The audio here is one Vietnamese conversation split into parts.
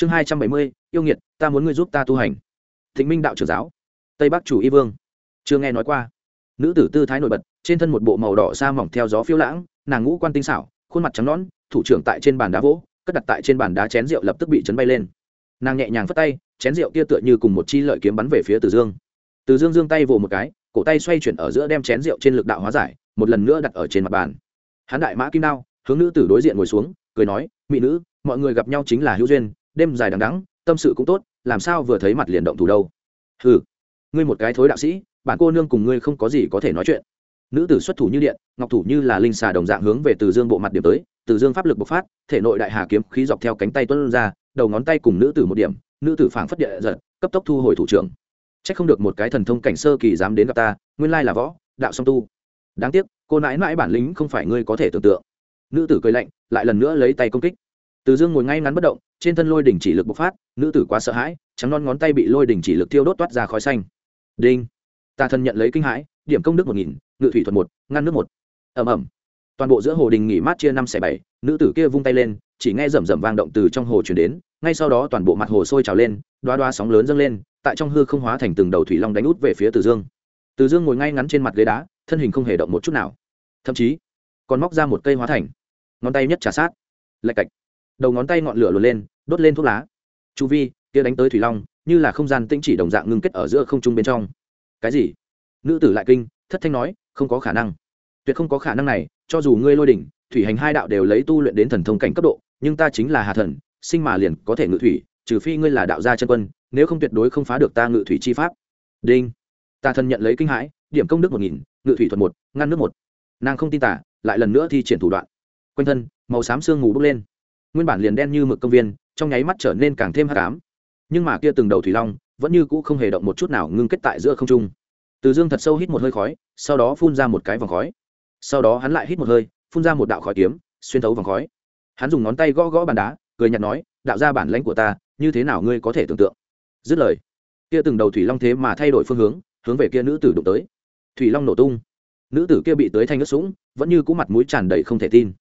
chương hai trăm bảy mươi, yêu nghiệt, ta muốn ngươi giúp ta tu hành. Thịnh minh đạo trưởng giáo, tây bắc chủ y vương. Chưa nghe nói qua. Nữ tử tư thái nổi bật, trên thân một bộ màu đỏ sa mỏng theo gió phiêu lãng, nàng ngũ quan tinh xảo, khuôn mặt trắng nõn, thủ trưởng tại trên bàn đá vỗ, cất đặt tại trên bàn đá chén rượu lập tức bị chấn bay lên. Nàng nhẹ nhàng phất tay, chén rượu kia tựa như cùng một chi lợi kiếm bắn về phía từ dương. Từ dương dương tay vồ một cái, cổ tay xoay chuyển ở giữa đem chén rượu trên lực đạo hóa giải, một lần nữa đặt ở trên mặt bàn. Hắn đại mã kim đao, hướng nữ tử đối diện ngồi xuống, cười nói, mỹ nữ, mọi người gặp nhau chính là hữu duyên đêm dài đằng đắng tâm sự cũng tốt, làm sao vừa thấy mặt liền động thủ đâu? Ừ ngươi một cái thối đạo sĩ, bản cô nương cùng ngươi không có gì có thể nói chuyện. Nữ tử xuất thủ như điện, ngọc thủ như là linh xà đồng dạng hướng về từ dương bộ mặt điểm tới, từ dương pháp lực bộc phát, thể nội đại hà kiếm khí dọc theo cánh tay tuân ra, đầu ngón tay cùng nữ tử một điểm, nữ tử phảng phất địa giật, cấp tốc thu hồi thủ trưởng. C h ắ c không được một cái thần thông cảnh sơ kỳ dám đến gặp ta, nguyên lai là võ, đạo song tu. Đáng tiếc, cô nãi mãi bản lính không phải ngươi có thể tưởng tượng. Nữ tử cười lạnh, lại lần nữa lấy tay công kích. Từ dương ngồi ngay ngắn bất động trên thân lôi đỉnh chỉ lực bộc phát, nữ tử quá sợ hãi, trắng non ngón tay bị lôi đỉnh chỉ lực tiêu đốt toát ra khói xanh. Đinh. Tà thần nhận lấy kinh hãi, điểm công đức một nghìn, ngự thủy thuật một, ngăn nước một. Ẩm ẩm toàn bộ giữa hồ đình nghỉ mát chia năm xẻ bảy, nữ tử kia vung tay lên, chỉ nghe rầm rầm vang động từ trong hồ chuyển đến, ngay sau đó toàn bộ mặt hồ sôi trào lên đoá đoá sóng lớn dâng lên, tại trong hư không hóa thành từng đầu thủy long đánh út về phía từ dương. Từ dương ngồi ngay ngắn trên mặt ghế đá, thân hình không hề động một chút nào. Thậm chí, còn móc ra một cây hóa thành. Ngón tay nhất trả sát. Lạch cạch đầu ngón tay ngọn lửa lùa lên, đốt lên thuốc lá. Chu vi, kia đánh tới thủy long, như là không gian tĩnh chỉ đồng dạng ngưng kết ở giữa không trung bên trong. Cái gì? Nữ tử lại kinh, thất thanh nói, không có khả năng. Tuyệt không có khả năng này, cho dù ngươi lôi đỉnh, thủy hành hai đạo đều lấy tu luyện đến thần thông cảnh cấp độ, nhưng ta chính là hà thần, sinh mà liền có thể ngự thủy, trừ phi ngươi là đạo gia chân quân, nếu không tuyệt đối không phá được ta ngự thủy chi pháp. Đinh. Ta thần nhận lấy kinh hãi, điểm công đức một nghìn, ngự thủy thuật một, ngăn nước một. Nàng không tin tả lại lần nữa thi triển thủ đoạn. Quanh thân, màu xám sương mù bốc lên nguyên bản liền đen như mực công viên, trong nháy mắt trở nên càng thêm hắc ám. Nhưng mà kia từng đầu thủy long vẫn như cũ không hề động một chút nào ngưng kết tại giữa không trung. Từ dương thật sâu hít một hơi khói, sau đó phun ra một cái vòng khói. Sau đó hắn lại hít một hơi, phun ra một đạo khói kiếm, xuyên thấu vòng khói. Hắn dùng ngón tay gõ gõ bàn đá, cười nhạt nói, đạo ra bản lãnh của ta, như thế nào ngươi có thể tưởng tượng? Dứt lời, kia từng đầu thủy long thế mà thay đổi phương hướng hướng về kia nữ tử đụng tới. Thủy long nổ tung. Nữ tử kia bị tới thanh ướt sũng, vẫn như cũ mặt mũi tràn đầy không thể tin.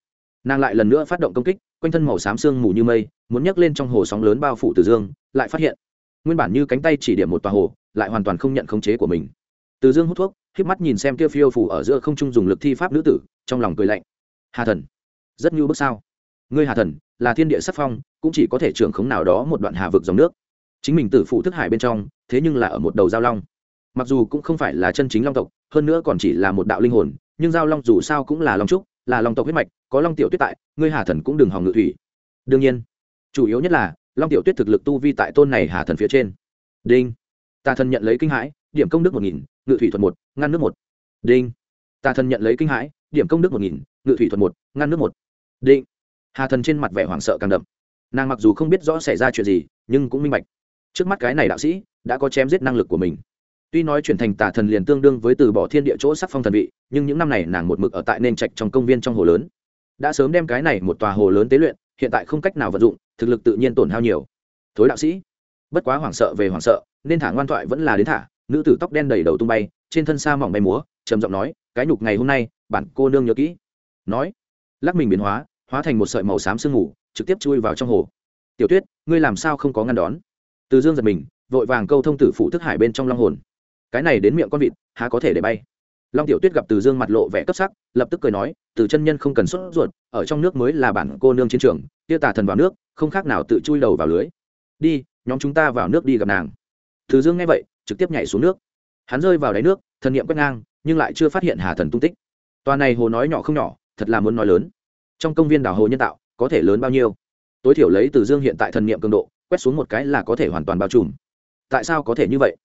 Nàng lại lần nữa phát động công kích quanh thân màu xám sương mù như mây, muốn nhấc lên trong hồ sóng lớn bao phủ từ dương, lại phát hiện, nguyên bản như cánh tay chỉ điểm một tòa hồ, lại hoàn toàn không nhận khống chế của mình. Từ dương hút thuốc k mắt nhìn xem kia phiêu phủ ở giữa không trung dùng lực thi pháp nữ tử, trong lòng cười lạnh. Hà thần, rất như bước sao? Ngươi hà thần, là thiên địa sắc phong, cũng chỉ có thể trưởng khống nào đó một đoạn hà vực dòng nước. Chính mình tử phụ thức hải bên trong, thế nhưng là ở một đầu giao long. Mặc dù cũng không phải là chân chính long tộc, hơn nữa còn chỉ là một đạo linh hồn, nhưng giao long dù sao cũng là long trúc, là long tộc huyết mạch có long tiểu tuyết tại, ngươi hà thần cũng đừng hòng ngự thủy. Đương nhiên, chủ yếu nhất là, long tiểu tuyết thực lực tu vi tại tôn này hà thần phía trên. Đinh. Tà thần nhận lấy kinh hãi, điểm công đức một nghìn, ngự thủy thuật một, ngăn nước một. Đinh. Tà thần nhận lấy kinh hãi, điểm công đức một nghìn, ngự thủy thuật một, ngăn nước một. Định hà thần trên mặt vẻ hoảng sợ càng đậm. Nàng mặc dù không biết rõ xảy ra chuyện gì, nhưng cũng minh bạch. Trước mắt cái này đạo sĩ, đã có chém giết năng lực của mình. Tuy nói chuyển thành tà thần liền tương đương với từ bỏ thiên địa chỗ sắc phong thần vị, nhưng những năm này nàng một mực ở tại nên trạch trong công viên trong hồ lớn đã sớm đem cái này một tòa hồ lớn tế luyện hiện tại không cách nào vận dụng thực lực tự nhiên tổn hao nhiều. Thối đạo sĩ bất quá hoảng sợ về hoảng sợ nên thả ngoan thoại vẫn là đến thả nữ tử tóc đen đầy đầu tung bay trên thân xa mỏng bay múa trầm giọng nói cái nhục ngày hôm nay bản cô nương nhớ kỹ. Nói lắc mình biến hóa hóa thành một sợi màu xám sương ngủ, trực tiếp chui vào trong hồ. Tiểu tuyết ngươi làm sao không có ngăn đón? Từ dương giật mình vội vàng câu thông tử phụ thức hải bên trong long hồn. Cái này đến miệng con vịt há có thể để bay? Long tiểu tuyết gặp từ dương mặt lộ vẻ cấp sắc, lập tức cười nói, từ chân nhân không cần sốt ruột, ở trong nước mới là bản cô nương chiến trường Tiêu tà thần vào nước, không khác nào tự chui đầu vào lưới. Đi, nhóm chúng ta vào nước đi gặp nàng. Từ dương nghe vậy, trực tiếp nhảy xuống nước. Hắn rơi vào đáy nước thần niệm quét ngang, nhưng lại chưa phát hiện hà thần tung tích. Tòa này hồ nói nhỏ không nhỏ, thật là muốn nói lớn. Trong công viên đảo hồ nhân tạo, có thể lớn bao nhiêu? Tối thiểu lấy từ dương hiện tại thần niệm cường độ, quét xuống một cái là có thể hoàn toàn bao trùm. Tại sao có thể như vậy?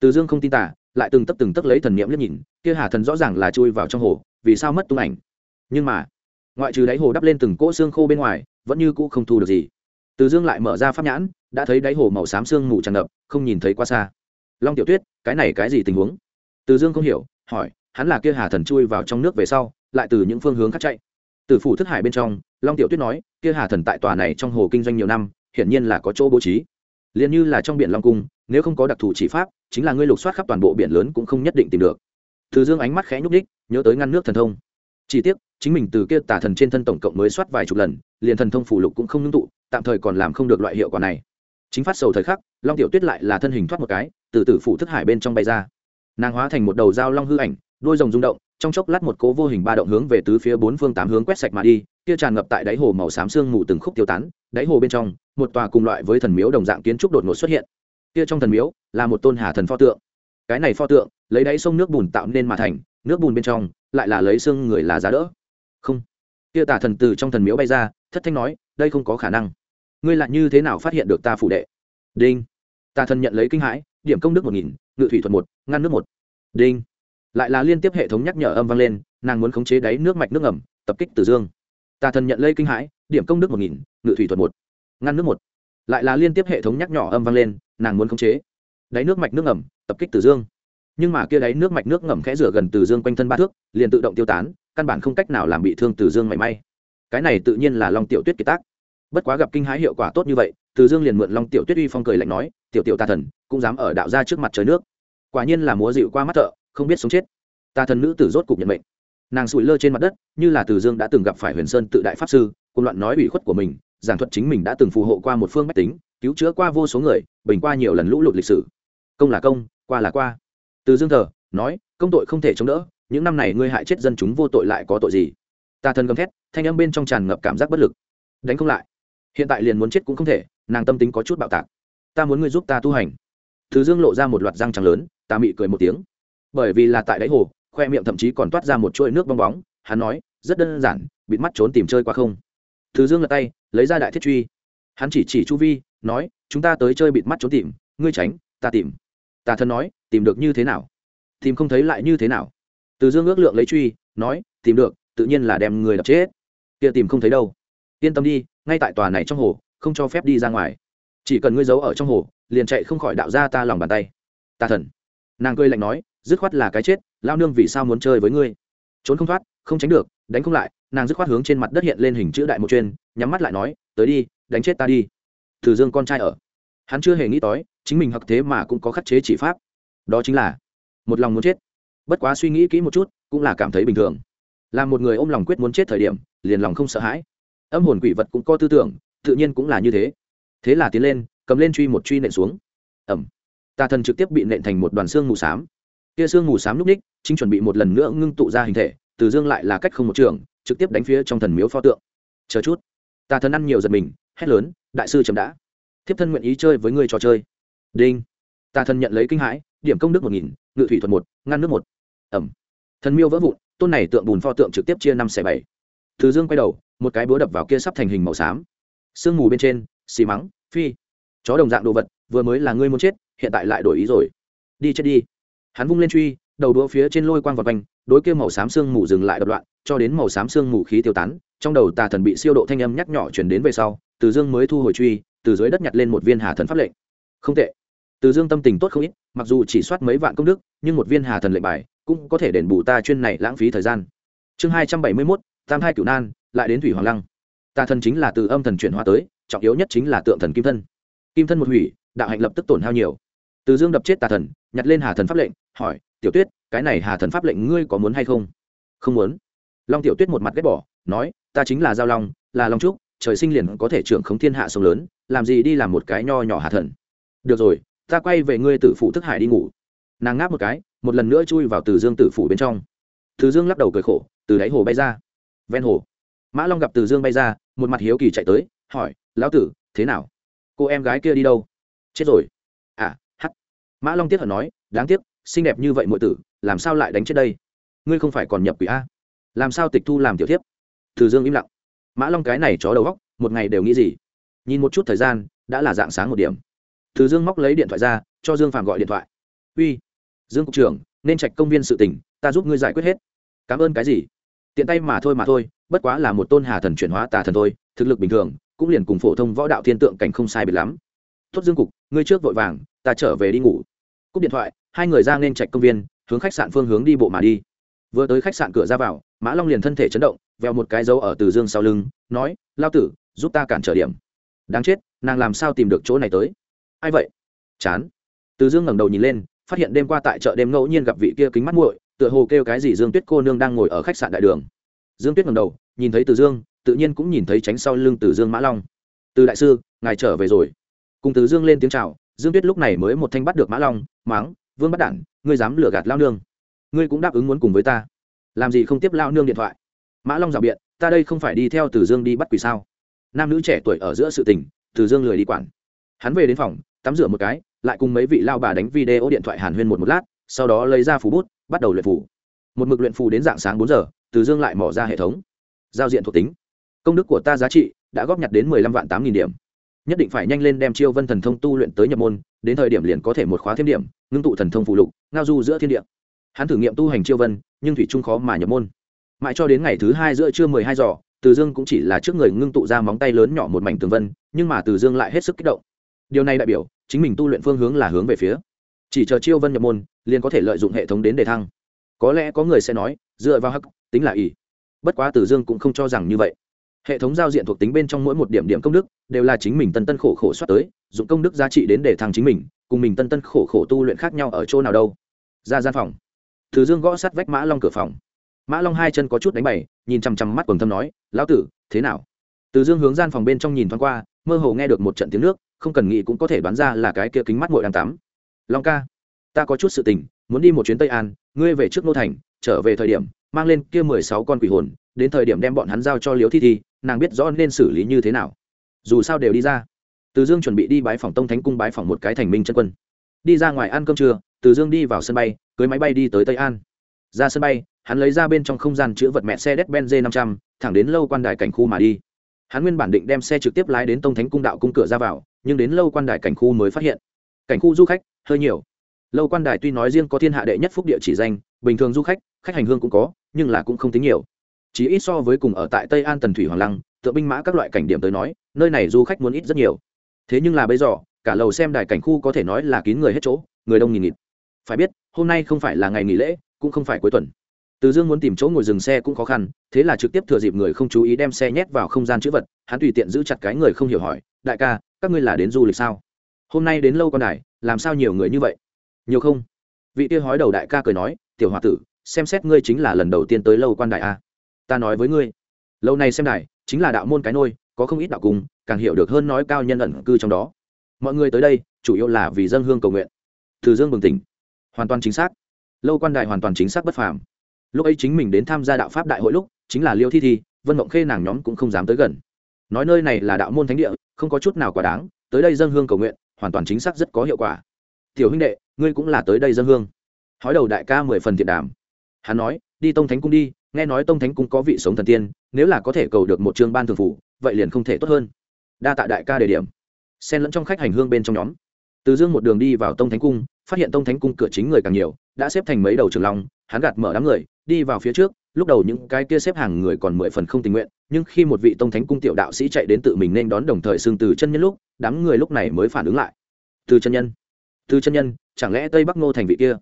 Từ dương không tin tả lại từng tấp từng tấp lấy thần niệm liếc nhìn, kia hà thần rõ ràng là chui vào trong hồ, vì sao mất tung ảnh? Nhưng mà, ngoại trừ đáy hồ đắp lên từng cỗ xương khô bên ngoài, vẫn như cũ không thu được gì. Từ dương lại mở ra pháp nhãn, đã thấy đáy hồ màu xám xương mù tràn ngập, không nhìn thấy qua xa. Long tiểu tuyết, cái này cái gì tình huống? Từ dương không hiểu, hỏi, hắn là kia hà thần chui vào trong nước về sau, lại từ những phương hướng khác chạy. Từ phủ Thất hải bên trong, long tiểu tuyết nói, kia hà thần tại tòa này trong hồ kinh doanh nhiều năm, hiển nhiên là có chỗ bố trí. Liền như là trong biển long cung nếu không có đặc thù chỉ pháp, chính là ngươi lục soát khắp toàn bộ biển lớn cũng không nhất định tìm được. Từ dương ánh mắt khẽ nhúc đích nhớ tới ngăn nước thần thông. Chỉ tiếc, chính mình từ kia tà thần trên thân tổng cộng mới soát vài chục lần, liền thần thông phủ lục cũng không ngưng tụ, tạm thời còn làm không được loại hiệu quả này. Chính phát sầu thời khắc, long tiểu tuyết lại là thân hình thoát một cái, từ tử phủ thức hải bên trong bay ra. Nàng hóa thành một đầu dao long hư ảnh, đôi rồng rung động, trong chốc lát một cố vô hình ba động hướng về tứ phía bốn phương tám hướng quét sạch mà đi, kia tràn ngập tại đáy hồ màu xám sương mù từng khúc tiêu tán, đáy hồ bên trong, một tòa cùng loại với thần miếu đồng dạng kiến trúc đột ngột xuất hiện kia trong thần miếu là một tôn hà thần pho tượng. Cái này pho tượng, lấy đáy sông nước bùn tạo nên mà thành, nước bùn bên trong lại là lấy xương người là giá đỡ. Không. Kia tả thần từ trong thần miếu bay ra, thất thanh nói, đây không có khả năng. Ngươi lại như thế nào phát hiện được ta phủ đệ? Đinh. Tà thần nhận lấy kinh hãi, điểm công đức một nghìn, ngự thủy thuật một, ngăn nước một. Đinh. Lại là liên tiếp hệ thống nhắc nhở âm vang lên, nàng muốn khống chế đáy nước mạch nước ngầm, tập kích từ dương. Tà thần nhận lấy kinh hãi, điểm công đức một nghìn, ngự thủy thuật một, ngăn nước một. Lại là liên tiếp hệ thống nhắc nhỏ âm vang lên nàng muốn khống chế. Đáy nước mạch nước ngầm, tập kích từ dương. Nhưng mà kia đáy nước mạch nước ngầm khẽ rửa gần từ dương quanh thân ba thước, liền tự động tiêu tán, căn bản không cách nào làm bị thương từ dương mảy may. Cái này tự nhiên là long tiểu tuyết kiệt tác. Bất quá gặp kinh hãi hiệu quả tốt như vậy, từ dương liền mượn long tiểu tuyết uy phong cười lạnh nói, tiểu tiểu tà thần, cũng dám ở đạo ra trước mặt trời nước. Quả nhiên là múa dịu qua mắt thợ, không biết sống chết. Tà thần nữ tử rốt cục nhận mệnh. Nàng sụi lơ trên mặt đất, như là từ dương đã từng gặp phải huyền sơn tự đại pháp sư, cùng loạn nói ủy khuất của mình, giảng thuật chính mình đã từng phù hộ qua một phương bách tính cứu chữa qua vô số người, bình qua nhiều lần lũ lụt lịch sử. Công là công, qua là qua. Từ dương thờ, nói, công tội không thể chống đỡ, những năm này ngươi hại chết dân chúng vô tội lại có tội gì? Tà thần gầm thét, thanh âm bên trong tràn ngập cảm giác bất lực. Đánh không lại. Hiện tại liền muốn chết cũng không thể, nàng tâm tính có chút bạo tạc. Ta muốn ngươi giúp ta tu hành. Thứ dương lộ ra một loạt răng trắng lớn, ta mị cười một tiếng. Bởi vì là tại đáy hồ, khoe miệng thậm chí còn toát ra một chuỗi nước bong bóng, hắn nói, rất đơn giản, bịt mắt trốn tìm chơi qua không? Thứ dương lật tay, lấy ra đại thiết truy. Hắn chỉ chỉ chu vi nói, chúng ta tới chơi bịt mắt trốn tìm, ngươi tránh, ta tìm. Tà thần nói, tìm được như thế nào? Tìm không thấy lại như thế nào? Từ dương ước lượng lấy truy, nói, tìm được, tự nhiên là đem người đập chết. Kia tìm không thấy đâu. Yên tâm đi, ngay tại tòa này trong hồ, không cho phép đi ra ngoài. Chỉ cần ngươi giấu ở trong hồ, liền chạy không khỏi đạo ra ta lòng bàn tay. Tà thần. Nàng cười lạnh nói, dứt khoát là cái chết, lao nương vì sao muốn chơi với ngươi? Trốn không thoát, không tránh được, đánh không lại. Nàng dứt khoát hướng trên mặt đất hiện lên hình chữ đại một chuyên, nhắm mắt lại nói, tới đi, đánh chết ta đi thử dương con trai ở. Hắn chưa hề nghĩ tới, chính mình hặc thế mà cũng có khắc chế chỉ pháp. Đó chính là, một lòng muốn chết. Bất quá suy nghĩ kỹ một chút, cũng là cảm thấy bình thường. Là một người ôm lòng quyết muốn chết thời điểm, liền lòng không sợ hãi. Âm hồn quỷ vật cũng có tư tưởng, tự nhiên cũng là như thế. Thế là tiến lên, cầm lên truy một truy nện xuống. Ẩm. Tà thần trực tiếp bị nện thành một đoàn xương mù s á m kia xương mù s á m ních, chính chuẩn bị một lần nữa ngưng tụ ra hình thể, từ dương lại là cách không một trường, trực tiếp đánh phía trong thần miếu pho tượng. Chờ chút. Tà thần ăn nhiều giật mình, hét lớn đại sư chấm đã. Thiếp thân nguyện ý chơi với người trò chơi. Đinh. Tà thần nhận lấy kinh hãi, điểm công đức một nghìn, ngự thủy thuật một, ngăn nước một. Ẩm. Thần miêu vỡ vụn, tôn này tượng bùn pho tượng trực tiếp chia năm xẻ bảy. Từ dương quay đầu, một cái búa đập vào kia sắp thành hình màu xám. Sương mù bên trên xì mắng, phi. Chó đồng dạng đồ vật, vừa mới là ngươi muốn chết, hiện tại lại đổi ý rồi. Đi chết đi. Hắn vung lên truy, đầu đũa phía trên lôi quang vật quanh đối kia màu xám xương mù dừng lại đập đoạn cho đến màu xám xương mù khí tiêu tán, trong đầu tà thần bị siêu độ thanh âm nhắc nhỏ chuyển đến về sau, từ dương mới thu hồi truy, từ dưới đất nhặt lên một viên hà thần pháp lệnh. Không tệ. Từ dương tâm tình tốt không ít, mặc dù chỉ soát mấy vạn công đức, nhưng một viên hà thần lệnh bài cũng có thể đền bù ta chuyên này lãng phí thời gian. Chương hai trăm bảy mươi mốt, tam hai cửu nan, lại đến thủy hoàng lăng. Tà thần chính là từ âm thần chuyển hóa tới, trọng yếu nhất chính là tượng thần kim thân. Kim thân một hủy, đạo hạnh lập tức tổn hao nhiều. Từ dương đập chết tà thần, nhặt lên hà thần pháp lệnh, hỏi, tiểu tuyết cái này hà thần pháp lệnh ngươi có muốn hay không? Không muốn. Long tiểu tuyết một mặt ghét bỏ, nói, ta chính là giao long, là long trúc, trời sinh liền có thể trưởng khống thiên hạ sông lớn, làm gì đi làm một cái nho nhỏ hà thần. Được rồi, ta quay về ngươi tử phụ thức hải đi ngủ. Nàng ngáp một cái, một lần nữa chui vào từ dương tử phủ bên trong. Từ dương lắc đầu cười khổ, từ đáy hồ bay ra. Ven hồ. Mã long gặp từ dương bay ra, một mặt hiếu kỳ chạy tới, hỏi, lão tử, thế nào? Cô em gái kia đi đâu? Chết rồi. À hắt mã long tiếc hận nói, đáng tiếc xinh đẹp như vậy muội tử, làm sao lại đánh chết đây? Ngươi không phải còn nhập quỷ a. Làm sao tịch thu làm tiểu thiếp? Từ dương im lặng. Mã long cái này chó đầu góc một ngày đều nghĩ gì? Nhìn một chút thời gian, đã là dạng sáng một điểm. Từ dương móc lấy điện thoại ra, cho dương phạm gọi điện thoại. Uy, dương cục trưởng, nên trạch công viên sự tỉnh ta giúp ngươi giải quyết hết. Cảm ơn cái gì? Tiện tay mà thôi mà thôi, bất quá là một tôn hà thần chuyển hóa tà thần thôi, thực lực bình thường, cũng liền cùng phổ thông võ đạo thiên tượng cảnh không sai biệt lắm. Tốt dương cục, ngươi trước vội vàng, ta trở về đi ngủ. Cúp điện thoại hai người ra nên trạch công viên, hướng khách sạn phương hướng đi bộ mà đi. Vừa tới khách sạn cửa ra vào, mã long liền thân thể chấn động veo một cái dấu ở từ dương sau lưng, nói, lao tử, giúp ta cản trở điểm. Đáng chết, nàng làm sao tìm được chỗ này tới? Ai vậy? Chán. Từ dương ngẩng đầu nhìn lên, phát hiện đêm qua tại chợ đêm ngẫu nhiên gặp vị kia kính mắt muội, tựa hồ kêu cái gì dương tuyết cô nương đang ngồi ở khách sạn đại đường. Dương tuyết ngẩng đầu, nhìn thấy từ dương, tự nhiên cũng nhìn thấy tránh sau lưng từ dương mã long. Từ đại sư, ngài trở về rồi. Cùng từ dương lên tiếng chào, dương tuyết lúc này mới một thanh bắt được mã long máng vương bắt đản, ngươi dám lừa gạt lao nương. Ngươi cũng đáp ứng muốn cùng với ta. Làm gì không tiếp lao nương điện thoại? Mã long rào biện, ta đây không phải đi theo từ dương đi bắt quỷ sao? Nam nữ trẻ tuổi ở giữa sự tình, từ dương lười đi quản. Hắn về đến phòng, tắm rửa một cái, lại cùng mấy vị lao bà đánh video điện thoại hàn huyên một một lát, sau đó lấy ra phú bút, bắt đầu luyện phủ một mực luyện phù đến dạng sáng bốn giờ, từ dương lại mỏ ra hệ thống. Giao diện thuộc tính. Công đức của ta giá trị đã góp nhặt đến mười lăm vạn tám nghìn điểm. Nhất định phải nhanh lên đem chiêu vân thần thông tu luyện tới nhập môn, đến thời điểm liền có thể một khóa thêm điểm ngưng tụ thần thông phụ lục, ngao du giữa thiên địa. Hắn thử nghiệm tu hành chiêu vân, nhưng thủy trung khó mà nhập môn. Mãi cho đến ngày thứ hai giữa trưa mười hai giờ, từ dương cũng chỉ là trước người ngưng tụ ra móng tay lớn nhỏ một mảnh tường vân, nhưng mà từ dương lại hết sức kích động. Điều này đại biểu, chính mình tu luyện phương hướng là hướng về phía. Chỉ chờ chiêu vân nhập môn, liền có thể lợi dụng hệ thống đến đề thăng. Có lẽ có người sẽ nói, dựa vào hắc, tính là ỷ. Bất quá từ dương cũng không cho rằng như vậy. Hệ thống giao diện thuộc tính bên trong mỗi một điểm điểm công đức, đều là chính mình tân tân khổ khổ soát tới, dụng công đức giá trị đến để thăng chính mình cùng mình tân tân khổ khổ tu luyện khác nhau ở chỗ nào đâu. Ra gian phòng. Từ dương gõ sát vách mã long cửa phòng. Mã long hai chân có chút đánh bày, nhìn chằm chằm mắt quần thâm nói, lão tử, thế nào? Từ dương hướng gian phòng bên trong nhìn thoáng qua, mơ hồ nghe được một trận tiếng nước, không cần nghĩ cũng có thể đoán ra là cái kia kính mắt ngồi đang tắm. Long ca, ta có chút sự tình, muốn đi một chuyến tây an, ngươi về trước nô thành, trở về thời điểm, mang lên kia mười sáu con quỷ hồn, đến thời điểm đem bọn hắn giao cho liếu thi thi, nàng biết rõ nên xử lý như thế nào. Dù sao đều đi ra từ dương chuẩn bị đi bái phòng tông thánh cung bái phòng một cái thành minh chân quân. Đi ra ngoài ăn cơm trưa, từ dương đi vào sân bay, cưới máy bay đi tới tây an. Ra sân bay, hắn lấy ra bên trong không gian chữ vật mẹ xe Mercedes-Benz năm trăm, thẳng đến lâu quan đài cảnh khu mà đi. Hắn nguyên bản định đem xe trực tiếp lái đến tông thánh cung đạo cung cửa ra vào, nhưng đến lâu quan đài cảnh khu mới phát hiện. Cảnh khu du khách hơi nhiều. Lâu quan đài tuy nói riêng có thiên hạ đệ nhất phúc địa chỉ danh, bình thường du khách khách hành hương cũng có, nhưng là cũng không tính nhiều. Chỉ ít so với cùng ở tại tây an tần thủy hoàng lăng tượng binh mã các loại cảnh điểm tới nói, nơi này du khách muốn ít rất nhiều thế nhưng là bây giờ, cả lầu xem đài cảnh khu có thể nói là kín người hết chỗ, người đông nghìn nghịt. Phải biết, hôm nay không phải là ngày nghỉ lễ, cũng không phải cuối tuần. Từ dương muốn tìm chỗ ngồi dừng xe cũng khó khăn, thế là trực tiếp thừa dịp người không chú ý đem xe nhét vào không gian chữ vật, hắn tùy tiện giữ chặt cái người không hiểu hỏi, đại ca, các ngươi là đến du lịch sao? Hôm nay đến lâu con đài, làm sao nhiều người như vậy? Nhiều không. Vị kia hói đầu đại ca cười nói, tiểu h o a tử, xem xét ngươi chính là lần đầu tiên tới lâu quan đại a. Ta nói với ngươi, lâu này xem đài, chính là đạo môn cái nôi, có không ít đạo cùng càng hiểu được hơn nói cao nhân ẩn cư trong đó. Mọi người tới đây, chủ yếu là vì dân hương cầu nguyện. Từ dương bừng tỉnh. Hoàn toàn chính xác. Lâu quan đại hoàn toàn chính xác bất phàm. Lúc ấy chính mình đến tham gia đạo pháp đại hội lúc, chính là liêu thi thi, vân mộng khê nàng nhóm cũng không dám tới gần. Nói nơi này là đạo môn thánh địa, không có chút nào quá đáng, tới đây dân hương cầu nguyện, hoàn toàn chính xác rất có hiệu quả. Tiểu huynh đệ, ngươi cũng là tới đây dân hương. Hói đầu đại ca mười phần thiện đàm. Hắn nói, đi tông thánh cung đi, nghe nói tông thánh cung có vị sống thần tiên, nếu là có thể cầu được một chương ban thường phủ, vậy liền không thể tốt hơn đa tạ đại ca đề điểm. Xen lẫn trong khách hành hương bên trong nhóm. Từ dương một đường đi vào tông thánh cung, phát hiện tông thánh cung cửa chính người càng nhiều, đã xếp thành mấy đầu trường long, hắn gạt mở đám người, đi vào phía trước, lúc đầu những cái kia xếp hàng người còn mười phần không tình nguyện, nhưng khi một vị tông thánh cung tiểu đạo sĩ chạy đến tự mình nên đón đồng thời xương từ chân nhân lúc, đám người lúc này mới phản ứng lại. Từ chân nhân? Từ chân nhân, chẳng lẽ tây bắc nô thành vị kia?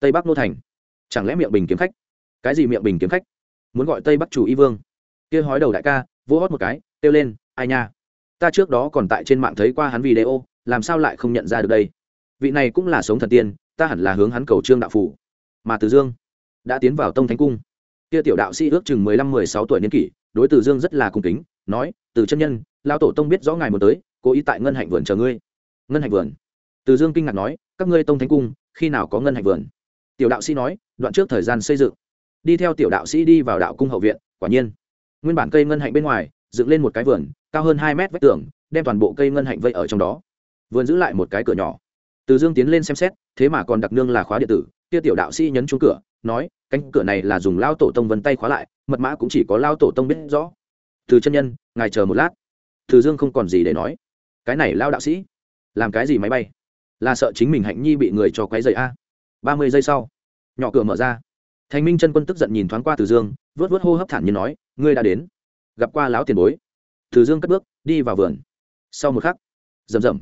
Tây bắc nô thành? Chẳng lẽ miệng bình kiếm khách? Cái gì miệng bình kiếm khách? Muốn gọi tây bắc chủ y vương. Kia hói đầu đại ca, vỗ hót một cái, kêu lên, ai nha? Ta trước đó còn tại trên mạng thấy qua hắn video, làm sao lại không nhận ra được đây? Vị này cũng là sống thần tiên, ta hẳn là hướng hắn cầu trương đạo phủ mà từ dương đã tiến vào tông thánh cung. Kia tiểu đạo sĩ ước chừng mười lăm, mười sáu tuổi niên kỷ, đối từ dương rất là cung kính, nói, từ chân nhân lao tổ tông biết rõ ngài muốn tới, cố ý tại ngân hạnh vườn chờ ngươi. Ngân hạnh vườn? Từ dương kinh ngạc nói, các ngươi tông thánh cung, khi nào có ngân hạnh vườn? Tiểu đạo sĩ nói, đoạn trước thời gian xây dựng. Đi theo tiểu đạo sĩ đi vào đạo cung hậu viện, quả nhiên. Nguyên bản cây ngân hạnh bên ngoài dựng lên một cái vườn, cao hơn hai mét vách tường, đem toàn bộ cây ngân hạnh vây ở trong đó. Vườn giữ lại một cái cửa nhỏ. Từ dương tiến lên xem xét, thế mà còn đặc nương là khóa điện tử, kia tiểu đạo sĩ nhấn trúng cửa, nói, cánh cửa này là dùng lao tổ tông vân tay khóa lại, mật mã cũng chỉ có lao tổ tông biết rõ. Từ chân nhân, ngài chờ một lát. Từ dương không còn gì để nói. Cái này lao đạo sĩ, làm cái gì máy bay? Là sợ chính mình hạnh nhi bị người cho quấy dày a. Ba mươi giây sau, nhỏ cửa mở ra. Thành minh chân quân tức giận nhìn thoáng qua từ dương, vớt vớt hô hấp thản nhiên nói, ngươi đã đến gặp qua lão tiền bối. Từ dương cất bước, đi vào vườn. Sau một khắc, rầm rầm.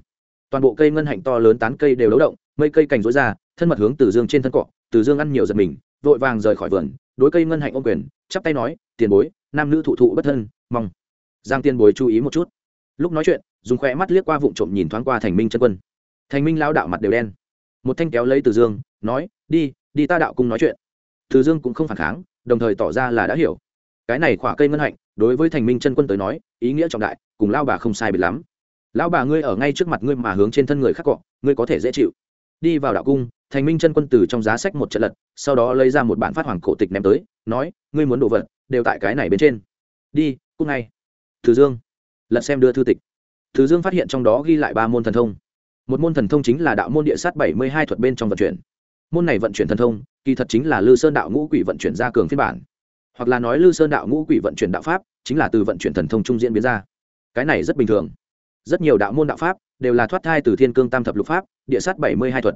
Toàn bộ cây ngân hạnh to lớn tán cây đều đấu động, mây cây cành rối ra, thân mật hướng từ dương trên thân cọ. Từ dương ăn nhiều giật mình, vội vàng rời khỏi vườn, đối cây ngân hạnh ôm quyền, chắp tay nói, tiền bối, nam nữ thụ thụ bất thân, mong. Giang tiền bối chú ý một chút. Lúc nói chuyện, dùng khoe mắt liếc qua vụn trộm nhìn thoáng qua thành minh chân quân. Thành minh lao đạo mặt đều đen. Một thanh kéo lấy từ dương, nói, đi đi ta đạo cùng nói chuyện. Từ dương cũng không phản kháng, đồng thời tỏ ra là đã hiểu cái này khỏa cây ngân hạnh, đối với thành minh chân quân tới nói, ý nghĩa trọng đại, cùng lao bà không sai biệt lắm. Lão bà ngươi ở ngay trước mặt ngươi mà hướng trên thân người khác cọ, ngươi có thể dễ chịu. Đi vào đạo cung, thành minh chân quân từ trong giá sách một trận lật, sau đó lấy ra một bản phát hoàng cổ tịch ném tới, nói, ngươi muốn đồ vật, đều tại cái này bên trên. Đi, cung ngay. Thứ dương, lật xem đưa thư tịch. Thứ dương phát hiện trong đó ghi lại ba môn thần thông. Một môn thần thông chính là đạo môn địa sát bảy mươi hai thuật bên trong vận chuyển. Môn này vận chuyển thần thông, kỳ thật chính là lư sơn đạo ngũ quỷ vận chuyển ra cường phiên bản hoặc là nói lư sơn đạo ngũ quỷ vận chuyển đạo pháp, chính là từ vận chuyển thần thông trung diễn biến ra. Cái này rất bình thường. Rất nhiều đạo môn đạo pháp đều là thoát thai từ thiên cương tam thập lục pháp, địa sát bảy mươi hai thuật.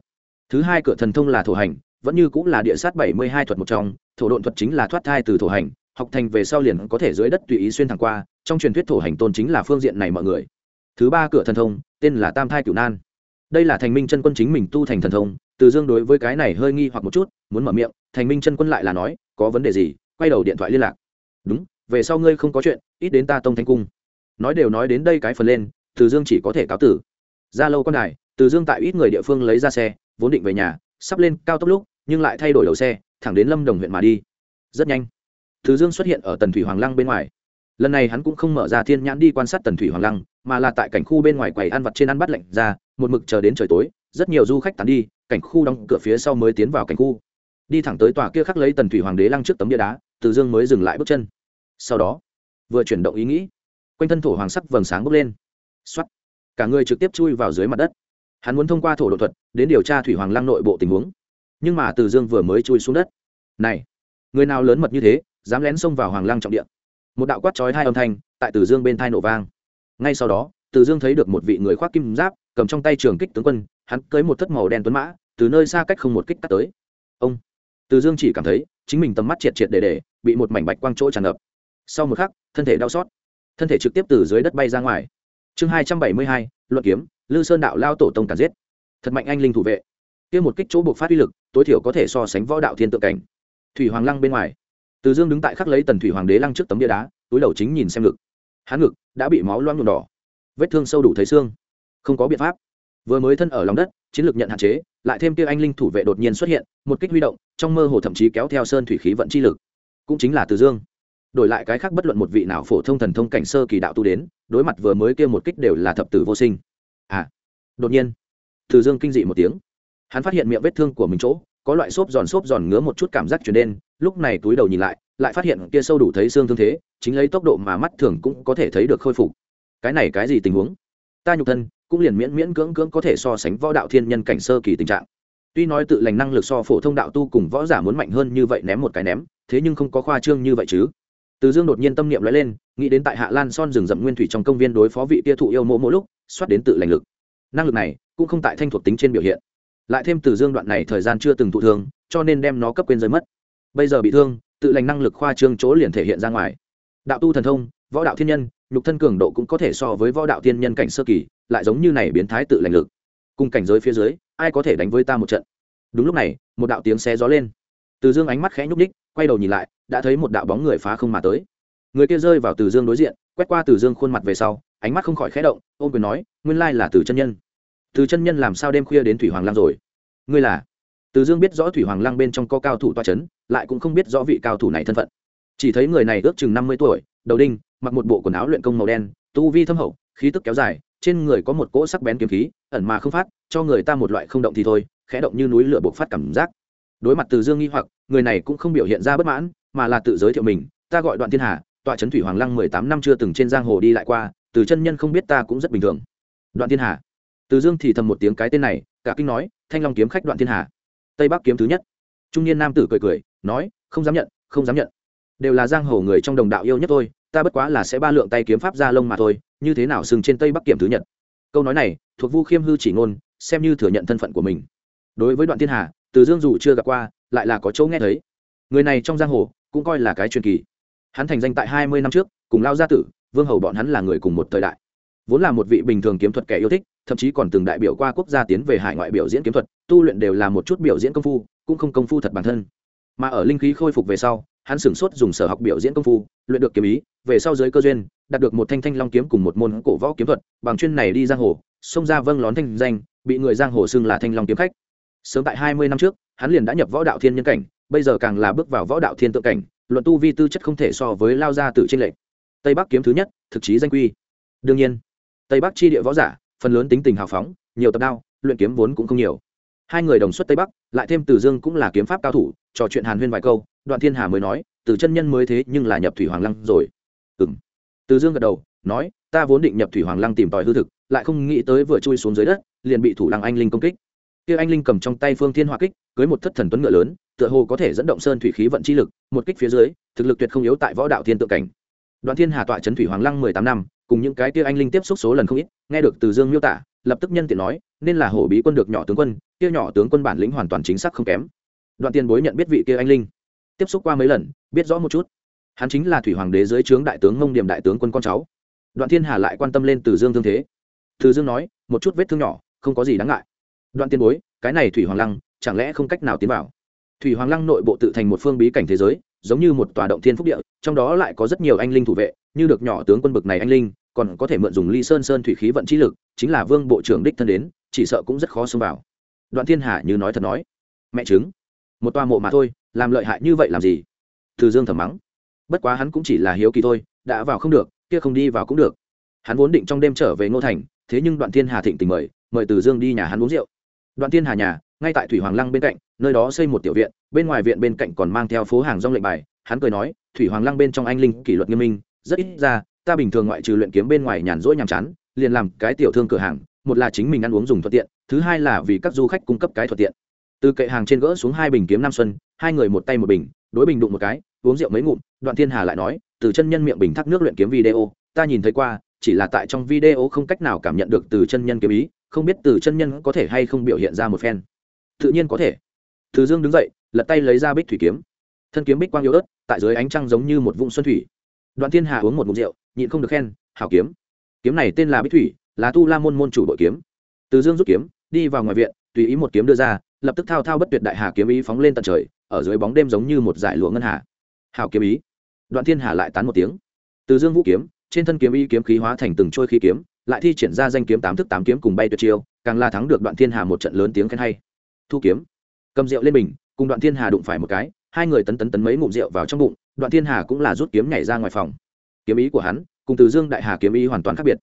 Thứ hai cửa thần thông là thổ hành, vẫn như cũng là địa sát bảy mươi hai thuật một trong, thổ độn thuật chính là thoát thai từ thổ hành, học thành về sau liền có thể dưới đất tùy ý xuyên thẳng qua, trong truyền thuyết thổ hành tôn chính là phương diện này mọi người. Thứ ba cửa thần thông, tên là tam thai cửu nan. Đây là thành minh chân quân chính mình tu thành thần thông, từ dương đối với cái này hơi nghi hoặc một chút, muốn mở miệng, thành minh chân quân lại là nói, có vấn đề gì? Quay đầu điện thoại liên lạc. Đúng, về sau ngươi không có chuyện, ít đến ta tông thanh cung. Nói đều nói đến đây cái phần lên, từ dương chỉ có thể cáo tử. Ra lâu con đài, từ dương tại ít người địa phương lấy ra xe, vốn định về nhà, sắp lên cao tốc lúc, nhưng lại thay đổi đầu xe, thẳng đến lâm đồng huyện mà đi. Rất nhanh, từ dương xuất hiện ở tần thủy hoàng lăng bên ngoài. Lần này hắn cũng không mở ra thiên nhãn đi quan sát tần thủy hoàng lăng, mà là tại cảnh khu bên ngoài quầy ăn vặt trên ăn bắt lạnh ra, một mực chờ đến trời tối, rất nhiều du khách tán đi, cảnh khu đóng cửa phía sau mới tiến vào cảnh khu đi thẳng tới tòa kia khắc lấy tần thủy hoàng đế lăng trước tấm bia đá, từ dương mới dừng lại bước chân. Sau đó, vừa chuyển động ý nghĩ, quanh thân thổ hoàng sắc vầng sáng bốc lên. X cả người trực tiếp chui vào dưới mặt đất. Hắn muốn thông qua thổ độ thuật đến điều tra thủy hoàng lăng nội bộ tình huống. Nhưng mà từ dương vừa mới chui xuống đất. Này, người nào lớn mật như thế, dám lén xông vào hoàng lăng trọng địa? Một đạo quát chói hai âm thanh tại từ dương bên thai nổ vang. Ngay sau đó, từ dương thấy được một vị người khoác kim giáp, cầm trong tay trường kích tướng quân, hắn cưới một thất màu đen tuấn mã, từ nơi xa cách không một kích cắt tới. Ông từ dương chỉ cảm thấy, chính mình tầm mắt triệt triệt để để, bị một mảnh bạch quang chỗ tràn ngập. Sau một khắc, thân thể đau xót. Thân thể trực tiếp từ dưới đất bay ra ngoài. Chương hai trăm bảy mươi hai, luận kiếm, lư sơn đạo lao tổ tông càn giết. Thật mạnh anh linh thủ vệ. Kia một kích chỗ buộc phát uy lực, tối thiểu có thể so sánh võ đạo thiên tượng cảnh. Thủy hoàng lăng bên ngoài. Từ dương đứng tại khắc lấy tần thủy hoàng đế lăng trước tấm bia đá, túi đầu chính nhìn xem ngực. Hắn ngực đã bị máu loang nhuộm đỏ. Vết thương sâu đủ thấy xương. Không có biện pháp vừa mới thân ở lòng đất, chiến lược nhận hạn chế, lại thêm kia anh linh thủ vệ đột nhiên xuất hiện, một kích huy động, trong mơ hồ thậm chí kéo theo sơn thủy khí vận chi lực. Cũng chính là từ dương. Đổi lại cái khác bất luận một vị nào phổ thông thần thông cảnh sơ kỳ đạo tu đến, đối mặt vừa mới kia một kích đều là thập tử vô sinh. À đột nhiên, từ dương kinh dị một tiếng. Hắn phát hiện miệng vết thương của mình chỗ, có loại xốp giòn xốp giòn ngứa một chút cảm giác chuyển đến lúc này túi đầu nhìn lại lại phát hiện kia sâu đủ thấy xương thương thế, chính lấy tốc độ mà mắt thường cũng có thể thấy được khôi phục. Cái này cái gì tình huống? Ta nhục thân cũng liền miễn miễn cưỡng cưỡng có thể so sánh võ đạo thiên nhân cảnh sơ kỳ tình trạng. Tuy nói tự lành năng lực so phổ thông đạo tu cùng võ giả muốn mạnh hơn như vậy ném một cái ném, thế nhưng không có khoa trương như vậy chứ. Từ dương đột nhiên tâm niệm lóe lên, nghĩ đến tại hạ lan son rừng rậm nguyên thủy trong công viên đối phó vị tia thụ yêu mộ mỗi lúc, xoát đến tự lành lực. Năng lực này cũng không tại thanh thuộc tính trên biểu hiện. Lại thêm từ dương đoạn này thời gian chưa từng thụ thương, cho nên đem nó cấp quên rơi mất. Bây giờ bị thương, tự lành năng lực khoa trương chỗ liền thể hiện ra ngoài. Đạo tu thần thông võ đạo thiên nhân, nhục thân cường độ cũng có thể so với võ đạo thiên nhân cảnh sơ kỳ, lại giống như này biến thái tự lành lực. Cùng cảnh giới phía dưới, ai có thể đánh với ta một trận? Đúng lúc này, một đạo tiếng xé gió lên. Từ dương ánh mắt khẽ nhúc ních quay đầu nhìn lại, đã thấy một đạo bóng người phá không mà tới. Người kia rơi vào từ dương đối diện, quét qua từ dương khuôn mặt về sau, ánh mắt không khỏi khẽ động, ôm quyền nói, nguyên lai là từ chân nhân. Từ chân nhân làm sao đêm khuya đến thủy hoàng lăng rồi? Ngươi là? Từ dương biết rõ thủy hoàng lăng bên trong có cao thủ toa c h ấ n lại cũng không biết rõ vị cao thủ này thân phận. Chỉ thấy người này ước chừng năm mươi tuổi, đầu đinh mặc một bộ quần áo luyện công màu đen, tu vi thâm hậu, khí tức kéo dài, trên người có một cỗ sắc bén kiếm khí, ẩn mà không phát, cho người ta một loại không động thì thôi, khẽ động như núi lửa buộc phát cảm giác. Đối mặt từ dương nghi hoặc, người này cũng không biểu hiện ra bất mãn, mà là tự giới thiệu mình, ta gọi đoạn thiên hà, tọa trấn thủy hoàng lăng mười tám năm chưa từng trên giang hồ đi lại qua, từ chân nhân không biết ta cũng rất bình thường. Đoạn thiên hà. Từ dương thì thầm một tiếng cái tên này, cả kinh nói, thanh long kiếm khách đoạn thiên hà. Tây bắc kiếm thứ nhất. Trung niên nam tử cười cười, nói, không dám nhận, không dám nhận. Đều là giang hồ người trong đồng đạo yêu nhất tôi ta bất quá là sẽ ba lượng tay kiếm pháp ra lông mà thôi, như thế nào sừng trên tây bắc kiểm thứ nhật? Câu nói này, thuộc vu khiêm hư chỉ ngôn, xem như thừa nhận thân phận của mình. Đối với đoạn thiên hà, từ dương dù chưa gặp qua, lại là có chỗ nghe thấy. Người này trong giang hồ, cũng coi là cái truyền kỳ. Hắn thành danh tại hai mươi năm trước, cùng lao gia tử, vương hầu bọn hắn là người cùng một thời đại. Vốn là một vị bình thường kiếm thuật kẻ yêu thích, thậm chí còn từng đại biểu qua quốc gia tiến về hải ngoại biểu diễn kiếm thuật, tu luyện đều là một chút biểu diễn công phu, cũng không công phu thật bản thân. Mà ở linh khí khôi phục về sau hắn sửng sốt dùng sở học biểu diễn công phu, luyện được kiếm ý, về sau giới cơ duyên, đạt được một thanh thanh long kiếm cùng một môn cổ võ kiếm thuật, bằng chuyên này đi giang hồ, xông ra vâng lón thanh danh, bị người giang hồ xưng là thanh long kiếm khách. Sớm tại hai mươi năm trước, hắn liền đã nhập võ đạo thiên nhân cảnh, bây giờ càng là bước vào võ đạo thiên tượng cảnh, luận tu vi tư chất không thể so với lao gia tử trên lệ. tây bắc kiếm thứ nhất, thực chí danh quy. Đương nhiên, tây bắc chi địa võ giả, phần lớn tính tình hào phóng, nhiều tập đao, luyện kiếm vốn cũng không nhiều. Hai người đồng xuất tây bắc, lại thêm từ dương cũng là kiếm pháp cao thủ, trò chuyện hàn huyên vài câu đoạn thiên hà mới nói, từ chân nhân mới thế, nhưng là nhập thủy hoàng lăng rồi. Ừ m từ dương gật đầu, nói, ta vốn định nhập thủy hoàng lăng tìm tòi hư thực, lại không nghĩ tới vừa chui xuống dưới đất, liền bị thủ lăng anh linh công kích. Kia anh linh cầm trong tay phương thiên hỏa kích, cưới một thất thần tuấn ngựa lớn, tựa hồ có thể dẫn động sơn thủy khí vận chi lực, một kích phía dưới, thực lực tuyệt không yếu tại võ đạo thiên tượng cảnh. Đoạn thiên hà tọa trấn thủy hoàng lăng mười tám năm, cùng những cái kia anh linh tiếp xúc số lần không ít, nghe được từ dương miêu tả, lập tức nhân tiện nói, nên là hổ bí quân được nhỏ tướng quân, kia nhỏ tướng quân bản lĩnh hoàn toàn chính xác không kém. Đoạn tiền bối nhận biết vị kia anh linh tiếp xúc qua mấy lần, biết rõ một chút. Hắn chính là thủy hoàng đế dưới trướng đại tướng mông điểm đại tướng quân con cháu. Đoạn thiên hà lại quan tâm lên từ dương thương thế. Từ dương nói, một chút vết thương nhỏ, không có gì đáng ngại. Đoạn tiên bối, cái này thủy hoàng lăng, chẳng lẽ không cách nào tiến vào? Thủy hoàng lăng nội bộ tự thành một phương bí cảnh thế giới, giống như một tòa động thiên phúc địa, trong đó lại có rất nhiều anh linh thủ vệ, như được nhỏ tướng quân bực này anh linh, còn có thể mượn dùng ly sơn sơn thủy khí vận trí lực, chính là vương bộ trưởng đích thân đến, chỉ sợ cũng rất khó xông vào. Đoạn thiên hà như nói thật nói, mẹ chứng một toa mộ mà thôi, làm lợi hại như vậy làm gì? Từ dương thầm mắng. Bất quá hắn cũng chỉ là hiếu kỳ thôi, đã vào không được, kia không đi vào cũng được. Hắn vốn định trong đêm trở về ngô thành, thế nhưng đoạn thiên hà thịnh tình mời mời từ dương đi nhà hắn uống rượu. Đoạn thiên hà nhà, ngay tại thủy hoàng lăng bên cạnh, nơi đó xây một tiểu viện, bên ngoài viện bên cạnh còn mang theo phố hàng rong lệnh bài. Hắn cười nói, thủy hoàng lăng bên trong anh linh kỷ luật nghiêm minh, rất ít ra, ta bình thường ngoại trừ luyện kiếm bên ngoài nhàn rỗi nhàm chán, liền làm cái tiểu thương cửa hàng, một là chính mình ăn uống dùng thuận tiện, thứ hai là vì các du khách cung cấp cái thuận tiện từ kệ hàng trên gỡ xuống hai bình kiếm nam xuân, hai người một tay một bình, đối bình đụng một cái, uống rượu mấy ngụm, đoạn thiên hà lại nói, từ chân nhân miệng bình thác nước luyện kiếm video, ta nhìn thấy qua, chỉ là tại trong video không cách nào cảm nhận được từ chân nhân kiếm ý, không biết từ chân nhân có thể hay không biểu hiện ra một phen. Tự nhiên có thể. Từ dương đứng dậy, lật tay lấy ra bích thủy kiếm. Thân kiếm bích quang yếu ớt, tại dưới ánh trăng giống như một vũng xuân thủy. Đoạn thiên hà uống một mục rượu, nhịn không được khen, hảo kiếm. Kiếm này tên là bích thủy, là tu la môn môn chủ đội kiếm. Từ dương rút kiếm, đi vào ngoài viện, tùy ý một kiếm đưa ra lập tức thao thao bất tuyệt đại hà kiếm ý phóng lên tận trời, ở dưới bóng đêm giống như một dải lụa ngân hà. Hào kiếm ý. Đoạn thiên hà lại tán một tiếng. Từ dương vũ kiếm, trên thân kiếm ý kiếm khí hóa thành từng trôi khí kiếm, lại thi triển ra danh kiếm tám thức tám kiếm cùng bay tuyệt chiêu, càng là thắng được đoạn thiên hà một trận lớn tiếng khen hay. Thu kiếm. Cầm rượu lên bình cùng đoạn thiên hà đụng phải một cái, hai người tấn tấn tấn mấy ngụm rượu vào trong bụng, đoạn thiên hà cũng là rút kiếm nhảy ra ngoài phòng. Kiếm ý của hắn, cùng từ dương đại hà kiếm ý hoàn toàn khác biệt.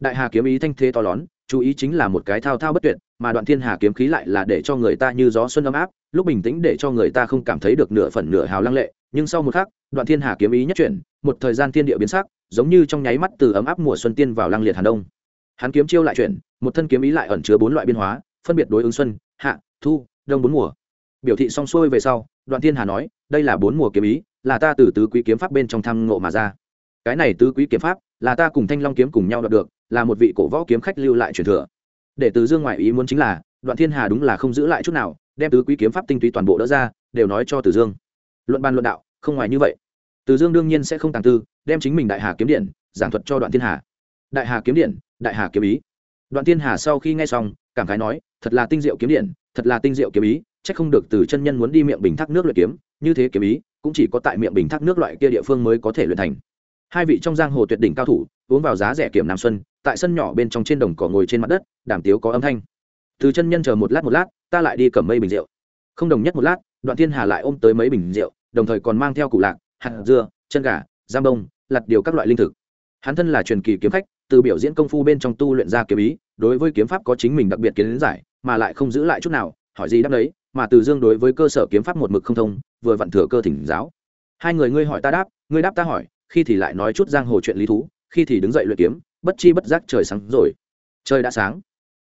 Đại hà kiếm ý thanh thế to lớn chú ý chính là một cái thao thao bất tuyệt, mà đoạn thiên hà kiếm khí lại là để cho người ta như gió xuân ấm áp, lúc bình tĩnh để cho người ta không cảm thấy được nửa phần nửa hào lăng lệ. Nhưng sau một khắc, đoạn thiên hà kiếm ý nhất chuyển, một thời gian thiên địa biến sắc, giống như trong nháy mắt từ ấm áp mùa xuân tiên vào lăng liệt hàn đông. Hắn kiếm chiêu lại chuyển, một thân kiếm ý lại ẩn chứa bốn loại biên hóa, phân biệt đối ứng xuân, hạ, thu, đông bốn mùa. Biểu thị xong xuôi về sau, đoạn thiên hà nói, đây là bốn mùa kiếm ý, là ta từ tứ quý kiếm pháp bên trong tham ngộ mà ra. Cái này tứ quý kiếm pháp là ta cùng thanh long kiếm cùng nhau đoạt được là một vị cổ võ kiếm khách lưu lại truyền thừa. Để từ dương ngoại ý muốn chính là, đoạn thiên hà đúng là không giữ lại chút nào, đem tứ quý kiếm pháp tinh túy toàn bộ đỡ ra, đều nói cho từ dương. Luận ban luận đạo, không ngoài như vậy. Từ dương đương nhiên sẽ không tàng tư, đem chính mình đại hà kiếm điện, giảng thuật cho đoạn thiên hà. Đại hà kiếm điện, đại hà kiếm ý. Đoạn thiên hà sau khi nghe xong, cảm khái nói, thật là tinh diệu kiếm điện, thật là tinh diệu kiếm ý, chắc không được từ chân nhân muốn đi miệng bình thác nước luyện kiếm, như thế kiếm ý cũng chỉ có tại miệng bình thác nước loại kia địa phương mới có thể luyện thành. Hai vị trong giang hồ tuyệt đỉnh cao thủ uống vào giá rẻ kiểm nam xuân, tại sân nhỏ bên trong trên đồng cỏ ngồi trên mặt đất, đàm tiếu có âm thanh. Từ chân nhân chờ một lát một lát, ta lại đi cầm mây bình rượu. Không đồng nhất một lát, đoạn thiên hà lại ôm tới mấy bình rượu, đồng thời còn mang theo củ lạc, hạt dưa, chân gà, giam đông, lặt điều các loại linh thực. Hắn thân là truyền kỳ kiếm khách, từ biểu diễn công phu bên trong tu luyện ra kiếm ý, đối với kiếm pháp có chính mình đặc biệt kiến giải, mà lại không giữ lại chút nào, hỏi gì đáp đấy mà từ dương đối với cơ sở kiếm pháp một mực không thông, vừa vặn thừa cơ thỉnh giáo. Hai người ngươi hỏi ta đáp, ngươi đáp ta hỏi, khi thì lại nói chút giang hồ chuyện lý thú khi thì đứng dậy luyện kiếm, bất chi bất giác trời sáng rồi. Trời đã sáng.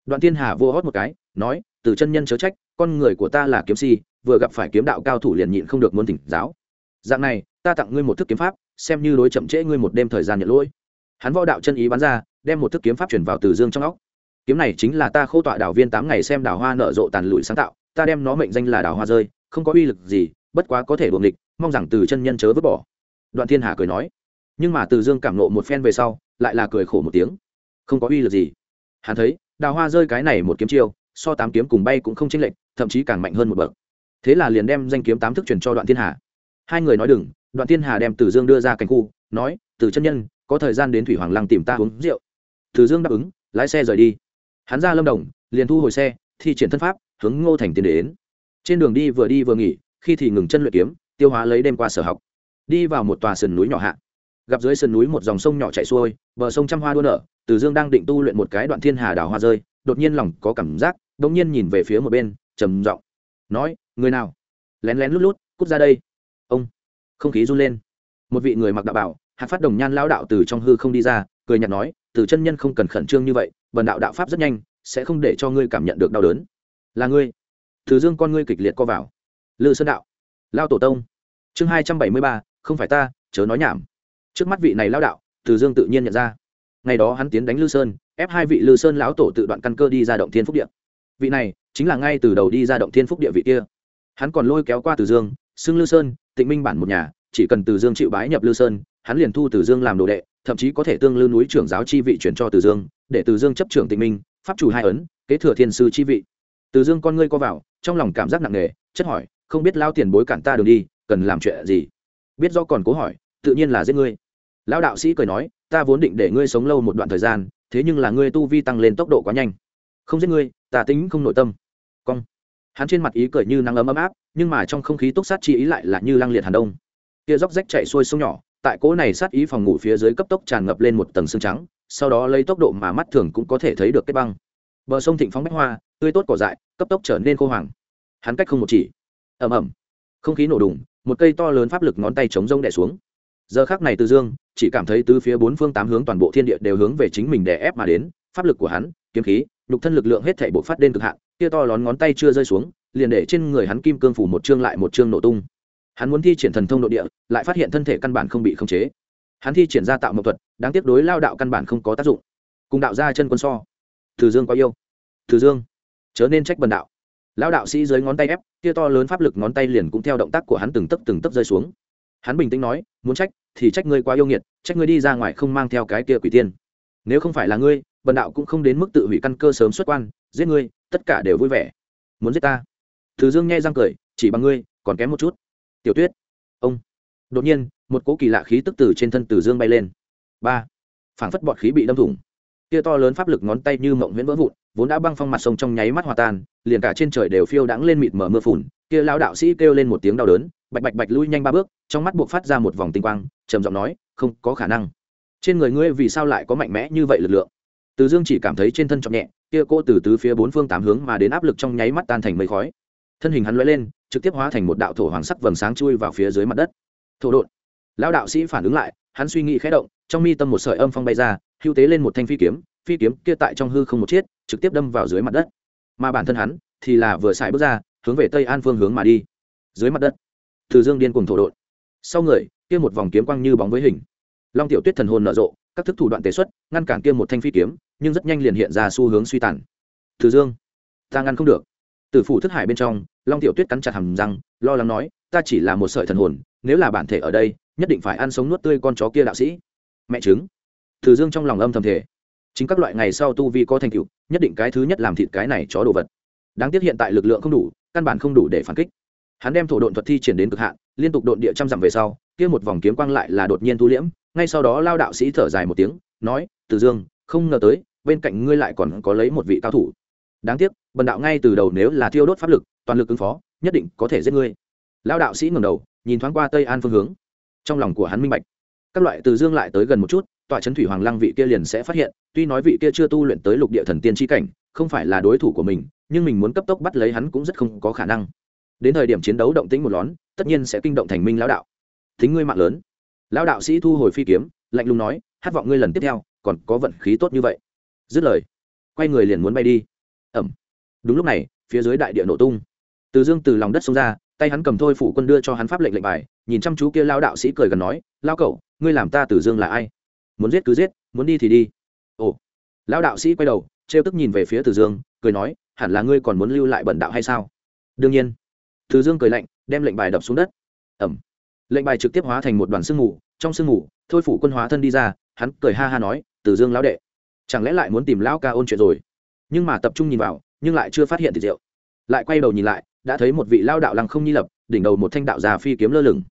Đoạn thiên hà vô hót một cái, nói, từ chân nhân chớ trách, con người của ta là kiếm si, vừa gặp phải kiếm đạo cao thủ liền nhịn không được muốn thỉnh giáo. Dạng này, ta tặng ngươi một thức kiếm pháp, xem như đối chậm trễ ngươi một đêm thời gian nhận lỗi. Hắn võ đạo chân ý bắn ra, đem một thức kiếm pháp chuyển vào từ dương trong óc. Kiếm này chính là ta khô tọa đảo viên tám ngày xem đảo hoa nở rộ tàn lụi sáng tạo, ta đem nó mệnh danh là đảo hoa rơi, không có uy lực gì, bất quá có thể buồng địch mong rằng từ chân nhân chớ vứt bỏ. Đoạn thiên hà cười nói nhưng mà từ dương cảm nộ một phen về sau, lại là cười khổ một tiếng. Không có uy lực gì. Hắn thấy, đào hoa rơi cái này một kiếm chiêu, so tám kiếm cùng bay cũng không chênh lệch, thậm chí càng mạnh hơn một bậc. Thế là liền đem danh kiếm tám thức truyền cho đoạn thiên hà. Hai người nói đừng, đoạn thiên hà đem từ dương đưa ra cảnh khu, nói, từ chân nhân, có thời gian đến thủy hoàng lăng tìm ta uống rượu. Từ dương đáp ứng, lái xe rời đi. Hắn ra lâm đồng, liền thu hồi xe, thi triển thân pháp, hướng ngô thành tiến đến. Trên đường đi vừa đi vừa nghỉ, khi thì ngừng chân luyện kiếm, tiêu hóa lấy đêm qua sở học. Đi vào một tòa sườn núi nhỏ hạ gặp dưới sườn núi một dòng sông nhỏ chảy xuôi, bờ sông trăm hoa đua nở, từ dương đang định tu luyện một cái đoạn thiên hà đào hoa rơi, đột nhiên lòng có cảm giác đ ỗ n g nhiên nhìn về phía một bên, trầm giọng nói, người nào? Lén lén lút lút, cút ra đây. Ông, không khí run lên. Một vị người mặc đạo bảo, hạt phát đồng nhan lao đạo từ trong hư không đi ra, cười nhạt nói, từ chân nhân không cần khẩn trương như vậy, bần đạo đạo pháp rất nhanh, sẽ không để cho ngươi cảm nhận được đau đớn. Là ngươi. Từ dương con ngươi kịch liệt co vào. Lư sơn đạo, lao tổ tông. Chương hai trăm bảy mươi ba, không phải ta, chớ nói nhảm trước mắt vị này lao đạo, từ dương tự nhiên nhận ra. Ngày đó hắn tiến đánh lư sơn, ép hai vị lư sơn lão tổ tự đoạn căn cơ đi ra động thiên phúc địa. Vị này, chính là ngay từ đầu đi ra động thiên phúc địa vị kia. Hắn còn lôi kéo qua từ dương, xưng lư sơn, tịnh minh bản một nhà, chỉ cần từ dương chịu bái nhập lư sơn, hắn liền thu từ dương làm đồ đệ, thậm chí có thể tương lư núi trưởng giáo chi vị chuyển cho từ dương, để từ dương chấp trưởng tịnh minh, pháp chủ hai ấn, kế thừa thiên sư chi vị. Từ dương con ngươi co vào, trong lòng cảm giác nặng nề, chất hỏi, không biết lao tiền bối cản ta đường đi, cần làm chuyện gì? Biết do còn cố hỏi, tự nhiên là giết ngươi lão đạo sĩ cười nói, ta vốn định để ngươi sống lâu một đoạn thời gian, thế nhưng là ngươi tu vi tăng lên tốc độ quá nhanh. Không giết ngươi, ta tính không nội tâm. Cong. Hắn trên mặt ý cười như nắng ấm ấm áp, nhưng mà trong không khí túc sát chi ý lại là như lăng liệt hàn đông. Kia róc rách chạy xuôi sông nhỏ, tại cỗ này sát ý phòng ngủ phía dưới cấp tốc tràn ngập lên một tầng xương trắng, sau đó lấy tốc độ mà mắt thường cũng có thể thấy được kết băng. Bờ sông thịnh phóng bách hoa, tươi tốt cỏ dại, cấp tốc trở nên khô hoàng. Hắn cách không một chỉ. Ẩm ẩm không khí nổ đùng, một cây to lớn pháp lực ngón tay chống rông đẻ xuống giờ khác này từ dương chỉ cảm thấy từ phía bốn phương tám hướng toàn bộ thiên địa đều hướng về chính mình đè ép mà đến, pháp lực của hắn, kiếm khí, nhục thân lực lượng hết thể bộ phát đến cực hạn, kia to lón ngón tay chưa rơi xuống, liền để trên người hắn kim cương phủ một chương lại một chương nổ tung. Hắn muốn thi triển thần thông nội địa, lại phát hiện thân thể căn bản không bị khống chế. Hắn thi triển ra tạo mậu thuật, đáng tiếc đối lao đạo căn bản không có tác dụng. Cùng đạo ra chân quân so, từ dương có yêu. Từ dương, chớ nên trách bần đạo. Lao đạo sĩ dưới ngón tay ép, kia to lớn pháp lực ngón tay liền cũng theo động tác của hắn từng tấc từng tấc rơi xuống hắn bình tĩnh nói, muốn trách thì trách ngươi quá yêu nghiệt, trách ngươi đi ra ngoài không mang theo cái kia quỷ tiên. Nếu không phải là ngươi bần đạo cũng không đến mức tự hủy căn cơ sớm xuất quan, giết ngươi, tất cả đều vui vẻ. Muốn giết ta? Thứ dương nghe răng cười, chỉ bằng ngươi, còn kém một chút. Tiểu tuyết. Ông. Đột nhiên, một cỗ kỳ lạ khí tức từ trên thân từ dương bay lên. Ba. Phảng phất bọt khí bị đâm thủng kia to lớn pháp lực ngón tay như mộng nguyễn vỡ vụn, vốn đã băng phong mặt sông trong nháy mắt hòa tan, liền cả trên trời đều phiêu đãng lên mịt mở mưa phùn, kia lão đạo sĩ kêu lên một tiếng đau đớn, bạch bạch bạch lui nhanh ba bước, trong mắt buộc phát ra một vòng tinh quang, trầm giọng nói, không có khả năng. Trên người ngươi vì sao lại có mạnh mẽ như vậy lực lượng? Từ dương chỉ cảm thấy trên thân trọng nhẹ, kia cô từ tứ phía bốn phương tám hướng mà đến áp lực trong nháy mắt tan thành mây khói. Thân hình hắn lóe lên, trực tiếp hóa thành một đạo thổ hoàng sắc vầng sáng chui vào phía dưới mặt đất. Thổ đột lão đạo sĩ phản ứng lại, hắn suy nghĩ khẽ động, trong mi tâm một sợi âm phong bay ra hưu tế lên một thanh phi kiếm phi kiếm kia tại trong hư không một chiếc, trực tiếp đâm vào dưới mặt đất. Mà bản thân hắn thì là vừa xài bước ra hướng về tây an phương hướng mà đi. Dưới mặt đất từ dương điên cùng thổ đột sau người kia một vòng kiếm quang như bóng với hình. Long tiểu tuyết thần hồn nở rộ các thức thủ đoạn tế xuất ngăn cản kia một thanh phi kiếm nhưng rất nhanh liền hiện ra xu hướng suy tàn. Từ dương ta ngăn không được. Từ phủ thức hải bên trong long tiểu tuyết cắn chặt hầm răng lo lắng nói ta chỉ là một sợi thần hồn nếu là bản thể ở đây nhất định phải ăn sống nuốt tươi con chó kia đạo sĩ. Mẹ chứng từ dương trong lòng âm thầm thể chính các loại ngày sau tu vi có thành tựu, nhất định cái thứ nhất làm thịt cái này chó đồ vật. Đáng tiếc hiện tại lực lượng không đủ, căn bản không đủ để phản kích. Hắn đem thổ độn thuật thi triển đến cực hạn, liên tục độn địa trăm dặm về sau, kia một vòng kiếm quang lại là đột nhiên thu liễm, ngay sau đó lao đạo sĩ thở dài một tiếng, nói, từ dương, không ngờ tới, bên cạnh ngươi lại còn có lấy một vị cao thủ. Đáng tiếc, bần đạo ngay từ đầu nếu là thiêu đốt pháp lực, toàn lực ứng phó, nhất định có thể giết ngươi. Lao đạo sĩ ngẩng đầu, nhìn thoáng qua tây an phương hướng. Trong lòng của hắn minh bạch. Các loại từ dương lại tới gần một chút tọa trấn thủy hoàng lăng vị kia liền sẽ phát hiện, tuy nói vị kia chưa tu luyện tới lục địa thần tiên tri cảnh, không phải là đối thủ của mình, nhưng mình muốn cấp tốc bắt lấy hắn cũng rất không có khả năng. Đến thời điểm chiến đấu động tĩnh một lón, tất nhiên sẽ kinh động thành minh lão đạo. Thính ngươi mạng lớn. Lão đạo sĩ thu hồi phi kiếm, lạnh lùng nói hát vọng ngươi lần tiếp theo, còn có vận khí tốt như vậy. Dứt lời, quay người liền muốn bay đi. Ẩm. Đúng lúc này, phía dưới đại địa nổ tung. Từ dương từ lòng đất xông ra, tay hắn cầm thôi phủ quân đưa cho hắn pháp lệnh lệnh bài, nhìn chăm chú kia lao đạo sĩ cười gần nói lao cậu ngươi làm ta từ dương là ai? Muốn giết cứ giết, muốn đi thì đi. Ồ, lão đạo sĩ quay đầu, trêu tức nhìn về phía từ dương, cười nói, hẳn là ngươi còn muốn lưu lại bẩn đạo hay sao? Đương nhiên. Từ dương cười lạnh, đem lệnh bài đập xuống đất. Ẩm. Lệnh bài trực tiếp hóa thành một đoàn sương mù, trong sương mù, thôi phủ quân hóa thân đi ra, hắn cười ha ha nói, từ dương lão đệ, chẳng lẽ lại muốn tìm lão ca ôn chuyện rồi? Nhưng mà tập trung nhìn vào, nhưng lại chưa phát hiện thịt rượu. Lại quay đầu nhìn lại, đã thấy một vị lao đạo lăng không nhi lập, đỉnh đầu một thanh đạo già phi kiếm lơ lửng.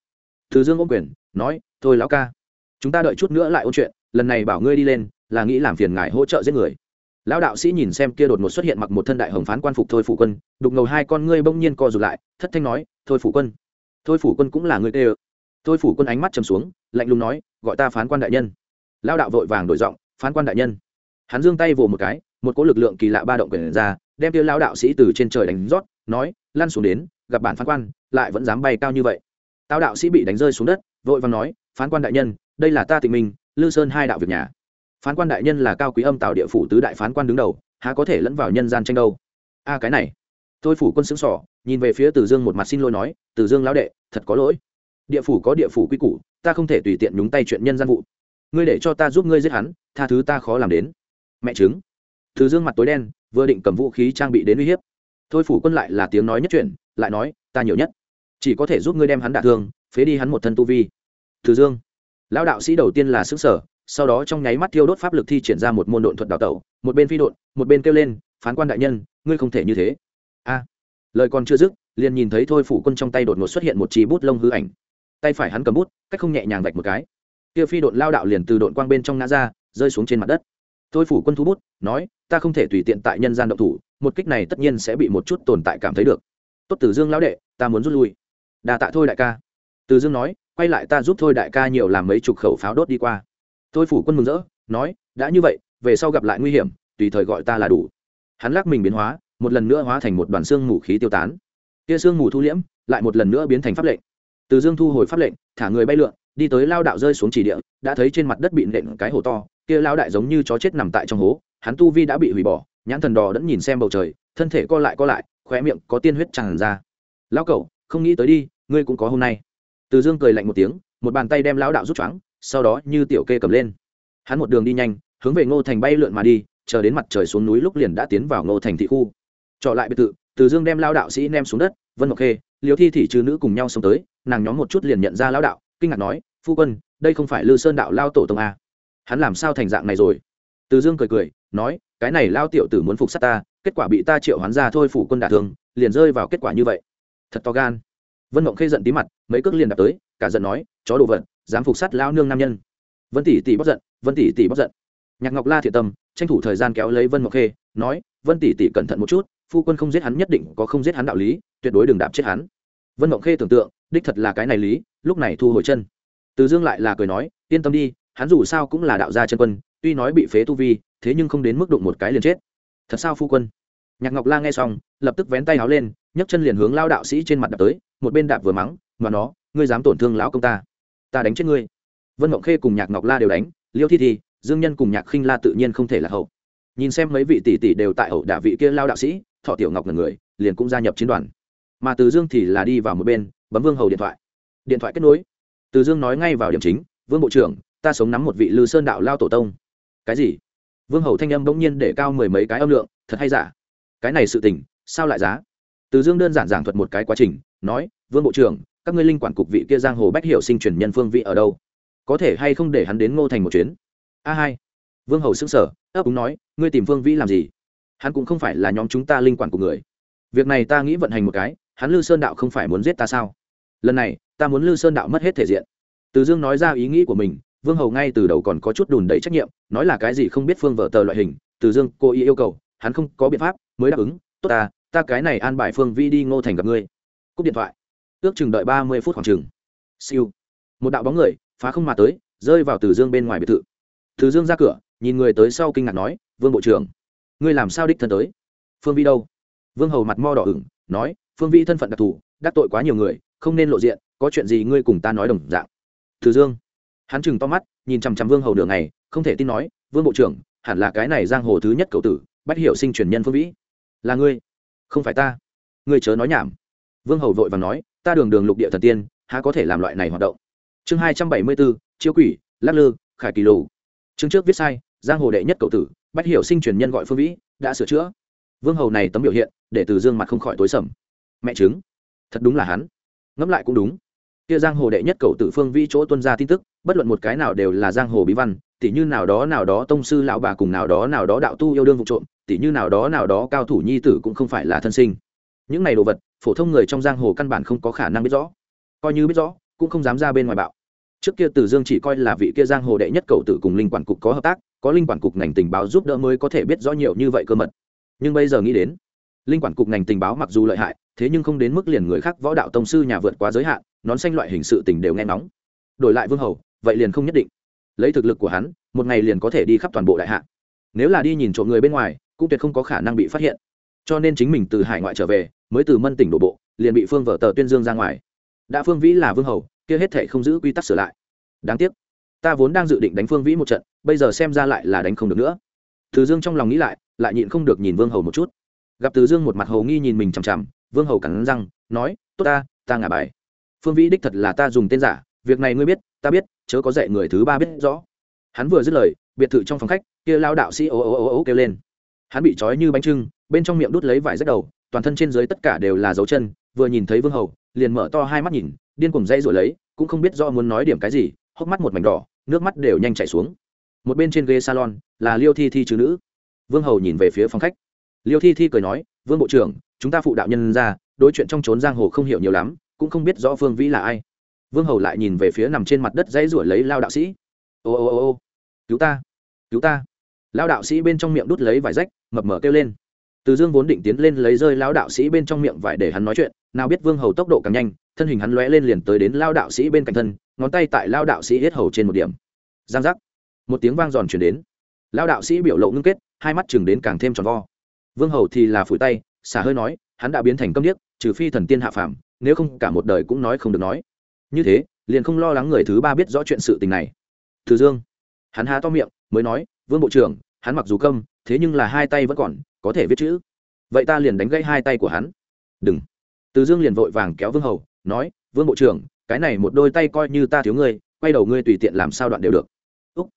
Từ dương ôm quyền, nói, thôi lão ca chúng ta đợi chút nữa lại ôn chuyện, lần này bảo ngươi đi lên, là nghĩ làm phiền ngài hỗ trợ giết người. Lão đạo sĩ nhìn xem kia đột ngột xuất hiện mặc một thân đại hồng phán quan phục thôi phủ quân, đục ngầu hai con ngươi bỗng nhiên co rụt lại, thất thanh nói, thôi phủ quân, thôi phủ quân cũng là người tê ơ. Thôi phủ quân ánh mắt trầm xuống, lạnh lùng nói, gọi ta phán quan đại nhân. Lão đạo vội vàng đổi giọng, phán quan đại nhân. Hắn giương tay vồ một cái, một cỗ lực lượng kỳ lạ ba động quyển ra, đem kia lão đạo sĩ từ trên trời đánh rót, nói, lăn xuống đến, gặp bản phán quan, lại vẫn dám bay cao như vậy. Tao đạo sĩ bị đánh rơi xuống đất, vội vàng nói, phán quan đại nhân đây là ta tịnh minh, lư sơn hai đạo việc nhà. Phán quan đại nhân là cao quý âm tạo địa phủ tứ đại phán quan đứng đầu, há có thể lẫn vào nhân gian tranh đâu? A, cái này. Tôi phủ quân xứng sỏ nhìn về phía từ dương một mặt xin lỗi nói, từ dương lão đệ, thật có lỗi. Địa phủ có địa phủ quy củ, ta không thể tùy tiện nhúng tay chuyện nhân gian vụ. Ngươi để cho ta giúp ngươi giết hắn, tha thứ ta khó làm đến. Mẹ chứng từ dương mặt tối đen, vừa định cầm vũ khí trang bị đến uy hiếp. Thôi phủ quân lại là tiếng nói nhất chuyện, lại nói, ta nhiều nhất chỉ có thể giúp ngươi đem hắn đả thương, phế đi hắn một thân tu vi. Từ dương lão đạo sĩ đầu tiên là xứ sở sau đó trong nháy mắt thiêu đốt pháp lực thi triển ra một môn độn thuật đào tẩu, một bên phi độn, một bên kêu lên, phán quan đại nhân, ngươi không thể như thế. A. Lời còn chưa dứt, liền nhìn thấy thôi phủ quân trong tay đột ngột xuất hiện một chi bút lông hư ảnh. Tay phải hắn cầm bút, cách không nhẹ nhàng vạch một cái. Kia phi độn lao đạo liền từ độn quang bên trong ngã ra, rơi xuống trên mặt đất. Thôi phủ quân thu bút, nói, ta không thể tùy tiện tại nhân gian động thủ, một kích này tất nhiên sẽ bị một chút tồn tại cảm thấy được. Tốt tử dương lão đệ, ta muốn rút lui. Đà tạ thôi đại ca. Từ dương nói quay lại ta giúp thôi đại ca nhiều làm mấy chục khẩu pháo đốt đi qua. Thôi phủ quân mừng rỡ, nói, đã như vậy, về sau gặp lại nguy hiểm, tùy thời gọi ta là đủ. Hắn lắc mình biến hóa, một lần nữa hóa thành một đoàn xương mù khí tiêu tán. Kia xương mù thu liễm, lại một lần nữa biến thành pháp lệnh. Từ dương thu hồi pháp lệnh, thả người bay lượn, đi tới lao đạo rơi xuống chỉ địa, đã thấy trên mặt đất bị nện cái hồ to, kia lao đại giống như chó chết nằm tại trong hố, hắn tu vi đã bị hủy bỏ, nhãn thần đỏ đẫn nhìn xem bầu trời, thân thể co lại co lại, khóe miệng có tiên huyết tràn ra. Lao cậu không nghĩ tới đi, ngươi cũng có hôm nay từ dương cười lạnh một tiếng, một bàn tay đem Lão đạo rút choáng, sau đó như tiểu kê cầm lên. Hắn một đường đi nhanh, hướng về ngô thành bay lượn mà đi, chờ đến mặt trời xuống núi lúc liền đã tiến vào ngô thành thị khu. Trọ lại biệt thự, từ dương đem lao đạo sĩ nem xuống đất, vân ngọc khê liều thi thị trừ nữ cùng nhau xông tới, nàng nhóm một chút liền nhận ra lao đạo, kinh ngạc nói, phu quân, đây không phải lư sơn đạo lao tổ tông a? Hắn làm sao thành dạng này rồi? Từ dương cười cười, nói, cái này lao tiểu tử muốn phục sát ta, kết quả bị ta triệu hoán ra thôi phủ quân đả thương, liền rơi vào kết quả như vậy. Thật to gan. Vân mộng khê giận tí mặt mấy cước liền đạp tới, cả giận nói, chó đồ vật, dám phục sát lao nương nam nhân. Vân tỷ tỷ bóc giận, vân tỷ tỷ bóc giận. Nhạc ngọc la thiện tâm, tranh thủ thời gian kéo lấy vân ngọc khê, nói, vân tỷ tỷ cẩn thận một chút, phu quân không giết hắn nhất định có không giết hắn đạo lý, tuyệt đối đừng đạp chết hắn. Vân ngọc khê tưởng tượng, đích thật là cái này lý, lúc này thu hồi chân. Từ dương lại là cười nói, yên tâm đi, hắn dù sao cũng là đạo gia chân quân, tuy nói bị phế tu vi, thế nhưng không đến mức đụng một cái liền chết. Thật sao phu quân? Nhạc ngọc la nghe xong, lập tức vén tay áo lên, nhấc chân liền hướng lao đạo sĩ trên mặt đạp tới, một bên đạp vừa mắng mà nó, ngươi dám tổn thương lão công ta. Ta đánh chết ngươi. Vân mộng khê cùng nhạc ngọc la đều đánh, liêu thi thi, dương nhân cùng nhạc khinh la tự nhiên không thể là hậu. Nhìn xem mấy vị tỷ tỷ đều tại hậu đả vị kia lao đạo sĩ, thọ tiểu ngọc là người, liền cũng gia nhập chiến đoàn. Mà từ dương thì là đi vào một bên, bấm vương hầu điện thoại. Điện thoại kết nối. Từ dương nói ngay vào điểm chính, vương bộ trưởng, ta sống nắm một vị lư sơn đạo lao tổ tông. Cái gì? Vương hầu thanh âm bỗng nhiên để cao mười mấy cái âm lượng, thật hay giả? Cái này sự tình, sao lại giá? Từ dương đơn giản giảng thuật một cái quá trình, nói, vương bộ trưởng các ngươi linh quản cục vị kia giang hồ bách hiệu sinh truyền nhân phương vị ở đâu? Có thể hay không để hắn đến ngô thành một chuyến? A hai. Vương hầu xứng sở ấp úng nói, ngươi tìm phương vĩ làm gì? Hắn cũng không phải là nhóm chúng ta linh quản của người. Việc này ta nghĩ vận hành một cái, hắn lư sơn đạo không phải muốn giết ta sao? Lần này, ta muốn lư sơn đạo mất hết thể diện. Từ dương nói ra ý nghĩ của mình, vương hầu ngay từ đầu còn có chút đùn đẩy trách nhiệm, nói là cái gì không biết phương vợ tờ loại hình, từ dương, cô ý yêu cầu, hắn không có biện pháp, mới đáp ứng, tốt ta ta cái này an bài phương vi đi ngô thành gặp ngươi. Cúp điện thoại ước chừng đợi ba mươi phút khoảng chừng. Siêu. Một đạo bóng người, phá không mà tới, rơi vào từ dương bên ngoài biệt thự. Từ dương ra cửa, nhìn người tới sau kinh ngạc nói, vương bộ trưởng, ngươi làm sao đích thân tới? Phương vi đâu? Vương hầu mặt mo đỏ ửng, nói, phương vi thân phận đặc thù, đắc tội quá nhiều người, không nên lộ diện, có chuyện gì ngươi cùng ta nói đồng dạng. Từ dương, hắn chừng to mắt, nhìn chằm chằm vương hầu đường ngày, không thể tin nói, vương bộ trưởng, hẳn là cái này giang hồ thứ nhất cậu tử, bắt hiểu sinh truyền nhân phương vĩ là ngươi, không phải ta. Ngươi chớ nói nhảm. Vương hầu vội và nói ta đường đường lục địa thần tiên, há có thể làm loại này hoạt động? Chương hai trăm bảy mươi bốn chiếu quỷ, lắc lư, khải kỳ lù. Chương trước viết sai, giang hồ đệ nhất cậu tử, bách hiểu sinh truyền nhân gọi phương vĩ, đã sửa chữa. Vương hầu này tấm biểu hiện, để từ dương mặt không khỏi tối sầm. Mẹ chứng. Thật đúng là hắn. Ngẫm lại cũng đúng. Kia giang hồ đệ nhất cầu tử phương vĩ chỗ tuân ra tin tức, bất luận một cái nào đều là giang hồ bí văn, tỉ như nào đó nào đó tông sư lão bà cùng nào đó nào đó đạo tu yêu đương vụ trộm, tỉ như nào đó nào đó cao thủ nhi tử cũng không phải là thân sinh những này đồ vật, phổ thông người trong giang hồ căn bản không có khả năng biết rõ. Coi như biết rõ, cũng không dám ra bên ngoài bạo. Trước kia tử dương chỉ coi là vị kia giang hồ đệ nhất cầu tử cùng linh quản cục có hợp tác, có linh quản cục ngành tình báo giúp đỡ mới có thể biết rõ nhiều như vậy cơ mật. Nhưng bây giờ nghĩ đến, linh quản cục ngành tình báo mặc dù lợi hại, thế nhưng không đến mức liền người khác võ đạo tông sư nhà vượt quá giới hạn, nón xanh loại hình sự tình đều nghe nóng đổi lại vương hầu, vậy liền không nhất định. Lấy thực lực của hắn, một ngày liền có thể đi khắp toàn bộ đại hạ. Nếu là đi nhìn trộm người bên ngoài, cũng tuyệt không có khả năng bị phát hiện. Cho nên chính mình từ hải ngoại trở về mới từ mân tỉnh đổ bộ, liền bị phương vở tờ tuyên dương ra ngoài. Đã phương vĩ là vương hầu, kia hết thể không giữ quy tắc sửa lại. Đáng tiếc, ta vốn đang dự định đánh phương vĩ một trận, bây giờ xem ra lại là đánh không được nữa. Từ dương trong lòng nghĩ lại lại nhịn không được nhìn vương hầu một chút. Gặp từ dương một mặt hầu nghi nhìn mình chằm chằm, vương hầu cắn răng, nói, tốt ta ta ngả bài. Phương vĩ đích thật là ta dùng tên giả, việc này ngươi biết, ta biết, chớ có dạy người thứ ba biết rõ. Hắn vừa dứt lời, biệt thự trong phòng khách, kia lao đạo sĩ ố ố ố ố kêu lên. Hắn bị trói như bánh trưng, bên trong miệng đút lấy vải rách đầu toàn thân trên dưới tất cả đều là dấu chân, vừa nhìn thấy vương hầu, liền mở to hai mắt nhìn, điên cùng dây rồi lấy, cũng không biết do muốn nói điểm cái gì, hốc mắt một mảnh đỏ, nước mắt đều nhanh chảy xuống. Một bên trên ghế salon, là liêu thi thi chứ nữ. Vương hầu nhìn về phía phòng khách. Liêu thi thi cười nói, vương bộ trưởng, chúng ta phụ đạo nhân ra, đối chuyện trong trốn giang hồ không hiểu nhiều lắm, cũng không biết rõ vương vĩ là ai. Vương hầu lại nhìn về phía nằm trên mặt đất dãy ruổi lấy lao đạo sĩ. Ô ô ô ô, cứu ta cứu ta. Lao đạo sĩ bên trong miệng đút lấy vải rách, mập mở kêu lên từ dương vốn định tiến lên lấy rơi lao đạo sĩ bên trong miệng vải để hắn nói chuyện, nào biết vương hầu tốc độ càng nhanh, thân hình hắn lóe lên liền tới đến lao đạo sĩ bên cạnh thân, ngón tay tại lao đạo sĩ hết hầu trên một điểm. Giang giác. Một tiếng vang giòn chuyển đến. Lao đạo sĩ biểu lộ ngưng kết, hai mắt chừng đến càng thêm tròn vo. Vương hầu thì là phủi tay, xả hơi nói, hắn đã biến thành câm điếc, trừ phi thần tiên hạ phàm, nếu không cả một đời cũng nói không được nói. Như thế, liền không lo lắng người thứ ba biết rõ chuyện sự tình này. Từ dương. Hắn há to miệng, mới nói, vương bộ trưởng, hắn mặc dù câm, thế nhưng là hai tay vẫn còn có thể viết chữ. Vậy ta liền đánh gãy hai tay của hắn. Đừng. Từ dương liền vội vàng kéo vương hầu, nói, vương bộ trưởng, cái này một đôi tay coi như ta thiếu ngươi, quay đầu ngươi tùy tiện làm sao đoạn đều được. Úc.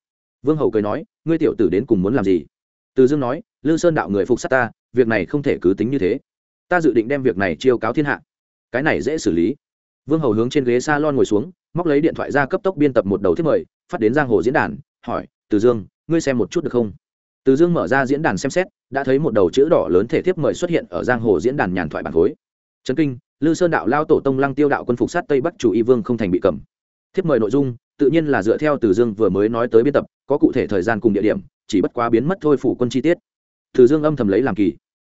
Vương hầu cười nói, ngươi tiểu tử đến cùng muốn làm gì? Từ dương nói, lư sơn đạo người phục sát ta, việc này không thể cứ tính như thế. Ta dự định đem việc này chiêu cáo thiên hạ. Cái này dễ xử lý. Vương hầu hướng trên ghế s a lon ngồi xuống, móc lấy điện thoại ra cấp tốc biên tập một đầu thiết mời, phát đến giang hồ diễn đàn, hỏi, từ dương, ngươi xem một chút được không? Từ dương mở ra diễn đàn xem xét, đã thấy một đầu chữ đỏ lớn thể thiếp mời xuất hiện ở giang hồ diễn đàn nhàn thoại bản khối. Trấn kinh, lư sơn đạo lao tổ tông lăng tiêu đạo quân phục sát tây bắc chủ y vương không thành bị cầm. Thiếp mời nội dung, tự nhiên là dựa theo từ dương vừa mới nói tới biên tập, có cụ thể thời gian cùng địa điểm, chỉ bất quá biến mất thôi phủ quân chi tiết. Từ dương âm thầm lấy làm kỳ.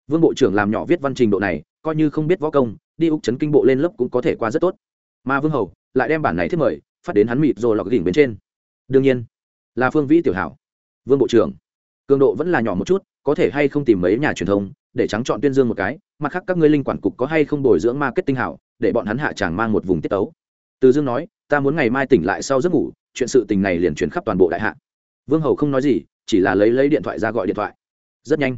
Vương bộ trưởng làm nhỏ viết văn trình độ này, coi như không biết võ công, đi úc chấn kinh bộ lên lớp cũng có thể qua rất tốt. Mà vương hầu lại đem bản này thiết mời phát đến hắn mịt rồi lọc đỉnh bên trên. Đương nhiên, là phương vĩ tiểu hảo. Vương bộ trưởng cường độ vẫn là nhỏ một chút, có thể hay không tìm mấy nhà truyền thông, để trắng chọn tuyên dương một cái, mặt khác các ngươi linh quản cục có hay không bồi dưỡng marketing hảo, để bọn hắn hạ tràng mang một vùng tiết tấu. Từ dương nói, ta muốn ngày mai tỉnh lại sau giấc ngủ, chuyện sự tình này liền chuyển khắp toàn bộ đại hạ. Vương hầu không nói gì, chỉ là lấy lấy điện thoại ra gọi điện thoại. Rất nhanh,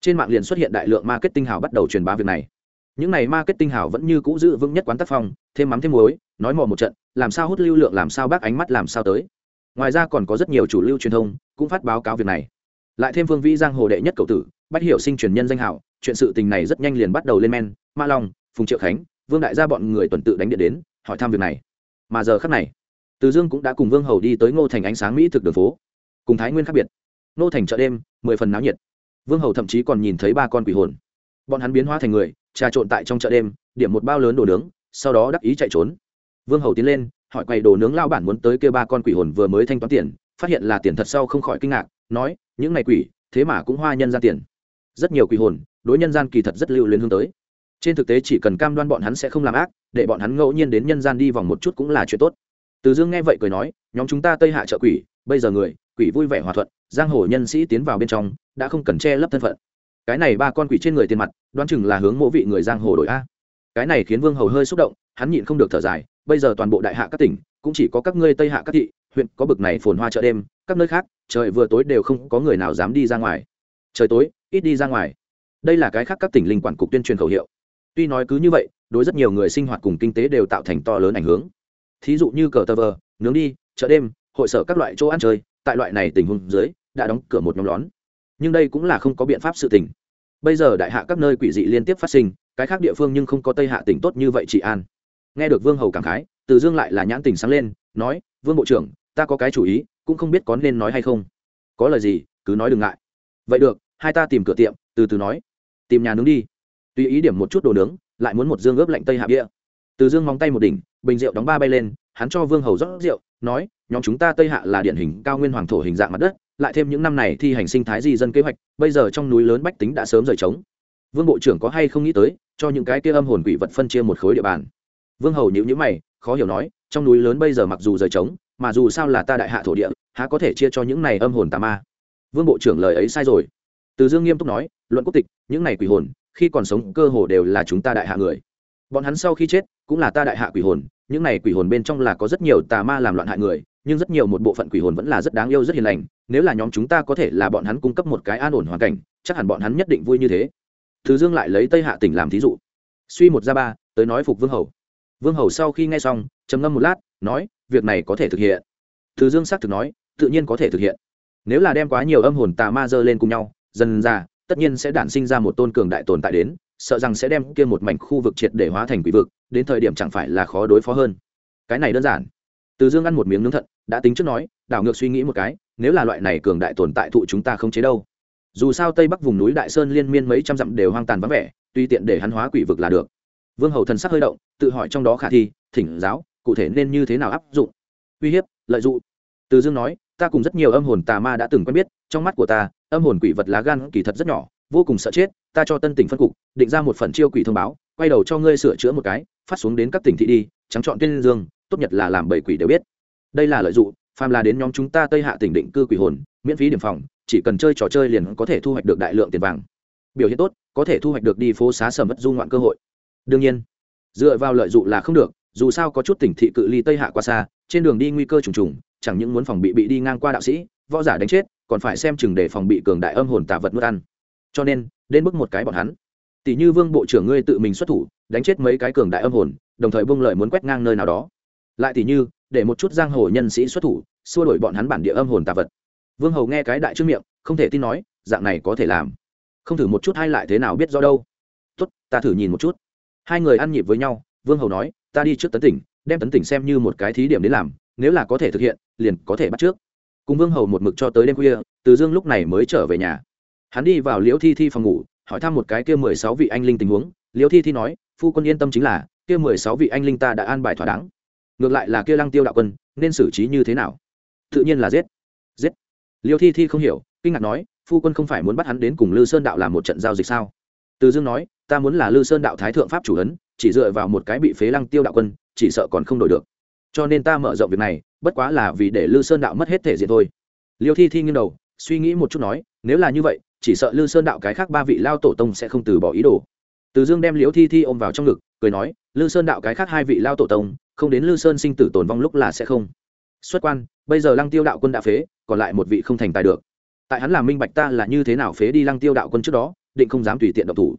trên mạng liền xuất hiện đại lượng marketing hảo bắt đầu truyền bá việc này. Những này marketing hảo vẫn như cũ giữ vững nhất quán tác phong, thêm mắm thêm muối, nói mò một trận, làm sao hút lưu lượng, làm sao bác ánh mắt, làm sao tới. Ngoài ra còn có rất nhiều chủ lưu truyền thông cũng phát báo cáo việc này lại thêm phương vĩ giang hồ đệ nhất cầu tử bắt hiểu sinh truyền nhân danh hảo chuyện sự tình này rất nhanh liền bắt đầu lên men. Ma long, phùng triệu khánh, vương đại gia bọn người tuần tự đánh điện đến, hỏi thăm việc này. Mà giờ khắc này, từ dương cũng đã cùng vương hầu đi tới ngô thành ánh sáng mỹ thực đường phố, cùng thái nguyên khác biệt. Ngô thành chợ đêm, mười phần náo nhiệt. Vương hầu thậm chí còn nhìn thấy ba con quỷ hồn. Bọn hắn biến hóa thành người, trà trộn tại trong chợ đêm, điểm một bao lớn đồ nướng, sau đó đắc ý chạy trốn. Vương hầu tiến lên, hỏi quầy đồ nướng lao bản muốn tới kêu ba con quỷ hồn vừa mới thanh toán tiền, phát hiện là tiền thật sau không khỏi kinh ngạc, nói những ngày quỷ, thế mà cũng hoa nhân gian tiền. Rất nhiều quỷ hồn, đối nhân gian kỳ thật rất lưu luyến hướng tới. Trên thực tế chỉ cần cam đoan bọn hắn sẽ không làm ác, để bọn hắn ngẫu nhiên đến nhân gian đi vòng một chút cũng là chuyện tốt. Từ dương nghe vậy cười nói, nhóm chúng ta tây hạ trợ quỷ, bây giờ người, quỷ vui vẻ hòa thuận, giang hồ nhân sĩ tiến vào bên trong, đã không cần che lấp thân phận. Cái này ba con quỷ trên người tiền mặt, đoán chừng là hướng mộ vị người giang hồ đổi a. Cái này khiến vương hầu hơi xúc động, hắn nhịn không được thở dài, bây giờ toàn bộ đại hạ các tỉnh, cũng chỉ có các ngươi tây hạ các thị huyện có bực này phồn hoa chợ đêm, các nơi khác, trời vừa tối đều không có người nào dám đi ra ngoài. Trời tối, ít đi ra ngoài. Đây là cái khác các tỉnh linh quản cục tuyên truyền khẩu hiệu. Tuy nói cứ như vậy, đối rất nhiều người sinh hoạt cùng kinh tế đều tạo thành to lớn ảnh hưởng. Thí dụ như cờ tờ vờ, nướng đi, chợ đêm, hội sở các loại chỗ ăn chơi, tại loại này tình huống dưới, đã đóng cửa một nhóm lón. Nhưng đây cũng là không có biện pháp sự tình. Bây giờ đại hạ các nơi quỷ dị liên tiếp phát sinh, cái khác địa phương nhưng không có tây hạ tỉnh tốt như vậy chị an. Nghe được vương hầu cảm khái, từ dương lại là nhãn tình sáng lên, nói, vương bộ trưởng ta có cái chủ ý, cũng không biết có nên nói hay không. Có lời gì, cứ nói đừng ngại. Vậy được, hai ta tìm cửa tiệm, từ từ nói. Tìm nhà nướng đi. Tùy ý điểm một chút đồ nướng, lại muốn một dương ướp lạnh tây hạ bia. Từ dương móng tay một đỉnh, bình rượu đóng ba bay lên, hắn cho vương hầu rót rượu, nói, nhóm chúng ta tây hạ là điển hình cao nguyên hoàng thổ hình dạng mặt đất, lại thêm những năm này thi hành sinh thái di dân kế hoạch, bây giờ trong núi lớn bách tính đã sớm rời trống. Vương bộ trưởng có hay không nghĩ tới, cho những cái kia âm hồn quỷ vật phân chia một khối địa bàn. Vương hầu nhữ nhữ mày, khó hiểu nói, trong núi lớn bây giờ mặc dù rời trống mà dù sao là ta đại hạ thổ địa, há có thể chia cho những này âm hồn tà ma? Vương bộ trưởng lời ấy sai rồi. Từ dương nghiêm túc nói, luận quốc tịch, những này quỷ hồn, khi còn sống cơ hồ đều là chúng ta đại hạ người. Bọn hắn sau khi chết, cũng là ta đại hạ quỷ hồn, những này quỷ hồn bên trong là có rất nhiều tà ma làm loạn hại người, nhưng rất nhiều một bộ phận quỷ hồn vẫn là rất đáng yêu, rất hiền lành. Nếu là nhóm chúng ta có thể là bọn hắn cung cấp một cái an ổn hoàn cảnh, chắc hẳn bọn hắn nhất định vui như thế. Thứ dương lại lấy tây hạ tỉnh làm thí dụ. Suy một ra ba, tới nói phục vương hầu. Vương hầu sau khi nghe xong, trầm ngâm một lát, nói việc này có thể thực hiện. Từ dương xác thực nói, tự nhiên có thể thực hiện. Nếu là đem quá nhiều âm hồn tà ma dơ lên cùng nhau, dần ra, tất nhiên sẽ đản sinh ra một tôn cường đại tồn tại đến, sợ rằng sẽ đem kia một mảnh khu vực triệt để hóa thành quỷ vực, đến thời điểm chẳng phải là khó đối phó hơn. Cái này đơn giản. Từ dương ăn một miếng nướng thận, đã tính trước nói, đảo ngược suy nghĩ một cái, nếu là loại này cường đại tồn tại thụ chúng ta không chế đâu. Dù sao tây bắc vùng núi đại sơn liên miên mấy trăm dặm đều hoang tàn vắng vẻ, tuy tiện để hắn hóa quỷ vực là được. Vương hầu thần sắc hơi động, tự hỏi trong đó khả thi, thỉnh giáo cụ thể nên như thế nào áp dụng? Uy hiếp, lợi dụng. Từ dương nói, ta cùng rất nhiều âm hồn tà ma đã từng quen biết, trong mắt của ta, âm hồn quỷ vật lá gan kỳ thật rất nhỏ, vô cùng sợ chết, ta cho tân tỉnh phân cục, định ra một phần chiêu quỷ thông báo, quay đầu cho ngươi sửa chữa một cái, phát xuống đến các tỉnh thị đi, trắng chọn tên dương, tốt nhất là làm bảy quỷ đều biết. Đây là lợi dụng, phàm là đến nhóm chúng ta tây hạ tỉnh định cư quỷ hồn, miễn phí điểm phòng, chỉ cần chơi trò chơi liền có thể thu hoạch được đại lượng tiền vàng. Biểu hiện tốt, có thể thu hoạch được đi phố xá sầm mất du ngoạn cơ hội. Đương nhiên, dựa vào lợi dụng là không được dù sao có chút tỉnh thị cự ly tây hạ qua xa, trên đường đi nguy cơ trùng trùng, chẳng những muốn phòng bị bị đi ngang qua đạo sĩ, võ giả đánh chết, còn phải xem chừng để phòng bị cường đại âm hồn tà vật nuốt ăn. Cho nên, đến bước một cái bọn hắn. Tỷ như vương bộ trưởng ngươi tự mình xuất thủ, đánh chết mấy cái cường đại âm hồn, đồng thời bông lợi muốn quét ngang nơi nào đó. Lại tỷ như, để một chút giang hồ nhân sĩ xuất thủ, xua đuổi bọn hắn bản địa âm hồn tà vật. Vương hầu nghe cái đại trước miệng, không thể tin nói, dạng này có thể làm. Không thử một chút hay lại thế nào biết do đâu. Tốt, ta thử nhìn một chút. Hai người ăn nhịp với nhau, vương hầu nói ta đi trước tấn tỉnh, đem tấn tỉnh xem như một cái thí điểm đến làm, nếu là có thể thực hiện, liền có thể bắt trước. Cùng vương hầu một mực cho tới đêm khuya, từ dương lúc này mới trở về nhà. Hắn đi vào liễu thi thi phòng ngủ, hỏi thăm một cái kia mười sáu vị anh linh tình huống. Liễu thi thi nói, phu quân yên tâm chính là, kia mười sáu vị anh linh ta đã an bài thỏa đáng. Ngược lại là kia lăng tiêu đạo quân, nên xử trí như thế nào? Tự nhiên là giết. Giết? Liễu thi thi không hiểu, kinh ngạc nói, phu quân không phải muốn bắt hắn đến cùng lư sơn đạo làm một trận giao dịch sao? Từ dương nói, ta muốn là lư sơn đạo thái thượng pháp chủ ấn chỉ dựa vào một cái bị phế lăng tiêu đạo quân, chỉ sợ còn không đổi được. Cho nên ta mở rộng việc này, bất quá là vì để lư sơn đạo mất hết thể diện thôi. Liêu thi thi nghiêng đầu, suy nghĩ một chút nói, nếu là như vậy, chỉ sợ lư sơn đạo cái khác ba vị lao tổ tông sẽ không từ bỏ ý đồ. Từ dương đem liễu thi thi ôm vào trong ngực, cười nói, lư sơn đạo cái khác hai vị lao tổ tông, không đến lư sơn sinh tử tồn vong lúc là sẽ không. Xuất quan, bây giờ lăng tiêu đạo quân đã phế, còn lại một vị không thành tài được. Tại hắn làm minh bạch ta là như thế nào phế đi lăng tiêu đạo quân trước đó, định không dám tùy tiện độc thủ.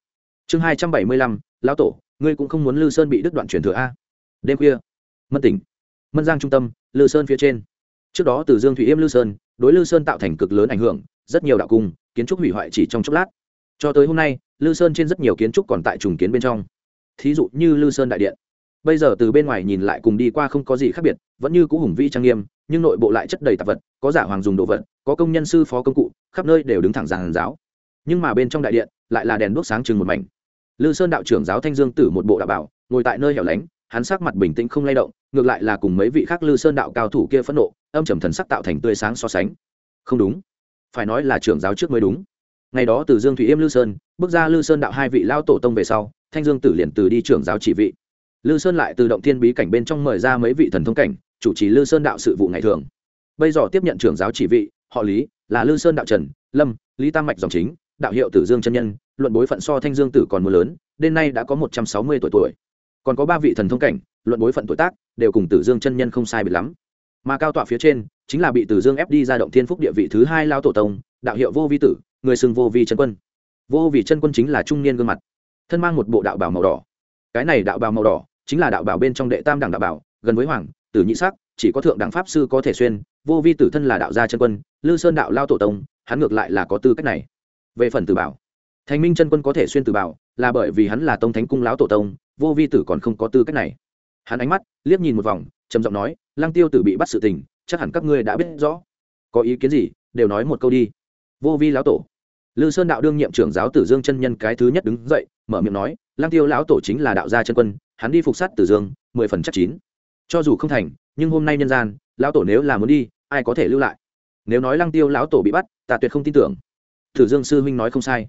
Chương hai trăm bảy mươi lăm lão tổ ngươi cũng không muốn lư sơn bị đứt đoạn truyền thừa a? Đêm khuya, mân tỉnh, mân giang trung tâm, lư sơn phía trên. Trước đó từ dương thủy yêm lư sơn, đối lư sơn tạo thành cực lớn ảnh hưởng, rất nhiều đạo cung, kiến trúc hủy hoại chỉ trong chốc lát. Cho tới hôm nay, lư sơn trên rất nhiều kiến trúc còn tại trùng kiến bên trong. Thí dụ như lư sơn đại điện. Bây giờ từ bên ngoài nhìn lại cùng đi qua không có gì khác biệt, vẫn như cũ hùng vĩ trang nghiêm, nhưng nội bộ lại chất đầy tạp vật, có giả hoàng dùng đồ vật, có công nhân sư phó công cụ, khắp nơi đều đứng thẳng giàn giáo. Nhưng mà bên trong đại điện lại là đèn đuốc sáng chừng một mảnh lư sơn đạo trưởng giáo thanh dương tử một bộ đạo bảo, ngồi tại nơi hẻo lánh, hắn sắc mặt bình tĩnh không lay động, ngược lại là cùng mấy vị khác lư sơn đạo cao thủ kia phẫn nộ, âm trầm thần sắc tạo thành tươi sáng so sánh. Không đúng. Phải nói là trưởng giáo trước mới đúng. Ngày đó từ dương thủy yêm lư sơn, bước ra lư sơn đạo hai vị lao tổ tông về sau, thanh dương tử liền từ đi trưởng giáo chỉ vị. Lư sơn lại từ động thiên bí cảnh bên trong mời ra mấy vị thần thông cảnh, chủ trì lư sơn đạo sự vụ ngày thường. Bây giờ tiếp nhận trưởng giáo chỉ vị, họ lý, là lư sơn đạo trần, lâm, lý tam mạch dòng chính, đạo hiệu tử dương chân nhân luận bối phận so thanh dương tử còn mưa lớn, đến nay đã có một trăm sáu mươi tuổi tuổi. Còn có ba vị thần thông cảnh, luận bối phận tuổi tác, đều cùng tử dương chân nhân không sai biệt lắm. Mà cao tọa phía trên, chính là bị tử dương ép đi ra động thiên phúc địa vị thứ hai lao tổ tông, đạo hiệu vô vi tử, người xưng vô vi chân quân. Vô vi chân quân chính là trung niên gương mặt, thân mang một bộ đạo bảo màu đỏ. Cái này đạo bảo màu đỏ, chính là đạo bảo bên trong đệ tam đẳng đạo bảo, gần với hoàng, tử nhị sắc, chỉ có thượng đẳng pháp sư có thể xuyên, vô vi tử thân là đạo gia chân quân, lư sơn đạo lao tổ tông, hắn ngược lại là có tư cách này. Về phần tử bảo thành minh chân quân có thể xuyên từ bảo, là bởi vì hắn là tông thánh cung lão tổ tông, vô vi tử còn không có tư cách này. Hắn ánh mắt liếc nhìn một vòng, trầm giọng nói, lăng tiêu tử bị bắt sự tình, chắc hẳn các ngươi đã biết rõ. Có ý kiến gì, đều nói một câu đi. Vô vi lão tổ. Lư sơn đạo đương nhiệm trưởng giáo tử dương chân nhân cái thứ nhất đứng dậy, mở miệng nói, lăng tiêu lão tổ chính là đạo gia chân quân, hắn đi phục sát tử dương, mười phần chắc chín. Cho dù không thành, nhưng hôm nay nhân gian, lão tổ nếu là muốn đi, ai có thể lưu lại? Nếu nói lăng tiêu lão tổ bị bắt, ta tuyệt không tin tưởng. Tử dương sư huynh nói không sai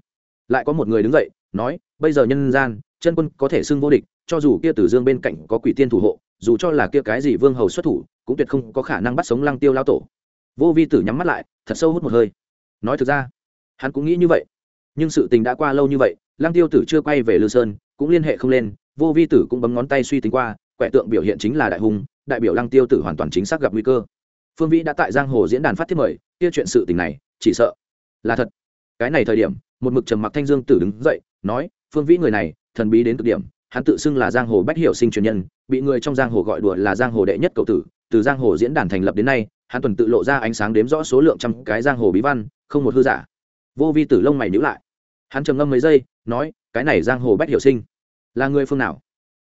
lại có một người đứng dậy, nói, bây giờ nhân gian, chân quân có thể xưng vô địch, cho dù kia tử dương bên cạnh có quỷ tiên thủ hộ, dù cho là kia cái gì vương hầu xuất thủ, cũng tuyệt không có khả năng bắt sống lăng tiêu lao tổ. Vô vi tử nhắm mắt lại, thật sâu hút một hơi. Nói thực ra, hắn cũng nghĩ như vậy. Nhưng sự tình đã qua lâu như vậy, lăng tiêu tử chưa quay về lư sơn, cũng liên hệ không lên, vô vi tử cũng bấm ngón tay suy tính qua, quẻ tượng biểu hiện chính là đại hùng, đại biểu lăng tiêu tử hoàn toàn chính xác gặp nguy cơ. Phương vĩ đã tại giang hồ diễn đàn phát thiết mời, kia chuyện sự tình này, chỉ sợ là thật. Cái này thời điểm một mực trầm mặc thanh dương tử đứng dậy, nói, phương vĩ người này, thần bí đến cực điểm, hắn tự xưng là giang hồ bách hiểu sinh truyền nhân, bị người trong giang hồ gọi đùa là giang hồ đệ nhất cậu tử, từ giang hồ diễn đàn thành lập đến nay, hắn tuần tự lộ ra ánh sáng đếm rõ số lượng trăm cái giang hồ bí văn, không một hư giả. Vô vi tử lông mày nhữ lại. Hắn trầm ngâm mấy giây, nói, cái này giang hồ bách hiểu sinh, là người phương nào?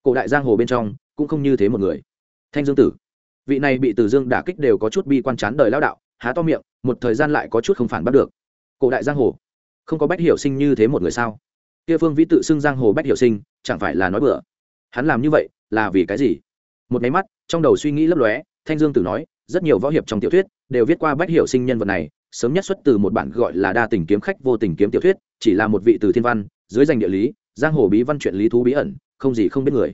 Cổ đại giang hồ bên trong, cũng không như thế một người. Thanh dương tử. Vị này bị tử dương đả kích đều có chút bi quan chán đời lao đạo, há to miệng, một thời gian lại có chút không phản bắt được. Cổ đại giang hồ không có bách hiểu sinh như thế một người sao? Kia phương vĩ tự xưng giang hồ bách hiểu sinh, chẳng phải là nói bừa? Hắn làm như vậy là vì cái gì? Một máy mắt, trong đầu suy nghĩ lấp lóe, thanh dương tử nói, rất nhiều võ hiệp trong tiểu thuyết đều viết qua bách hiểu sinh nhân vật này, sớm nhất xuất từ một bản gọi là đa tình kiếm khách vô tình kiếm tiểu thuyết, chỉ là một vị từ thiên văn, dưới danh địa lý, giang hồ bí văn chuyện lý thú bí ẩn, không gì không biết người.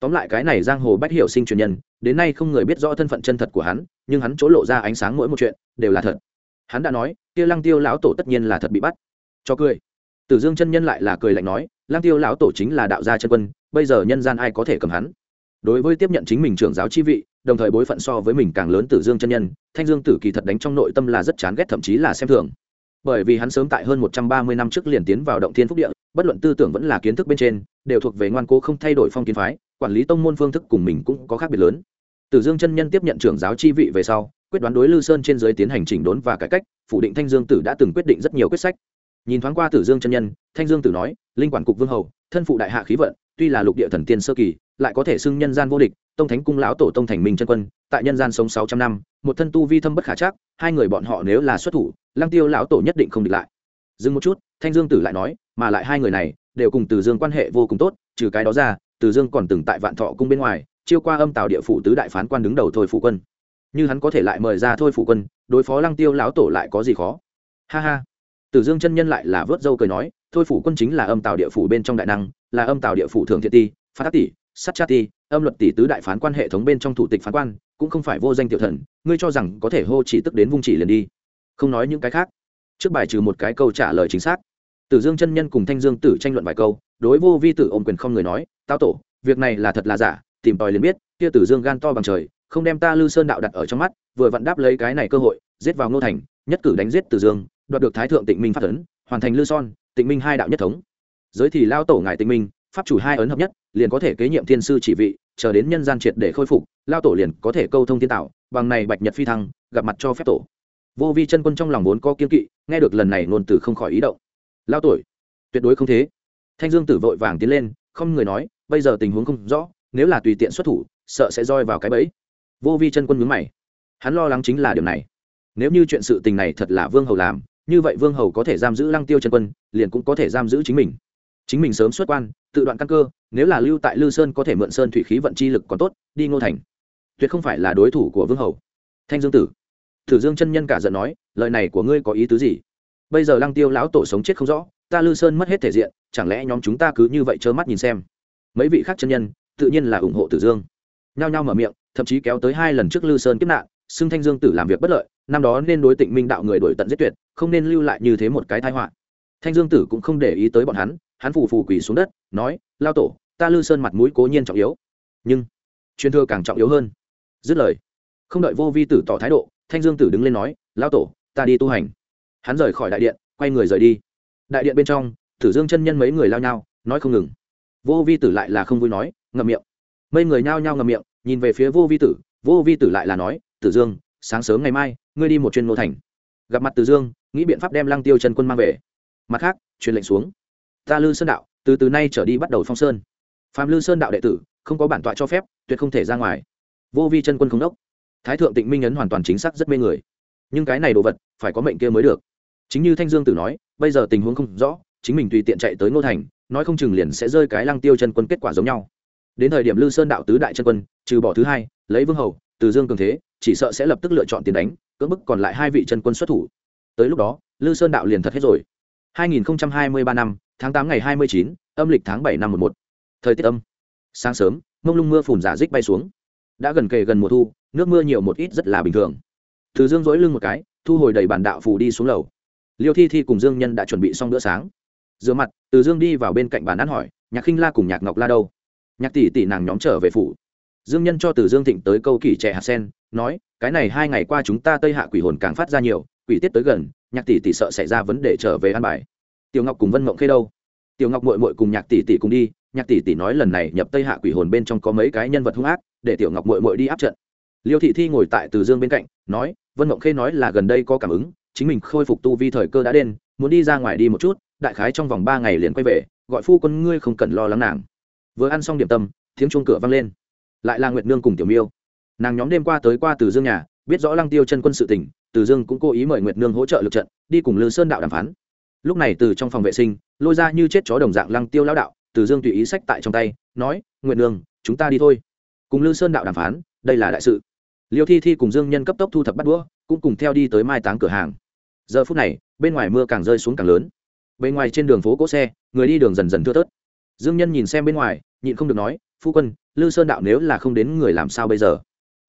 Tóm lại cái này giang hồ bách hiểu sinh truyền nhân, đến nay không người biết rõ thân phận chân thật của hắn, nhưng hắn chỗ lộ ra ánh sáng mỗi một chuyện, đều là thật. Hắn đã nói, kia lăng tiêu lão tổ tất nhiên là thật bị bắt cho cười. Tử dương chân nhân lại là cười lạnh nói Lang tiêu lão tổ chính là đạo gia chân quân, bây giờ nhân gian ai có thể cầm hắn? Đối với tiếp nhận chính mình trưởng giáo chi vị, đồng thời bối phận so với mình càng lớn tử dương chân nhân, thanh dương tử kỳ thật đánh trong nội tâm là rất chán ghét thậm chí là xem thường. Bởi vì hắn sớm tại hơn một trăm ba mươi năm trước liền tiến vào động thiên phúc địa, bất luận tư tưởng vẫn là kiến thức bên trên, đều thuộc về ngoan cố không thay đổi phong kiến phái, quản lý tông môn phương thức cùng mình cũng có khác biệt lớn. Tử dương chân nhân tiếp nhận trưởng giáo chi vị về sau, quyết đoán đối lư sơn trên giới tiến hành chỉnh đốn và cải cách, phủ định thanh dương tử đã từng quyết định rất nhiều quyết sách nhìn thoáng qua tử dương chân nhân, thanh dương tử nói, linh quản cục vương hầu, thân phụ đại hạ khí vận, tuy là lục địa thần tiên sơ kỳ, lại có thể xưng nhân gian vô địch, tông thánh cung lão tổ tông thành minh chân quân, tại nhân gian sống sáu trăm năm, một thân tu vi thâm bất khả chắc, hai người bọn họ nếu là xuất thủ Lang tiêu lão tổ nhất định không địch lại. Dừng một chút, thanh dương tử lại nói, mà lại hai người này, đều cùng từ dương quan hệ vô cùng tốt, trừ cái đó ra từ dương còn từng tại vạn thọ cung bên ngoài, chiêu qua âm tào địa phủ tứ đại phán quan đứng đầu thôi phụ quân. Như hắn có thể lại mời ra thôi phụ quân, đối phó lăng tiêu lão tổ lại có gì khó? Ha ha tử dương chân nhân lại là vớt dâu cười nói, thôi phủ quân chính là âm tào địa phủ bên trong đại năng, là âm tào địa phủ thường thiện ti phát tác tỷ, sát cha ti, âm luật tỷ tứ đại phán quan hệ thống bên trong thủ tịch phán quan, cũng không phải vô danh tiểu thần, ngươi cho rằng có thể hô chỉ tức đến vung chỉ liền đi. Không nói những cái khác. Trước bài trừ một cái câu trả lời chính xác. Tử dương chân nhân cùng thanh dương tử tranh luận vài câu, đối vô vi tử ôm quyền không người nói, tao tổ, việc này là thật là giả, tìm tòi liền biết, kia tử dương gan to bằng trời, không đem ta lư sơn đạo đặt ở trong mắt, vừa vặn đáp lấy cái này cơ hội, giết vào ngô thành, nhất cử đánh giết tử dương đoạt được thái thượng tịnh minh pháp ấn, hoàn thành lư son, tịnh minh hai đạo nhất thống. Giới thì lao tổ ngài tịnh minh, pháp chủ hai ấn hợp nhất, liền có thể kế nhiệm thiên sư chỉ vị, chờ đến nhân gian triệt để khôi phục, lao tổ liền có thể câu thông thiên tạo, bằng này bạch nhật phi thăng, gặp mặt cho phép tổ. Vô vi chân quân trong lòng vốn có kiên kỵ, nghe được lần này nôn từ không khỏi ý động. Lao tuổi tuyệt đối không thế. Thanh dương tử vội vàng tiến lên, không người nói, bây giờ tình huống không rõ, nếu là tùy tiện xuất thủ, sợ sẽ roi vào cái bẫy. Vô vi chân quân mướn mày. Hắn lo lắng chính là điều này. Nếu như chuyện sự tình này thật là vương hầu làm như vậy vương hầu có thể giam giữ lăng tiêu chân quân, liền cũng có thể giam giữ chính mình. Chính mình sớm xuất quan, tự đoạn căn cơ, nếu là lưu tại lư sơn có thể mượn sơn thủy khí vận chi lực còn tốt, đi ngô thành. Tuyệt không phải là đối thủ của vương hầu. Thanh dương tử. Thử dương chân nhân cả giận nói, lời này của ngươi có ý tứ gì? Bây giờ lăng tiêu lão tổ sống chết không rõ, ta lư sơn mất hết thể diện, chẳng lẽ nhóm chúng ta cứ như vậy trơ mắt nhìn xem? Mấy vị khác chân nhân, tự nhiên là ủng hộ tử dương. Nhao nhao mở miệng, thậm chí kéo tới hai lần trước lư sơn kiếp nạn xưng thanh dương tử làm việc bất lợi, năm đó nên đối tịnh minh đạo người đổi tận giết tuyệt, không nên lưu lại như thế một cái thái họa. Thanh dương tử cũng không để ý tới bọn hắn hắn phù phù quỳ xuống đất, nói, lao tổ, ta lư sơn mặt mũi cố nhiên trọng yếu, nhưng truyền thừa càng trọng yếu hơn. Dứt lời, không đợi vô vi tử tỏ thái độ, thanh dương tử đứng lên nói, lao tổ, ta đi tu hành. Hắn rời khỏi đại điện, quay người rời đi. Đại điện bên trong, tử dương chân nhân mấy người lao nhau, nói không ngừng. Vô vi tử lại là không vui nói, ngậm miệng. Mấy người nhao nhao ngậm miệng, nhìn về phía vô vi tử, vô vi tử lại là nói tử dương, sáng sớm ngày mai, ngươi đi một chuyên nô thành. Gặp mặt tử dương, nghĩ biện pháp đem lăng tiêu chân quân mang về. Mặt khác, truyền lệnh xuống. Ta lư sơn đạo, từ từ nay trở đi bắt đầu phong sơn. Phạm lư sơn đạo đệ tử, không có bản tọa cho phép, tuyệt không thể ra ngoài. Vô vi chân quân không đốc. Thái thượng tịnh minh ấn hoàn toàn chính xác rất mê người. Nhưng cái này đồ vật, phải có mệnh kia mới được. Chính như thanh dương tử nói, bây giờ tình huống không rõ, chính mình tùy tiện chạy tới ngô thành, nói không chừng liền sẽ rơi cái lăng tiêu chân quân kết quả giống nhau. Đến thời điểm lư sơn đạo tứ đại chân quân, trừ bỏ thứ hai, lấy vương hầu từ dương cường thế chỉ sợ sẽ lập tức lựa chọn tiền đánh cưỡng bức còn lại hai vị chân quân xuất thủ. Tới lúc đó lư sơn đạo liền thật hết rồi. 2023 năm tháng 8 ngày 29, âm lịch tháng 7 năm 11. thời tiết âm. Sáng sớm mông lung mưa phùn giả dích bay xuống. Đã gần kề gần mùa thu nước mưa nhiều một ít rất là bình thường. Từ dương dỗi lưng một cái thu hồi đầy bản đạo phủ đi xuống lầu. Liêu thi thi cùng dương nhân đã chuẩn bị xong bữa sáng. Rửa mặt từ dương đi vào bên cạnh bàn ăn hỏi nhạc khinh la cùng nhạc ngọc la đâu? Nhạc tỷ tỷ nàng nhóm trở về phủ dương nhân cho từ dương thịnh tới câu kỷ trẻ hạt sen, nói, cái này hai ngày qua chúng ta tây hạ quỷ hồn càng phát ra nhiều, quỷ tiết tới gần, nhạc tỷ tỷ sợ xảy ra vấn đề trở về ăn bài. Tiểu ngọc cùng vân mộng khê đâu? Tiểu ngọc mội mội cùng nhạc tỷ tỷ cùng đi, nhạc tỷ tỷ nói lần này nhập tây hạ quỷ hồn bên trong có mấy cái nhân vật hung ác, để tiểu ngọc mội mội đi áp trận. Liêu thị thi ngồi tại từ dương bên cạnh, nói, vân mộng khê nói là gần đây có cảm ứng, chính mình khôi phục tu vi thời cơ đã đen muốn đi ra ngoài đi một chút, đại khái trong vòng ba ngày liền quay về, gọi phu quân ngươi không cần lo lắng nàng. Vừa ăn xong điểm tâm, tiếng chuông cửa vang lên lại là nguyệt nương cùng tiểu miêu. Nàng nhóm đêm qua tới qua từ dương nhà, biết rõ lăng tiêu chân quân sự tỉnh từ dương cũng cố ý mời nguyệt nương hỗ trợ lực trận, đi cùng lư sơn đạo đàm phán. Lúc này từ trong phòng vệ sinh, lôi ra như chết chó đồng dạng lăng tiêu lão đạo, từ dương tùy ý sách tại trong tay, nói, nguyệt nương, chúng ta đi thôi. Cùng lư sơn đạo đàm phán, đây là đại sự. Liêu thi thi cùng dương nhân cấp tốc thu thập bắt đũa, cũng cùng theo đi tới mai táng cửa hàng. Giờ phút này, bên ngoài mưa càng rơi xuống càng lớn. Bên ngoài trên đường phố cỗ xe, người đi đường dần dần thưa thớt. Dương nhân nhìn xem bên ngoài, nhịn không được nói phu quân, lư sơn đạo nếu là không đến người làm sao bây giờ?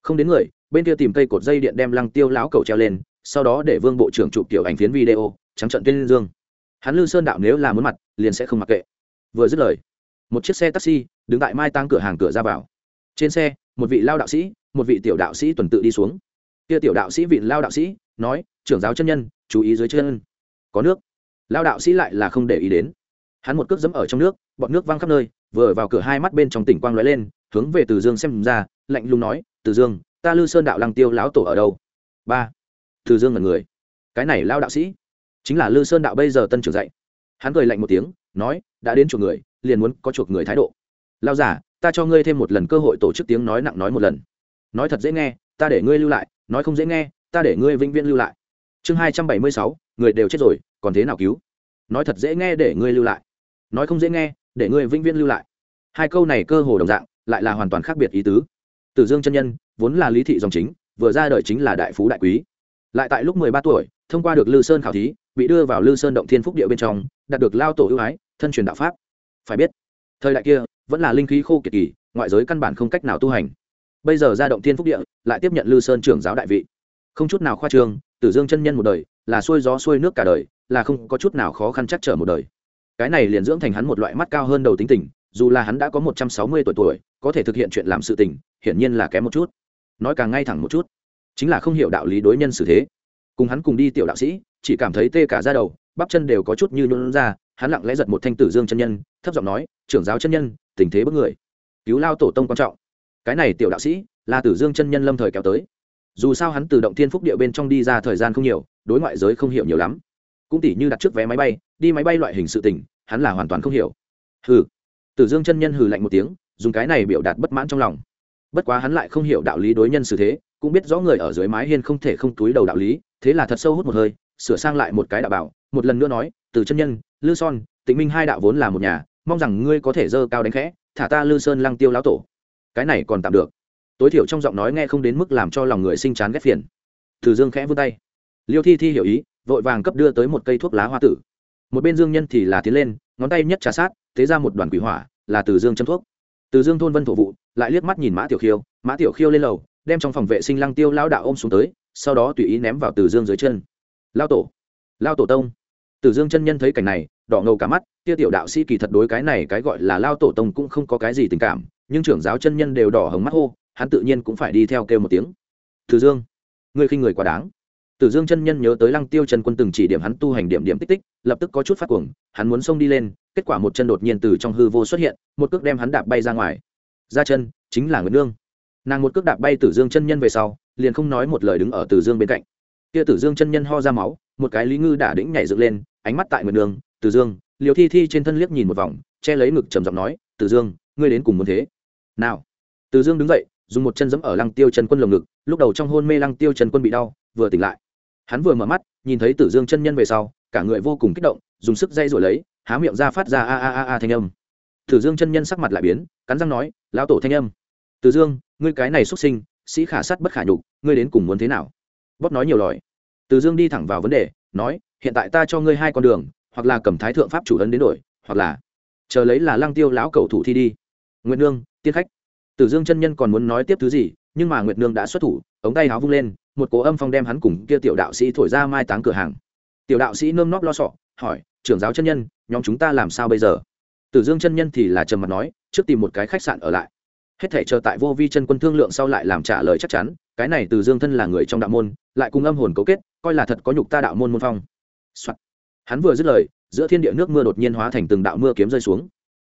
Không đến người, bên kia tìm cây cột dây điện đem lăng tiêu lão cầu treo lên, sau đó để vương bộ trưởng chụp tiểu ảnh phiến video, trắng trận tên dương. Hắn lư sơn đạo nếu là muốn mặt, liền sẽ không mặc kệ. Vừa dứt lời, một chiếc xe taxi đứng tại mai tăng cửa hàng cửa ra vào. Trên xe, một vị lao đạo sĩ, một vị tiểu đạo sĩ tuần tự đi xuống. Kia tiểu đạo sĩ vị lao đạo sĩ, nói, trưởng giáo chân nhân, chú ý dưới chân. Có nước. Lao đạo sĩ lại là không để ý đến. Hắn một cước dẫm ở trong nước bọn nước văng khắp nơi vừa vào cửa hai mắt bên trong tỉnh quang lóe lên, hướng về từ dương xem ra, lạnh lùng nói, từ dương, ta lư sơn đạo lăng tiêu lão tổ ở đâu? Ba. Từ dương là người. Cái này lao đạo sĩ, chính là lư sơn đạo bây giờ tân trưởng dạy. Hắn cười lạnh một tiếng, nói, đã đến chuộc người, liền muốn có chuộc người thái độ. Lao giả ta cho ngươi thêm một lần cơ hội tổ chức tiếng nói nặng nói một lần. Nói thật dễ nghe, ta để ngươi lưu lại, nói không dễ nghe, ta để ngươi vĩnh viễn lưu lại. Chương hai trăm bảy mươi sáu, người đều chết rồi, còn thế nào cứu? Nói thật dễ nghe để ngươi lưu lại. Nói không dễ nghe để ngươi vĩnh viễn lưu lại. Hai câu này cơ hồ đồng dạng, lại là hoàn toàn khác biệt ý tứ. Tử dương chân nhân, vốn là lý thị dòng chính, vừa ra đời chính là đại phú đại quý. Lại tại lúc mười ba tuổi, thông qua được lư sơn khảo thí, bị đưa vào lư sơn động thiên phúc địa bên trong, đạt được lao tổ ưu ái, thân truyền đạo pháp. Phải biết, thời đại kia, vẫn là linh khí khô kiệt kỳ, ngoại giới căn bản không cách nào tu hành. Bây giờ ra động thiên phúc địa, lại tiếp nhận lư sơn trưởng giáo đại vị. Không chút nào khoa trương, tử dương chân nhân một đời, là xuôi gió xuôi nước cả đời, là không có chút nào khó khăn chắc trở một đời cái này liền dưỡng thành hắn một loại mắt cao hơn đầu tính tình, dù là hắn đã có một trăm sáu mươi tuổi tuổi, có thể thực hiện chuyện làm sự tình, hiển nhiên là kém một chút. Nói càng ngay thẳng một chút, chính là không hiểu đạo lý đối nhân xử thế. Cùng hắn cùng đi tiểu đạo sĩ, chỉ cảm thấy tê cả ra đầu, bắp chân đều có chút như nhuận ra, hắn lặng lẽ giật một thanh tử dương chân nhân, thấp giọng nói, trưởng giáo chân nhân, tình thế bất người. Cứu lao tổ tông quan trọng. Cái này tiểu đạo sĩ, là tử dương chân nhân lâm thời kéo tới. Dù sao hắn từ động thiên phúc địa bên trong đi ra thời gian không nhiều, đối ngoại giới không hiểu nhiều lắm. Cũng tỉ như đặt trước vé máy bay, đi máy bay loại hình sự tình hắn là hoàn toàn không hiểu. Hừ. Tử dương chân nhân hừ lạnh một tiếng, dùng cái này biểu đạt bất mãn trong lòng. Bất quá hắn lại không hiểu đạo lý đối nhân xử thế, cũng biết rõ người ở dưới mái hiên không thể không túi đầu đạo lý, thế là thật sâu hút một hơi, sửa sang lại một cái đạo bảo, một lần nữa nói từ chân nhân, lư son, tịnh minh hai đạo vốn là một nhà, mong rằng ngươi có thể dơ cao đánh khẽ, thả ta lư sơn lăng tiêu lão tổ. Cái này còn tạm được. Tối thiểu trong giọng nói nghe không đến mức làm cho lòng người sinh chán ghét phiền. Từ dương khẽ vươn tay. Liêu thi thi hiểu ý, vội vàng cấp đưa tới một cây thuốc lá hoa tử một bên dương nhân thì là tiến lên, ngón tay nhất trà sát thế ra một đoàn quỷ hỏa, là từ dương châm thuốc. Từ dương thôn vân thổ vụ, lại liếc mắt nhìn mã tiểu khiêu, mã tiểu khiêu lên lầu, đem trong phòng vệ sinh lăng tiêu lao đạo ôm xuống tới, sau đó tùy ý ném vào từ dương dưới chân. Lao tổ lao tổ tông. Từ dương chân nhân thấy cảnh này, đỏ ngầu cả mắt tiêu tiểu đạo sĩ kỳ thật đối cái này cái gọi là lao tổ tông cũng không có cái gì tình cảm, nhưng trưởng giáo chân nhân đều đỏ hồng mắt hô, hắn tự nhiên cũng phải đi theo kêu một tiếng. Từ dương, ngươi khinh người quá đáng. Tử Dương chân nhân nhớ tới Lăng Tiêu Trần Quân từng chỉ điểm hắn tu hành điểm điểm tích tích, lập tức có chút phát cuồng, hắn muốn xông đi lên, kết quả một chân đột nhiên từ trong hư vô xuất hiện, một cước đem hắn đạp bay ra ngoài. Ra chân, chính là Nguyệt Nương. Nàng một cước đạp bay Tử Dương chân nhân về sau, liền không nói một lời đứng ở Tử Dương bên cạnh. Kia Tử Dương chân nhân ho ra máu, một cái lý ngư đả đĩnh nhảy dựng lên, ánh mắt tại Nguyệt Nương, Tử Dương, Liêu Thi Thi trên thân liếc nhìn một vòng, che lấy ngực trầm giọng nói, "Tử Dương, ngươi đến cùng muốn thế?" "Nào." Tử Dương đứng dậy, dùng một chân giẫm ở Lăng Tiêu Trần Quân lồng ngực, lúc đầu trong hôn mê Lăng Tiêu Trần Quân bị đau, vừa tỉnh lại hắn vừa mở mắt, nhìn thấy tử dương chân nhân về sau, cả người vô cùng kích động, dùng sức dây rồi lấy, há miệng ra phát ra a a a a thanh âm. Tử dương chân nhân sắc mặt lại biến, cắn răng nói, lão tổ thanh âm. Tử dương, ngươi cái này xuất sinh, sĩ khả sắt bất khả nhục, ngươi đến cùng muốn thế nào? Bóp nói nhiều lòi tử dương đi thẳng vào vấn đề, nói, hiện tại ta cho ngươi hai con đường, hoặc là cầm thái thượng pháp chủ ấn đến đổi, hoặc là chờ lấy là lăng tiêu lão cầu thủ thi đi. Nguyệt nương, tiên khách. Tử dương chân nhân còn muốn nói tiếp thứ gì, nhưng mà nguyệt nương đã xuất thủ, ống tay háo vung lên một cố âm phong đem hắn cùng kia tiểu đạo sĩ thổi ra mai táng cửa hàng. Tiểu đạo sĩ nơm nóp lo sọ hỏi, trưởng giáo chân nhân, nhóm chúng ta làm sao bây giờ? Tử dương chân nhân thì là trầm mặt nói, trước tìm một cái khách sạn ở lại. Hết thể chờ tại vô vi chân quân thương lượng sau lại làm trả lời chắc chắn, cái này từ dương thân là người trong đạo môn, lại cùng âm hồn cấu kết, coi là thật có nhục ta đạo môn môn phong、Soạn. hắn vừa dứt lời, giữa thiên địa nước mưa đột nhiên hóa thành từng đạo mưa kiếm rơi xuống.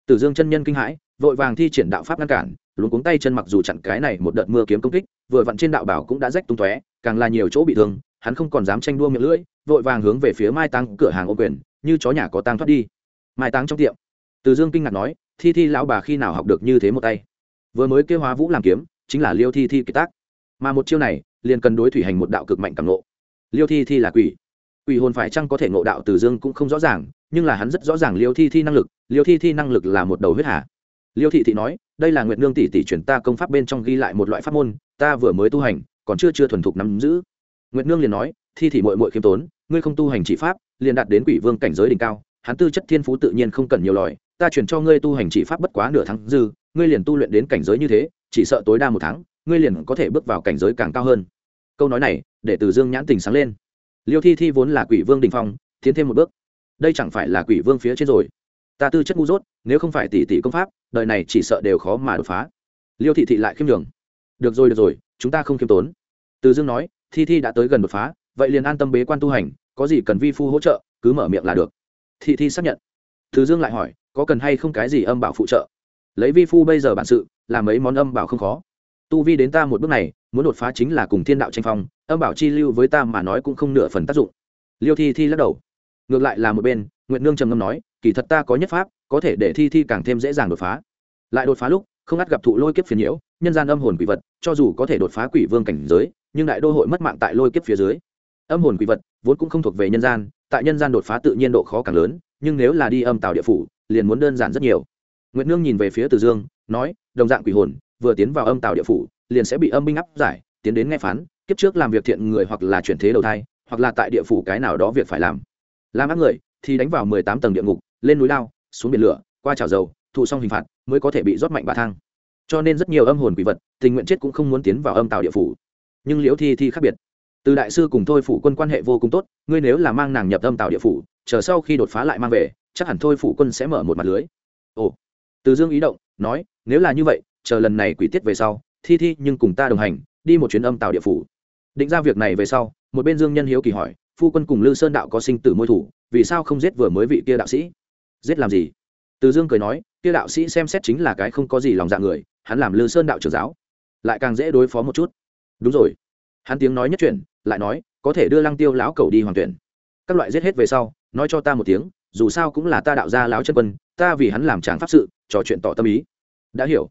Từ dương chân nhân kinh hãi vội vàng thi triển đạo pháp ngăn cản luôn cuống tay chân mặc dù chặn cái này một đợt mưa kiếm công kích, vừa vặn trên đạo bảo cũng đã rách tung tóe, càng là nhiều chỗ bị thương, hắn không còn dám tranh đua miệng lưỡi, vội vàng hướng về phía mai tăng cửa hàng ô quyền, như chó nhà có tang thoát đi. Mai tăng trong tiệm, từ dương kinh ngạc nói, thi thi lão bà khi nào học được như thế một tay? Vừa mới kêu hóa vũ làm kiếm, chính là liêu thi thi kiệt tác. Mà một chiêu này, liền cần đối thủy hành một đạo cực mạnh cảm nộ liêu thi thi là quỷ. Quỷ hồn phải chăng có thể ngộ đạo từ dương cũng không rõ ràng, nhưng là hắn rất rõ ràng liêu thi thi năng lực, liêu thi thi năng lực là một đầu huyết hà liêu thị thị nói, đây là nguyệt nương tỷ tỷ chuyển ta công pháp bên trong ghi lại một loại pháp môn, ta vừa mới tu hành, còn chưa chưa thuần thục nắm giữ. Nguyệt nương liền nói, thi thị mội mội khiêm tốn, ngươi không tu hành chỉ pháp, liền đạt đến quỷ vương cảnh giới đỉnh cao, hắn tư chất thiên phú tự nhiên không cần nhiều lòi ta chuyển cho ngươi tu hành chỉ pháp bất quá nửa tháng dư, ngươi liền tu luyện đến cảnh giới như thế, chỉ sợ tối đa một tháng, ngươi liền có thể bước vào cảnh giới càng cao hơn. Câu nói này, để từ dương nhãn tình sáng lên. Liêu thi thi vốn là quỷ vương đình phong, tiến thêm một bước. Đây chẳng phải là quỷ vương phía trên rồi ta tư chất ngu dốt, nếu không phải tỷ tỷ công pháp, đời này chỉ sợ đều khó mà đột phá. Liêu thị thị lại khiêm đường được rồi được rồi, chúng ta không khiêm tốn. Từ dương nói, thi thi đã tới gần đột phá, vậy liền an tâm bế quan tu hành, có gì cần vi phu hỗ trợ, cứ mở miệng là được. Thị thi xác nhận. Từ dương lại hỏi, có cần hay không cái gì âm bảo phụ trợ? Lấy vi phu bây giờ bản sự, làm mấy món âm bảo không khó. Tu vi đến ta một bước này, muốn đột phá chính là cùng thiên đạo tranh phong, âm bảo chi lưu với ta mà nói cũng không nửa phần tác dụng. Liêu thi thi lắc đầu. Ngược lại là một bên nguyện nương trầm ngâm nói kỳ thật ta có nhất pháp, có thể để thi thi càng thêm dễ dàng đột phá. Lại đột phá lúc, không ngắt gặp thụ lôi kiếp phiền nhiễu, nhân gian âm hồn quỷ vật, cho dù có thể đột phá quỷ vương cảnh giới, nhưng đại đô hội mất mạng tại lôi kiếp phía dưới. Âm hồn quỷ vật vốn cũng không thuộc về nhân gian, tại nhân gian đột phá tự nhiên độ khó càng lớn, nhưng nếu là đi âm tàu địa phủ, liền muốn đơn giản rất nhiều. Nguyệt nương nhìn về phía từ dương, nói, đồng dạng quỷ hồn, vừa tiến vào âm tàu địa phủ, liền sẽ bị âm binh áp giải, tiến đến nghe phán, kiếp trước làm việc thiện người hoặc là chuyển thế đầu thai, hoặc là tại địa phủ cái nào đó việc phải làm. Làm ác người, thì đánh vào mười tám tầng địa ngục lên núi lao, xuống biển lửa, qua chảo dầu, thụ xong hình phạt, mới có thể bị rót mạnh bà thang. Cho nên rất nhiều âm hồn quỷ vật, tình nguyện chết cũng không muốn tiến vào âm tàu địa phủ. Nhưng liễu thi thi khác biệt. Từ đại sư cùng thôi phủ quân quan hệ vô cùng tốt, ngươi nếu là mang nàng nhập âm tàu địa phủ, chờ sau khi đột phá lại mang về, chắc hẳn thôi phủ quân sẽ mở một mặt lưới. Ồ. Từ dương ý động, nói, nếu là như vậy, chờ lần này quỷ tiết về sau, thi thi nhưng cùng ta đồng hành, đi một chuyến âm tàu địa phủ. Định ra việc này về sau, một bên dương nhân hiếu kỳ hỏi, phu quân cùng lư sơn đạo có sinh tử môi thủ, vì sao không giết vừa mới vị kia đạo sĩ? Giết làm gì? Từ dương cười nói, kia đạo sĩ xem xét chính là cái không có gì lòng dạ người, hắn làm lư sơn đạo trưởng giáo. Lại càng dễ đối phó một chút. Đúng rồi. Hắn tiếng nói nhất chuyển, lại nói, có thể đưa lăng tiêu lão cầu đi hoàn tuyển. Các loại giết hết về sau, nói cho ta một tiếng, dù sao cũng là ta đạo gia lão chân quân, ta vì hắn làm tràng pháp sự, trò chuyện tỏ tâm ý. Đã hiểu.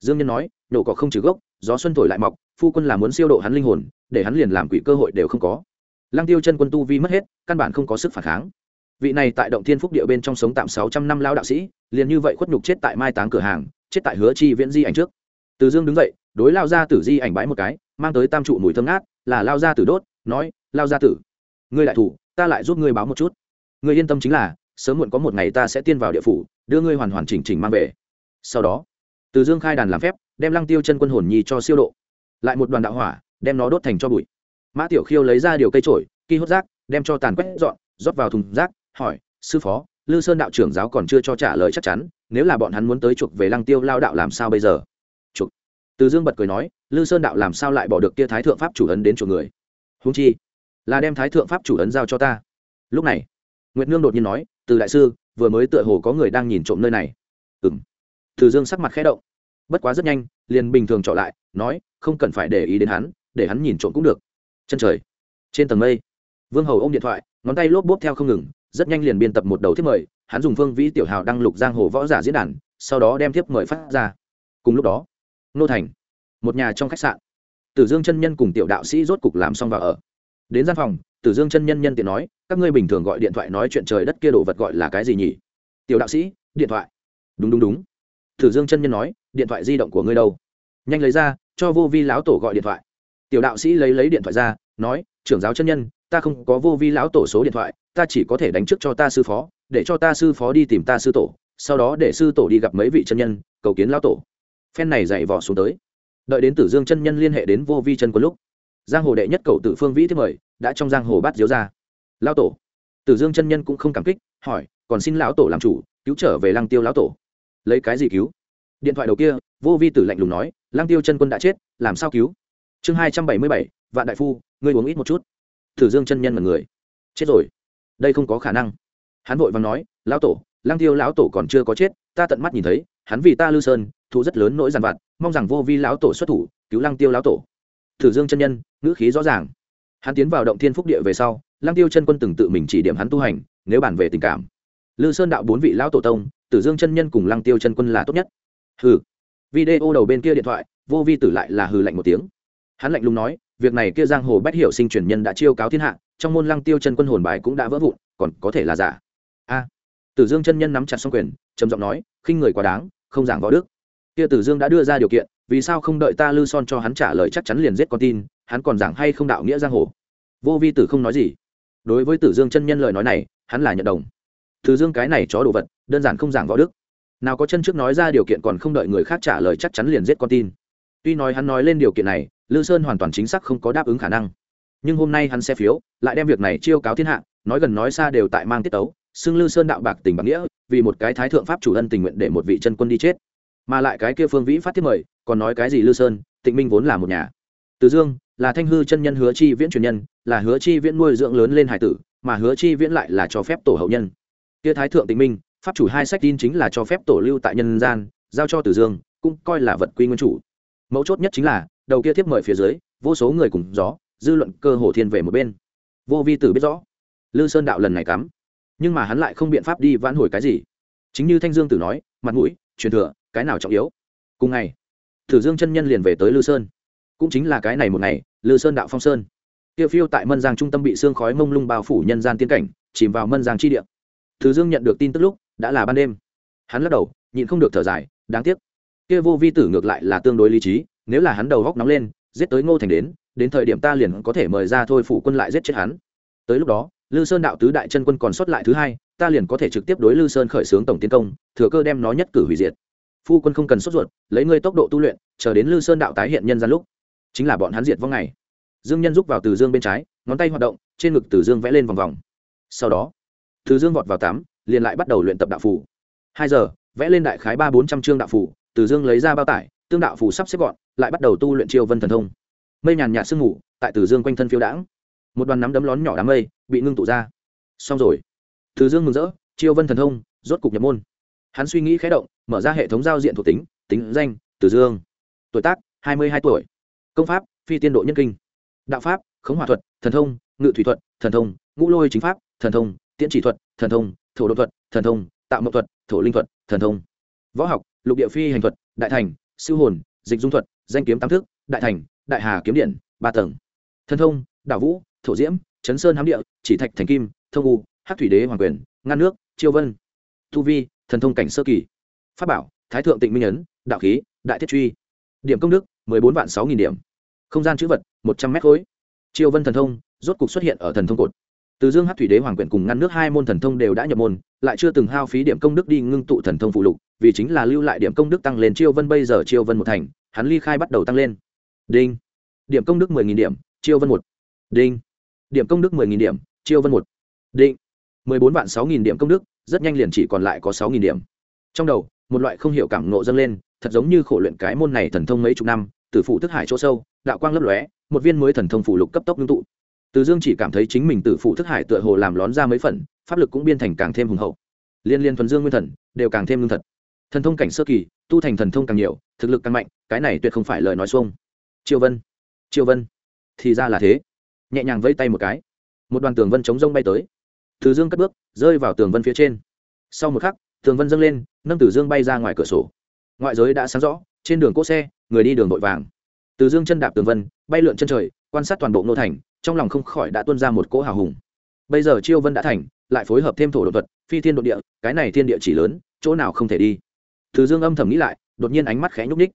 Dương nhân nói, nổ cỏ không trừ gốc, gió xuân thổi lại mọc, phu quân là muốn siêu độ hắn linh hồn, để hắn liền làm quỷ cơ hội đều không có. Lăng tiêu chân quân tu vi mất hết, căn bản không có sức phản kháng vị này tại động thiên phúc địa bên trong sống tạm sáu trăm năm lao đạo sĩ, liền như vậy khuất nhục chết tại mai táng cửa hàng, chết tại hứa chi viễn di ảnh trước. Từ dương đứng dậy, đối lao ra tử di ảnh bãi một cái, mang tới tam trụ mùi thơm ngát, là lao ra tử đốt, nói lao ra tử, ngươi đại thủ, ta lại giúp ngươi báo một chút. Ngươi yên tâm chính là, sớm muộn có một ngày ta sẽ tiên vào địa phủ, đưa ngươi hoàn hoàn chỉnh chỉnh mang về. Sau đó, từ dương khai đàn làm phép, đem lăng tiêu chân quân hồn nhi cho siêu độ. Lại một đoàn đạo hỏa, đem nó đốt thành cho bụi. Mã tiểu khiêu lấy ra điều cây trổi kỳ hốt rác, đem cho tàn quét dọn, rót vào thùng rác hỏi, sư phó, lư sơn đạo trưởng giáo còn chưa cho trả lời chắc chắn, nếu là bọn hắn muốn tới chuộc về lăng tiêu lao đạo làm sao bây giờ? Chuộc. Từ dương bật cười nói, lư sơn đạo làm sao lại bỏ được kia thái thượng pháp chủ ấn đến chuộc người? Húng chi, là đem thái thượng pháp chủ ấn giao cho ta. Lúc này, nguyệt nương đột nhiên nói, từ đại sư, vừa mới tựa hồ có người đang nhìn trộm nơi này. Ừ m từ dương sắc mặt khẽ động. Bất quá rất nhanh, liền bình thường trọ lại, nói, không cần phải để ý đến hắn, để hắn nhìn trộm cũng được. Chân trời. Trên tầng mây, vương hầu ôm điện thoại, ngón tay lốp bốp theo không ngừng rất nhanh liền biên tập một đầu thiếp mời, hắn dùng phương vĩ tiểu hào đăng lục giang hồ võ giả diễn đàn, sau đó đem thiếp mời phát ra. Cùng lúc đó, nô thành, một nhà trong khách sạn, tử dương chân nhân cùng tiểu đạo sĩ rốt cục làm xong vào ở. Đến gian phòng, tử dương chân nhân nhân tiện nói, các ngươi bình thường gọi điện thoại nói chuyện trời đất kia đồ vật gọi là cái gì nhỉ? Tiểu đạo sĩ, điện thoại. Đúng đúng đúng. Tử dương chân nhân nói, điện thoại di động của ngươi đâu? Nhanh lấy ra, cho vô vi láo tổ gọi điện thoại. Tiểu đạo sĩ lấy lấy điện thoại ra, nói, trưởng giáo chân nhân ta không có vô vi lão tổ số điện thoại, ta chỉ có thể đánh trước cho ta sư phó, để cho ta sư phó đi tìm ta sư tổ, sau đó để sư tổ đi gặp mấy vị chân nhân, cầu kiến lão tổ. Phen này dày vỏ xuống tới. Đợi đến tử dương chân nhân liên hệ đến vô vi chân quân lúc, giang hồ đệ nhất cầu tử phương vĩ thứ mời đã trong giang hồ bắt diếu ra. Lão tổ. Tử dương chân nhân cũng không cảm kích, hỏi, còn xin lão tổ làm chủ, cứu trở về lăng tiêu lão tổ. Lấy cái gì cứu? Điện thoại đầu kia, vô vi tử lạnh lùng nói, lăng tiêu chân quân đã chết, làm sao cứu? Chương hai trăm bảy mươi bảy, vạn đại phu, ngươi uống ít một chút. Thử dương chân nhân mật người. Chết rồi. Đây không có khả năng. Hắn vội vàng nói, lão tổ Lang tiêu lão tổ còn chưa có chết, ta tận mắt nhìn thấy, hắn vì ta lư sơn thụ rất lớn nỗi giàn vặt, mong rằng vô vi lão tổ xuất thủ, cứu Lang tiêu lão tổ. Thử dương chân nhân, ngữ khí rõ ràng. Hắn tiến vào động thiên phúc địa về sau Lang tiêu chân quân từng tự mình chỉ điểm hắn tu hành, nếu bàn về tình cảm. Lư sơn đạo bốn vị lão tổ tông, tử dương chân nhân cùng Lang tiêu chân quân là tốt nhất. Hừ. Video đầu bên kia điện thoại, vô vi tử lại là hừ lạnh một tiếng. Hắn lạnh lùng nói việc này kia giang hồ bách hiểu sinh truyền nhân đã chiêu cáo thiên hạ, trong môn lăng tiêu chân quân hồn bài cũng đã vỡ vụn, còn có thể là giả. A. Tử dương chân nhân nắm chặt xong quyền, trầm giọng nói, khinh người quá đáng, không giảng võ đức. Kia tử dương đã đưa ra điều kiện, vì sao không đợi ta lư son cho hắn trả lời chắc chắn liền giết con tin, hắn còn giảng hay không đạo nghĩa giang hồ? Vô vi tử không nói gì. Đối với tử dương chân nhân lời nói này, hắn là nhận đồng. Tử dương cái này chó đồ vật, đơn giản không giảng võ đức. Nào có chân trước nói ra điều kiện còn không đợi người khác trả lời chắc chắn liền giết con tin. Tuy nói hắn nói lên điều kiện này lư sơn hoàn toàn chính xác không có đáp ứng khả năng. Nhưng hôm nay hắn xe phiếu, lại đem việc này chiêu cáo thiên hạ, nói gần nói xa đều tại mang tiết tấu, xưng lư sơn đạo bạc tình bạc nghĩa, vì một cái thái thượng pháp chủ ân tình nguyện để một vị chân quân đi chết. Mà lại cái kia phương vĩ phát thiết mời, còn nói cái gì lư sơn, tịnh minh vốn là một nhà. Từ dương, là thanh hư chân nhân hứa chi viễn truyền nhân, là hứa chi viễn nuôi dưỡng lớn lên hải tử, mà hứa chi viễn lại là cho phép tổ hậu nhân. Kia thái thượng tịnh minh, pháp chủ hai sách tin chính là cho phép tổ lưu tại nhân gian, giao cho tử dương, cũng coi là vật quy nguyên chủ. Mấu chốt nhất chính là đầu kia thiếp mời phía dưới, vô số người cùng gió, dư luận cơ hồ thiên về một bên. Vô vi tử biết rõ, lư sơn đạo lần này cắm, nhưng mà hắn lại không biện pháp đi vãn hồi cái gì. Chính như thanh dương tử nói, mặt mũi, truyền thừa, cái nào trọng yếu? Cùng ngày tử dương chân nhân liền về tới lư sơn. Cũng chính là cái này một ngày, lư sơn đạo phong sơn. Tiêu phiêu tại mân giang trung tâm bị xương khói mông lung bao phủ nhân gian tiên cảnh, chìm vào mân giang chi địa. Tử dương nhận được tin tức lúc, đã là ban đêm. Hắn lắc đầu, nhịn không được thở dài, đáng tiếc. Kia vô vi tử ngược lại là tương đối lý trí nếu là hắn đầu góc nóng lên, giết tới ngô thành đến đến thời điểm ta liền có thể mời ra thôi phụ quân lại giết chết hắn. Tới lúc đó, lư sơn đạo tứ đại chân quân còn sót lại thứ hai, ta liền có thể trực tiếp đối lư sơn khởi xướng tổng tiến công, thừa cơ đem nó nhất cử hủy diệt. Phu quân không cần sốt ruột, lấy ngươi tốc độ tu luyện, chờ đến lư sơn đạo tái hiện nhân gian lúc, chính là bọn hắn diệt vong ngày. Dương nhân rúc vào từ dương bên trái, ngón tay hoạt động, trên ngực từ dương vẽ lên vòng vòng. Sau đó, từ dương vọt vào tắm liền lại bắt đầu luyện tập đạo phủ hai giờ, vẽ lên đại khái ba bốn trăm chương đạo phủ từ dương lấy ra bao tải, tương đạo phủ sắp xếp gọn lại bắt đầu tu luyện chiêu vân thần thông. Mây nhàn nhạt sương ngủ tại từ dương quanh thân phiêu đãng. Một đoàn nắm đấm lón nhỏ đám mây bị ngưng tụ ra. Xong rồi. Từ dương mừng rỡ, chiêu vân thần thông rốt cục nhập môn. Hắn suy nghĩ khé động, mở ra hệ thống giao diện thuộc tính tính danh, từ dương. Tuổi tác, hai mươi hai tuổi. Công pháp, phi tiên độ nhân kinh. Đạo pháp, khống hòa thuật, thần thông, ngự thủy thuật, thần thông, ngũ lôi chính pháp, thần thông, tiễn chỉ thuật, thần thông, thổ đột thuật, thần thông, tạo mậu thuật, thổ linh thuật, thần thông. Võ học, lục địa phi hành thuật, đại thành siêu hồn, dịch dung thuật danh kiếm tam thức, đại thành, đại hà kiếm điện, ba tầng. Thần thông, đảo vũ, thổ diễm, chấn sơn hám địa, chỉ thạch thành kim, thông u hát thủy đế hoàng quyền, ngăn nước, chiêu vân. Tu vi, thần thông cảnh sơ kỳ. Pháp bảo, thái thượng tịnh minh ấn, đạo khí, đại thiết truy. Điểm công đức, mười bốn vạn sáu nghìn điểm. Không gian chữ vật, một trăm mét khối. Chiêu vân thần thông, rốt cục xuất hiện ở thần thông cột. Từ dương hát thủy đế hoàng Quyền cùng ngăn nước hai môn thần thông đều đã nhập môn, lại chưa từng hao phí điểm công đức đi ngưng tụ thần thông phụ lục vì chính là lưu lại điểm công đức tăng lên chiêu vân bây giờ chiêu vân một thành, hắn ly khai bắt đầu tăng lên. Đinh. Điểm công đức mười nghìn điểm, chiêu vân một. Đinh. Điểm công đức mười nghìn điểm, chiêu vân một. Định mười bốn vạn sáu nghìn điểm công đức, rất nhanh liền chỉ còn lại có sáu nghìn điểm. Trong đầu, một loại không hiểu cảm nộ dâng lên, thật giống như khổ luyện cái môn này thần thông mấy chục năm, từ phụ thức hải chỗ sâu, đạo quang lấp lóe, một viên mới thần thông phủ lục cấp tốc ngưng tụ. Từ dương chỉ cảm thấy chính mình từ phụ thức hải tựa hồ làm lón ra mấy phần, pháp lực cũng biên thành càng thêm hùng hậu. Liên liên thuần dương nguyên thần, đều càng thêm lương thật thần thông cảnh sơ kỳ, tu thành thần thông càng nhiều, thực lực càng mạnh, cái này tuyệt không phải lời nói xuông. Triều vân triều vân, thì ra là thế. Nhẹ nhàng vây tay một cái. Một đoàn tường vân chống rông bay tới. Từ dương cất bước, rơi vào tường vân phía trên. Sau một khắc, tường vân dâng lên, nâng từ dương bay ra ngoài cửa sổ. Ngoại giới đã sáng rõ, trên đường cỗ xe, người đi đường vội vàng. Từ dương chân đạp tường vân, bay lượn chân trời, quan sát toàn bộ nô thành, trong lòng không khỏi đã tuân ra một cỗ hào hùng. Bây giờ chiêu vân đã thành, lại phối hợp thêm thổ đột vật phi thiên đột địa, cái này thiên địa chỉ lớn, chỗ nào không thể đi từ dương âm thầm nghĩ lại, đột nhiên ánh mắt khẽ nhúc ních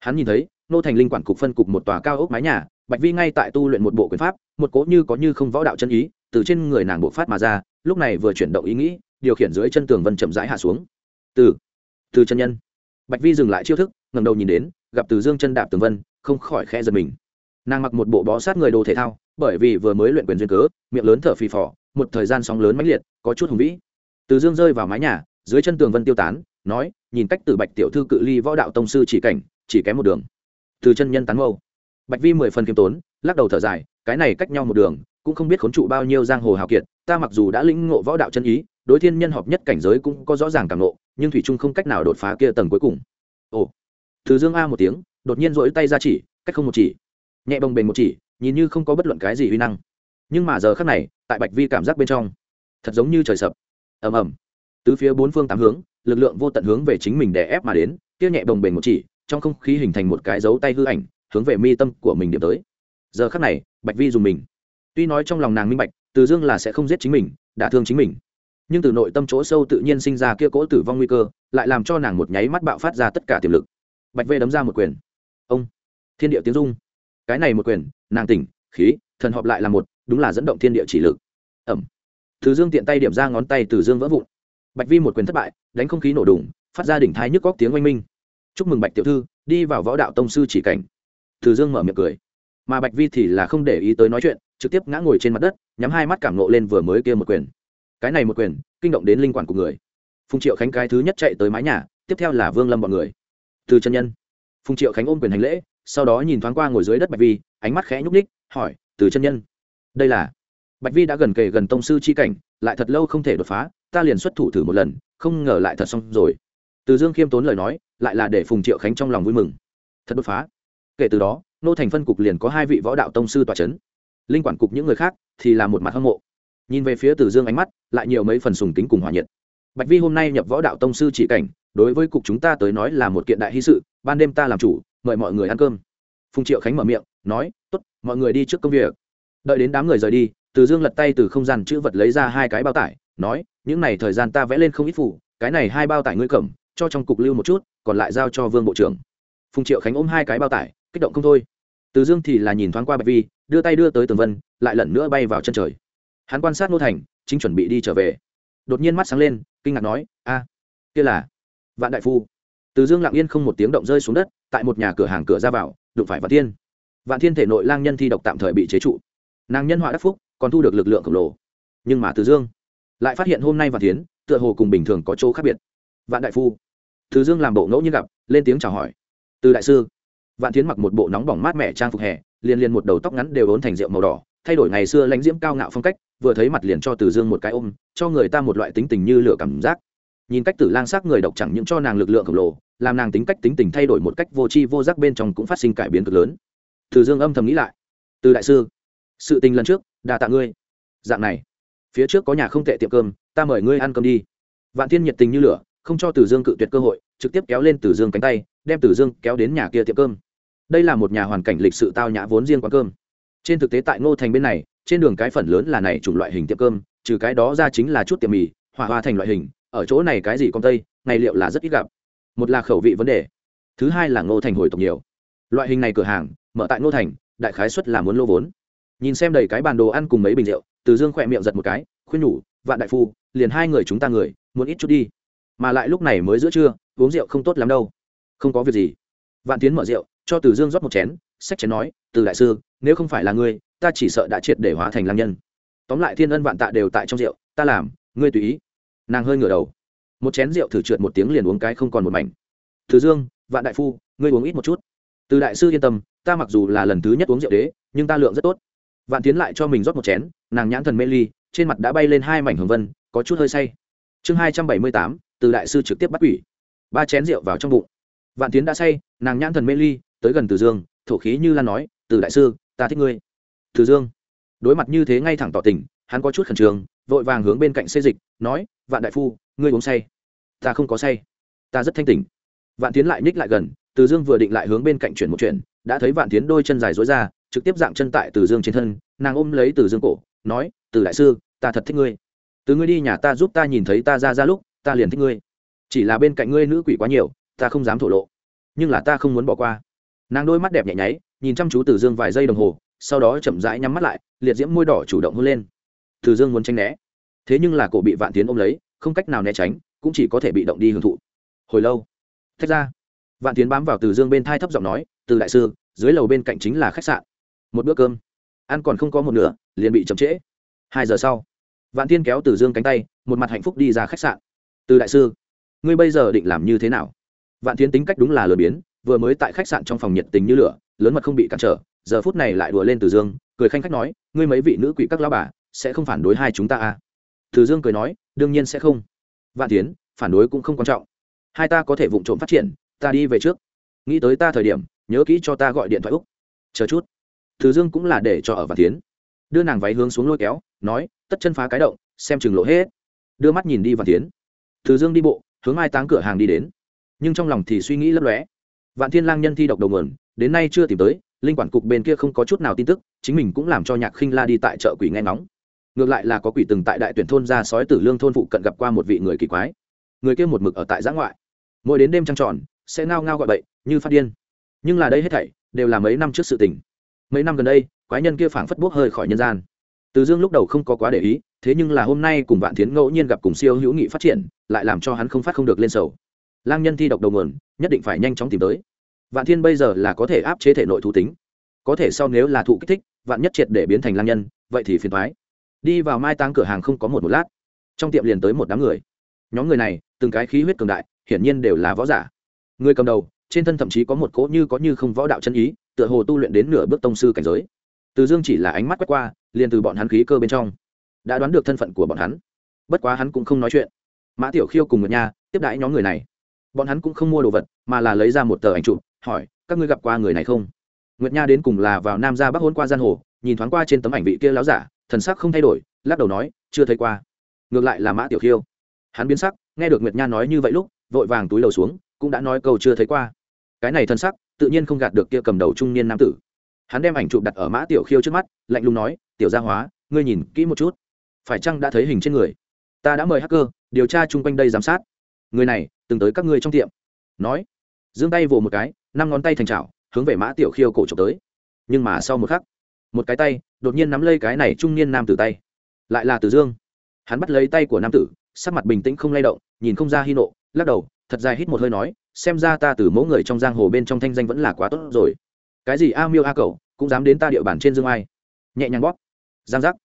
hắn nhìn thấy, nô thành linh quản cục phân cục một tòa cao ốc mái nhà, bạch vi ngay tại tu luyện một bộ quyền pháp, một cỗ như có như không võ đạo chân ý, từ trên người nàng bộ phát mà ra, lúc này vừa chuyển động ý nghĩ, điều khiển dưới chân tường vân chậm rãi hạ xuống. Từ từ chân nhân. Bạch vi dừng lại chiêu thức ngầm đầu nhìn đến, gặp từ dương chân đạp tường vân, không khỏi khẽ giật mình. Nàng mặc một bộ bó sát người đồ thể thao, bởi vì vừa mới luyện quyền duyên cớ, miệng lớn thở phì phò, một thời gian sóng lớn mãnh liệt, có chút hùng vĩ. Từ dương rơi vào mái nhà, dưới chân tường vân tiêu tán nói, nhìn cách từ bạch tiểu thư cự ly võ đạo tông sư chỉ cảnh, chỉ kém một đường. Từ chân nhân tán mâu. Bạch vi mười phần kiêm tốn, lắc đầu thở dài, cái này cách nhau một đường, cũng không biết khốn trụ bao nhiêu giang hồ hào kiệt, ta mặc dù đã lĩnh ngộ võ đạo chân ý, đối thiên nhân hợp nhất cảnh giới cũng có rõ ràng càng ngộ, nhưng thủy trung không cách nào đột phá kia tầng cuối cùng. Ồ. Từ dương a một tiếng, đột nhiên rỗi tay ra chỉ, cách không một chỉ. Nhẹ bồng bềnh một chỉ, nhìn như không có bất luận cái gì uy năng. Nhưng mà giờ khác này, tại bạch vi cảm giác bên trong, thật giống như trời sập. Ầm ầm. Tứ phía bốn phương tám hướng lực lượng vô tận hướng về chính mình để ép mà đến, kia nhẹ bồng bềnh một chỉ, trong không khí hình thành một cái dấu tay hư ảnh, hướng về mi tâm của mình điểm tới. Giờ khắc này, bạch vi dùng mình. Tuy nói trong lòng nàng minh bạch, từ dương là sẽ không giết chính mình đả thương chính mình. Nhưng từ nội tâm chỗ sâu tự nhiên sinh ra kia cỗ tử vong nguy cơ, lại làm cho nàng một nháy mắt bạo phát ra tất cả tiềm lực. Bạch vê đấm ra một quyền. Ông. Thiên địa tiếng dung cái này một quyền, nàng tỉnh, khí, thần họp lại là một, đúng là dẫn động thiên địa chỉ lực. Ẩm. Từ dương tiện tay điểm ra ngón tay, từ dương vỡ vụn bạch vi một quyền thất bại, đánh không khí nổ đùng, phát ra đỉnh thái nhức góc tiếng oanh minh. Chúc mừng bạch tiểu thư, đi vào võ đạo tông sư chỉ cảnh. Từ dương mở miệng cười. Mà bạch vi thì là không để ý tới nói chuyện, trực tiếp ngã ngồi trên mặt đất, nhắm hai mắt cảm nộ lên vừa mới kia một quyền. Cái này một quyền, kinh động đến linh quản của người. Phùng triệu khánh cái thứ nhất chạy tới mái nhà, tiếp theo là vương lâm b ọ n người. Từ chân nhân. Phùng triệu khánh ôm quyền hành lễ, sau đó nhìn thoáng qua ngồi dưới đất bạch vi, ánh mắt khẽ nhúc ních hỏi, từ chân nhân, đây là? Bạch vi đã gần kề gần tông sư c h i cảnh lại thật lâu không thể đột phá, ta liền xuất thủ thử một lần, không ngờ lại thật xong rồi. Từ dương khiêm tốn lời nói, lại là để phùng triệu khánh trong lòng vui mừng. Thật đột phá. Kể từ đó, nô thành phân cục liền có hai vị võ đạo tông sư tòa c h ấ n linh quản cục những người khác thì là một mặt hâm mộ. Nhìn về phía từ dương ánh mắt, lại nhiều mấy phần sùng kính cùng hòa nhiệt. Bạch vi hôm nay nhập võ đạo tông sư chỉ cảnh, đối với cục chúng ta tới nói là một kiện đại hy sự, ban đêm ta làm chủ, mời mọi người ăn cơm. Phùng triệu khánh mở miệng, nói t ố t mọi người đi trước công việc. Đợi đến đám người rời đi từ dương lật tay từ không gian chữ vật lấy ra hai cái bao tải, nói, những n à y thời gian ta vẽ lên không ít phủ cái này hai bao tải ngươi cầm, cho trong cục lưu một chút, còn lại giao cho vương bộ trưởng. Phùng triệu khánh ôm hai cái bao tải, kích động không thôi. Từ dương thì là nhìn thoáng qua bạch vi, đưa tay đưa tới tường vân, lại lần nữa bay vào chân trời. Hắn quan sát nô thành, chính chuẩn bị đi trở về. Đột nhiên mắt sáng lên, kinh ngạc nói, a, kia là vạn đại phu. Từ dương lặng yên không một tiếng động rơi xuống đất, tại một nhà cửa hàng cửa ra vào, đụng phải vạn thiên. Vạn thiên thể nội lang nhân thi độc tạm thời bị chế trụ. Nàng nhân họa đắc phúc còn thu được lực lượng khổng lồ. Nhưng mà từ dương lại phát hiện hôm nay vạn tiến tựa hồ cùng bình thường có chỗ khác biệt. Vạn đại phu, từ dương làm bộ ngẫu nhiên gặp, lên tiếng chào hỏi. Từ đại sư, vạn tiến mặc một bộ nóng bỏng mát mẻ trang phục hè, liền liền một đầu tóc ngắn đều ốn thành rượu màu đỏ, thay đổi ngày xưa lãnh diễm cao ngạo phong cách, vừa thấy mặt liền cho từ dương một cái ôm, cho người ta một loại tính tình như lửa cảm giác. Nhìn cách tử lang sắc người độc chẳng những cho nàng lực lượng khổng lồ, làm nàng tính cách tính tình thay đổi một cách vô tri vô giác bên trong cũng phát sinh cải biến cực lớn. Từ dương âm thầm nghĩ lại. Từ đại sư, sự tình lần trước đà tạ ngươi. Dạng này, phía trước có nhà không tệ tiệm cơm, ta mời ngươi ăn cơm đi. Vạn thiên nhiệt tình như lửa, không cho Tử dương cự tuyệt cơ hội, trực tiếp kéo lên Tử dương cánh tay, đem Tử dương kéo đến nhà kia tiệm cơm. Đây là một nhà hoàn cảnh lịch sự tao nhã vốn riêng quán cơm. Trên thực tế tại ngô thành bên này, trên đường cái phần lớn là này chủng loại hình tiệm cơm, trừ cái đó ra chính là chút tiệm mì hỏa hoa thành loại hình, ở chỗ này cái gì con tây, ngày liệu là rất ít gặp. Một là khẩu vị vấn đề, thứ hai là ngô thành hồi tộc nhiều. Loại hình này cửa hàng, mở tại ngô thành, đại khái xuất là muốn lô vốn nhìn xem đầy cái bàn đồ ăn cùng mấy bình rượu, từ dương khỏe miệng giật một cái, khuyên nhủ, vạn đại phu, liền hai người chúng ta người, muốn ít chút đi. Mà lại lúc này mới giữa trưa, uống rượu không tốt lắm đâu. Không có việc gì. Vạn tiến mở rượu, cho từ dương rót một chén sách chén nói, từ đại sư, nếu không phải là ngươi, ta chỉ sợ đã triệt để hóa thành lang nhân. Tóm lại thiên ân vạn tạ đều tại trong rượu, ta làm, ngươi tùy ý. Nàng hơi ngửa đầu. Một chén rượu thử trượt một tiếng liền uống cái không còn một mảnh. Từ dương, vạn đại phu, ngươi uống ít một chút. Từ đại sư yên tâm, ta mặc dù là lần thứ nhất uống rượu đế, nhưng ta lượng rất tốt vạn tiến lại cho mình rót một chén, nàng nhãn thần mê ly, trên mặt đã bay lên hai mảnh hồng vân, có chút hơi say. Chương hai trăm bảy mươi tám, từ đại sư trực tiếp bắt quỷ. Ba chén rượu vào trong bụng. Vạn tiến đã say, nàng nhãn thần mê ly, tới gần từ dương, thổ khí như lan nói, từ đại sư, ta thích ngươi. Từ dương, đối mặt như thế ngay thẳng tỏ tình, hắn có chút khẩn trương, vội vàng hướng bên cạnh xê dịch, nói, vạn đại phu, ngươi uống say. Ta không có say. Ta rất thanh tỉnh. Vạn tiến lại ních lại gần, từ dương vừa định lại hướng bên cạnh chuyển một chuyện, đã thấy vạn tiến đôi chân dài dối ra trực tiếp dạng chân tại từ dương trên thân, nàng ôm lấy từ dương cổ, nói, từ đại sư, ta thật thích ngươi. Từ ngươi đi nhà ta giúp ta nhìn thấy ta ra ra lúc, ta liền thích ngươi. Chỉ là bên cạnh ngươi nữ quỷ quá nhiều, ta không dám thổ lộ. Nhưng là ta không muốn bỏ qua. Nàng đôi mắt đẹp nhẹ nháy, nhìn chăm chú từ dương vài giây đồng hồ, sau đó chậm rãi nhắm mắt lại, liệt diễm môi đỏ chủ động hôn lên. Từ dương muốn tránh né. Thế nhưng là cổ bị vạn tiến ôm lấy, không cách nào né tránh, cũng chỉ có thể bị động đi hưởng thụ. Hồi lâu, thách ra, vạn tiến bám vào từ dương bên thai thấp giọng nói, từ đại sư, dưới lầu bên cạnh chính là khách sạn một bữa cơm. Ăn còn không có một nửa, liền bị chậm trễ. Hai giờ sau, vạn thiên kéo từ dương cánh tay, một mặt hạnh phúc đi ra khách sạn. Từ đại sư, ngươi bây giờ định làm như thế nào? Vạn thiên tính cách đúng là lừa biến vừa mới tại khách sạn trong phòng nhiệt tình như lửa, lớn mật không bị cản trở, giờ phút này lại đùa lên từ dương, cười khanh khách nói, ngươi mấy vị nữ quỷ các lão bà, sẽ không phản đối hai chúng ta à? Từ dương cười nói, đương nhiên sẽ không. Vạn tiến phản đối cũng không quan trọng. Hai ta có thể vụng trộm phát triển, ta đi về trước. Nghĩ tới ta thời điểm, nhớ kỹ cho ta gọi điện thoại úc. Chờ chút thứ dương cũng là để cho ở vạn tiến đưa nàng váy hướng xuống lôi kéo, nói, tất chân phá cái động, xem chừng lộ hết. Đưa mắt nhìn đi vạn tiến thứ dương đi bộ, hướng mai táng cửa hàng đi đến. Nhưng trong lòng thì suy nghĩ lấp lóe. Vạn thiên lang nhân thi độc đầu nguồn, đến nay chưa tìm tới, linh quản cục bên kia không có chút nào tin tức, chính mình cũng làm cho nhạc khinh la đi tại chợ quỷ nghe ngóng. Ngược lại là có quỷ từng tại đại tuyển thôn ra sói tử lương thôn phụ cận gặp qua một vị người kỳ quái. Người kia một mực ở tại giã ngoại. Mỗi đến đêm trăng tròn, sẽ ngao ngao gọi bậy, như phát điên. Nhưng là đây hết thảy, đều là mấy năm trước sự tình mấy năm gần đây, quái nhân kia phảng phất bốc hơi khỏi nhân gian. Từ dương lúc đầu không có quá để ý, thế nhưng là hôm nay cùng vạn thiến ngẫu nhiên gặp cùng siêu hữu nghị phát triển, lại làm cho hắn không phát không được lên sầu. Lang nhân thi độc đầu nguồn, nhất định phải nhanh chóng tìm tới. Vạn thiên bây giờ là có thể áp chế thể nội thú tính. Có thể sau nếu là thụ kích thích, vạn nhất triệt để biến thành lang nhân, vậy thì phiền thoái đi vào mai táng cửa hàng không có một một lát. Trong tiệm liền tới một đám người. Nhóm người này, từng cái khí huyết cường đại, hiển nhiên đều là võ giả. Người cầm đầu, trên thân thậm chí có một cỗ như có như không võ đạo chân ý tựa hồ tu luyện đến nửa bước tông sư cảnh giới. Từ dương chỉ là ánh mắt quét qua, liền từ bọn hắn khí cơ bên trong, đã đoán được thân phận của bọn hắn. Bất quá hắn cũng không nói chuyện. Mã tiểu khiêu cùng Nguyệt Nha tiếp đãi nhóm người này. Bọn hắn cũng không mua đồ vật, mà là lấy ra một tờ ảnh chụp, hỏi, các ngươi gặp qua người này không? Nguyệt nha đến cùng là vào nam ra bắc hôn qua gian hồ, nhìn thoáng qua trên tấm ảnh vị kia láo giả, thần sắc không thay đổi, lắc đầu nói, chưa thấy qua. Ngược lại là mã tiểu khiêu. Hắn biến sắc, nghe được nguyệt nha nói như vậy lúc, vội vàng túi đầu xuống, cũng đã nói câu chưa thấy qua. Cái này thân sắc tự nhiên không gạt được kia cầm đầu trung niên nam tử. Hắn đem ảnh chụp đặt ở mã tiểu khiêu trước mắt, lạnh lùng nói, tiểu gia hóa, ngươi nhìn kỹ một chút. Phải chăng đã thấy hình trên người? Ta đã mời hacker, điều tra chung quanh đây giám sát. Người này, từng tới các ngươi trong tiệm. Nói, giương tay vồ một cái, năm ngón tay thành trào hướng về mã tiểu khiêu cổ trộm tới. Nhưng mà sau một khắc, một cái tay, đột nhiên nắm lấy cái này trung niên nam tử tay. Lại là từ dương. Hắn bắt lấy tay của nam tử, sắc mặt bình tĩnh không lay động, nhìn không ra hy nộ, lắc đầu, thật dài hít một hơi nói xem ra ta từ mẫu người trong giang hồ bên trong thanh danh vẫn là quá tốt rồi. Cái gì a miêu a cầu cũng dám đến ta địa bàn trên dương ai? Nhẹ nhàng bóp. Giang giác.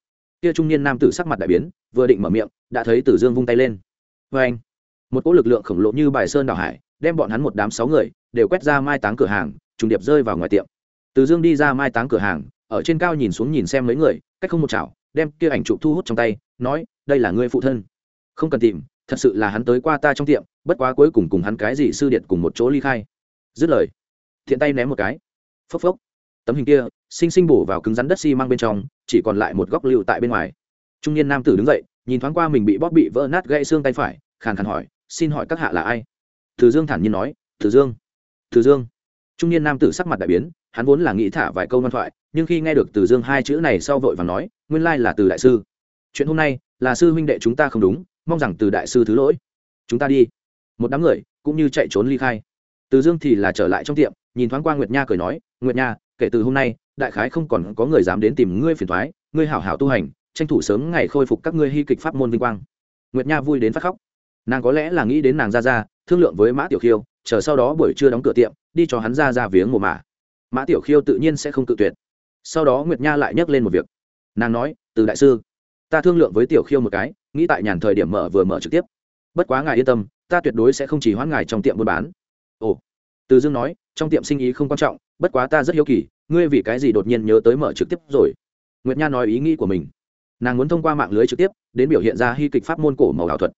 Kia trung niên nam tử sắc mặt đại biến, vừa định mở miệng, đã thấy tử dương vung tay lên. Vê anh, một cỗ lực lượng khổng lồ như bài sơn đảo hải, đem bọn hắn một đám sáu người đều quét ra mai táng cửa hàng, trùng điệp rơi vào ngoài tiệm. Từ dương đi ra mai táng cửa hàng, ở trên cao nhìn xuống nhìn xem mấy người, cách không một chảo, đem kia ảnh chụp thu hút trong tay, nói, đây là ngươi phụ thân. Không cần tìm thật sự là hắn tới qua ta trong tiệm, bất quá cuối cùng cùng hắn cái gì sư điện cùng một chỗ ly khai. Dứt lời, thiện tay ném một cái. Phốc phốc. Tấm hình kia xinh xinh bổ vào cứng rắn đất xi、si、mang bên trong, chỉ còn lại một góc lưu tại bên ngoài. Trung niên nam tử đứng dậy, nhìn thoáng qua mình bị bóp bị vỡ nát gãy xương tay phải, khàn khàn hỏi, xin hỏi các hạ là ai? Từ dương thản nhiên nói, từ dương. Từ dương. Trung niên nam tử sắc mặt đại biến, hắn vốn là nghĩ thả vài câu ngoan thoại, nhưng khi nghe được từ dương hai chữ này sau vội và nói, nguyên lai là từ đại sư. Chuyện hôm nay là sư huynh đệ chúng ta không đúng mong rằng từ đại sư thứ lỗi. Chúng ta đi. Một đám người, cũng như chạy trốn ly khai. Từ dương thì là trở lại trong tiệm, nhìn thoáng qua nguyệt nha cười nói, nguyệt nha, kể từ hôm nay, đại khái không còn có người dám đến tìm ngươi phiền thoái ngươi hảo hảo tu hành, tranh thủ sớm ngày khôi phục các ngươi hy kịch pháp môn vinh quang. Nguyệt nha vui đến phát khóc. Nàng có lẽ là nghĩ đến nàng ra ra thương lượng với mã tiểu khiêu, chờ sau đó buổi trưa đóng cửa tiệm, đi cho hắn ra ra viếng mồ mả. Mã tiểu khiêu tự nhiên sẽ không tự tuyệt. Sau đó nguyệt nha lại nhắc lên một việc. Nàng nói, từ đại sư ta thương lượng với tiểu khiêu một cái, nghĩ tại nhàn thời điểm mở vừa mở trực tiếp. Bất quá ngài yên tâm, ta tuyệt đối sẽ không chỉ hoãn ngài trong tiệm buôn bán. Ồ. Từ dương nói, trong tiệm sinh ý không quan trọng, bất quá ta rất hiếu kỳ, ngươi vì cái gì đột nhiên nhớ tới mở trực tiếp rồi? Nguyệt nha nói ý nghĩ của mình. Nàng muốn thông qua mạng lưới trực tiếp, đến biểu hiện ra hy kịch pháp môn cổ màu ảo thuật.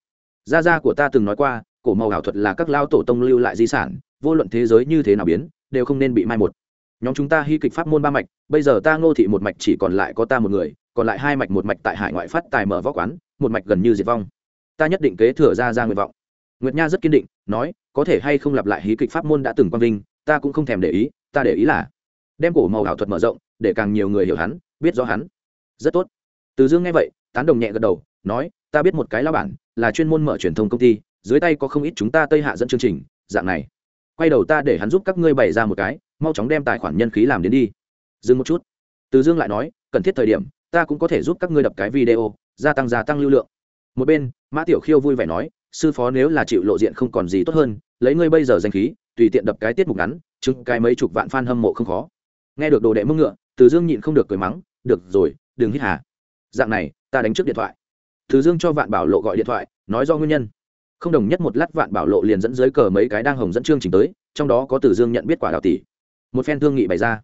Gia gia của ta từng nói qua, cổ màu ảo thuật là các lao tổ tông lưu lại di sản, vô luận thế giới như thế nào biến, đều không nên bị mai một. Nhóm chúng ta hy kịch pháp môn ba mạch, bây giờ ta ngô thị một mạch chỉ còn lại có ta một người còn lại hai mạch một mạch tại hải ngoại phát tài mở võ quán, một mạch gần như diệt vong. Ta nhất định kế thừa ra ra nguyện vọng. Nguyệt nha rất kiên định, nói, có thể hay không lặp lại hí kịch pháp môn đã từng quang vinh, ta cũng không thèm để ý, ta để ý là, đem cổ màu ảo thuật mở rộng, để càng nhiều người hiểu hắn, biết rõ hắn. Rất tốt. Từ dương nghe vậy, tán đồng nhẹ gật đầu, nói, ta biết một cái lao bản, là chuyên môn mở truyền thông công ty, dưới tay có không ít chúng ta tây hạ dẫn chương trình, dạng này. Quay đầu ta để hắn giúp các ngươi bày ra một cái, mau chóng đem tài khoản nhân khí làm đến đi. Dừng một chút. Từ dương lại nói, cần thiết thời điểm ta cũng có thể giúp các ngươi đập cái video, gia tăng gia tăng lưu lượng. Một bên, mã tiểu khiêu vui vẻ nói, sư phó nếu là chịu lộ diện không còn gì tốt hơn, lấy ngươi bây giờ danh khí, tùy tiện đập cái tiết mục ngắn, chứng cái mấy chục vạn fan hâm mộ không khó. Nghe được đồ đệ mưng ngựa, từ dương nhịn không được cười mắng, được rồi, đừng hít hà. Dạng này, ta đánh trước điện thoại. Từ dương cho vạn bảo lộ gọi điện thoại, nói do nguyên nhân. Không đồng nhất một lát, vạn bảo lộ liền dẫn dưới cờ mấy cái đang hồng dẫn chương trình tới, trong đó có từ dương nhận biết quả đào tỷ. Một phen thương nghị bày ra.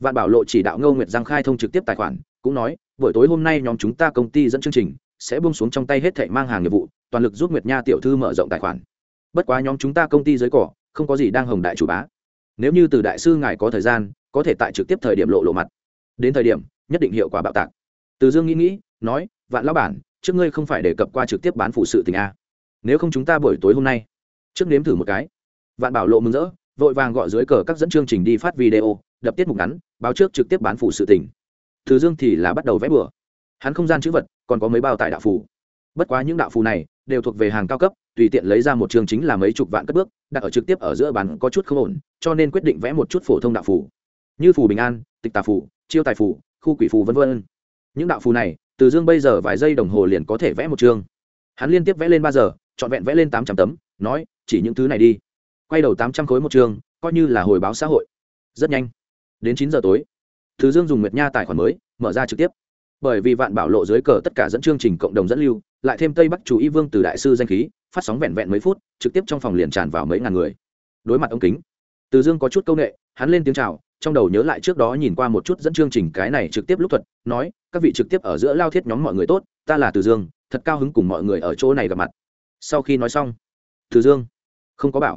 Vạn bảo lộ chỉ đạo ngô nguyệt giang khai thông trực tiếp tài khoản, cũng nói buổi tối hôm nay nhóm chúng ta công ty dẫn chương trình sẽ buông xuống trong tay hết thảy mang hàng nghiệp vụ, toàn lực giúp nguyệt nha tiểu thư mở rộng tài khoản. Bất quá nhóm chúng ta công ty dưới cỏ, không có gì đang hồng đại chủ bá. Nếu như từ đại sư ngài có thời gian, có thể tại trực tiếp thời điểm lộ lộ mặt. Đến thời điểm, nhất định hiệu quả bạo tạc. Từ dương nghĩ nghĩ, nói, vạn lão bản, trước ngươi không phải đề cập qua trực tiếp bán phụ sự tình a? Nếu không chúng ta buổi tối hôm nay, trước nếm thử một cái. Vạn bảo lộ mừng rỡ, vội vàng gọi dưới cờ các dẫn chương trình đi phát video, đập tiết mục ngắn, báo trước trực tiếp bán phụ sự tình từ dương thì là bắt đầu vẽ bừa. Hắn không gian chữ vật, còn có mấy bao tải đạo phù. Bất quá những đạo phù này đều thuộc về hàng cao cấp, tùy tiện lấy ra một chương chính là mấy chục vạn cất bước, đặt ở trực tiếp ở giữa bàn có chút không ổn, cho nên quyết định vẽ một chút phổ thông đạo phù. Như phù bình an, tịch tà phù, chiêu tài phù, khu quỷ phù v v những đạo phù này, từ dương bây giờ vài giây đồng hồ liền có thể vẽ một chương. Hắn liên tiếp vẽ lên ba giờ, trọn vẹn vẽ lên tám trăm tấm, nói, chỉ những thứ này đi. Quay đầu tám trăm khối một chương, coi như là hồi báo xã hội. Rất nhanh. Đến chín giờ tối thứ dương dùng nguyệt nha tài khoản mới, mở ra trực tiếp. Bởi vì vạn bảo lộ dưới cờ tất cả dẫn chương trình cộng đồng dẫn lưu, lại thêm tây bắc chủ y vương từ đại sư danh khí, phát sóng vẹn vẹn mấy phút, trực tiếp trong phòng liền tràn vào mấy ngàn người. Đối mặt ông kính, từ dương có chút c â u n ệ hắn lên tiếng c h à o trong đầu nhớ lại trước đó nhìn qua một chút dẫn chương trình cái này trực tiếp lúc thuật, nói, các vị trực tiếp ở giữa lao thiết nhóm mọi người tốt, ta là từ dương, thật cao hứng cùng mọi người ở chỗ này gặp mặt. Sau khi nói xong, từ dương không có bảo.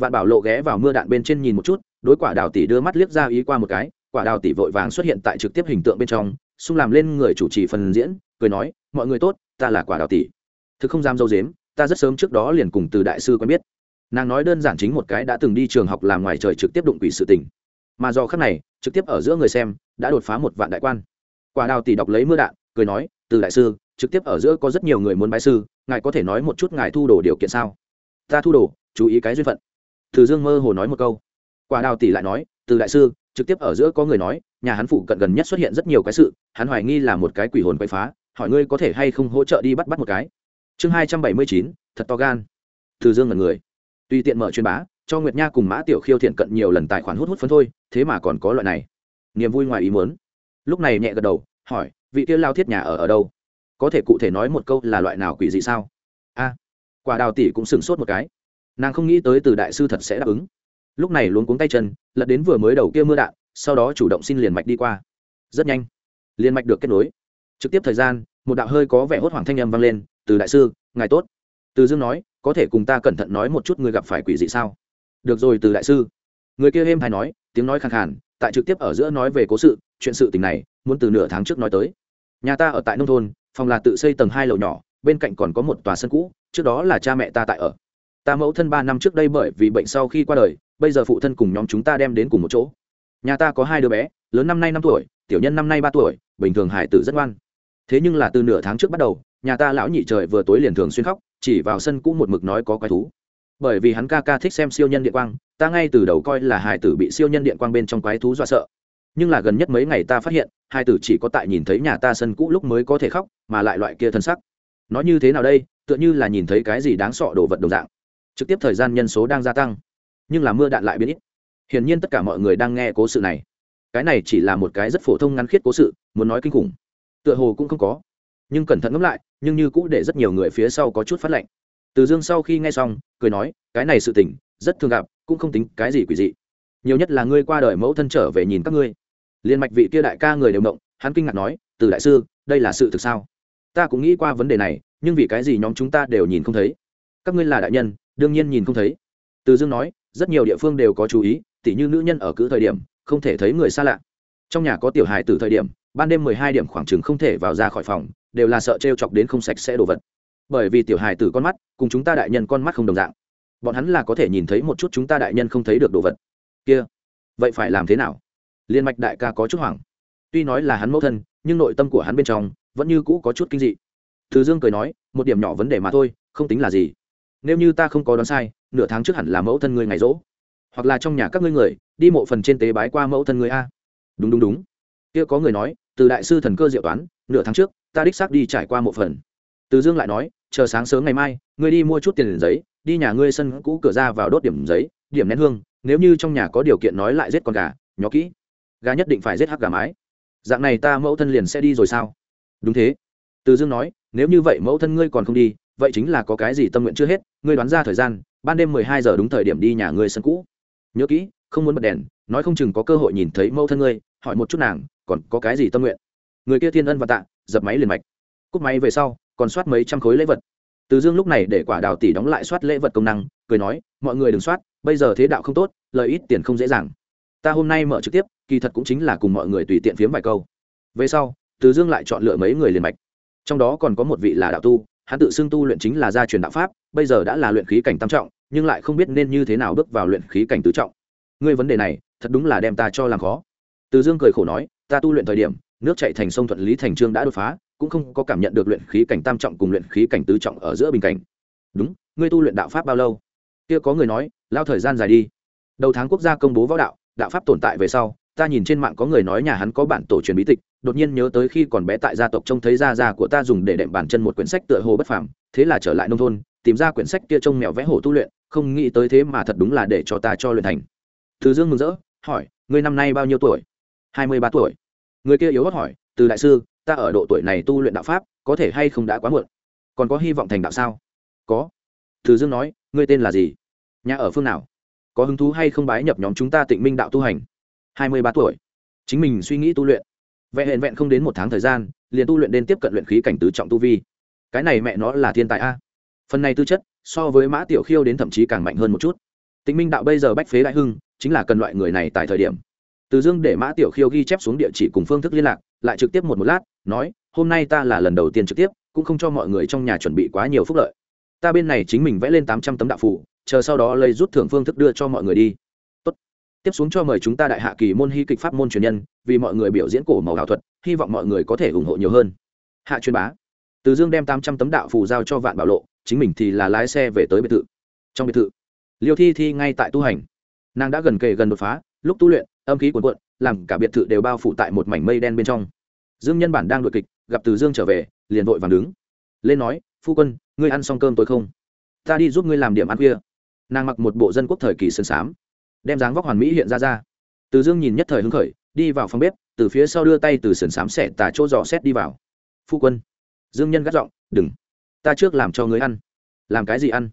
Vạn bảo lộ ghé vào mưa đạn bên trên nhìn một chút, đối quả đào tỷ đưa mắt liếc ra ý qua một cái quả đào tỷ vội vàng xuất hiện tại trực tiếp hình tượng bên trong, xung làm lên người chủ trì phần diễn, cười nói, mọi người tốt, ta là quả đào tỷ. Thực không dám dâu dếm, ta rất sớm trước đó liền cùng từ đại sư quen biết. Nàng nói đơn giản chính một cái đã từng đi trường học làm ngoài trời trực tiếp đụng quỷ sự tình. Mà do khắc này, trực tiếp ở giữa người xem, đã đột phá một vạn đại quan. Quả đào tỷ đọc lấy mưa đạn, cười nói, từ đại sư, trực tiếp ở giữa có rất nhiều người muốn bái sư, ngài có thể nói một chút ngài thu đồ điều kiện sao? Ta thu đồ, chú ý cái duyên phận. Từ dương mơ hồ nói một câu. Quả đào tỷ lại nói, từ đại sư trực tiếp ở giữa có người nói, nhà hắn phụ cận gần nhất xuất hiện rất nhiều cái sự, hắn hoài nghi là một cái quỷ hồn quậy phá, hỏi ngươi có thể hay không hỗ trợ đi bắt bắt một cái. Chương hai trăm bảy mươi chín, thật to gan. Từ dương ngần người. Tùy tiện mở chuyên bá, cho nguyệt nha cùng mã tiểu khiêu thiện cận nhiều lần tài khoản hút hút phấn thôi, thế mà còn có loại này. Niềm vui ngoài ý muốn. Lúc này nhẹ gật đầu, hỏi, vị kia lao thiết nhà ở ở đâu? Có thể cụ thể nói một câu là loại nào quỷ dị sao? A, quả đào tỷ cũng sửng sốt một cái. Nàng không nghĩ tới từ đại sư thật sẽ đáp ứng lúc này luống cuống tay chân, lật đến vừa mới đầu kia mưa đạn, sau đó chủ động xin liền mạch đi qua. Rất nhanh, liền mạch được kết nối. Trực tiếp thời gian, một đạo hơi có vẻ hốt hoảng thanh âm vang lên, từ đại sư, ngài tốt. Từ dương nói, có thể cùng ta cẩn thận nói một chút người gặp phải quỷ dị sao? Được rồi, từ đại sư. Người kia êm hay nói, tiếng nói khàn khàn, tại trực tiếp ở giữa nói về cố sự, chuyện sự tình này, muốn từ nửa tháng trước nói tới. Nhà ta ở tại nông thôn, phòng là tự xây tầng hai lầu nhỏ, bên cạnh còn có một tòa sân cũ, trước đó là cha mẹ ta tại ở. Ta mẫu thân ba năm trước đây bởi vì bệnh sau khi qua đời bây giờ phụ thân cùng nhóm chúng ta đem đến cùng một chỗ. Nhà ta có hai đứa bé, lớn năm nay năm tuổi, tiểu nhân năm nay ba tuổi, bình thường hải tử rất ngoan. Thế nhưng là từ nửa tháng trước bắt đầu, nhà ta lão nhị trời vừa tối liền thường xuyên khóc, chỉ vào sân cũ một mực nói có quái thú. Bởi vì hắn ca ca thích xem siêu nhân điện quang, ta ngay từ đầu coi là hải tử bị siêu nhân điện quang bên trong quái thú dọa sợ. Nhưng là gần nhất mấy ngày ta phát hiện, hai tử chỉ có tại nhìn thấy nhà ta sân cũ lúc mới có thể khóc, mà lại loại kia thân sắc. Nói như thế nào đây, tựa như là nhìn thấy cái gì đáng sọ đồ vật đồng dạng. Trực tiếp thời gian nhân số đang gia tăng nhưng là mưa đạn lại biến ít. Hiển nhiên tất cả mọi người đang nghe cố sự này. Cái này chỉ là một cái rất phổ thông ngắn khiết cố sự, muốn nói kinh khủng. Tựa hồ cũng không có. Nhưng cẩn thận ngẫm lại, nhưng như cũ để rất nhiều người phía sau có chút phát lệnh. Từ dương sau khi nghe xong, cười nói, cái này sự tình, rất thường gặp, cũng không tính cái gì quỷ dị. Nhiều nhất là ngươi qua đời mẫu thân trở về nhìn các ngươi. Liên mạch vị kia đại ca người đều động, hắn kinh ngạc nói, từ đại sư, đây là sự thực sao? Ta cũng nghĩ qua vấn đề này, nhưng vì cái gì nhóm chúng ta đều nhìn không thấy? Các ngươi là đại nhân, đương nhiên nhìn không thấy. Từ dương nói rất nhiều địa phương đều có chú ý, tỉ như nữ nhân ở cứ thời điểm, không thể thấy người xa lạ. Trong nhà có tiểu hài từ thời điểm, ban đêm mười hai điểm khoảng chừng không thể vào ra khỏi phòng, đều là sợ t chọc đến không sạch sẽ đồ vật. Bởi vì tiểu hài từ con mắt, cùng chúng ta đại nhân con mắt không đồng dạng. Bọn hắn là có thể nhìn thấy một chút chúng ta đại nhân không thấy được đồ vật. Kia, vậy phải làm thế nào? Liên mạch đại ca có chút hoảng. Tuy nói là hắn mẫu thân, nhưng nội tâm của hắn bên trong vẫn như cũ có chút kinh dị. Thứ dương cười nói, một điểm nhỏ vấn đề mà thôi, không tính là gì nếu như ta không có đoán sai, nửa tháng trước hẳn là mẫu thân ngươi ngày rỗ. Hoặc là trong nhà các ngươi người, đi mộ phần trên tế bái qua mẫu thân ngươi a. Đúng đúng đúng. Kia có người nói, từ đại sư thần cơ diệu toán, nửa tháng trước, ta đích xác đi trải qua một phần. Từ dương lại nói, chờ sáng sớm ngày mai, ngươi đi mua chút tiền giấy, đi nhà ngươi sân cũ cửa ra vào đốt điểm giấy, điểm nén hương, nếu như trong nhà có điều kiện nói lại giết con gà, nhỏ kỹ. Gà nhất định phải giết hắc gà mái. Dạng này ta mẫu thân liền sẽ đi rồi sao? Đúng thế. Từ dương nói, nếu như vậy mẫu thân ngươi còn không đi vậy chính là có cái gì tâm nguyện chưa hết, ngươi đoán ra thời gian, ban đêm mười hai giờ đúng thời điểm đi nhà ngươi sân cũ. Nhớ kỹ, không muốn bật đèn, nói không chừng có cơ hội nhìn thấy mẫu thân ngươi, hỏi một chút nàng, còn có cái gì tâm nguyện? Người kia thiên ân và tạ, dập máy liền mạch. Cúp máy về sau, còn soát mấy trăm khối lễ vật. Từ dương lúc này để quả đào tỷ đóng lại soát lễ vật công năng, cười nói, mọi người đừng soát, bây giờ thế đạo không tốt, lợi ít tiền không dễ dàng. Ta hôm nay mở trực tiếp, kỳ thật cũng chính là cùng mọi người tùy tiện phiếm vài câu. Về sau, từ dương lại chọn lựa mấy người liền mạch. Trong đó còn có một vị là đạo tu hắn tự xưng tu luyện chính là gia truyền đạo pháp, bây giờ đã là luyện khí cảnh tam trọng, nhưng lại không biết nên như thế nào bước vào luyện khí cảnh tứ trọng. Ngươi vấn đề này, thật đúng là đem ta cho làm khó. Từ dương cười khổ nói, ta tu luyện thời điểm, nước chạy thành sông thuận lý thành trương đã đột phá, cũng không có cảm nhận được luyện khí cảnh tam trọng cùng luyện khí cảnh tứ trọng ở giữa bình cảnh. Đúng, ngươi tu luyện đạo pháp bao lâu? Kia có người nói, lao thời gian dài đi. Đầu tháng quốc gia công bố võ đạo đạo pháp tồn tại về sau ta nhìn trên mạng có người nói nhà hắn có bản tổ truyền bí tịch, đột nhiên nhớ tới khi còn bé tại gia tộc trông thấy gia gia của ta dùng để đệm bàn chân một quyển sách tựa hồ bất phàm, thế là trở lại nông thôn, tìm ra quyển sách kia trông mèo vẽ hổ tu luyện, không nghĩ tới thế mà thật đúng là để cho ta cho luyện thành. Từ dương mừng rỡ, hỏi, ngươi năm nay bao nhiêu tuổi? Hai mươi ba tuổi. Người kia yếu hót hỏi, từ đại sư, ta ở độ tuổi này tu luyện đạo pháp, có thể hay không đã quá muộn? Còn có hy vọng thành đạo sao? Có. Từ dương nói, ngươi tên là gì? Nhà ở phương nào? Có hứng thú hay không bái nhập nhóm chúng ta tịnh minh đạo tu hành? Hai mươi ba tuổi. Chính mình suy nghĩ tu luyện. Vẹn hẹn vẹn không đến một tháng thời gian, liền tu luyện đến tiếp cận luyện khí cảnh tứ trọng tu vi. Cái này mẹ nó là thiên tài a. Phần này tư chất, so với mã tiểu khiêu đến thậm chí càng mạnh hơn một chút. Tịnh minh đạo bây giờ bách phế đại hưng, chính là cần loại người này tại thời điểm. Từ dương để mã tiểu khiêu ghi chép xuống địa chỉ cùng phương thức liên lạc, lại trực tiếp một một lát, nói, hôm nay ta là lần đầu tiên trực tiếp, cũng không cho mọi người trong nhà chuẩn bị quá nhiều phúc lợi. Ta bên này chính mình vẽ lên tám trăm tấm đạo phủ chờ sau đó lấy rút thưởng phương thức đưa cho mọi người đi tiếp xuống cho mời chúng ta đại hạ kỳ môn hy kịch pháp môn truyền nhân, vì mọi người biểu diễn cổ màu ảo thuật, hy vọng mọi người có thể ủng hộ nhiều hơn. Hạ truyền bá. Từ dương đem tám trăm tấm đạo phù giao cho vạn bảo lộ, chính mình thì là lái xe về tới biệt thự. Trong biệt thự, liêu thi thi ngay tại tu hành. Nàng đã gần kề gần đột phá, lúc tu luyện, âm khí cuồn cuộn, làm cả biệt thự đều bao phủ tại một mảnh mây đen bên trong. Dương nhân bản đang đội kịch, gặp từ dương trở về, liền vội vàng đứng. Lên nói, phu quân, ngươi ăn xong cơm tôi không? Ta đi giúp ngươi làm điểm ăn khuya. Nàng mặc một bộ dân quốc thời kỳ sơn sám đem dáng vóc hoàn mỹ hiện ra ra. Từ dương nhìn nhất thời hứng khởi, đi vào phòng bếp, từ phía sau đưa tay từ sườn xám xẻ tà chỗ dò xét đi vào. Phu quân. Dương nhân gắt giọng, đừng. Ta trước làm cho ngươi ăn. Làm cái gì ăn?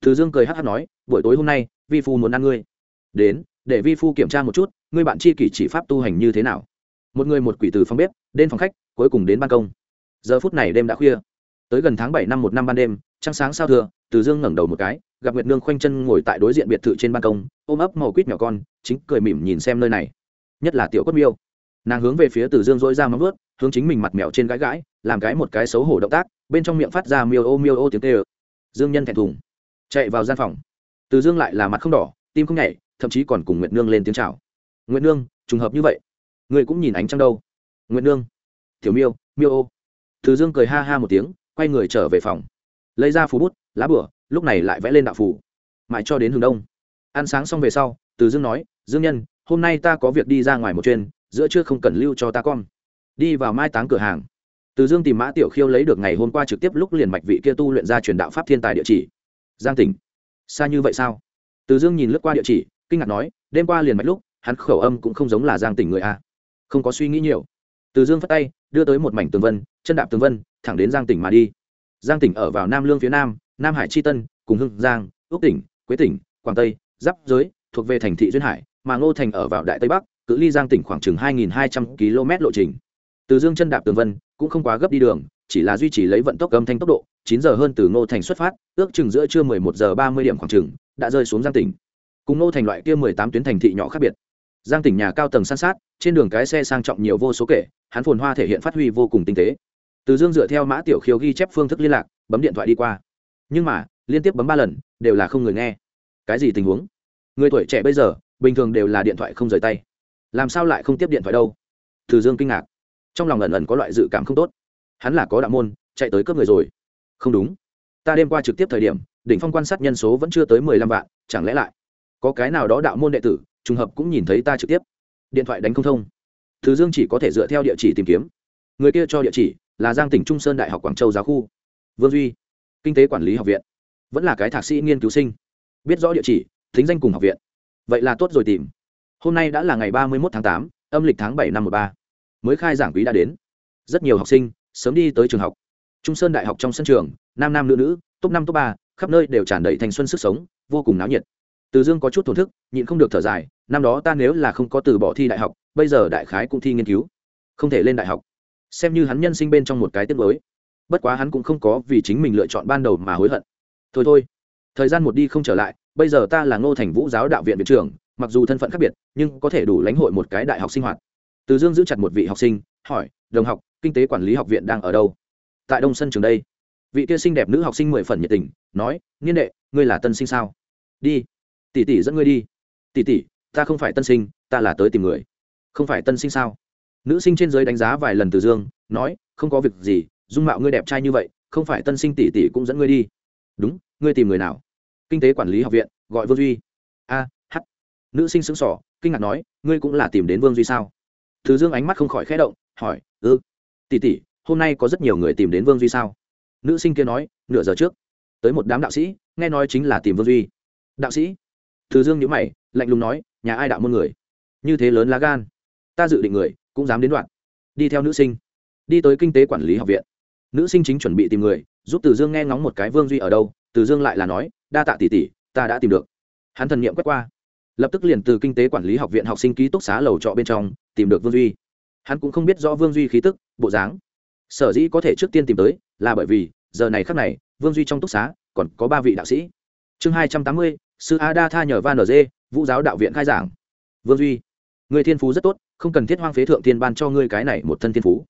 Từ dương cười hát hát nói, buổi tối hôm nay, vi phu muốn ăn ngươi. Đến, để vi phu kiểm tra một chút, ngươi bạn chi kỷ chỉ pháp tu hành như thế nào. Một người một quỷ từ phòng bếp, đến phòng khách, cuối cùng đến ban công. Giờ phút này đêm đã khuya. Tới gần tháng bảy năm một năm ban đêm, trăng sáng sao thừa, từ dương ngẩng đầu một cái gặp nguyệt nương khoanh chân ngồi tại đối diện biệt thự trên ban công, ôm ấp màu quýt nhỏ con, chính cười mỉm nhìn xem nơi này. Nhất là tiểu quất miêu. Nàng hướng về phía từ dương dỗi ra móng vớt hướng chính mình mặt mèo trên gãi gãi, làm cái một cái xấu hổ động tác, bên trong miệng phát ra miêu ô miêu ô tiếng tê ơ dương nhân thẹn thùng. Chạy vào gian phòng. Từ dương lại là mặt không đỏ, tim không nhảy, thậm chí còn cùng nguyệt nương lên tiếng chào. Nguyệt nương, trùng hợp như vậy người cũng nhìn ánh trăng đâu? Nguyệt nương. Tiểu miêu miêu ô. Từ dương cười ha ha một tiếng, quay người trở về phòng. Lấy ra phú bút, lá bửa lúc này lại vẽ lên đạo phủ. Mãi cho đến hướng đông. Ăn sáng xong về sau, từ dương nói, dương nhân, hôm nay ta có việc đi ra ngoài một chuyên giữa trưa không cần lưu cho ta con. Đi vào mai táng cửa hàng. Từ dương tìm mã tiểu khiêu lấy được ngày hôm qua trực tiếp lúc liền mạch vị kia tu luyện ra truyền đạo pháp thiên tài địa chỉ. Giang tỉnh, xa như vậy sao? Từ dương nhìn lướt qua địa chỉ, kinh ngạc nói, đêm qua liền mạch lúc, hắn khẩu âm cũng không giống là giang tỉnh người a. Không có suy nghĩ nhiều. Từ dương phát tay, đưa tới một mảnh tường vân, chân đạp tường vân, thẳng đến giang tỉnh mà đi. Giang tỉnh ở vào nam lương phía nam nam hải tri tân, cùng hưng giang ước tỉnh, quế tỉnh, quảng tây, giáp giới, thuộc về thành thị duyên hải, mà ngô thành ở vào đại tây bắc, cự ly giang tỉnh khoảng chừng hai nghìn hai trăm km lộ trình. Từ dương chân đạp tường vân, cũng không quá gấp đi đường, chỉ là duy trì lấy vận tốc âm thanh tốc độ, chín giờ hơn từ ngô thành xuất phát, ước chừng giữa trưa mười một giờ ba mươi điểm khoảng chừng, đã rơi xuống giang tỉnh. Cùng ngô thành loại kia mười tám tuyến thành thị nhỏ khác biệt. Giang tỉnh nhà cao tầng san sát, trên đường cái xe sang trọng nhiều vô số kể, hắn phồn hoa thể hiện phát huy vô cùng tinh tế. Từ dương dựa theo mã tiểu khiếu ghi chép phương thức liên lạc, bấm điện thoại đi qua nhưng mà, liên tiếp bấm ba lần, đều là không người nghe. Cái gì tình huống? Người tuổi trẻ bây giờ, bình thường đều là điện thoại không rời tay. Làm sao lại không tiếp điện thoại đâu? Từ dương kinh ngạc. Trong lòng ẩn ẩn có loại dự cảm không tốt. Hắn là có đạo môn, chạy tới cướp người rồi. Không đúng. Ta đêm qua trực tiếp thời điểm, đỉnh phong quan sát nhân số vẫn chưa tới mười lăm vạn, chẳng lẽ lại có cái nào đó đạo môn đệ tử, trùng hợp cũng nhìn thấy ta trực tiếp. Điện thoại đánh không thông. Thứ dương chỉ có thể dựa theo địa chỉ tìm kiếm. Người kia cho địa chỉ là giang tỉnh trung sơn đại học quảng châu giáo khu. Vương duy kinh tế quản lý học viện. Vẫn là cái thạc sĩ nghiên cứu sinh. Biết rõ địa chỉ, thính danh cùng học viện. Vậy là tốt rồi tìm. Hôm nay đã là ngày ba mươi một tháng tám, âm lịch tháng bảy năm một ba. Mới khai giảng quý đã đến. Rất nhiều học sinh, sớm đi tới trường học. Trung sơn đại học trong sân trường, nam nam nữ nữ, top năm, top ba, khắp nơi đều tràn đầy thanh xuân sức sống, vô cùng náo nhiệt. Từ dương có chút thổn thức, nhịn không được thở dài, năm đó ta nếu là không có từ bỏ thi đại học, bây giờ đại khái cũng thi nghiên cứu. Không thể lên đại học. Xem như hắn nhân sinh bên trong một cái tiết mới bất quá hắn cũng không có vì chính mình lựa chọn ban đầu mà hối hận. Thôi thôi, thời gian một đi không trở lại, bây giờ ta là ngô thành vũ giáo đạo viện viện trưởng, mặc dù thân phận khác biệt, nhưng có thể đủ lãnh hội một cái đại học sinh hoạt. Từ dương giữ chặt một vị học sinh, hỏi, đồng học, kinh tế quản lý học viện đang ở đâu? Tại đông sân trường đây. Vị kia xinh đẹp nữ học sinh mười phần nhiệt tình, nói, niên đệ, ngươi là tân sinh sao? Đi. Tỷ tỷ dẫn ngươi đi. Tỷ tỷ, ta không phải tân sinh, ta là tới tìm người. Không phải tân sinh sao? Nữ sinh trên giới đánh giá vài lần từ dương, nói, không có việc gì dung mạo ngươi đẹp trai như vậy, không phải tân sinh tỷ tỷ cũng dẫn ngươi đi. Đúng, ngươi tìm người nào? Kinh tế quản lý học viện, gọi vương duy. A, h. Nữ sinh xứng sỏ kinh ngạc nói, ngươi cũng là tìm đến vương duy sao? Thứ dương ánh mắt không khỏi khẽ động, hỏi ư ừ. tỷ tỷ, hôm nay có rất nhiều người tìm đến vương duy sao? Nữ sinh kia nói, nửa giờ trước. Tới một đám đạo sĩ, nghe nói chính là tìm vương duy. Đạo sĩ? Thứ dương nhữ mày, lạnh lùng nói, nhà ai đạo môn người? Như thế lớn lá gan. Ta dự định người, cũng dám đến đoạn. Đi theo nữ sinh. Đi tới kinh tế quản lý học viện nữ sinh chính chuẩn bị tìm người, giúp từ dương nghe ngóng một cái vương duy ở đâu, từ dương lại là nói, đa tạ tỷ tỷ, ta đã tìm được. Hắn thần n i ệ m quét qua. Lập tức liền từ kinh tế quản lý học viện học sinh ký túc xá lầu trọ bên trong, tìm được vương duy. Hắn cũng không biết rõ vương duy khí tức, bộ dáng. Sở dĩ có thể trước tiên tìm tới, là bởi vì, giờ này khắc này, vương duy trong túc xá, còn có ba vị đạo sĩ. Chương hai trăm tám mươi, sư a đa tha nhờ van dê vũ giáo đạo viện khai giảng. Vương duy, người thiên phú rất tốt, không cần thiết hoang phế thượng thiên ban cho ngươi cái này một thân thiên phú.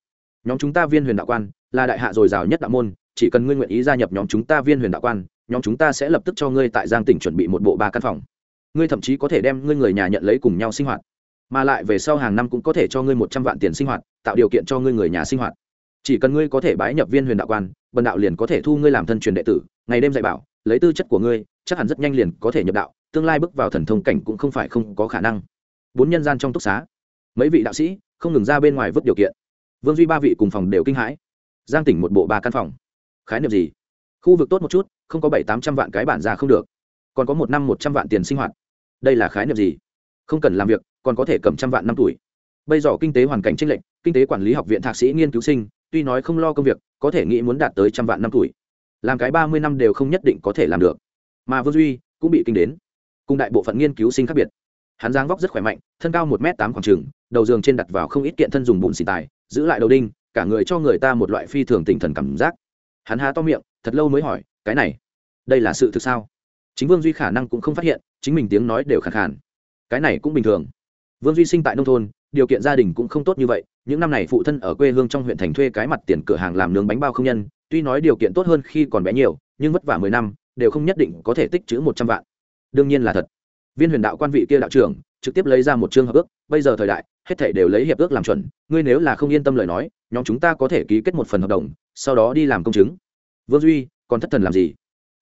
Nhóm chúng ta viên huyền đạo quan là đại hạ dồi dào nhất đạo môn, chỉ cần ngươi nguyện ý gia nhập nhóm chúng ta viên huyền đạo quan, nhóm chúng ta sẽ lập tức cho ngươi tại giang tỉnh chuẩn bị một bộ ba căn phòng. Ngươi thậm chí có thể đem ngươi người nhà nhận lấy cùng nhau sinh hoạt, mà lại về sau hàng năm cũng có thể cho ngươi một trăm vạn tiền sinh hoạt, tạo điều kiện cho ngươi người nhà sinh hoạt. Chỉ cần ngươi có thể bái nhập viên huyền đạo quan, bần đạo liền có thể thu ngươi làm thân truyền đệ tử, ngày đêm dạy bảo, lấy tư chất của ngươi, chắc hẳn rất nhanh liền có thể nhập đạo, tương lai bước vào thần thông cảnh cũng không phải không có khả năng. Bốn nhân gian trong túc xá, mấy vị đạo sĩ không ngừng ra bên ngoài vứt điều kiện. Vương duy ba vị cùng phòng đều kinh hãi giang tỉnh một bộ ba căn phòng. Khái niệm gì? Khu vực tốt một chút, không có bảy tám trăm vạn cái bản ra không được. Còn có một năm một trăm vạn tiền sinh hoạt. Đây là khái niệm gì? Không cần làm việc, còn có thể cầm trăm vạn năm tuổi. Bây giờ kinh tế hoàn cảnh tranh lệch, kinh tế quản lý học viện thạc sĩ nghiên cứu sinh, tuy nói không lo công việc, có thể nghĩ muốn đạt tới trăm vạn năm tuổi. Làm cái ba mươi năm đều không nhất định có thể làm được. Mà vương duy cũng bị kinh đến. Cùng đại bộ phận nghiên cứu sinh khác biệt. Hắn giang vóc rất khỏe mạnh, thân cao một m tám khoảng trừng đầu giường trên đặt vào không ít kiện thân dùng bùn xì tài, giữ lại đầu đinh cả người cho người ta một loại phi thường tinh thần cảm giác. Hắn há to miệng, thật lâu mới hỏi, cái này, đây là sự thực sao? Chính vương duy khả năng cũng không phát hiện, chính mình tiếng nói đều khẳng khàn. Cái này cũng bình thường. Vương duy sinh tại nông thôn, điều kiện gia đình cũng không tốt như vậy, những năm này phụ thân ở quê hương trong huyện thành thuê cái mặt tiền cửa hàng làm nướng bánh bao không nhân, tuy nói điều kiện tốt hơn khi còn bé nhiều, nhưng vất vả mười năm, đều không nhất định có thể tích chữ một trăm vạn. Đương nhiên là thật. Viên huyền đạo quan vị kia đạo trưởng, trực tiếp lấy ra một chương hợp ước, bây giờ thời đại, hết thể đều lấy hiệp ước làm chuẩn, ngươi nếu là không yên tâm lời nói nhóm chúng ta có thể ký kết một phần hợp đồng, sau đó đi làm công chứng. Vương duy, còn thất thần làm gì?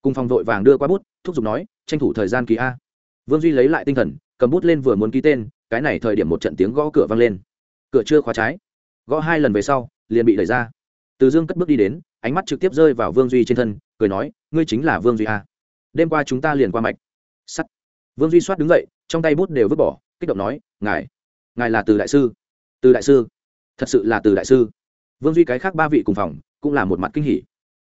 Cùng phòng vội vàng đưa qua bút, thúc giục nói, tranh thủ thời gian ký a. Vương duy lấy lại tinh thần, cầm bút lên vừa muốn ký tên, cái này thời điểm một trận tiếng gõ cửa vang lên. Cửa chưa khóa trái. Gõ hai lần về sau, liền bị đẩy ra. Từ dương cất bước đi đến, ánh mắt trực tiếp rơi vào vương duy trên thân, cười nói, ngươi chính là vương duy a. Đêm qua chúng ta liền qua mạch. Sắt. Vương duy soát đứng dậy, trong tay bút đều vứt bỏ, kích động nói, ngài ngài là từ đại sư. Từ đại sư thật sự là từ đại sư. Vương duy cái khác ba vị cùng phòng cũng là một mặt kinh hỉ.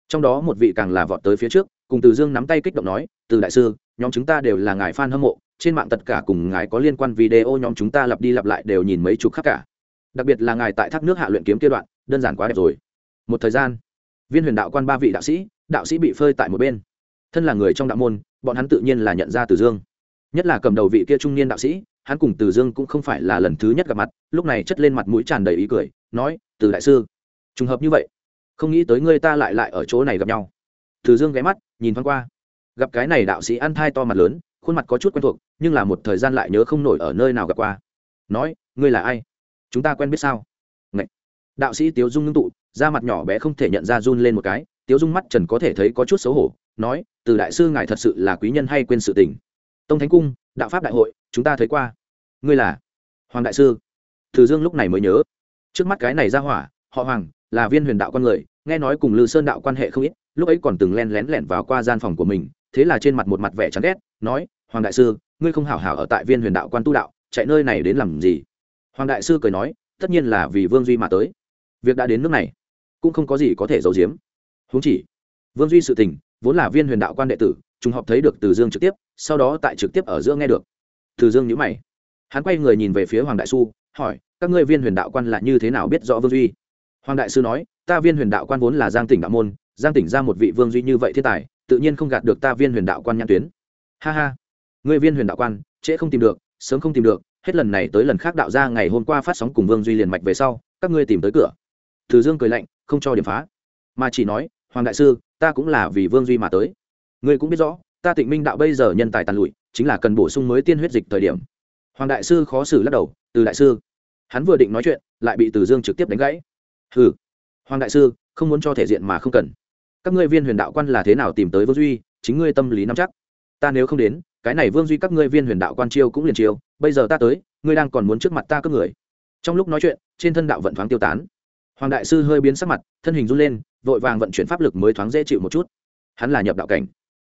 Trong đó một vị càng là vọt tới phía trước, cùng từ dương nắm tay kích động nói, từ đại sư, nhóm chúng ta đều là ngài f a n hâm mộ, trên mạng tất cả cùng ngài có liên quan video nhóm chúng ta lặp đi lặp lại đều nhìn mấy chục khác cả. Đặc biệt là ngài tại thác nước hạ luyện kiếm kia đoạn, đơn giản quá đẹp rồi. Một thời gian, viên huyền đạo quan ba vị đạo sĩ đạo sĩ bị phơi tại một bên. Thân là người trong đạo môn, bọn hắn tự nhiên là nhận ra từ dương. Nhất là cầm đầu vị kia trung niên đạo sĩ hắn cùng từ dương cũng không phải là lần thứ nhất gặp mặt, lúc này chất lên mặt mũi tràn đầy ý cười, nói, từ đại sư, trùng hợp như vậy, không nghĩ tới ngươi ta lại lại ở chỗ này gặp nhau. Từ dương ghé mắt, nhìn thoáng qua. Gặp cái này đạo sĩ ăn thai to mặt lớn, khuôn mặt có chút quen thuộc, nhưng là một thời gian lại nhớ không nổi ở nơi nào gặp qua. Nói, ngươi là ai? Chúng ta quen biết sao? Ngậy. đạo sĩ tiếu dung ngưng tụ, da mặt nhỏ bé không thể nhận ra run lên một cái, tiếu dung mắt trần có thể thấy có chút xấu hổ, nói, từ đại sư ngài thật sự là quý nhân hay quên sự tình. Tông thánh cung, đạo pháp đại hội chúng ta thấy qua. Ngươi là hoàng đại sư. Từ dương lúc này mới nhớ. Trước mắt cái này ra hỏa, họ hoàng, là viên huyền đạo con người, nghe nói cùng lư sơn đạo quan hệ không ít, lúc ấy còn từng len lén lẻn vào qua gian phòng của mình, thế là trên mặt một mặt vẻ chán ghét, nói, hoàng đại sư, ngươi không hảo hảo ở tại viên huyền đạo quan tu đạo, chạy nơi này đến làm gì? Hoàng đại sư cười nói, tất nhiên là vì vương duy mà tới. Việc đã đến nước này, cũng không có gì có thể giấu giếm. Huống chỉ, vương duy sự tình, vốn là viên huyền đạo quan đệ tử, trùng họp thấy được từ dương trực tiếp, sau đó tại trực tiếp ở giữa nghe được từ dương nhữ mày. Hắn quay người nhìn về phía hoàng đại su hỏi, các ngươi viên huyền đạo quan là như thế nào biết rõ vương duy? Hoàng đại sư nói, ta viên huyền đạo quan vốn là giang tỉnh đạo môn, giang tỉnh ra một vị vương duy như vậy thiên tài, tự nhiên không gạt được ta viên huyền đạo quan nhãn tuyến. Ha ha người viên huyền đạo quan, trễ không tìm được, sớm không tìm được, hết lần này tới lần khác đạo ra ngày hôm qua phát sóng cùng vương duy liền mạch về sau, các ngươi tìm tới cửa. Từ dương cười lạnh, không cho điểm phá. Mà chỉ nói, hoàng đại sư, ta cũng là vì vương duy mà tới. Ngươi cũng biết rõ ta tịnh minh đạo bây giờ nhân tài tàn lụi, chính là cần bổ sung mới tiên huyết dịch thời điểm. Hoàng đại sư khó xử lắc đầu, từ đại sư. Hắn vừa định nói chuyện, lại bị từ dương trực tiếp đánh gãy. Hừ. Hoàng đại sư, không muốn cho thể diện mà không cần. Các ngươi viên huyền đạo quan là thế nào tìm tới vương duy, chính ngươi tâm lý nắm chắc. Ta nếu không đến, cái này vương duy các ngươi viên huyền đạo quan chiêu cũng liền chiêu, bây giờ ta tới, ngươi đang còn muốn trước mặt ta cướp người. Trong lúc nói chuyện, trên thân đạo vận thoáng tiêu tán. Hoàng đại sư hơi biến sắc mặt, thân hình run lên, vội vàng vận chuyển pháp lực mới thoáng dễ chịu một chút. Hắn là nhập đạo cảnh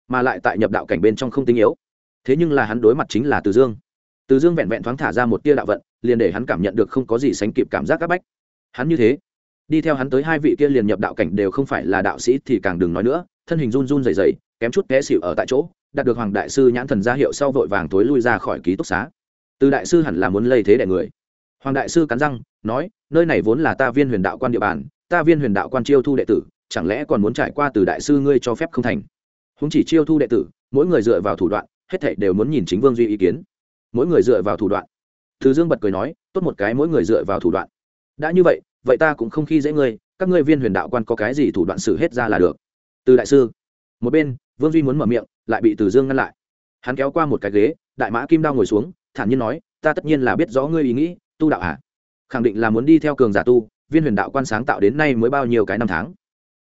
mà lại tại nhập đạo cảnh bên trong không tinh yếu. Thế nhưng là hắn đối mặt chính là từ dương. Từ dương vẹn vẹn thoáng thả ra một tia đạo vận, liền để hắn cảm nhận được không có gì sánh kịp cảm giác áp bách. Hắn như thế, đi theo hắn tới hai vị kia liền nhập đạo cảnh đều không phải là đạo sĩ thì càng đừng nói nữa, thân hình run run dày dày kém chút té xịu ở tại chỗ, đạt được hoàng đại sư nhãn thần ra hiệu sau vội vàng tối lui ra khỏi ký túc xá. Từ đại sư hẳn là muốn lây thế đẻ người. Hoàng đại sư cắn răng, nói, nơi này vốn là ta viên huyền đạo quan địa bàn, ta viên huyền đạo quan chiêu thu đệ tử, chẳng lẽ còn muốn trải qua từ đại sư ngươi cho phép không thành? Húng chỉ chiêu thu đệ tử, mỗi người dựa vào thủ đoạn, hết thảy đều muốn nhìn chính vương duy ý kiến. Mỗi người dựa vào thủ đoạn. Thứ dương bật cười nói, tốt một cái mỗi người dựa vào thủ đoạn. Đã như vậy vậy ta cũng không khi dễ ngươi, các ngươi viên huyền đạo quan có cái gì thủ đoạn xử hết ra là được. Từ đại sư, một bên, vương duy muốn mở miệng, lại bị từ dương ngăn lại. Hắn kéo qua một cái ghế, đại mã kim đao ngồi xuống, thản nhiên nói, ta tất nhiên là biết rõ ngươi ý nghĩ, tu đạo à? Khẳng định là muốn đi theo cường giả tu, viên huyền đạo quan sáng tạo đến nay mới bao nhiêu cái năm tháng.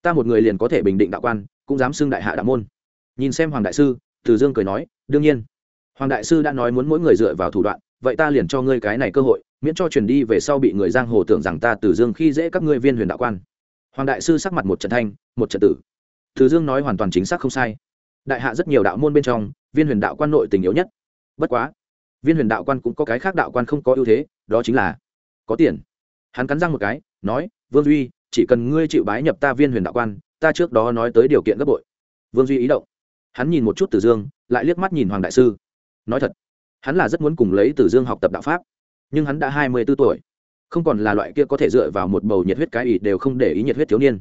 Ta một người liền có thể bình định đạo quan, cũng dám xưng đại hạ đạo môn nhìn xem hoàng đại sư, từ dương cười nói, đương nhiên. Hoàng đại sư đã nói muốn mỗi người dựa vào thủ đoạn, vậy ta liền cho ngươi cái này cơ hội, miễn cho truyền đi về sau bị người giang hồ tưởng rằng ta từ dương khi dễ các ngươi viên huyền đạo quan. Hoàng đại sư sắc mặt một trận thanh, một trận tử. Từ dương nói hoàn toàn chính xác không sai. Đại hạ rất nhiều đạo môn bên trong, viên huyền đạo quan nội tình yếu nhất. Bất quá, viên huyền đạo quan cũng có cái khác đạo quan không có ưu thế, đó chính là có tiền. Hắn cắn răng một cái, nói, vương duy, chỉ cần ngươi chịu bái nhập ta viên huyền đạo quan, ta trước đó nói tới điều kiện gấp bội. Vương duy ý động hắn nhìn một chút tử dương, lại liếc mắt nhìn hoàng đại sư. Nói thật, hắn là rất muốn cùng lấy tử dương học tập đạo pháp, nhưng hắn đã hai mươi b ố tuổi. Không còn là loại kia có thể dựa vào một bầu nhiệt huyết cái ỷ đều không để ý nhiệt huyết thiếu niên.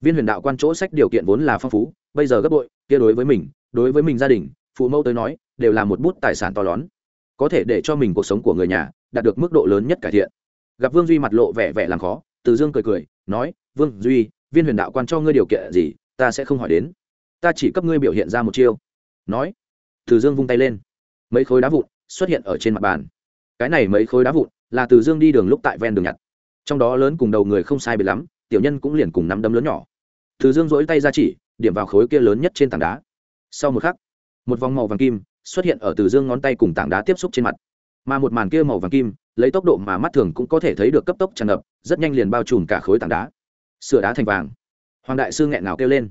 Viên huyền đạo quan chỗ sách điều kiện vốn là phong phú, bây giờ gấp bội, kia đối với mình, đối với mình gia đình, phụ mẫu tới nói, đều là một bút tài sản to lớn. Có thể để cho mình cuộc sống của người nhà đạt được mức độ lớn nhất cải thiện. Gặp vương duy mặt lộ vẻ vẻ làm khó, từ dương cười cười, nói, vương duy, viên huyền đạo quan cho ngươi điều kiện gì, ta sẽ không hỏi đến ta chỉ cấp ngươi biểu hiện ra một chiêu. Nói, từ dương vung tay lên. Mấy khối đá vụn xuất hiện ở trên mặt bàn. Cái này mấy khối đá vụn là từ dương đi đường lúc tại ven đường nhặt. Trong đó lớn cùng đầu người không sai biệt lắm, tiểu nhân cũng liền cùng nắm đấm lớn nhỏ. Từ dương dỗi tay ra chỉ, điểm vào khối kia lớn nhất trên tảng đá. Sau một khắc, một vòng màu vàng kim xuất hiện ở từ dương ngón tay cùng tảng đá tiếp xúc trên mặt. Mà một màn kia màu vàng kim, lấy tốc độ mà mắt thường cũng có thể thấy được cấp tốc tràn ngập, rất nhanh liền bao trùm cả khối tảng đá. Sửa đá thành vàng. Hoàng đại sư nghẹn nào kêu lên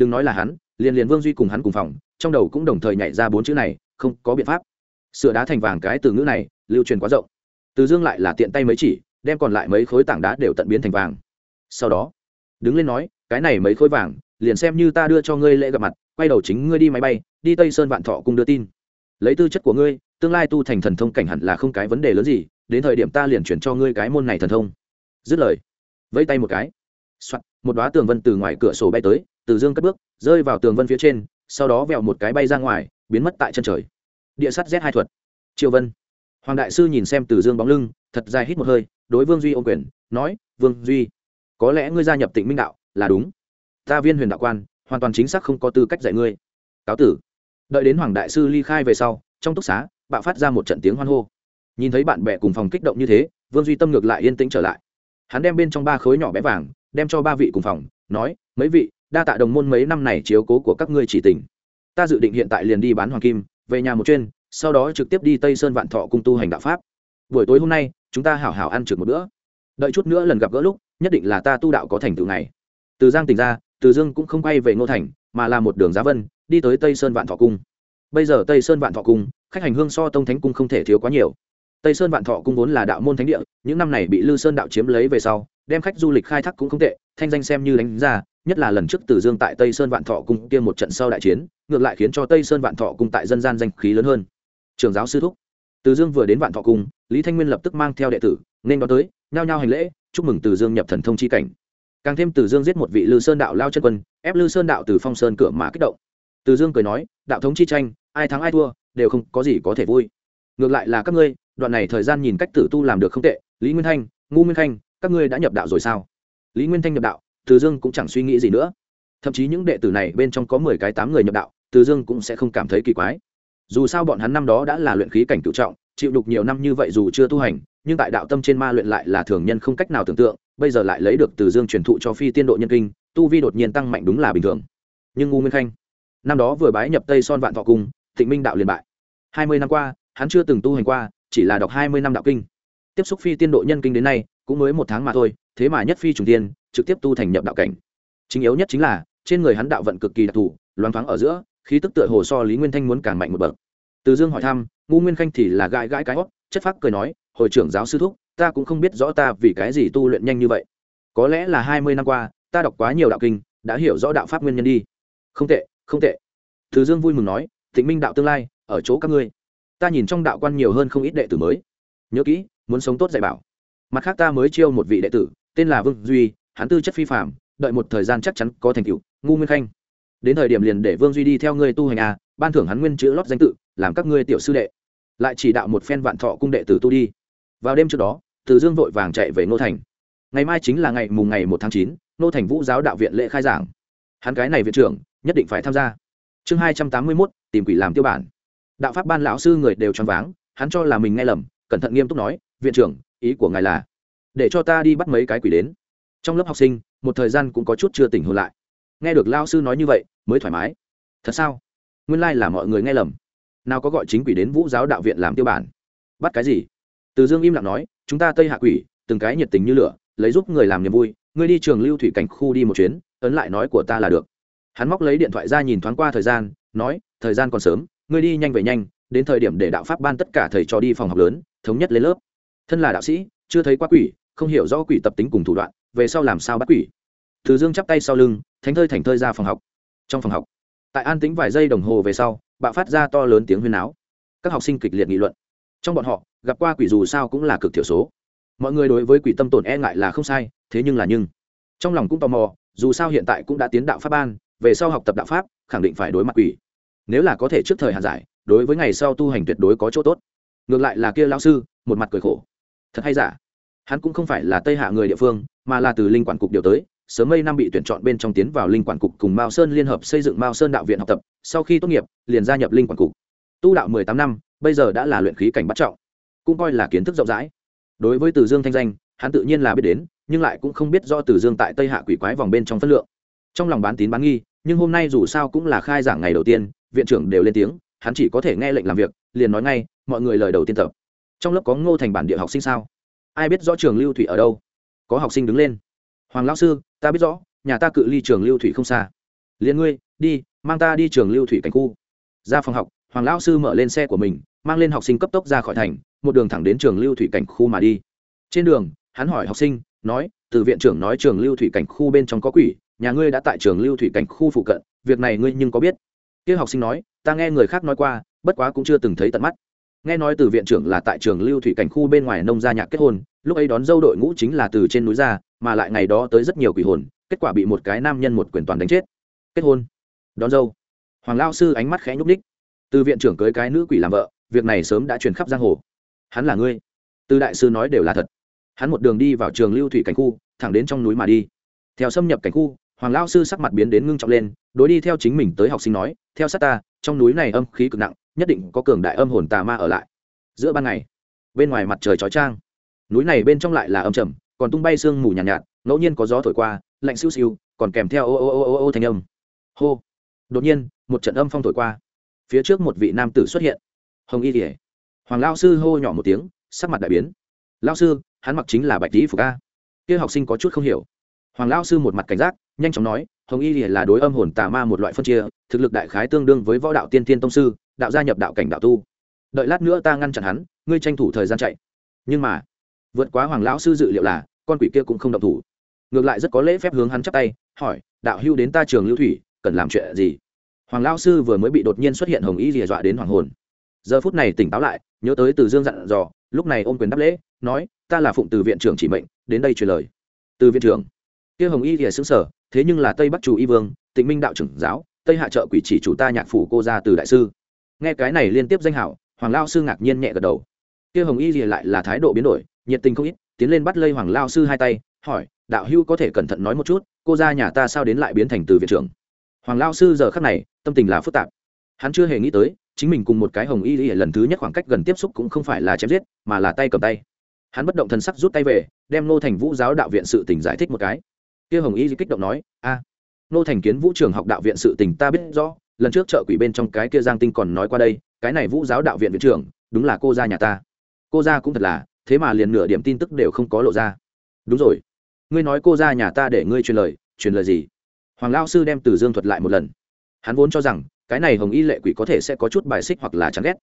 đừng nói là hắn liền liền vương duy cùng hắn cùng phòng trong đầu cũng đồng thời nhảy ra bốn chữ này không có biện pháp. Sửa đá thành vàng cái từ ngữ này lưu truyền quá rộng. Từ dương lại là tiện tay mấy chỉ đem còn lại mấy khối tảng đá đều tận biến thành vàng. Sau đó đứng lên nói cái này mấy khối vàng liền xem như ta đưa cho ngươi lễ gặp mặt quay đầu chính ngươi đi máy bay đi tây sơn vạn thọ cùng đưa tin. Lấy tư chất của ngươi tương lai tu thành thần thông cảnh hẳn là không cái vấn đề lớn gì đến thời điểm ta liền chuyển cho ngươi cái môn này thần thông. Dứt lời vẫy tay một cái. Soạn, một đoá tường vân từ ngoài cửa sổ bay tới từ dương cất bước, rơi vào tường vân phía trên, sau đó vẹo một cái bay ra ngoài, biến mất tại chân trời. Địa sắt z hai thuật. Triều vân. Hoàng đại sư nhìn xem từ dương bóng lưng, thật dài hít một hơi, đối vương duy ô quyền, nói, vương duy, có lẽ ngươi gia nhập tịnh minh đạo là đúng. Ta viên huyền đạo quan, hoàn toàn chính xác không có tư cách dạy ngươi. Cáo tử. Đợi đến hoàng đại sư ly khai về sau, trong túc xá, bạo phát ra một trận tiếng hoan hô. Nhìn thấy bạn bè cùng phòng kích động như thế, vương duy tâm ngược lại yên tĩnh trở lại. Hắn đem bên trong ba khối nhỏ bé vàng, đem cho ba vị cùng phòng, nói, mấy vị đa tạ đồng môn mấy năm này chiếu cố của các ngươi chỉ tình. ta dự định hiện tại liền đi bán hoàng kim, về nhà một chuyên sau đó trực tiếp đi tây sơn vạn thọ cung tu hành đạo pháp. Buổi tối hôm nay, chúng ta hảo hảo ăn trực một bữa. Đợi chút nữa lần gặp gỡ lúc, nhất định là ta tu đạo có thành tựu này. Từ giang tỉnh ra, từ dương cũng không quay về ngô thành, mà là một đường giá vân, đi tới tây sơn vạn thọ cung. Bây giờ tây sơn vạn thọ cung, khách hành hương so tông thánh cung không thể thiếu quá nhiều. Tây sơn vạn thọ cung vốn là đạo môn thánh địa, những năm này bị lư sơn đạo chiếm lấy về sau, đem khách du lịch khai thác cũng không tệ, thanh danh xem như đánh ra nhất là lần trước từ dương tại tây sơn vạn thọ cung kia một trận sau đại chiến, ngược lại khiến cho tây sơn vạn thọ cung tại dân gian danh khí lớn hơn. Trường giáo sư thúc, từ dương vừa đến vạn thọ cung, lý thanh nguyên lập tức mang theo đệ tử, nên đón tới, nhao nhao hành lễ, chúc mừng từ dương nhập thần thông chi cảnh. Càng thêm từ dương giết một vị lư sơn đạo lao chân quân, ép lư sơn đạo từ phong sơn cửa mà kích động. Từ dương cười nói, đạo thống chi tranh, ai thắng ai thua, đều không có gì có thể vui. Ngược lại là các ngươi, đoạn này thời gian nhìn cách tử tu làm được không tệ, lý nguyên thanh, ngu nguyên Thanh các ngươi đã nhập đạo rồi sao? Lý nguyên thanh nhập đạo từ dương cũng chẳng suy nghĩ gì nữa. Thậm chí những đệ tử này bên trong có mười cái tám người nhập đạo, từ dương cũng sẽ không cảm thấy kỳ quái. Dù sao bọn hắn năm đó đã là luyện khí cảnh cựu trọng, chịu đục nhiều năm như vậy dù chưa tu hành, nhưng tại đạo tâm trên ma luyện lại là thường nhân không cách nào tưởng tượng, bây giờ lại lấy được từ dương truyền thụ cho phi tiên độ nhân kinh, tu vi đột nhiên tăng mạnh đúng là bình thường. Nhưng ngu nguyên khanh, năm đó vừa bái nhập tây son vạn thọ cung thịnh minh đạo liền bại. Hai mươi năm qua, hắn chưa từng tu hành qua, chỉ là đọc hai mươi năm đạo kinh. Tiếp xúc phi tiên độ nhân kinh đến nay, cũng mới một tháng mà thôi, thế mà nhất phi trùng tiên trực tiếp tu thành nhập đạo cảnh. Chính yếu nhất chính là, trên người hắn đạo vận cực kỳ đặc thù, loáng thoáng ở giữa, khí tức tựa hồ so lý nguyên thanh muốn càng mạnh một bậc. Từ dương hỏi thăm ngu nguyên khanh thì là gãi gãi cái hót, chất phác cười nói, hồi trưởng giáo sư thúc, ta cũng không biết rõ ta vì cái gì tu luyện nhanh như vậy. Có lẽ là hai mươi năm qua, ta đọc quá nhiều đạo kinh, đã hiểu rõ đạo pháp nguyên nhân đi. Không tệ không tệ. Từ dương vui mừng nói, thịnh minh đạo tương lai, ở chỗ các ngươi. Ta nhìn trong đạo quan nhiều hơn không ít đệ tử mới. Nhớ kỹ, muốn sống tốt dạy bảo. Mặt khác ta mới chiêu một vị đệ tử, tên là vương duy hắn tư chất phi phạm đợi một thời gian chắc chắn có thành tựu, ngu nguyên khanh. Đến thời điểm liền để vương duy đi theo ngươi tu hành à ban thưởng hắn nguyên chữ lót danh tự, làm các ngươi tiểu sư đệ. Lại chỉ đạo một phen vạn thọ cung đệ tử tu đi. Vào đêm trước đó, từ dương vội vàng chạy về ngô thành. Ngày mai chính là ngày mùng ngày một tháng chín, ngô thành vũ giáo đạo viện lễ khai giảng. Hắn cái này viện trưởng, nhất định phải tham gia. Chương hai trăm tám mươi mốt, tìm quỷ làm tiêu bản. Đạo pháp ban lão sư người đều choáng váng, hắn cho là mình nghe lầm, cẩn thận nghiêm túc nói, viện trưởng, ý của ngài là, để cho ta đi bắt mấy cái quỷ đến trong lớp học sinh, một thời gian cũng có chút chưa tỉnh hồn lại. Nghe được lao sư nói như vậy, mới thoải mái. Thật sao? Nguyên lai là mọi người nghe lầm. Nào có gọi chính quỷ đến vũ giáo đạo viện làm tiêu bản? Bắt cái gì? Từ dương im lặng nói, chúng ta tây hạ quỷ, từng cái nhiệt tình như lửa, lấy giúp người làm niềm vui, ngươi đi trường lưu thủy cảnh khu đi một chuyến, ấn lại nói của ta là được. Hắn móc lấy điện thoại ra nhìn thoáng qua thời gian, nói, thời gian còn sớm, ngươi đi nhanh về nhanh, đến thời điểm để đạo pháp ban tất cả thầy trò đi phòng học lớn, thống nhất lên lớp. Thân là đạo sĩ, chưa thấy quá quỷ, không hiểu rõ quỷ tập tính cùng thủ đoạn về sau làm sao bắt quỷ. Từ dương chắp tay sau lưng, thánh thơi thành thơi ra phòng học. Trong phòng học, tại an tính vài giây đồng hồ về sau bạo phát ra to lớn tiếng huyên áo các học sinh kịch liệt nghị luận. Trong bọn họ, gặp qua quỷ dù sao cũng là cực thiểu số. Mọi người đối với quỷ tâm tổn e ngại là không sai, thế nhưng là nhưng. Trong lòng cũng tò mò, dù sao hiện tại cũng đã tiến đạo pháp ban, về sau học tập đạo pháp, khẳng định phải đối mặt quỷ. Nếu là có thể trước thời hạn giải, đối với ngày sau tu hành tuyệt đối có chỗ tốt. Ngược lại là kia lao sư, một mặt cười khổ. Thật hay giả? Hắn cũng không phải là tây hạ người địa phương mà là từ linh quản cục điều tới, sớm mấy năm bị tuyển chọn bên trong tiến vào linh quản cục cùng mao sơn liên hợp xây dựng mao sơn đạo viện học tập, sau khi tốt nghiệp, liền gia nhập linh quản cục. Tu đạo mười tám năm, bây giờ đã là luyện khí cảnh bắt trọng, cũng coi là kiến thức rộng rãi. Đối với từ dương thanh danh, hắn tự nhiên là biết đến, nhưng lại cũng không biết do từ dương tại tây hạ quỷ quái vòng bên trong phân lượng. Trong lòng bán tín bán nghi, nhưng hôm nay dù sao cũng là khai giảng ngày đầu tiên, viện trưởng đều lên tiếng, hắn chỉ có thể nghe lệnh làm việc, liền nói ngay, mọi người lời đầu tiên tập. Trong lớp có ngô thành bản địa học sinh sao? Ai biết rõ trường lưu thủy ở đâu? Có học sinh đứng lên. Hoàng lão sư, ta biết rõ, nhà ta cự ly trường lưu thủy không xa. Liền ngươi, đi, mang ta đi trường lưu thủy cảnh khu. Ra phòng học, hoàng lão sư mở lên xe của mình, mang lên học sinh cấp tốc ra khỏi thành, một đường thẳng đến trường lưu thủy cảnh khu mà đi. Trên đường, hắn hỏi học sinh, nói, từ viện trưởng nói trường lưu thủy cảnh khu bên trong có quỷ, nhà ngươi đã tại trường lưu thủy cảnh khu phụ cận, việc này ngươi nhưng có biết. Kia học sinh nói, ta nghe người khác nói qua, bất quá cũng chưa từng thấy tận mắt nghe nói từ viện trưởng là tại trường lưu thủy cảnh khu bên ngoài nông gia nhạc kết hôn, lúc ấy đón dâu đội ngũ chính là từ trên núi ra, mà lại ngày đó tới rất nhiều quỷ hồn, kết quả bị một cái nam nhân một quyền toàn đánh chết. Kết hôn. Đón dâu. Hoàng lao sư ánh mắt khẽ nhúc ních từ viện trưởng cưới cái nữ quỷ làm vợ, việc này sớm đã truyền khắp giang hồ. Hắn là ngươi. Từ đại sư nói đều là thật. Hắn một đường đi vào trường lưu thủy cảnh khu, thẳng đến trong núi mà đi. Theo xâm nhập cảnh khu, hoàng lao sư sắc mặt biến đến ngưng trọng lên, đối đi theo chính mình tới học sinh nói, theo sát ta, trong núi này âm khí cực nặng nhất định có cường đại âm hồn tà ma ở lại. Giữa ban ngày bên ngoài mặt trời chói trang núi này bên trong lại là âm trầm còn tung bay sương mù nhàn nhạt, nhạt ngẫu nhiên có gió thổi qua lạnh siêu siêu còn kèm theo ô ô ô ô ô thanh âm. Hô. Đột nhiên một trận âm phong thổi qua. Phía trước một vị nam tử xuất hiện. Hồng y kỉa hoàng lao sư hô nhỏ một tiếng sắc mặt đại biến. Lao sư hắn mặc chính là bạch tý phục ca kia học sinh có chút không hiểu. Hoàng lao sư một mặt cảnh giác nhanh chóng nói hồng y là đối âm hồn tà ma một loại phân chia, thực lực đại khái tương đương với võ đạo tiên tiên tông sư, đạo gia nhập đạo cảnh đạo tu. Đợi lát nữa ta ngăn chặn hắn, ngươi tranh thủ thời gian chạy. Nhưng mà, vượt quá hoàng lão sư dự liệu là, con quỷ kia cũng không động thủ. Ngược lại rất có lễ phép hướng hắn chắp tay, hỏi, đạo hưu đến ta trường lưu thủy, cần làm chuyện gì? Hoàng Lão sư vừa mới bị đột nhiên xuất hiện hồng y rìa dọa đến hoàng hồn. Giờ phút này tỉnh táo lại, nhớ tới từ dương dặn dò, lúc này ôm quyền đáp lễ, nói, ta là phụng từ viện trưởng chỉ mệnh, đến đây truyền lời. Từ viện trưởng? Kia hồng y lìa xứng sở thế nhưng là tây bắc chủ y vương, tịnh minh đạo trưởng giáo, tây hạ trợ quỷ chỉ chủ ta nhạc phủ cô gia từ đại sư. Nghe cái này liên tiếp danh hảo hoàng lao sư ngạc nhiên nhẹ gật đầu. Kia hồng y lìa lại là thái độ biến đổi, nhiệt tình không ít, tiến lên bắt lây hoàng lao sư hai tay, hỏi, đạo hưu có thể cẩn thận nói một chút, cô gia nhà ta sao đến lại biến thành từ viện trưởng? Hoàng lao sư giờ khắc này, tâm tình là phức tạp. Hắn chưa hề nghĩ tới, chính mình cùng một cái hồng y y lần thứ nhất khoảng cách gần tiếp xúc cũng không phải là chém giết, mà là tay cầm tay. Hắn bất động thần sắc rút tay về, đem nô thành vũ giáo đạo viện sự tình giải thích một cái kia hồng y kích động nói, a, nô thành kiến vũ trường học đạo viện sự tình ta biết rõ, lần trước chợ quỷ bên trong cái kia giang tinh còn nói qua đây, cái này vũ giáo đạo viện viện trưởng, đúng là cô gia nhà ta. Cô gia cũng thật là, thế mà liền nửa điểm tin tức đều không có lộ ra. Đúng rồi. Ngươi nói cô gia nhà ta để ngươi truyền lời truyền lời gì? Hoàng lao sư đem từ dương thuật lại một lần. Hắn vốn cho rằng, cái này hồng y lệ quỷ có thể sẽ có chút bài xích hoặc là chán ghét.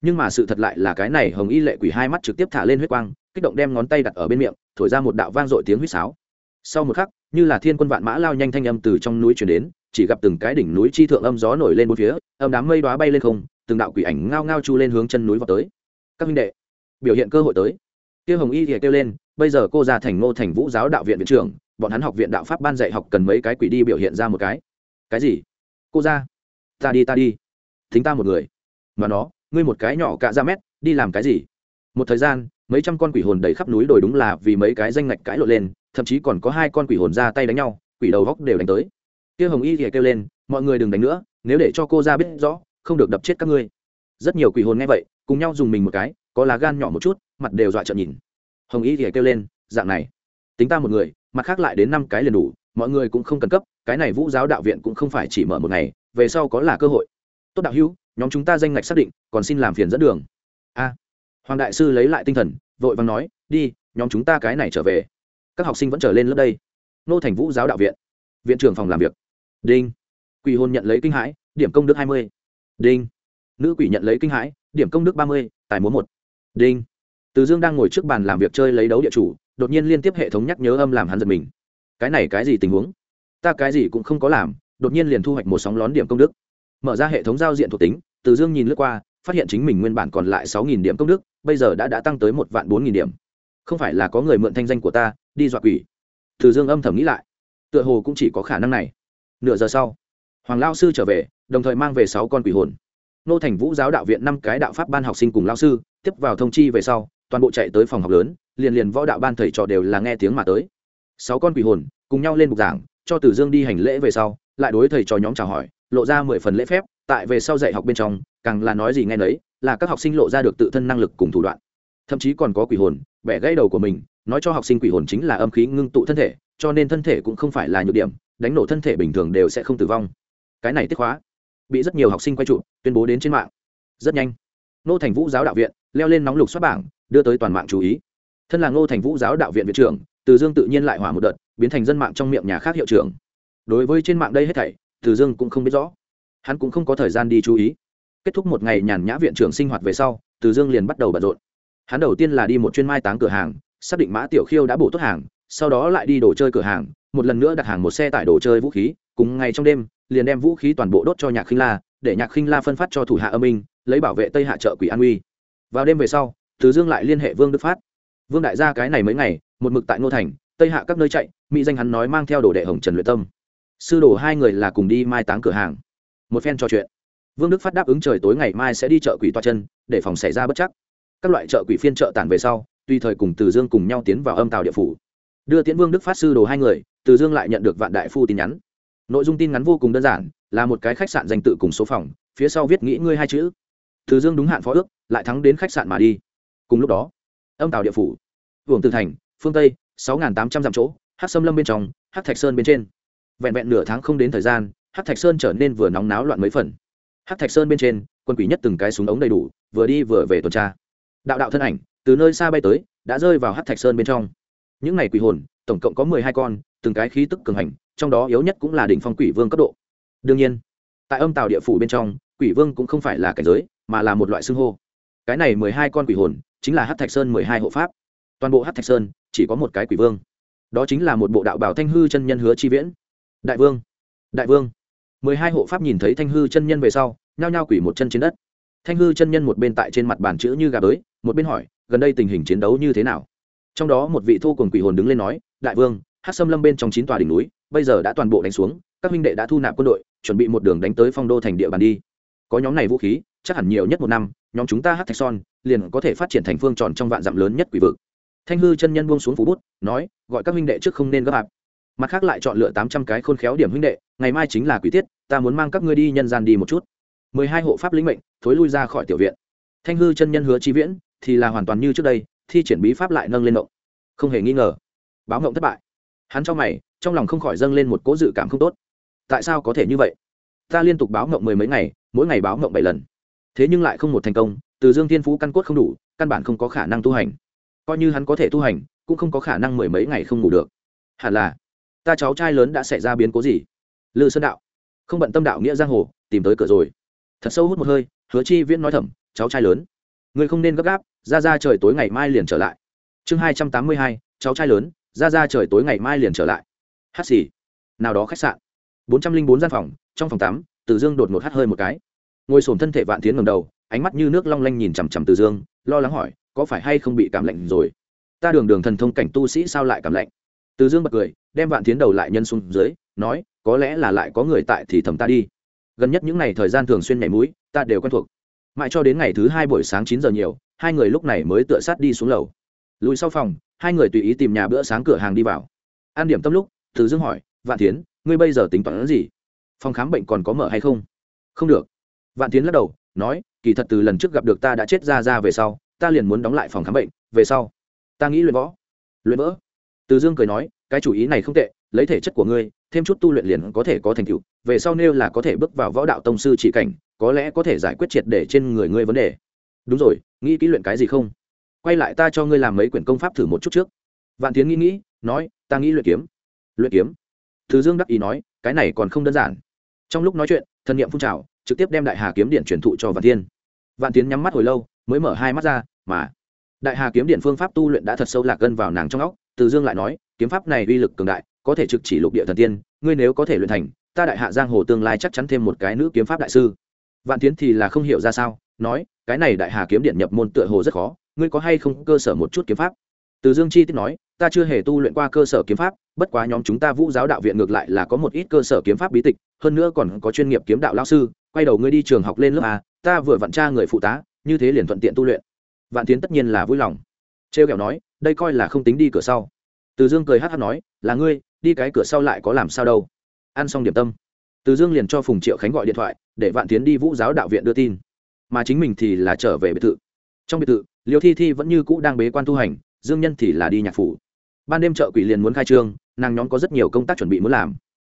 Nhưng mà sự thật lại là cái này hồng y lệ quỷ hai mắt trực tiếp thả lên huyết quang, kích động đem ngón tay đặt ở bên miệng, thổi ra một đạo vang dội tiếng huýt sáo. Sau một khắc như là thiên quân vạn mã lao nhanh thanh âm từ trong núi chuyển đến, chỉ gặp từng cái đỉnh núi chi thượng âm gió nổi lên bốn phía, âm đám mây đoá bay lên không, từng đạo quỷ ảnh ngao ngao chu lên hướng chân núi vào tới. Các minh đệ, biểu hiện cơ hội tới. Tiêu hồng y thì kêu lên, bây giờ cô ra thành ngô thành vũ giáo đạo viện viện trưởng, bọn hắn học viện đạo pháp ban dạy học cần mấy cái quỷ đi biểu hiện ra một cái. Cái gì? Cô ra ta đi ta đi. Thính ta một người. Mà nó, ngươi một cái nhỏ cạ ra mét, đi làm cái gì? Một thời gian mấy trăm con quỷ hồn đầy khắp núi đồi đúng là vì mấy cái danh ngạch cãi lộn lên, thậm chí còn có hai con quỷ hồn ra tay đánh nhau, quỷ đầu góc đều đánh tới. Kia hồng y thì kêu lên, mọi người đừng đánh nữa, nếu để cho cô ra biết rõ, không được đập chết các ngươi. Rất nhiều quỷ hồn nghe vậy, cùng nhau dùng mình một cái, có lá gan nhỏ một chút, mặt đều dọa trợn nhìn. Hồng y thì kêu lên, dạng này, tính ta một người, mặt khác lại đến năm cái liền đủ, mọi người cũng không cần cấp, cái này vũ giáo đạo viện cũng không phải chỉ mở một ngày, về sau có là cơ hội. Tốt đạo hữu, nhóm chúng ta danh ngạch xác định, còn xin làm phiền dẫn đường. A hoàng đại sư lấy lại tinh thần, vội vàng nói, đi, nhóm chúng ta cái này trở về. Các học sinh vẫn trở lên lớp đây. Nô thành vũ giáo đạo viện. Viện trưởng phòng làm việc. Đinh. Quỷ hôn nhận lấy kinh hãi, điểm công đức hai mươi. Đinh. Nữ quỷ nhận lấy kinh hãi, điểm công đức ba mươi, tài múa một. Đinh. Từ dương đang ngồi trước bàn làm việc chơi lấy đấu địa chủ, đột nhiên liên tiếp hệ thống nhắc nhớ âm làm hắn giật mình. Cái này cái gì tình huống? Ta cái gì cũng không có làm, đột nhiên liền thu hoạch một sóng lón điểm công đức. Mở ra hệ thống giao diện thuộc tính, từ dương nhìn lướt qua phát hiện chính mình nguyên bản còn lại sáu nghìn điểm công đức, bây giờ đã đã tăng tới một vạn bốn nghìn điểm. Không phải là có người mượn thanh danh của ta, đi dọa quỷ. Từ dương âm thầm nghĩ lại. Tựa hồ cũng chỉ có khả năng này. Nửa giờ sau, hoàng lao sư trở về, đồng thời mang về sáu con quỷ hồn. Nô thành vũ giáo đạo viện năm cái đạo pháp ban học sinh cùng lao sư, tiếp vào thông chi về sau, toàn bộ chạy tới phòng học lớn, liền liền võ đạo ban thầy trò đều là nghe tiếng mà tới. Sáu con quỷ hồn, cùng nhau lên bục giảng, cho tử dương đi hành lễ về sau, lại đối thầy trò nhóm chào hỏi, lộ ra mười phần lễ phép, tại về sau dạy học bên trong càng là nói gì nghe nấy, là các học sinh lộ ra được tự thân năng lực cùng thủ đoạn. Thậm chí còn có quỷ hồn, bẻ gãy đầu của mình, nói cho học sinh quỷ hồn chính là âm khí ngưng tụ thân thể, cho nên thân thể cũng không phải là nhược điểm, đánh nổ thân thể bình thường đều sẽ không tử vong. Cái này tiết hóa. Bị rất nhiều học sinh quay trụ, tuyên bố đến trên mạng. Rất nhanh. Nô thành vũ giáo đạo viện, leo lên nóng lục xuất bảng, đưa tới toàn mạng chú ý. Thân là ngô thành vũ giáo đạo viện viện trưởng, từ dương tự nhiên lại hỏa một đợt, biến thành dân mạng trong miệng nhà khác hiệu trưởng. Đối với trên mạng đây hết thảy, từ dương cũng không biết rõ. Hắn cũng không có thời gian đi chú ý kết thúc một ngày nhàn nhã viện trưởng sinh hoạt về sau, từ dương liền bắt đầu bận rộn. Hắn đầu tiên là đi một chuyên mai táng cửa hàng, xác định mã tiểu khiêu đã bổ tốt hàng, sau đó lại đi đồ chơi cửa hàng, một lần nữa đặt hàng một xe tải đồ chơi vũ khí, cùng ngày trong đêm, liền đem vũ khí toàn bộ đốt cho nhạc khinh la, để nhạc khinh la phân phát cho thủ hạ âm minh, lấy bảo vệ tây hạ trợ quỷ an uy. Vào đêm về sau, từ dương lại liên hệ vương đức phát. Vương đại gia, cái này mấy ngày, một mực tại ngô thành, tây hạ các nơi chạy, mỹ danh hắn nói mang theo đồ đệ hồng trần luyện tâm. Sư đồ hai người là cùng đi mai táng cửa hàng. Một phen trò chuyện vương đức phát đáp ứng trời tối ngày mai sẽ đi chợ quỷ toa chân, để phòng xảy ra bất chắc. Các loại chợ quỷ phiên chợ tàn về sau, tùy thời cùng từ dương cùng nhau tiến vào âm tàu địa phủ. Đưa tiễn vương đức phát sư đồ hai người, từ dương lại nhận được vạn đại phu tin nhắn. Nội dung tin ngắn vô cùng đơn giản, là một cái khách sạn danh tự cùng số phòng, phía sau viết nghĩ ngươi hai chữ. Từ dương đúng hạn phó ước, lại thắng đến khách sạn mà đi. Cùng lúc đó, âm tàu địa phủ hưởng từ thành, phương tây, sáu tám trăm dặm chỗ hát xâm lâm bên trong hát thạch sơn bên trên. Vẹn vẹn nửa tháng không đến thời gian hát thạch sơn trở nên vừa nóng náo loạn mấy phần hát thạch sơn bên trên, quân quỷ nhất từng cái súng ống đầy đủ, vừa đi vừa về tuần tra. Đạo đạo thân ảnh, từ nơi xa bay tới, đã rơi vào hát thạch sơn bên trong. Những ngày quỷ hồn, tổng cộng có mười hai con, từng cái khí tức cường hành, trong đó yếu nhất cũng là đỉnh phong quỷ vương cấp độ. Đương nhiên, tại âm tàu địa phủ bên trong, quỷ vương cũng không phải là cảnh giới, mà là một loại xưng hô. Cái này mười hai con quỷ hồn, chính là hát thạch sơn mười hai hộ pháp. Toàn bộ hát thạch sơn, chỉ có một cái quỷ vương. Đó chính là một bộ đạo bảo thanh hư chân nhân hứa chi viễn. Đại vương đại vương mười hai hộ pháp nhìn thấy thanh hư chân nhân về sau, nhao nhao quỷ một chân trên đất. Thanh hư chân nhân một bên tại trên mặt bàn chữ như gà tới một bên hỏi, gần đây tình hình chiến đấu như thế nào? Trong đó một vị thu cùng quỷ hồn đứng lên nói, đại vương hát xâm lâm bên trong chín tòa đỉnh núi, bây giờ đã toàn bộ đánh xuống, các huynh đệ đã thu nạp quân đội, chuẩn bị một đường đánh tới phong đô thành địa bàn đi. Có nhóm này vũ khí, chắc hẳn nhiều nhất một năm, nhóm chúng ta hát thạch son, liền có thể phát triển thành phương tròn trong vạn dặm lớn nhất quỷ vực. Thanh hư chân nhân buông xuống phú bút, nói, gọi các huynh đệ trước không nên gấp hạp mặt khác lại chọn lựa tám trăm cái khôn khéo điểm huynh đệ, ngày mai chính là quỷ tiết ta muốn mang các ngươi đi nhân gian đi một chút. Mười hai hộ pháp lĩnh mệnh, thối lui ra khỏi tiểu viện. Thanh hư chân nhân hứa chi viễn, thì là hoàn toàn như trước đây, thi triển bí pháp lại nâng lên mộng không hề nghi ngờ. Báo ngộng thất bại. Hắn cho mày, trong lòng không khỏi dâng lên một cỗ dự cảm không tốt. Tại sao có thể như vậy? Ta liên tục báo ngộng mười mấy ngày, mỗi ngày báo ngộng bảy lần. Thế nhưng lại không một thành công, từ dương thiên phú căn cốt không đủ, căn bản không có khả năng tu hành. Coi như hắn có thể tu hành, cũng không có khả năng mười mấy ngày không ngủ được. Hẳn là, ta cháu trai lớn đã xảy ra biến cố gì? Lư sơn đạo không bận tâm đạo nghĩa giang hồ, tìm tới cửa rồi. Thật sâu hút một hơi, hứa chi viễn nói thầm, cháu trai lớn. Người không nên gấp gáp, ra ra trời tối ngày mai liền trở lại. Chương hai trăm tám mươi hai, cháu trai lớn, ra ra trời tối ngày mai liền trở lại. Hát xì. Nào đó khách sạn. Bốn trăm linh bốn gian phòng, trong phòng tắm, từ dương đột ngột hắt hơi một cái. Ngồi sổm thân thể vạn tiến ngầm đầu, ánh mắt như nước long lanh nhìn chằm chằm từ dương, lo lắng hỏi, có phải hay không bị cảm lạnh rồi? Ta đường đường thần thông cảnh tu sĩ sao lại cảm lạnh? Từ dương bật cười, đem vạn tiến đầu lại nhân xuống dưới nói, có lẽ là lại có người tại thì thầm ta đi. Gần nhất những ngày thời gian thường xuyên nhảy mũi, ta đều quen thuộc. Mãi cho đến ngày thứ hai buổi sáng chín giờ nhiều, hai người lúc này mới tựa sát đi xuống lầu. Lùi sau phòng, hai người tùy ý tìm nhà bữa sáng cửa hàng đi vào. An điểm tâm lúc, từ dương hỏi, vạn tiến ngươi bây giờ tính toán gì? Phòng khám bệnh còn có mở hay không? Không được. Vạn tiến lắc đầu, nói, kỳ thật từ lần trước gặp được ta đã chết ra ra về sau, ta liền muốn đóng lại phòng khám bệnh, về sau. Ta nghĩ luyện võ. Luyện võ từ dương cười nói, cái chủ ý này không tệ, lấy thể chất của ngươi thêm chút tu luyện liền có thể có thành tựu, về sau nêu là có thể bước vào võ đạo tông sư chỉ cảnh, có lẽ có thể giải quyết triệt để trên người ngươi vấn đề. Đúng rồi, nghĩ kỹ luyện cái gì không? Quay lại ta cho ngươi làm mấy quyển công pháp thử một chút trước. Vạn tiến nghĩ nghĩ, nói, ta nghĩ luyện kiếm. Luyện kiếm? Thứ dương đắc ý nói, cái này còn không đơn giản. Trong lúc nói chuyện, thân niệm phun trào, trực tiếp đem đại hà kiếm điện truyền thụ cho vạn thiên. Vạn tiến nhắm mắt hồi lâu, mới mở hai mắt ra, mà đại hà kiếm điện phương pháp tu luyện đã thật sâu lạc gân vào nàng trong óc. Từ dương lại nói, kiếm pháp này uy lực cường đại có thể trực chỉ lục địa thần tiên, ngươi nếu có thể luyện thành, ta đại hạ giang hồ tương lai chắc chắn thêm một cái nữ kiếm pháp đại sư. Vạn tiến thì là không hiểu ra sao, nói, cái này đại hà kiếm điện nhập môn tựa hồ rất khó, ngươi có hay không cơ sở một chút kiếm pháp? Từ dương chi tiết nói, ta chưa hề tu luyện qua cơ sở kiếm pháp, bất quá nhóm chúng ta vũ giáo đạo viện ngược lại là có một ít cơ sở kiếm pháp bí tịch, hơn nữa còn có chuyên nghiệp kiếm đạo lao sư, quay đầu ngươi đi trường học lên lớp a, ta vừa vặn tra người phụ tá, như thế liền thuận tiện tu luyện. Vạn tiến tất nhiên là vui lòng. Trêu kẹo nói, đây coi là không tính đi cửa sau. Từ dương cười hát hát nói, là ngươi đi cái cửa sau lại có làm sao đâu. Ăn xong điểm tâm, từ dương liền cho phùng triệu khánh gọi điện thoại, để vạn tiến đi vũ giáo đạo viện đưa tin. Mà chính mình thì là trở về biệt thự. Trong biệt thự, liêu thi thi vẫn như cũ đang bế quan tu hành, dương nhân thì là đi nhạc phủ. Ban đêm chợ quỷ liền muốn khai trương, nàng nhóm có rất nhiều công tác chuẩn bị muốn làm.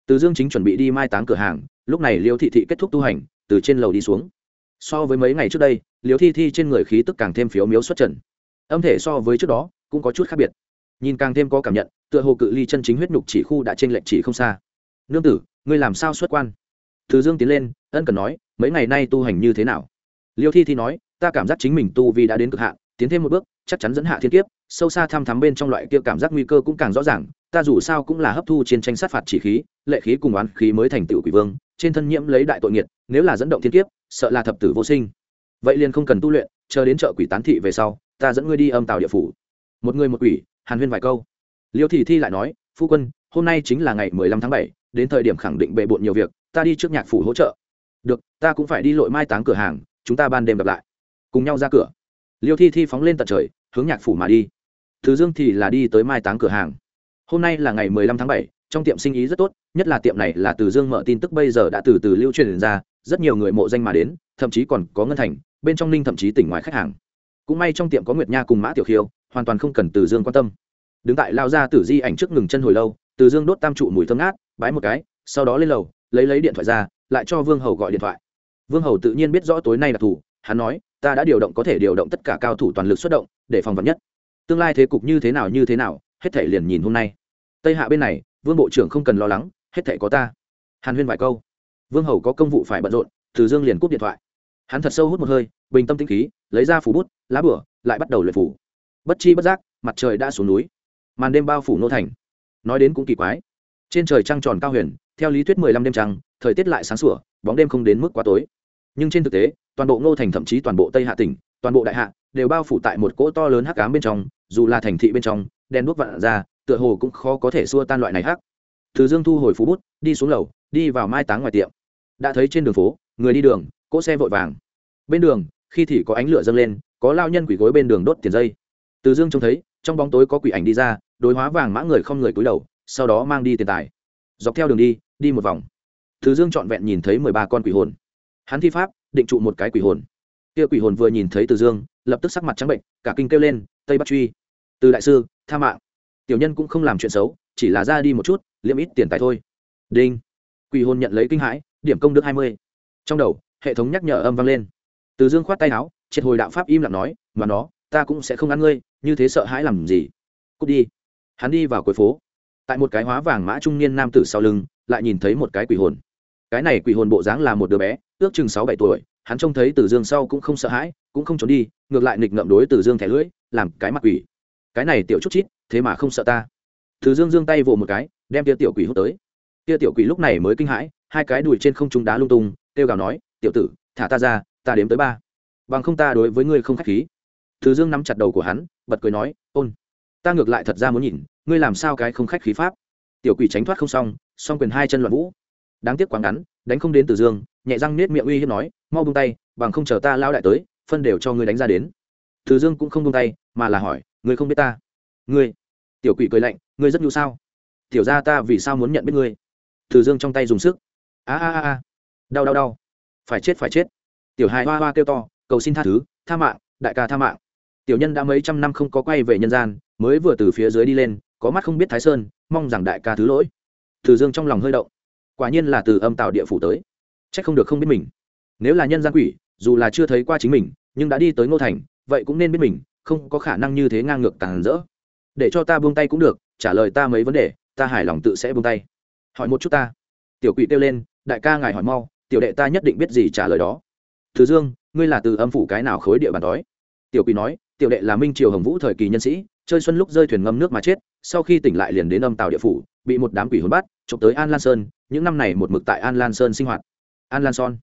Từ dương chính chuẩn bị đi mai táng cửa hàng, lúc này liêu thị thị kết thúc tu hành, từ trên lầu đi xuống. So với mấy ngày trước đây, liêu thi thi trên người khí tức càng thêm phiếu miếu xuất trần. Âm thể so với trước đó, cũng có chút khác biệt. Nhìn càng thêm có cảm nhận tựa hồ cự ly chân chính huyết nhục chỉ khu đã trên lệnh chỉ không xa. Nương tử, ngươi làm sao xuất quan? Từ dương tiến lên, ân cần nói, mấy ngày nay tu hành như thế nào? Liêu thi thi nói, ta cảm giác chính mình tu vì đã đến cực hạn, tiến thêm một bước, chắc chắn dẫn hạ thiên kiếp, sâu xa thăm thắm bên trong loại kia cảm giác nguy cơ cũng càng rõ ràng, ta dù sao cũng là hấp thu chiến tranh sát phạt chỉ khí, lệ khí cùng oán khí mới thành tựu quỷ vương, trên thân nhiễm lấy đại tội nghiệt, nếu là dẫn động thiên kiếp, sợ là thập tử vô sinh. Vậy liền không cần tu luyện, chờ đến chợ quỷ tán thị về sau, ta dẫn ngươi đi âm tàu địa phủ. Một người một quỷ, hàn huyên vài câu liêu thị thi lại nói, phu quân, hôm nay chính là ngày mười lăm tháng bảy, đến thời điểm khẳng định bệ bộn nhiều việc, ta đi trước nhạc phủ hỗ trợ. Được, ta cũng phải đi lội mai táng cửa hàng, chúng ta ban đêm gặp lại. Cùng nhau ra cửa. Liêu thi thi phóng lên tận trời, hướng nhạc phủ mà đi. Thứ dương thì là đi tới mai táng cửa hàng. Hôm nay là ngày mười lăm tháng bảy, trong tiệm sinh ý rất tốt, nhất là tiệm này là từ dương mở tin tức bây giờ đã từ từ lưu truyền ra, rất nhiều người mộ danh mà đến, thậm chí còn có ngân thành, bên trong ninh thậm chí tỉnh ngoài khách hàng. Cũng may trong tiệm có nguyệt nha cùng mã tiểu khiêu, hoàn toàn không cần từ dương quan tâm đứng tại lao ra tử di ảnh trước ngừng chân hồi lâu từ dương đốt tam trụ mùi thơm ngát bái một cái sau đó lên lầu lấy lấy điện thoại ra lại cho vương hầu gọi điện thoại. Vương hầu tự nhiên biết rõ tối nay đặc thù hắn nói ta đã điều động có thể điều động tất cả cao thủ toàn lực xuất động để phòng vật nhất. Tương lai thế cục như thế nào như thế nào hết thể liền nhìn hôm nay. Tây hạ bên này vương bộ trưởng không cần lo lắng hết thể có ta. Hàn huyên vài câu. Vương hầu có công vụ phải bận rộn từ dương liền cúp điện thoại. Hắn thật sâu hút một hơi bình tâm tĩnh khí lấy ra phủ bút lá bửa, lại bắt đầu luyện phủ. bất chi bất giác mặt trời đã xuống núi màn đêm bao phủ nô thành. Nói đến cũng kỳ quái. Trên trời trăng tròn cao huyền, theo lý thuyết mười lăm đêm trăng, thời tiết lại sáng sủa, bóng đêm không đến mức quá tối. Nhưng trên thực tế, toàn bộ ngô thành thậm chí toàn bộ tây hạ tỉnh, toàn bộ đại hạ đều bao phủ tại một cỗ to lớn hắc cám bên trong, dù là thành thị bên trong đen đuốc vạn ra, tựa hồ cũng khó có thể xua tan loại này hắc. Từ dương thu hồi phú bút, đi xuống lầu, đi vào mai táng ngoài tiệm. Đã thấy trên đường phố, người đi đường, cỗ xe vội vàng. Bên đường, khi thì có ánh lửa dâng lên, có lao nhân quỷ gối bên đường đốt tiền dây. Từ dương trông thấy trong bóng tối có quỷ ảnh đi ra, đối hóa vàng mã người không người cúi đầu, sau đó mang đi tiền tài. Dọc theo đường đi đi một vòng. Thứ dương trọn vẹn nhìn thấy mười ba con quỷ hồn. Hắn thi pháp, định trụ một cái quỷ hồn. Kia quỷ hồn vừa nhìn thấy từ dương, lập tức sắc mặt trắng bệnh, cả kinh kêu lên, tây bắc truy, từ đại sư, tha mạng. Tiểu nhân cũng không làm chuyện xấu, chỉ là ra đi một chút liêm ít tiền tài thôi. Đinh. Quỷ hồn nhận lấy kinh hãi, điểm công đức hai mươi. Trong đầu, hệ thống nhắc nhở âm vang lên. Từ dương khoát tay áo, triệt hồi đạo pháp im lặng nói, mà nó, ta cũng sẽ không ăn ngươi như thế sợ hãi làm gì? Cút đi. Hắn đi vào cuối phố. Tại một cái hóa vàng mã trung niên nam tử sau lưng, lại nhìn thấy một cái quỷ hồn. Cái này quỷ hồn bộ dáng là một đứa bé, ước chừng sáu bảy tuổi. Hắn trông thấy từ dương sau cũng không sợ hãi, cũng không trốn đi, ngược lại nghịch ngậm đối từ dương thẻ lưỡi, làm cái mặt quỷ. Cái này tiểu chút chít, thế mà không sợ ta. Từ dương giương tay vỗ một cái, đem tia tiểu quỷ hút tới. Tia tiểu quỷ lúc này mới kinh hãi, hai cái đùi trên không trung đá lung tung, kêu gào nói, tiểu tử, thả ta ra, ta đếm tới ba. Bằng không ta đối với ngươi không khách khí. Từ dương nắm chặt đầu của hắn bật cười nói, ôn, ta ngược lại thật ra muốn nhìn, ngươi làm sao cái không khách khí pháp? Tiểu quỷ tránh thoát không xong, song quyền hai chân loạn vũ. Đáng tiếc quá ngắn, đánh không đến từ dương, nhẹ răng nết miệng uy hiếp nói, mau buông tay, bằng không chờ ta lao đại tới, phân đều cho ngươi đánh ra đến. Từ dương cũng không buông tay, mà là hỏi, ngươi không biết ta? Ngươi? Tiểu quỷ cười lạnh, ngươi rất nhu sao? Tiểu ra ta vì sao muốn nhận biết ngươi? Từ dương trong tay dùng sức. A a a. Đau đau đau. Phải chết phải chết. Tiểu hài hoa hoa kêu to, cầu xin tha thứ, tha mạng, đại ca tha mạng tiểu nhân đã mấy trăm năm không có quay về nhân gian, mới vừa từ phía dưới đi lên, có mắt không biết thái sơn, mong rằng đại ca thứ lỗi. Từ dương trong lòng hơi động. Quả nhiên là từ âm tạo địa phủ tới. C h ắ c không được không biết mình. Nếu là nhân gian quỷ, dù là chưa thấy qua chính mình, nhưng đã đi tới ngô thành, vậy cũng nên biết mình, không có khả năng như thế ngang ngược tàn rỡ. Để cho ta buông tay cũng được, trả lời ta mấy vấn đề, ta hài lòng tự sẽ buông tay. Hỏi một chút ta. Tiểu quỷ kêu lên, đại ca ngài hỏi mau, tiểu đệ ta nhất định biết gì trả lời đó. Thứ dương, ngươi là từ âm phủ cái nào khối địa bàn đói? Tiểu quỷ nói tiểu đệ là minh triều hồng vũ thời kỳ nhân sĩ, chơi xuân lúc rơi thuyền ngâm nước mà chết, sau khi tỉnh lại liền đến âm tàu địa phủ, bị một đám quỷ hồn bắt trộm tới an lan sơn, những năm này một mực tại an lan sơn sinh hoạt. An lan son.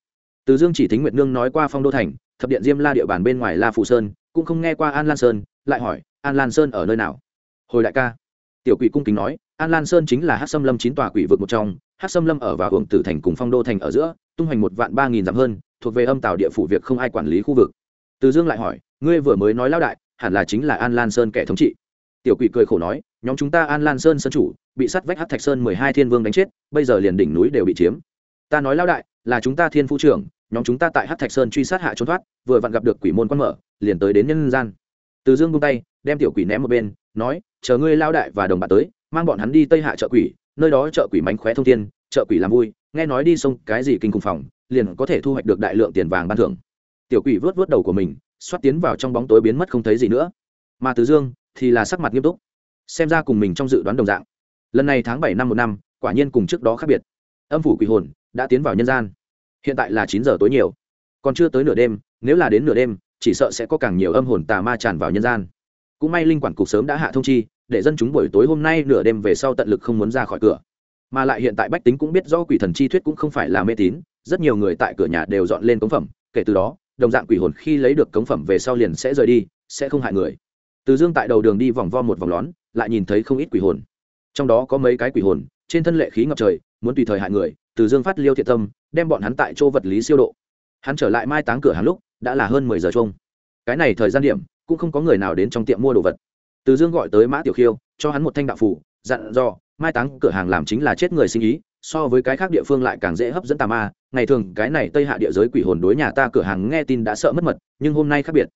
Từ dương chỉ thính nguyệt nương nói qua phong đô thành, thập điện diêm la địa bàn bên ngoài la phủ sơn, cũng không nghe qua an lan sơn, lại hỏi, an lan sơn ở nơi nào? Hồi đại ca, tiểu quỷ cung kính nói, an lan sơn chính là hát xâm lâm chín tòa quỷ vực một trong hát xâm lâm ở và hưởng tử thành cùng phong đô thành ở giữa, tung hoành một vạn ba nghìn dặm hơn, thuộc về âm tàu địa phủ việc không ai quản lý khu vực. Từ dương lại hỏi ngươi vừa mới nói lao đại, hẳn là chính là an lan sơn kẻ thống trị. Tiểu quỷ cười khổ nói, nhóm chúng ta an lan sơn sơn chủ, bị sắt vách hát thạch sơn mười hai thiên vương đánh chết, bây giờ liền đỉnh núi đều bị chiếm. Ta nói lao đại, là chúng ta thiên phu trưởng, nhóm chúng ta tại hát thạch sơn truy sát hạ trốn thoát, vừa vặn gặp được quỷ môn quan mở, liền tới đến nhân gian. Từ dương buông tay, đem tiểu quỷ ném một bên, nói, chờ ngươi lao đại và đồng bạn tới, mang bọn hắn đi tây hạ chợ quỷ, nơi đó chợ quỷ mánh khóe thông thiên, chợ quỷ làm vui, nghe nói đi sông cái gì kinh khủng phòng, liền có thể thu hoạch được đại lượng tiền vàng ban thưởng. Tiểu quỷ vớt vớt đầu của mình xoát tiến vào trong bóng tối biến mất không thấy gì nữa. Mà từ dương thì là sắc mặt nghiêm túc, xem ra cùng mình trong dự đoán đồng dạng. Lần này tháng bảy năm một năm, quả nhiên cùng trước đó khác biệt. Âm phủ quỷ hồn đã tiến vào nhân gian. Hiện tại là chín giờ tối nhiều. Còn chưa tới nửa đêm, nếu là đến nửa đêm, chỉ sợ sẽ có càng nhiều âm hồn tà ma tràn vào nhân gian. Cũng may linh quản cục sớm đã hạ thông chi, để dân chúng buổi tối hôm nay nửa đêm về sau tận lực không muốn ra khỏi cửa. Mà lại hiện tại bách tính cũng biết do quỷ thần chi thuyết cũng không phải là mê tín, rất nhiều người tại cửa nhà đều dọn lên cống phẩm, kể từ đó đồng dạng quỷ hồn khi lấy được cống phẩm về sau liền sẽ rời đi, sẽ không hại người. Từ dương tại đầu đường đi vòng vo một vòng lón, lại nhìn thấy không ít quỷ hồn. Trong đó có mấy cái quỷ hồn, trên thân lệ khí ngập trời, muốn tùy thời hại người, từ dương phát liêu thiện tâm, đem bọn hắn tại chỗ vật lý siêu độ. Hắn trở lại mai táng cửa hàng lúc, đã là hơn mười giờ chung cái này thời gian điểm, cũng không có người nào đến trong tiệm mua đồ vật. Từ dương gọi tới mã tiểu khiêu, cho hắn một thanh đạo phủ dặn dò, mai táng cửa hàng làm chính là chết người sinh ý, so với cái khác địa phương lại càng dễ hấp dẫn tà ma ngày thường cái này tây hạ địa giới quỷ hồn đối nhà ta cửa hàng nghe tin đã sợ mất mật, nhưng hôm nay khác biệt.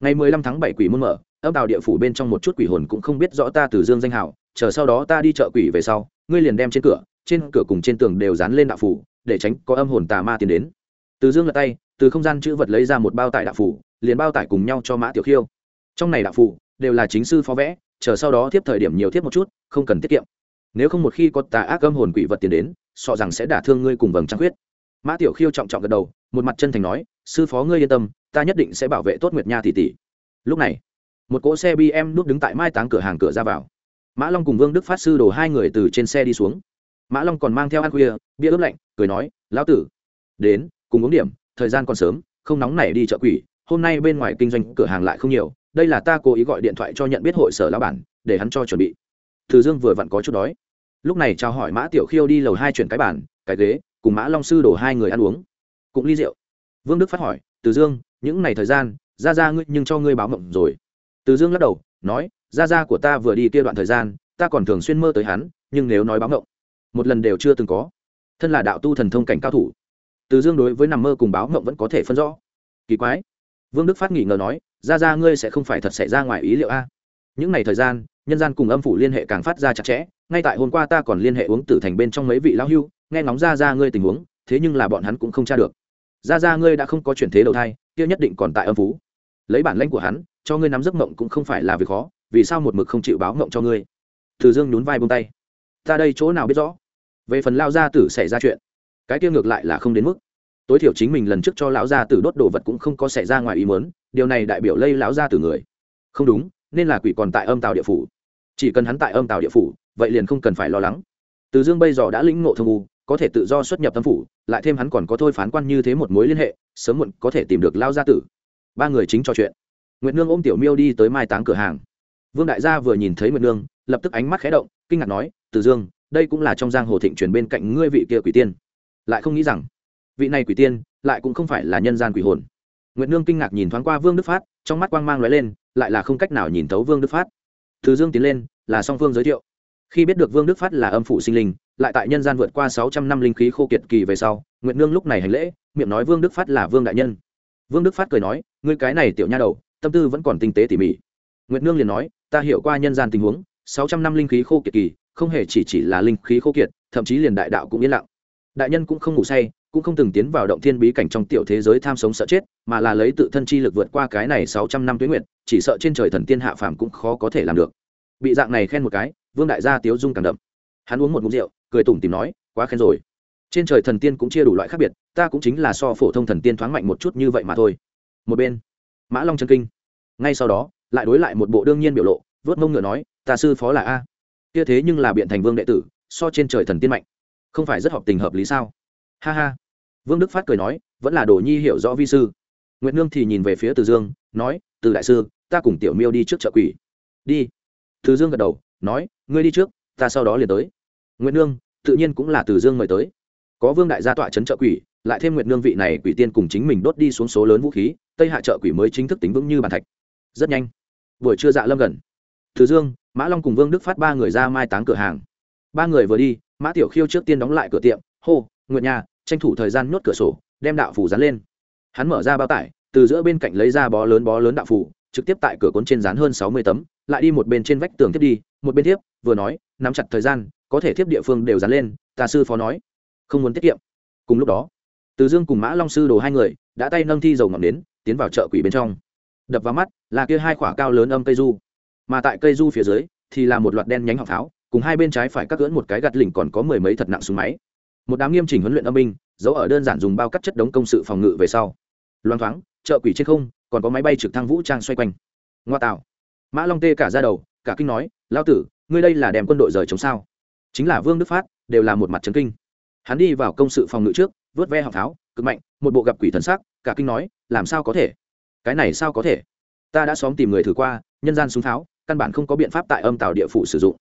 Ngày mười lăm tháng bảy quỷ môn mở, âm tàu địa phủ bên trong một chút quỷ hồn cũng không biết rõ ta từ dương danh hào chờ sau đó ta đi chợ quỷ về sau, ngươi liền đem trên cửa trên cửa cùng trên tường đều dán lên đạo phủ, để tránh có âm hồn tà ma tiến đến. Từ dương lật tay, từ không gian chữ vật lấy ra một bao tải đạo phủ, liền bao tải cùng nhau cho mã tiểu khiêu. Trong này đạo phủ đều là chính sư phó vẽ, chờ sau đó tiếp thời điểm nhiều tiếp một chút, không cần tiết kiệm. Nếu không một khi có tà ác âm hồn quỷ vật tiến đến, sợ rằng sẽ đả thương ngươi cùng vầng trăng khuyết mã tiểu khiêu trọng trọng gật đầu, một mặt chân thành nói, sư phó ngươi yên tâm, ta nhất định sẽ bảo vệ tốt nguyệt nha tỷ tỷ. Lúc này, một cỗ xe bm núp đứng tại mai táng cửa hàng cửa ra vào. Mã long cùng vương đức phát sư đổ hai người từ trên xe đi xuống. Mã long còn mang theo ăn khuya, bia ướp lạnh, cười nói, lão tử, đến, cùng uống điểm, thời gian còn sớm, không nóng nảy đi chợ quỷ, hôm nay bên ngoài kinh doanh cửa hàng lại không nhiều, đây là ta cố ý gọi điện thoại cho nhận biết hội sở lão bản, để hắn cho chuẩn bị. Từ dương vừa vặn có chút đói. Lúc này chào hỏi mã tiểu khiêu đi lầu hai chuyển cái bàn, cái ghế cùng mã long sư đổ hai người ăn uống. Cũng ly rượu. Vương đức phát hỏi, từ dương, những ngày thời gian ra ra ngươi nhưng cho ngươi báo mộng rồi. Từ dương lắc đầu, nói ra ra của ta vừa đi kia đoạn thời gian, ta còn thường xuyên mơ tới hắn, nhưng nếu nói báo mộng, một lần đều chưa từng có. Thân là đạo tu thần thông cảnh cao thủ. Từ dương đối với nằm mơ cùng báo mộng vẫn có thể phân rõ. Kỳ quái. Vương đức phát nghỉ ngờ nói ra ra ngươi sẽ không phải thật xảy ra ngoài ý liệu a? Những ngày thời gian, nhân gian cùng âm phủ liên hệ càng phát ra chặt chẽ, ngay tại hôm qua ta còn liên hệ uống tử thành bên trong mấy vị lão hưu nghe ngóng ra ra ngươi tình huống, thế nhưng là bọn hắn cũng không tra được. Ra ra ngươi đã không có chuyển thế đầu thai, kia nhất định còn tại âm phú. Lấy bản lãnh của hắn, cho ngươi nắm giấc mộng cũng không phải là việc khó, vì sao một mực không chịu báo mộng cho ngươi? Từ dương nhún vai bông tay. Ta đây chỗ nào biết rõ? Về phần lao gia tử xảy ra chuyện, cái kia ngược lại là không đến mức. Tối thiểu chính mình lần trước cho lão gia tử đốt đồ vật cũng không có xảy ra ngoài ý muốn, điều này đại biểu lây lão gia tử người. Không đúng, nên là quỷ còn tại âm tàu địa phủ. Chỉ cần hắn tại âm tàu địa phủ, vậy liền không cần phải lo lắng. Từ dương bây giờ đã lĩnh ngộ thông u có thể tự do xuất nhập tâm phủ, lại thêm hắn còn có thôi phán quan như thế một mối liên hệ, sớm muộn có thể tìm được lao gia tử. Ba người chính trò chuyện. Nguyệt nương ôm tiểu miêu đi tới mai táng cửa hàng. Vương đại gia vừa nhìn thấy nguyệt nương, lập tức ánh mắt khé động, kinh ngạc nói, từ dương, đây cũng là trong giang hồ thịnh truyền bên cạnh ngươi vị kia quỷ tiên. Lại không nghĩ rằng, vị này quỷ tiên lại cũng không phải là nhân gian quỷ hồn. Nguyệt nương kinh ngạc nhìn thoáng qua vương đức phát, trong mắt quang mang lóe lên, lại là không cách nào nhìn thấu vương đức phát. Từ dương tiến lên, là song phương giới thiệu. Khi biết được vương đức phát là âm phủ sinh linh lại tại nhân gian vượt qua sáu trăm năm linh khí khô kiệt kỳ về sau, nguyệt nương lúc này hành lễ, miệng nói vương đức phát là vương đại nhân. Vương đức phát cười nói, ngươi cái này tiểu nha đầu, tâm tư vẫn còn tinh tế tỉ mỉ. Nguyệt nương liền nói, ta hiểu qua nhân gian tình huống, sáu trăm năm linh khí khô kiệt kỳ, không hề chỉ chỉ là linh khí khô kiệt, thậm chí liền đại đạo cũng yên lặng. Đại nhân cũng không ngủ say, cũng không từng tiến vào động thiên bí cảnh trong tiểu thế giới tham sống sợ chết, mà là lấy tự thân chi lực vượt qua cái này sáu trăm năm tuyến nguyện chỉ sợ trên trời thần tiên hạ phàm cũng khó có thể làm được. Bị dạng này khen một cái, vương đại gia tiếu dung càng đậm hắn uống một ngụm rượu, cười tủm tìm nói, quá khen rồi. Trên trời thần tiên cũng chia đủ loại khác biệt, ta cũng chính là so phổ thông thần tiên thoáng mạnh một chút như vậy mà thôi. Một bên, mã long chân kinh. Ngay sau đó, lại đối lại một bộ đương nhiên biểu lộ, vớt mông ngựa nói, ta sư phó là a. Kia thế nhưng là biện thành vương đệ tử, so trên trời thần tiên mạnh. Không phải rất hợp tình hợp lý sao? Ha ha. Vương đức phát cười nói, vẫn là đồ nhi hiểu rõ vi sư. Nguyễn nương thì nhìn về phía từ dương, nói, từ đại sư, ta cùng tiểu miêu đi trước chợ quỷ. Đi. Từ dương gật đầu, nói, ngươi đi trước ta sau đó liền tới. Nguyễn nương, tự nhiên cũng là từ dương mời tới. Có vương đại gia tọa trấn trợ quỷ, lại thêm nguyệt nương vị này quỷ tiên cùng chính mình đốt đi xuống số lớn vũ khí, tây hạ trợ quỷ mới chính thức tính vững như bàn thạch. Rất nhanh. Buổi trưa dạ lâm gần. Từ dương, mã long cùng vương đức phát ba người ra mai táng cửa hàng. Ba người vừa đi, mã tiểu khiêu trước tiên đóng lại cửa tiệm, hô, nguyệt nhà, tranh thủ thời gian nhốt cửa sổ, đem đạo phủ dán lên. Hắn mở ra bao tải, từ giữa bên cạnh lấy ra bó lớn bó lớn đạo phủ trực tiếp tại cửa cuốn trên dán hơn sáu mươi tấm, lại đi một bên trên vách tường tiếp đi, một bên tiếp vừa nói, nắm chặt thời gian, có thể tiếp địa phương đều dán lên tà sư phó nói, không muốn tiết kiệm. Cùng lúc đó, từ dương cùng mã long sư đồ hai người đã tay nâng thi dầu ngọn đến tiến vào chợ quỷ bên trong. Đập vào mắt là kia hai quả cao lớn âm cây du. Mà tại cây du phía dưới thì là một loạt đen nhánh họng pháo, cùng hai bên trái phải cắt cưỡn một cái gạt lỉnh còn có mười mấy thật nặng súng máy. Một đám nghiêm chỉnh huấn luyện âm binh, giấu ở đơn giản dùng bao cắt chất đống công sự phòng ngự về sau. Loan thoáng, chợ quỷ trên không còn có máy bay trực thăng vũ trang xoay quanh. Ngoa tạo. Mã long tê cả ra đầu, cả kinh nói lao tử ngươi đây là đem quân đội rời chống sao? Chính là vương đức phát, đều là một mặt trấn kinh. Hắn đi vào công sự phòng ngự trước, vớt ve họng tháo, cực mạnh, một bộ gặp quỷ thần sắc, cả kinh nói, làm sao có thể? Cái này sao có thể? Ta đã xóm tìm người thử qua, nhân gian súng tháo, căn bản không có biện pháp tại âm tạo địa phủ sử dụng.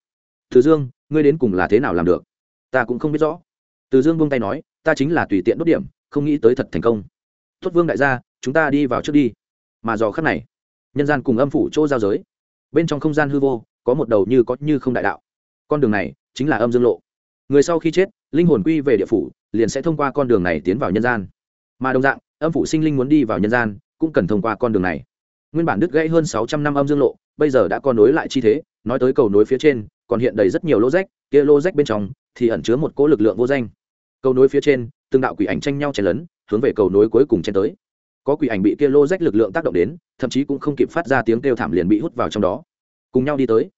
Từ dương, ngươi đến cùng là thế nào làm được? Ta cũng không biết rõ. Từ dương buông tay nói, ta chính là tùy tiện đốt điểm, không nghĩ tới thật thành công. Tuất vương đại gia, chúng ta đi vào trước đi. Mà dò khắc này, nhân gian cùng âm phủ chỗ giao giới. Bên trong không gian hư vô có một đầu như có như không đại đạo. Con đường này chính là âm dương lộ. Người sau khi chết, linh hồn quy về địa phủ, liền sẽ thông qua con đường này tiến vào nhân gian. Mà đồng dạng, âm phủ sinh linh muốn đi vào nhân gian, cũng cần thông qua con đường này. Nguyên bản đứt gãy hơn sáu trăm năm âm dương lộ, bây giờ đã có nối lại chi thế, nói tới cầu nối phía trên, còn hiện đầy rất nhiều lỗ rách, kia lỗ rách bên trong thì ẩn chứa một cỗ lực lượng vô danh. Cầu nối phía trên, từng đạo quỷ ảnh tranh nhau chen lấn, hướng về cầu nối cuối cùng chen tới. Có quỷ ảnh bị kia lô rách lực lượng tác động đến, thậm chí cũng không kịp phát ra tiếng kêu thảm liền bị hút vào trong đó cùng nhau đi tới.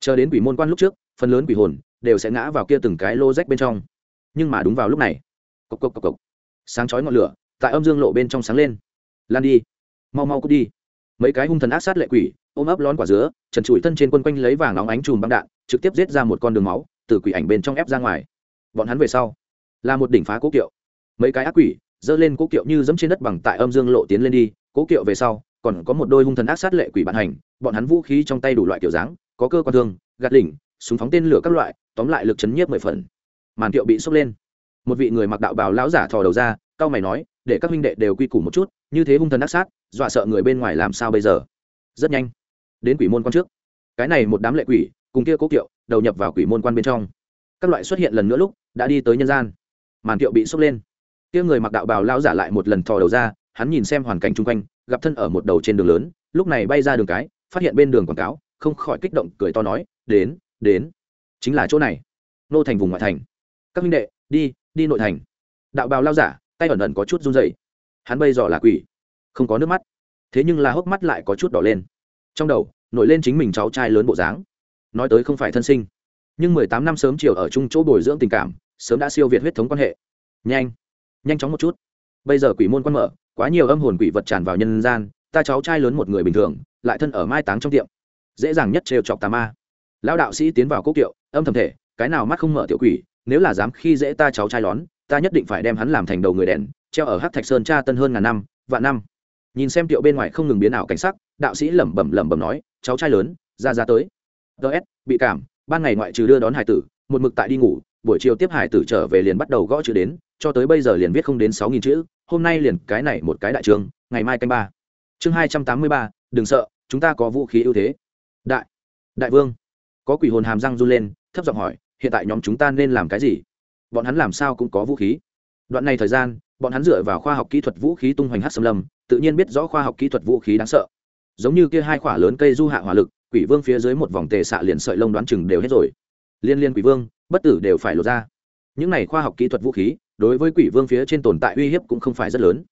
Chờ đến quỷ môn quan lúc trước, phần lớn quỷ hồn đều sẽ ngã vào kia từng cái lô rách bên trong. Nhưng mà đúng vào lúc này, cộc cộc cộc cộc, sáng chói ngọn lửa tại âm dương lộ bên trong sáng lên. Lan đi, mau mau cút đi. Mấy cái hung thần ác sát lệ quỷ, ôm ấp lón quả dứa, trần trụi thân trên quân quanh lấy vàng óng ánh chùm băng đạn, trực tiếp giết ra một con đường máu, từ quỷ ảnh bên trong ép ra ngoài. Bọn hắn về sau, là một đỉnh phá cố kiệu. Mấy cái ác quỷ, giơ lên cố kiệu như dẫm trên đất bằng tại âm dương lộ tiến lên đi, cố kiệu về sau còn có một đôi hung thần ác sát lệ quỷ bạn hành, bọn hắn vũ khí trong tay đủ loại kiểu dáng, có cơ quan thương, gạt đỉnh súng phóng tên lửa các loại, tóm lại lực chấn nhiếp mười phần. Màn tiệu bị sốc lên. Một vị người mặc đạo bào lão giả thò đầu ra cao mày nói, để các huynh đệ đều quy củ một chút, như thế hung thần ác sát, dọa sợ người bên ngoài làm sao bây giờ? Rất nhanh, đến quỷ môn quan trước. Cái này một đám lệ quỷ, cùng kia cố kiệu, đầu nhập vào quỷ môn quan bên trong. Các loại xuất hiện lần nữa lúc, đã đi tới nhân gian. Màn tiệu bị sốc lên. Kia người mặc đạo bào lão giả lại một lần thò đầu ra, hắn nhìn xem hoàn cảnh chung quanh gặp thân ở một đầu trên đường lớn, lúc này bay ra đường cái, phát hiện bên đường quảng cáo, không khỏi kích động, cười to nói, đến đến, chính là chỗ này. Nô thành vùng ngoại thành. Các huynh đệ, đi đi nội thành. Đạo bào lao giả, tay ẩn ẩn có chút run dày hắn bây giờ là quỷ, không có nước mắt. Thế nhưng là hốc mắt lại có chút đỏ lên. Trong đầu, nổi lên chính mình cháu trai lớn bộ dáng. Nói tới không phải thân sinh, nhưng mười tám năm sớm chiều ở chung chỗ bồi dưỡng tình cảm, sớm đã siêu việt huyết thống quan hệ. Nhanh nhanh chóng một chút. Bây giờ quỷ môn quan mở quá nhiều âm hồn quỷ vật tràn vào nhân gian, ta cháu trai lớn một người bình thường, lại thân ở mai táng trong tiệm. Dễ dàng nhất trêu chọc tà ma. Lão đạo sĩ tiến vào cốc kiệu, âm thầm thể, cái nào mắt không mở tiểu quỷ, nếu là dám khi dễ ta cháu trai lón, ta nhất định phải đem hắn làm thành đầu người đèn, treo ở hát thạch sơn cha tân hơn ngàn năm, vạn năm. Nhìn xem tiệu bên ngoài không ngừng biến ảo cảnh sắc, đạo sĩ lẩm bẩm lẩm bẩm nói, cháu trai lớn, ra ra tới. Ts bị cảm, ban ngày ngoại trừ đưa đón hải tử, một mực tại đi ngủ, buổi chiều tiếp hải tử trở về liền bắt đầu gõ chữ đến, cho tới bây giờ liền viết không đến sáu nghìn chữ hôm nay liền cái này một cái đại trường, ngày mai canh ba. Chương hai trăm tám mươi ba, đừng sợ, chúng ta có vũ khí ưu thế. Đại đại vương. Có quỷ hồn hàm răng run lên, thấp giọng hỏi, hiện tại nhóm chúng ta nên làm cái gì? Bọn hắn làm sao cũng có vũ khí. Đoạn này thời gian, bọn hắn dựa vào khoa học kỹ thuật vũ khí tung hoành hát xâm lâm, tự nhiên biết rõ khoa học kỹ thuật vũ khí đáng sợ. Giống như kia hai quả lớn cây du hạ hỏa lực, quỷ vương phía dưới một vòng tề xạ liền sợi lông đoán chừng đều hết rồi. Liên liên quỷ vương, bất tử đều phải lột ra. Những này khoa học kỹ thuật vũ khí đối với quỷ vương phía trên tồn tại uy hiếp cũng không phải rất lớn.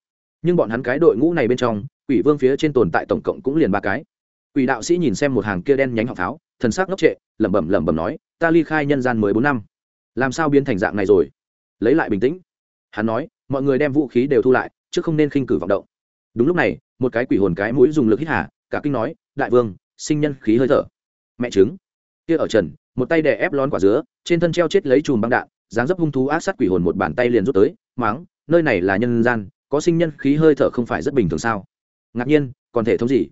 Nhưng bọn hắn cái đội ngũ này bên trong, quỷ vương phía trên tồn tại tổng cộng cũng liền ba cái. Quỷ đạo sĩ nhìn xem một hàng kia đen nhánh học tháo, thần sắc ngốc trệ, lẩm bẩm lẩm bẩm nói, ta ly khai nhân gian mười bốn năm. Làm sao biến thành dạng này rồi? Lấy lại bình tĩnh. Hắn nói, mọi người đem vũ khí đều thu lại, chứ không nên khinh cử vọng động. Đúng lúc này, một cái quỷ hồn cái mũi dùng lực hít hà, cả kinh nói, đại vương, sinh nhân khí hơi thở. Mẹ chứng kia ở trần, một tay đè ép lón quả dứa, trên thân treo chết lấy chùm băng đạn dáng dấp hung thú ác sát quỷ hồn một bàn tay liền rút tới, máng, nơi này là nhân gian, có sinh nhân khí hơi thở không phải rất bình thường sao? Ngạc nhiên, còn thể thống gì?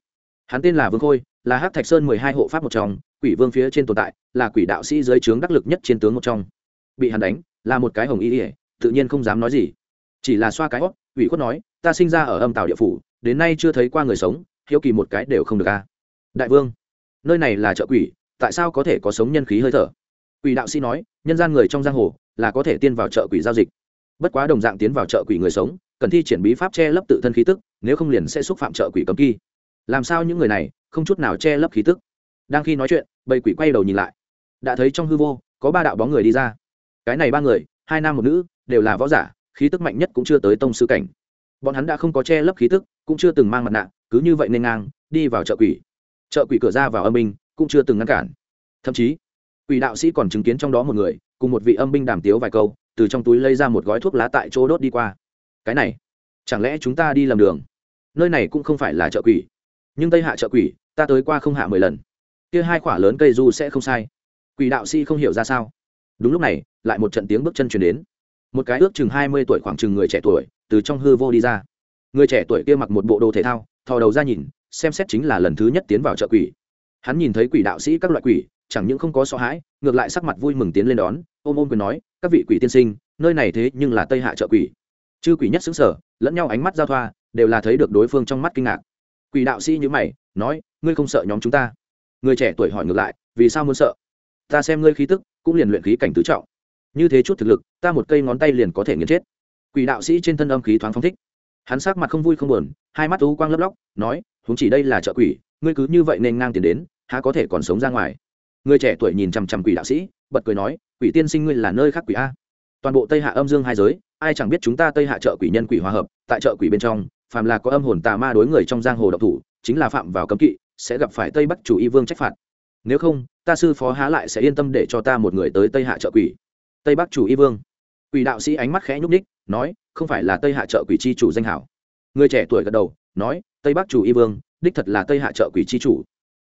Hắn tên là vương khôi, là hát thạch sơn mười hai hộ pháp một trong, quỷ vương phía trên tồn tại, là quỷ đạo sĩ dưới trướng đắc lực nhất trên tướng một trong. Bị hắn đánh, là một cái hồng y ỉa tự nhiên không dám nói gì. Chỉ là xoa cái hót ủy khuất nói, ta sinh ra ở âm tàu địa phủ, đến nay chưa thấy qua người sống, hiếu kỳ một cái đều không được a. Đại vương, nơi này là chợ quỷ, tại sao có thể có sống nhân khí hơi thở? Quỷ đạo sĩ nói, nhân gian người trong giang hồ là có thể tiên vào chợ quỷ giao dịch. Bất quá đồng dạng tiến vào chợ quỷ người sống, cần thi triển bí pháp che lấp tự thân khí tức, nếu không liền sẽ xúc phạm chợ quỷ cấm kỳ làm sao những người này không chút nào che lấp khí tức? Đang khi nói chuyện, bầy quỷ quay đầu nhìn lại. Đã thấy trong hư vô, có ba đạo bóng người đi ra. Cái này ba người, hai nam một nữ, đều là võ giả, khí tức mạnh nhất cũng chưa tới tông sư cảnh. Bọn hắn đã không có che lấp khí tức, cũng chưa từng mang mặt nạ, cứ như vậy nên ngang, đi vào chợ quỷ. Chợ quỷ cửa ra vào âm minh cũng chưa từng ngăn cản. Thậm chí quỷ đạo sĩ còn chứng kiến trong đó một người, cùng một vị âm binh đàm tiếu vài câu, từ trong túi lấy ra một gói thuốc lá tại chỗ đốt đi qua. Cái này, chẳng lẽ chúng ta đi lầm đường? Nơi này cũng không phải là chợ quỷ. Nhưng tây hạ chợ quỷ, ta tới qua không hạ mười lần. Kia hai quả lớn cây du sẽ không sai. Quỷ đạo sĩ không hiểu ra sao. Đúng lúc này, lại một trận tiếng bước chân chuyển đến. Một cái ước chừng hai mươi tuổi khoảng chừng người trẻ tuổi, từ trong hư vô đi ra. Người trẻ tuổi kia mặc một bộ đồ thể thao, thò đầu ra nhìn, xem xét chính là lần thứ nhất tiến vào chợ quỷ. Hắn nhìn thấy quỷ đạo sĩ các loại quỷ chẳng những không có sợ hãi, ngược lại sắc mặt vui mừng tiến lên đón, ôm ôm quyền nói, các vị quỷ tiên sinh, nơi này thế nhưng là tây hạ chợ quỷ. Chư quỷ nhất xứng sở lẫn nhau ánh mắt giao thoa, đều là thấy được đối phương trong mắt kinh ngạc. Quỷ đạo sĩ như mày, nói, ngươi không sợ nhóm chúng ta? Người trẻ tuổi hỏi ngược lại, vì sao muốn sợ? Ta xem ngươi khí tức, cũng liền luyện khí cảnh tứ trọng. Như thế chút thực lực, ta một cây ngón tay liền có thể nghiền chết. Quỷ đạo sĩ trên thân âm khí thoáng phong thích. Hắn sắc mặt không vui không buồn, hai mắt u quang lấp lóc, nói, huống chỉ đây là chợ quỷ, ngươi cứ như vậy nên ngang tiền đến, há có thể còn sống ra ngoài? Người trẻ tuổi nhìn chằm chằm quỷ đạo sĩ, bật cười nói, quỷ tiên sinh ngươi là nơi khác quỷ a. Toàn bộ tây hạ âm dương hai giới, ai chẳng biết chúng ta tây hạ chợ quỷ nhân quỷ hòa hợp, tại chợ quỷ bên trong, phàm là có âm hồn tà ma đối người trong giang hồ độc thủ, chính là phạm vào cấm kỵ, sẽ gặp phải tây bắc chủ y vương trách phạt. Nếu không, ta sư phó há lại sẽ yên tâm để cho ta một người tới tây hạ chợ quỷ. Tây bắc chủ y vương. Quỷ đạo sĩ ánh mắt khẽ nhúc ních nói, không phải là tây hạ chợ quỷ chi chủ danh hảo. Người trẻ tuổi gật đầu, nói, tây bắc chủ y vương, đích thật là tây hạ chợ quỷ chi chủ.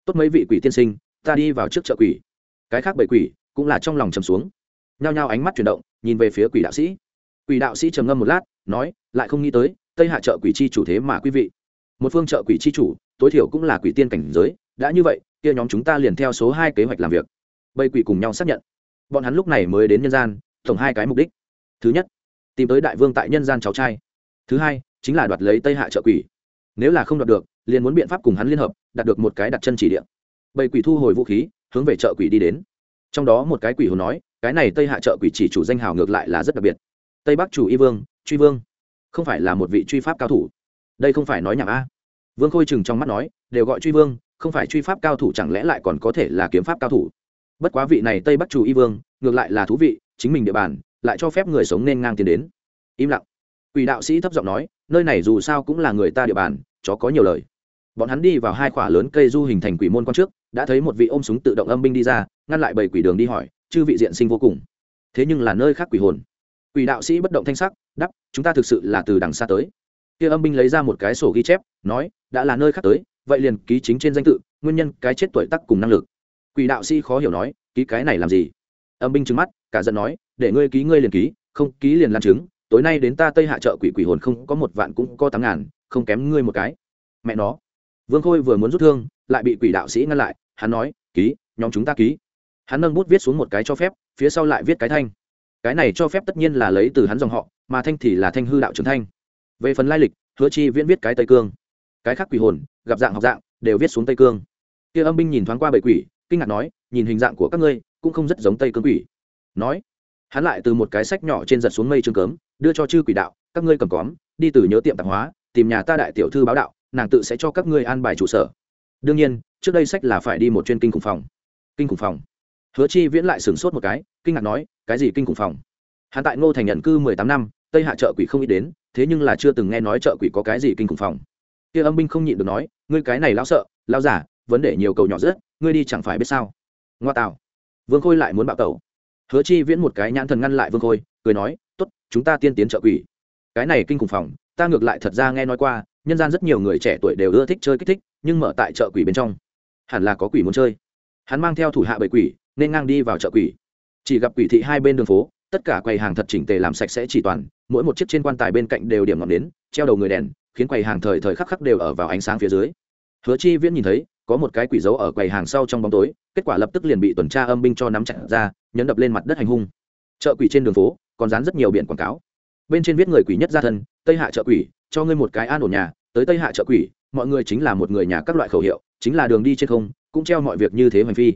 Tốt mấy vị quỷ tiên sinh ta đi vào trước chợ quỷ. Cái khác bảy quỷ cũng là trong lòng trầm xuống. Nhao nhao ánh mắt chuyển động, nhìn về phía quỷ đạo sĩ. Quỷ đạo sĩ trầm ngâm một lát, nói, lại không nghĩ tới, tây hạ chợ quỷ chi chủ thế mà quý vị. Một phương chợ quỷ chi chủ, tối thiểu cũng là quỷ tiên cảnh giới. Đã như vậy, kia nhóm chúng ta liền theo số hai kế hoạch làm việc. Bầy quỷ cùng nhau xác nhận. Bọn hắn lúc này mới đến nhân gian, tổng hai cái mục đích. Thứ nhất, tìm tới đại vương tại nhân gian cháu trai. Thứ hai, chính là đoạt lấy tây hạ trợ quỷ. Nếu là không đoạt được, liền muốn biện pháp cùng hắn liên hợp, đạt được một cái đặt chân chỉ địa bầy quỷ thu hồi vũ khí, hướng về chợ quỷ đi đến. Trong đó một cái quỷ hồn nói, cái này tây hạ chợ quỷ chỉ chủ danh hào ngược lại là rất đặc biệt. Tây bắc chủ y vương, truy vương, không phải là một vị truy pháp cao thủ. Đây không phải nói nhảm a. Vương khôi chừng trong mắt nói, đều gọi truy vương, không phải truy pháp cao thủ chẳng lẽ lại còn có thể là kiếm pháp cao thủ? Bất quá vị này tây bắc chủ y vương, ngược lại là thú vị, chính mình địa bàn, lại cho phép người sống nên ngang tiến đến. Im lặng. Quỷ đạo sĩ thấp giọng nói, nơi này dù sao cũng là người ta địa bàn, chó có nhiều lời. Bọn hắn đi vào hai khỏa lớn cây du hình thành quỷ môn quan trước đã thấy một vị ôm súng tự động âm binh đi ra, ngăn lại bảy quỷ đường đi hỏi, chư vị diện sinh vô cùng. Thế nhưng là nơi khác quỷ hồn. Quỷ đạo sĩ bất động thanh sắc đắp chúng ta thực sự là từ đằng xa tới. Kia âm binh lấy ra một cái sổ ghi chép, nói, đã là nơi khác tới, vậy liền ký chính trên danh tự, nguyên nhân, cái chết tuổi tắc cùng năng lực. Quỷ đạo sĩ khó hiểu nói, ký cái này làm gì? Âm binh trừng mắt, cả giận nói, để ngươi ký ngươi liền ký, không ký liền làm chứng tối nay đến ta tây hạ chợ quỷ quỷ hồn không có một vạn cũng có tám ngàn, không kém ngươi một cái. Mẹ nó. Vương khôi vừa muốn rút thương lại bị quỷ đạo sĩ ngăn lại, hắn nói, ký, nhóm chúng ta ký. Hắn nâng bút viết xuống một cái cho phép, phía sau lại viết cái thanh. Cái này cho phép tất nhiên là lấy từ hắn dòng họ, mà thanh thì là thanh hư đạo trưởng thanh. Về phần lai lịch, hứa chi viễn viết cái tây cương. Cái khác quỷ hồn, gặp dạng học dạng, đều viết xuống tây cương. Kia âm binh nhìn thoáng qua bệ quỷ, kinh ngạc nói, nhìn hình dạng của các ngươi, cũng không rất giống tây cương quỷ. Nói, hắn lại từ một cái sách nhỏ trên giật xuống mây trương cấm, đưa cho chư quỷ đạo, các ngươi cầm cóm, đi từ nhớ tiệm tạp hóa, tìm nhà ta đại tiểu thư báo đạo, nàng tự sẽ cho các ngươi an bài trụ sở đương nhiên, trước đây sách là phải đi một chuyên kinh khủng phòng. Kinh khủng phòng. Hứa chi viễn lại sửng sốt một cái, kinh ngạc nói, cái gì kinh khủng phòng? Hắn tại ngô thành nhận cư mười tám năm, tây hạ chợ quỷ không ít đến, thế nhưng là chưa từng nghe nói chợ quỷ có cái gì kinh khủng phòng. Kia âm binh không nhịn được nói, ngươi cái này lão sợ, lão giả, vấn đề nhiều cầu nhỏ rớt ngươi đi chẳng phải biết sao? Ngoa tạo. Vương khôi lại muốn bạo tẩu. Hứa chi viễn một cái nhãn thần ngăn lại vương khôi, cười nói, tốt, chúng ta tiên tiến trợ quỷ. Cái này kinh khủng phòng, ta ngược lại thật ra nghe nói qua nhân gian rất nhiều người trẻ tuổi đều ưa thích chơi kích thích, nhưng mở tại chợ quỷ bên trong, hẳn là có quỷ muốn chơi. Hắn mang theo thủ hạ bảy quỷ, nên ngang đi vào chợ quỷ. Chỉ gặp quỷ thị hai bên đường phố, tất cả quầy hàng thật chỉnh tề làm sạch sẽ chỉ toàn, mỗi một chiếc trên quan tài bên cạnh đều điểm ngọn nến, treo đầu người đèn, khiến quầy hàng thời thời khắc khắc đều ở vào ánh sáng phía dưới. Hứa chi viễn nhìn thấy, có một cái quỷ dấu ở quầy hàng sau trong bóng tối, kết quả lập tức liền bị tuần tra âm binh cho nắm chặt ra, nhấn đập lên mặt đất hành hung. Chợ quỷ trên đường phố, còn dán rất nhiều biển quảng cáo. Bên trên viết người quỷ nhất gia thân, tây hạ chợ quỷ cho ngươi một cái an ổn nhà, tới tây hạ chợ quỷ, mọi người chính là một người nhà các loại khẩu hiệu, chính là đường đi trên không, cũng treo mọi việc như thế hành phi.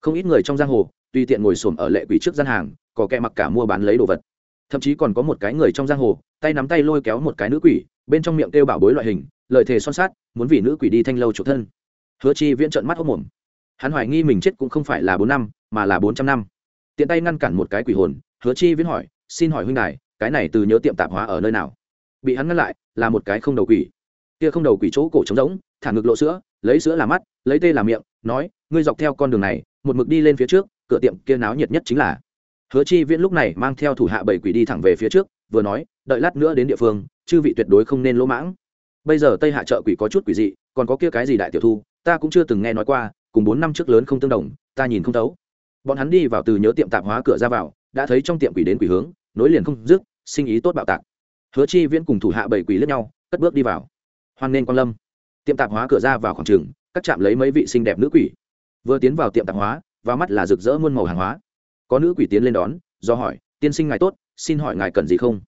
Không ít người trong giang hồ, tùy tiện ngồi xổm ở lệ quỷ trước gian hàng, có kẻ mặc cả mua bán lấy đồ vật. Thậm chí còn có một cái người trong giang hồ, tay nắm tay lôi kéo một cái nữ quỷ, bên trong miệng kêu bảo bối loại hình, lời thề son sát muốn vì nữ quỷ đi thanh lâu chủ thân. Hứa chi viễn trợn mắt hốc mồm. Hắn hoài nghi mình chết cũng không phải là bốn năm, mà là bốn trăm năm. Tiện tay ngăn cản một cái quỷ hồn, hứa chi viễn hỏi, xin hỏi huynh đài, cái này từ nhớ tiệm tạp hóa ở nơi nào? Bị hắn ngăn lại là một cái không đầu quỷ. Kia không đầu quỷ chỗ cổ trống rỗng, thả ngực lộ sữa, lấy sữa làm mắt, lấy tê làm miệng, nói, ngươi dọc theo con đường này, một mực đi lên phía trước, cửa tiệm kia náo nhiệt nhất chính là. Hứa chi viễn lúc này mang theo thủ hạ bảy quỷ đi thẳng về phía trước, vừa nói, đợi lát nữa đến địa phương, chư vị tuyệt đối không nên lỗ mãng. Bây giờ tây hạ chợ quỷ có chút quỷ dị, còn có kia cái gì đại tiểu thu, ta cũng chưa từng nghe nói qua, cùng bốn năm trước lớn không tương đồng, ta nhìn không thấu. Bọn hắn đi vào từ nhớ tiệm tạp hóa cửa ra vào, đã thấy trong tiệm quỷ đến quỷ hướng, nối liền không dứt, sinh ý tốt bạo tạc hứa chi viễn cùng thủ hạ bảy quỷ lướt nhau, cất bước đi vào. Hoan nên quan lâm. Tiệm tạp hóa cửa ra vào khoảng trường, các chạm lấy mấy vị xinh đẹp nữ quỷ. Vừa tiến vào tiệm tạp hóa và mắt là rực rỡ muôn màu hàng hóa. Có nữ quỷ tiến lên đón, do hỏi, tiên sinh ngài tốt, xin hỏi ngài cần gì không?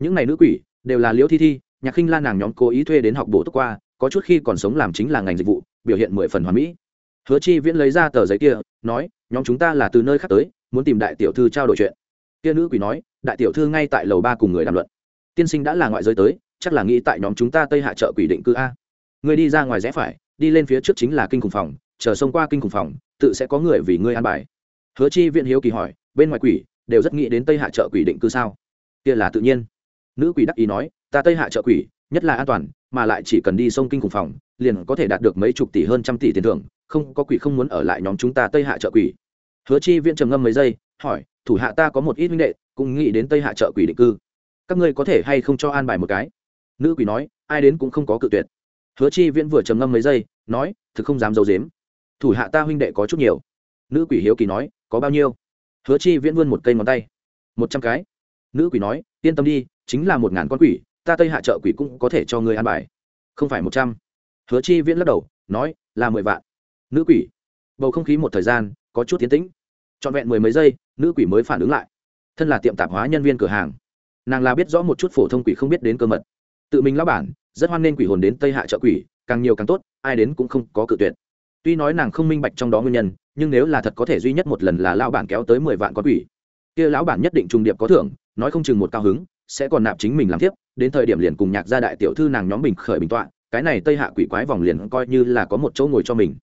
Những này nữ quỷ, đều là liễu thi thi, nhạc khinh la nàng nhóm cố ý thuê đến học bổ túc qua, có chút khi còn sống làm chính là ngành dịch vụ, biểu hiện mười phần hoàn mỹ. Hứa chi viễn lấy ra tờ giấy kia, nói, nhóm chúng ta là từ nơi khác tới, muốn tìm đại tiểu thư trao đổi chuyện. Kia nữ quỷ nói, đại tiểu thư ngay tại lầu ba cùng người đàm luận tiên sinh đã là ngoại giới tới, chắc là nghĩ tại nhóm chúng ta tây hạ chợ quỷ định cư a. Người đi ra ngoài rẽ phải, đi lên phía trước chính là kinh khủng phòng, chờ xông qua kinh khủng phòng, tự sẽ có người vì ngươi an bài. Hứa chi viện hiếu kỳ hỏi, bên ngoài quỷ, đều rất nghĩ đến tây hạ chợ quỷ định cư sao? Kia là tự nhiên. Nữ quỷ đắc ý nói, ta tây hạ chợ quỷ, nhất là an toàn, mà lại chỉ cần đi sông kinh khủng phòng, liền có thể đạt được mấy chục tỷ hơn trăm tỷ tiền thưởng, không, có quỷ không muốn ở lại nhóm chúng ta tây hạ chợ quỷ. Hứa chi viện trầm ngâm mấy giây, hỏi, thủ hạ ta có một ít huynh đệ, cũng nghĩ đến tây hạ chợ quỷ định cư các ngươi có thể hay không cho an bài một cái? Nữ quỷ nói, ai đến cũng không có cự tuyệt. Hứa chi viễn vừa trầm ngâm mấy giây, nói, thực không dám d i ấ u dếm thủ hạ ta huynh đệ có chút nhiều. Nữ quỷ hiếu kỳ nói, có bao nhiêu? Hứa chi viễn vươn một cây ngón tay. Một trăm cái. Nữ quỷ nói, yên tâm đi, chính là một ngàn con quỷ, ta tây hạ trợ quỷ cũng có thể cho ngươi ăn bài. Không phải một trăm. Hứa chi viễn lắc đầu, nói, là mười vạn. Nữ quỷ. Bầu không khí một thời gian, có chút tiến tĩnh. Trọn vẹn mười mấy giây, nữ quỷ mới phản ứng lại. Thân là tiệm tạp hóa nhân viên cửa hàng nàng là biết rõ một chút phổ thông quỷ không biết đến cơ mật. Tự mình lão bản, rất hoan nghênh quỷ hồn đến tây hạ trợ quỷ, càng nhiều càng tốt, ai đến cũng không có cự tuyệt. Tuy nói nàng không minh bạch trong đó nguyên nhân, nhưng nếu là thật có thể duy nhất một lần là lão bản kéo tới mười vạn con quỷ. Kia lão bản nhất định trùng điệp có thưởng, nói không chừng một cao hứng, sẽ còn nạp chính mình làm tiếp đến thời điểm liền cùng nhạc gia đại tiểu thư nàng nhóm bình khởi bình tọa, cái này tây hạ quỷ quái vòng liền coi như là có một chỗ ngồi cho mình.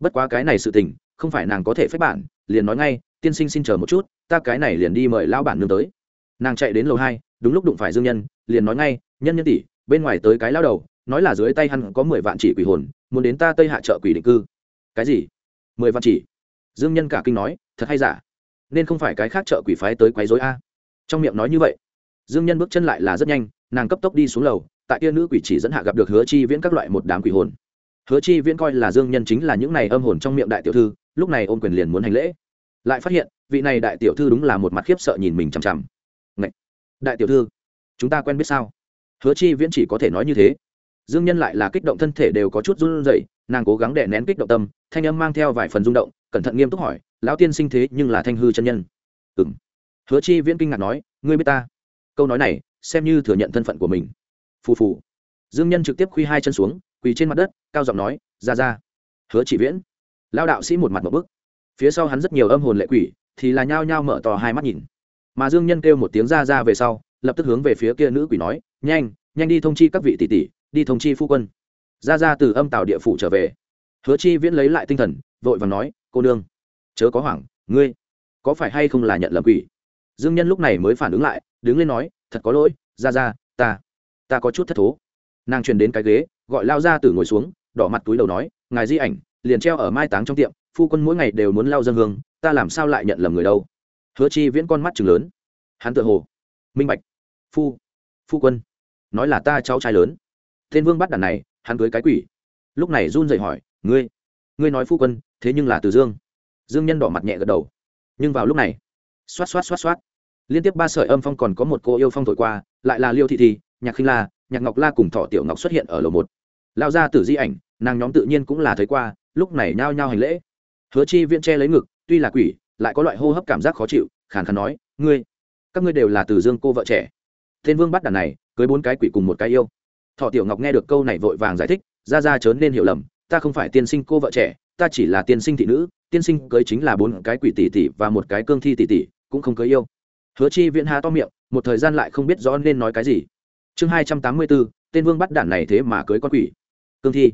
Bất quá cái này sự tình, không phải nàng có thể phép bản, liền nói ngay, tiên sinh xin chờ một chút, ta cái này liền đi mời lão bản nương tới nàng chạy đến lầu hai, đúng lúc đụng phải dương nhân, liền nói ngay, nhân nhân tỷ, bên ngoài tới cái lao đầu, nói là dưới tay hắn có mười vạn chỉ quỷ hồn, muốn đến ta tây hạ chợ quỷ định cư. Cái gì? Mười vạn chỉ? Dương nhân cả kinh nói, thật hay giả? Nên không phải cái khác chợ quỷ phái tới quấy rối a? Trong miệng nói như vậy, dương nhân bước chân lại là rất nhanh, nàng cấp tốc đi xuống lầu, tại kia nữ quỷ chỉ dẫn hạ gặp được hứa chi viễn các loại một đám quỷ hồn. Hứa chi viễn coi là dương nhân chính là những này âm hồn trong miệng đại tiểu thư, lúc này ôm quyền liền muốn hành lễ. Lại phát hiện, vị này đại tiểu thư đúng là một mặt khiếp sợ nhìn mình chằm chằm đại tiểu thư, chúng ta quen biết sao? Hứa chi viễn chỉ có thể nói như thế. Dương nhân lại là kích động thân thể đều có chút run rẩy, nàng cố gắng đè nén kích động tâm, thanh âm mang theo vài phần rung động, cẩn thận nghiêm túc hỏi, lão tiên sinh thế nhưng là thanh hư chân nhân? Ừm. Hứa chi viễn kinh ngạc nói, ngươi biết ta? Câu nói này, xem như thừa nhận thân phận của mình. Phù phù. Dương nhân trực tiếp khuy hai chân xuống, quỳ trên mặt đất, cao giọng nói, ra ra. Hứa chỉ viễn. Lao đạo sĩ một mặt một bức. Phía sau hắn rất nhiều âm hồn lệ quỷ, thì là nhao nhao mở to hai mắt nhìn mà dương nhân kêu một tiếng ra ra về sau, lập tức hướng về phía kia nữ quỷ nói, nhanh nhanh đi thông chi các vị tỷ tỷ, đi thông chi phu quân. Ra ra từ âm tạo địa phủ trở về. Hứa chi viễn lấy lại tinh thần, vội và nói, cô nương, chớ có hoảng, ngươi có phải hay không là nhận lầm quỷ? Dương nhân lúc này mới phản ứng lại, đứng lên nói, thật có lỗi, ra ra, ta ta có chút thất thố. Nàng truyền đến cái ghế, gọi lao ra từ ngồi xuống, đỏ mặt túi đầu nói, ngài di ảnh, liền treo ở mai táng trong tiệm, phu quân mỗi ngày đều muốn lao dân hương, ta làm sao lại nhận lầm người đâu? Hứa chi viễn con mắt chừng lớn. Hắn tự hồ. Minh bạch. Phu. Phu quân. Nói là ta cháu trai lớn. Tên vương bắt đàn này, hắn cưới cái quỷ. Lúc này run dậy hỏi, ngươi ngươi nói phu quân, thế nhưng là từ dương. Dương nhân đỏ mặt nhẹ gật đầu. Nhưng vào lúc này, xoát xoát xoát xoát, liên tiếp ba sợi âm phong còn có một cô yêu phong thổi qua, lại là liêu thị thì, nhạc khinh la, nhạc ngọc la cùng thọ tiểu ngọc xuất hiện ở lầu một. Lao ra tử di ảnh, nàng nhóm tự nhiên cũng là thấy qua, lúc này nhao nhao hành lễ. Hứa chi viễn che lấy ngực, tuy là quỷ lại có loại hô hấp cảm giác khó chịu, khàn khàn nói, ngươi, các ngươi đều là từ dương cô vợ trẻ. Tên vương bắt đàn này, cưới bốn cái quỷ cùng một cái yêu. Thọ tiểu ngọc nghe được câu này vội vàng giải thích, ra ra chớ nên hiểu lầm, ta không phải tiên sinh cô vợ trẻ, ta chỉ là tiên sinh thị nữ, tiên sinh cưới chính là bốn cái quỷ tỷ tỷ và một cái cương thi tỷ tỷ, cũng không cưới yêu. Hứa chi viễn há to miệng, một thời gian lại không biết rõ nên nói cái gì. Chương hai trăm tám mươi bốn tên vương bắt đản này thế mà cưới con quỷ. Cương thi.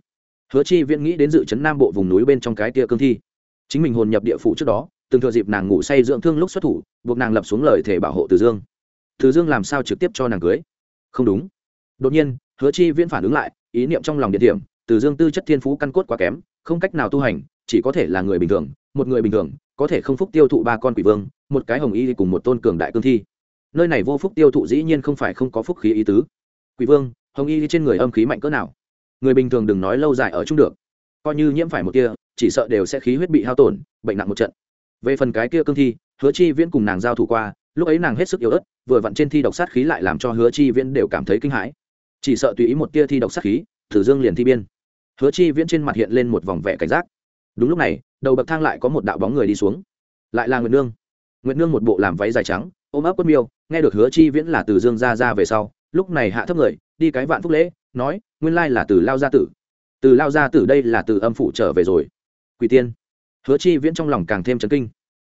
Hứa chi viễn nghĩ đến dự chấn nam bộ vùng núi bên trong cái tia cương thi. Chính mình hồn nhập địa phủ trước đó từng thừa dịp nàng ngủ say dưỡng thương lúc xuất thủ, buộc nàng lập xuống lời thể bảo hộ từ dương. Từ dương làm sao trực tiếp cho nàng cưới? Không đúng. Đột nhiên, hứa chi viễn phản ứng lại, ý niệm trong lòng địa điểm, từ dương tư chất thiên phú căn cốt quá kém, không cách nào tu hành, chỉ có thể là người bình thường, một người bình thường, có thể không phúc tiêu thụ ba con quỷ vương, một cái hồng y cùng một tôn cường đại cương thi. Nơi này vô phúc tiêu thụ dĩ nhiên không phải không có phúc khí ý tứ. Quỷ vương, hồng y trên người âm khí mạnh cỡ nào? Người bình thường đừng nói lâu dài ở chung được. Coi như nhiễm phải một kia chỉ sợ đều sẽ khí huyết bị hao tổn, bệnh nặng một trận về phần cái kia cương thi, hứa chi viễn cùng nàng giao thủ qua, lúc ấy nàng hết sức yếu ớt, vừa vặn trên thi độc sát khí lại làm cho hứa chi viễn đều cảm thấy kinh hãi. Chỉ sợ tùy ý một tia thi độc sát khí, thử dương liền thi biên. Hứa chi viễn trên mặt hiện lên một vòng vẻ cảnh giác. Đúng lúc này, đầu bậc thang lại có một đạo bóng người đi xuống. Lại là nguyệt nương. Nguyệt nương một bộ làm váy dài trắng, ôm ấp quất miêu, nghe được hứa chi viễn là từ dương ra ra về sau, lúc này hạ thấp người, đi cái vạn phúc lễ, nói, nguyên lai là từ lao gia tử. Từ lao gia tử đây là từ âm phủ trở về rồi. Quỷ tiên hứa chi viễn trong lòng càng thêm chấn kinh.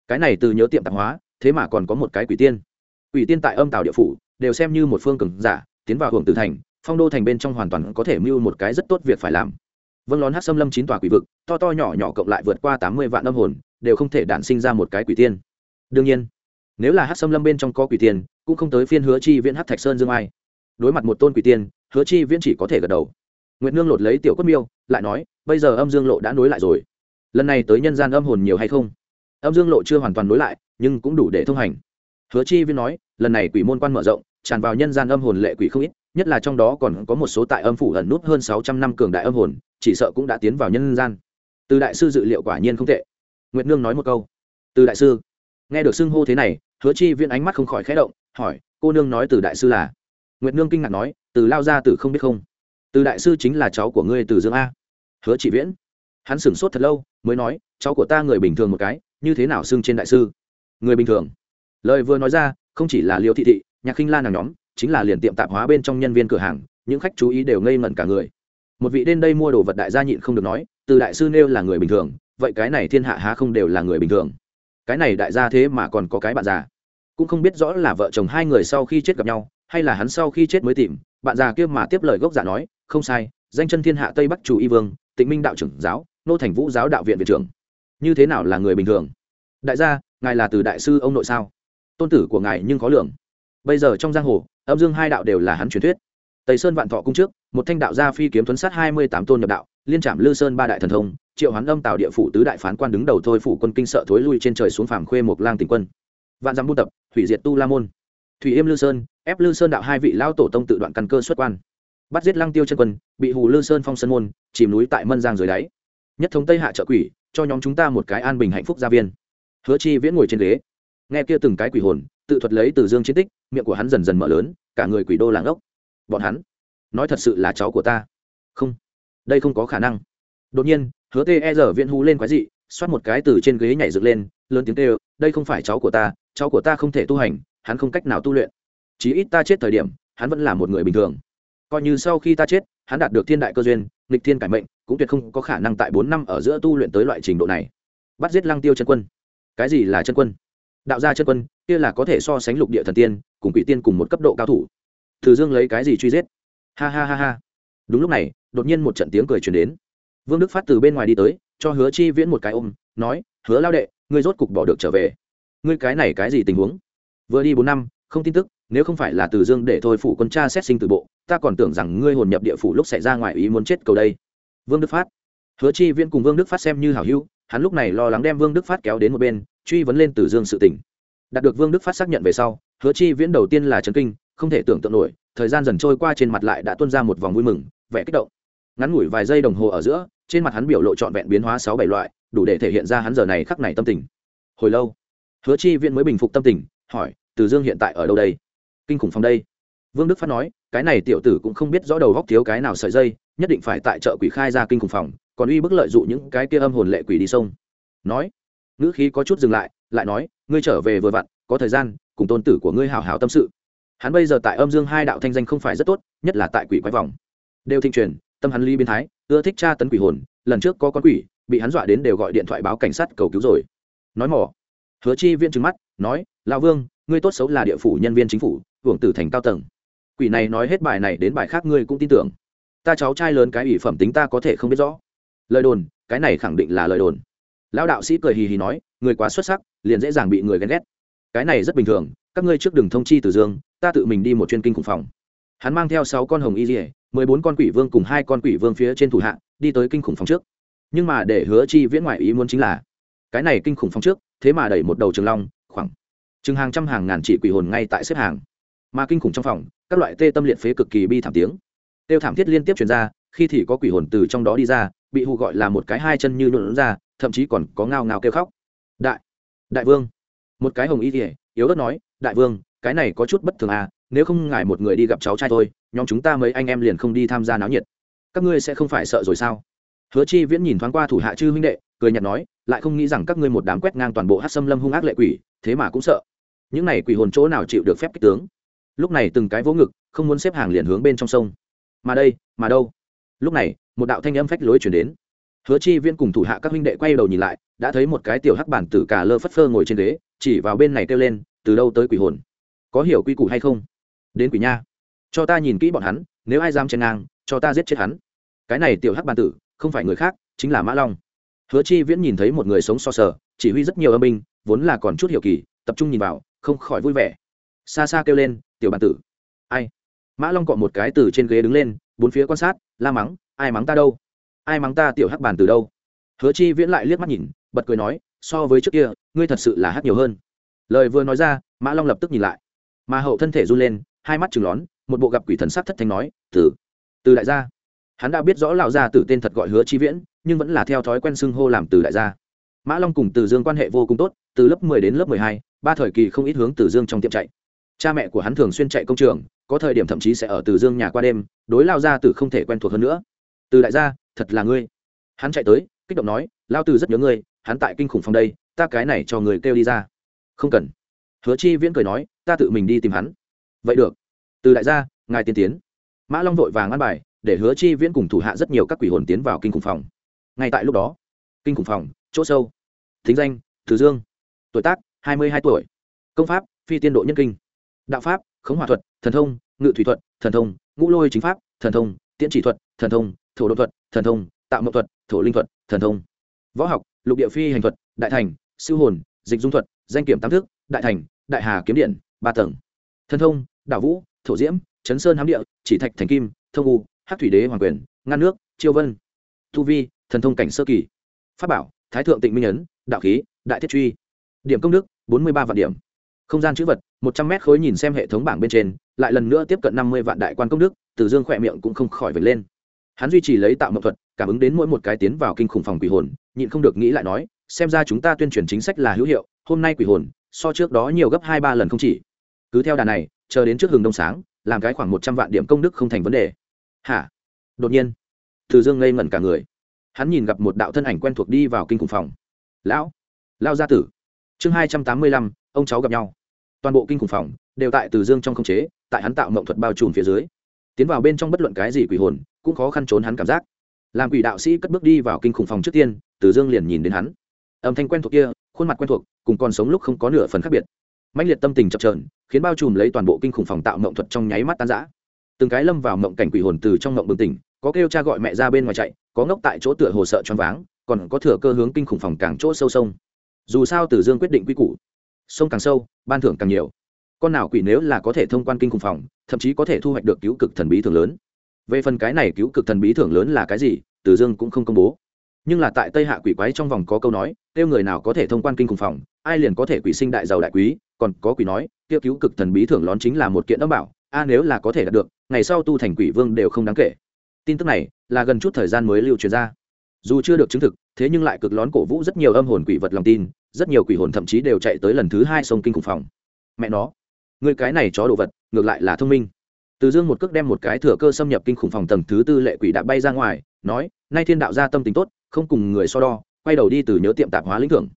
Cái này từ nhớ tiệm tạp hóa, thế mà còn có một cái quỷ tiên. Quỷ tiên tại âm tào địa phủ, đều xem như một phương cường giả, tiến vào hưởng tử thành, phong đô thành bên trong hoàn toàn có thể mưu một cái rất tốt việc phải làm. Vâng lón hát xâm lâm chín tòa quỷ vực, to to nhỏ nhỏ cộng lại vượt qua tám mươi vạn âm hồn, đều không thể đản sinh ra một cái quỷ tiên. Đương nhiên, nếu là hát xâm lâm bên trong có quỷ tiên, cũng không tới phiên hứa chi viễn hát thạch sơn dương ai. Đối mặt một tôn quỷ tiên, hứa chi viễn chỉ có thể gật đầu. Nguyệt nương lột lấy tiểu quất miêu, lại nói, bây giờ âm dương lộ đã nối lại rồi lần này tới nhân gian âm hồn nhiều hay không? Âm dương lộ chưa hoàn toàn nối lại, nhưng cũng đủ để thông hành. Hứa chi viên nói, lần này quỷ môn quan mở rộng, tràn vào nhân gian âm hồn lệ quỷ không ít, nhất là trong đó còn có một số tại âm phủ ẩn nút hơn sáu trăm năm cường đại âm hồn, chỉ sợ cũng đã tiến vào nhân gian. Từ đại sư dự liệu quả nhiên không tệ. Nguyệt nương nói một câu. Từ đại sư, nghe được xưng hô thế này, hứa chi viên ánh mắt không khỏi khẽ động, hỏi, cô nương nói từ đại sư là? Nguyệt nương kinh ngạc nói, từ lao ra từ không biết không? Từ đại sư chính là cháu của ngươi từ dương a. Hứa chỉ viễn hắn sửng sốt thật lâu, mới nói, cháu của ta người bình thường một cái, như thế nào xưng trên đại sư? Người bình thường. Lời vừa nói ra, không chỉ là liêu thị thị, nhạc khinh Lan nàng nhóm, chính là liền tiệm tạp hóa bên trong nhân viên cửa hàng, những khách chú ý đều ngây ngẩn cả người. Một vị đến đây mua đồ vật đại gia nhịn không được nói, từ đại sư nêu là người bình thường, vậy cái này thiên hạ há không đều là người bình thường? Cái này đại gia thế mà còn có cái bạn già? Cũng không biết rõ là vợ chồng hai người sau khi chết gặp nhau, hay là hắn sau khi chết mới tìm, bạn già kia mà tiếp lời gốc giả nói, không sai, danh chân thiên hạ tây bắc chủ y vương, tịnh minh đạo trưởng giáo nô thành vũ giáo đạo viện viện trưởng. Như thế nào là người bình thường? Đại gia, ngài là từ đại sư ông nội sao? Tôn tử của ngài nhưng có lượng bây giờ trong giang hồ, âm dương hai đạo đều là hắn truyền thuyết. Tây sơn vạn thọ cung trước, một thanh đạo gia phi kiếm tuấn sát hai mươi tám tôn nhập đạo, liên trạm lư sơn ba đại thần thông, triệu hoán âm tạo địa phủ tứ đại phán quan đứng đầu thôi phủ quân kinh sợ thối lui trên trời xuống phàm khuê một lang tình quân. Vạn dặm buôn tập thủy diệt tu la môn. Thủy yêm lư sơn, ép lư sơn đạo hai vị lao tổ tông tự đoạn căn cơ xuất quan. Bắt giết lăng tiêu chân quân, bị hù lư sơn phong sơn môn, chìm núi tại mân giang dưới đáy nhất thống tây hạ trợ quỷ, cho nhóm chúng ta một cái an bình hạnh phúc gia viên. Hứa chi viễn ngồi trên ghế. Nghe kia từng cái quỷ hồn, tự thuật lấy từ dương chiến tích, miệng của hắn dần dần mở lớn, cả người quỷ đô làng ốc. Bọn hắn, nói thật sự là cháu của ta. Không, đây không có khả năng. Đột nhiên, hứa tê e dở viễn hú lên quái dị, xoát một cái từ trên ghế nhảy dựng lên, lớn tiếng kêu, đây không phải cháu của ta, cháu của ta không thể tu hành, hắn không cách nào tu luyện. Chí ít ta chết thời điểm, hắn vẫn là một người bình thường. Coi như sau khi ta chết hắn đạt được thiên đại cơ duyên, nghịch thiên cải mệnh, cũng tuyệt không có khả năng tại bốn năm ở giữa tu luyện tới loại trình độ này. Bắt giết lăng tiêu chân quân. Cái gì là chân quân? Đạo gia chân quân, kia là có thể so sánh lục địa thần tiên, cùng quỷ tiên cùng một cấp độ cao thủ. Thử dương lấy cái gì truy giết? Ha ha ha ha. Đúng lúc này, đột nhiên một trận tiếng cười truyền đến. Vương đức phát từ bên ngoài đi tới, cho hứa chi viễn một cái ôm, nói, hứa lao đệ, ngươi rốt cục bỏ được trở về. Ngươi cái này cái gì tình huống? Vừa đi bốn năm, không tin tức, nếu không phải là từ dương để thôi phụ quân cha xét sinh từ bộ ta còn tưởng rằng ngươi hồn nhập địa phủ lúc xảy ra ngoài ý muốn chết cầu đây. Vương đức phát. Hứa chi viễn cùng vương đức phát xem như hảo hữu, hắn lúc này lo lắng đem vương đức phát kéo đến một bên, truy vấn lên từ dương sự tỉnh. đạt được vương đức phát xác nhận về sau, hứa chi viễn đầu tiên là trấn kinh, không thể tưởng tượng nổi, thời gian dần trôi qua trên mặt lại đã tuôn ra một vòng vui mừng, vẻ kích động. Ngắn ngủi vài giây đồng hồ ở giữa, trên mặt hắn biểu lộ trọn vẹn biến hóa sáu bảy loại, đủ để thể hiện ra hắn giờ này khắc này tâm tình. Hồi lâu, hứa chi viễn mới bình phục tâm tình, hỏi, từ dương hiện tại ở đâu đây? Kinh khủng phòng đây vương đức phát nói, cái này tiểu tử cũng không biết rõ đầu góc thiếu cái nào sợi dây, nhất định phải tại chợ quỷ khai ra kinh khủng phòng, còn uy bức lợi dụng những cái kia âm hồn lệ quỷ đi sông. Nói, ngữ khí có chút dừng lại lại nói, ngươi trở về vừa vặn, có thời gian, cùng tôn tử của ngươi hào hào tâm sự. Hắn bây giờ tại âm dương hai đạo thanh danh không phải rất tốt, nhất là tại quỷ quái vòng. Đều thịnh truyền, tâm hắn ly biến thái, ưa thích tra tấn quỷ hồn, lần trước có con quỷ, bị hắn dọa đến đều gọi điện thoại báo cảnh sát cầu cứu rồi. Nói mỏ. Hứa chi viên trừng mắt, nói, lão vương, ngươi tốt xấu là địa phủ nhân viên chính phủ, hưởng tử thành cao tầng quỷ này nói hết bài này đến bài khác ngươi cũng tin tưởng. Ta cháu trai lớn cái ủy phẩm tính ta có thể không biết rõ. Lời đồn, cái này khẳng định là lời đồn. Lão đạo sĩ cười hì hì nói, người quá xuất sắc, liền dễ dàng bị người ghen ghét. Cái này rất bình thường, các ngươi trước đừng thông chi từ dương, ta tự mình đi một chuyên kinh khủng phòng. Hắn mang theo sáu con hồng y dỉa mười bốn con quỷ vương cùng hai con quỷ vương phía trên thủ hạ, đi tới kinh khủng phòng trước. Nhưng mà để hứa chi viễn ngoại ý muốn chính là, cái này kinh khủng phòng trước, thế mà đẩy một đầu trường long, khoảng, chừng hàng trăm hàng ngàn chỉ quỷ hồn ngay tại xếp hàng mà kinh khủng trong phòng, các loại tê tâm liệt phế cực kỳ bi thảm tiếng. Tiêu thảm thiết liên tiếp truyền ra, khi thì có quỷ hồn từ trong đó đi ra, bị hù gọi là một cái hai chân như nhuộn ra, thậm chí còn có ngao ngao kêu khóc. Đại đại vương. Một cái hồng y thể yếu ớt nói, đại vương, cái này có chút bất thường à nếu không ngài một người đi gặp cháu trai thôi nhóm chúng ta mấy anh em liền không đi tham gia náo nhiệt. Các ngươi sẽ không phải sợ rồi sao? Hứa chi viễn nhìn thoáng qua thủ hạ chư huynh đệ, cười nhạt nói, lại không nghĩ rằng các ngươi một đám quét ngang toàn bộ hát xâm lâm hung ác lệ quỷ, thế mà cũng sợ. Những này quỷ hồn chỗ nào chịu được phép kích tướng? Lúc này từng cái vỗ ngực, không muốn xếp hàng liền hướng bên trong sông. Mà đây, mà đâu? Lúc này, một đạo thanh âm phách lối chuyển đến. Hứa chi viễn cùng thủ hạ các huynh đệ quay đầu nhìn lại, đã thấy một cái tiểu hắc bản tử cả lơ phất phơ ngồi trên ghế, chỉ vào bên này kêu lên, từ đâu tới quỷ hồn? Có hiểu quy củ hay không? Đến quỷ nha. Cho ta nhìn kỹ bọn hắn, nếu ai dám chen ngang, cho ta giết chết hắn. Cái này tiểu hắc bản tử, không phải người khác, chính là mã long. Hứa chi viễn nhìn thấy một người sống so sờ, chỉ huy rất nhiều âm binh, vốn là còn chút hiểu kỳ, tập trung nhìn vào, không khỏi vui vẻ xa xa kêu lên, tiểu bản tử. Ai? Mã long cọ một cái từ trên ghế đứng lên, bốn phía quan sát, la mắng, ai mắng ta đâu? Ai mắng ta tiểu hắc bản từ đâu? Hứa chi viễn lại liếc mắt nhìn, bật cười nói, so với trước kia, ngươi thật sự là hát nhiều hơn. Lời vừa nói ra, mã long lập tức nhìn lại. Mà hậu thân thể run lên, hai mắt chừng lón, một bộ gặp quỷ thần sắc thất thanh nói từ từ đại gia. Hắn đã biết rõ lão gia tử tên thật gọi hứa chi viễn, nhưng vẫn là theo thói quen xưng hô làm từ đại gia. Mã long cùng từ dương quan hệ vô cùng tốt, từ lớp mười đến lớp mười hai, ba thời kỳ không ít hướng từ dương trong tiệm chạy cha mẹ của hắn thường xuyên chạy công trường, có thời điểm thậm chí sẽ ở từ dương nhà qua đêm, đối lao gia tử không thể quen thuộc hơn nữa. Từ đại gia, thật là ngươi. Hắn chạy tới, kích động nói, lao từ rất nhớ ngươi, hắn tại kinh khủng phòng đây, ta cái này cho người kêu đi ra. Không cần. Hứa chi viễn cười nói, ta tự mình đi tìm hắn. Vậy được. Từ đại gia, ngài tiên tiến. Mã long vội vàng ăn bài, để hứa chi viễn cùng thủ hạ rất nhiều các quỷ hồn tiến vào kinh khủng phòng. Ngay tại lúc đó, kinh khủng phòng, chỗ sâu. Thính danh thứ dương. Tuổi tác, hai mươi hai tuổi. Công pháp, phi tiên độ nhân kinh đạo pháp, khống hòa thuật, thần thông, ngự thủy thuật, thần thông, ngũ lôi chính pháp, thần thông, tiễn chỉ thuật, thần thông, thổ độ thuật, thần thông, tạo mậu thuật, thổ linh thuật, thần thông. Võ học, lục địa phi hành thuật, đại thành, siêu hồn, dịch dung thuật, danh kiểm tam thức, đại thành, đại hà kiếm điện, ba tầng. Thần thông đạo vũ, thổ diễm, chấn sơn hám địa, chỉ thạch thành kim, thông u hát thủy đế hoàng quyền, ngăn nước, chiêu vân. Thu vi, thần thông cảnh sơ kỳ. Pháp bảo, thái thượng tịnh minh ấn, đạo khí, đại thiết truy. Điểm công đức, bốn mươi ba vạn điểm không gian chữ vật, một trăm mét khối nhìn xem hệ thống bảng bên trên, lại lần nữa tiếp cận năm mươi vạn đại quan công đức, từ dương khỏe miệng cũng không khỏi vệt lên. Hắn duy trì lấy tạo mậu thuật, cảm ứng đến mỗi một cái tiến vào kinh khủng phòng quỷ hồn, nhịn không được nghĩ lại nói, xem ra chúng ta tuyên truyền chính sách là hữu hiệu, hôm nay quỷ hồn, so trước đó nhiều gấp hai ba lần không chỉ. Cứ theo đà này, chờ đến trước hừng đông sáng, làm cái khoảng một trăm vạn điểm công đức không thành vấn đề. Hả? Đột nhiên, từ dương ngây ngẩn cả người. Hắn nhìn gặp một đạo thân ảnh quen thuộc đi vào kinh khủng phòng. Lão lao gia tử. Chương hai trăm tám mươi lăm, ông cháu gặp nhau toàn bộ kinh khủng phòng đều tại từ dương trong không chế, tại hắn tạo mộng thuật bao trùm phía dưới. Tiến vào bên trong bất luận cái gì quỷ hồn, cũng khó khăn trốn hắn cảm giác. Làm quỷ đạo sĩ cất bước đi vào kinh khủng phòng trước tiên, từ dương liền nhìn đến hắn. Âm thanh quen thuộc kia, khuôn mặt quen thuộc, cùng còn sống lúc không có nửa phần khác biệt. Mạnh liệt tâm tình chập trờn khiến bao trùm lấy toàn bộ kinh khủng phòng tạo mộng thuật trong nháy mắt tan rã. Từng cái lâm vào mộng cảnh quỷ hồn từ trong mộng bừng tỉnh, có kêu cha gọi mẹ ra bên ngoài chạy, có ngốc tại chỗ tựa hồ sợ choáng váng, còn có thừa cơ hướng kinh khủng phòng càng chỗ sâu sông. Dù sao tử dương quyết định quy củ sông càng sâu, ban thưởng càng nhiều. Con nào quỷ nếu là có thể thông quan kinh khủng phòng, thậm chí có thể thu hoạch được cứu cực thần bí thưởng lớn. Về phần cái này cứu cực thần bí thưởng lớn là cái gì tử dương cũng không công bố. Nhưng là tại tây hạ quỷ quái trong vòng có câu nói, kêu người nào có thể thông quan kinh khủng phòng, ai liền có thể quỷ sinh đại giàu đại quý. Còn có quỷ nói, kêu cứu cực thần bí thưởng lón chính là một kiện âm bảo, a nếu là có thể đạt được, ngày sau tu thành quỷ vương đều không đáng kể. Tin tức này là gần chút thời gian mới lưu truyền ra. Dù chưa được chứng thực, thế nhưng lại cực lón cổ vũ rất nhiều âm hồn quỷ vật lòng tin rất nhiều quỷ hồn thậm chí đều chạy tới lần thứ hai sông kinh khủng phòng. Mẹ nó, người cái này chó đồ vật, ngược lại là thông minh. Từ dương một cước đem một cái thừa cơ xâm nhập kinh khủng phòng tầng thứ tư lệ quỷ đã bay ra ngoài, nói, nay thiên đạo gia tâm tính tốt, không cùng người so đo, quay đầu đi từ nhớ tiệm tạp hóa lĩnh thưởng.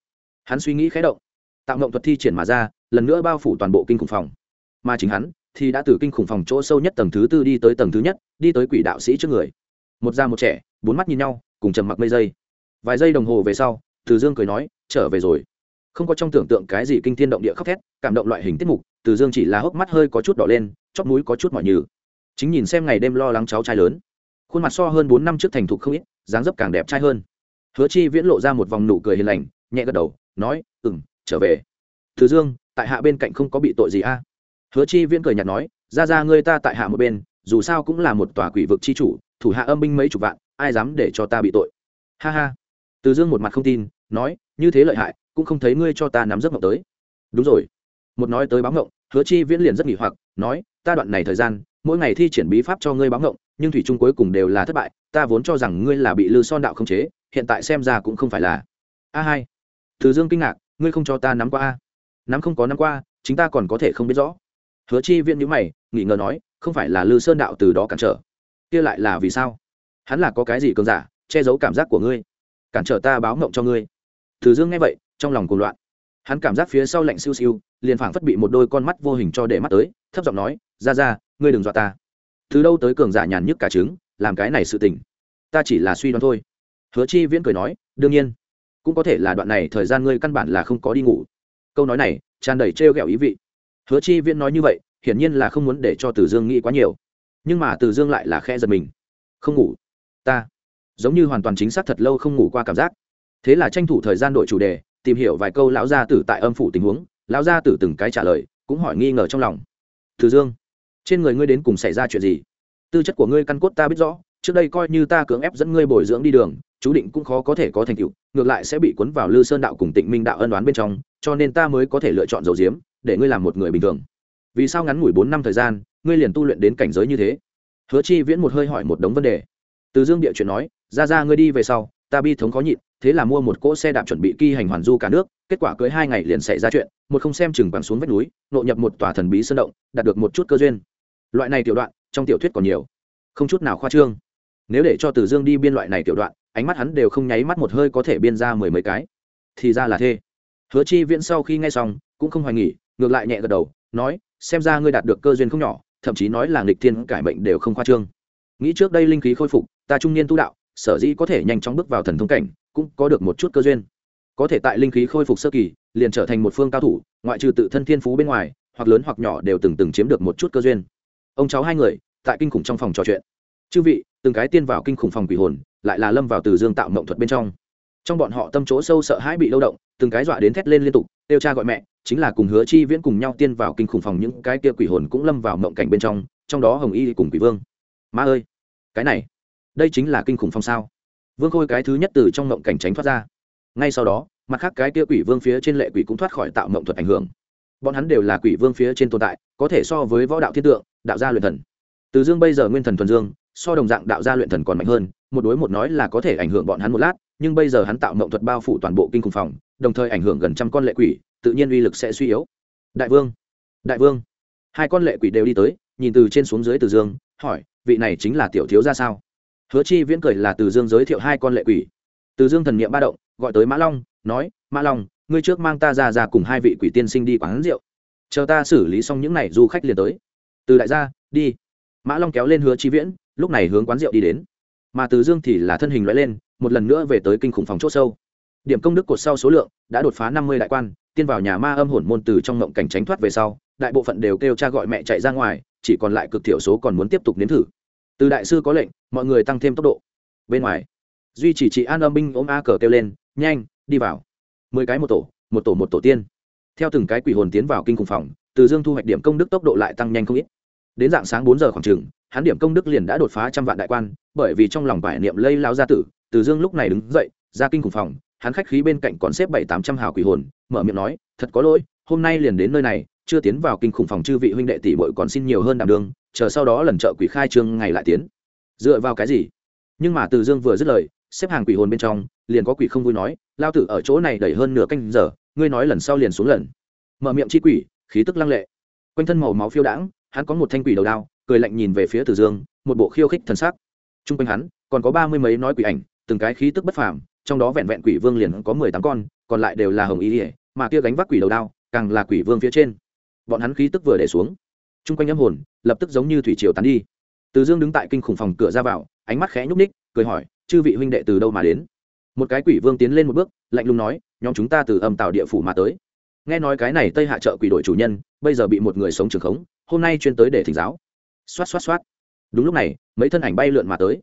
Hắn suy nghĩ khé động, tạo ngộng thuật thi triển mà ra, lần nữa bao phủ toàn bộ kinh khủng phòng. Mà chính hắn thì đã từ kinh khủng phòng chỗ sâu nhất tầng thứ tư đi tới tầng thứ nhất, đi tới quỷ đạo sĩ trước người. Một già một trẻ, bốn mắt nhìn nhau, cùng trầm mặc mây giây vài giây đồng hồ về sau từ dương cười nói, trở về rồi. Không có trong tưởng tượng cái gì kinh thiên động địa khóc thét, cảm động loại hình tiết mục, từ dương chỉ là hốc mắt hơi có chút đỏ lên chóp mũi có chút mỏi nhừ. Chính nhìn xem ngày đêm lo lắng cháu trai lớn. Khuôn mặt so hơn bốn năm trước thành thục không ít, dáng dấp càng đẹp trai hơn. Hứa chi viễn lộ ra một vòng nụ cười hiền lành, nhẹ gật đầu, nói ừ m trở về. Từ dương, tại hạ bên cạnh không có bị tội gì a? Hứa chi viễn cười nhạt nói, ra ra ngươi ta tại hạ một bên, dù sao cũng là một tòa quỷ vực chi chủ, thủ hạ âm binh mấy chục vạn, ai dám để cho ta bị tội? Ha ha từ dương một mặt không tin, nói, như thế lợi hại, cũng không thấy ngươi cho ta nắm giấc mộng tới. Đúng rồi. Một nói tới báo mộng, hứa chi viễn liền rất nghỉ hoặc, nói, ta đoạn này thời gian, mỗi ngày thi triển bí pháp cho ngươi báo mộng, nhưng thủy trung cuối cùng đều là thất bại, ta vốn cho rằng ngươi là bị lư son đạo không chế, hiện tại xem ra cũng không phải là. A hai. Từ dương kinh ngạc, ngươi không cho ta nắm qua a? Nắm không có nắm qua, chính ta còn có thể không biết rõ. Hứa chi viễn nhíu mày nghỉ ngờ nói, không phải là lư sơn đạo từ đó cản trở? Kia lại là vì sao? Hắn là có cái gì cường giả, che giấu cảm giác của ngươi? Cản trở ta báo ngộng cho ngươi. Từ dương nghe vậy, trong lòng cuồng loạn. Hắn cảm giác phía sau lạnh siêu siêu, liền phảng phất bị một đôi con mắt vô hình cho để mắt tới, thấp giọng nói, ra ra, ngươi đừng dọa ta. Từ đâu tới cường giả nhàn nhức cả trứng, làm cái này sự tình. Ta chỉ là suy đoán thôi. Hứa chi viễn cười nói, đương nhiên, cũng có thể là đoạn này thời gian ngươi căn bản là không có đi ngủ. Câu nói này, tràn đầy trêu ghẹo ý vị. Hứa chi viễn nói như vậy, hiển nhiên là không muốn để cho từ dương nghĩ quá nhiều. Nhưng mà từ dương lại là khe giật mình. Không ngủ. Ta giống như hoàn toàn chính xác thật lâu không ngủ qua cảm giác. Thế là tranh thủ thời gian đổi chủ đề, tìm hiểu vài câu lão gia tử tại âm phủ tình huống. Lão gia tử từng cái trả lời, cũng hỏi nghi ngờ trong lòng. Từ dương, trên người ngươi đến cùng xảy ra chuyện gì? Tư chất của ngươi căn cốt ta biết rõ, trước đây coi như ta cưỡng ép dẫn ngươi bồi dưỡng đi đường, chú định cũng khó có thể có thành tựu, ngược lại sẽ bị cuốn vào lư sơn đạo cùng tịnh minh đạo ân đoán bên trong, cho nên ta mới có thể lựa chọn dầu diếm, để ngươi làm một người bình thường. Vì sao ngắn ngủi bốn năm thời gian, ngươi liền tu luyện đến cảnh giới như thế? Hứa chi viễn một hơi hỏi một đống vấn đề từ dương địa chuyện nói, ra ra, ngươi đi về sau, ta bi thống khó nhịn, thế là mua một cỗ xe đạp chuẩn bị kỳ hành hoàn du cả nước, kết quả cưới hai ngày liền xảy ra chuyện, một không xem chừng bằng xuống vách núi nộ nhập một tòa thần bí sơn động, đạt được một chút cơ duyên. Loại này tiểu đoạn, trong tiểu thuyết còn nhiều. Không chút nào khoa trương. Nếu để cho từ dương đi biên loại này tiểu đoạn, ánh mắt hắn đều không nháy mắt một hơi có thể biên ra mười mấy cái. Thì ra là thế. Hứa chi viễn sau khi nghe xong, cũng không hoài nghỉ ngược lại nhẹ gật đầu, nói, xem ra ngươi đạt được cơ duyên không nhỏ, thậm chí nói là nghịch thiên cải bệnh đều không khoa trương. Nghĩ trước đây linh khí khôi phục ta trung niên tu đạo, sở dĩ có thể nhanh chóng bước vào thần thông cảnh, cũng có được một chút cơ duyên. Có thể tại linh khí khôi phục sơ kỳ, liền trở thành một phương cao thủ, ngoại trừ tự thân thiên phú bên ngoài, hoặc lớn hoặc nhỏ đều từng từng chiếm được một chút cơ duyên. Ông cháu hai người, tại kinh khủng trong phòng trò chuyện. Chư vị, từng cái tiên vào kinh khủng phòng quỷ hồn, lại là lâm vào từ dương tạo mộng thuật bên trong. Trong bọn họ tâm chỗ sâu sợ hãi bị lâu động, từng cái dọa đến thét lên liên tục kêu cha gọi mẹ! Chính là cùng hứa chi viễn cùng nhau tiên vào kinh khủng phòng những cái kia quỷ hồn cũng lâm vào mộng cảnh bên trong trong đó hồng y cùng quỷ vương. Ma ơi, cái này đây chính là kinh khủng phong sao. Vương khôi cái thứ nhất từ trong mộng cảnh tránh thoát ra. Ngay sau đó, mặt khác cái kia quỷ vương phía trên lệ quỷ cũng thoát khỏi tạo mộng thuật ảnh hưởng. Bọn hắn đều là quỷ vương phía trên tồn tại, có thể so với võ đạo thiên tượng, đạo gia luyện thần. Từ dương bây giờ nguyên thần thuần dương, so đồng dạng đạo gia luyện thần còn mạnh hơn, một đối một nói là có thể ảnh hưởng bọn hắn một lát, nhưng bây giờ hắn tạo mộng thuật bao phủ toàn bộ kinh khủng phòng, đồng thời ảnh hưởng gần trăm con lệ quỷ, tự nhiên uy lực sẽ suy yếu. Đại vương! Đại vương! Hai con lệ quỷ đều đi tới, nhìn từ trên xuống dưới từ dương, hỏi, vị này chính là tiểu thiếu ra sao? Hứa chi viễn cười là từ dương giới thiệu hai con lệ quỷ. Từ dương thần niệm ba động, gọi tới mã long, nói, mã long, ngươi trước mang ta ra ra cùng hai vị quỷ tiên sinh đi quán rượu. Chờ ta xử lý xong những n à y du khách liền tới. Từ đại gia, đi. Mã long kéo lên hứa chi viễn, lúc này hướng quán rượu đi đến. Mà từ dương thì là thân hình loại lên, một lần nữa về tới kinh khủng phòng c h ỗ sâu. Điểm công đức cột sau số lượng đã đột phá năm mươi đại quan, tiên vào nhà ma âm hồn môn từ trong mộng cảnh tránh thoát về sau, đại bộ phận đều kêu cha gọi mẹ chạy ra ngoài, chỉ còn lại cực thiểu số còn muốn tiếp tục nếm thử từ đại sư có lệnh, mọi người tăng thêm tốc độ. Bên ngoài, duy chỉ chị an âm binh ôm a cờ kêu lên, nhanh, đi vào. Mười cái một tổ một tổ một tổ tiên. Theo từng cái quỷ hồn tiến vào kinh khủng phòng, từ dương thu hoạch điểm công đức tốc độ lại tăng nhanh không ít. Đến dạng sáng bốn giờ khoảng chừng, hắn điểm công đức liền đã đột phá trăm vạn đại quan, bởi vì trong lòng vải niệm lây lao gia tử, từ dương lúc này đứng dậy, ra kinh khủng phòng, hắn khách khí bên cạnh còn xếp bảy tám trăm hào quỷ hồn, mở miệng nói, thật có lỗi, hôm nay liền đến nơi này, chưa tiến vào kinh khủng phòng chư vị huynh đệ tỷ bội còn xin nhiều hơn đảm đương chờ sau đó lần chợ quỷ khai trương ngày lại tiến. Dựa vào cái gì? Nhưng mà từ dương vừa dứt lời, xếp hàng quỷ hồn bên trong, liền có quỷ không vui nói, lao tử ở chỗ này đẩy hơn nửa canh giờ, ngươi nói lần sau liền xuống lần. Mở miệng chi quỷ, khí tức lăng lệ. Quanh thân màu máu phiêu đãng, hắn có một thanh quỷ đầu đao, cười lạnh nhìn về phía từ dương, một bộ khiêu khích thần sắc. T r u n g quanh hắn, còn có ba mươi mấy nói quỷ ảnh, từng cái khí tức bất phàm, trong đó vẹn vẹn quỷ vương liền có mười tám con, còn lại đều là hồng ý ỉa mà kia gánh vác quỷ đầu đao, càng là quỷ vương phía trên. Bọn hắn khí tức vừa để xuống t r u n g quanh âm hồn lập tức giống như thủy triều tán đi. Từ dương đứng tại kinh khủng phòng cửa ra vào, ánh mắt khẽ nhúc ních cười hỏi, chư vị huynh đệ từ đâu mà đến? Một cái quỷ vương tiến lên một bước, lạnh lùng nói, nhóm chúng ta từ âm tạo địa phủ mà tới. Nghe nói cái này tây hạ trợ quỷ đội chủ nhân, bây giờ bị một người sống trường khống, hôm nay chuyên tới để thỉnh giáo. Xoát xoát xoát. Đúng lúc này, mấy thân ảnh bay lượn mà tới.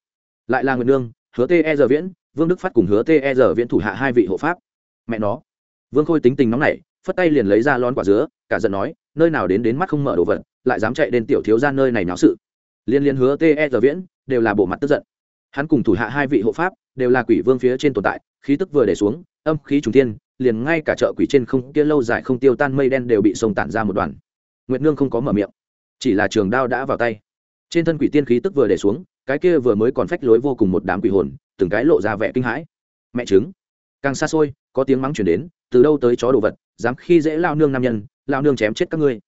Lại là nguyệt nương, hứa tê e giờ viễn, vương đức phát cùng hứa tê e giờ viễn thủ hạ hai vị hộ pháp. Mẹ nó. Vương khôi tính tình nóng nảy, phất tay liền lấy ra lon quả dứa, cả giận nói, nơi nào đến đến mắt không mở đồ vật lại dám chạy đến tiểu thiếu gia nơi này náo sự. Liên liên hứa tê e giờ viễn, đều là bộ mặt tức giận. Hắn cùng thủ hạ hai vị hộ pháp, đều là quỷ vương phía trên tồn tại, khí tức vừa để xuống, âm khí trùng tiên liền ngay cả chợ quỷ trên không kia lâu dài không tiêu tan mây đen đều bị sông tản ra một đoàn. Nguyệt nương không có mở miệng, chỉ là trường đao đã vào tay. Trên thân quỷ tiên khí tức vừa để xuống, cái kia vừa mới còn phách lối vô cùng một đám quỷ hồn, từng cái lộ ra vẻ kinh hãi. Mẹ chứng càng xa xôi, có tiếng mắng chuyển đến, từ đâu tới chó đồ vật, dám khi dễ lao nương nam nhân, lao nương chém chết các ngươi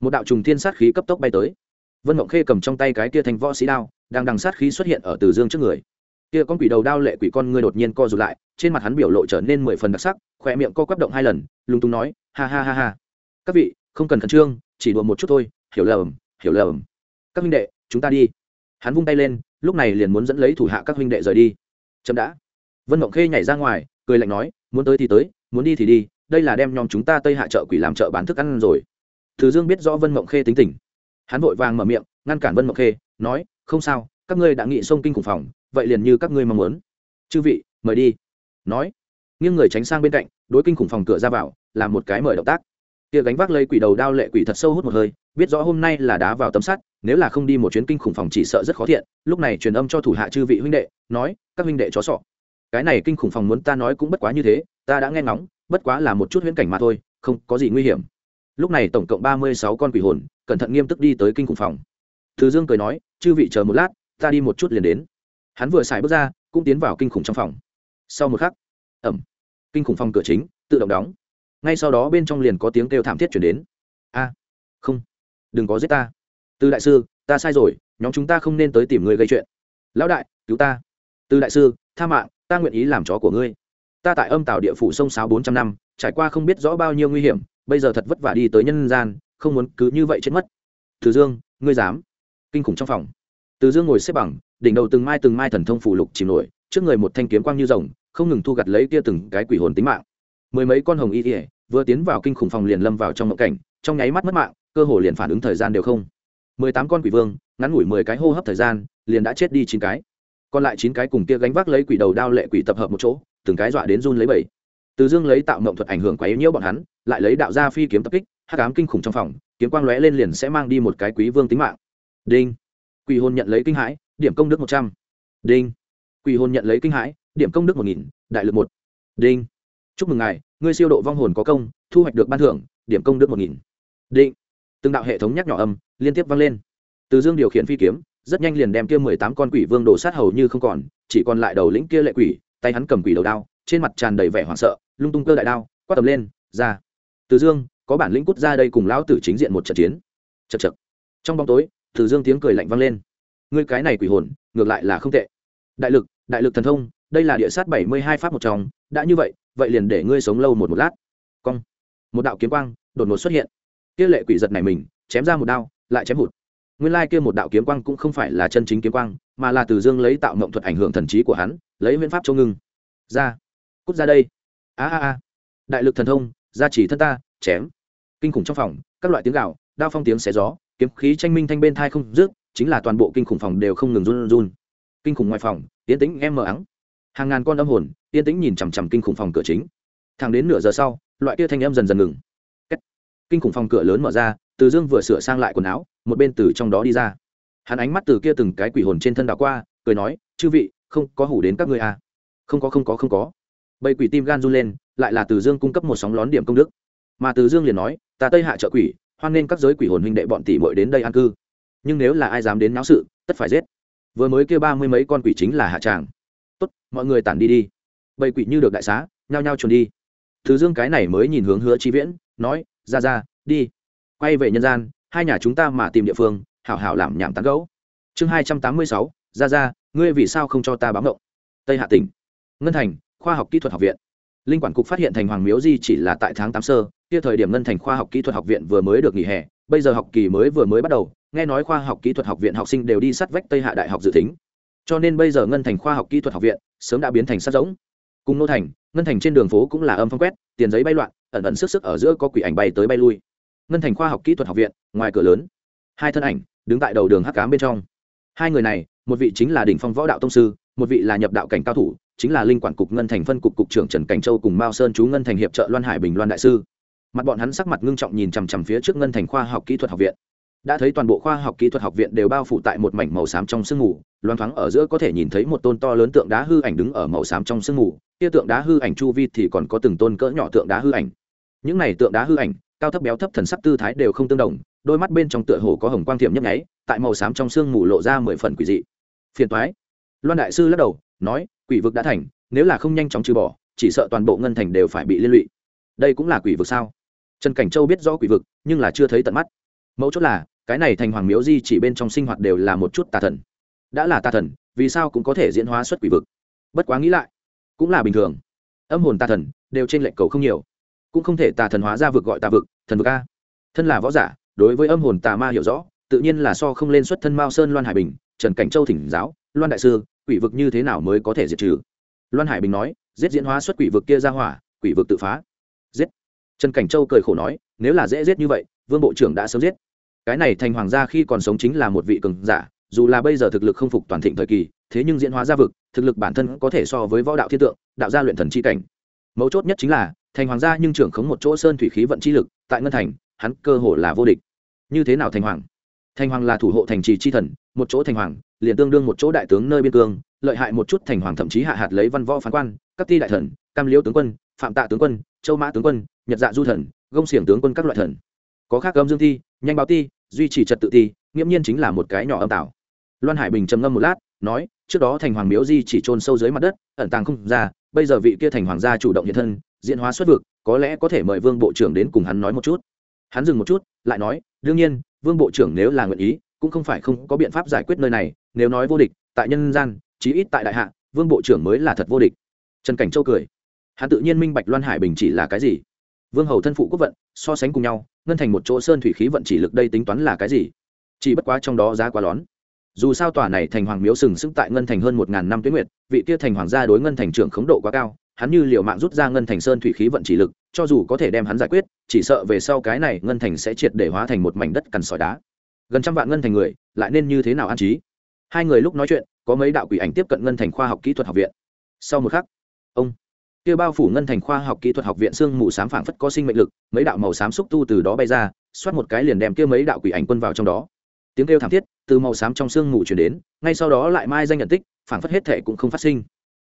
một đạo trùng thiên sát khí cấp tốc bay tới. Vân mộng khê cầm trong tay cái kia thành võ sĩ đao, đang đằng sát khí xuất hiện ở từ dương trước người. Kia con quỷ đầu đao lệ quỷ con ngươi đột nhiên co rụt lại, trên mặt hắn biểu lộ trở nên mười phần đặc sắc khỏe miệng co quắp động hai lần, lúng túng nói, ha ha ha ha. Các vị, không cần khẩn trương, chỉ đùa một chút thôi, hiểu lầm hiểu lầm. Các huynh đệ, chúng ta đi. Hắn vung tay lên, lúc này liền muốn dẫn lấy thủ hạ các huynh đệ rời đi. Chậm đã. Vân mộng khê nhảy ra ngoài, cười lạnh nói, muốn tới thì tới, muốn đi thì đi, đây là đem nhóm chúng ta tây hạ chợ quỷ làm chợ bán thức ăn rồi thứ dương biết rõ vân mộng khê tính tình. Hắn vội vàng mở miệng, ngăn cản vân mộng khê, nói, không sao, các ngươi đã nghị sông kinh khủng phòng, vậy liền như các ngươi mong muốn. Chư vị, mời đi. Nói, nghiêng người tránh sang bên cạnh, đối kinh khủng phòng cửa ra vào làm một cái mời động tác. Kia gánh vác lây quỷ đầu đao lệ quỷ thật sâu hút một hơi, biết rõ hôm nay là đá vào tấm sắt, nếu là không đi một chuyến kinh khủng phòng chỉ sợ rất khó thiện, lúc này truyền âm cho thủ hạ chư vị huynh đệ, nói, các huynh đệ chó sọ. Cái này kinh khủng phòng muốn ta nói cũng bất quá như thế, ta đã nghe ngóng, bất quá là một chút huyễn cảnh mà thôi, không có gì nguy hiểm lúc này tổng cộng ba mươi sáu con quỷ hồn, cẩn thận nghiêm túc đi tới kinh khủng phòng. Thứ dương cười nói, chư vị chờ một lát, ta đi một chút liền đến. Hắn vừa xài bước ra, cũng tiến vào kinh khủng trong phòng. Sau một khắc ẩm kinh khủng phòng cửa chính, tự động đóng. Ngay sau đó bên trong liền có tiếng kêu thảm thiết chuyển đến. A, không, đừng có giết ta. Từ đại sư, ta sai rồi, nhóm chúng ta không nên tới tìm người gây chuyện. Lão đại, cứu ta. Từ đại sư, tha mạng, ta nguyện ý làm chó của ngươi. Ta tại âm tàu địa phủ sông sáo bốn trăm năm, trải qua không biết rõ bao nhiêu nguy hiểm bây giờ thật vất vả đi tới nhân gian, không muốn cứ như vậy chết mất. Từ dương, ngươi dám? Kinh khủng trong phòng. Từ dương ngồi xếp bằng, đỉnh đầu từng mai từng mai thần thông phủ lục chìm nổi, trước người một thanh kiếm quang như rồng, không ngừng thu gặt lấy kia từng cái quỷ hồn tính mạng. Mười mấy con hồng y ỉa vừa tiến vào kinh khủng phòng liền lâm vào trong ngộ cảnh, trong nháy mắt mất mạng, cơ hồ liền phản ứng thời gian đều không. Mười tám con quỷ vương, ngắn ngủi mười cái hô hấp thời gian, liền đã chết đi chín cái. Còn lại chín cái cùng kia gánh vác lấy quỷ đầu đao lệ quỷ tập hợp một chỗ, từng cái dọa đến run lấy bảy từ dương lấy tạo mộng thuật ảnh hưởng quá yếu nhiễu bọn hắn, lại lấy đạo gia phi kiếm tập kích hát cám kinh khủng trong phòng, kiếm quang lóe lên liền sẽ mang đi một cái quý vương tính mạng. Đinh. Quỷ hồn nhận lấy kinh hãi, điểm công đức một trăm. Đinh. Quỷ hồn nhận lấy kinh hãi, điểm công đức một nghìn, đại lực một. Đinh. Chúc mừng ngài, ngươi siêu độ vong hồn có công, thu hoạch được ban thưởng, điểm công đức một nghìn. Định từng đạo hệ thống nhắc nhỏ âm, liên tiếp vang lên. Từ dương điều khiển phi kiếm, rất nhanh liền đem kia mười tám con quỷ vương đổ sát hầu như không còn, chỉ còn lại đầu lĩnh kia lệ quỷ, tay hắn cầm quỷ đầu đao trên mặt tràn đầy vẻ hoảng sợ, lung tung cơ đại đao, quát tầm lên, ra. Từ dương, có bản lĩnh cút ra đây cùng lão tử chính diện một trận chiến. Chật chật trong bóng tối, từ dương tiếng cười lạnh vang lên. Ngươi cái này quỷ hồn, ngược lại là không tệ. Đại lực đại lực thần thông, đây là địa sát bảy mươi hai pháp một trong, đã như vậy vậy liền để ngươi sống lâu một một lát. Cong. Một đạo kiếm quang đột ngột xuất hiện. Kia lệ quỷ giật này mình, chém ra một đao, lại chém hụt. Nguyên lai kia một đạo kiếm quang cũng không phải là chân chính kiếm quang, mà là từ dương lấy tạo mộng thuật ảnh hưởng thần trí của hắn, lấy viễn pháp châu ngưng. Ra cút ra đây. A a a. Đại lực thần thông, gia chỉ thân ta, chém. Kinh khủng trong phòng, các loại tiếng gạo đao phong tiếng xé gió, kiếm khí tranh minh thanh bên thai không rước chính là toàn bộ kinh khủng phòng đều không ngừng run run. Kinh khủng ngoài phòng, yên tĩnh em mờ ắng. Hàng ngàn con âm hồn, yên tĩnh nhìn chằm chằm kinh khủng phòng cửa chính. Thẳng đến nửa giờ sau, loại kia thanh em dần dần ngừng. Kinh khủng phòng cửa lớn mở ra, từ dương vừa sửa sang lại quần áo, một bên từ trong đó đi ra. Hắn ánh mắt từ kia từng cái quỷ hồn trên thân đảo qua, cười nói, chư vị, không có hủ đến các ngươi à. không có không có không có bầy quỷ tim gan run lên, lại là từ dương cung cấp một sóng lón điểm công đức. Mà từ dương liền nói, ta tây hạ trợ quỷ, hoan nên các giới quỷ hồn huynh đệ bọn tỷ muội đến đây an cư. Nhưng nếu là ai dám đến náo sự, tất phải giết. Vừa mới kêu ba mươi mấy con quỷ chính là hạ tràng. Tốt, mọi người tản đi đi. Bầy quỷ như được đại xá, nhao nhao chuồn đi. Thứ dương cái này mới nhìn hướng hứa chi viễn, nói, ra ra, đi. Quay về nhân gian, hai nhà chúng ta mà tìm địa phương, hảo hảo làm nhảm tán gấu chương hai trăm tám mươi sáu, ra ra, ngươi vì sao không cho ta bám động tây hạ tỉnh. Ngân thành khoa học kỹ thuật học viện. Linh quản cục phát hiện thành hoàng miếu di chỉ là tại tháng tám sơ, kia thời điểm ngân thành khoa học kỹ thuật học viện vừa mới được nghỉ hè, bây giờ học kỳ mới vừa mới bắt đầu, nghe nói khoa học kỹ thuật học viện học sinh đều đi sát vách tây hạ đại học dự tính. Cho nên bây giờ ngân thành khoa học kỹ thuật học viện sớm đã biến thành sát giống. Cùng nô thành, ngân thành trên đường phố cũng là âm phong quét, tiền giấy bay loạn, ẩn ẩn sức sức ở giữa có quỷ ảnh bay tới bay lui. Ngân thành khoa học kỹ thuật học viện, ngoài cửa lớn, hai thân ảnh đứng tại đầu đường hắc cám bên trong. Hai người này, một vị chính là đỉnh phong võ đạo tông sư, một vị là nhập đạo cảnh cao thủ chính là linh quản cục ngân thành phân cục cục trưởng trần cảnh châu cùng mao sơn chú ngân thành hiệp trợ loan hải bình loan đại sư. Mặt bọn hắn sắc mặt ngưng trọng nhìn chằm chằm phía trước ngân thành khoa học kỹ thuật học viện. Đã thấy toàn bộ khoa học kỹ thuật học viện đều bao phủ tại một mảnh màu xám trong sương mù loan thoáng ở giữa có thể nhìn thấy một tôn to lớn tượng đá hư ảnh đứng ở màu xám trong sương mù. Kia tượng đá hư ảnh chu vi thì còn có từng tôn cỡ nhỏ tượng đá hư ảnh. Những này tượng đá hư ảnh, cao thấp béo thấp thần sắc tư thái đều không tương đồng, đôi mắt bên trong tựa hồ có hồng quang thiểm nhấp nháy, tại màu xám trong sương mù lộ ra mười phần quỷ dị. Phiền toái. Loan đại sư lắc đầu, nói quỷ vực đã thành, nếu là không nhanh chóng trừ bỏ, chỉ sợ toàn bộ ngân thành đều phải bị liên lụy. Đây cũng là quỷ vực sao? Trần cảnh châu biết rõ quỷ vực, nhưng là chưa thấy tận mắt. Mẫu chốt là, cái này thành hoàng miếu di chỉ bên trong sinh hoạt đều là một chút tà thần. Đã là tà thần, vì sao cũng có thể diễn hóa xuất quỷ vực? Bất quá nghĩ lại, cũng là bình thường. Âm hồn tà thần, đều trên lệnh cầu không nhiều. Cũng không thể tà thần hóa ra vực gọi tà vực, thần vực a. Thân là võ giả, đối với âm hồn tà ma hiểu rõ, tự nhiên là so không lên xuất thân mao sơn loan hải bình, trần cảnh châu thỉnh giáo, loan đại sư quỷ vực như thế nào mới có thể diệt trừ? Loan hải bình nói, giết diễn hóa xuất quỷ vực kia ra hỏa, quỷ vực tự phá. Giết. Trần cảnh châu cười khổ nói, nếu là dễ giết như vậy, vương bộ trưởng đã sớm giết. Cái này thành hoàng gia khi còn sống chính là một vị cường giả, dù là bây giờ thực lực không phục toàn thịnh thời kỳ, thế nhưng diễn hóa gia vực, thực lực bản thân có thể so với võ đạo thiên tượng, đạo gia luyện thần c h i cảnh. Mấu chốt nhất chính là, thành hoàng gia nhưng trưởng khống một chỗ sơn thủy khí vận chi lực, tại ngân thành, hắn cơ hồ là vô địch. Như thế nào thành hoàng? Thành hoàng là thủ hộ thành trì chi thần, một chỗ thành hoàng liền tương đương một chỗ đại tướng nơi biên cương, lợi hại một chút thành hoàng thậm chí hạ hạt lấy văn võ phán quan, các ti đại thần, cam liễu tướng quân, phạm tạ tướng quân, châu mã tướng quân, nhật dạ du thần, gông xiềng tướng quân các loại thần. Có khác âm dương thi nhanh báo ti, duy trì trật tự ti, nghiễm nhiên chính là một cái nhỏ âm tạo loan hải bình trầm ngâm một lát, nói, trước đó thành hoàng miếu di chỉ trôn sâu dưới mặt đất, ẩn tàng không ra, bây giờ vị kia thành hoàng gia chủ động hiện thân, diễn hóa xuất vực, có lẽ có thể mời vương bộ trưởng đến cùng hắn nói một chút. Hắn dừng một chút, lại nói, đương nhiên, vương bộ trưởng nếu là nguyện ý, cũng không phải không có biện pháp giải quyết nơi này nếu nói vô địch, tại nhân gian, chí ít tại đại hạ, vương bộ trưởng mới là thật vô địch. Trần cảnh châu cười. Hắn tự nhiên minh bạch loan hải bình chỉ là cái gì. Vương hầu thân phụ quốc vận, so sánh cùng nhau, ngân thành một chỗ sơn thủy khí vận chỉ lực đây tính toán là cái gì? Chỉ bất quá trong đó giá quá lón. Dù sao tòa này thành hoàng miếu sừng sững tại ngân thành hơn một ngàn năm tuyến nguyệt, vị kia thành hoàng gia đối ngân thành trưởng khống độ quá cao, hắn như liệu mạng rút ra ngân thành sơn thủy khí vận chỉ lực, cho dù có thể đem hắn giải quyết, chỉ sợ về sau cái này ngân thành sẽ triệt để hóa thành một mảnh đất cằn sỏi đá. Gần trăm vạn ngân thành người, lại nên như thế nào an trí? Hai người lúc nói chuyện, có mấy đạo quỷ ảnh tiếp cận ngân thành khoa học kỹ thuật học viện. Sau một khắc, ông kia bao phủ ngân thành khoa học kỹ thuật học viện sương mù sám phảng phất có sinh mệnh lực, mấy đạo màu xám xúc tu từ đó bay ra, xoát một cái liền đem kia mấy đạo quỷ ảnh quân vào trong đó. Tiếng kêu thảm thiết từ màu xám trong sương mù chuyển đến, ngay sau đó lại mai danh nhận tích, phảng phất hết thể cũng không phát sinh.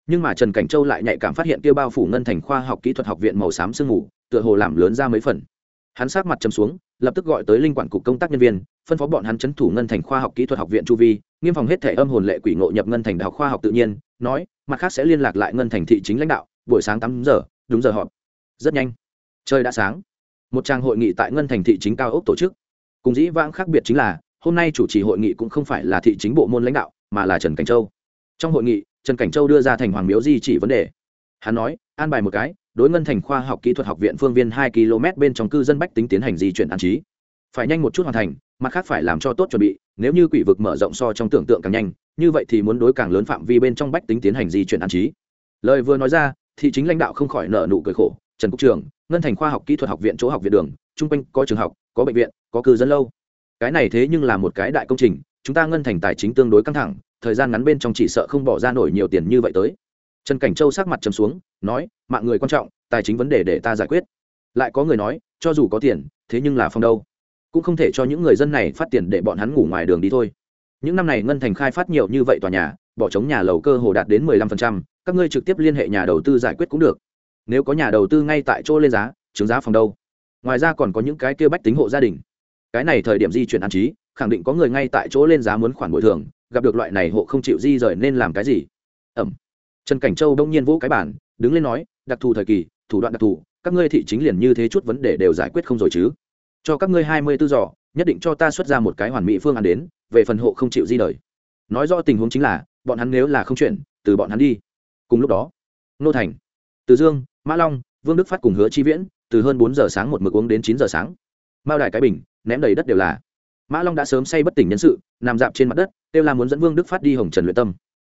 Nhưng mà trần cảnh châu lại nhạy cảm phát hiện kia bao phủ ngân thành khoa học kỹ thuật học viện màu xám sương mù, tựa hồ làm lớn ra mấy phần hắn sát mặt chấm xuống, lập tức gọi tới linh quản cục công tác nhân viên, phân phó bọn hắn c thủ ngân thành khoa học kỹ thuật học viện chu vi, nghiêm phòng hết thể âm hồn lệ quỷ ngộ nhập ngân thành đại học khoa học tự nhiên, nói, mặt khác sẽ liên lạc lại ngân thành thị chính lãnh đạo, buổi sáng tám giờ, đúng giờ họp. Rất nhanh. Trời đã sáng. Một trang hội nghị tại ngân thành thị chính cao ốc tổ chức. Cùng dĩ vãng khác biệt chính là, hôm nay chủ trì hội nghị cũng không phải là thị chính bộ môn lãnh đạo, mà là trần cảnh châu. Trong hội nghị, trần cảnh châu đưa ra thành hoàng miếu di chỉ vấn đề. Hắn nói, an bài một cái đối ngân thành khoa học kỹ thuật học viện phương viên hai km bên trong cư dân bách tính tiến hành di chuyển an trí. Phải nhanh một chút hoàn thành mặt khác phải làm cho tốt chuẩn bị, nếu như quỷ vực mở rộng so trong tưởng tượng càng nhanh, như vậy thì muốn đối càng lớn phạm vi bên trong bách tính tiến hành di chuyển an trí. Lời vừa nói ra thị chính lãnh đạo không khỏi nợ nụ cười khổ, trần cục trưởng, ngân thành khoa học kỹ thuật học viện chỗ học viện đường, chung quanh có trường học, có bệnh viện, có cư dân lâu. Cái này thế nhưng là một cái đại công trình, chúng ta ngân thành tài chính tương đối căng thẳng, thời gian ngắn bên trong chỉ sợ không bỏ ra nổi nhiều tiền như vậy tới trần cảnh châu sắc mặt trầm xuống, nói, mạng người quan trọng, tài chính vấn đề để ta giải quyết. Lại có người nói, cho dù có tiền, thế nhưng là phong đâu? Cũng không thể cho những người dân này phát tiền để bọn hắn ngủ ngoài đường đi thôi. Những năm này ngân thành khai phát nhiều như vậy tòa nhà, bỏ trống nhà lầu cơ hồ đạt đến mười lăm phần trăm, các ngươi trực tiếp liên hệ nhà đầu tư giải quyết cũng được. Nếu có nhà đầu tư ngay tại chỗ lên giá chứng giá phòng đâu? Ngoài ra còn có những cái kia bách tính hộ gia đình. Cái này thời điểm di chuyển an trí, khẳng định có người ngay tại chỗ lên giá muốn khoản bồi thường, gặp được loại này hộ không chịu di rời nên làm cái gì? Ẩm trần cảnh châu đông nhiên vỗ cái bản đứng lên nói, đặc thù thời kỳ, thủ đoạn đặc thù, các ngươi thị chính liền như thế chút vấn đề đều giải quyết không rồi chứ? Cho các ngươi hai mươi tư giỏ, nhất định cho ta xuất ra một cái hoàn mỹ phương án đến, về phần hộ không chịu di đời. Nói rõ tình huống chính là, bọn hắn nếu là không chuyển, từ bọn hắn đi. Cùng lúc đó, nô thành, từ dương, mã long, vương đức phát cùng hứa chi viễn, từ hơn bốn giờ sáng một mực uống đến chín giờ sáng. Mao đại cái bình, ném đầy đất đều là. Mã long đã sớm say bất tỉnh nhân sự, nằm dạp trên mặt đất, kêu là muốn dẫn vương đức phát đi hồng trần luyện tâm.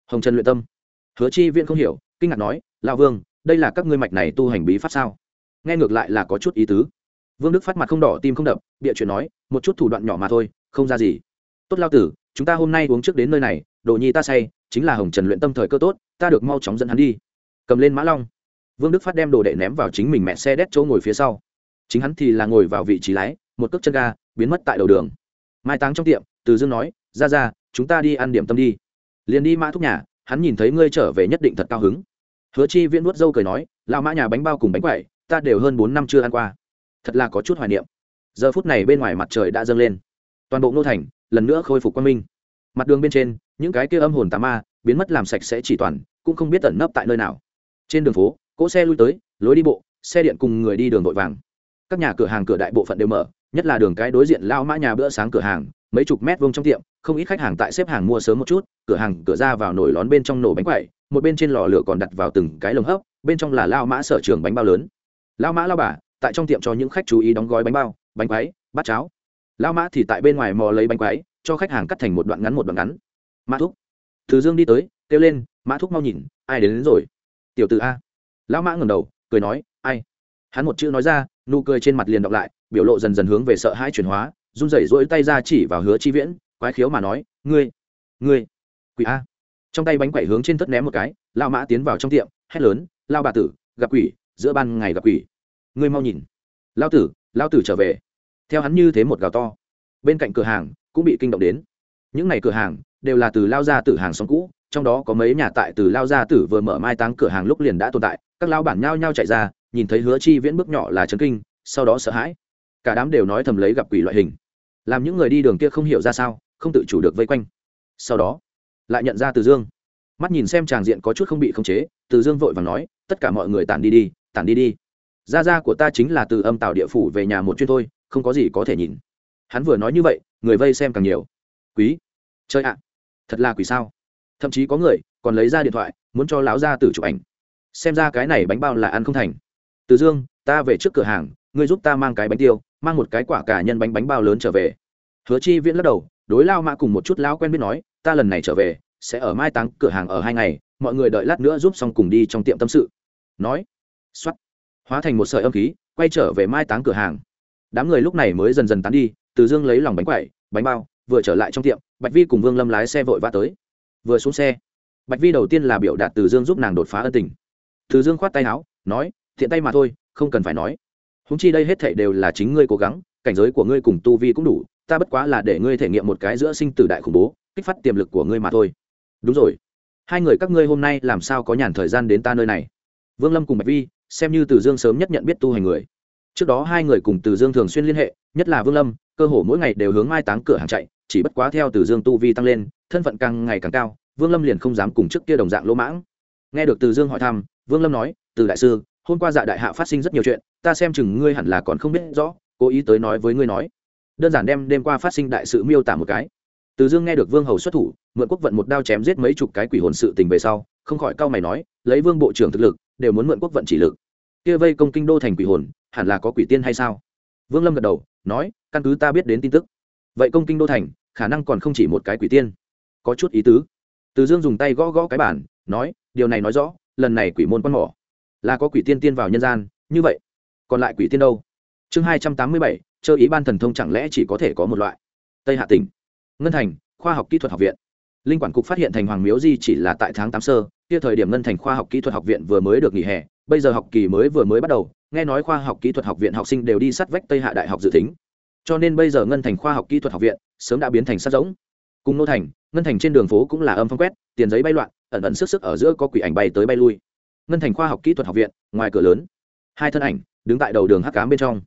Hồng trần luyện tâm hứa chi viễn không hiểu, kinh ngạc nói lao vương, đây là các ngươi mạch này tu hành bí pháp sao? Nghe ngược lại là có chút ý tứ. Vương đức phát mặt không đỏ, tim không đập, bịa chuyện nói, một chút thủ đoạn nhỏ mà thôi, không ra gì. Tốt lao tử, chúng ta hôm nay uống trước đến nơi này, đồ nhi ta say, chính là hồng trần luyện tâm thời cơ tốt, ta được mau chóng dẫn hắn đi. Cầm lên mã long. Vương đức phát đem đồ đệ ném vào chính mình mẹ xe đét chỗ ngồi phía sau. Chính hắn thì là ngồi vào vị trí lái, một cước chân ga, biến mất tại đầu đường. Mai táng trong tiệm, từ dương nói, ra ra, chúng ta đi ăn điểm tâm đi. Liền đi mã thúc nhà hắn nhìn thấy ngươi trở về nhất định thật cao hứng. Hứa chi viễn nuốt dâu cười nói lao mã nhà bánh bao cùng bánh quậy ta đều hơn bốn năm chưa ăn qua. Thật là có chút hoài niệm. Giờ phút này bên ngoài mặt trời đã dâng lên. Toàn bộ nô thành lần nữa khôi phục quang minh. Mặt đường bên trên, những cái kia âm hồn tà ma biến mất làm sạch sẽ chỉ toàn, cũng không biết tẩn nấp tại nơi nào. Trên đường phố, cỗ xe lui tới, lối đi bộ, xe điện cùng người đi đường vội vàng. Các nhà cửa hàng cửa đại bộ phận đều mở nhất là đường cái đối diện lao mã nhà bữa sáng cửa hàng mấy chục mét vuông trong tiệm không ít khách hàng tại xếp hàng mua sớm một chút cửa hàng cửa ra vào nổi lón bên trong nổ bánh quậy một bên trên lò lửa còn đặt vào từng cái lồng hấp bên trong là lao mã sở trường bánh bao lớn. Lao mã lao bà tại trong tiệm cho những khách chú ý đóng gói bánh bao bánh quáy bát cháo. Lao mã thì tại bên ngoài mò lấy bánh quáy cho khách hàng cắt thành một đoạn ngắn một đoạn ngắn. Mã thúc. Từ dương đi tới kêu lên mã thúc mau nhìn ai đến, đến rồi? Tiểu t a. Lao mã ngầm đầu cười nói ai? Hắn một chữ nói ra nụ cười trên mặt liền đọc lại biểu lộ dần dần hướng về sợ hãi chuyển hóa, run rẩy rỗi tay ra chỉ vào hứa chi viễn, quái khiếu mà nói, ngươi ngươi, quỷ a. Trong tay bánh quẩy hướng trên thất ném một cái lao mã tiến vào trong tiệm, hét lớn lao bà tử, gặp quỷ, giữa ban ngày gặp quỷ. Ngươi mau nhìn. Lao tử lao tử trở về. Theo hắn như thế một gào to, bên cạnh cửa hàng cũng bị kinh động đến. Những n à y cửa hàng đều là từ lao ra tử hàng xóm cũ, trong đó có mấy nhà tại từ lao gia tử vừa mở mai táng cửa hàng lúc liền đã tồn tại. Các lao bản nhao nhao chạy ra, nhìn thấy hứa chi viễn bước nhỏ là trấn kinh, sau đó sợ hãi cả đám đều nói thầm lấy gặp quỷ loại hình. Làm những người đi đường kia không hiểu ra sao, không tự chủ được vây quanh. Sau đó, lại nhận ra từ dương. Mắt nhìn xem tràng diện có chút không bị khống chế, từ dương vội và nói, tất cả mọi người tản đi đi, tản đi đi. Gia gia của ta chính là từ âm tạo địa phủ về nhà một chuyên thôi, không có gì có thể nhìn. Hắn vừa nói như vậy, người vây xem càng nhiều. Quý chơi ạ, thật là quỷ sao? Thậm chí có người còn lấy ra điện thoại, muốn cho lão gia tử chụp ảnh. Xem ra cái này bánh bao là ăn không thành. Từ dương, ta về trước cửa hàng, ngươi giúp ta mang cái bánh tiêu mang một cái quả cả nhân bánh bánh bao lớn trở về. Hứa chi viễn lắc đầu, đối lao mã cùng một chút lão quen biết nói, ta lần này trở về, sẽ ở mai táng cửa hàng ở hai ngày, mọi người đợi lát nữa giúp xong cùng đi trong tiệm tâm sự. Nói x hóa thành một sợi âm khí, quay trở về mai táng cửa hàng. Đám người lúc này mới dần dần tán đi, từ dương lấy lòng bánh quậy bánh bao, vừa trở lại trong tiệm, bạch vi cùng vương lâm lái xe vội vã tới. Vừa xuống xe, bạch vi đầu tiên là biểu đạt từ dương giúp nàng đột phá ân tình. Từ dương khoát tay áo, nói, thiện tay mà thôi, không cần phải nói húng chi đây hết thảy đều là chính ngươi cố gắng, cảnh giới của ngươi cùng tu vi cũng đủ, ta bất quá là để ngươi thể nghiệm một cái giữa sinh tử đại khủng bố, kích phát tiềm lực của ngươi mà thôi. Đúng rồi. Hai người các ngươi hôm nay làm sao có nhàn thời gian đến ta nơi này? Vương lâm cùng bạch vi, xem như từ dương sớm nhất nhận biết tu hành người. Trước đó hai người cùng từ dương thường xuyên liên hệ, nhất là vương lâm, cơ hồ mỗi ngày đều hướng mai táng cửa hàng chạy, chỉ bất quá theo từ dương tu vi tăng lên, thân phận càng ngày càng cao, vương lâm liền không dám cùng trước kia đồng dạng lỗ mãng. Nghe được từ dương hỏi thăm, vương lâm nói, từ đại sư, hôm qua dạ đại hạ phát sinh rất nhiều chuyện ta xem chừng ngươi hẳn là còn không biết rõ, cố ý tới nói với ngươi nói. Đơn giản đem đêm qua phát sinh đại sự miêu tả một cái. Từ dương nghe được vương hầu xuất thủ, mượn quốc vận một đao chém giết mấy chục cái quỷ hồn sự tình về sau, không khỏi cau mày nói, lấy vương bộ trưởng thực lực, đều muốn mượn quốc vận chỉ lực. Kia vây công kinh đô thành quỷ hồn, hẳn là có quỷ tiên hay sao? Vương lâm gật đầu, nói, căn cứ ta biết đến tin tức. Vậy công kinh đô thành, khả năng còn không chỉ một cái quỷ tiên. Có chút ý tứ. Từ dương dùng tay gõ gõ cái bản nói, điều này nói rõ, lần này quỷ môn quan mỏ, là có quỷ tiên tiên vào nhân gian, như vậy còn lại quỷ tiên đâu? Chương hai trăm tám mươi bảy chơ ý ban thần thông chẳng lẽ chỉ có thể có một loại? Tây hạ tỉnh. Ngân thành, khoa học kỹ thuật học viện. Linh quản cục phát hiện thành hoàng miếu di chỉ là tại tháng tám sơ, kia thời điểm ngân thành khoa học kỹ thuật học viện vừa mới được nghỉ hè, bây giờ học kỳ mới vừa mới bắt đầu, nghe nói khoa học kỹ thuật học viện học sinh đều đi sát vách tây hạ đại học dự tính. Cho nên bây giờ ngân thành khoa học kỹ thuật học viện sớm đã biến thành sát giống. Cùng nô thành, ngân thành trên đường phố cũng là âm phong quét, tiền giấy bay loạn, ẩn ẩn sức sức ở giữa có quỷ ảnh bay tới bay lui. Ngân thành khoa học kỹ thuật học viện, ngoài cửa lớn hai thân ảnh đứng tại đầu đường hắc cám bên trong.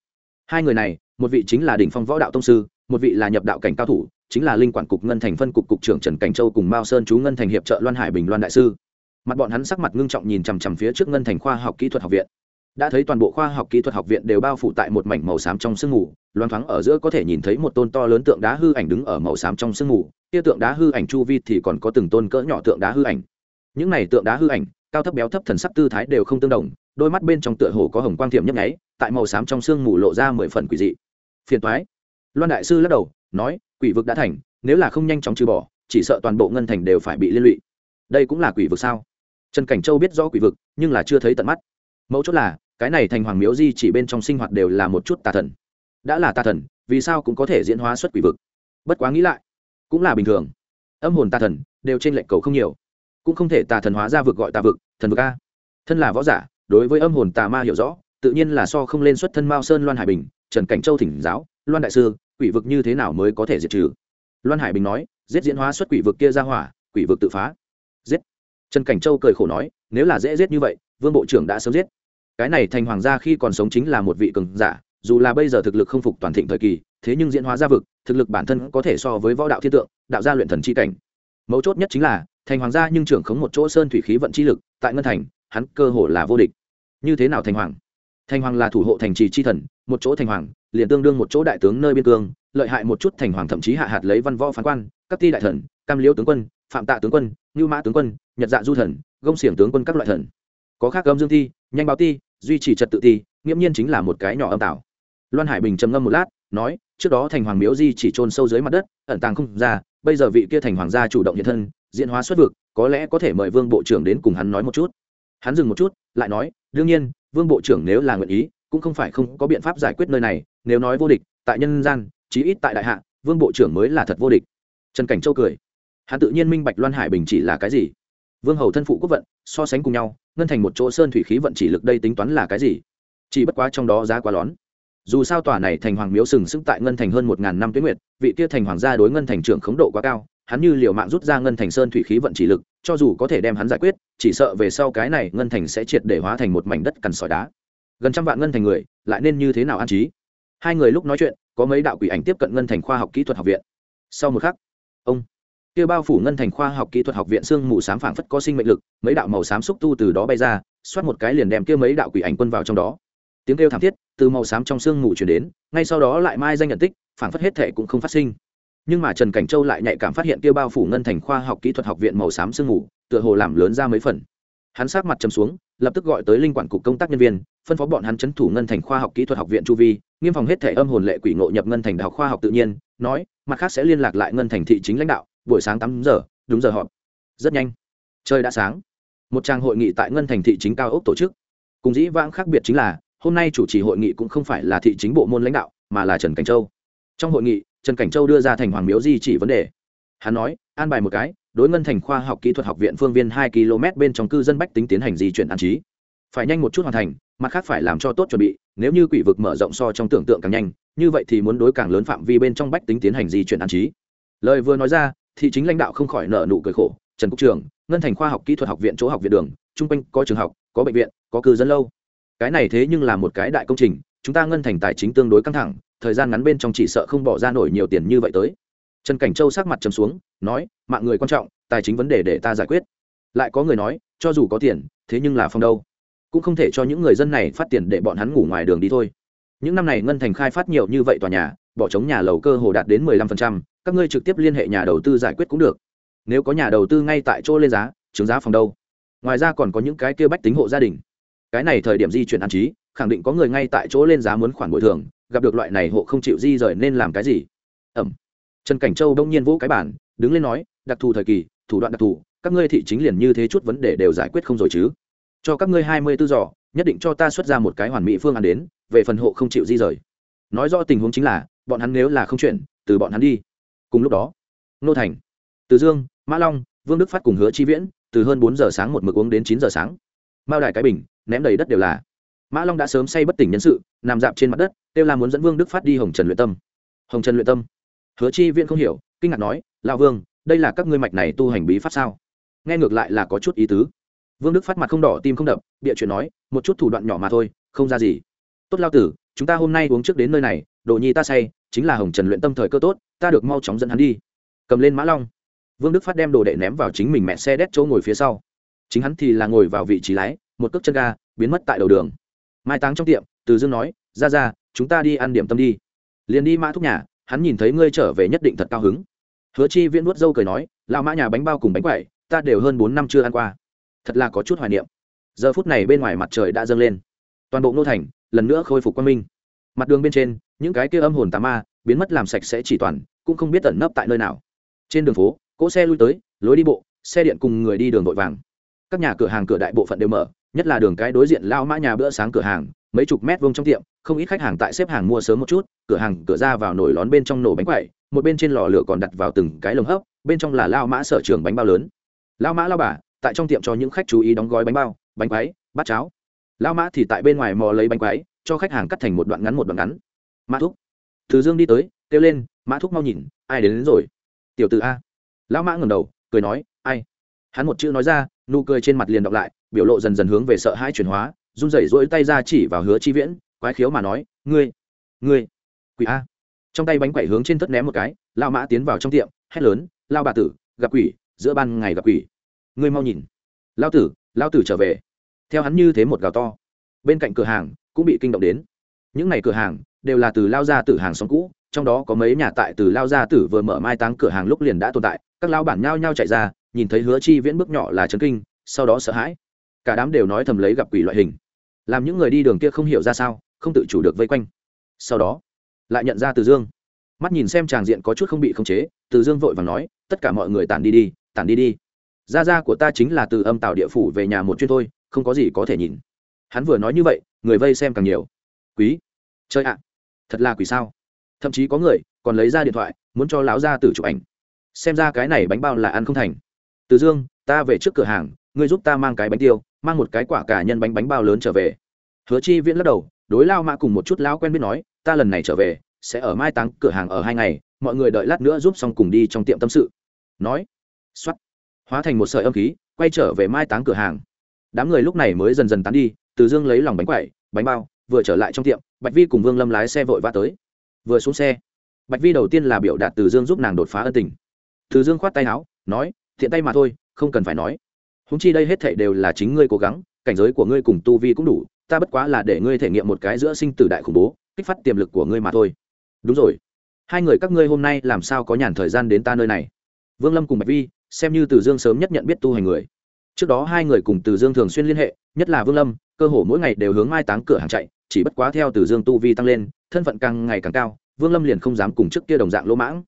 Hai người này, một vị chính là đỉnh phong võ đạo tông sư, một vị là nhập đạo cảnh cao thủ, chính là linh quản cục ngân thành phân cục cục trưởng trần cảnh châu cùng mao sơn chú ngân thành hiệp trợ loan hải bình loan đại sư. Mặt bọn hắn sắc mặt ngưng trọng nhìn chằm chằm phía trước ngân thành khoa học kỹ thuật học viện. Đã thấy toàn bộ khoa học kỹ thuật học viện đều bao phủ tại một mảnh màu xám trong sương mù loan thoáng ở giữa có thể nhìn thấy một tôn to lớn tượng đá hư ảnh đứng ở màu xám trong sương mù, kia tượng đá hư ảnh chu vi thì còn có từng tôn cỡ nhỏ tượng đá hư ảnh. Những này tượng đá hư ảnh, cao thấp béo thấp thần sắc tư thái đều không tương đồng đôi mắt bên trong tựa hồ có hồng quang thiểm nhấp nháy, tại màu xám trong sương mù lộ ra mười phần quỷ dị. Phiền toái. Loan đại sư lắc đầu, nói, quỷ vực đã thành, nếu là không nhanh chóng trừ bỏ, chỉ sợ toàn bộ ngân thành đều phải bị liên lụy. Đây cũng là quỷ vực sao? Trần cảnh châu biết rõ quỷ vực, nhưng là chưa thấy tận mắt. Mẫu chốt là, cái này thành hoàng miếu di chỉ bên trong sinh hoạt đều là một chút tà thần. Đã là tà thần, vì sao cũng có thể diễn hóa xuất quỷ vực? Bất quá nghĩ lại, cũng là bình thường. Âm hồn tà thần, đều trên lệnh cầu không nhiều. Cũng không thể tà thần hóa ra vực gọi tà vực, thần vực a. Thân là võ giả đối với âm hồn tà ma hiểu rõ, tự nhiên là so không lên xuất thân mao sơn loan hải bình, trần cảnh châu thỉnh giáo, loan đại sư, quỷ vực như thế nào mới có thể diệt trừ? Loan hải bình nói, giết diễn hóa xuất quỷ vực kia ra hỏa, quỷ vực tự phá. Giết. Trần cảnh châu cười khổ nói, nếu là dễ giết như vậy, vương bộ trưởng đã sớm giết. Cái này thành hoàng gia khi còn sống chính là một vị cường giả, dù là bây giờ thực lực không phục toàn thịnh thời kỳ, thế nhưng diễn hóa ra vực, thực lực bản thân có thể so với võ đạo thiên tượng, đạo gia luyện thần c h i cảnh. Mấu chốt nhất chính là, thành hoàng gia nhưng trưởng khống một chỗ sơn thủy khí vận chi lực, tại ngân thành hắn cơ hồ là vô địch. Như thế nào thành hoàng? Thành hoàng là thủ hộ thành trì chi thần, một chỗ thành hoàng, liền tương đương một chỗ đại tướng nơi biên cương, lợi hại một chút thành hoàng thậm chí hạ hạt lấy văn võ phán quan, các ti đại thần, cam liễu tướng quân, phạm tạ tướng quân, ngưu mã tướng quân, nhật dạ du thần, gông xiển tướng quân các loại thần. Có khác âm dương thi nhanh báo ti, duy trì trật tự ti, nghiễm nhiên chính là một cái nhỏ âm tạo loan hải bình trầm ngâm một lát, nói, trước đó thành hoàng miếu di chỉ trôn sâu dưới mặt đất, ẩn tàng không ra, bây giờ vị kia thành hoàng gia chủ động hiện thân, diễn hóa xuất vực, có lẽ có thể mời vương bộ trưởng đến cùng hắn nói một chút hắn dừng một chút, lại nói, đương nhiên, vương bộ trưởng nếu là nguyện ý, cũng không phải không có biện pháp giải quyết nơi này. Nếu nói vô địch, tại nhân gian, chí ít tại đại hạ, vương bộ trưởng mới là thật vô địch. Trần cảnh châu cười. Hắn tự nhiên minh bạch loan hải bình chỉ là cái gì. Vương hầu thân phụ quốc vận, so sánh cùng nhau, ngân thành một chỗ sơn thủy khí vận chỉ lực đây tính toán là cái gì? Chỉ bất quá trong đó giá quá lón. Dù sao tòa này thành hoàng miếu sừng sững tại ngân thành hơn một ngàn năm tuyến nguyệt, vị kia thành hoàng gia đối ngân thành trưởng khống độ quá cao hắn như liều mạng rút ra ngân thành sơn thủy khí vận chỉ lực, cho dù có thể đem hắn giải quyết, chỉ sợ về sau cái này ngân thành sẽ triệt để hóa thành một mảnh đất cằn sỏi đá. Gần trăm vạn ngân thành người, lại nên như thế nào an trí? Hai người lúc nói chuyện, có mấy đạo quỷ ảnh tiếp cận ngân thành khoa học kỹ thuật học viện. Sau một khắc, ông kia bao phủ ngân thành khoa học kỹ thuật học viện sương mù sám phảng phất có sinh mệnh lực, mấy đạo màu xám xúc tu từ đó bay ra, xoát một cái liền đem kia mấy đạo quỷ ảnh quân vào trong đó. Tiếng kêu thảm thiết từ màu xám trong sương mù chuyển đến, ngay sau đó lại mai danh nhận tích, phảng phất hết thệ cũng không phát sinh nhưng mà trần cảnh châu lại nhạy cảm phát hiện Tiêu bao phủ ngân thành khoa học kỹ thuật học viện màu xám sương mù, tựa hồ làm lớn ra mấy phần. Hắn sát mặt chầm xuống, lập tức gọi tới linh quản cục công tác nhân viên, phân phó bọn hắn chấn thủ ngân thành khoa học kỹ thuật học viện chu vi, nghiêm phòng hết thể âm hồn lệ quỷ ngộ nhập ngân thành đại học khoa học tự nhiên, nói, mặt khác sẽ liên lạc lại ngân thành thị chính lãnh đạo, buổi sáng tám giờ, đúng giờ họp. Rất nhanh. Trời đã sáng. Một trang hội nghị tại ngân thành thị chính cao ốc tổ chức. Cùng dĩ vãng khác biệt chính là, hôm nay chủ trì hội nghị cũng không phải là thị chính bộ môn lãnh đạo, mà là trần cảnh châu. Trong hội nghị trần cảnh châu đưa ra thành hoàng miếu di chỉ vấn đề. Hắn nói, an bài một cái, đối ngân thành khoa học kỹ thuật học viện phương viên hai km bên trong cư dân bách tính tiến hành di chuyển an trí. Phải nhanh một chút hoàn thành, mặt khác phải làm cho tốt chuẩn bị, nếu như quỷ vực mở rộng so trong tưởng tượng càng nhanh, như vậy thì muốn đối càng lớn phạm vi bên trong bách tính tiến hành di chuyển an trí. Lời vừa nói ra, thì chính lãnh đạo không khỏi nợ nụ cười khổ. Trần quốc trường, ngân thành khoa học kỹ thuật học viện chỗ học viện đường, chung quanh có trường học, có bệnh viện, có cư dân lâu. Cái này thế nhưng là một cái đại công trình, chúng ta ngân thành tài chính tương đối căng thẳng thời gian ngắn bên trong chỉ sợ không bỏ ra nổi nhiều tiền như vậy tới. Trần cảnh châu sắc mặt trầm xuống, nói, mạng người quan trọng, tài chính vấn đề để ta giải quyết. Lại có người nói, cho dù có tiền, thế nhưng là phong đâu? Cũng không thể cho những người dân này phát tiền để bọn hắn ngủ ngoài đường đi thôi. Những năm này ngân thành khai phát nhiều như vậy tòa nhà, bỏ trống nhà lầu cơ hồ đạt đến mười lăm phần trăm, các ngươi trực tiếp liên hệ nhà đầu tư giải quyết cũng được. Nếu có nhà đầu tư ngay tại chỗ lên giá chứng giá phòng đâu? Ngoài ra còn có những cái kia bách tính hộ gia đình. Cái này thời điểm di chuyển an trí khẳng định có người ngay tại chỗ lên giá muốn khoản bồi thường, gặp được loại này hộ không chịu di rời nên làm cái gì? Ẩm. Trần cảnh châu đông nhiên vỗ cái bản đứng lên nói, đặc thù thời kỳ, thủ đoạn đặc thù, các ngươi thị chính liền như thế chút vấn đề đều giải quyết không rồi chứ? Cho các ngươi hai mươi tư giỏ nhất định cho ta xuất ra một cái hoàn mỹ phương án đến, về phần hộ không chịu di rời. Nói rõ tình huống chính là, bọn hắn nếu là không chuyển, từ bọn hắn đi. Cùng lúc đó, nô thành, từ dương, mã long, vương đức phát cùng hứa chi viễn, từ hơn bốn giờ sáng một mực uống đến chín giờ sáng. Mao đại cái bình, ném đầy đất đều là mã long đã sớm say bất tỉnh nhân sự, nằm dạp trên mặt đất, kêu là muốn dẫn vương đức phát đi hồng trần luyện tâm. Hồng trần luyện tâm? Hứa chi viễn không hiểu, kinh ngạc nói lao vương, đây là các ngươi mạch này tu hành bí pháp sao? Nghe ngược lại là có chút ý tứ. Vương đức phát mặt không đỏ, tim không đập địa chuyện nói, một chút thủ đoạn nhỏ mà thôi, không ra gì. Tốt lao tử, chúng ta hôm nay uống trước đến nơi này, đồ nhi ta say, chính là hồng trần luyện tâm thời cơ tốt, ta được mau chóng dẫn hắn đi. Cầm lên mã long. Vương đức phát đem đồ đệ ném vào chính mình mẹ xe đét chỗ ngồi phía sau. Chính hắn thì là ngồi vào vị trí lái, một cước chân ga, biến mất tại đầu đường mai táng trong tiệm, từ dương nói, ra ra, chúng ta đi ăn điểm tâm đi. Liền đi mã thúc nhà, hắn nhìn thấy ngươi trở về nhất định thật cao hứng. Hứa chi viễn nuốt dâu cười nói lao mã nhà bánh bao cùng bánh quậy ta đều hơn bốn năm chưa ăn qua. Thật là có chút hoài niệm. Giờ phút này bên ngoài mặt trời đã dâng lên. Toàn bộ nô thành lần nữa khôi phục quang minh. Mặt đường bên trên, những cái kia âm hồn tà ma biến mất làm sạch sẽ chỉ toàn, cũng không biết tẩn nấp tại nơi nào. Trên đường phố, cỗ xe lui tới, lối đi bộ, xe điện cùng người đi đường vội vàng. Các nhà cửa hàng cửa đại bộ phận đều mở nhất là đường cái đối diện lao mã nhà bữa sáng cửa hàng mấy chục mét vuông trong tiệm không ít khách hàng tại xếp hàng mua sớm một chút cửa hàng cửa ra vào nổi lón bên trong nổ bánh quậy một bên trên lò lửa còn đặt vào từng cái lồng hấp bên trong là lao mã sở trường bánh bao lớn. Lao mã lao bà tại trong tiệm cho những khách chú ý đóng gói bánh bao bánh quáy bát cháo. Lao mã thì tại bên ngoài mò lấy bánh quáy cho khách hàng cắt thành một đoạn ngắn một đoạn ngắn. Mã thúc. Thứ dương đi tới kêu lên mã thúc mau nhìn ai đến, đến rồi? Tiểu t a. Lao mã ngầm đầu cười nói ai? Hắn một chữ nói ra nụ cười trên mặt liền đọc lại biểu lộ dần dần hướng về sợ hãi chuyển hóa, run rẩy rỗi tay ra chỉ vào hứa chi viễn, quái khiếu mà nói, ngươi ngươi, quỷ a. Trong tay bánh quẩy hướng trên thất ném một cái lao mã tiến vào trong tiệm, hét lớn lao bà tử, gặp quỷ, giữa ban ngày gặp quỷ. Ngươi mau nhìn. Lao tử lao tử trở về. Theo hắn như thế một gào to, bên cạnh cửa hàng cũng bị kinh động đến. Những ngày cửa hàng đều là từ lao ra tử hàng xóm cũ, trong đó có mấy nhà tại từ lao gia tử vừa mở mai táng cửa hàng lúc liền đã tồn tại. Các lao bản nhao nhao chạy ra, nhìn thấy hứa chi viễn bước nhỏ là chấn kinh, sau đó sợ hãi cả đám đều nói thầm lấy gặp quỷ loại hình. Làm những người đi đường kia không hiểu ra sao, không tự chủ được vây quanh. Sau đó, lại nhận ra từ dương. Mắt nhìn xem tràng diện có chút không bị khống chế, từ dương vội và nói, tất cả mọi người tản đi đi, tản đi đi. Gia gia của ta chính là từ âm tạo địa phủ về nhà một chuyên thôi, không có gì có thể nhìn. Hắn vừa nói như vậy, người vây xem càng nhiều. Quý chơi ạ, thật là quỷ sao? Thậm chí có người còn lấy ra điện thoại, muốn cho lão gia tử chụp ảnh. Xem ra cái này bánh bao là ăn không thành. Từ dương, ta về trước cửa hàng ngươi giúp ta mang cái bánh tiêu, mang một cái quả cả nhân bánh bánh bao lớn trở về. Hứa chi viễn lắc đầu, đối lao mã cùng một chút lão quen biết nói, ta lần này trở về, sẽ ở mai táng cửa hàng ở hai ngày, mọi người đợi lát nữa giúp xong cùng đi trong tiệm tâm sự. Nói x hóa thành một sợi âm khí, quay trở về mai táng cửa hàng. Đám người lúc này mới dần dần tán đi, từ dương lấy lòng bánh quậy bánh bao, vừa trở lại trong tiệm, bạch vi cùng vương lâm lái xe vội vã tới. Vừa xuống xe, bạch vi đầu tiên là biểu đạt từ dương giúp nàng đột phá ân tình. Từ dương khoát tay áo, nói thiện tay mà thôi, không cần phải nói húng chi đây hết thảy đều là chính ngươi cố gắng, cảnh giới của ngươi cùng tu vi cũng đủ, ta bất quá là để ngươi thể nghiệm một cái giữa sinh tử đại khủng bố, kích phát tiềm lực của ngươi mà thôi. Đúng rồi. Hai người các ngươi hôm nay làm sao có nhàn thời gian đến ta nơi này? Vương lâm cùng bạch vi, xem như từ dương sớm nhất nhận biết tu hành người. Trước đó hai người cùng từ dương thường xuyên liên hệ, nhất là vương lâm, cơ hồ mỗi ngày đều hướng mai táng cửa hàng chạy, chỉ bất quá theo từ dương tu vi tăng lên, thân phận càng ngày càng cao, vương lâm liền không dám cùng trước kia đồng dạng lỗ mãng.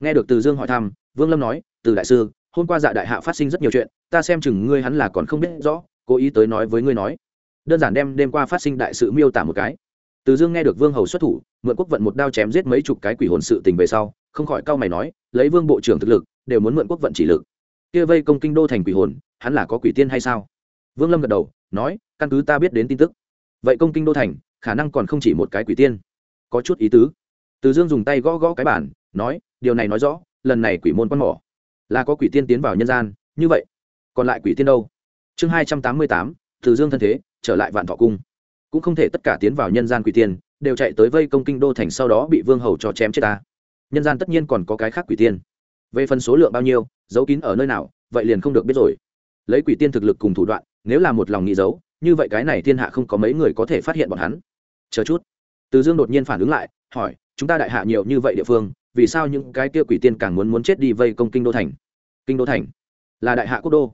Nghe được từ dương hỏi thăm, vương lâm nói, từ đại sư hôm qua dạ đại hạ phát sinh rất nhiều chuyện, ta xem chừng ngươi hắn là còn không biết rõ, cố ý tới nói với ngươi nói. Đơn giản đem đêm qua phát sinh đại sự miêu tả một cái. Từ dương nghe được vương hầu xuất thủ, mượn quốc vận một đao chém giết mấy chục cái quỷ hồn sự tình về sau, không khỏi cau mày nói, lấy vương bộ trưởng thực lực, đều muốn mượn quốc vận chỉ lực. Kia vây công kinh đô thành quỷ hồn, hắn là có quỷ tiên hay sao? Vương lâm gật đầu, nói, căn cứ ta biết đến tin tức. Vậy công kinh đô thành, khả năng còn không chỉ một cái quỷ tiên. Có chút ý tứ. Từ dương dùng tay gõ gõ cái bản nói, điều này nói rõ, lần này quỷ môn quan mỏ là có quỷ tiên tiến vào nhân gian, như vậy, còn lại quỷ tiên đâu? Chương hai trăm tám mươi tám, từ dương thân thế, trở lại vạn thọ cung. Cũng không thể tất cả tiến vào nhân gian quỷ tiên, đều chạy tới vây công kinh đô thành sau đó bị vương hầu cho chém chết ta. Nhân gian tất nhiên còn có cái khác quỷ tiên. Về phần số lượng bao nhiêu, giấu kín ở nơi nào, vậy liền không được biết rồi. Lấy quỷ tiên thực lực cùng thủ đoạn, nếu là một lòng nghĩ giấu, như vậy cái này thiên hạ không có mấy người có thể phát hiện bọn hắn. Chờ chút. Từ dương đột nhiên phản ứng lại, hỏi, chúng ta đại hạ nhiều như vậy địa phương vì sao những cái kia quỷ tiên càng muốn muốn chết đi vây công kinh đô thành? Kinh đô thành là đại hạ quốc đô.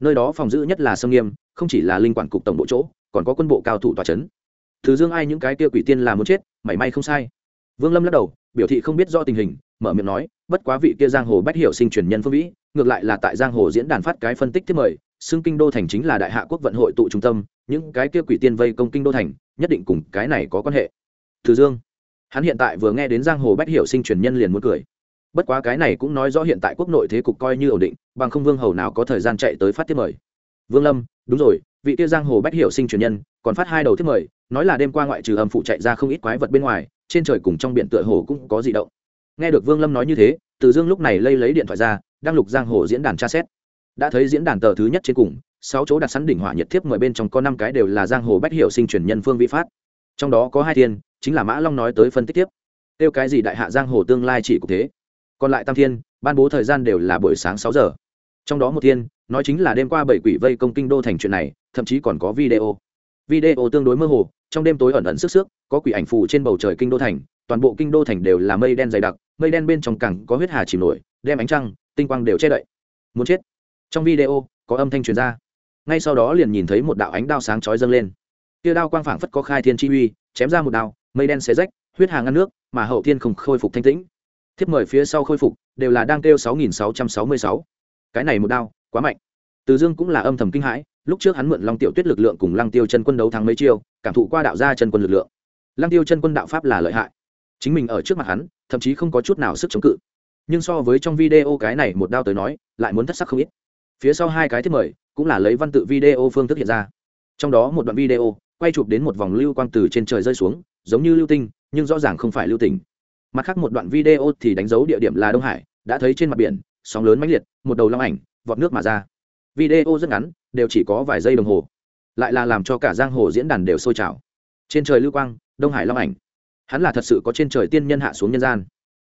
Nơi đó phòng giữ nhất là sâm nghiêm, không chỉ là linh quản cục tổng bộ chỗ, còn có quân bộ cao thủ tòa c h ấ n thứ dương ai những cái kia quỷ tiên là muốn chết, mảy may không sai. Vương lâm lắc đầu, biểu thị không biết do tình hình, mở miệng nói, bất quá vị kia giang hồ bách hiệu sinh truyền nhân phương vĩ ngược lại là tại giang hồ diễn đàn phát cái phân tích thiết mời, xưng kinh đô thành chính là đại hạ quốc vận hội tụ trung tâm, những cái kia quỷ tiên vây công kinh đô thành, nhất định cùng cái này có quan hệ. Thứ dương hắn hiện tại vừa nghe đến giang hồ bách hiệu sinh truyền nhân liền muốn cười. Bất quá cái này cũng nói rõ hiện tại quốc nội thế cục coi như ổn định, bằng không vương hầu nào có thời gian chạy tới phát tiếp mời. Vương lâm, đúng rồi, vị tiêu giang hồ bách hiệu sinh truyền nhân, còn phát hai đầu tiếp mời, nói là đêm qua ngoại trừ âm phụ chạy ra không ít quái vật bên ngoài, trên trời cùng trong biển tựa hồ cũng có gì động. Nghe được vương lâm nói như thế, từ dương lúc này lây lấy điện thoại ra đang lục giang hồ diễn đàn tra xét. Đã thấy diễn đàn tờ thứ nhất trên cùng, sáu chỗ đặt sẵn đỉnh hỏa nhiệt thiếp mời bên trong có năm cái đều là giang hồ bách hiệu sinh truyền nhân phương Vĩ phát. Trong đó có hai thiên chính là mã long nói tới phân tích tiếp. Tiêu cái gì đại hạ giang hồ tương lai chỉ cục thế. Còn lại tam thiên, ban bố thời gian đều là buổi sáng sáu giờ. Trong đó một thiên, nói chính là đêm qua bảy quỷ vây công kinh đô thành chuyện này, thậm chí còn có video. Video tương đối mơ hồ, trong đêm tối ẩn ẩn sức sức, có quỷ ảnh phù trên bầu trời kinh đô thành, toàn bộ kinh đô thành đều là mây đen dày đặc, mây đen bên trong cẳng có huyết hà chìm nổi, đem ánh trăng, tinh quang đều che đậy. Muốn chết. Trong video, có âm thanh truyền ra. Ngay sau đó liền nhìn thấy một đạo ánh đao sáng chói dâng lên. Tia đao quang phảng phất có khai thiên chi uy, chém ra một đao mây đen xé rách, huyết hà ngăn nước, mà hậu thiên không khôi phục thanh tĩnh. Thiếp mời phía sau khôi phục, đều là đang kêu sáu nghìn sáu trăm sáu mươi sáu. Cái này một đao, quá mạnh. Từ dương cũng là âm thầm kinh hãi, lúc trước hắn mượn long tiểu tuyết lực lượng cùng lăng tiêu chân quân đấu thắng mấy chiêu, cảm thụ qua đạo gia chân quân lực lượng. Lăng tiêu chân quân đạo pháp là lợi hại. Chính mình ở trước mặt hắn, thậm chí không có chút nào sức chống cự. Nhưng so với trong video cái này một đao tới nói, lại muốn thất sắc không ít. Phía sau hai cái thiết mời, cũng là lấy văn tự video phương thức hiện ra. Trong đó một đoạn video, quay chụp đến một vòng lưu quang từ trên trời rơi xuống giống như lưu tinh, nhưng rõ ràng không phải lưu tỉnh mặt khác một đoạn video thì đánh dấu địa điểm là đông hải, đã thấy trên mặt biển, sóng lớn mãnh liệt, một đầu long ảnh, vọt nước mà ra. Video rất ngắn, đều chỉ có vài giây đồng hồ. Lại là làm cho cả giang hồ diễn đàn đều sôi trào. Trên trời lưu quang, đông hải long ảnh. Hắn là thật sự có trên trời tiên nhân hạ xuống nhân gian.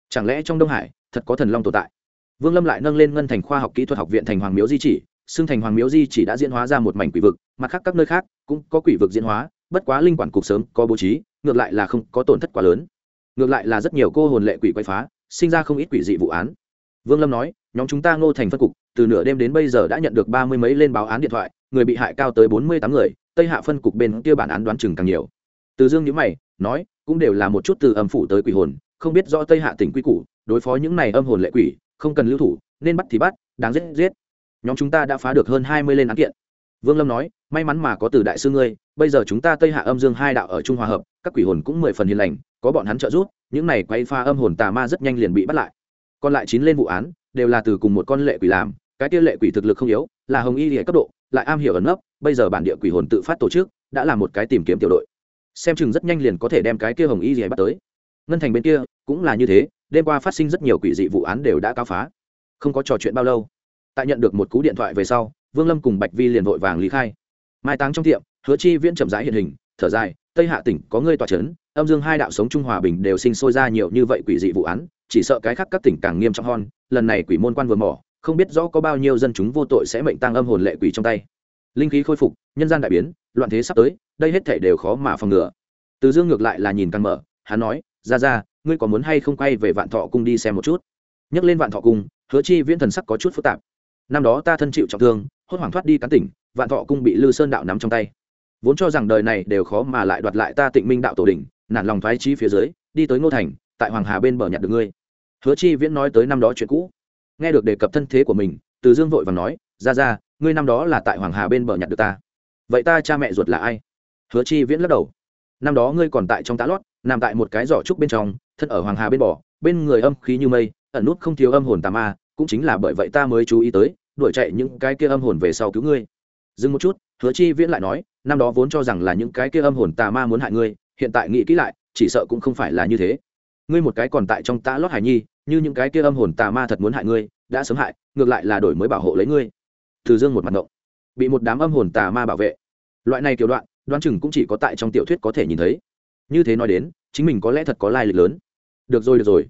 Chẳng lẽ trong đông hải, thật có thần long tồn tại? Vương lâm lại nâng lên ngân thành khoa học kỹ thuật học viện thành hoàng miếu di chỉ. Xưng thành hoàng miếu di chỉ đã diễn hóa ra một mảnh quỷ vực, mặt khác các nơi khác cũng có quỷ vực diễn hóa bất quá linh quản cục sớm có bố trí, ngược lại là không có tổn thất quá lớn. Ngược lại là rất nhiều cô hồn lệ quỷ quay phá, sinh ra không ít quỷ dị vụ án. Vương lâm nói, nhóm chúng ta ngô thành phân cục, từ nửa đêm đến bây giờ đã nhận được ba mươi mấy lên báo án điện thoại, người bị hại cao tới bốn mươi tám người, tây hạ phân cục bên kia bản án đoán chừng càng nhiều. Từ dương nhữ mày, nói, cũng đều là một chút từ âm phủ tới quỷ hồn, không biết rõ tây hạ tỉnh quy củ, đối phó những này âm hồn lệ quỷ, không cần lưu thủ, nên bắt thì bắt, đáng giết giết. Nhóm chúng ta đã phá được hơn hai mươi lên án kiện. Vương lâm nói, may mắn mà có từ đại sư ngươi bây giờ chúng ta tây hạ âm dương hai đạo ở trung hòa hợp, các quỷ hồn cũng mười phần hiền lành, có bọn hắn trợ giúp, những này quay pha âm hồn tà ma rất nhanh liền bị bắt lại. Còn lại chín lên vụ án, đều là từ cùng một con lệ quỷ làm, cái kia lệ quỷ thực lực không yếu, là hồng y hệ cấp độ, lại am hiểu ẩn nấp, bây giờ bản địa quỷ hồn tự phát tổ chức, đã là một cái tìm kiếm tiểu đội. Xem chừng rất nhanh liền có thể đem cái kia hồng y hệ bắt tới. Ngân thành bên kia, cũng là như thế, đêm qua phát sinh rất nhiều quỷ dị vụ án đều đã cao phá. Không có trò chuyện bao lâu, tại nhận được một cú điện thoại về sau, vương lâm cùng bạch vi liền vội vàng lý khai. Mai táng trong tiệm hứa chi viễn chậm rãi hiện hình thở dài tây hạ tỉnh có ngươi tòa chấn, âm dương hai đạo sống trung hòa bình đều sinh sôi ra nhiều như vậy quỷ dị vụ án chỉ sợ cái khác các tỉnh càng nghiêm trọng hơn lần này quỷ môn quan vừa mỏ không biết rõ có bao nhiêu dân chúng vô tội sẽ mệnh tăng âm hồn lệ quỷ trong tay. Linh khí khôi phục nhân gian đại biến loạn thế sắp tới đây hết thể đều khó mà phòng ngừa. Từ dương ngược lại là nhìn càng mở hắn nói ra ra ngươi có muốn hay không quay về vạn thọ cung đi xem một chút? Nhắc lên vạn thọ cung hứa chi viễn thần sắc có chút phức tạp. Năm đó ta thân chịu trọng thương hốt hoảng thoát đi cán tỉnh vạn thọ cung bị lư sơn đạo nắm trong tay vốn cho rằng đời này đều khó mà lại đoạt lại ta tịnh minh đạo tổ đình nản lòng thoái trí phía dưới, đi tới ngô thành, tại hoàng hà bên bờ nhặt được ngươi. Hứa chi viễn nói tới năm đó chuyện cũ. Nghe được đề cập thân thế của mình, từ dương vội và nói, ra ra, ngươi năm đó là tại hoàng hà bên bờ nhặt được ta. Vậy ta cha mẹ ruột là ai? Hứa chi viễn lắc đầu, năm đó ngươi còn tại trong tá lót, nằm tại một cái giỏ trúc bên trong, thân ở hoàng hà bên bờ, bên người âm khí như mây, ẩn nút không thiếu âm hồn tà ma, cũng chính là bởi vậy ta mới chú ý tới, đuổi chạy những cái kia âm hồn về sau cứu ngươi. Dừng một chút, hứa chi viễn lại nói năm đó vốn cho rằng là những cái kia âm hồn tà ma muốn hại ngươi, hiện tại nghĩ kỹ lại, chỉ sợ cũng không phải là như thế. Ngươi một cái còn tại trong tã lót hải nhi, như những cái kia âm hồn tà ma thật muốn hại ngươi, đã sớm hại, ngược lại là đổi mới bảo hộ lấy ngươi. Từ dương một mặt ngộng. Bị một đám âm hồn tà ma bảo vệ. Loại này kiểu đoạn, đoán chừng cũng chỉ có tại trong tiểu thuyết có thể nhìn thấy. Như thế nói đến, chính mình có lẽ thật có lai lịch lớn. Được rồi được rồi.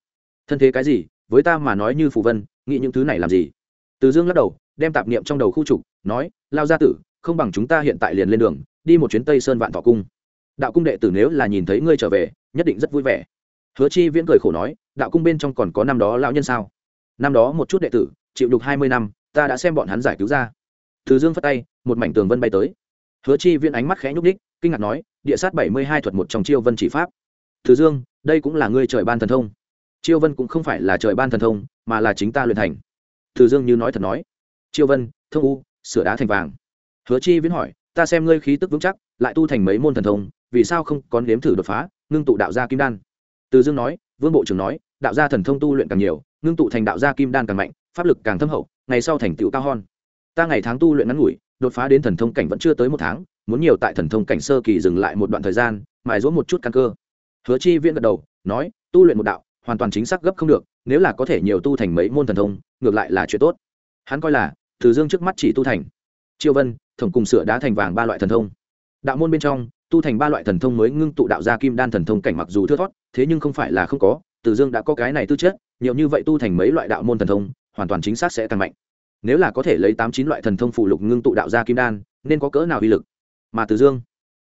Thân thế cái gì, với ta mà nói như phù vân, nghĩ những thứ này làm gì? Từ dương lắc đầu, đem tạp niệm trong đầu khu trục, nói, lao gia tử không bằng chúng ta hiện tại liền lên đường, đi một chuyến tây sơn vạn thọ cung. Đạo cung đệ tử nếu là nhìn thấy ngươi trở về, nhất định rất vui vẻ. Hứa chi viễn cười khổ nói, đạo cung bên trong còn có năm đó lão nhân sao? Năm đó một chút đệ tử, chịu đục hai mươi năm, ta đã xem bọn hắn giải cứu ra. Thứ dương phất tay, một mảnh tường vân bay tới. Hứa chi viễn ánh mắt khẽ nhúc ních kinh ngạc nói, địa sát bảy mươi hai thuật một trong chiêu vân chỉ pháp. Thứ dương, đây cũng là ngươi trời ban thần thông. Chiêu vân cũng không phải là trời ban thần thông, mà là chính ta luyện thành. Thứ dương như nói thật nói, chiêu vân, thông u, sửa đá thành vàng hứa chi viễn hỏi, ta xem ngươi khí tức vững chắc, lại tu thành mấy môn thần thông, vì sao không có nếm thử đột phá, ngưng tụ đạo gia kim đan? Từ dương nói, vương bộ trưởng nói, đạo gia thần thông tu luyện càng nhiều, ngưng tụ thành đạo gia kim đan càng mạnh, pháp lực càng thâm hậu, ngày sau thành tựu cao hơn ta ngày tháng tu luyện ngắn ngủi, đột phá đến thần thông cảnh vẫn chưa tới một tháng, muốn nhiều tại thần thông cảnh sơ kỳ dừng lại một đoạn thời gian, mài rũa một chút căn cơ. Hứa chi viễn gật đầu, nói, tu luyện một đạo, hoàn toàn chính xác gấp không được, nếu là có thể nhiều tu thành mấy môn thần thông, ngược lại là chuyện tốt. Hắn coi là, từ dương trước mắt chỉ tu thành. Chiêu vân thổng cùng sửa đá thành vàng ba loại thần thông. Đạo môn bên trong, tu thành ba loại thần thông mới ngưng tụ đạo ra kim đan thần thông cảnh mặc dù thưa thót thế nhưng không phải là không có, từ dương đã có cái này tư chất, nhiều như vậy tu thành mấy loại đạo môn thần thông, hoàn toàn chính xác sẽ tăng mạnh. Nếu là có thể lấy tám chín loại thần thông phụ lục ngưng tụ đạo ra kim đan, nên có cỡ nào uy lực? Mà từ dương,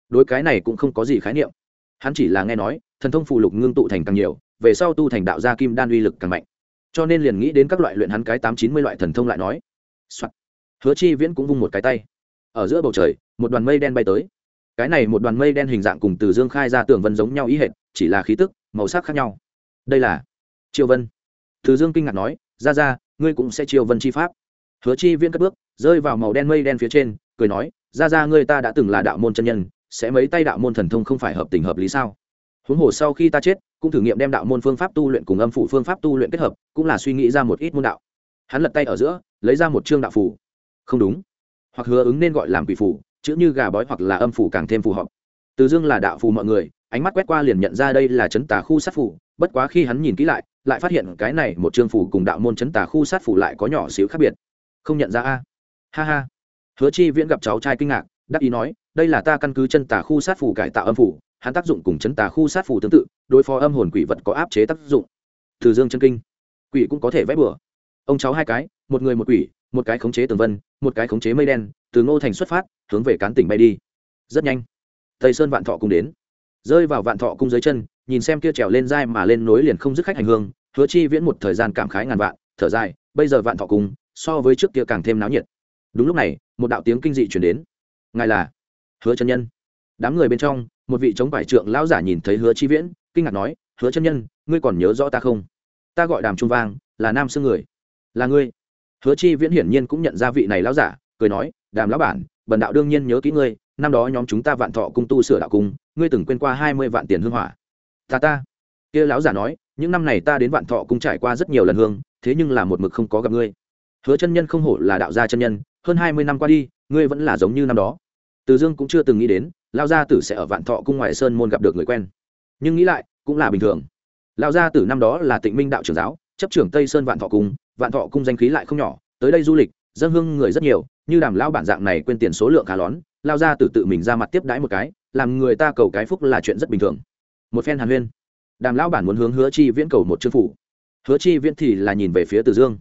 đối cái này cũng không có gì khái niệm. Hắn chỉ là nghe nói, thần thông phụ lục ngưng tụ thành càng nhiều, về sau tu thành đạo gia kim đan uy lực càng mạnh. Cho nên liền nghĩ đến các loại luyện hắn cái tám chín mươi loại thần thông lại nói、Soạn. hứa chi viễn cũng vung một cái tay ở giữa bầu trời, một đoàn mây đen bay tới. Cái này một đoàn mây đen hình dạng cùng từ dương khai ra tường vân giống nhau ý hệt, chỉ là khí tức, màu sắc khác nhau. Đây là triều vân. Từ dương kinh ngạc nói, ra ra, ngươi cũng sẽ triều vân chi pháp. Hứa chi viên cất bước, rơi vào màu đen mây đen phía trên, cười nói, ra ra, ngươi ta đã từng là đạo môn chân nhân, sẽ mấy tay đạo môn thần thông không phải hợp tình hợp lý sao? Huống hồ sau khi ta chết, cũng thử nghiệm đem đạo môn phương pháp tu luyện cùng âm phủ phương pháp tu luyện kết hợp, cũng là suy nghĩ ra một ít môn đạo. Hắn lật tay ở giữa, lấy ra một chương đạo phủ không đúng hoặc hứa ứng nên gọi làm quỷ phủ, chữ như gà bói hoặc là âm phủ càng thêm phù hợp. Từ dương là đạo phù mọi người, ánh mắt quét qua liền nhận ra đây là chấn tà khu sát phủ, bất quá khi hắn nhìn kỹ lại lại phát hiện cái này một chương phủ cùng đạo môn chấn tà khu sát phủ lại có nhỏ xíu khác biệt. Không nhận ra a. Ha ha. Hứa chi viễn gặp cháu trai kinh ngạc, đắc ý nói, đây là ta căn cứ chân tà khu sát phủ cải tạo âm phủ, hắn tác dụng cùng chấn tà khu sát phủ tương tự, đối phó âm hồn quỷ vật có áp chế tác dụng. Từ dương chân kinh. Quỷ cũng có thể vẽ bừa ông cháu hai cái, một người một quỷ, một cái khống chế tường vân, một cái khống chế mây đen, từ ngô thành xuất phát, hướng về cán tỉnh bay đi. Rất nhanh, tây sơn vạn thọ cùng đến. Rơi vào vạn thọ cung dưới chân, nhìn xem kia trèo lên dai mà lên nối liền không dứt khách hành hương, hứa chi viễn một thời gian cảm khái ngàn vạn, thở dài, bây giờ vạn thọ cung, so với trước kia càng thêm náo nhiệt. Đúng lúc này, một đạo tiếng kinh dị chuyển đến. Ngài là hứa chân nhân. Đám người bên trong, một vị chống vải trượng lão giả nhìn thấy hứa chi viễn, kinh ngạc nói, hứa chân nhân, ngươi còn nhớ rõ ta không? Ta gọi đàm trung vang, là nam xương người là ngươi. Hứa chi viễn hiển nhiên cũng nhận ra vị này lão giả, cười nói, đàm lão bản, bần đạo đương nhiên nhớ kỹ ngươi, năm đó nhóm chúng ta vạn thọ cung tu sửa đạo cung, ngươi từng quên qua hai mươi vạn tiền hương hỏa. Ta ta. Kia lão giả nói, những năm này ta đến vạn thọ cung trải qua rất nhiều lần hương, thế nhưng là một mực không có gặp ngươi. Hứa chân nhân không hổ là đạo gia chân nhân, hơn hai mươi năm qua đi, ngươi vẫn là giống như năm đó. Từ dương cũng chưa từng nghĩ đến lao gia tử sẽ ở vạn thọ cung ngoại sơn môn gặp được người quen. Nhưng nghĩ lại, cũng là bình thường. Lao gia tử năm đó là tịnh minh đạo trưởng giáo, chấp trưởng tây sơn vạn thọ cung vạn thọ cung danh khí lại không nhỏ, tới đây du lịch, dân hương người rất nhiều, như đàm lao bản dạng này quên tiền số lượng khá lón, lao ra từ tự mình ra mặt tiếp đãi một cái, làm người ta cầu cái phúc là chuyện rất bình thường. Một phen hàn huyên, đàm lao bản muốn hướng hứa chi viễn cầu một chương phủ. Hứa chi viễn thì là nhìn về phía từ dương.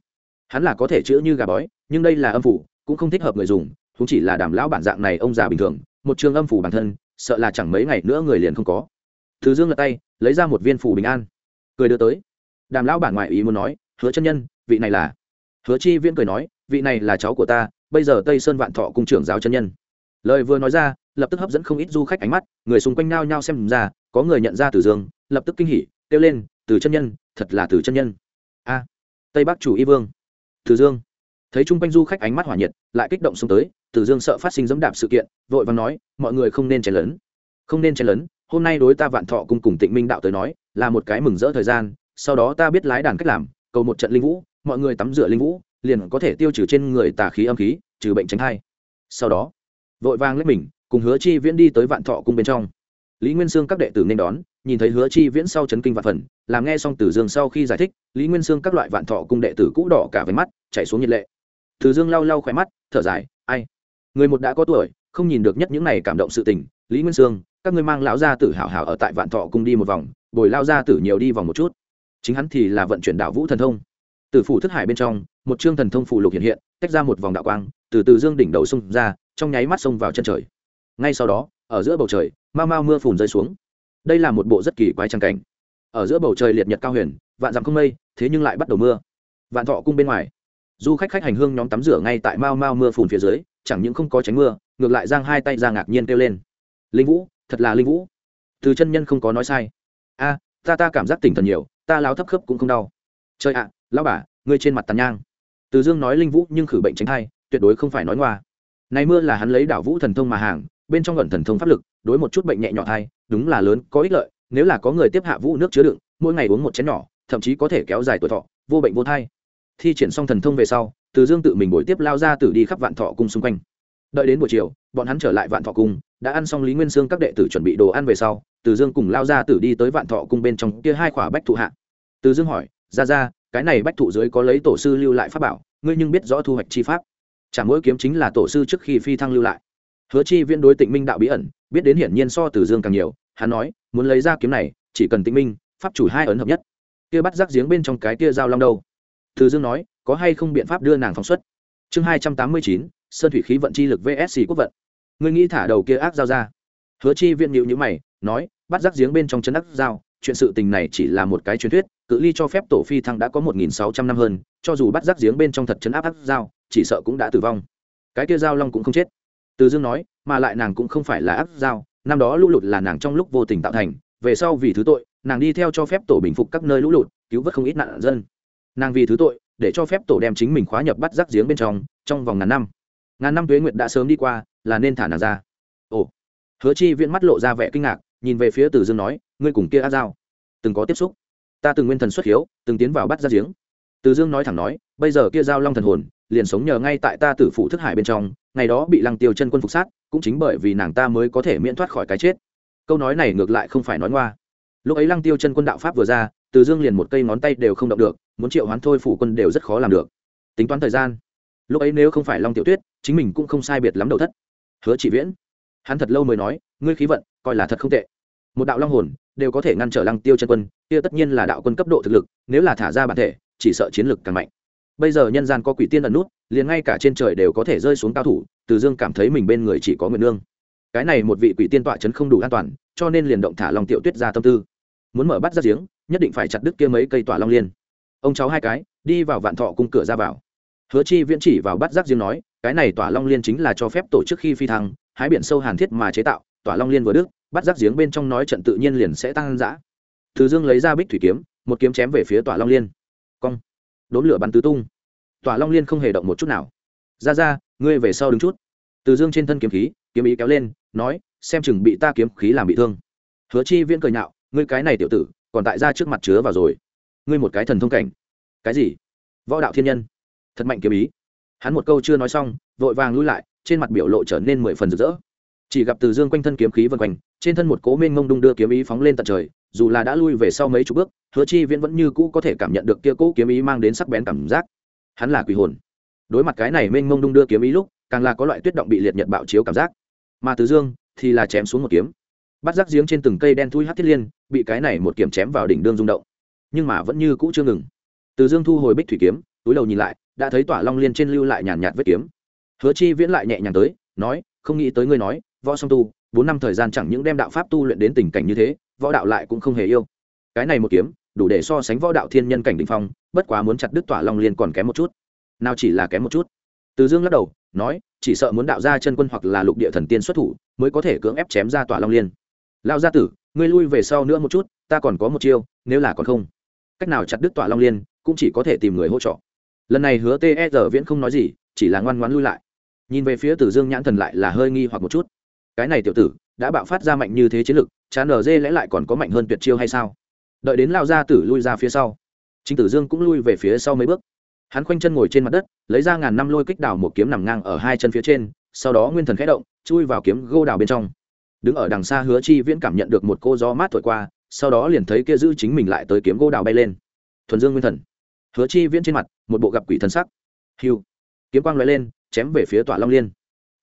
Hắn là có thể chữa như gà bói, nhưng đây là âm phủ, cũng không thích hợp người dùng, cũng chỉ là đàm lão bản dạng này ông già bình thường, một trường âm phủ bản thân, sợ là chẳng mấy ngày nữa người liền không có. Từ dương lật tay, lấy ra một viên phủ bình an. Cười đưa tới. Đàm lão bản ngoại ý muốn nói, hứa chân nhân vị này là? Hứa chi viễn cười nói, vị này là cháu của ta, bây giờ tây sơn vạn thọ cung trưởng giáo chân nhân. Lời vừa nói ra, lập tức hấp dẫn không ít du khách ánh mắt, người xung quanh nao nhao xem ra, có người nhận ra từ dương, lập tức kinh hỉ, kêu lên, từ chân nhân, thật là từ chân nhân. A, tây bắc chủ y vương. Từ dương. Thấy chung quanh du khách ánh mắt hỏa nhiệt, lại kích động xông tới từ dương sợ phát sinh dẫm đạp sự kiện, vội vàng nói, mọi người không nên chen lấn. Không nên chen lấn, hôm nay đối ta vạn thọ cung cùng tịnh minh đạo tới nói, là một cái mừng rỡ thời gian, sau đó ta biết lái đàn cách làm, cầu một trận linh vũ mọi người tắm rửa linh vũ, liền có thể tiêu trừ trên người tà khí âm khí, trừ bệnh tránh thai. Sau đó, vội vàng lấy mình, cùng hứa chi viễn đi tới vạn thọ cung bên trong. Lý nguyên sương các đệ tử nên đón, nhìn thấy hứa chi viễn sau chấn kinh vạn phần, làm nghe xong từ dương sau khi giải thích, lý nguyên sương các loại vạn thọ cung đệ tử cũ đỏ cả với mắt, chạy xuống nhiệt lệ. Từ dương lau lau khỏe mắt, thở dài, ai? Người một đã có tuổi, không nhìn được nhất những này cảm động sự tình. Lý nguyên sương, các ngươi mang lão gia tử hảo hảo ở tại vạn thọ cung đi một vòng, bồi lao gia tử nhiều đi vòng một chút. Chính hắn thì là vận chuyển đạo vũ thần thông từ phủ thức hải bên trong, một chương thần thông phủ lục hiện hiện, tách ra một vòng đạo quang, từ từ dương đỉnh đầu xông ra, trong nháy mắt xông vào chân trời. Ngay sau đó, ở giữa bầu trời, mau mau mưa phùn rơi xuống. Đây là một bộ rất kỳ quái trang cảnh. Ở giữa bầu trời liệt nhật cao huyền, vạn dặm không mây, thế nhưng lại bắt đầu mưa. Vạn thọ cung bên ngoài, du khách khách hành hương nhóm tắm rửa ngay tại mau mau mưa phùn phía dưới, chẳng những không có tránh mưa, ngược lại giang hai tay ra ngạc nhiên kêu lên. Linh vũ, thật là linh vũ. Từ chân nhân không có nói sai. A, ta ta cảm giác tỉnh thần nhiều, ta láo thấp khớp cũng không đau trời ạ, lão bà, ngươi trên mặt tàn nhang. Từ dương nói linh vũ nhưng khử bệnh tránh thai, tuyệt đối không phải nói ngoa. Này mưa là hắn lấy đảo vũ thần thông mà hàng, bên trong gần thần thông pháp lực, đối một chút bệnh nhẹ nhỏ thai, đúng là lớn, có ích lợi, nếu là có người tiếp hạ vũ nước chứa đựng, mỗi ngày uống một chén nhỏ, thậm chí có thể kéo dài tuổi thọ, vô bệnh vô thai. Thi triển xong thần thông về sau, từ dương tự mình buổi tiếp lao ra tử đi khắp vạn thọ cung xung quanh. Đợi đến buổi chiều, bọn hắn trở lại vạn thọ cung, đã ăn xong lý nguyên sương các đệ tử chuẩn bị đồ ăn về sau, từ dương cùng lao ra tử đi tới vạn thọ cung bên trong kia hai khỏa bách thụ hạ. Từ dương hỏi ra ra, cái này bách thụ dưới có lấy tổ sư lưu lại pháp bảo, ngươi nhưng biết rõ thu hoạch chi pháp. Chả mỗi kiếm chính là tổ sư trước khi phi thăng lưu lại. Hứa chi viễn đối tịnh minh đạo bí ẩn, biết đến hiển nhiên so từ dương càng nhiều, hắn nói, muốn lấy ra kiếm này, chỉ cần tịnh minh, pháp chủ hai ấn hợp nhất. Kia bắt rác giếng bên trong cái kia dao long đâu? Từ dương nói, có hay không biện pháp đưa nàng phóng xuất? Chương hai trăm tám mươi chín, sơn thủy khí vận chi lực vsc quốc vận. Ngươi nghĩ thả đầu kia ác dao ra? Hứa chi viễn nhịu nhữ mày, nói, bắt rác giếng bên trong chân ác dao chuyện sự tình này chỉ là một cái truyền thuyết, cự ly cho phép tổ phi thăng đã có một nghìn sáu trăm năm hơn, cho dù bắt rác giếng bên trong thật chấn áp ác dao, chỉ sợ cũng đã tử vong. Cái kia dao long cũng không chết. Từ dương nói, mà lại nàng cũng không phải là ác dao, năm đó lũ lụt là nàng trong lúc vô tình tạo thành, về sau vì thứ tội, nàng đi theo cho phép tổ bình phục các nơi lũ lụt, cứu vớt không ít nạn dân. Nàng vì thứ tội, để cho phép tổ đem chính mình khóa nhập bắt rác giếng bên trong trong vòng ngàn năm. Ngàn năm tuế nguyệt đã sớm đi qua, là nên thả nàng ra. Ồ. Hứa chi viễn mắt lộ ra vẻ kinh ngạc, nhìn về phía từ dương nói ngươi cùng kia ác dao. Từng có tiếp xúc. Ta từng nguyên thần xuất hiếu, từng tiến vào bắt ra giếng. Từ dương nói thẳng nói, bây giờ kia giao long thần hồn, liền sống nhờ ngay tại ta tử phụ thức hải bên trong, ngày đó bị lăng tiêu chân quân phục sát, cũng chính bởi vì nàng ta mới có thể miễn thoát khỏi cái chết. Câu nói này ngược lại không phải nói ngoa. Lúc ấy lăng tiêu chân quân đạo pháp vừa ra, từ dương liền một cây ngón tay đều không động được, muốn triệu hoán thôi phủ quân đều rất khó làm được. Tính toán thời gian. Lúc ấy nếu không phải long tiểu tuyết, chính mình cũng không sai biệt lắm đầu thất. Hứa chỉ viễn, hắn thật lâu mới nói, ngươi khí vận, coi là thật không tệ một đạo long hồn đều có thể ngăn trở lăng tiêu chân quân, kia tất nhiên là đạo quân cấp độ thực lực, nếu là thả ra bản thể, chỉ sợ chiến lực càng mạnh. Bây giờ nhân gian có quỷ tiên ẩn nút, liền ngay cả trên trời đều có thể rơi xuống cao thủ, từ dương cảm thấy mình bên người chỉ có nguyện nương. Cái này một vị quỷ tiên tọa chấn không đủ an toàn, cho nên liền động thả long tiểu tuyết ra tâm tư. Muốn mở bắt ra giếng, nhất định phải chặt đứt kia mấy cây tỏa long liên. Ông cháu hai cái, đi vào vạn thọ cung cửa ra vào. Hứa chi viễn chỉ vào bắt giác giếng nói, cái này tỏa long liên chính là cho phép tổ chức khi phi thăng, hái biển sâu hàn thiết mà chế tạo tỏa long liên vừa đức bắt giác giếng bên trong nói trận tự nhiên liền sẽ tăng dã. Từ dương lấy ra bích thủy kiếm, một kiếm chém về phía tỏa long liên. Cong. Đốn lửa bắn tứ tung. Tỏa long liên không hề động một chút nào. Ra ra, ngươi về sau đứng chút. Từ dương trên thân kiếm khí, kiếm ý kéo lên, nói, xem chừng bị ta kiếm khí làm bị thương. Hứa chi viễn cười nhạo, ngươi cái này tiểu tử, còn tại ra trước mặt chứa vào rồi. Ngươi một cái thần thông cảnh. Cái gì? Võ đạo thiên nhân. Thật mạnh kiếm ý. Hắn một câu chưa nói xong, vội vàng lui lại, trên mặt biểu lộ trở nên mười phần rực rỡ chỉ gặp từ dương quanh thân kiếm khí vân quanh, trên thân một cố mênh mông đung đưa kiếm ý phóng lên tận trời, dù là đã lui về sau mấy chục bước, hứa chi viễn vẫn như cũ có thể cảm nhận được kia cũ kiếm ý mang đến sắc bén cảm giác. Hắn là quỷ hồn. Đối mặt cái này mênh mông đung đưa kiếm ý lúc, càng là có loại tuyết động bị liệt nhật bạo chiếu cảm giác. Mà từ dương thì là chém xuống một kiếm. Bắt rác giếng trên từng cây đen thui hát thiết liên, bị cái này một kiếm chém vào đỉnh đương rung động. Nhưng mà vẫn như cũ chưa ngừng. Từ dương thu hồi bích thủy kiếm, túi đầu nhìn lại, đã thấy tỏa long liên trên lưu lại nhàn nhạt vết kiếm. Hứa chi viễn lại nhẹ nhàng tới, nói, không nghĩ tới ngươi nói võ song tu, bốn năm thời gian chẳng những đem đạo pháp tu luyện đến tình cảnh như thế, võ đạo lại cũng không hề yêu. Cái này một kiếm, đủ để so sánh võ đạo thiên nhân cảnh định phong, bất quá muốn chặt đứt tỏa long liên còn kém một chút. Nào chỉ là kém một chút. Từ dương lắc đầu, nói, chỉ sợ muốn đạo ra chân quân hoặc là lục địa thần tiên xuất thủ, mới có thể cưỡng ép chém ra tỏa long liên. Lao gia tử, ngươi lui về sau nữa một chút, ta còn có một chiêu, nếu là còn không. Cách nào chặt đứt tỏa long liên, cũng chỉ có thể tìm người hỗ trợ. Lần này hứa T e viễn không nói gì, chỉ là ngoan ngoãn lui lại. Nhìn về phía tử dương nhãn thần lại là hơi nghi hoặc một chút cái này tiểu tử đã bạo phát ra mạnh như thế chiến lực, chán ở dê lẽ lại còn có mạnh hơn tuyệt chiêu hay sao? Đợi đến lao gia tử lui ra phía sau chính tử dương cũng lui về phía sau mấy bước. Hắn khoanh chân ngồi trên mặt đất, lấy ra ngàn năm lôi kích đào một kiếm nằm ngang ở hai chân phía trên, sau đó nguyên thần khẽ động, chui vào kiếm gô đào bên trong. Đứng ở đằng xa hứa chi viễn cảm nhận được một cô gió mát thổi qua, sau đó liền thấy kia giữ chính mình lại tới kiếm gô đào bay lên. Thuần dương nguyên thần. Hứa chi viễn trên mặt, một bộ gặp quỷ thần sắc. Hiu kiếm quang l lên, chém về phía tỏa long liên.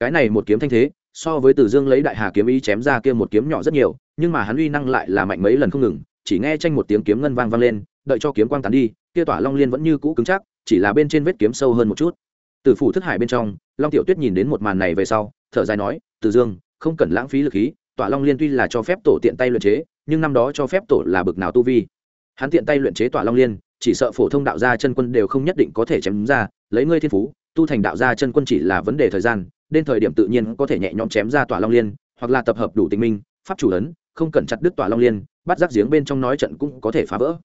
Cái này một kiếm thanh thế so với từ dương lấy đại hà kiếm ý chém ra kia một kiếm nhỏ rất nhiều, nhưng mà hắn uy năng lại là mạnh mấy lần không ngừng, chỉ nghe tranh một tiếng kiếm ngân vang vang lên, đợi cho kiếm quang tán đi, kia tỏa long liên vẫn như cũ cứng chắc, chỉ là bên trên vết kiếm sâu hơn một chút. Từ phủ Thất hải bên trong, long tiểu tuyết nhìn đến một màn này về sau, thở dài nói, từ dương, không cần lãng phí lực khí, tỏa long liên tuy là cho phép tổ tiện tay luyện chế, nhưng năm đó cho phép tổ là bực nào tu vi. Hắn tiện tay luyện chế tỏa long liên, chỉ sợ phổ thông đạo gia chân quân đều không nhất định có thể chém ra, lấy ngươi thiên phú, tu thành đạo gia chân quân chỉ là vấn đề thời gian đến thời điểm tự nhiên có thể nhẹ nhõm chém ra tòa long liên, hoặc là tập hợp đủ tình minh, pháp chủ ấn không cần chặt đứt tòa long liên, bắt rác giếng bên trong nói trận cũng có thể phá vỡ.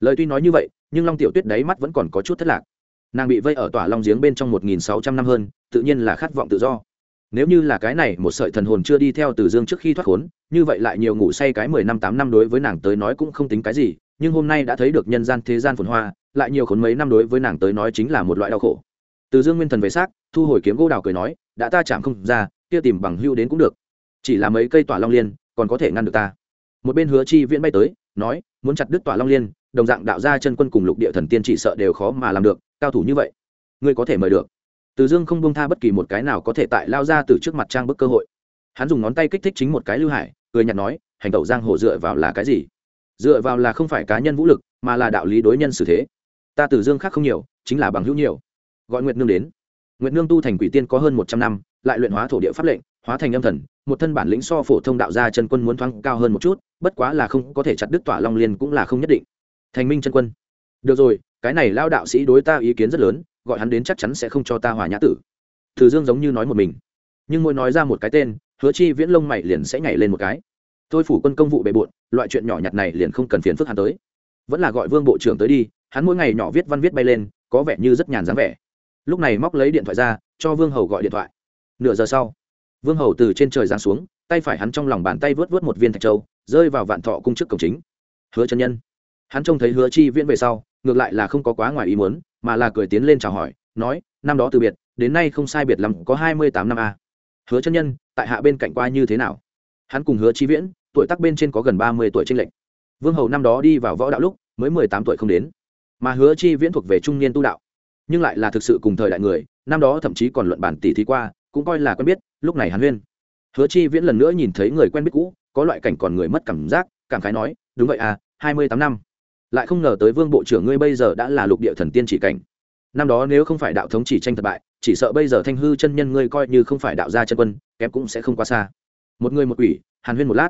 Lời tuy nói như vậy, nhưng long tiểu tuyết đáy mắt vẫn còn có chút thất lạc. Nàng bị vây ở tòa long giếng bên trong một nghìn sáu trăm năm hơn, tự nhiên là khát vọng tự do. Nếu như là cái này, một sợi thần hồn chưa đi theo từ dương trước khi thoát khốn, như vậy lại nhiều ngủ say cái mười năm tám năm đối với nàng tới nói cũng không tính cái gì, nhưng hôm nay đã thấy được nhân gian thế gian phồn hoa, lại nhiều khốn mấy năm đối với nàng tới nói chính là một loại đau khổ từ dương nguyên thần về xác, thu hồi kiếm gỗ đào cười nói, đã ta chạm không ra, kia tìm bằng hưu đến cũng được. Chỉ là mấy cây tỏa long liên, còn có thể ngăn được ta. Một bên hứa chi viễn bay tới, nói, muốn chặt đứt tỏa long liên, đồng dạng đạo gia chân quân cùng lục địa thần tiên chỉ sợ đều khó mà làm được, cao thủ như vậy, ngươi có thể mời được. Từ dương không bông tha bất kỳ một cái nào có thể tại lao ra từ trước mặt trang bức cơ hội. Hắn dùng ngón tay kích thích chính một cái lưu hải, cười nhạt nói, hành tẩu giang hồ dựa vào là cái gì? Dựa vào là không phải cá nhân vũ lực, mà là đạo lý đối nhân xử thế. Ta từ dương khác không nhiều, chính là bằng hữu nhiều gọi nguyệt nương đến. Nguyệt nương tu thành quỷ tiên có hơn một trăm năm, lại luyện hóa thổ địa pháp lệnh, hóa thành âm thần, một thân bản lĩnh so phổ thông đạo gia chân quân muốn thoáng cao hơn một chút, bất quá là không có thể chặt đứt tỏa long liên cũng là không nhất định. Thành minh chân quân. Được rồi, cái này lao đạo sĩ đối ta ý kiến rất lớn, gọi hắn đến chắc chắn sẽ không cho ta hòa nhã tử. Thử dương giống như nói một mình. Nhưng mỗi nói ra một cái tên, hứa chi viễn lông mày liền sẽ nhảy lên một cái. Tôi phủ quân công vụ bề bộn, loại chuyện nhỏ nhặt này liền không cần phiền phức hắn tới. Vẫn là gọi vương bộ trưởng tới đi, hắn mỗi ngày nhỏ viết văn viết bay lên, có vẻ như rất nhàn dáng vẻ lúc này móc lấy điện thoại ra, cho vương hầu gọi điện thoại. Nửa giờ sau, vương hầu từ trên trời giáng xuống, tay phải hắn trong lòng bàn tay vớt vớt một viên thạch châu, rơi vào vạn thọ cung trước cổng chính. Hứa chân nhân. Hắn trông thấy hứa chi viễn về sau, ngược lại là không có quá ngoài ý muốn, mà là cười tiến lên chào hỏi, nói, năm đó từ biệt, đến nay không sai biệt lắm, có hai mươi tám năm a. Hứa chân nhân, tại hạ bên cạnh qua như thế nào? Hắn cùng hứa chi viễn, tuổi tác bên trên có gần ba mươi tuổi tranh lệch. Vương hầu năm đó đi vào võ đạo lúc, mới mười tám tuổi không đến. Mà hứa chi viễn thuộc về trung niên tu đạo nhưng lại là thực sự cùng thời đại người, năm đó thậm chí còn luận bản tỷ thí qua, cũng coi là quen biết, lúc này Hàn huyên. Hứa chi viễn lần nữa nhìn thấy người quen biết cũ, có loại cảnh còn người mất cảm giác, cảm khái nói, đúng vậy à hai mươi tám năm. Lại không ngờ tới vương bộ trưởng ngươi bây giờ đã là lục địa thần tiên chỉ cảnh. Năm đó nếu không phải đạo thống chỉ tranh thất bại, chỉ sợ bây giờ thanh hư chân nhân ngươi coi như không phải đạo gia chân quân, kém cũng sẽ không quá xa. Một người một quỷ, hàn huyên một lát.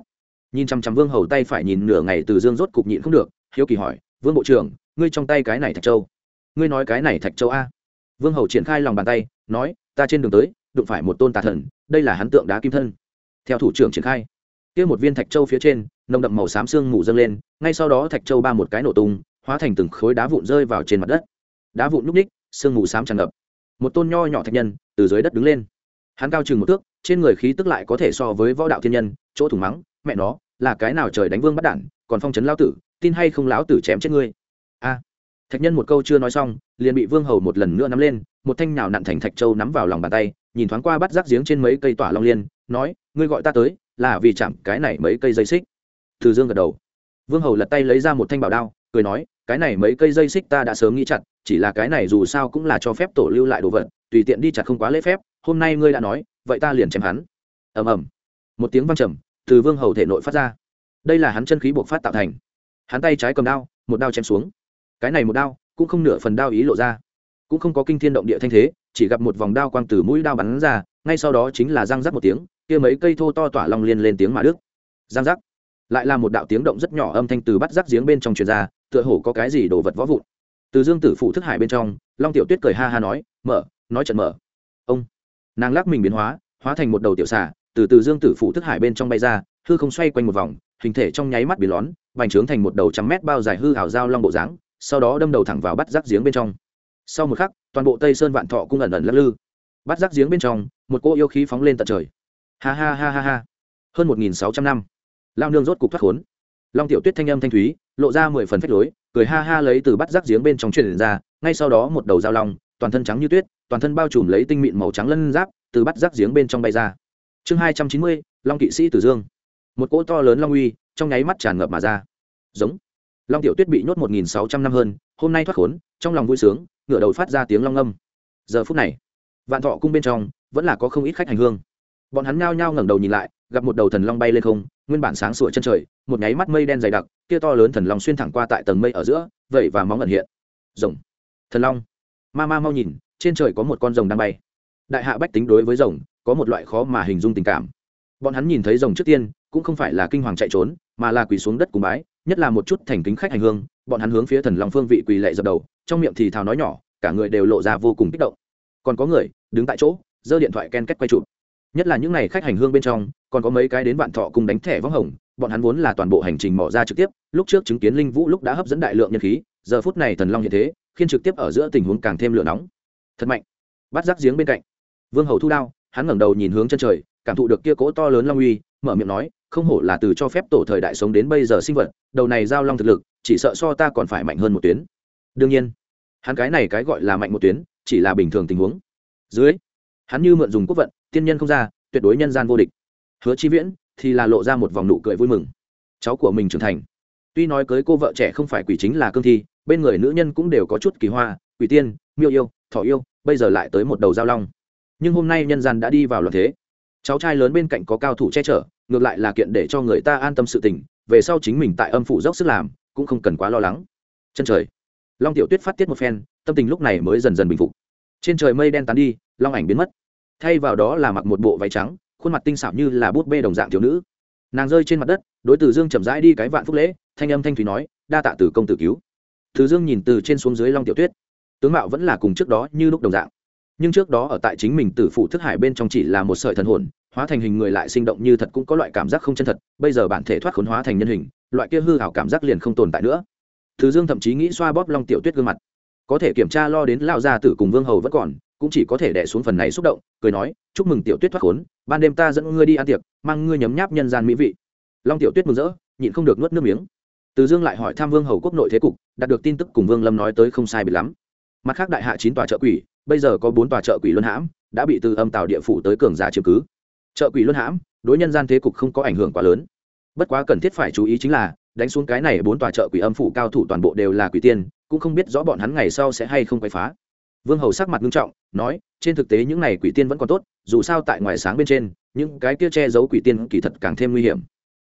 Nhìn chằm chằm vương hầu tay phải nhìn nửa ngày từ dương rốt cục nhịn không được, hiếu kỳ hỏi, vương bộ trưởng, ngươi trong tay cái này thạch châu? Ngươi nói cái này thạch châu a vương hầu triển khai lòng bàn tay nói ta trên đường tới đụng phải một tôn tà thần đây là hắn tượng đá kim thân theo thủ trưởng triển khai kia một viên thạch châu phía trên nồng đậm màu xám xương mù dâng lên ngay sau đó thạch châu ba một cái nổ tung hóa thành từng khối đá vụn rơi vào trên mặt đất đá vụn núp ních sương mù xám tràn ngập một tôn nho nhỏ thạch nhân từ dưới đất đứng lên hắn cao chừng một thước trên người khí tức lại có thể so với võ đạo thiên nhân chỗ thủng mắng mẹ nó là cái nào trời đánh vương bắt đản còn phong trấn lão tử tin hay không lão tử chém chết ngươi thạch nhân một câu chưa nói xong, liền bị vương hầu một lần nữa nắm lên, một thanh nhào nặn thành thạch châu nắm vào lòng bàn tay, nhìn thoáng qua bắt rác giếng trên mấy cây tỏa long liên, nói, ngươi gọi ta tới, là vì chạm cái này mấy cây dây xích. Từ dương gật đầu. Vương hầu lật tay lấy ra một thanh bảo đao, cười nói, cái này mấy cây dây xích ta đã sớm nghĩ chặt, chỉ là cái này dù sao cũng là cho phép tổ lưu lại đồ vật, tùy tiện đi chặt không quá lễ phép, hôm nay ngươi đã nói, vậy ta liền chém hắn. Ầm ầm. Một tiếng văng trầm, từ vương hầu thể nội phát ra. Đây là hắn chân khí buộc phát tạo thành. Hắn tay trái cầm đao, một đao chém xuống cái này một đao cũng không nửa phần đao ý lộ ra. Cũng không có kinh thiên động địa thanh thế, chỉ gặp một vòng đao quang từ mũi đao bắn ra, ngay sau đó chính là răng rắc một tiếng, kia mấy cây thô to tỏa long liên lên tiếng mà đức răng rắc. Lại là một đạo tiếng động rất nhỏ âm thanh từ bắt rắc giếng bên trong truyền ra, tựa hồ có cái gì đồ vật võ vụn. Từ dương tử phụ thức hải bên trong, long tiểu tuyết cười ha ha nói, mở, nói trận mở. Ông. Nàng lắc mình biến hóa hóa thành một đầu tiểu xà, từ từ dương tử phụ thức hải bên trong bay ra, hư không xoay quanh một vòng, hình thể trong nháy mắt biến lón, bành trướng thành một đầu trăm mét bao dài hư hảo dao long bộ dáng sau đó đâm đầu thẳng vào bắt rác giếng bên trong. Sau một khắc, toàn bộ tây sơn vạn thọ cũng ẩn ẩn lắc lư. Bắt rác giếng bên trong, một cô yêu khí phóng lên tận trời. Ha ha ha ha ha. Hơn một nghìn sáu trăm năm, lao nương rốt cục thoát khốn. Long tiểu tuyết thanh âm thanh thúy, lộ ra mười phần phách lối, cười ha ha lấy từ bắt rác giếng bên trong truyền ra, ngay sau đó một đầu dao long, toàn thân trắng như tuyết, toàn thân bao trùm lấy tinh mịn màu trắng lân giáp, từ bắt rác giếng bên trong bay ra. Chương hai trăm chín mươi, long kỵ sĩ tử dương. Một cỗ to lớn long uy, trong nháy mắt tràn ngập mà ra. Giống long tiểu tuyết bị nhốt một nghìn sáu trăm năm hơn, hôm nay thoát khốn, trong lòng vui sướng ngựa đầu phát ra tiếng long âm. Giờ phút này, vạn thọ cung bên trong vẫn là có không ít khách hành hương. Bọn hắn nhao nhao ngẩng đầu nhìn lại, gặp một đầu thần long bay lên không, nguyên bản sáng sủa chân trời, một nháy mắt mây đen dày đặc, kia to lớn thần long xuyên thẳng qua tại tầng mây ở giữa, vậy và móng ẩn hiện. Rồng, thần long. Ma ma mau nhìn, trên trời có một con rồng đang bay. Đại hạ bách tính đối với rồng, có một loại khó mà hình dung tình cảm. Bọn hắn nhìn thấy rồng trước tiên, cũng không phải là kinh hoàng chạy trốn, mà là quỳ xuống đất cùng bái nhất là một chút thành kính khách hành hương, bọn hắn hướng phía thần long phương vị quỳ lệ dập đầu, trong miệng thì thào nói nhỏ, cả người đều lộ ra vô cùng kích động. Còn có người, đứng tại chỗ, giơ điện thoại ken kết quay chụp. Nhất là những ngày khách hành hương bên trong, còn có mấy cái đến bạn thọ cùng đánh thẻ vắng hồng, bọn hắn vốn là toàn bộ hành trình mỏ ra trực tiếp, lúc trước chứng kiến linh vũ lúc đã hấp dẫn đại lượng nhân khí, giờ phút này thần long hiện thế khiến trực tiếp ở giữa tình huống càng thêm lửa nóng. Thật mạnh. Bắt rác giếng bên cạnh. Vương hầu thu đao, hắn ngẩng đầu nhìn hướng chân trời, cảm thụ được kia cỗ to lớn long uy, mở miệng nói không hổ là từ cho phép tổ thời đại sống đến bây giờ sinh vật, đầu này giao long thực lực, chỉ sợ so ta còn phải mạnh hơn một tuyến. Đương nhiên, hắn cái này cái gọi là mạnh một tuyến, chỉ là bình thường tình huống. Dưới, hắn như mượn dùng quốc vận, tiên nhân không ra, tuyệt đối nhân gian vô địch. Hứa chi viễn thì là lộ ra một vòng nụ cười vui mừng. Cháu của mình trưởng thành. Tuy nói cưới cô vợ trẻ không phải quỷ chính là cương thi, bên người nữ nhân cũng đều có chút kỳ hoa, quỷ tiên, miêu yêu thọ yêu, bây giờ lại tới một đầu giao long. Nhưng hôm nay nhân gian đã đi vào loạn thế cháu trai lớn bên cạnh có cao thủ che chở, ngược lại là kiện để cho người ta an tâm sự tình, về sau chính mình tại âm phủ dốc sức làm, cũng không cần quá lo lắng. Chân trời. Long tiểu tuyết phát tiết một phen, tâm tình lúc này mới dần dần bình phục. Trên trời mây đen tán đi, long ảnh biến mất. Thay vào đó là mặc một bộ váy trắng, khuôn mặt tinh xảo như là bút bê đồng dạng thiếu nữ. Nàng rơi trên mặt đất, đối tử dương chậm rãi đi cái vạn phúc lễ, thanh âm thanh thủy nói, đa tạ tử công tử cứu. Từ dương nhìn từ trên xuống dưới long tiểu tuyết. Tướng mạo vẫn là cùng trước đó như lúc đồng dạng nhưng trước đó ở tại chính mình tử phụ thức hải bên trong chỉ là một sợi thần hồn, hóa thành hình người lại sinh động như thật cũng có loại cảm giác không chân thật, bây giờ bản thể thoát khốn hóa thành nhân hình, loại kia hư hảo cảm giác liền không tồn tại nữa. Thứ dương thậm chí nghĩ xoa bóp long tiểu tuyết gương mặt. Có thể kiểm tra lo đến lao gia tử cùng vương hầu vẫn còn, cũng chỉ có thể đẻ xuống phần này xúc động, cười nói, chúc mừng tiểu tuyết thoát khốn, ban đêm ta dẫn ngươi đi ăn tiệc, mang ngươi nhấm nháp nhân gian mỹ vị. Long tiểu tuyết mừng rỡ, nhịn không được nuốt nước miếng. Từ dương lại hỏi tham vương hầu quốc nội thế cục, đạt được tin tức cùng vương lâm nói tới không sai bị lắm. Mặt khác đại hạ chín tòa trợ quỷ bây giờ có bốn tòa chợ quỷ luân hãm, đã bị từ âm tào địa phủ tới cường giả chiếm cứ. Chợ quỷ luân hãm, đối nhân gian thế cục không có ảnh hưởng quá lớn. Bất quá cần thiết phải chú ý chính là, đánh xuống cái này bốn tòa chợ quỷ âm phủ cao thủ toàn bộ đều là quỷ tiên, cũng không biết rõ bọn hắn ngày sau sẽ hay không quay phá. Vương hầu sắc mặt nghiêm trọng, nói, trên thực tế những này quỷ tiên vẫn còn tốt, dù sao tại ngoài sáng bên trên, những cái kia che giấu quỷ tiên kỳ thật càng thêm nguy hiểm.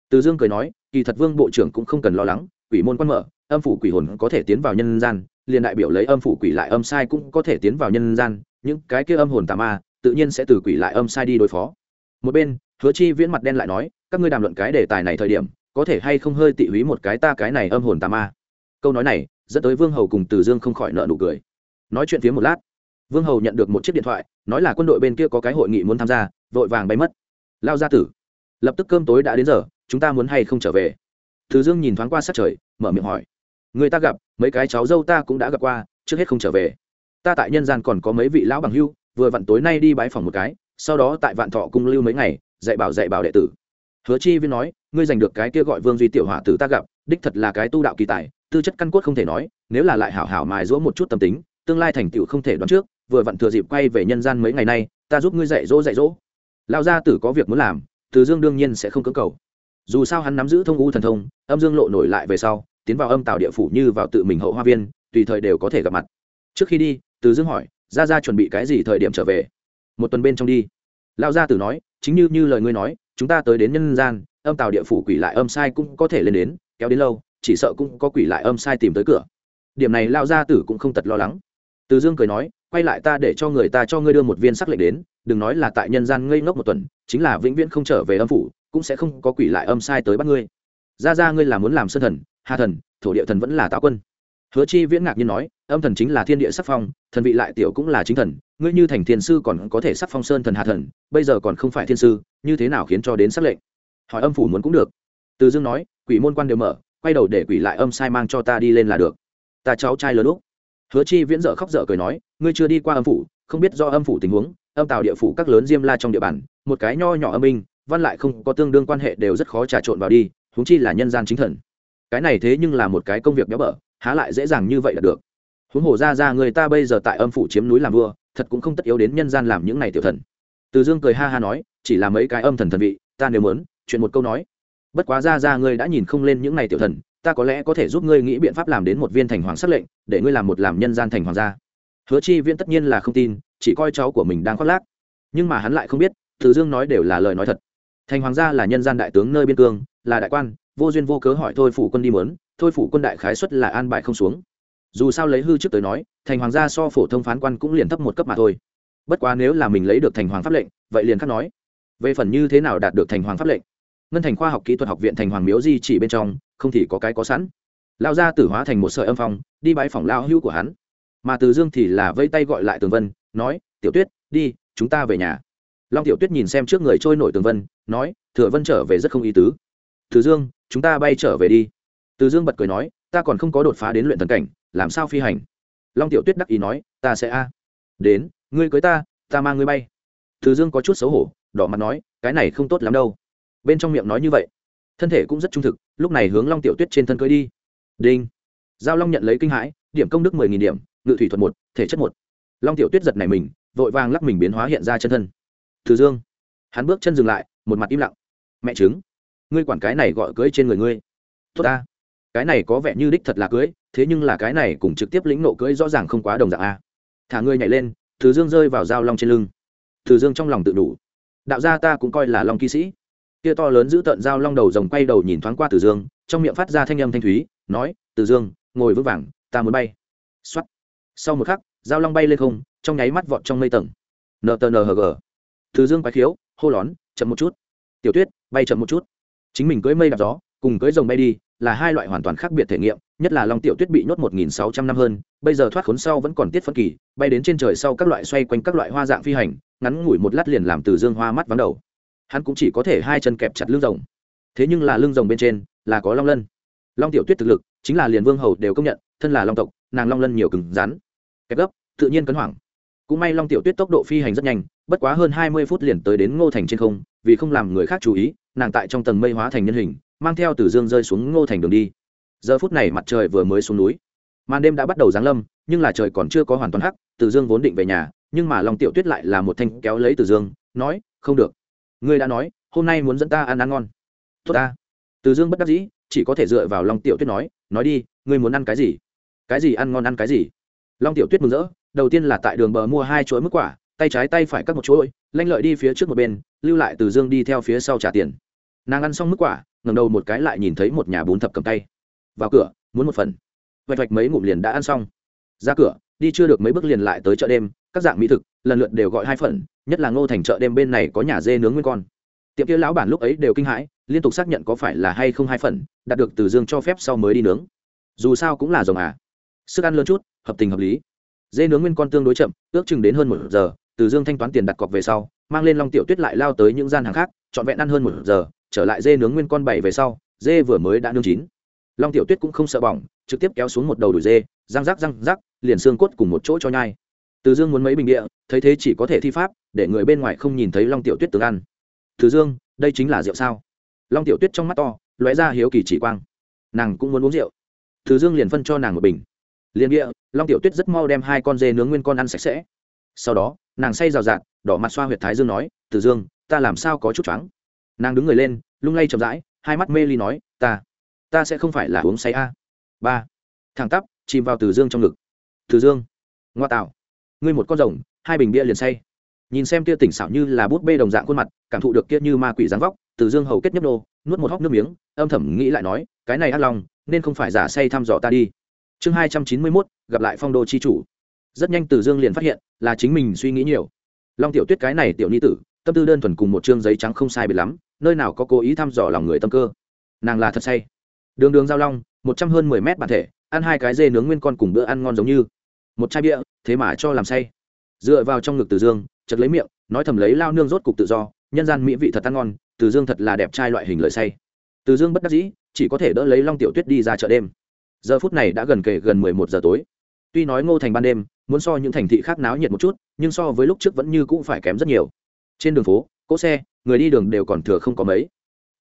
Từ dương cười nói, kỳ thật vương bộ trưởng cũng không cần lo lắng, quỷ môn quan mở, âm phủ quỷ hồn có thể tiến vào nhân gian liền đại biểu lấy âm phủ quỷ lại âm sai cũng có thể tiến vào nhân gian, những cái kia âm hồn tà ma, tự nhiên sẽ từ quỷ lại âm sai đi đối phó. Một bên, hứa chi viễn mặt đen lại nói, các ngươi đàm luận cái đề tài này thời điểm, có thể hay không hơi tị húy một cái ta cái này âm hồn tà ma? Câu nói này, dẫn tới vương hầu cùng từ dương không khỏi nợ nụ cười. Nói chuyện phía một lát, vương hầu nhận được một chiếc điện thoại, nói là quân đội bên kia có cái hội nghị muốn tham gia, vội vàng bay mất. Lao gia tử, lập tức cơm tối đã đến giờ, chúng ta muốn hay không trở về? Từ dương nhìn thoáng qua sát trời, mở miệng hỏi người ta gặp, mấy cái cháu dâu ta cũng đã gặp qua, trước hết không trở về. Ta tại nhân gian còn có mấy vị lão bằng hưu, vừa vặn tối nay đi bái phòng một cái, sau đó tại vạn thọ cung lưu mấy ngày, dạy bảo dạy bảo đệ tử. Hứa chi viên nói, ngươi giành được cái kia gọi vương duy tiểu hỏa tử ta gặp, đích thật là cái tu đạo kỳ tài, tư chất căn cốt không thể nói, nếu là lại hảo hảo mài giũa một chút tâm tính, tương lai thành tựu không thể đoán trước, vừa vặn thừa dịp quay về nhân gian mấy ngày nay, ta giúp ngươi dạy dỗ dạy dỗ. Lão gia tử có việc muốn làm, từ dương đương nhiên sẽ không cưỡng cầu. Dù sao hắn nắm giữ thông u thần thông, âm dương lộ nổi lại về sau tiến vào âm tạo địa phủ như vào tự mình hậu hoa viên, tùy thời đều có thể gặp mặt. Trước khi đi, từ dương hỏi ra ra chuẩn bị cái gì thời điểm trở về? Một tuần bên trong đi. Lão gia tử nói, chính như như lời ngươi nói, chúng ta tới đến nhân gian, âm tạo địa phủ quỷ lại âm sai cũng có thể lên đến, kéo đến lâu, chỉ sợ cũng có quỷ lại âm sai tìm tới cửa. Điểm này lao gia tử cũng không tật lo lắng. Từ dương cười nói, quay lại ta để cho người ta cho ngươi đưa một viên sắc lệnh đến, đừng nói là tại nhân gian ngây ngốc một tuần, chính là vĩnh viễn không trở về âm phủ, cũng sẽ không có quỷ lại âm sai tới bắt ngươi. Ra ra ngươi là muốn làm sân thần hà thần, thổ địa thần vẫn là táo quân. Hứa chi viễn ngạc nhiên nói, âm thần chính là thiên địa sắc phong, thần vị lại tiểu cũng là chính thần, ngươi như thành thiên sư còn có thể sắc phong sơn thần hà thần, bây giờ còn không phải thiên sư, như thế nào khiến cho đến sắc lệnh? Hỏi âm phủ muốn cũng được. Từ dương nói, quỷ môn quan đều mở, quay đầu để quỷ lại âm sai mang cho ta đi lên là được. Ta cháu trai lớn lúc hứa chi viễn dở khóc dở cười nói, ngươi chưa đi qua âm phủ, không biết do âm phủ tình huống, âm tào địa phủ các lớn diêm la trong địa bàn, một cái nho nhỏ âm minh văn lại không có tương đương quan hệ đều rất khó trà trộn vào đi, huống chi là nhân gian chính thần cái này thế nhưng là một cái công việc béo bở, há lại dễ dàng như vậy là được. Huống hồ ra ra người ta bây giờ tại âm phủ chiếm núi làm vua, thật cũng không tất yếu đến nhân gian làm những này tiểu thần. Từ dương cười ha ha nói, chỉ là mấy cái âm thần thần vị, ta nếu muốn, chuyện một câu nói. Bất quá ra ra ngươi đã nhìn không lên những này tiểu thần, ta có lẽ có thể giúp ngươi nghĩ biện pháp làm đến một viên thành hoàng sắc lệnh, để ngươi làm một làm nhân gian thành hoàng gia. Hứa chi viễn tất nhiên là không tin, chỉ coi cháu của mình đang khoác lác. Nhưng mà hắn lại không biết, từ dương nói đều là lời nói thật. Thành hoàng gia là nhân gian đại tướng nơi biên cương, là đại quan vô duyên vô cớ hỏi thôi phủ quân đi mớn, thôi phủ quân đại khái xuất là an bại không xuống. Dù sao lấy hư trước tới nói, thành hoàng gia so phổ thông phán quan cũng liền thấp một cấp mà thôi. Bất quá nếu là mình lấy được thành hoàng pháp lệnh, vậy liền khắc nói. Về phần như thế nào đạt được thành hoàng pháp lệnh? Ngân thành khoa học kỹ thuật học viện thành hoàng miếu di chỉ bên trong, không thì có cái có sẵn. Lao ra tử hóa thành một sợi âm phong, đi bãi phòng lao hữu của hắn. Mà từ dương thì là vây tay gọi lại tường vân, nói, tiểu tuyết, đi, chúng ta về nhà. Long tiểu tuyết nhìn xem trước người trôi nổi tường vân, nói, thừa vân trở về rất không ý tứ. Từ dương chúng ta bay trở về đi. Từ dương bật cười nói, ta còn không có đột phá đến luyện thần cảnh, làm sao phi hành? Long tiểu tuyết đắc ý nói, ta sẽ a. Đến, ngươi cưới ta ta mang ngươi bay. Từ dương có chút xấu hổ, đỏ mặt nói, cái này không tốt lắm đâu. Bên trong miệng nói như vậy, thân thể cũng rất trung thực, lúc này hướng long tiểu tuyết trên thân cưới đi. Đinh. Giao long nhận lấy kinh hãi, điểm công đức mười nghìn điểm, ngự thủy thuật một, thể chất một. Long tiểu tuyết giật này mình, vội vàng lắc mình biến hóa hiện ra chân thân. Từ dương. Hắn bước chân dừng lại, một mặt im lặng. Mẹ chứng ngươi quản cái này gọi cưới trên người ngươi. Tốt ta. Cái này có vẻ như đích thật là cưới, thế nhưng là cái này cũng trực tiếp lĩnh nộ cưới rõ ràng không quá đồng dạng a. Thả ngươi nhảy lên, từ dương rơi vào dao long trên lưng. Từ dương trong lòng tự đủ. Đạo gia ta cũng coi là long kỵ sĩ. Kia to lớn giữ tận dao long đầu rồng quay đầu nhìn thoáng qua từ dương, trong miệng phát ra thanh âm thanh thúy, nói, từ dương, ngồi vững vàng, ta muốn bay. Xuất sau một khắc, dao long bay lên không, trong nháy mắt vọt trong mây tầng. Ntnhg từ dương quái khiếu, hô lón, chậm một chút. Tiểu tuyết, bay chậm một chút chính mình cưỡi mây đạp gió, cùng cưỡi rồng bay đi, là hai loại hoàn toàn khác biệt thể nghiệm, nhất là long tiểu tuyết bị nhốt một nghìn sáu trăm năm hơn, bây giờ thoát khốn sau vẫn còn tiết phân kỳ, bay đến trên trời sau các loại xoay quanh các loại hoa dạng phi hành, ngắn ngủi một lát liền làm từ dương hoa mắt vắng đầu. Hắn cũng chỉ có thể hai chân kẹp chặt lưng rồng. Thế nhưng là lưng rồng bên trên, là có long lân. Long tiểu tuyết thực lực, chính là liền vương hầu đều công nhận, thân là long tộc, nàng long lân nhiều cứng rắn. Kẹp gấp, tự nhiên cấn hoảng cũng may long tiểu tuyết tốc độ phi hành rất nhanh, bất quá hơn hai mươi phút liền tới đến ngô thành trên không, vì không làm người khác chú ý, nàng tại trong tầng mây hóa thành nhân hình, mang theo từ dương rơi xuống ngô thành đường đi. Giờ phút này mặt trời vừa mới xuống núi. Màn đêm đã bắt đầu giáng lâm, nhưng là trời còn chưa có hoàn toàn hắc, từ dương vốn định về nhà, nhưng mà long tiểu tuyết lại là một thanh kéo lấy từ dương, nói, không được. Ngươi đã nói, hôm nay muốn dẫn ta ăn ăn ngon. Tốt ta. Từ dương bất đắc dĩ, chỉ có thể dựa vào long tiểu tuyết nói nói đi, ngươi muốn ăn cái gì? Cái gì ăn ngon ăn cái gì? Long tiểu tuyết mừng rỡ đầu tiên là tại đường bờ mua hai chuỗi mức quả, tay trái tay phải cắt một chuỗi, lanh lợi đi phía trước một bên, lưu lại từ dương đi theo phía sau trả tiền. Nàng ăn xong mức quả ngầm đầu một cái lại nhìn thấy một nhà bún thập cầm tay. Vào cửa, muốn một phần. Vạch vạch mấy ngụm liền đã ăn xong. Ra cửa, đi chưa được mấy bước liền lại tới chợ đêm, các dạng mỹ thực, lần lượt đều gọi hai phần, nhất là ngô thành chợ đêm bên này có nhà dê nướng nguyên con. Tiệm kia lão bản lúc ấy đều kinh hãi, liên tục xác nhận có phải là hay không hai phần, đạt được từ dương cho phép sau mới đi nướng. Dù sao cũng là rồng à. Sức ăn lớn chút, hợp tình hợp lý dê nướng nguyên con tương đối chậm, ước chừng đến hơn một giờ, từ dương thanh toán tiền đặt cọc về sau, mang lên long tiểu tuyết lại lao tới những gian hàng khác, trọn vẹn ăn hơn một giờ, trở lại dê nướng nguyên con bảy về sau, dê vừa mới đã nướng chín. Long tiểu tuyết cũng không sợ bỏng, trực tiếp kéo xuống một đầu đùi dê, răng rắc răng rắc, liền xương cốt cùng một chỗ cho nhai. Từ dương muốn mấy bình địa, thấy thế chỉ có thể thi pháp, để người bên ngoài không nhìn thấy long tiểu tuyết từng ăn. Từ dương, đây chính là rượu sao? Long tiểu tuyết trong mắt to, lóe ra hiếu kỳ chỉ quang. Nàng cũng muốn uống rượu. Từ dương liền phân cho nàng một bình liền địa long tiểu tuyết rất mau đem hai con dê nướng nguyên con ăn sạch sẽ. Sau đó, nàng say rào rạt, đỏ mặt xoa h u y ệ t thái dương nói từ dương, ta làm sao có chút trắng. nàng đứng người lên, lung lay chậm rãi, hai mắt mê ly nói, ta ta sẽ không phải là uống say a. Ba, thẳng tắp, chìm vào từ dương trong ngực. Từ dương, ngoa tạo, ngươi một con rồng, hai bình bia liền say. Nhìn xem kia tỉnh xảo như là bút bê đồng dạng khuôn mặt, cảm thụ được kia như ma quỷ dáng vóc từ dương hầu kết nhấp nô, nuốt một hóc nước miếng, âm thầm nghĩ lại nói, cái này át lòng nên không phải giả say thăm dò ta đi chương hai trăm chín mươi mốt, gặp lại phong đô chi chủ. Rất nhanh từ dương liền phát hiện là chính mình suy nghĩ nhiều. Long tiểu tuyết cái này tiểu ni tử, tâm tư đơn thuần cùng một chương giấy trắng không sai biệt lắm, nơi nào có cố ý thăm dò lòng người tâm cơ. Nàng là thật say. Đường đường giao long, một trăm hơn mười mét bản thể, ăn hai cái dê nướng nguyên con cùng bữa ăn ngon giống như. Một chai bia, thế mà cho làm say. Dựa vào trong ngực từ dương chật lấy miệng, nói thầm lấy lao nương rốt cục tự do, nhân gian mỹ vị thật ăn ngon, từ dương thật là đẹp trai loại hình lợi say. Từ dương bất đắc dĩ, chỉ có thể đỡ lấy long tiểu tuyết đi ra chợ đêm giờ phút này đã gần kề gần mười một giờ tối. Tuy nói ngô thành ban đêm, muốn so những thành thị khác náo nhiệt một chút, nhưng so với lúc trước vẫn như cũng phải kém rất nhiều. Trên đường phố, cỗ xe, người đi đường đều còn thừa không có mấy.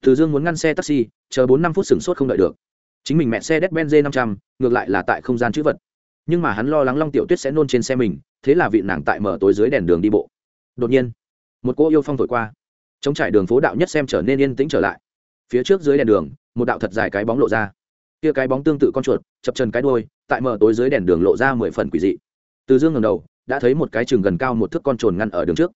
Từ dương muốn ngăn xe taxi, chờ bốn năm phút sửng sốt không đợi được. Chính mình mẹ xe đét benz năm trăm, ngược lại là tại không gian chữ vật. Nhưng mà hắn lo lắng long tiểu tuyết sẽ nôn trên xe mình, thế là vị nàng tại mở tối dưới đèn đường đi bộ. Đột nhiên, một cô yêu phong thổi qua. Chống trải đường phố đạo nhất xem trở nên yên tĩnh trở lại. Phía trước dưới đèn đường, một đạo thật dài cái bóng lộ ra kia cái bóng tương tự con chuột, chập chân cái đôi tại mở tối dưới đèn đường lộ ra mười phần quỷ dị. Từ dương ngầm đầu, đã thấy một cái chừng gần cao một thước con trồn ngăn ở đường trước.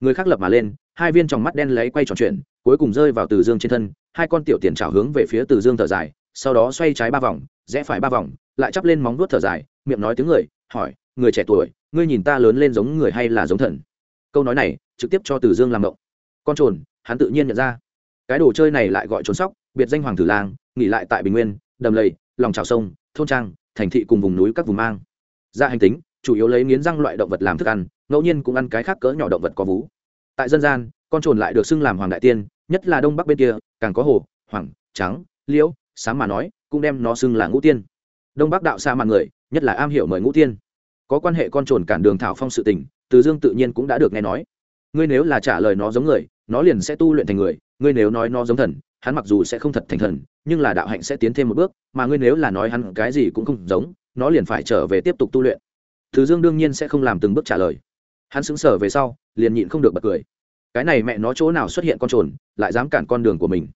Người khác lập mà lên, hai viên tròng mắt đen lấy quay tròn chuyện, cuối cùng rơi vào từ dương trên thân, hai con tiểu tiền trào hướng về phía từ dương thở dài, sau đó xoay trái ba vòng, rẽ phải ba vòng, lại chắp lên móng vuốt thở dài, miệng nói tiếng người, hỏi, người trẻ tuổi, ngươi nhìn ta lớn lên giống người hay là giống thần? Câu nói này, trực tiếp cho từ dương làm động. Con trồn hắn tự nhiên nhận ra. Cái đồ chơi này lại gọi trốn sóc, biệt danh hoàng tử lang, nghỉ lại tại bình nguyên đầm lầy, lòng trào sông, thôn trang, thành thị cùng vùng núi các vùng mang. Ra hành tính, chủ yếu lấy nghiến răng loại động vật làm thức ăn, ngẫu nhiên cũng ăn cái khác cỡ nhỏ động vật có vú. Tại dân gian, con trồn lại được xưng làm hoàng đại tiên, nhất là đông bắc bên kia, càng có hồ hoàng trắng, liễu sáng mà nói, cũng đem nó xưng là ngũ tiên. Đông bắc đạo xa mạng người, nhất là am hiểu mời ngũ tiên. Có quan hệ con trồn cản đường thảo phong sự tình, từ dương tự nhiên cũng đã được nghe nói. Ngươi nếu là trả lời nó giống người, nó liền sẽ tu luyện thành người ngươi nếu nói nó giống thần, hắn mặc dù sẽ không thật thành thần, nhưng là đạo hạnh sẽ tiến thêm một bước, mà ngươi nếu là nói hắn cái gì cũng không giống, nó liền phải trở về tiếp tục tu luyện. Thứ dương đương nhiên sẽ không làm từng bước trả lời. Hắn sững sờ về sau, liền nhịn không được bật cười. Cái này mẹ nó chỗ nào xuất hiện con trồn, lại dám cản con đường của mình?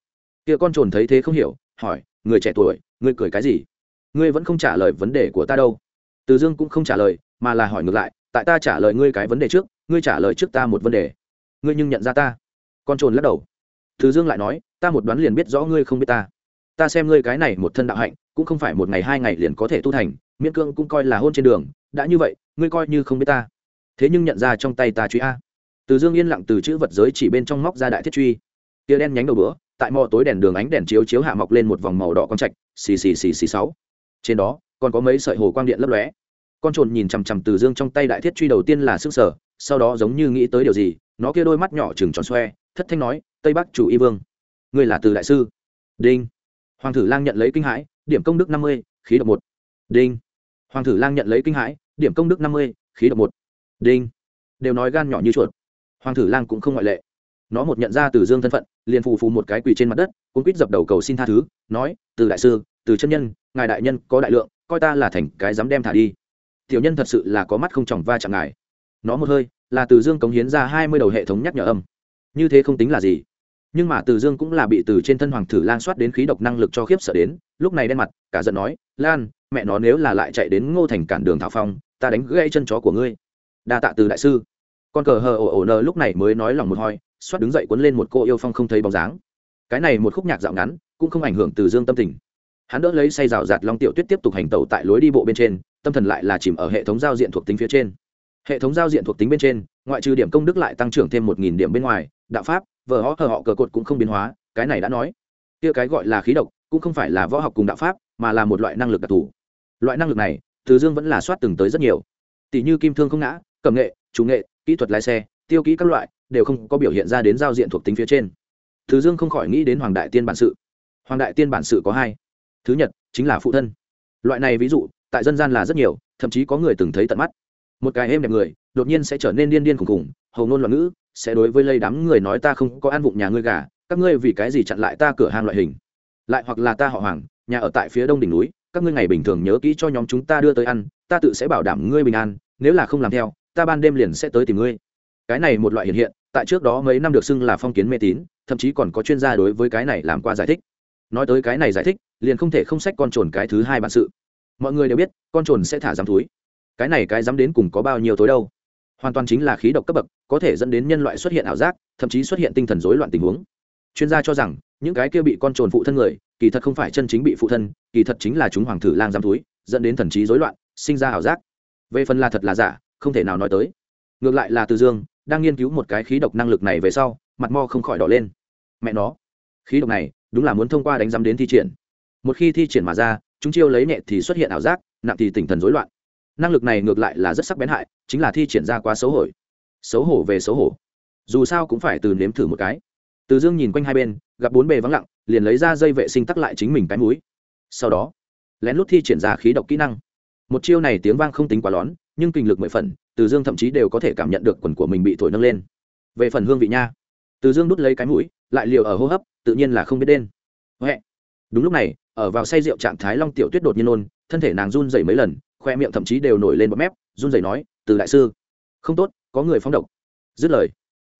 Kia con trồn thấy thế không hiểu, hỏi, người trẻ tuổi, ngươi cười cái gì? Ngươi vẫn không trả lời vấn đề của ta đâu. Từ dương cũng không trả lời, mà là hỏi ngược lại, tại ta trả lời ngươi cái vấn đề trước, ngươi trả lời trước ta một vấn đề. Ngươi nhưng nhận ra ta. Con trồn lắc đầu từ dương lại nói, ta một đoán liền biết rõ ngươi không biết ta. Ta xem ngươi cái này một thân đạo hạnh, cũng không phải một ngày hai ngày liền có thể tu thành, miễn cương cũng coi là hôn trên đường, đã như vậy, ngươi coi như không biết ta. Thế nhưng nhận ra trong tay ta truy a. Từ dương yên lặng từ chữ vật giới chỉ bên trong móc ra đại thiết truy. Tia đen nhánh đầu bữa, tại mò tối đèn đường ánh đèn chiếu chiếu hạ mọc lên một vòng màu đỏ con trạch, xì xì xì xì sáu. Trên đó, còn có mấy sợi hồ quang điện lấp lóe. Con trồn nhìn chằm chằm từ dương trong tay đại thiết truy đầu tiên là sức sở, sau đó giống như nghĩ tới điều gì, nó kia đôi mắt nhỏ chừng tròn xoe thất thanh nói, tây bắc chủ y vương, ngươi là từ đại sư. Đinh. Hoàng thử lang nhận lấy kinh hãi, điểm công đức năm mươi, khí độc một. Đinh. Hoàng thử lang nhận lấy kinh hãi, điểm công đức năm mươi, khí độc một. Đinh. Đều nói gan nhỏ như chuột. Hoàng thử lang cũng không ngoại lệ. Nó một nhận ra từ dương thân phận, liền phù phù một cái quỳ trên mặt đất cũng quýt dập đầu cầu xin tha thứ, nói, từ đại sư, từ chân nhân, ngài đại nhân có đại lượng, coi ta là thành cái dám đem thả đi. Tiểu nhân thật sự là có mắt không tròng va chạm ngài. Nó một hơi, là từ dương cống hiến ra hai mươi đầu hệ thống nhắc nhở âm như thế không tính là gì. Nhưng mà từ dương cũng là bị từ trên thân hoàng thử lan soát đến khí độc năng lực cho khiếp sợ đến, lúc này đen mặt, cả giận nói, lan, mẹ nó nếu là lại chạy đến ngô thành cản đường thảo phong, ta đánh gãy chân chó của ngươi. Đa tạ từ đại sư. Con cờ hờ ồ ồ nờ lúc này mới nói lòng một hoi xoát đứng dậy cuốn lên một cô yêu phong không thấy bóng dáng. Cái này một khúc nhạc dạo ngắn, cũng không ảnh hưởng từ dương tâm tình. Hắn đỡ lấy say rào rạt long tiểu tuyết tiếp tục hành tẩu tại lối đi bộ bên trên, tâm thần lại là chìm ở hệ thống giao diện thuộc tính phía trên. Hệ thống giao diện thuộc tính bên trên, ngoại trừ điểm công đức lại tăng trưởng thêm một nghìn điểm bên ngoài đạo pháp, vờ họ hờ họ cờ cột cũng không biến hóa, cái này đã nói. Kia cái gọi là khí độc, cũng không phải là võ học cùng đạo pháp, mà là một loại năng lực đặc thù. Loại năng lực này, từ dương vẫn là soát từng tới rất nhiều. Tỷ như kim thương không ngã, cầm nghệ, chủ nghệ, kỹ thuật lái xe, tiêu kỹ các loại, đều không có biểu hiện ra đến giao diện thuộc tính phía trên. Thứ dương không khỏi nghĩ đến hoàng đại tiên bản sự. Hoàng đại tiên bản sự có hai. Thứ nhất, chính là phụ thân. Loại này ví dụ, tại dân gian là rất nhiều, thậm chí có người từng thấy tận mắt. Một cái êm đẹp người, đột nhiên sẽ trở nên điên điên khùng khùng hầu ngôn loạn ngữ sẽ đối với lây đám người nói ta không có ăn vụng nhà ngươi gà, các ngươi vì cái gì chặn lại ta cửa hàng loại hình? Lại hoặc là ta họ hoàng, nhà ở tại phía đông đỉnh núi, các ngươi ngày bình thường nhớ kỹ cho nhóm chúng ta đưa tới ăn, ta tự sẽ bảo đảm ngươi bình an, nếu là không làm theo, ta ban đêm liền sẽ tới tìm ngươi. Cái này một loại hiện hiện, tại trước đó mấy năm được xưng là phong kiến mê tín, thậm chí còn có chuyên gia đối với cái này làm qua giải thích. Nói tới cái này giải thích, liền không thể không sách con trồn cái thứ hai bản sự. Mọi người đều biết, con trồn sẽ thả dám túi. Cái này cái dám đến cùng có bao nhiêu tối đâu? Hoàn toàn chính là khí độc cấp bậc, có thể dẫn đến nhân loại xuất hiện ảo giác, thậm chí xuất hiện tinh thần rối loạn tình huống. Chuyên gia cho rằng, những cái kia bị con trồn phụ thân người, kỳ thật không phải chân chính bị phụ thân, kỳ thật chính là chúng hoàng thử lang giam túi, dẫn đến thần trí rối loạn, sinh ra ảo giác. Về phần là thật là giả, không thể nào nói tới. Ngược lại là từ dương, đang nghiên cứu một cái khí độc năng lực này về sau, mặt mo không khỏi đỏ lên. Mẹ nó, khí độc này, đúng là muốn thông qua đánh giám đến thi triển. Một khi thi triển mà ra, chúng chiêu lấy nhẹ thì xuất hiện ảo giác, nặng thì tỉnh thần rối loạn. Năng lực này ngược lại là rất sắc bén hại chính là thi triển ra quá xấu hổ. Xấu hổ về xấu hổ. Dù sao cũng phải từ nếm thử một cái. Từ dương nhìn quanh hai bên, gặp bốn bề vắng lặng, liền lấy ra dây vệ sinh tắc lại chính mình cái mũi. Sau đó, lén lút thi triển ra khí độc kỹ năng. Một chiêu này tiếng vang không tính quá lón, nhưng kinh lực mười phần, từ dương thậm chí đều có thể cảm nhận được quần của mình bị thổi nâng lên. Về phần hương vị nha, từ dương đút lấy cái mũi, lại liều ở hô hấp, tự nhiên là không biết đen. Huệ. Đúng lúc này, ở vào say rượu trạng thái long tiểu tuyết đột nhiên nôn thân thể nàng run dày mấy lần khoe miệng thậm chí đều nổi lên bọt mép, run rẩy nói, từ đại sư. Không tốt, có người phóng độc. Dứt lời,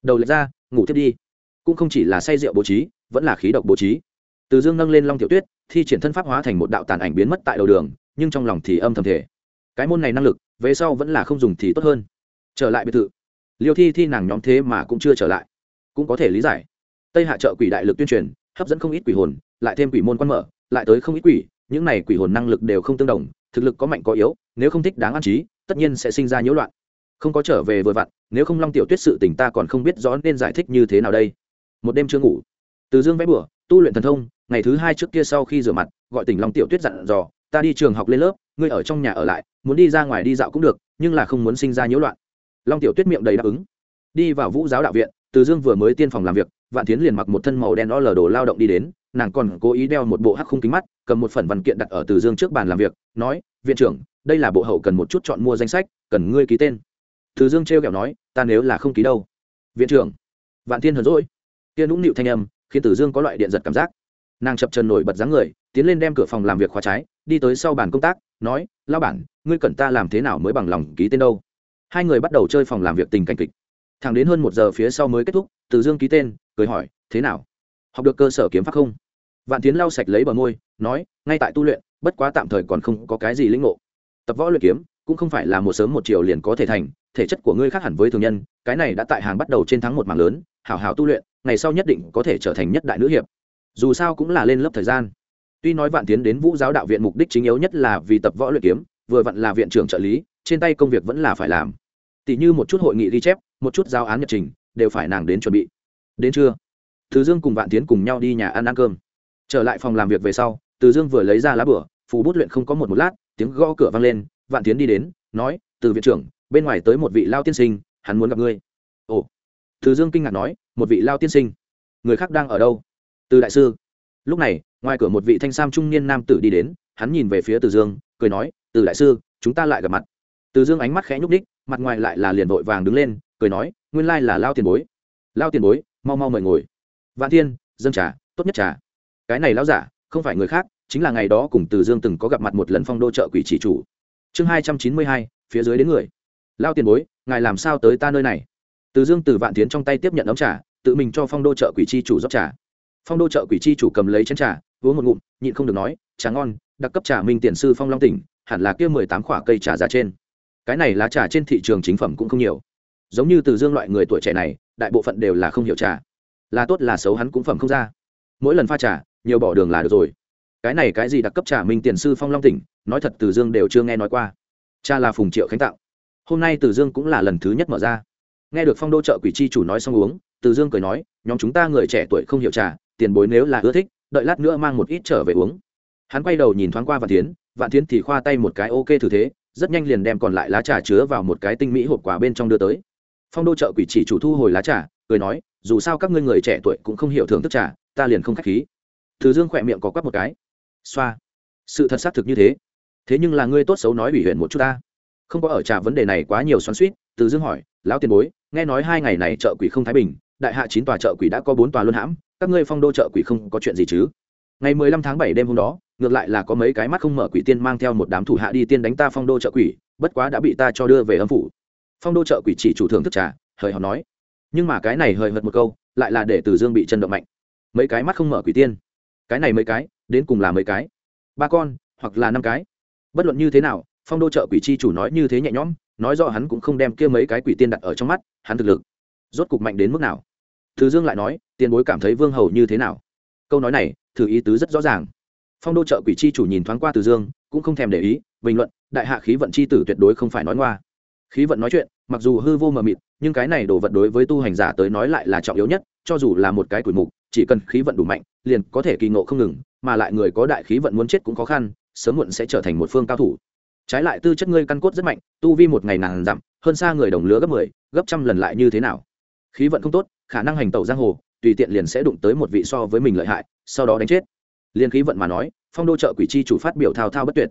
đầu lệch ra, ngủ tiếp đi. Cũng không chỉ là say rượu bố trí, vẫn là khí độc bố trí. Từ dương nâng lên long tiểu tuyết, thi triển thân pháp hóa thành một đạo tàn ảnh biến mất tại đầu đường, nhưng trong lòng thì âm thầm thể cái môn này năng lực, về sau vẫn là không dùng thì tốt hơn. Trở lại biệt thự, liêu thi thi nàng nhóm thế mà cũng chưa trở lại. Cũng có thể lý giải. Tây hạ trợ quỷ đại lực tuyên truyền, hấp dẫn không ít quỷ hồn, lại thêm quỷ môn quan mở, lại tới không ít quỷ, những này quỷ hồn năng lực đều không tương đồng thực lực có mạnh có yếu, nếu không thích đáng an trí, tất nhiên sẽ sinh ra nhiễu loạn. Không có trở về vừa vặn, nếu không long tiểu tuyết sự tình ta còn không biết rõ nên giải thích như thế nào đây. Một đêm chưa ngủ, từ dương vẽ bửa tu luyện thần thông, ngày thứ hai trước kia sau khi rửa mặt, gọi tỉnh long tiểu tuyết dặn dò, ta đi trường học lên lớp, ngươi ở trong nhà ở lại, muốn đi ra ngoài đi dạo cũng được, nhưng là không muốn sinh ra nhiễu loạn. Long tiểu tuyết miệng đầy đáp ứng. Đi vào vũ giáo đạo viện, từ dương vừa mới tiên phòng làm việc, vạn tiến liền mặc một thân màu đen o lờ đồ lao động đi đến nàng còn cố ý đeo một bộ hắc khung kính mắt, cầm một phần văn kiện đặt ở từ dương trước bàn làm việc, nói, viện trưởng, đây là bộ hậu cần một chút chọn mua danh sách, cần ngươi ký tên. Từ dương trêu kẹo nói, ta nếu là không ký đâu. Viện trưởng. Vạn thiên hờn rỗi tiên nũng nịu thanh âm, khiến từ dương có loại điện giật cảm giác. Nàng chập trần nổi bật dáng người, tiến lên đem cửa phòng làm việc khóa trái, đi tới sau bàn công tác, nói lao bản, ngươi cần ta làm thế nào mới bằng lòng ký tên đâu? Hai người bắt đầu chơi phòng làm việc tình cảnh kịch. Thẳng đến hơn một giờ phía sau mới kết thúc, từ dương ký tên, cười hỏi, thế nào? Học được cơ sở kiếm pháp không? Vạn tiến lau sạch lấy bờ môi, nói, ngay tại tu luyện, bất quá tạm thời còn không có cái gì lĩnh ngộ. Tập võ luyện kiếm, cũng không phải là một sớm một chiều liền có thể thành, thể chất của ngươi khác hẳn với thường nhân, cái này đã tại hàng bắt đầu trên tháng một mảng lớn, hảo hảo tu luyện, ngày sau nhất định có thể trở thành nhất đại nữ hiệp. Dù sao cũng là lên lớp thời gian. Tuy nói vạn tiến đến vũ giáo đạo viện mục đích chính yếu nhất là vì tập võ luyện kiếm, vừa vặn là viện trưởng trợ lý, trên tay công việc vẫn là phải làm. Tỷ như một chút hội nghị ghi chép, một chút giáo án nhật trình, đều phải nàng đến chuẩn bị. Đến trưa, Thứ dương cùng vạn tiến cùng nhau đi nhà ăn ăn cơm trở lại phòng làm việc về sau, từ dương vừa lấy ra lá bửa, phù bút luyện không có một một lát, tiếng gõ cửa vang lên, vạn tiến đi đến, nói, từ viện trưởng, bên ngoài tới một vị lao tiên sinh, hắn muốn gặp ngươi. Ồ. Từ dương kinh ngạc nói, một vị lao tiên sinh? Người khác đang ở đâu? Từ đại sư. Lúc này, ngoài cửa một vị thanh sam trung niên nam tử đi đến, hắn nhìn về phía từ dương, cười nói, từ đại sư, chúng ta lại gặp mặt. Từ dương ánh mắt khẽ nhúc đích mặt ngoài lại là liền vội vàng đứng lên, cười nói, nguyên lai là lao tiền bối. Lao tiền bối, mau mau mời ngồi. Vạn thiên dân trà, tốt nhất trà cái này lão giả, không phải người khác, chính là ngày đó cùng từ dương từng có gặp mặt một lần phong đô trợ quỷ chỉ chủ. Chương hai trăm chín mươi hai, phía dưới đến người. Lao tiền bối, ngài làm sao tới ta nơi này? Từ dương từ vạn tiến trong tay tiếp nhận ấm trà, tự mình cho phong đô trợ quỷ chi chủ rót trà. Phong đô trợ quỷ chi chủ cầm lấy chén trà, uống một ngụm, nhịn không được nói, trà ngon, đặc cấp trà minh tiền sư phong long tỉnh, hẳn là kia mười tám khoả cây trà già trên. Cái này lá trà trên thị trường chính phẩm cũng không nhiều. Giống như từ dương loại người tuổi trẻ này, đại bộ phận đều là không hiểu trà. Là tốt là xấu hắn cũng phẩm không ra. Mỗi lần pha trà nhiều bỏ đường là được rồi. Cái này cái gì đặc cấp trà minh tiền sư phong long tỉnh, nói thật từ dương đều chưa nghe nói qua. Cha là phùng triệu khánh tạo. Hôm nay từ dương cũng là lần thứ nhất mở ra. Nghe được phong đô trợ quỷ chi chủ nói xong uống, từ dương cười nói, nhóm chúng ta người trẻ tuổi không hiểu trà, tiền bối nếu là ưa thích, đợi lát nữa mang một ít trở về uống. Hắn quay đầu nhìn thoáng qua vạn tiến vạn tiến thì khoa tay một cái ok thử thế, rất nhanh liền đem còn lại lá trà chứa vào một cái tinh mỹ hộp quà bên trong đưa tới. Phong đô trợ quỷ chỉ chủ thu hồi lá trà, cười nói, dù sao các ngươi người trẻ tuổi cũng không hiểu thưởng thức trà, ta liền không k h á c h khí từ dương khỏe miệng có quắp một cái. Xoa. Sự thật xác thực như thế. Thế nhưng là ngươi tốt xấu nói ủy huyện một chút ta. Không có ở trà vấn đề này quá nhiều xoắn suýt từ dương hỏi, lão tiền bối, nghe nói hai ngày này chợ quỷ không thái bình, đại hạ chín tòa chợ quỷ đã có bốn tòa luân hãm, các ngươi phong đô chợ quỷ không có chuyện gì chứ? Ngày mười lăm tháng bảy đêm hôm đó, ngược lại là có mấy cái mắt không mở quỷ tiên mang theo một đám thủ hạ đi tiên đánh ta phong đô chợ quỷ, bất quá đã bị ta cho đưa về âm phủ. Phong đô chợ quỷ chỉ chủ thưởng thức trà, hời họ nói. Nhưng mà cái này hời hợt một câu, lại là để từ dương bị chân động mạnh. Mấy cái mắt không mở quỷ tiên cái này mấy cái, đến cùng là mấy cái? Ba con, hoặc là năm cái? Bất luận như thế nào, phong đô trợ quỷ chi chủ nói như thế nhẹ nhõm, nói rõ hắn cũng không đem kia mấy cái quỷ tiên đặt ở trong mắt, hắn thực lực rốt cục mạnh đến mức nào? Thứ dương lại nói, tiền bối cảm thấy vương hầu như thế nào? Câu nói này, thử ý tứ rất rõ ràng. Phong đô trợ quỷ chi chủ nhìn thoáng qua từ dương, cũng không thèm để ý, bình luận, đại hạ khí vận c h i tử tuyệt đối không phải nói ngoa. Khí vận nói chuyện, mặc dù hư vô mờ mịt, nhưng cái này đồ vật đối với tu hành giả tới nói lại là trọng yếu nhất, cho dù là một cái tuổi mục chỉ cần khí vận đủ mạnh liền có thể kỳ ngộ không ngừng mà lại người có đại khí vận muốn chết cũng khó khăn sớm muộn sẽ trở thành một phương cao thủ. Trái lại tư chất ngươi căn cốt rất mạnh tu vi một ngày nàng dặm hơn xa người đồng lứa gấp mười 10, gấp trăm lần lại như thế nào? Khí vận không tốt khả năng hành tẩu giang hồ tùy tiện liền sẽ đụng tới một vị so với mình lợi hại sau đó đánh chết. Liên khí vận mà nói phong đô trợ quỷ chi chủ phát biểu thao thao bất tuyệt.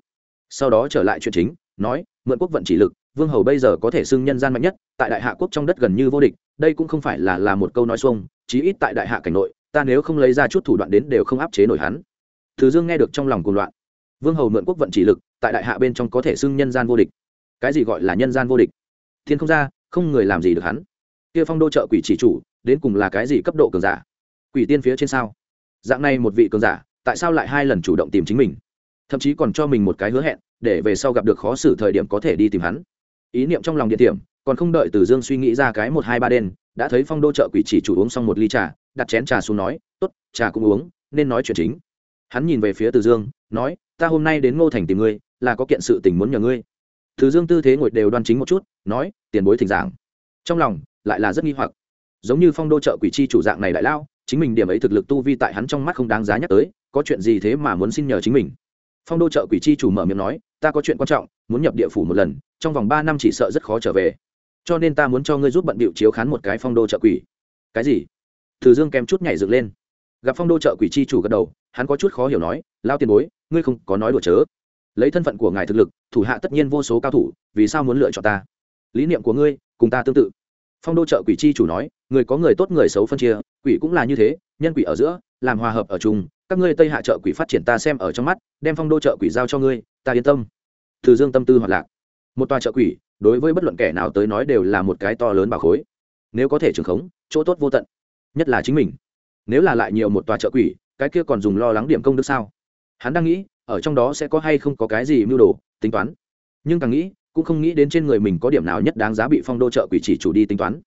Sau đó trở lại chuyện chính nói mượn quốc vận chỉ lực vương hầu bây giờ có thể xưng nhân gian mạnh nhất tại đại hạ quốc trong đất gần như vô địch đây cũng không phải là là một câu nói xuông chí ít tại đại hạ cảnh nội ta nếu không lấy ra chút thủ đoạn đến đều không áp chế nổi hắn. Thứ dương nghe được trong lòng cùng loạn. Vương hầu mượn quốc vận chỉ lực, tại đại hạ bên trong có thể xưng nhân gian vô địch. Cái gì gọi là nhân gian vô địch? Thiên không ra, không người làm gì được hắn. Kia phong đô trợ quỷ chỉ chủ, đến cùng là cái gì cấp độ cường giả? Quỷ tiên phía trên sao? Dạng này một vị cường giả, tại sao lại hai lần chủ động tìm chính mình? Thậm chí còn cho mình một cái hứa hẹn, để về sau gặp được khó xử thời điểm có thể đi tìm hắn. Ý niệm trong lòng địa điểm, còn không đợi từ dương suy nghĩ ra cái một hai ba đen, đã thấy phong đô trợ quỷ chỉ chủ uống xong một ly trà đặt chén trà xuống nói t ố t trà cũng uống, nên nói chuyện chính. Hắn nhìn về phía từ dương, nói, ta hôm nay đến ngô thành tìm ngươi, là có kiện sự tình muốn nhờ ngươi. Từ dương tư thế ngồi đều đoan chính một chút, nói, tiền bối thỉnh giảng. Trong lòng, lại là rất nghi hoặc. Giống như phong đô trợ quỷ chi chủ dạng này đại lao, chính mình điểm ấy thực lực tu vi tại hắn trong mắt không đáng giá nhắc tới, có chuyện gì thế mà muốn xin nhờ chính mình? Phong đô trợ quỷ chi chủ mở miệng nói, ta có chuyện quan trọng, muốn nhập địa phủ một lần, trong vòng ba năm chỉ sợ rất khó trở về. Cho nên ta muốn cho ngươi giúp bận bịu chiếu khán một cái phong đô trợ quỷ. Cái gì? Từ dương kém chút nhảy dựng lên. Gặp phong đô trợ quỷ chi chủ gật đầu, hắn có chút khó hiểu nói lao tiền bối, ngươi không có nói đùa chớ. Lấy thân phận của ngài thực lực, thủ hạ tất nhiên vô số cao thủ, vì sao muốn lựa chọn ta? Lý niệm của ngươi, cùng ta tương tự. Phong đô trợ quỷ chi chủ nói, người có người tốt, người xấu phân chia, quỷ cũng là như thế, nhân quỷ ở giữa, làm hòa hợp ở chung, các ngươi tây hạ trợ quỷ phát triển ta xem ở trong mắt, đem phong đô trợ quỷ giao cho ngươi, ta yên tâm. Từ dương tâm tư hoạt lạc. Một tòa trợ quỷ, đối với bất luận kẻ nào tới nói đều là một cái to lớn bảo khối. Nếu có thể trường khống, chỗ tốt vô tận nhất là chính mình. Nếu là lại nhiều một tòa trợ quỷ, cái kia còn dùng lo lắng điểm công đức sao? Hắn đang nghĩ, ở trong đó sẽ có hay không có cái gì mưu đồ, tính toán. Nhưng càng nghĩ, cũng không nghĩ đến trên người mình có điểm nào nhất đáng giá bị phong đô trợ quỷ chỉ chủ đi tính toán.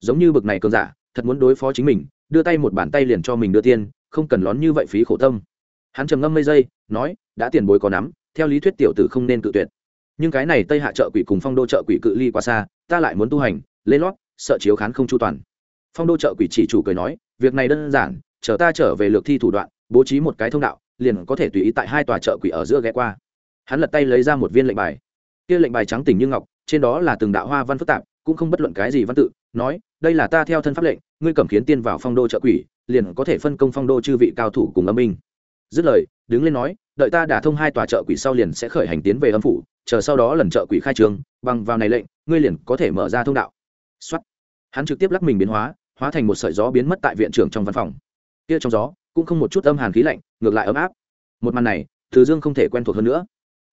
Giống như bực này cơn giả, thật muốn đối phó chính mình, đưa tay một bàn tay liền cho mình đưa tiền, không cần lón như vậy phí khổ tâm. Hắn trầm ngâm mây giây, nói, đã tiền bối có nắm, theo lý thuyết tiểu tử không nên cự tuyệt. Nhưng cái này tây hạ trợ quỷ cùng phong đô trợ quỷ cự ly quá xa, ta lại muốn tu hành, lê lót, sợ chiếu khán không chu toàn phong đô trợ quỷ chỉ chủ cười nói, việc này đơn giản, chờ ta trở về lược thi thủ đoạn, bố trí một cái thông đạo, liền có thể tùy ý tại hai tòa chợ quỷ ở giữa ghé qua. Hắn lật tay lấy ra một viên lệnh bài. Kia lệnh bài trắng tỉnh như ngọc, trên đó là từng đạo hoa văn phức tạp, cũng không bất luận cái gì văn tự, nói, đây là ta theo thân pháp lệnh, ngươi cầm khiến tiên vào phong đô trợ quỷ, liền có thể phân công phong đô chư vị cao thủ cùng âm minh dứt lời, đứng lên nói, đợi ta đả thông hai tòa chợ quỷ sau liền sẽ khởi hành tiến về âm phủ, chờ sau đó lần chợ quỷ khai trường, bằng vào này lệnh, ngươi liền có thể mở ra thông đạo. Xuất hắn trực tiếp lắc mình biến hóa hóa thành một sợi gió biến mất tại viện trưởng trong văn phòng. Kia trong gió, cũng không một chút âm hàn khí lạnh, ngược lại ấm áp. Một màn này thứ dương không thể quen thuộc hơn nữa.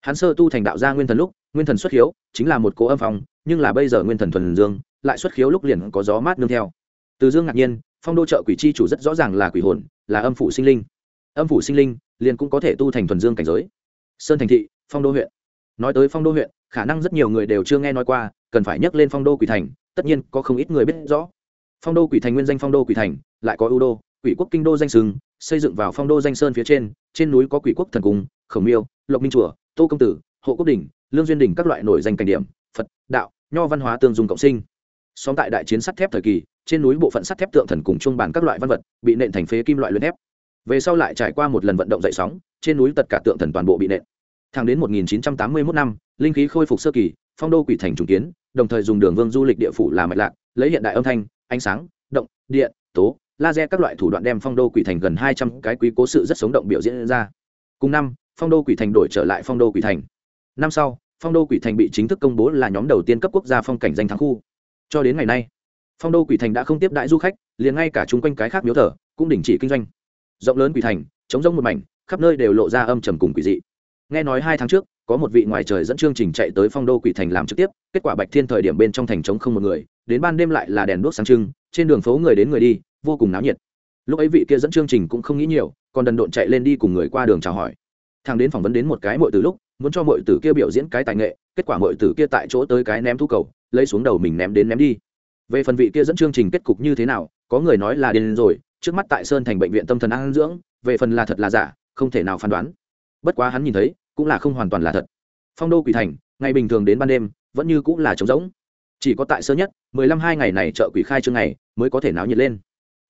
Hắn sơ tu thành đạo gia nguyên thần lúc, nguyên thần xuất hiếu, chính là một cố âm phòng nhưng là bây giờ nguyên thần thuần dương, lại xuất khiếu lúc liền có gió mát nương theo. Từ dương ngạc nhiên, phong đô trợ quỷ chi chủ rất rõ ràng là quỷ hồn, là âm phủ sinh linh. Âm phủ sinh linh, liền cũng có thể tu thành thuần dương cảnh giới. Sơn thành thị, phong đô huyện. Nói tới phong đô huyện, khả năng rất nhiều người đều chưa nghe nói qua, cần phải nhắc lên phong đô quỷ thành, tất nhiên có không ít người biết rõ phong đô quỷ thành nguyên danh phong đô quỷ thành, lại có ưu đô, quỷ quốc kinh đô danh sừng, xây dựng vào phong đô danh sơn phía trên trên núi có quỷ quốc thần cung, khổng miêu, lộc minh chùa, tô công tử, hộ quốc đình lương duyên đình các loại nổi danh cảnh điểm, phật, đạo, nho văn hóa tương dùng cộng sinh. Xóm tại đại chiến sắt thép thời kỳ, trên núi bộ phận sắt thép tượng thần cùng chung bàn các loại văn vật, bị nện thành phế kim loại luyện thép. Về sau lại trải qua một lần vận động dậy sóng, trên núi tất cả tượng thần toàn bộ bị nện. Thẳng đến 1981 năm, linh khí khôi phục sơ kỳ, phong đô quỷ thành trùng kiến, đồng thời dùng đường vương du lịch địa phủ làm mạch lạc lấy hiện đại âm thanh, ánh sáng, động, điện, tố, laser các loại thủ đoạn đem phong đô quỷ thành gần 200 cái quý cố sự rất sống động biểu diễn ra. Cùng năm, phong đô quỷ thành đổi trở lại phong đô quỷ thành. Năm sau, phong đô quỷ thành bị chính thức công bố là nhóm đầu tiên cấp quốc gia phong cảnh danh thắng khu. Cho đến ngày nay, phong đô quỷ thành đã không tiếp đại du khách, liền ngay cả chung quanh cái khác miếu thờ cũng đình chỉ kinh doanh. Rộng lớn quỷ thành chống rông một mảnh, khắp nơi đều lộ ra âm trầm cùng quỷ dị. Nghe nói hai tháng trước có một vị ngoài trời dẫn chương trình chạy tới phong đô quỷ thành làm trực tiếp, kết quả bạch thiên thời điểm bên trong thành trống không một người, đến ban đêm lại là đèn đuốc sáng trưng, trên đường phố người đến người đi, vô cùng náo nhiệt. Lúc ấy vị kia dẫn chương trình cũng không nghĩ nhiều, còn đần độn chạy lên đi cùng người qua đường chào hỏi. Thằng đến phỏng vấn đến một cái mọi từ lúc, muốn cho mọi tử kia biểu diễn cái tài nghệ, kết quả mọi tử kia tại chỗ tới cái ném thu cầu, lấy xuống đầu mình ném đến ném đi. Về phần vị kia dẫn chương trình kết cục như thế nào, có người nói là điên rồi, trước mắt tại sơn thành bệnh viện tâm thần an dưỡng, về phần là thật là giả, không thể nào phán đoán. Bất quá hắn nhìn thấy cũng là không hoàn toàn là thật. Phong đô quỷ thành, ngày bình thường đến ban đêm, vẫn như cũng là trống rỗng. Chỉ có tại sơ nhất, mười lăm hai ngày này chợ quỷ khai trương ngày, mới có thể náo nhiệt lên.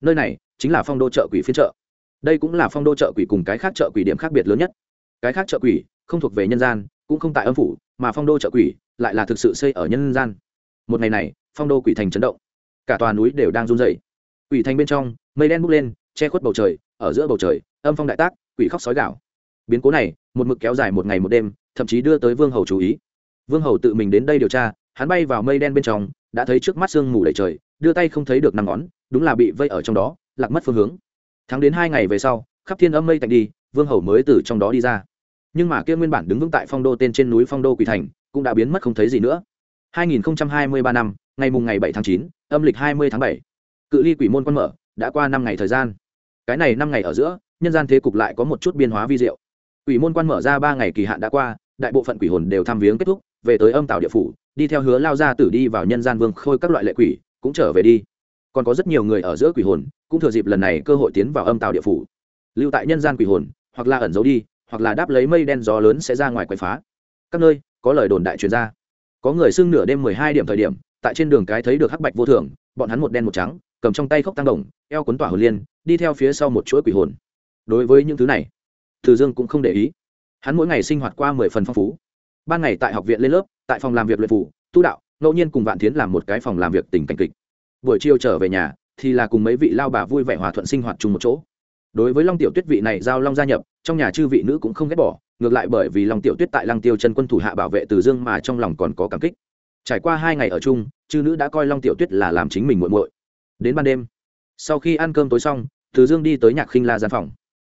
Nơi này, chính là phong đô chợ quỷ phiên chợ. Đây cũng là phong đô chợ quỷ cùng cái khác chợ quỷ điểm khác biệt lớn nhất. Cái khác chợ quỷ, không thuộc về nhân gian, cũng không tại âm phủ, mà phong đô chợ quỷ lại là thực sự xây ở nhân gian. Một ngày này, phong đô quỷ thành chấn động. Cả tòa núi đều đang run rẩy. Quỷ thành bên trong, mây đen bốc lên, che khuất bầu trời, ở giữa bầu trời, âm phong đại tác, quỷ khóc sói gạo biến cố này một mực kéo dài một ngày một đêm thậm chí đưa tới vương hầu chú ý. Vương hầu tự mình đến đây điều tra hắn bay vào mây đen bên trong đã thấy trước mắt sương mù đầy trời đưa tay không thấy được năm ngón đúng là bị vây ở trong đó lạc mất phương hướng. Thắng đến hai ngày về sau khắp thiên âm mây tạnh đi vương hầu mới từ trong đó đi ra. Nhưng mà kia nguyên bản đứng vững tại phong đô tên trên núi phong đô quỷ thành cũng đã biến mất không thấy gì nữa. 2023 năm ngày mùng ngày 7 tháng 9, âm lịch 20 tháng 7. cự ly quỷ môn quan mở đã qua năm ngày thời gian. Cái này năm ngày ở giữa nhân gian thế cục lại có một chút biên hóa vi diệu quỷ môn quan mở ra ba ngày kỳ hạn đã qua, đại bộ phận quỷ hồn đều tham viếng kết thúc, về tới âm tảo địa phủ, đi theo hứa lao ra tử đi vào nhân gian vương khôi các loại lệ quỷ, cũng trở về đi. Còn có rất nhiều người ở giữa quỷ hồn, cũng thừa dịp lần này cơ hội tiến vào âm tàu địa phủ. Lưu tại nhân gian quỷ hồn, hoặc là ẩn giấu đi, hoặc là đáp lấy mây đen gió lớn sẽ ra ngoài quậy phá. Các nơi, có lời đồn đại truyền ra. Có người xưng nửa đêm mười hai điểm thời điểm, tại trên đường cái thấy được hắc bạch vô thường, bọn hắn một đen một trắng, cầm trong tay khốc tăng đồng, eo cuốn tỏa hồn liên, đi theo phía sau một chuỗi quỷ hồn. Đối với những thứ này từ dương cũng không để ý. Hắn mỗi ngày sinh hoạt qua mười phần phong phú. Ban ngày tại học viện lên lớp, tại phòng làm việc luyện phủ, tu đạo, ngẫu nhiên cùng vạn tiến làm một cái phòng làm việc tình cảnh kịch. Buổi chiều trở về nhà, thì là cùng mấy vị lao bà vui vẻ hòa thuận sinh hoạt chung một chỗ. Đối với long tiểu tuyết vị này giao long gia nhập, trong nhà chư vị nữ cũng không ghét bỏ, ngược lại bởi vì long tiểu tuyết tại lăng tiêu chân quân thủ hạ bảo vệ từ dương mà trong lòng còn có cảm kích. Trải qua hai ngày ở chung, chư nữ đã coi long tiểu tuyết là làm chính mình muội muội. Đến ban đêm, sau khi ăn cơm tối xong, từ dương đi tới nhạc khinh la gian phòng.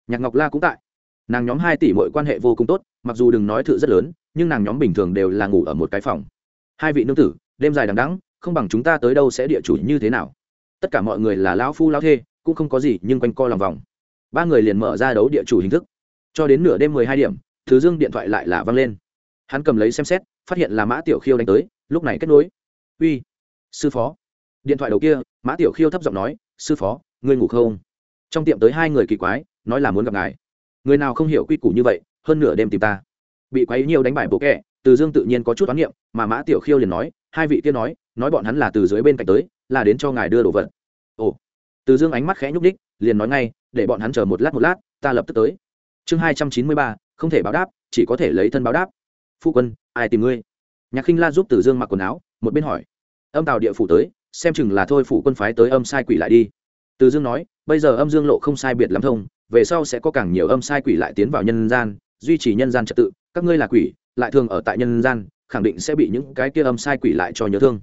Nhạc ngọc la cũng tại nàng nhóm hai tỷ mọi quan hệ vô cùng tốt, mặc dù đừng nói thự rất lớn, nhưng nàng nhóm bình thường đều là ngủ ở một cái phòng. Hai vị nương tử, đêm dài đằng đắng không bằng chúng ta tới đâu sẽ địa chủ như thế nào? Tất cả mọi người là lão phu lão thê, cũng không có gì, nhưng quanh co lòng vòng. Ba người liền mở ra đấu địa chủ hình thức. Cho đến nửa đêm mười hai điểm, thứ dương điện thoại lại là văng lên. Hắn cầm lấy xem xét, phát hiện là mã tiểu khiêu đánh tới, lúc này kết nối. Uy, sư phó. Điện thoại đầu kia, mã tiểu khiêu thấp giọng nói, sư phó, ngươi ngủ không? Trong tiệm tới hai người kỳ quái, nói là muốn gặp ngài người nào không hiểu quy củ như vậy, hơn nửa đêm tìm ta. Bị quấy nhiều đánh bài bộ kẹ từ dương tự nhiên có chút toán niệm, mà mã tiểu khiêu liền nói, hai vị kia nói nói bọn hắn là từ dưới bên cạnh tới, là đến cho ngài đưa đồ vật. Ồ. Từ dương ánh mắt khẽ nhúc đích liền nói ngay, để bọn hắn chờ một lát một lát, ta lập tức tới. Chương hai trăm chín mươi ba, không thể báo đáp, chỉ có thể lấy thân báo đáp. Phu quân, ai tìm ngươi? Nhạc khinh la giúp từ dương mặc quần áo, một bên hỏi. Âm tàu địa phủ tới, xem chừng là thôi phủ quân phái tới âm sai quỷ lại đi. Từ dương nói, bây giờ âm dương lộ không sai biệt lắm thông về sau sẽ có càng nhiều âm sai quỷ lại tiến vào nhân gian, duy trì nhân gian trật tự, các ngươi là quỷ, lại thường ở tại nhân gian, khẳng định sẽ bị những cái kia âm sai quỷ lại cho nhớ thương.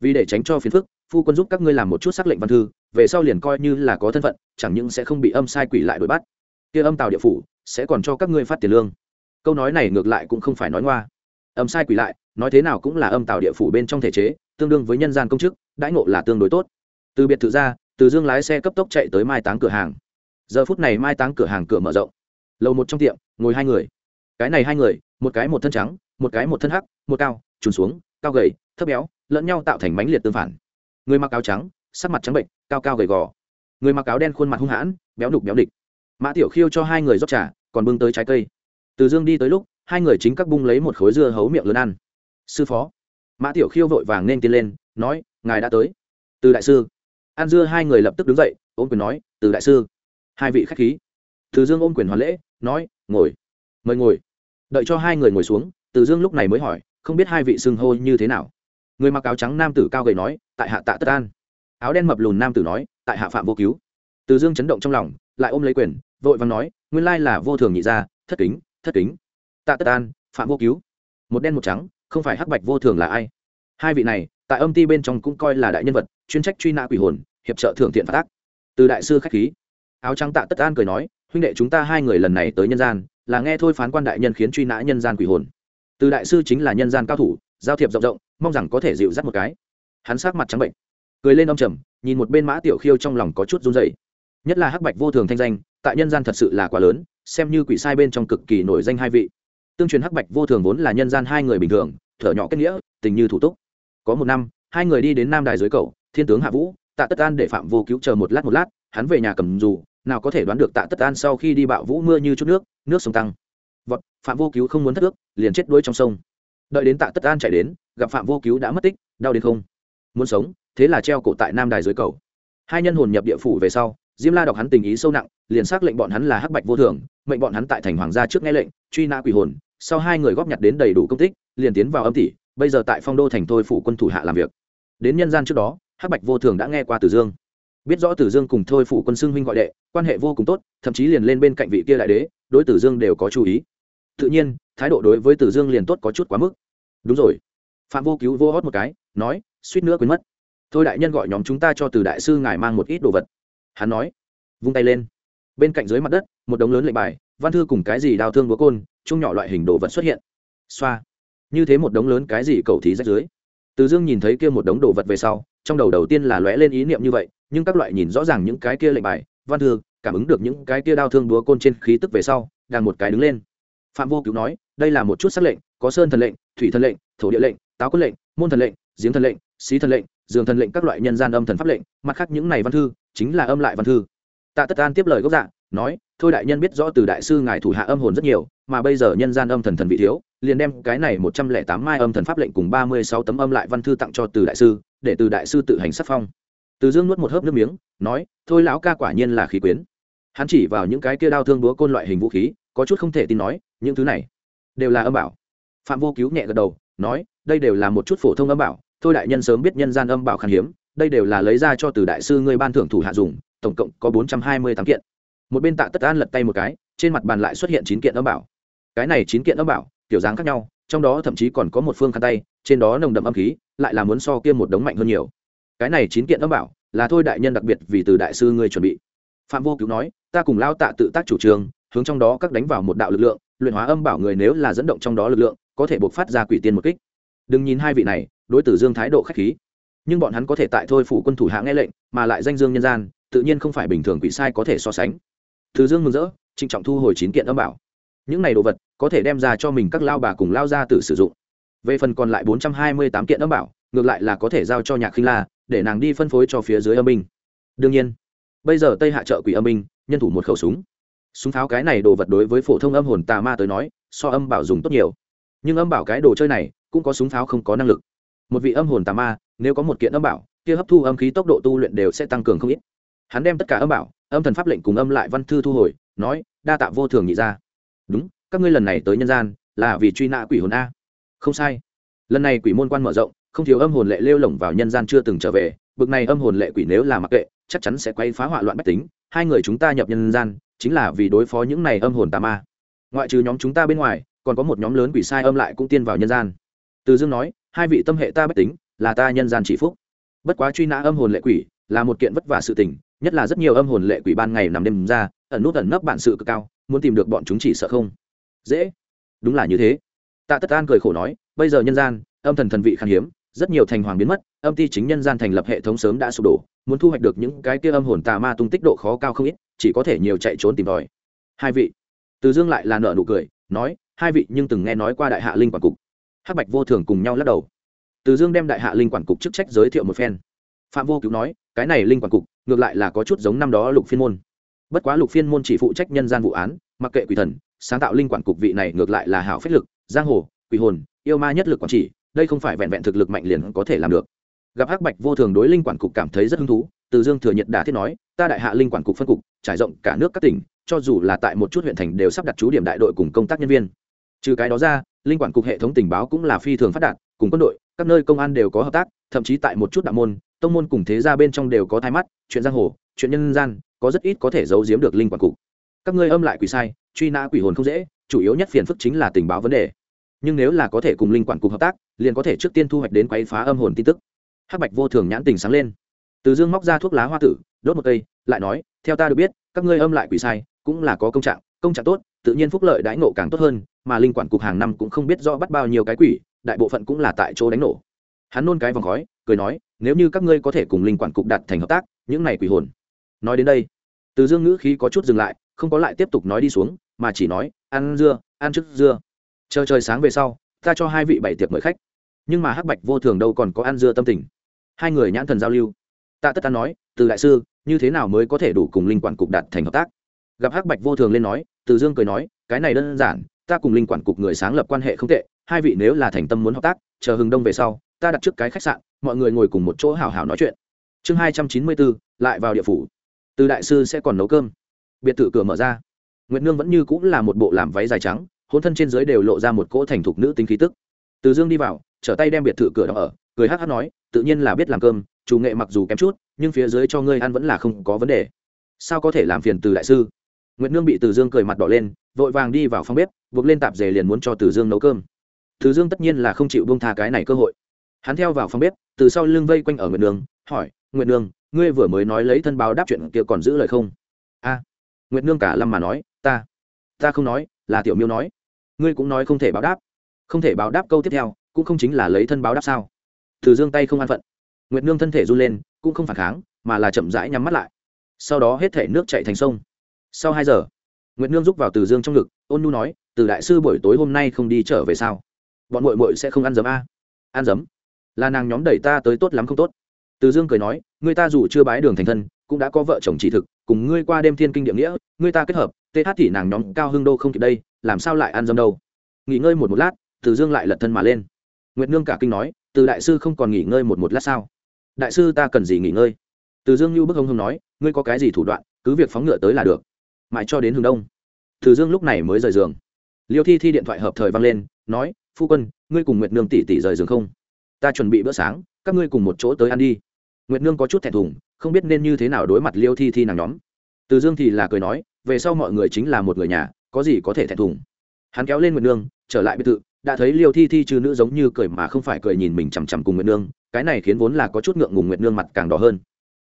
Vì để tránh cho phiền phức, phu quân giúp các ngươi làm một chút xác lệnh văn thư, về sau liền coi như là có thân phận, chẳng những sẽ không bị âm sai quỷ lại đuổi bắt. Kia âm tào địa phủ, sẽ còn cho các ngươi phát tiền lương. Câu nói này ngược lại cũng không phải nói ngoa. Âm sai quỷ lại, nói thế nào cũng là âm tào địa phủ bên trong thể chế, tương đương với nhân gian công chức, đãi ngộ là tương đối tốt. Từ biệt thự ra, từ dương lái xe cấp tốc chạy tới mai táng cửa hàng giờ phút này mai táng cửa hàng cửa mở rộng. Lầu một trong tiệm, ngồi hai người. Cái này hai người, một cái một thân trắng, một cái một thân hắc, một cao, trùn xuống, cao gầy, thấp béo, lẫn nhau tạo thành mánh liệt tương phản. Người mặc áo trắng, sắc mặt trắng bệnh, cao cao gầy gò. Người mặc áo đen khuôn mặt hung hãn, béo đục béo địch mã tiểu khiêu cho hai người rót trà, còn bưng tới trái cây. Từ dương đi tới lúc, hai người chính các bung lấy một khối dưa hấu miệng lớn ăn. Sư phó. Mã tiểu khiêu vội vàng nên tiến lên, nói, ngài đã tới. Từ đại sư. An dưa hai người lập tức đứng dậy, ôm quyền nói, từ đại sư hai vị khách khí. Từ dương ôm quyền hoàn lễ, nói, ngồi, mời ngồi. Đợi cho hai người ngồi xuống, từ dương lúc này mới hỏi, không biết hai vị xưng hô như thế nào? Người mặc áo trắng nam tử cao gầy nói, tại hạ tạ tất an. Áo đen mập lùn nam tử nói, tại hạ phạm vô cứu. Từ dương chấn động trong lòng, lại ôm lấy quyền, vội vàng nói, nguyên lai là vô thường nhị gia, thất kính thất kính. Tạ tất an, phạm vô cứu. Một đen một trắng, không phải hắc bạch vô thường là ai? Hai vị này, tại âm ty bên trong cũng coi là đại nhân vật, chuyên trách truy nã quỷ hồn, hiệp trợ thượng thiện phát tác từ đại sư khách khí áo trắng tạ tất an cười nói, huynh đệ chúng ta hai người lần này tới nhân gian, là nghe thôi phán quan đại nhân khiến truy nã nhân gian quỷ hồn. Từ đại sư chính là nhân gian cao thủ, giao thiệp rộng rộng, mong rằng có thể dịu dắt một cái. Hắn sát mặt trắng bệnh, cười lên ông trầm, nhìn một bên mã tiểu khiêu trong lòng có chút run dày nhất là hắc bạch vô thường thanh danh, tại nhân gian thật sự là quá lớn, xem như quỷ sai bên trong cực kỳ nổi danh hai vị. Tương truyền hắc bạch vô thường vốn là nhân gian hai người bình thường, thở nhỏ kết nghĩa, tình như thủ túc. Có một năm, hai người đi đến nam đài dưới cầu, thiên tướng hạ vũ, tạ tất an để phạm vô cứu chờ một lát một lát, hắn về nhà cầm dù nào có thể đoán được tạ tất an sau khi đi bạo vũ mưa như chút nước nước sông tăng. Vọt, phạm vô cứu không muốn thất ước, liền chết đuối trong sông. Đợi đến tạ tất an chạy đến, gặp phạm vô cứu đã mất tích, đau đến không. Muốn sống, thế là treo cổ tại nam đài dưới cầu. Hai nhân hồn nhập địa phủ về sau, diêm la đọc hắn tình ý sâu nặng, liền xác lệnh bọn hắn là hắc bạch vô thường, mệnh bọn hắn tại thành hoàng gia trước nghe lệnh, truy nã quỷ hồn, sau hai người góp nhặt đến đầy đủ công tích, liền tiến vào âm tỷ, bây giờ tại phong đô thành thôi phủ quân thủ hạ làm việc. Đến nhân gian trước đó, hắc bạch vô thường đã nghe qua từ dương biết rõ tử dương cùng thôi phủ quân xưng huynh gọi đệ, quan hệ vô cùng tốt, thậm chí liền lên bên cạnh vị kia đại đế, đối tử dương đều có chú ý. Tự nhiên, thái độ đối với tử dương liền tốt có chút quá mức. Đúng rồi. Phạm vô cứu vô hót một cái, nói, suýt nữa quên mất. Thôi đại nhân gọi nhóm chúng ta cho từ đại sư ngài mang một ít đồ vật. Hắn nói, vung tay lên. Bên cạnh dưới mặt đất, một đống lớn lệnh bài, văn thư cùng cái gì đào thương búa côn, chung nhỏ loại hình đồ vật xuất hiện. Xoa. Như thế một đống lớn cái gì cầu thí rách dưới. Từ dương nhìn thấy kia một đống đồ vật về sau, trong đầu đầu tiên là lóe lên ý niệm như vậy nhưng các loại nhìn rõ ràng những cái kia lệnh bài, văn thư, cảm ứng được những cái kia đao thương đúa côn trên khí tức về sau, đang một cái đứng lên. Phạm vô cứu nói, đây là một chút xác lệnh, có sơn thần lệnh, thủy thần lệnh, thổ địa lệnh, táo quân lệnh, môn thần lệnh, giếng thần lệnh, xí thần lệnh dường thần lệnh các loại nhân gian âm thần pháp lệnh, mặt khác những này văn thư, chính là âm lại văn thư. Tạ tất an tiếp lời gốc dạ nói, thôi đại nhân biết rõ từ đại sư ngài thủ hạ âm hồn rất nhiều, mà bây giờ nhân gian âm thần thần vị thiếu, liền đem cái này một trăm lẻ tám mai âm thần pháp lệnh cùng ba mươi sáu tấm âm lại văn thư tặng cho từ đại sư, để từ đại sư tự hành sắc phong từ dương nuốt một hớp nước miếng, nói, thôi lão ca quả nhiên là khí quyến. Hắn chỉ vào những cái kia đao thương búa côn loại hình vũ khí, có chút không thể tin nói, những thứ này đều là âm bảo. Phạm vô cứu nhẹ gật đầu, nói, đây đều là một chút phổ thông âm bảo, thôi đại nhân sớm biết nhân gian âm bảo khan hiếm, đây đều là lấy ra cho từ đại sư ngươi ban thưởng thủ hạ dùng, tổng cộng có bốn trăm hai mươi tám kiện. Một bên tạ tất an lật tay một cái, trên mặt bàn lại xuất hiện chín kiện âm bảo. Cái này chín kiện âm bảo, kiểu dáng khác nhau, trong đó thậm chí còn có một phương khăn tay, trên đó nồng đậm âm khí, lại là muốn so kia một đống mạnh hơn nhiều cái này chín kiện âm bảo là thôi đại nhân đặc biệt vì từ đại sư ngươi chuẩn bị. Phạm vô cứu nói, ta cùng lao tạ tự tác chủ trương, hướng trong đó các đánh vào một đạo lực lượng, luyện hóa âm bảo người nếu là dẫn động trong đó lực lượng, có thể buộc phát ra quỷ tiên một kích. Đừng nhìn hai vị này, đối tử dương thái độ khách khí. Nhưng bọn hắn có thể tại thôi phủ quân thủ hạ nghe lệnh, mà lại danh dương nhân gian, tự nhiên không phải bình thường quỷ sai có thể so sánh. Thứ dương mừng rỡ, trịnh trọng thu hồi chín kiện âm bảo. Những này đồ vật, có thể đem ra cho mình các lao bà cùng lao ra tự sử dụng. Về phần còn lại bốn trăm hai mươi tám kiện âm bảo ngược lại là có thể giao cho nhạc khinh la, để nàng đi phân phối cho phía dưới âm binh. Đương nhiên, bây giờ tây hạ trợ quỷ âm binh, nhân thủ một khẩu súng. Súng pháo cái này đồ vật đối với phổ thông âm hồn tà ma tới nói, so âm bảo dùng tốt nhiều. Nhưng âm bảo cái đồ chơi này, cũng có súng pháo không có năng lực. Một vị âm hồn tà ma, nếu có một kiện âm bảo, kia hấp thu âm khí tốc độ tu luyện đều sẽ tăng cường không ít. Hắn đem tất cả âm bảo, âm thần pháp lệnh cùng âm lại văn thư thu hồi, nói, đa tạ vô thường nhị ra đúng, các ngươi lần này tới nhân gian, là vì truy nã quỷ hồn a. Không sai. Lần này quỷ môn quan mở rộng không thiếu âm hồn lệ lêu lổng vào nhân gian chưa từng trở về, bực này âm hồn lệ quỷ nếu là mặc kệ, chắc chắn sẽ quay phá hoại loạn bách tính, hai người chúng ta nhập nhân gian, chính là vì đối phó những này âm hồn tà ma. Ngoại trừ nhóm chúng ta bên ngoài, còn có một nhóm lớn quỷ sai âm lại cũng tiên vào nhân gian. Từ dương nói, hai vị tâm hệ ta bách tính, là ta nhân gian chỉ phúc. Bất quá truy nã âm hồn lệ quỷ là một kiện vất vả sự tình, nhất là rất nhiều âm hồn lệ quỷ ban ngày nằm đêm ra, ẩn nút ẩn nấp bản sự cực cao, muốn tìm được bọn chúng chỉ sợ không? Dễ. Đúng là như thế. Tạ tất an cười khổ nói, bây giờ nhân gian, âm thần thần vị khan hiếm rất nhiều thành hoàng biến mất, âm ty chính nhân gian thành lập hệ thống sớm đã sụp đổ, muốn thu hoạch được những cái kia âm hồn tà ma tung tích độ khó cao không ít, chỉ có thể nhiều chạy trốn tìm tòi. Hai vị. Từ dương lại là nợ nụ cười, nói, hai vị nhưng từng nghe nói qua đại hạ linh quản cục. Hắc bạch vô thường cùng nhau lắc đầu. Từ dương đem đại hạ linh quản cục chức trách giới thiệu một phen. Phạm vô cứu nói, cái này linh quản cục, ngược lại là có chút giống năm đó lục phiên môn. Bất quá lục phiên môn chỉ phụ trách nhân gian vụ án, mặc kệ quỷ thần, sáng tạo linh quản cục vị này ngược lại là hảo phách lực, giang hồ, quỷ hồn, yêu ma nhất lực quản trị đây không phải vẹn vẹn thực lực mạnh liền có thể làm được. Gặp hắc bạch vô thường đối linh quản cục cảm thấy rất hứng thú, từ dương thừa nhật đà thiết nói, ta đại hạ linh quản cục phân cục, trải rộng cả nước các tỉnh, cho dù là tại một chút huyện thành đều sắp đặt chú điểm đại đội cùng công tác nhân viên. Trừ cái đó ra, linh quản cục hệ thống tình báo cũng là phi thường phát đạt, cùng quân đội, các nơi công an đều có hợp tác, thậm chí tại một chút đạo môn, tông môn cùng thế gia bên trong đều có thai mắt, chuyện giang hồ, chuyện nhân gian, có rất ít có thể giấu giếm được linh quản cục. Các ngươi âm lại quỷ sai, truy nã quỷ hồn không dễ, chủ yếu nhất phiền phức chính là tình báo vấn đề. Nhưng nếu là có thể cùng linh quản cục hợp tác liền có thể trước tiên thu hoạch đến quấy phá âm hồn tin tức. Hắc bạch vô thường nhãn tình sáng lên. Từ dương móc ra thuốc lá hoa tử, đốt một cây, lại nói, theo ta được biết, các ngươi âm lại quỷ sai, cũng là có công trạng công trạng tốt, tự nhiên phúc lợi đãi nộ càng tốt hơn, mà linh quản cục hàng năm cũng không biết rõ bắt bao nhiêu cái quỷ, đại bộ phận cũng là tại chỗ đánh nổ. Hắn nôn cái vòng khói, cười nói, nếu như các ngươi có thể cùng linh quản cục đặt thành hợp tác, những này quỷ hồn. Nói đến đây, từ dương ngữ khí có chút dừng lại, không có lại tiếp tục nói đi xuống, mà chỉ nói, ăn dưa, ăn trước dưa. Chờ trời sáng về sau, ta cho hai vị bảy tiệc mời khách nhưng mà hắc bạch vô thường đâu còn có ăn dưa tâm tình. Hai người nhãn thần giao lưu. Tạ tất Tán nói, từ đại sư, như thế nào mới có thể đủ cùng linh quản cục đạt thành hợp tác? Gặp hắc bạch vô thường lên nói, từ dương cười nói, cái này đơn giản, ta cùng linh quản cục người sáng lập quan hệ không tệ, hai vị nếu là thành tâm muốn hợp tác, chờ hừng đông về sau, ta đặt trước cái khách sạn, mọi người ngồi cùng một chỗ hào hào nói chuyện. Chương hai trăm chín mươi bốn, lại vào địa phủ. Từ đại sư sẽ còn nấu cơm. Biệt thự cửa mở ra. Nguyệt nương vẫn như cũng là một bộ làm váy dài trắng, hôn thân trên dưới đều lộ ra một cỗ thành thục nữ tính khí tức từ dương đi vào, trở tay đem biệt thự cửa đóng ở, cười hát hát nói, tự nhiên là biết làm cơm, chủ nghệ mặc dù kém chút, nhưng phía dưới cho ngươi ăn vẫn là không có vấn đề. Sao có thể làm phiền từ đại sư? Nguyệt nương bị từ dương cười mặt đỏ lên, vội vàng đi vào phòng bếp, buộc lên tạp dề liền muốn cho từ dương nấu cơm. Từ dương tất nhiên là không chịu bông tha cái này cơ hội. Hắn theo vào phòng bếp, từ sau lưng vây quanh ở nguyệt nương, hỏi, nguyệt nương, ngươi vừa mới nói lấy thân báo đáp chuyện kia còn giữ lời không? A. Nguyệt nương cả lâm mà nói, ta ta không nói, là tiểu miêu nói. Ngươi cũng nói không thể báo đáp không thể báo đáp câu tiếp theo, cũng không chính là lấy thân báo đáp sao? Từ dương tay không an phận. Nguyệt nương thân thể run lên, cũng không phản kháng, mà là chậm rãi nhắm mắt lại. Sau đó hết thể nước chạy thành sông. Sau hai giờ, nguyệt nương rúc vào từ dương trong ngực, ôn nu nói, từ đại sư buổi tối hôm nay không đi trở về sao? Bọn mội mội sẽ không ăn giấm a? Ăn giấm là nàng nhóm đẩy ta tới tốt lắm không tốt. Từ dương cười nói, người ta dù chưa bái đường thành thân, cũng đã có vợ chồng chỉ thực, cùng ngươi qua đêm thiên kinh địa nghĩa người ta kết hợp, tê hát thì nàng nhóm cao hưng đô không kịp đây, làm sao lại ăn dâm đâu? Nghỉ ngơi một một lát từ dương lại lật thân mà lên nguyệt nương cả kinh nói từ đại sư không còn nghỉ ngơi một một lát sao đại sư ta cần gì nghỉ ngơi từ dương như bức hông hông nói ngươi có cái gì thủ đoạn cứ việc phóng ngựa tới là được mãi cho đến hướng đông từ dương lúc này mới rời giường liêu thi thi điện thoại hợp thời vang lên nói phu quân ngươi cùng nguyệt nương tỷ tỷ rời giường không ta chuẩn bị bữa sáng các ngươi cùng một chỗ tới ăn đi nguyệt nương có chút thẹn thùng không biết nên như thế nào đối mặt liêu thi thi nàng nhóm từ dương thì là cười nói về sau mọi người chính là một người nhà có gì có thể thẹn thùng hắn kéo lên nguyệt nương trở lại biệt thự đã thấy liêu thi thi chư nữ giống như cười mà không phải cười nhìn mình chằm chằm cùng nguyệt nương, cái này khiến vốn là có chút ngượng ngùng nguyệt nương mặt càng đỏ hơn.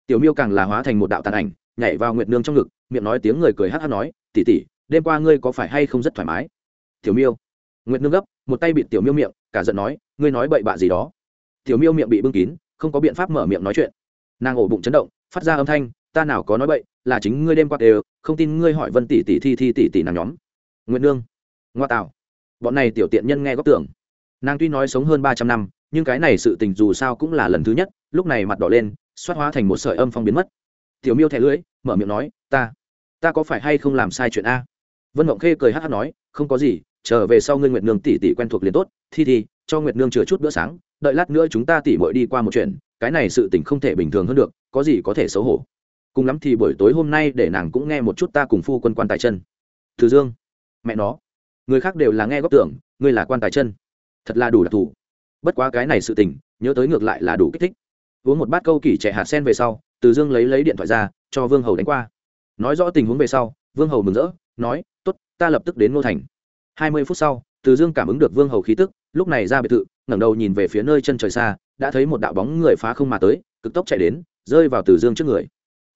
Tiểu miêu càng là hóa thành một đạo tàn ảnh, nhảy vào nguyệt nương trong ngực, miệng nói tiếng người cười hát hát nói tỉ tỉ đêm qua ngươi có phải hay không rất thoải mái? Tiểu miêu. Nguyệt nương gấp, một tay bịt tiểu miêu miệng, cả giận nói, ngươi nói bậy bạ gì đó? Tiểu miêu miệng bị bưng kín, không có biện pháp mở miệng nói chuyện. Nàng ổ bụng chấn động, phát ra âm thanh, ta nào có nói bậy, là chính ngươi đêm qua đều, không tin ngươi hỏi vân tỷ tỷ thi thi tỷ tỷ nàng nhóm. Nguyệt nương. Ngoa tạo bọn này tiểu tiện nhân nghe góp tưởng. Nàng tuy nói sống hơn ba trăm năm, nhưng cái này sự tình dù sao cũng là lần thứ nhất, lúc này mặt đỏ lên, xoát hóa thành một sợi âm phong biến mất. Tiểu miêu thẻ lưỡi mở miệng nói, ta ta có phải hay không làm sai chuyện a? Vân mộng khê cười hát hát nói, không có gì, trở về sau ngươi nguyệt nương tỷ tỷ quen thuộc liền tốt, thi thi, cho nguyệt nương chừa chút bữa sáng, đợi lát nữa chúng ta tỉ mội đi qua một chuyện, cái này sự tình không thể bình thường hơn được, có gì có thể xấu hổ. Cùng lắm thì buổi tối hôm nay để nàng cũng nghe một chút ta cùng phu quân quan tài chân. Từ dương, mẹ nó người khác đều là nghe góp tưởng, ngươi là quan tài chân. Thật là đủ đặc thù. Bất quá cái này sự tình, nhớ tới ngược lại là đủ kích thích. Uống một bát câu kỷ trẻ hạt sen về sau, từ dương lấy lấy điện thoại ra, cho vương hầu đánh qua. Nói rõ tình huống về sau, vương hầu mừng rỡ, nói t ố t ta lập tức đến ngô thành. Hai mươi phút sau, từ dương cảm ứng được vương hầu khí tức, lúc này ra biệt thự, ngẩng đầu nhìn về phía nơi chân trời xa, đã thấy một đạo bóng người phá không mà tới, cực tốc chạy đến, rơi vào từ dương trước người.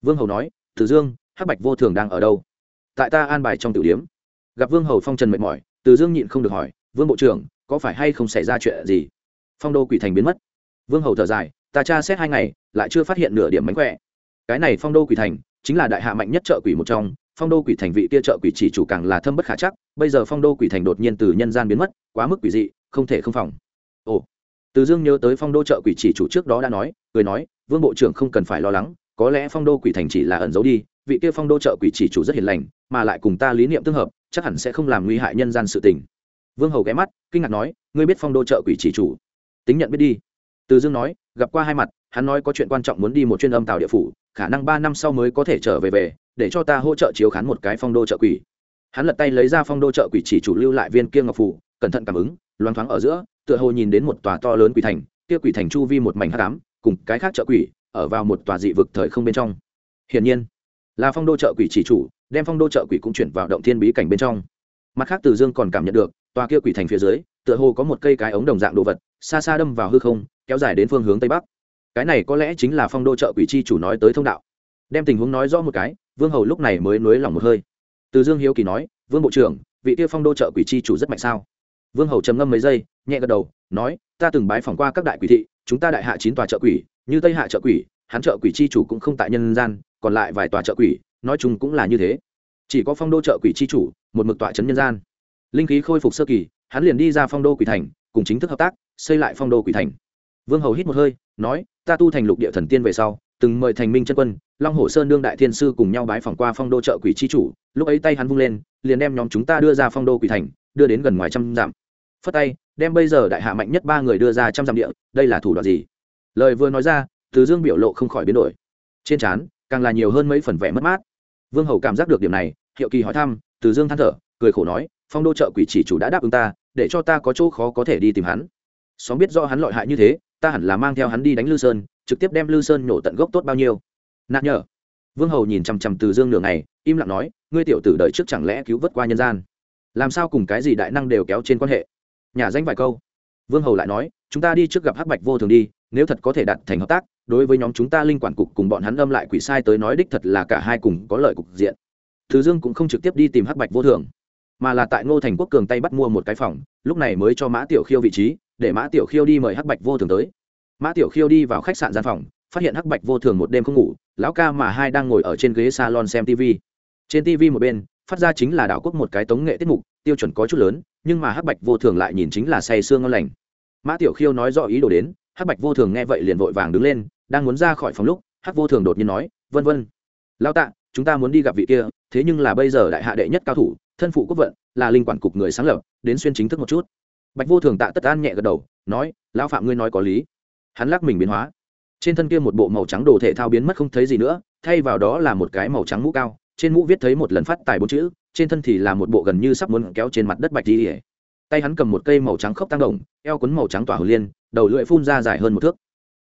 Vương hầu nói, từ dương, hắc bạch vô thường đang ở đâu? Tại ta an bài trong tiểu điếm gặp vương hầu phong trần mệt mỏi từ dương nhịn không được hỏi vương bộ trưởng có phải hay không xảy ra chuyện gì phong đô quỷ thành biến mất vương hầu thở dài ta tra xét hai ngày lại chưa phát hiện nửa điểm mánh khỏe cái này phong đô quỷ thành chính là đại hạ mạnh nhất chợ quỷ một trong phong đô quỷ thành vị kia chợ quỷ chỉ chủ càng là thâm bất khả chắc bây giờ phong đô quỷ thành đột nhiên từ nhân gian biến mất quá mức quỷ dị không thể không phòng ồ từ dương nhớ tới phong đô chợ quỷ chỉ chủ trước đó đã nói người nói vương bộ trưởng không cần phải lo lắng có lẽ phong đô quỷ thành chỉ là ẩn giấu đi vị kia phong đô chợ quỷ chỉ chủ rất hiền lành mà lại cùng ta lý niệm tương hợp chắc hẳn sẽ không làm nguy hại nhân gian sự tình. Vương hầu ghé mắt, kinh ngạc nói, ngươi biết phong đô chợ quỷ chỉ chủ? Tính nhận biết đi. Từ dương nói, gặp qua hai mặt, hắn nói có chuyện quan trọng muốn đi một chuyên âm tàu địa phủ, khả năng ba năm sau mới có thể trở về về, để cho ta hỗ trợ chiếu khán một cái phong đô trợ quỷ. Hắn lật tay lấy ra phong đô trợ quỷ chỉ chủ lưu lại viên kia ngọc phủ cẩn thận cảm ứng, loáng thoáng ở giữa, tựa hồ nhìn đến một tòa to lớn quỷ thành, kia quỷ thành chu vi một mảnh hát cám cùng cái khác trợ quỷ, ở vào một tòa dị vực thời không bên trong. Hiển nhiên, là phong đô trợ quỷ chỉ chủ đem phong đô trợ quỷ cũng chuyển vào động thiên bí cảnh bên trong. Mặt khác từ dương còn cảm nhận được, tòa kia quỷ thành phía dưới, tựa hồ có một cây cái ống đồng dạng đồ vật, xa xa đâm vào hư không, kéo dài đến phương hướng tây bắc. Cái này có lẽ chính là phong đô trợ quỷ chi chủ nói tới thông đạo. Đem tình huống nói rõ một cái, vương hầu lúc này mới nối lòng một hơi. Từ dương hiếu kỳ nói, vương bộ trưởng, vị kia phong đô trợ quỷ chi chủ rất mạnh sao? Vương hầu trầm ngâm mấy giây, nhẹ gật đầu, nói, ta từng bái phỏng qua các đại quỷ thị, chúng ta đại hạ chín tòa trợ quỷ, như tây hạ trợ quỷ, hắn trợ quỷ chi chủ cũng không tại nhân gian, còn lại vài tòa trợ quỷ nói chung cũng là như thế. Chỉ có phong đô trợ quỷ chi chủ, một mực tọa trấn nhân gian. Linh khí khôi phục sơ kỳ, hắn liền đi ra phong đô quỷ thành, cùng chính thức hợp tác, xây lại phong đô quỷ thành. Vương hầu hít một hơi, nói, ta tu thành lục địa thần tiên về sau, từng mời thành minh chân quân, long hồ sơn đương đại thiên sư cùng nhau bái phỏng qua phong đô trợ quỷ chi chủ. Lúc ấy tay hắn vung lên, liền đem nhóm chúng ta đưa ra phong đô quỷ thành, đưa đến gần ngoài trăm dặm. Phất tay, đem bây giờ đại hạ mạnh nhất ba người đưa ra trăm dặm địa, đây là thủ đoạn gì? Lời vừa nói ra, từ dương biểu lộ không khỏi biến đổi. Trên trán, càng là nhiều hơn mấy phần vẻ mất mát vương hầu cảm giác được điểm này, hiệu kỳ hỏi thăm, từ dương than thở, cười khổ nói, phong đô trợ quỷ chỉ chủ đã đáp ứng ta, để cho ta có chỗ khó có thể đi tìm hắn. Xóm biết do hắn lọi hại như thế, ta hẳn là mang theo hắn đi đánh lư sơn, trực tiếp đem lư sơn nhổ tận gốc tốt bao nhiêu. Nạn nhở vương hầu nhìn chằm chằm từ dương nửa ngày, im lặng nói, ngươi tiểu tử đợi trước chẳng lẽ cứu vớt qua nhân gian? Làm sao cùng cái gì đại năng đều kéo trên quan hệ? Nhà danh vài câu. Vương hầu lại nói, chúng ta đi trước gặp hắc bạch vô thường đi, nếu thật có thể đạt thành hợp tác đối với nhóm chúng ta linh quản cục cùng bọn hắn âm lại quỷ sai tới nói đích thật là cả hai cùng có lợi cục diện. Thứ dương cũng không trực tiếp đi tìm hắc bạch vô thường, mà là tại ngô thành quốc cường tay bắt mua một cái phòng, lúc này mới cho mã tiểu khiêu vị trí, để mã tiểu khiêu đi mời hắc bạch vô thường tới. Mã tiểu khiêu đi vào khách sạn gian phòng, phát hiện hắc bạch vô thường một đêm không ngủ, lão ca mà hai đang ngồi ở trên ghế salon xem tv trên tv một bên, phát ra chính là đảo quốc một cái tống nghệ tiết mục, tiêu chuẩn có chút lớn, nhưng mà hắc bạch vô thường lại nhìn chính là say sương ngon lành. Mã tiểu khiêu nói rõ ý đồ đến, hắc bạch vô thường nghe vậy liền vội vàng đứng lên đang muốn ra khỏi phòng lúc, hắc vô thường đột nhiên nói, vân vân lao tạ, chúng ta muốn đi gặp vị kia, thế nhưng là bây giờ đại hạ đệ nhất cao thủ, thân phụ quốc vận, là linh quản cục người sáng lập, đến xuyên chính thức một chút. Bạch vô thường tạ tất an nhẹ gật đầu, nói, lão phạm ngươi nói có lý. Hắn lắc mình biến hóa. Trên thân kia một bộ màu trắng đồ thể thao biến mất không thấy gì nữa, thay vào đó là một cái màu trắng mũ cao, trên mũ viết thấy một lần phát tài bốn chữ, trên thân thì là một bộ gần như sắp muốn kéo trên mặt đất bạch đi ỉa tay hắn cầm một cây màu trắng khốc tăng đồng eo quấn màu trắng tỏa hồ liên, đầu lưỡi phun ra dài hơn một thước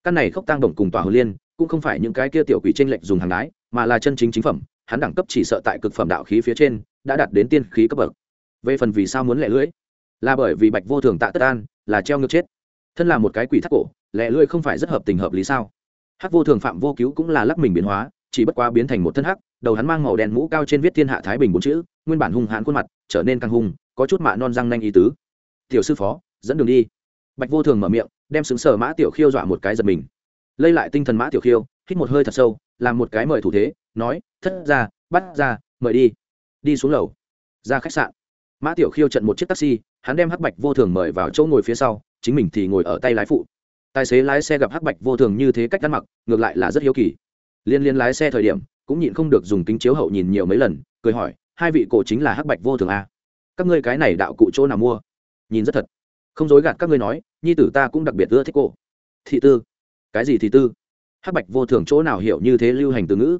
căn này khốc tăng đồng cùng tòa hồ liên, cũng không phải những cái kia tiểu quỷ tranh lệch dùng hàng đái, mà là chân chính chính phẩm, hắn đẳng cấp chỉ sợ tại cực phẩm đạo khí phía trên, đã đạt đến tiên khí cấp bậc. Về phần vì sao muốn lẻ lưỡi? Là bởi vì bạch vô thường tạ tất an, là treo ngược chết. Thân là một cái quỷ thắt cổ, lẻ lưỡi không phải rất hợp tình hợp lý sao? Hắc vô thường phạm vô cứu cũng là lắc mình biến hóa, chỉ bất quá biến thành một thân hắc, đầu hắn mang màu đen mũ cao trên viết thiên hạ thái bình bốn chữ, nguyên bản hung hãn khuôn mặt, trở nên căng hung, có chút mạ non răng nanh ý tứ. Tiểu sư phó, dẫn đường đi bạch vô thường mở miệng, đem xứng sở mã tiểu khiêu dọa một cái giật mình. Lây lại tinh thần mã tiểu khiêu, hít một hơi thật sâu, làm một cái mời thủ thế, nói, thất ra bắt ra mời đi. Đi xuống lầu, ra khách sạn. Mã tiểu khiêu trận một chiếc taxi, hắn đem hắc bạch vô thường mời vào chỗ ngồi phía sau, chính mình thì ngồi ở tay lái phụ. Tài xế lái xe gặp hắc bạch vô thường như thế cách ăn mặc, ngược lại là rất hiếu kỳ. Liên liên lái xe thời điểm, cũng nhịn không được dùng kính chiếu hậu nhìn nhiều mấy lần, cười hỏi, hai vị cổ chính là hắc bạch vô thường a các ngươi cái này đạo cụ chỗ nào mua? Nhìn rất thật không dối gạt các ngươi nói, nhi tử ta cũng đặc biệt ưa thích cổ thị tư. Cái gì thị tư? Hắc bạch vô thường chỗ nào hiểu như thế lưu hành từ ngữ?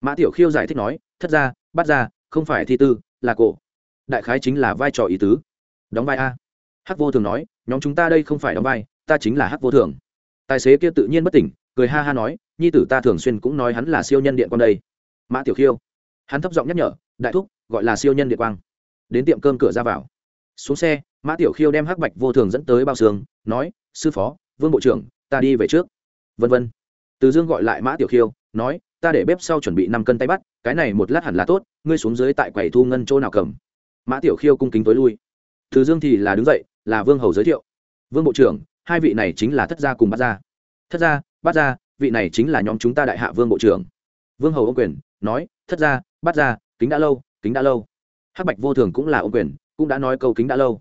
Mã tiểu khiêu giải thích nói, thất ra bắt ra không phải thi tư, là cổ. Đại khái chính là vai trò ý tứ. Đóng vai a. Hắc vô thường nói, nhóm chúng ta đây không phải đóng vai, ta chính là hắc vô thường. Tài xế kia tự nhiên bất tỉnh, cười ha ha nói, nhi tử ta thường xuyên cũng nói hắn là siêu nhân điện quang đây. Mã tiểu khiêu. Hắn thấp giọng nhắc nhở, đại thúc, gọi là siêu nhân điện quang. Đến tiệm cơm cửa ra vào. Xuống xe mã tiểu khiêu đem hắc bạch vô thường dẫn tới bao xương, nói, sư phó, vương bộ trưởng, ta đi về trước. Vân vân. Từ dương gọi lại mã tiểu khiêu, nói, ta để bếp sau chuẩn bị năm cân tay bắt, cái này một lát hẳn là tốt, ngươi xuống dưới tại quầy thu ngân chỗ nào cầm. Mã tiểu khiêu cung kính tối lui. Từ dương thì là đứng dậy, là vương hầu giới thiệu. Vương bộ trưởng, hai vị này chính là thất gia cùng bát gia. Thất gia, bát gia, vị này chính là nhóm chúng ta đại hạ vương bộ trưởng. Vương hầu ô quyền, nói, thất gia, bát gia, kính đã lâu, kính đã lâu. Hắc bạch vô thường cũng là ô quyền, cũng đã nói câu kính đã lâu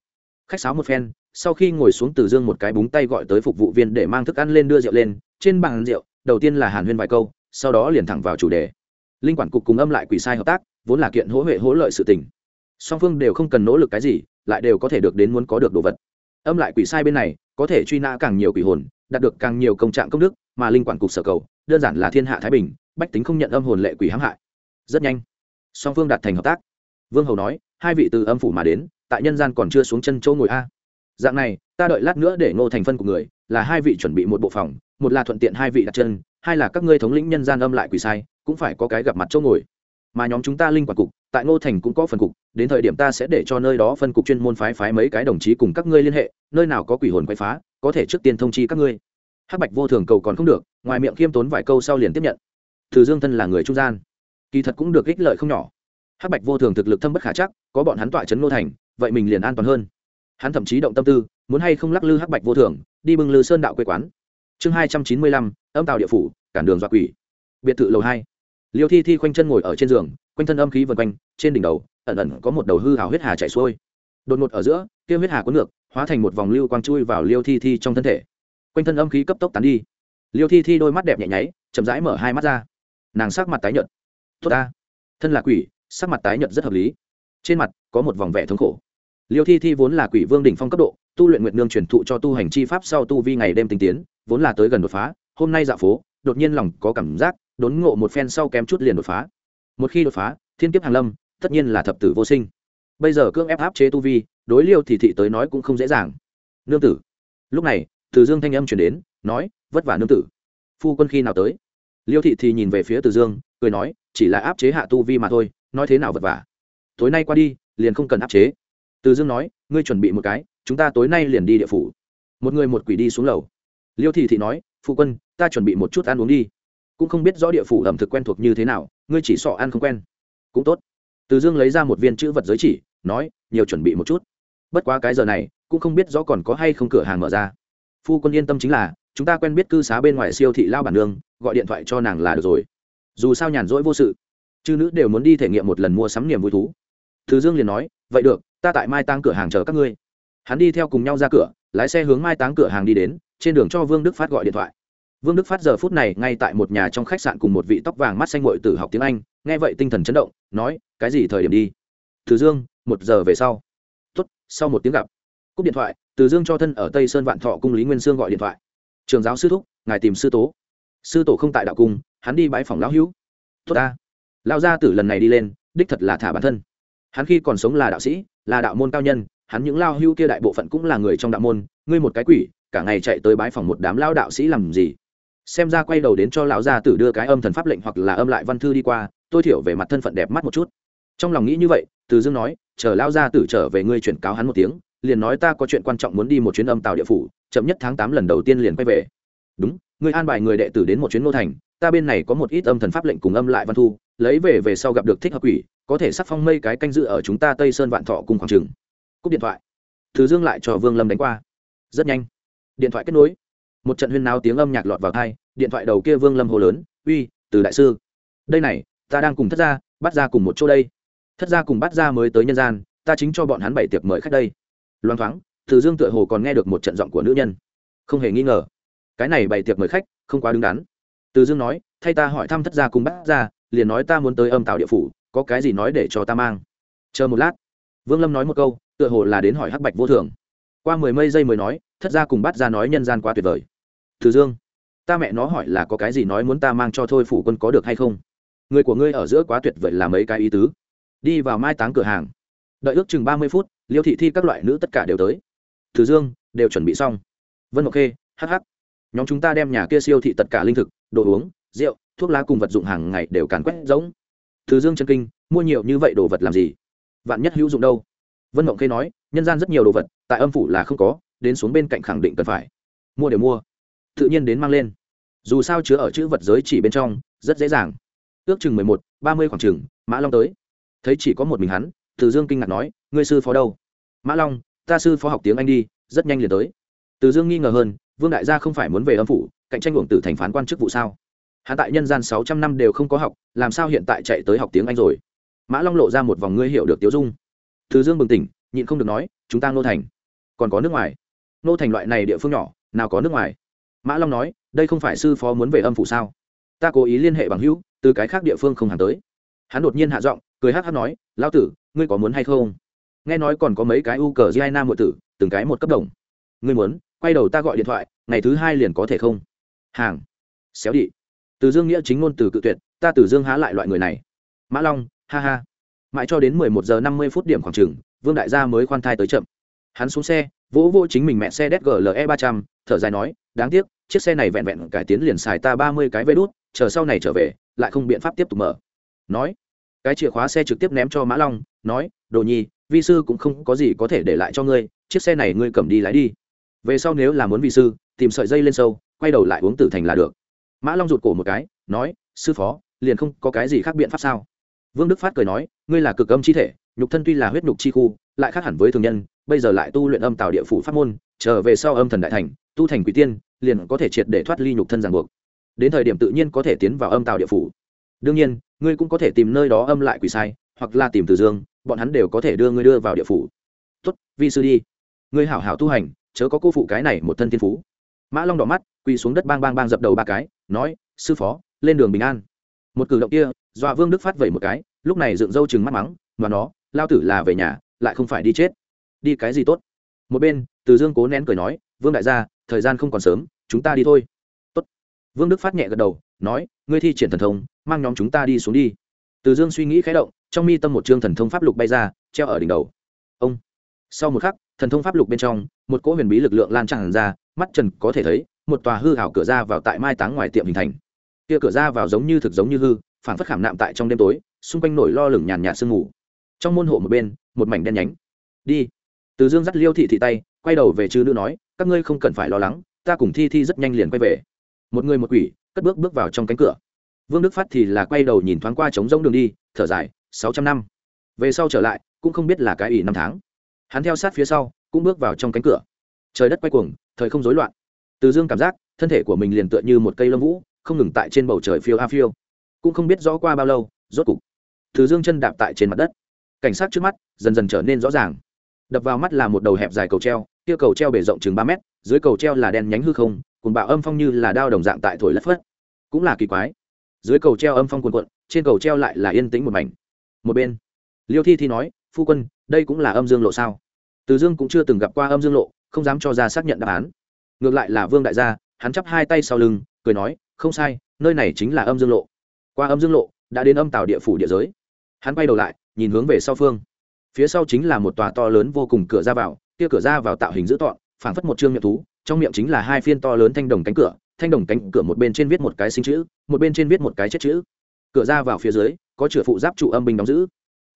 khách sáo một phen, sau khi ngồi xuống từ dương một cái búng tay gọi tới phục vụ viên để mang thức ăn lên đưa rượu lên, trên bàn rượu, đầu tiên là hàn huyên vài câu, sau đó liền thẳng vào chủ đề. Linh quản cục cùng âm lại quỷ sai hợp tác, vốn là kiện hỗ huệ hỗ lợi sự tình. Song phương đều không cần nỗ lực cái gì, lại đều có thể được đến muốn có được đồ vật. Âm lại quỷ sai bên này, có thể truy nã càng nhiều quỷ hồn, đạt được càng nhiều công trạng công đức, mà linh quản cục sở cầu, đơn giản là thiên hạ thái bình, bách tính không nhận âm hồn lệ quỷ hãm hại. Rất nhanh, song phương đạt thành hợp tác. Vương hầu nói, hai vị từ âm phủ mà đến tại nhân gian còn chưa xuống chân chỗ ngồi a. Dạng này, ta đợi lát nữa để ngô thành phân của người, là hai vị chuẩn bị một bộ phòng, một là thuận tiện hai vị đặt chân, hai là các ngươi thống lĩnh nhân gian âm lại quỷ sai, cũng phải có cái gặp mặt chỗ ngồi. Mà nhóm chúng ta linh quản cục, tại ngô thành cũng có phần cục, đến thời điểm ta sẽ để cho nơi đó phân cục chuyên môn phái phái mấy cái đồng chí cùng các ngươi liên hệ, nơi nào có quỷ hồn quay phá, có thể trước tiên thông chi các ngươi. Hắc bạch vô thường cầu còn không được, ngoài miệng khiêm tốn vài câu sau liền tiếp nhận. Thử dương thân là người trung gian, kỳ thật cũng được ích lợi không nhỏ. Hắc bạch vô thường thực lực thâm bất khả chắc, có bọn hắn tọa chấn ngô thành vậy mình liền an toàn hơn. Hắn thậm chí động tâm tư, muốn hay không lắc lư hắc bạch vô thường, đi bưng lư sơn đạo quê quán. Chương hai trăm chín mươi lăm, âm tàu địa phủ, cản đường dọa quỷ. Biệt thự lầu hai. Liêu thi thi khoanh chân ngồi ở trên giường, quanh thân âm khí vần quanh, trên đỉnh đầu, ẩn ẩn có một đầu hư hào huyết hà chảy xuôi. Đột ngột ở giữa, kia huyết hà cuốn ngược, hóa thành một vòng lưu quang chui vào liêu thi thi trong thân thể. Quanh thân âm khí cấp tốc tán đi. Liêu thi thi đôi mắt đẹp nhẹ nháy, chậm rãi mở hai mắt ra. Nàng sắc mặt tái nhợt. Tốt ta, thân là quỷ, sắc mặt tái nhợt rất hợp lý. Trên mặt có một vòng vẻ thống khổ liêu thi thi vốn là quỷ vương đỉnh phong cấp độ, tu luyện nguyệt nương truyền thụ cho tu hành chi pháp sau tu vi ngày đêm tinh tiến, vốn là tới gần đột phá, hôm nay dạo phố, đột nhiên lòng có cảm giác, đốn ngộ một phen sau kém chút liền đột phá. Một khi đột phá, thiên kiếp hàng lâm, tất nhiên là thập tử vô sinh. Bây giờ cưỡng ép áp chế tu vi, đối liêu thì thị tới nói cũng không dễ dàng. Nương tử. Lúc này, từ dương thanh âm chuyển đến, nói, vất vả nương tử. Phu quân khi nào tới? Liêu thị thì nhìn về phía từ dương, cười nói, chỉ là áp chế hạ tu vi mà thôi, nói thế nào vất vả? Tối nay qua đi, liền không cần áp chế từ dương nói, ngươi chuẩn bị một cái, chúng ta tối nay liền đi địa phủ. Một người một quỷ đi xuống lầu. Liêu thị thị nói, phụ quân, ta chuẩn bị một chút ăn uống đi. Cũng không biết rõ địa phủ ẩm thực quen thuộc như thế nào, ngươi chỉ sọ ăn không quen. Cũng tốt. Từ dương lấy ra một viên chữ vật giới chỉ, nói, nhiều chuẩn bị một chút. Bất quá cái giờ này, cũng không biết rõ còn có hay không cửa hàng mở ra. Phu quân yên tâm chính là, chúng ta quen biết cư xá bên ngoài siêu thị lao bản nương, gọi điện thoại cho nàng là được rồi. Dù sao nhàn rỗi vô sự, chư nữ đều muốn đi thể nghiệm một lần mua sắm niềm vui thú. Thứ dương liền nói, vậy được ta tại mai táng cửa hàng chờ các ngươi. Hắn đi theo cùng nhau ra cửa, lái xe hướng mai táng cửa hàng đi đến, trên đường cho vương đức phát gọi điện thoại. Vương đức phát giờ phút này ngay tại một nhà trong khách sạn cùng một vị tóc vàng mắt xanh mội tử học tiếng anh, nghe vậy tinh thần chấn động, nói, cái gì thời điểm đi? Từ dương, một giờ về sau. Tuất sau một tiếng gặp. Cúp điện thoại, từ dương cho thân ở tây sơn vạn thọ cung lý nguyên sương gọi điện thoại. Trường giáo sư thúc, ngài tìm sư tố sư tổ không tại đạo cung, hắn đi bãi phòng lão hữu. Tốt ta. Lao gia tử lần này đi lên, đích thật là thả bản thân. Hắn khi còn sống là đạo sĩ là đạo môn cao nhân, hắn những lao hưu kia đại bộ phận cũng là người trong đạo môn, ngươi một cái quỷ, cả ngày chạy tới bái phòng một đám lao đạo sĩ làm gì? Xem ra quay đầu đến cho lão gia tử đưa cái âm thần pháp lệnh hoặc là âm lại văn thư đi qua, tôi thiểu về mặt thân phận đẹp mắt một chút. Trong lòng nghĩ như vậy, từ dương nói, chờ lao gia tử trở về ngươi chuyển cáo hắn một tiếng, liền nói ta có chuyện quan trọng muốn đi một chuyến âm tàu địa phủ, chậm nhất tháng tám lần đầu tiên liền quay về. Đúng, ngươi an bài người đệ tử đến một chuyến nô thành, ta bên này có một ít âm thần pháp lệnh cùng âm lại văn thu, lấy về về sau gặp được thích hợp quỷ có thể sắc phong mây cái canh dự ở chúng ta tây sơn vạn thọ cùng khoảng trường cúp điện thoại. Thứ dương lại cho vương lâm đánh qua. Rất nhanh. Điện thoại kết nối. Một trận huyên náo tiếng âm nhạc lọt vào thai điện thoại đầu kia vương lâm hồ lớn, uy, từ đại sư, đây này, ta đang cùng thất gia, bắt ra cùng một chỗ đây. Thất gia cùng bắt ra mới tới nhân gian, ta chính cho bọn hắn bảy tiệc mời khách đây. Loan thoáng từ dương tựa hồ còn nghe được một trận giọng của nữ nhân. Không hề nghi ngờ. Cái này bảy tiệc mời khách, không quá đứng đắn. Từ dương nói, thay ta hỏi thăm thất gia cùng bắt ra liền nói ta muốn tới âm tạo địa phủ có cái gì nói để cho ta mang? Chờ một lát. Vương lâm nói một câu, tựa hồ là đến hỏi hắc bạch vô thường. Qua mười mây giây mới nói, thất gia cùng bắt ra nói nhân gian quá tuyệt vời. Thử dương, ta mẹ nó hỏi là có cái gì nói muốn ta mang cho thôi phủ quân có được hay không? Người của ngươi ở giữa quá tuyệt vời là mấy cái ý tứ. Đi vào mai táng cửa hàng. Đợi ước chừng ba mươi phút, liêu thị thi các loại nữ tất cả đều tới. Thử dương, đều chuẩn bị xong. Vân ngọc khê hh nhóm chúng ta đem nhà kia siêu thị tất cả linh thực, đồ uống, rượu, thuốc lá cùng vật dụng hàng ngày đều càn quét giống từ dương chân kinh, mua nhiều như vậy đồ vật làm gì? Vạn nhất hữu dụng đâu? Vân mộng khê nói, nhân gian rất nhiều đồ vật, tại âm phủ là không có, đến xuống bên cạnh khẳng định cần phải. Mua đều mua. Tự nhiên đến mang lên. Dù sao chứa ở chữ vật giới chỉ bên trong, rất dễ dàng. Ước chừng mười một, ba mươi khoảng chừng, mã long tới. Thấy chỉ có một mình hắn, từ dương kinh ngạc nói, ngươi sư phó đâu? Mã long, ta sư phó học tiếng anh đi, rất nhanh liền tới. Từ dương nghi ngờ hơn, vương đại gia không phải muốn về âm phủ, cạnh tranh luồng tử thành phán quan chức vụ sao? Hạ tại nhân gian sáu trăm năm đều không có học, làm sao hiện tại chạy tới học tiếng anh rồi? Mã long lộ ra một vòng ngươi hiểu được tiếu dung. Từ dương bừng tỉnh, nhịn không được nói, chúng ta nô thành. Còn có nước ngoài. Nô thành loại này địa phương nhỏ, nào có nước ngoài? Mã long nói, đây không phải sư phó muốn về âm phủ sao? Ta cố ý liên hệ bằng hữu, từ cái khác địa phương không hàng tới. Hắn đột nhiên hạ giọng, cười hát hát nói, lão tử, ngươi có muốn hay không? Nghe nói còn có mấy cái u cờ giai nam muội tử, từng cái một cấp đồng. Ngươi muốn, quay đầu ta gọi điện thoại, ngày thứ hai liền có thể không? Hàng, xéo đi từ dương nghĩa chính ngôn từ cự tuyệt, ta từ dương há lại loại người này. Mã long, ha ha. Mãi cho đến mười một giờ năm mươi phút điểm khoảng chừng vương đại gia mới khoan thai tới chậm. Hắn xuống xe, vỗ vỗ chính mình mẹ xe gle ba trăm, thở dài nói, đáng tiếc, chiếc xe này vẹn vẹn cải tiến liền xài ta ba mươi cái vê đốt chờ sau này trở về, lại không biện pháp tiếp tục mở. Nói, cái chìa khóa xe trực tiếp ném cho mã long, nói, đồ nhi, vi sư cũng không có gì có thể để lại cho ngươi, chiếc xe này ngươi cầm đi lái đi. Về sau nếu là muốn vi sư, tìm sợi dây lên sâu, quay đầu lại uống tử thành là được mã long rụt cổ một cái, nói, sư phó, liền không có cái gì khác biện pháp sao? Vương đức phát cười nói, ngươi là cực âm chi thể, nhục thân tuy là huyết nhục chi khu, lại khác hẳn với thường nhân, bây giờ lại tu luyện âm tạo địa phủ pháp môn, trở về sau âm thần đại thành, tu thành quỷ tiên, liền có thể triệt để thoát ly nhục thân ràng buộc. Đến thời điểm tự nhiên có thể tiến vào âm tạo địa phủ. Đương nhiên, ngươi cũng có thể tìm nơi đó âm lại quỷ sai, hoặc là tìm từ dương, bọn hắn đều có thể đưa ngươi đưa vào địa phủ. Tuất vi sư đi. Ngươi hảo hảo tu hành, chớ có cô phụ cái này một thân thiên phú mã long đỏ mắt quỳ xuống đất bang bang bang dập đầu ba cái nói sư phó lên đường bình an một cử động kia dọa vương đức phát vẩy một cái lúc này dựng râu chừng mắt mắng và nó lao tử là về nhà lại không phải đi chết đi cái gì tốt một bên từ dương cố nén cười nói vương đại gia thời gian không còn sớm chúng ta đi thôi Tốt. vương đức phát nhẹ gật đầu nói ngươi thi triển thần thông mang nhóm chúng ta đi xuống đi từ dương suy nghĩ khẽ động trong mi tâm một chương thần thông pháp lục bay ra treo ở đỉnh đầu ông sau một khắc thần thông pháp lục bên trong, một cỗ huyền bí lực lượng lan tràn ra, mắt trần có thể thấy, một tòa hư hảo cửa ra vào tại mai táng ngoài tiệm hình thành. Kia cửa ra vào giống như thực giống như hư phản phất khảm nạm tại trong đêm tối, xung quanh nổi lo lửng nhàn nhạt sương mù. Trong môn hộ một bên, một mảnh đen nhánh. Đi. Từ dương dắt liêu thị thị tay, quay đầu về chư nữ nói, các ngươi không cần phải lo lắng, ta cùng thi thi rất nhanh liền quay về. Một người một quỷ, cất bước bước vào trong cánh cửa. Vương đức phát thì là quay đầu nhìn thoáng qua trống rỗng đường đi, thở dài, sáu trăm năm. Về sau trở lại, cũng không biết là cái ỷ năm tháng hắn theo sát phía sau, cũng bước vào trong cánh cửa. Trời đất quay cuồng, thời không rối loạn. Từ dương cảm giác, thân thể của mình liền tựa như một cây lông vũ, không ngừng tại trên bầu trời phiêu a phiêu. Cũng không biết rõ qua bao lâu, rốt cục, từ dương chân đạp tại trên mặt đất. Cảnh sát trước mắt, dần dần trở nên rõ ràng. Đập vào mắt là một đầu hẹp dài cầu treo, kia cầu treo bề rộng chừng ba mét, dưới cầu treo là đen nhánh hư không, cùng bạo âm phong như là đao đồng dạng tại thổi lất phất. Cũng là kỳ quái. Dưới cầu treo âm phong cuồn cuộn, trên cầu treo lại là yên tĩnh một mảnh. Một bên, liêu thi thi nói, phu quân đây cũng là âm dương lộ sao? Từ dương cũng chưa từng gặp qua âm dương lộ, không dám cho ra xác nhận đáp án. Ngược lại là vương đại gia, hắn chắp hai tay sau lưng, cười nói, không sai, nơi này chính là âm dương lộ. Qua âm dương lộ, đã đến âm tàu địa phủ địa giới. Hắn quay đầu lại, nhìn hướng về sau phương. Phía sau chính là một tòa to lớn vô cùng cửa ra vào, kia cửa ra vào tạo hình dữ tọn phảng phất một chương miệng thú, trong miệng chính là hai phiên to lớn thanh đồng cánh cửa, thanh đồng cánh cửa một bên trên viết một cái sinh chữ, một bên trên viết một cái chết chữ. Cửa ra vào phía dưới, có chửa phụ giáp trụ âm binh đóng giữ.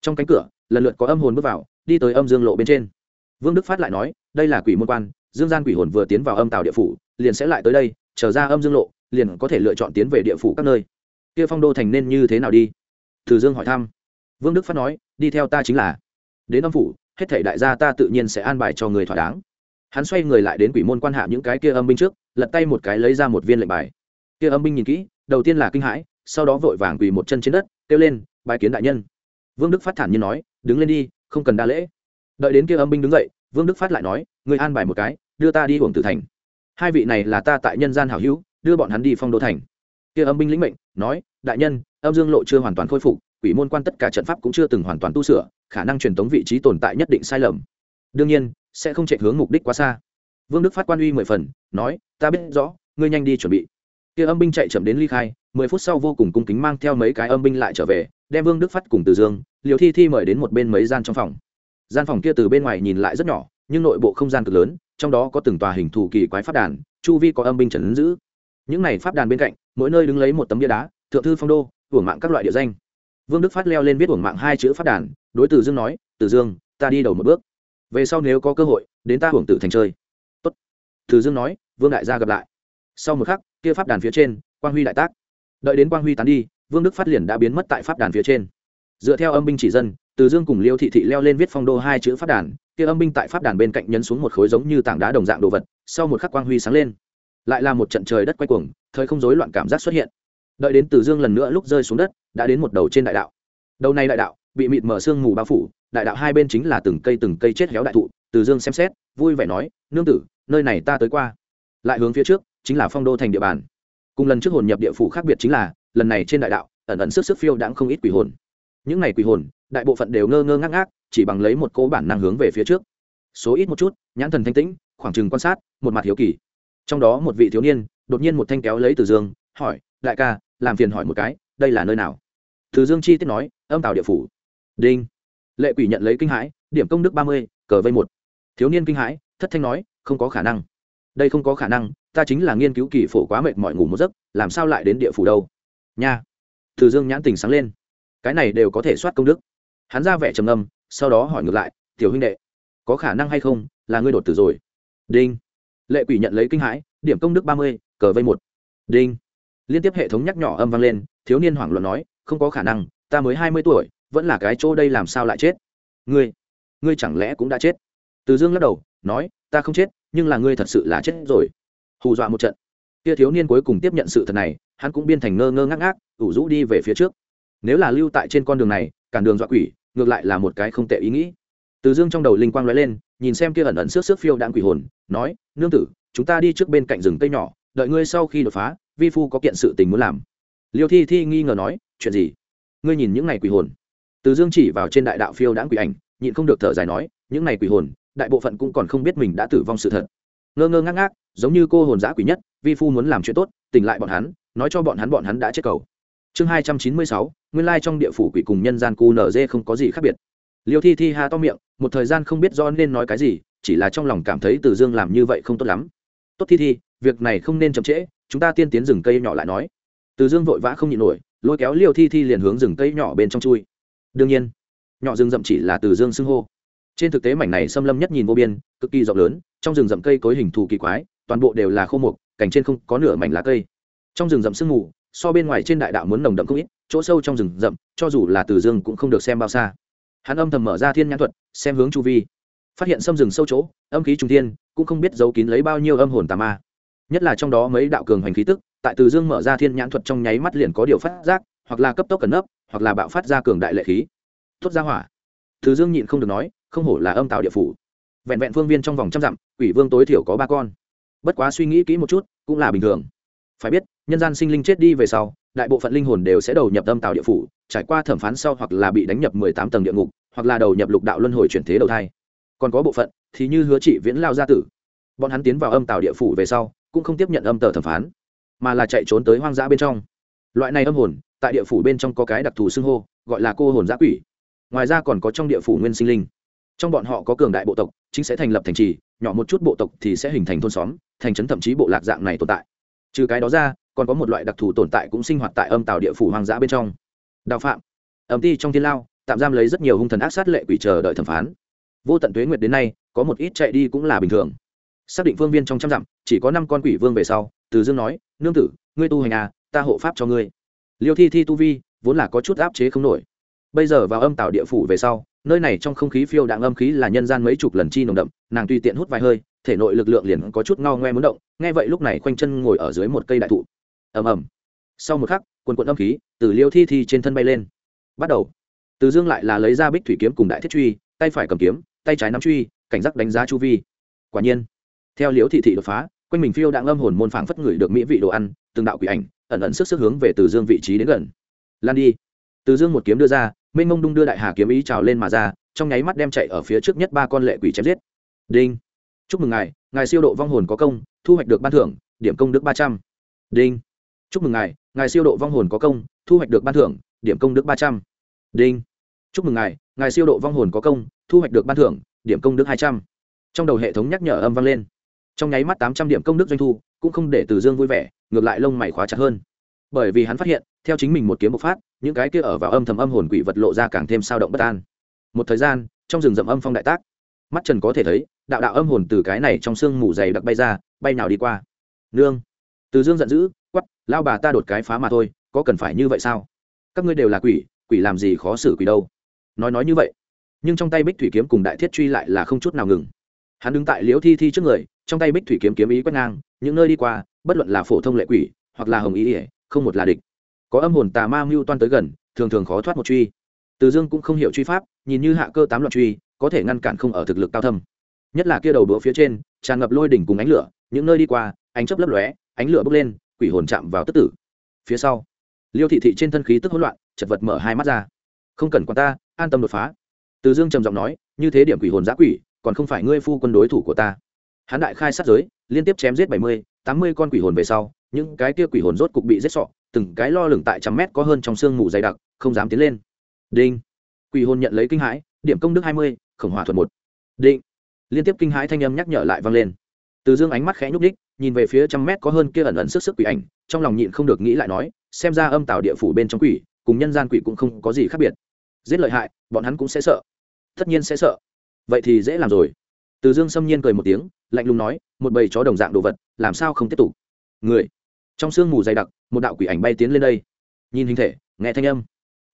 Trong cánh cửa lần lượt có âm hồn bước vào, đi tới âm dương lộ bên trên. Vương đức phát lại nói, đây là quỷ môn quan, dương gian quỷ hồn vừa tiến vào âm tàu địa phủ, liền sẽ lại tới đây trở ra âm dương lộ, liền có thể lựa chọn tiến về địa phủ các nơi. Kia phong đô thành nên như thế nào đi? Thử dương hỏi thăm. Vương đức phát nói, đi theo ta chính là. Đến âm phủ, hết thể đại gia ta tự nhiên sẽ an bài cho người thỏa đáng. Hắn xoay người lại đến quỷ môn quan hạ những cái kia âm binh trước, lật tay một cái lấy ra một viên lệnh bài. Kia âm binh nhìn kỹ, đầu tiên là kinh hãi, sau đó vội vàng quỳ một chân trên đất, kêu lên bài kiến đại nhân. Vương đức phát thản nhiên nói đứng lên đi, không cần đa lễ. Đợi đến kia âm binh đứng dậy, vương đức phát lại nói người an bài một cái, đưa ta đi hưởng tử thành. Hai vị này là ta tại nhân gian hảo hữu, đưa bọn hắn đi phong đô thành. Kia âm binh lĩnh mệnh, nói, đại nhân, âm dương lộ chưa hoàn toàn khôi phục, quỷ môn quan tất cả trận pháp cũng chưa từng hoàn toàn tu sửa, khả năng truyền tống vị trí tồn tại nhất định sai lầm. Đương nhiên, sẽ không chạy hướng mục đích quá xa. Vương đức phát quan uy mười phần, nói, ta biết rõ, ngươi nhanh đi chuẩn bị. Kia âm binh chạy chậm đến ly khai, mười phút sau vô cùng cung kính mang theo mấy cái âm binh lại trở về, đem vương đức phát cùng từ dương liều thi thi mời đến một bên mấy gian trong phòng. Gian phòng kia từ bên ngoài nhìn lại rất nhỏ, nhưng nội bộ không gian cực lớn, trong đó có từng tòa hình thù kỳ quái phát đàn, chu vi có âm binh trần giữ. Những này pháp đàn bên cạnh, mỗi nơi đứng lấy một tấm bia đá, thượng thư phong đô hưởng mạng các loại địa danh. Vương đức phát leo lên viết hưởng mạng hai chữ pháp đàn, đối từ dương nói, từ dương, ta đi đầu một bước. Về sau nếu có cơ hội, đến ta hưởng tử thành chơi. Tốt. từ dương nói, vương đại gia gặp lại. Sau một khắc, kia pháp đàn phía trên, quang huy đại tác. Đợi đến quang huy tán đi, vương đức phát liền đã biến mất tại pháp đàn phía trên dựa theo âm binh chỉ dân, từ dương cùng liêu thị thị leo lên viết phong đô hai chữ pháp đàn, kia âm binh tại pháp đàn bên cạnh nhấn xuống một khối giống như tảng đá đồng dạng đồ vật, sau một khắc quang huy sáng lên. Lại là một trận trời đất quay cuồng, thời không rối loạn cảm giác xuất hiện. Đợi đến từ dương lần nữa lúc rơi xuống đất, đã đến một đầu trên đại đạo. Đầu này đại đạo, bị mịt mở sương mù bao phủ, đại đạo hai bên chính là từng cây từng cây chết héo đại thụ, từ dương xem xét, vui vẻ nói, nương tử, nơi này ta tới qua. Lại hướng phía trước, chính là phong đô thành địa bàn. Cùng lần trước hồn nhập địa phủ khác biệt chính là, lần này trên đại đạo, ẩn ẩn sức sức phiêu đãng không ít quỷ hồn những này quỷ hồn, đại bộ phận đều ngơ ngơ ngác ngác, chỉ bằng lấy một cố bản năng hướng về phía trước. Số ít một chút, nhãn thần thanh tĩnh, khoảng chừng quan sát, một mặt hiếu kỳ. Trong đó một vị thiếu niên, đột nhiên một thanh kéo lấy từ dương, hỏi, đại ca, làm phiền hỏi một cái, đây là nơi nào? Từ dương chi tiết nói, âm tào địa phủ. Đinh. Lệ quỷ nhận lấy kinh hãi, điểm công đức ba mươi, cờ vây một. Thiếu niên kinh hãi, thất thanh nói, không có khả năng. Đây không có khả năng, ta chính là nghiên cứu kỳ phổ quá mệt mỏi ngủ một giấc, làm sao lại đến địa phủ đâu? Nha. Từ dương nhãn tình sáng lên cái này đều có thể soát công đức. Hắn ra vẻ trầm âm sau đó hỏi ngược lại, tiểu huynh đệ, có khả năng hay không là ngươi đột tử rồi? Đinh. Lệ quỷ nhận lấy kinh hãi, điểm công đức ba mươi, cờ vây một. Đinh. Liên tiếp hệ thống nhắc nhỏ âm vang lên, thiếu niên hoảng loạn nói, không có khả năng, ta mới hai mươi tuổi, vẫn là cái chỗ đây làm sao lại chết? Ngươi ngươi chẳng lẽ cũng đã chết? Từ dương lắc đầu, nói, ta không chết, nhưng là ngươi thật sự là chết rồi. Hù dọa một trận. Kia thiếu niên cuối cùng tiếp nhận sự thật này, hắn cũng biên thành ngơ ngơ ngác ngác, ủ rũ đi về phía trước nếu là lưu tại trên con đường này cản đường dọa quỷ, ngược lại là một cái không tệ ý nghĩ. Từ dương trong đầu linh quang lóe lên, nhìn xem kia ẩn ẩn xước xước phiêu đạn quỷ hồn, nói, nương tử, chúng ta đi trước bên cạnh rừng cây nhỏ, đợi ngươi sau khi đột phá, vi phu có kiện sự tình muốn làm. Liêu thi thi nghi ngờ nói, chuyện gì? Ngươi nhìn những này quỷ hồn. Từ dương chỉ vào trên đại đạo phiêu đãng quỷ ảnh, nhịn không được thở dài nói, những này quỷ hồn, đại bộ phận cũng còn không biết mình đã tử vong sự thật. Ngơ ngơ ngác ngác, giống như cô hồn giã quỷ nhất, vi phu muốn làm chuyện tốt, tỉnh lại bọn hắn, nói cho bọn hắn bọn hắn đã chết cầu. Chương hai trăm chín mươi sáu nguyên lai trong địa phủ quỷ cùng nhân gian cu nở dê không có gì khác biệt. Liêu thi thi ha to miệng, một thời gian không biết do nên nói cái gì, chỉ là trong lòng cảm thấy từ dương làm như vậy không tốt lắm. Tốt thi thi, việc này không nên chậm trễ, chúng ta tiên tiến rừng cây nhỏ lại nói. Từ dương vội vã không nhịn nổi, lôi kéo liêu thi thi liền hướng rừng cây nhỏ bên trong chui. Đương nhiên, nhỏ rừng rậm chỉ là từ dương xưng hô. Trên thực tế mảnh này xâm lâm nhất nhìn vô biên, cực kỳ rộng lớn, trong rừng rậm cây cối hình thù kỳ quái, toàn bộ đều là khô mục, cành trên không có nửa mảnh lá cây. Trong rừng rậm sương mù so bên ngoài trên đại đạo muốn nồng đậm không ít, chỗ sâu trong rừng rậm, cho dù là từ dương cũng không được xem bao xa. Hắn âm thầm mở ra thiên nhãn thuật, xem hướng chu vi. Phát hiện xâm rừng sâu chỗ, âm khí trung thiên, cũng không biết giấu kín lấy bao nhiêu âm hồn tà ma. Nhất là trong đó mấy đạo cường hoành khí tức, tại từ dương mở ra thiên nhãn thuật trong nháy mắt liền có điều phát giác, hoặc là cấp tốc cẩn nấp, hoặc là bạo phát ra cường đại lệ khí. Tốt ra hỏa. Từ dương nhịn không được nói, không hổ là âm tạo địa phủ. Vẹn vẹn phương viên trong vòng trăm dặm, quỷ vương tối thiểu có ba con. Bất quá suy nghĩ kỹ một chút, cũng là bình thường. Phải biết nhân gian sinh linh chết đi về sau, đại bộ phận linh hồn đều sẽ đầu nhập âm tạo địa phủ, trải qua thẩm phán sau hoặc là bị đánh nhập mười tám tầng địa ngục, hoặc là đầu nhập lục đạo luân hồi chuyển thế đầu thai. Còn có bộ phận thì như hứa trị viễn lao gia tử. Bọn hắn tiến vào âm tạo địa phủ về sau, cũng không tiếp nhận âm tờ thẩm phán, mà là chạy trốn tới hoang dã bên trong. Loại này âm hồn, tại địa phủ bên trong có cái đặc thù xưng hô, gọi là cô hồn giã quỷ. Ngoài ra còn có trong địa phủ nguyên sinh linh. Trong bọn họ có cường đại bộ tộc, chính sẽ thành lập thành trì, nhỏ một chút bộ tộc thì sẽ hình thành thôn xóm, thành trấn thậm chí bộ lạc dạng này tồn tại. Trừ cái đó ra còn có một loại đặc thù tồn tại cũng sinh hoạt tại âm tàu địa phủ hoang dã bên trong. Đào phạm, ẩm ti trong thiên lao, tạm giam lấy rất nhiều hung thần ác sát lệ quỷ chờ đợi thẩm phán. Vô tận tuế nguyệt đến nay, có một ít chạy đi cũng là bình thường. Xác định phương viên trong trăm dặm, chỉ có năm con quỷ vương về sau, từ dương nói, nương tử, ngươi tu hành à ta hộ pháp cho ngươi. Liêu thi thi tu vi, vốn là có chút áp chế không nổi. Bây giờ vào âm tạo địa phủ về sau, nơi này trong không khí phiêu đạn âm khí là nhân gian mấy chục lần chi nồng đậm, nàng tùy tiện hút vài hơi, thể nội lực lượng liền có chút ngao ngoe muốn động, nghe vậy lúc này khoanh chân ngồi ở dưới một cây đại thụ ầm ầm. Sau một khắc, quần quận âm khí từ liêu thi thi trên thân bay lên. Bắt đầu. Từ dương lại là lấy ra bích thủy kiếm cùng đại thiết truy, tay phải cầm kiếm, tay trái nắm truy, cảnh giác đánh giá chu vi. Quả nhiên, theo liễu thị thị đột phá, quanh mình phiêu đang âm hồn môn phảng phất ngửi được mỹ vị đồ ăn, từng đạo quỷ ảnh, ẩn ẩn sức sức hướng về từ dương vị trí đến gần. Lan đi. Từ dương một kiếm đưa ra, mênh mông đung đưa đại hà kiếm ý trào lên mà ra, trong nháy mắt đem chạy ở phía trước nhất ba con lệ quỷ chém giết. Đinh. Chúc mừng ngài ngài siêu độ vong hồn có công, thu hoạch được ban thưởng, điểm công đức ba trăm. Đinh chúc mừng ngài ngài siêu độ vong hồn có công, thu hoạch được ban thưởng, điểm công đức ba trăm. Đinh. Chúc mừng ngài ngài siêu độ vong hồn có công, thu hoạch được ban thưởng, điểm công đức hai trăm. Trong đầu hệ thống nhắc nhở âm vang lên. Trong nháy mắt tám trăm điểm công đức doanh thu, cũng không để từ dương vui vẻ, ngược lại lông mày khóa chặt hơn. Bởi vì hắn phát hiện, theo chính mình một kiếm bộc phát, những cái kia ở vào âm thầm âm hồn quỷ vật lộ ra càng thêm sao động bất an. Một thời gian, trong rừng rậm âm phong đại tác. Mắt trần có thể thấy, đạo đạo âm hồn từ cái này trong sương mù dày đặc bay ra, bay nào đi qua. Nương. Từ dương giận dữ quắp lao bà ta đột cái phá mà thôi, có cần phải như vậy sao? Các ngươi đều là quỷ quỷ làm gì khó xử quỷ đâu. Nói nói như vậy, nhưng trong tay bích thủy kiếm cùng đại thiết truy lại là không chút nào ngừng. Hắn đứng tại liễu thi thi trước người, trong tay bích thủy kiếm kiếm ý quét ngang, những nơi đi qua, bất luận là phổ thông lệ quỷ, hoặc là hồng ý ỉa không một là địch. Có âm hồn tà ma mưu toan tới gần, thường thường khó thoát một truy. Từ dương cũng không hiểu truy pháp, nhìn như hạ cơ tám loạt truy, có thể ngăn cản không ở thực lực cao thâm. Nhất là kia đầu đũa phía trên, tràn ngập lôi đỉnh cùng ánh lửa, những nơi đi qua, ánh chớp lấp lóe, ánh lửa bốc lên quỷ hồn chạm vào tức tử. Phía sau, liêu thị thị trên thân khí tức hỗn loạn, chật vật mở hai mắt ra. Không cần quan ta, an tâm đột phá. Từ dương trầm giọng nói, như thế điểm quỷ hồn giã quỷ, còn không phải ngươi phu quân đối thủ của ta. Hắn đại khai sát giới, liên tiếp chém giết bảy mươi, tám mươi con quỷ hồn về sau, những cái kia quỷ hồn rốt cục bị giết sọ, từng cái lo lửng tại trăm mét có hơn trong sương mù dày đặc, không dám tiến lên. Đinh. Quỷ hồn nhận lấy kinh hãi, điểm công đức hai mươi, khổng hỏa thuật một. Định liên tiếp kinh hãi thanh âm nhắc nhở lại vang lên. Từ dương ánh mắt khẽ nhúc đích nhìn về phía trăm mét có hơn kia ẩn ẩn sức sức quỷ ảnh, trong lòng nhịn không được nghĩ lại nói, xem ra âm tạo địa phủ bên trong quỷ, cùng nhân gian quỷ cũng không có gì khác biệt. Giết lợi hại, bọn hắn cũng sẽ sợ. Tất nhiên sẽ sợ. Vậy thì dễ làm rồi. Từ dương xâm nhiên cười một tiếng, lạnh lùng nói, một bầy chó đồng dạng đồ vật, làm sao không tiếp tục? Người. Trong sương mù dày đặc, một đạo quỷ ảnh bay tiến lên đây. Nhìn hình thể, nghe thanh âm.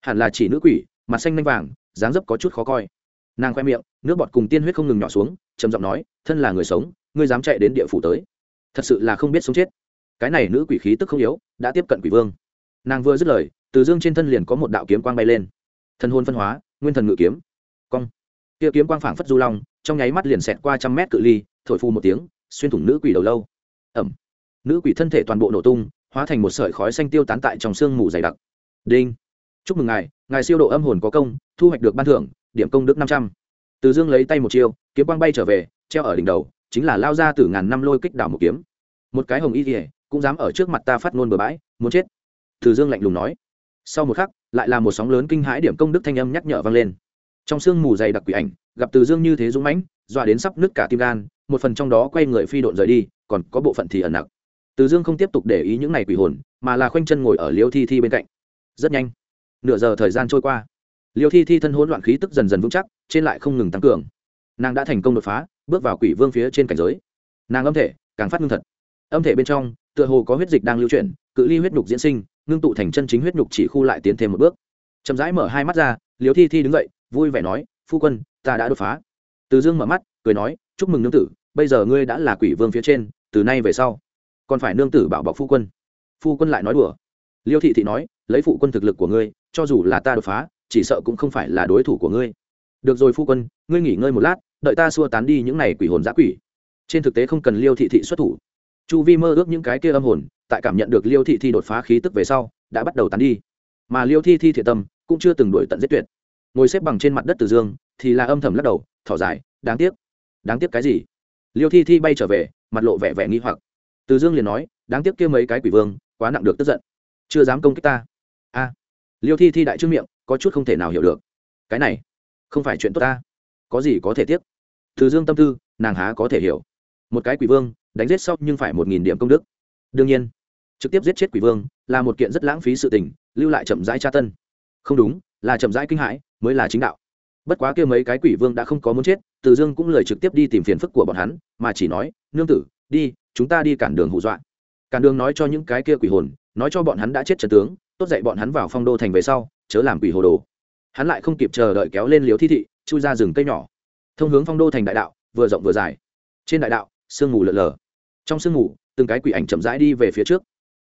Hẳn là chỉ nữ quỷ, mặt xanh nanh vàng, dáng dấp có chút khó coi. Nàng khoe miệng, nước bọt cùng tiên huyết không ngừng nhỏ xuống, trầm giọng nói, thân là người sống, ngươi dám chạy đến địa phủ tới thật sự là không biết sống chết. Cái này nữ quỷ khí tức không yếu, đã tiếp cận quỷ vương. Nàng vừa dứt lời, từ dương trên thân liền có một đạo kiếm quang bay lên. Thân hôn phân hóa, nguyên thần ngự kiếm. Cong. Kia kiếm quang phảng phất du long, trong nháy mắt liền xẹt qua trăm mét cự ly, thổi phu một tiếng, xuyên thủng nữ quỷ đầu lâu. Ẩm. Nữ quỷ thân thể toàn bộ nổ tung, hóa thành một sợi khói xanh tiêu tán tại trong sương mù dày đặc. Đinh. Chúc mừng ngài ngài siêu độ âm hồn có công, thu hoạch được ban thưởng, điểm công đức năm trăm. Từ dương lấy tay một chiêu, kiếm quang bay trở về, treo ở đỉnh đầu chính là lao ra từ ngàn năm lôi kích đảo một kiếm. Một cái hồng y kỉa cũng dám ở trước mặt ta phát ngôn bừa bãi, muốn chết. Từ dương lạnh lùng nói. Sau một khắc, lại là một sóng lớn kinh hãi điểm công đức thanh âm nhắc nhở vang lên. Trong sương mù dày đặc quỷ ảnh, gặp từ dương như thế dũng mãnh, dọa đến sắp nứt cả tim gan, một phần trong đó quay người phi độn rời đi, còn có bộ phận thì ẩn nặc. Từ dương không tiếp tục để ý những này quỷ hồn, mà là khoanh chân ngồi ở liêu thi thi bên cạnh. Rất nhanh, nửa giờ thời gian trôi qua. Liêu thi thi thân hỗn loạn khí tức dần dần vững chắc, trên lại không ngừng tăng cường. Nàng đã thành công đột phá bước vào quỷ vương phía trên cảnh giới. Nàng âm thể, càng phát ngưng thật. Âm thể bên trong, tựa hồ có huyết dịch đang lưu chuyển, cự ly huyết nhục diễn sinh, ngưng tụ thành chân chính huyết nhục chỉ khu lại tiến thêm một bước. Chậm rãi mở hai mắt ra liều thi thi đứng dậy, vui vẻ nói, phu quân, ta đã đột phá. Từ dương mở mắt, cười nói, chúc mừng nương tử, bây giờ ngươi đã là quỷ vương phía trên, từ nay về sau, còn phải nương tử bảo bọc phu quân. Phu quân lại nói đùa. Liêu thị thị nói, lấy phụ quân thực lực của ngươi, cho dù là ta đột phá, chỉ sợ cũng không phải là đối thủ của ngươi. Được rồi phu quân, ngươi nghỉ ngơi một lát đợi ta xua tán đi những này quỷ hồn giã quỷ. Trên thực tế không cần liêu thị thị xuất thủ. Chu vi mơ ước những cái kia âm hồn, tại cảm nhận được liêu thị thi đột phá khí tức về sau, đã bắt đầu tán đi. Mà liêu thi thi thiện tâm, cũng chưa từng đuổi tận giết tuyệt. Ngồi xếp bằng trên mặt đất từ dương, thì là âm thầm lắc đầu, thỏ dài, đáng tiếc. Đáng tiếc cái gì? Liêu thi thi bay trở về, mặt lộ vẻ vẻ nghi hoặc. Từ dương liền nói, đáng tiếc kia mấy cái quỷ vương, quá nặng được tức giận. Chưa dám công kích ta. A. Liêu thi thi đại trương miệng, có chút không thể nào hiểu được. Cái này, không phải chuyện tốt ta. Có gì có thể tiếc? Từ dương tâm tư, nàng há có thể hiểu. Một cái quỷ vương, đánh giết sau nhưng phải một nghìn điểm công đức. Đương nhiên, trực tiếp giết chết quỷ vương là một kiện rất lãng phí sự tình, lưu lại chậm rãi tra tân. Không đúng, là chậm rãi kinh hãi, mới là chính đạo. Bất quá kia mấy cái quỷ vương đã không có muốn chết, từ dương cũng lời trực tiếp đi tìm phiền phức của bọn hắn, mà chỉ nói, nương tử, đi, chúng ta đi cản đường hù dọa. Cản đường nói cho những cái kia quỷ hồn, nói cho bọn hắn đã chết trần tướng, tốt dạy bọn hắn vào phong đô thành về sau, chớ làm quỷ hồ đồ. Hắn lại không kịp chờ đợi kéo lên liếu thi thị, chui ra rừng cây nhỏ thông hướng phong đô thành đại đạo, vừa rộng vừa dài. Trên đại đạo, sương mù lợn lờ trong sương mù, từng cái quỷ ảnh chậm rãi đi về phía trước.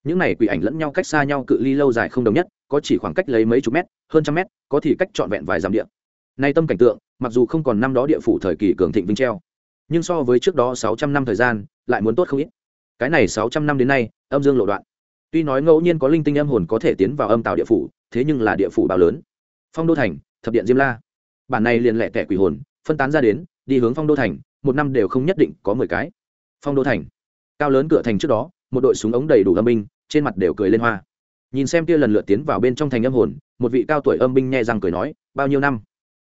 Những này quỷ ảnh lẫn nhau cách xa nhau cự ly lâu dài không đồng nhất, có chỉ khoảng cách lấy mấy chục mét, hơn trăm mét, có thì cách trọn vẹn vài dặm địa. Nay tâm cảnh tượng, mặc dù không còn năm đó địa phủ thời kỳ cường thịnh vinh treo, nhưng so với trước đó sáu trăm năm thời gian, lại muốn tốt không ít. Cái này sáu trăm năm đến nay, âm dương lộ đoạn. Tuy nói ngẫu nhiên có linh tinh âm hồn có thể tiến vào âm tàu địa phủ, thế nhưng là địa phủ bao lớn. Phong đô thành, thập điện diêm la. Bản này liền lẻ tẻ quỷ hồn phân tán ra đến, đi hướng phong đô thành, một năm đều không nhất định có mười cái. Phong đô thành. Cao lớn cửa thành trước đó, một đội súng ống đầy đủ âm binh, trên mặt đều cười lên hoa. Nhìn xem kia lần lượt tiến vào bên trong thành âm hồn, một vị cao tuổi âm binh nghe răng cười nói, bao nhiêu năm?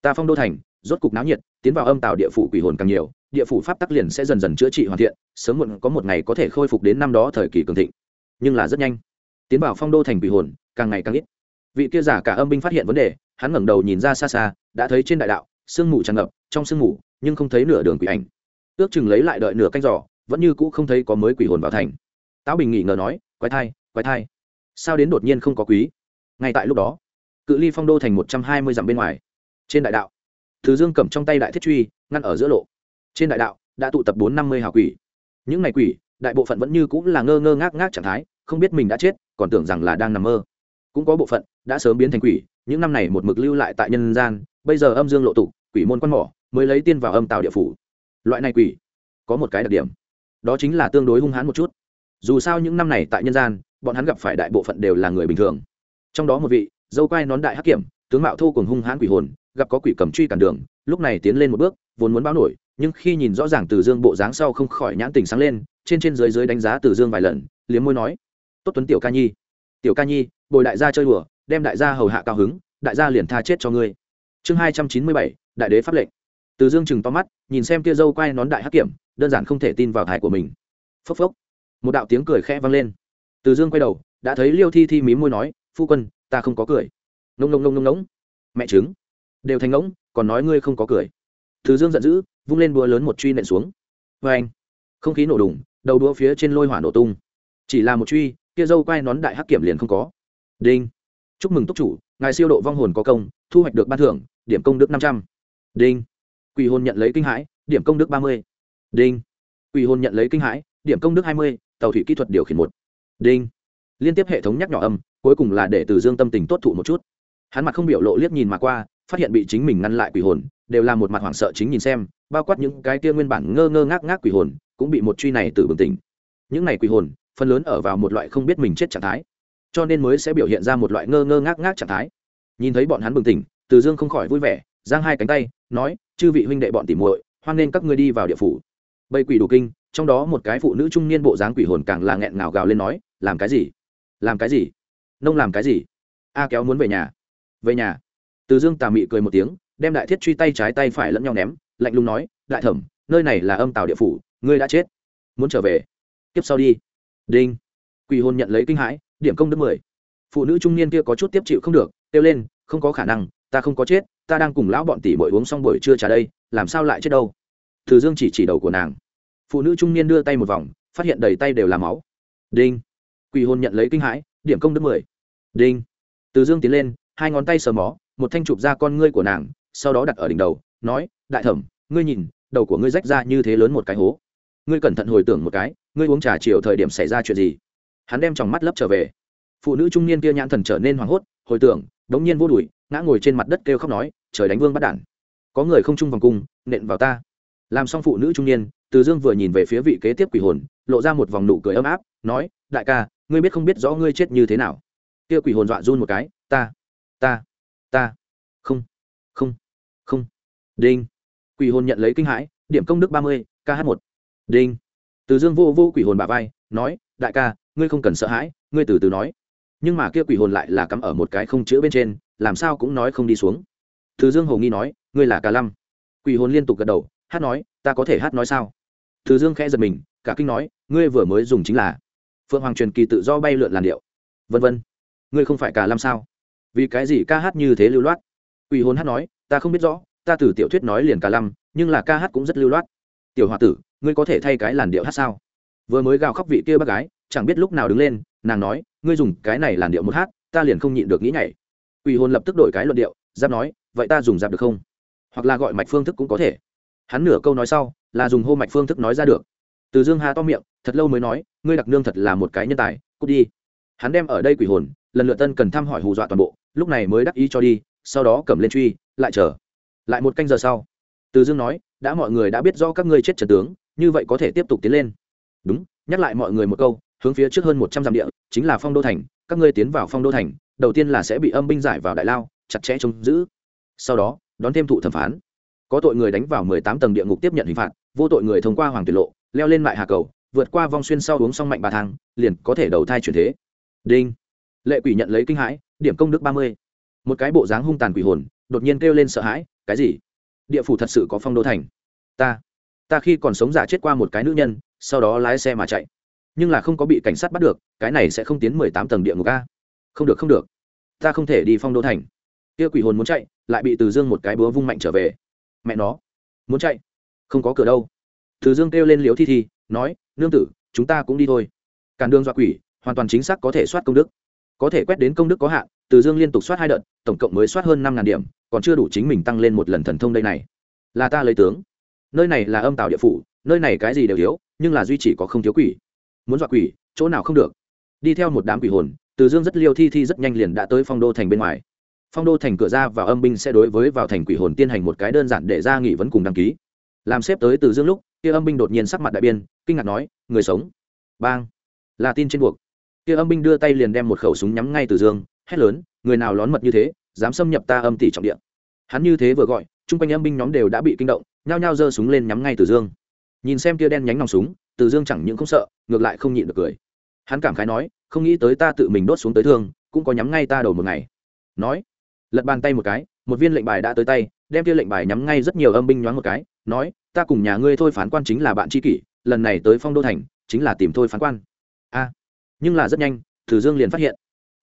Ta phong đô thành, rốt cục náo nhiệt, tiến vào âm tạo địa phủ quỷ hồn càng nhiều, địa phủ pháp tắc liền sẽ dần dần chữa trị hoàn thiện, sớm muộn có một ngày có thể khôi phục đến năm đó thời kỳ cường thịnh. Nhưng là rất nhanh, tiến vào phong đô thành quỷ hồn, càng ngày càng ít. Vị kia giả cả âm binh phát hiện vấn đề, hắn ngẩng đầu nhìn ra xa xa, đã thấy trên đại đạo, sương mù tràn ngập trong sương mù, nhưng không thấy nửa đường quỷ ảnh. Ước chừng lấy lại đợi nửa canh giỏ vẫn như cũ không thấy có mới quỷ hồn vào thành. Táo bình nghỉ ngờ nói, quái thai quái thai, sao đến đột nhiên không có quý? Ngay tại lúc đó, cự ly phong đô thành một trăm hai mươi dặm bên ngoài, trên đại đạo, thứ dương cầm trong tay đại thiết truy, ngăn ở giữa lộ. Trên đại đạo, đã tụ tập bốn năm mươi hào quỷ. Những ngày quỷ, đại bộ phận vẫn như cũng là ngơ ngơ ngác ngác trạng thái, không biết mình đã chết, còn tưởng rằng là đang nằm mơ. Cũng có bộ phận đã sớm biến thành quỷ, những năm này một mực lưu lại tại nhân gian, bây giờ âm dương lộ tụ, quỷ môn quan mỏ mới lấy tiên vào âm tạo địa phủ. Loại này quỷ, có một cái đặc điểm, đó chính là tương đối hung hãn một chút. Dù sao những năm này tại nhân gian, bọn hắn gặp phải đại bộ phận đều là người bình thường. Trong đó một vị, dâu quai nón đại hắc kiểm, tướng mạo thô cùng hung hãn quỷ hồn, gặp có quỷ cầm truy cản đường, lúc này tiến lên một bước, vốn muốn báo nổi, nhưng khi nhìn rõ ràng từ dương bộ dáng sau không khỏi nhãn tình sáng lên, trên trên dưới dưới đánh giá từ dương vài lần, liếm môi nói, tốt tuấn tiểu ca nhi, tiểu ca nhi, bồi đại gia chơi đùa, đem đại gia hầu hạ cao hứng, đại gia liền tha chết cho ngươi. Chương hai trăm chín mươi bảy, đại đế pháp lệnh từ dương chừng to mắt, nhìn xem kia dâu quai nón đại hắc kiểm, đơn giản không thể tin vào thải của mình. Phốc phốc. Một đạo tiếng cười khẽ vang lên. Từ dương quay đầu, đã thấy liêu thi thi mí môi nói, phu quân, ta không có cười. Nông nông nông nông nông mẹ trứng. Đều thành ngỗng, còn nói ngươi không có cười. Từ dương giận dữ, vung lên búa lớn một truy nện xuống. Vê anh. Không khí nổ đùng, đầu đũa phía trên lôi hỏa nổ tung. Chỉ là một truy, kia dâu quai nón đại hắc kiểm liền không có. Đinh. Chúc mừng túc chủ, ngài siêu độ vong hồn có công, thu hoạch được ban thưởng, điểm công đức năm trăm. Đinh quỷ hồn nhận lấy kinh hãi, điểm công đức ba mươi. Đinh. Quỷ hồn nhận lấy kinh hãi, điểm công đức hai mươi, tàu thủy kỹ thuật điều khiển một. Đinh. Liên tiếp hệ thống nhắc nhỏ âm, cuối cùng là để từ dương tâm tình tốt thụ một chút. Hắn mặt không biểu lộ liếc nhìn mà qua, phát hiện bị chính mình ngăn lại quỷ hồn, đều là một mặt hoảng sợ chính nhìn xem, bao quát những cái kia nguyên bản ngơ ngơ ngác ngác quỷ hồn, cũng bị một truy này từ bừng tỉnh. Những này quỷ hồn, phần lớn ở vào một loại không biết mình chết trạng thái, cho nên mới sẽ biểu hiện ra một loại ngơ ngơ ngác ngác trạng thái. Nhìn thấy bọn hắn bừng tỉnh, từ dương không khỏi vui vẻ giang hai cánh tay, nói, chư vị huynh đệ bọn tỉ muội, hoan nên các ngươi đi vào địa phủ. Bầy quỷ đủ kinh, trong đó một cái phụ nữ trung niên bộ dáng quỷ hồn càng là nghẹn ngào gào lên nói, làm cái gì? Làm cái gì? Nông làm cái gì? A kéo muốn về nhà. Về nhà? Từ dương tà mị cười một tiếng, đem đại thiết truy tay trái tay phải lẫn nhau ném, lạnh lùng nói, đại thẩm, nơi này là âm tàu địa phủ, ngươi đã chết. Muốn trở về? Tiếp sau đi. Đinh. Quỷ hồn nhận lấy kinh hãi, điểm công đức mười. Phụ nữ trung niên kia có chút tiếp chịu không được, kêu lên, không có khả năng, ta không có chết ta đang cùng lão bọn tỷ bội uống xong buổi trưa trà đây, làm sao lại chết đâu? Từ dương chỉ chỉ đầu của nàng. Phụ nữ trung niên đưa tay một vòng, phát hiện đầy tay đều là máu. Đinh. Quỷ hồn nhận lấy kinh hãi, điểm công đức mười. Đinh. Từ dương tiến lên, hai ngón tay sờ mó, một thanh chụp ra con ngươi của nàng, sau đó đặt ở đỉnh đầu, nói, đại thẩm, ngươi nhìn, đầu của ngươi rách ra như thế lớn một cái hố. Ngươi cẩn thận hồi tưởng một cái, ngươi uống trà chiều thời điểm xảy ra chuyện gì? Hắn đem tròng mắt lấp trở về. Phụ nữ trung niên kia nhãn thần trở nên hoảng hốt, hồi tưởng, đống nhiên vô đùi ngã ngồi trên mặt đất kêu khóc nói, trời đánh vương bắt đản. Có người không chung vòng cung, nện vào ta. Làm xong phụ nữ trung niên, từ dương vừa nhìn về phía vị kế tiếp quỷ hồn, lộ ra một vòng nụ cười ấm áp, nói, đại ca, ngươi biết không biết rõ ngươi chết như thế nào? Kia quỷ hồn dọa run một cái, ta ta ta, không không không, đinh. Quỷ hồn nhận lấy kinh hãi, điểm công đức ba mươi kh một, đinh. Từ dương vô vô quỷ hồn bà vai, nói, đại ca, ngươi không cần sợ hãi, ngươi từ từ nói. Nhưng mà kia quỷ hồn lại là cắm ở một cái không chữ bên trên làm sao cũng nói không đi xuống. Từ dương hồ nghi nói, ngươi là Cả lâm. Quỷ hồn liên tục gật đầu, hát nói, ta có thể hát nói sao? Từ dương khẽ giật mình, cả kinh nói, ngươi vừa mới dùng chính là phượng hoàng truyền kỳ tự do bay lượn làn điệu. Vân vân. Ngươi không phải cả lâm sao? Vì cái gì ca hát như thế lưu loát? Quỷ hồn hát nói, ta không biết rõ, ta từ tiểu thuyết nói liền cả lâm, nhưng là ca hát cũng rất lưu loát. Tiểu h tử, ngươi có thể thay cái làn điệu hát sao? Vừa mới gào khóc vị kia bác gái, chẳng biết lúc nào đứng lên, nàng nói, ngươi dùng cái này làn điệu một hát, ta liền không nhịn được nghĩ nhảy quỷ hồn lập tức đổi cái luận điệu, giáp nói, vậy ta dùng giáp được không? Hoặc là gọi mạch phương thức cũng có thể. Hắn nửa câu nói sau, là dùng hô mạch phương thức nói ra được. Từ dương hà to miệng, thật lâu mới nói, ngươi đặc nương thật là một cái nhân tài, cút đi. Hắn đem ở đây quỷ hồn, lần lượt tân cần thăm hỏi hù dọa toàn bộ, lúc này mới đắc ý cho đi, sau đó cầm lên truy, lại chờ. Lại một canh giờ sau, từ dương nói, đã mọi người đã biết do các ngươi chết trần tướng, như vậy có thể tiếp tục tiến lên. Đúng, nhắc lại mọi người một câu, hướng phía trước hơn một trăm dặm địa, chính là phong đô thành, các ngươi tiến vào phong đô thành đầu tiên là sẽ bị âm binh giải vào đại lao, chặt chẽ trông giữ. Sau đó, đón thêm thụ thẩm phán. Có tội người đánh vào mười tám tầng địa ngục tiếp nhận hình phạt, vô tội người thông qua hoàng tuyệt lộ, leo lên mại hà cầu, vượt qua vong xuyên sau uống xong mạnh ba thang, liền có thể đầu thai chuyển thế. Đinh. Lệ quỷ nhận lấy kinh hãi, điểm công đức ba mươi. Một cái bộ dáng hung tàn quỷ hồn, đột nhiên kêu lên sợ hãi, cái gì? Địa phủ thật sự có phong đô thành. Ta ta khi còn sống giả chết qua một cái nữ nhân, sau đó lái xe mà chạy. Nhưng là không có bị cảnh sát bắt được, cái này sẽ không tiến mười tám tầng địa ngục a không được không được. Ta không thể đi phong đô thành. Kia quỷ hồn muốn chạy, lại bị từ dương một cái búa vung mạnh trở về. Mẹ nó. Muốn chạy? Không có cửa đâu. Từ dương kêu lên liếu thi thi, nói, nương tử, chúng ta cũng đi thôi. Càn đường dọa quỷ, hoàn toàn chính xác có thể soát công đức. Có thể quét đến công đức có hạn, từ dương liên tục soát hai đợt, tổng cộng mới soát hơn năm ngàn điểm, còn chưa đủ chính mình tăng lên một lần thần thông đây này. Là ta lấy tướng. Nơi này là âm tạo địa phủ, nơi này cái gì đều thiếu, nhưng là duy chỉ có không thiếu quỷ. Muốn dọa quỷ, chỗ nào không được. Đi theo một đám quỷ hồn từ dương rất liêu thi thi rất nhanh liền đã tới phong đô thành bên ngoài phong đô thành cửa ra vào âm binh sẽ đối với vào thành quỷ hồn tiên hành một cái đơn giản để ra nghị vấn cùng đăng ký làm xếp tới từ dương lúc kia âm binh đột nhiên sắc mặt đại biên kinh ngạc nói người sống bang là tin trên buộc kia âm binh đưa tay liền đem một khẩu súng nhắm ngay từ dương hét lớn người nào lón mật như thế dám xâm nhập ta âm tỷ trọng địa hắn như thế vừa gọi chung quanh âm binh nhóm đều đã bị kinh động nhao nhao giơ súng lên nhắm ngay từ dương nhìn xem kia đen nhánh nòng súng từ dương chẳng những không sợ ngược lại không nhịn được cười hắn cảm khái nói, không nghĩ tới ta tự mình đốt xuống tới thương, cũng có nhắm ngay ta đầu một ngày. Nói, lật bàn tay một cái, một viên lệnh bài đã tới tay, đem kia lệnh bài nhắm ngay rất nhiều âm binh nhoáng một cái, nói, ta cùng nhà ngươi thôi phán quan chính là bạn tri kỷ, lần này tới phong đô thành, chính là tìm thôi phán quan. A, nhưng là rất nhanh, thử dương liền phát hiện,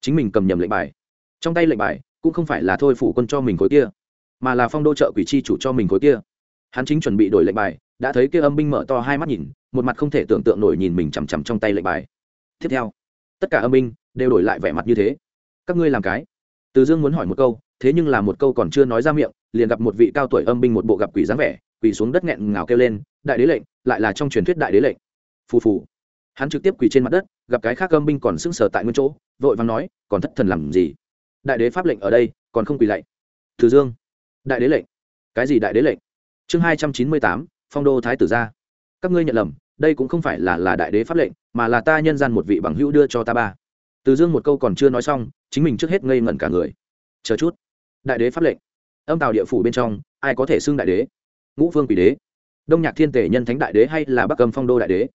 chính mình cầm nhầm lệnh bài. Trong tay lệnh bài cũng không phải là thôi phủ quân cho mình khối kia, mà là phong đô trợ quỷ chi chủ cho mình khối kia. Hắn chính chuẩn bị đổi lệnh bài, đã thấy kia âm binh mở to hai mắt nhìn, một mặt không thể tưởng tượng nổi nhìn mình chằm chằm trong tay lệnh bài tiếp theo. Tất cả âm binh đều đổi lại vẻ mặt như thế. Các ngươi làm cái? Từ dương muốn hỏi một câu, thế nhưng là một câu còn chưa nói ra miệng, liền gặp một vị cao tuổi âm binh một bộ gặp quỷ dáng vẻ, quỳ xuống đất nghẹn ngào kêu lên, đại đế lệnh! Lại là trong truyền thuyết đại đế lệnh. Phù phù. Hắn trực tiếp quỳ trên mặt đất, gặp cái khác âm binh còn sững sờ tại nguyên chỗ, vội vàng nói, còn thất thần làm gì? Đại đế pháp lệnh ở đây, còn không quỳ lạy từ dương. Đại đế lệnh. Cái gì đại đế lệnh? Chương hai trăm chín mươi tám, phong đô thái tử gia các ngươi nhận lầm đây cũng không phải là là đại đế pháp lệnh, mà là ta nhân gian một vị bằng hữu đưa cho ta ba. Từ dương một câu còn chưa nói xong, chính mình trước hết ngây ngẩn cả người. Chờ chút. Đại đế pháp lệnh. Âm tào địa phủ bên trong, ai có thể xưng đại đế? Ngũ phương quỷ đế. Đông nhạc thiên tể nhân thánh đại đế hay là bắc cầm phong đô đại đế?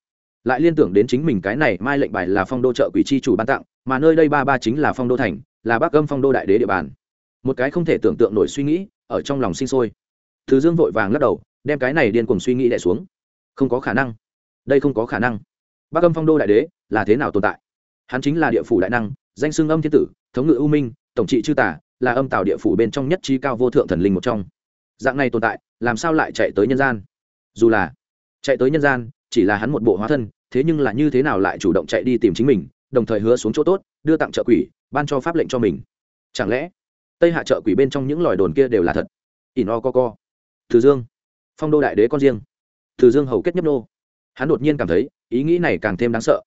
Lại liên tưởng đến chính mình cái này mai lệnh bài là phong đô trợ quỷ chi chủ ban tặng, mà nơi đây ba ba chính là phong đô thành, là bắc âm phong đô đại đế địa bàn. Một cái không thể tưởng tượng nổi suy nghĩ, ở trong lòng sinh sôi. Thứ dương vội vàng lắc đầu, đem cái này điên cùng suy nghĩ đẻ xuống. Không có khả năng đây không có khả năng. Bắc âm phong đô đại đế là thế nào tồn tại? Hắn chính là địa phủ đại năng, danh xưng âm thiên tử, thống ngự u minh, tổng trị chư tả là âm tạo địa phủ bên trong nhất trí cao vô thượng thần linh một trong. Dạng này tồn tại, làm sao lại chạy tới nhân gian? Dù là chạy tới nhân gian, chỉ là hắn một bộ hóa thân, thế nhưng là như thế nào lại chủ động chạy đi tìm chính mình, đồng thời hứa xuống chỗ tốt, đưa tặng trợ quỷ, ban cho pháp lệnh cho mình? Chẳng lẽ tây hạ trợ quỷ bên trong những lòi đồn kia đều là thật? Ỉn o co co thử dương, phong đô đại đế con riêng thử dương hầu kết nhấp nô hắn đột nhiên cảm thấy, ý nghĩ này càng thêm đáng sợ.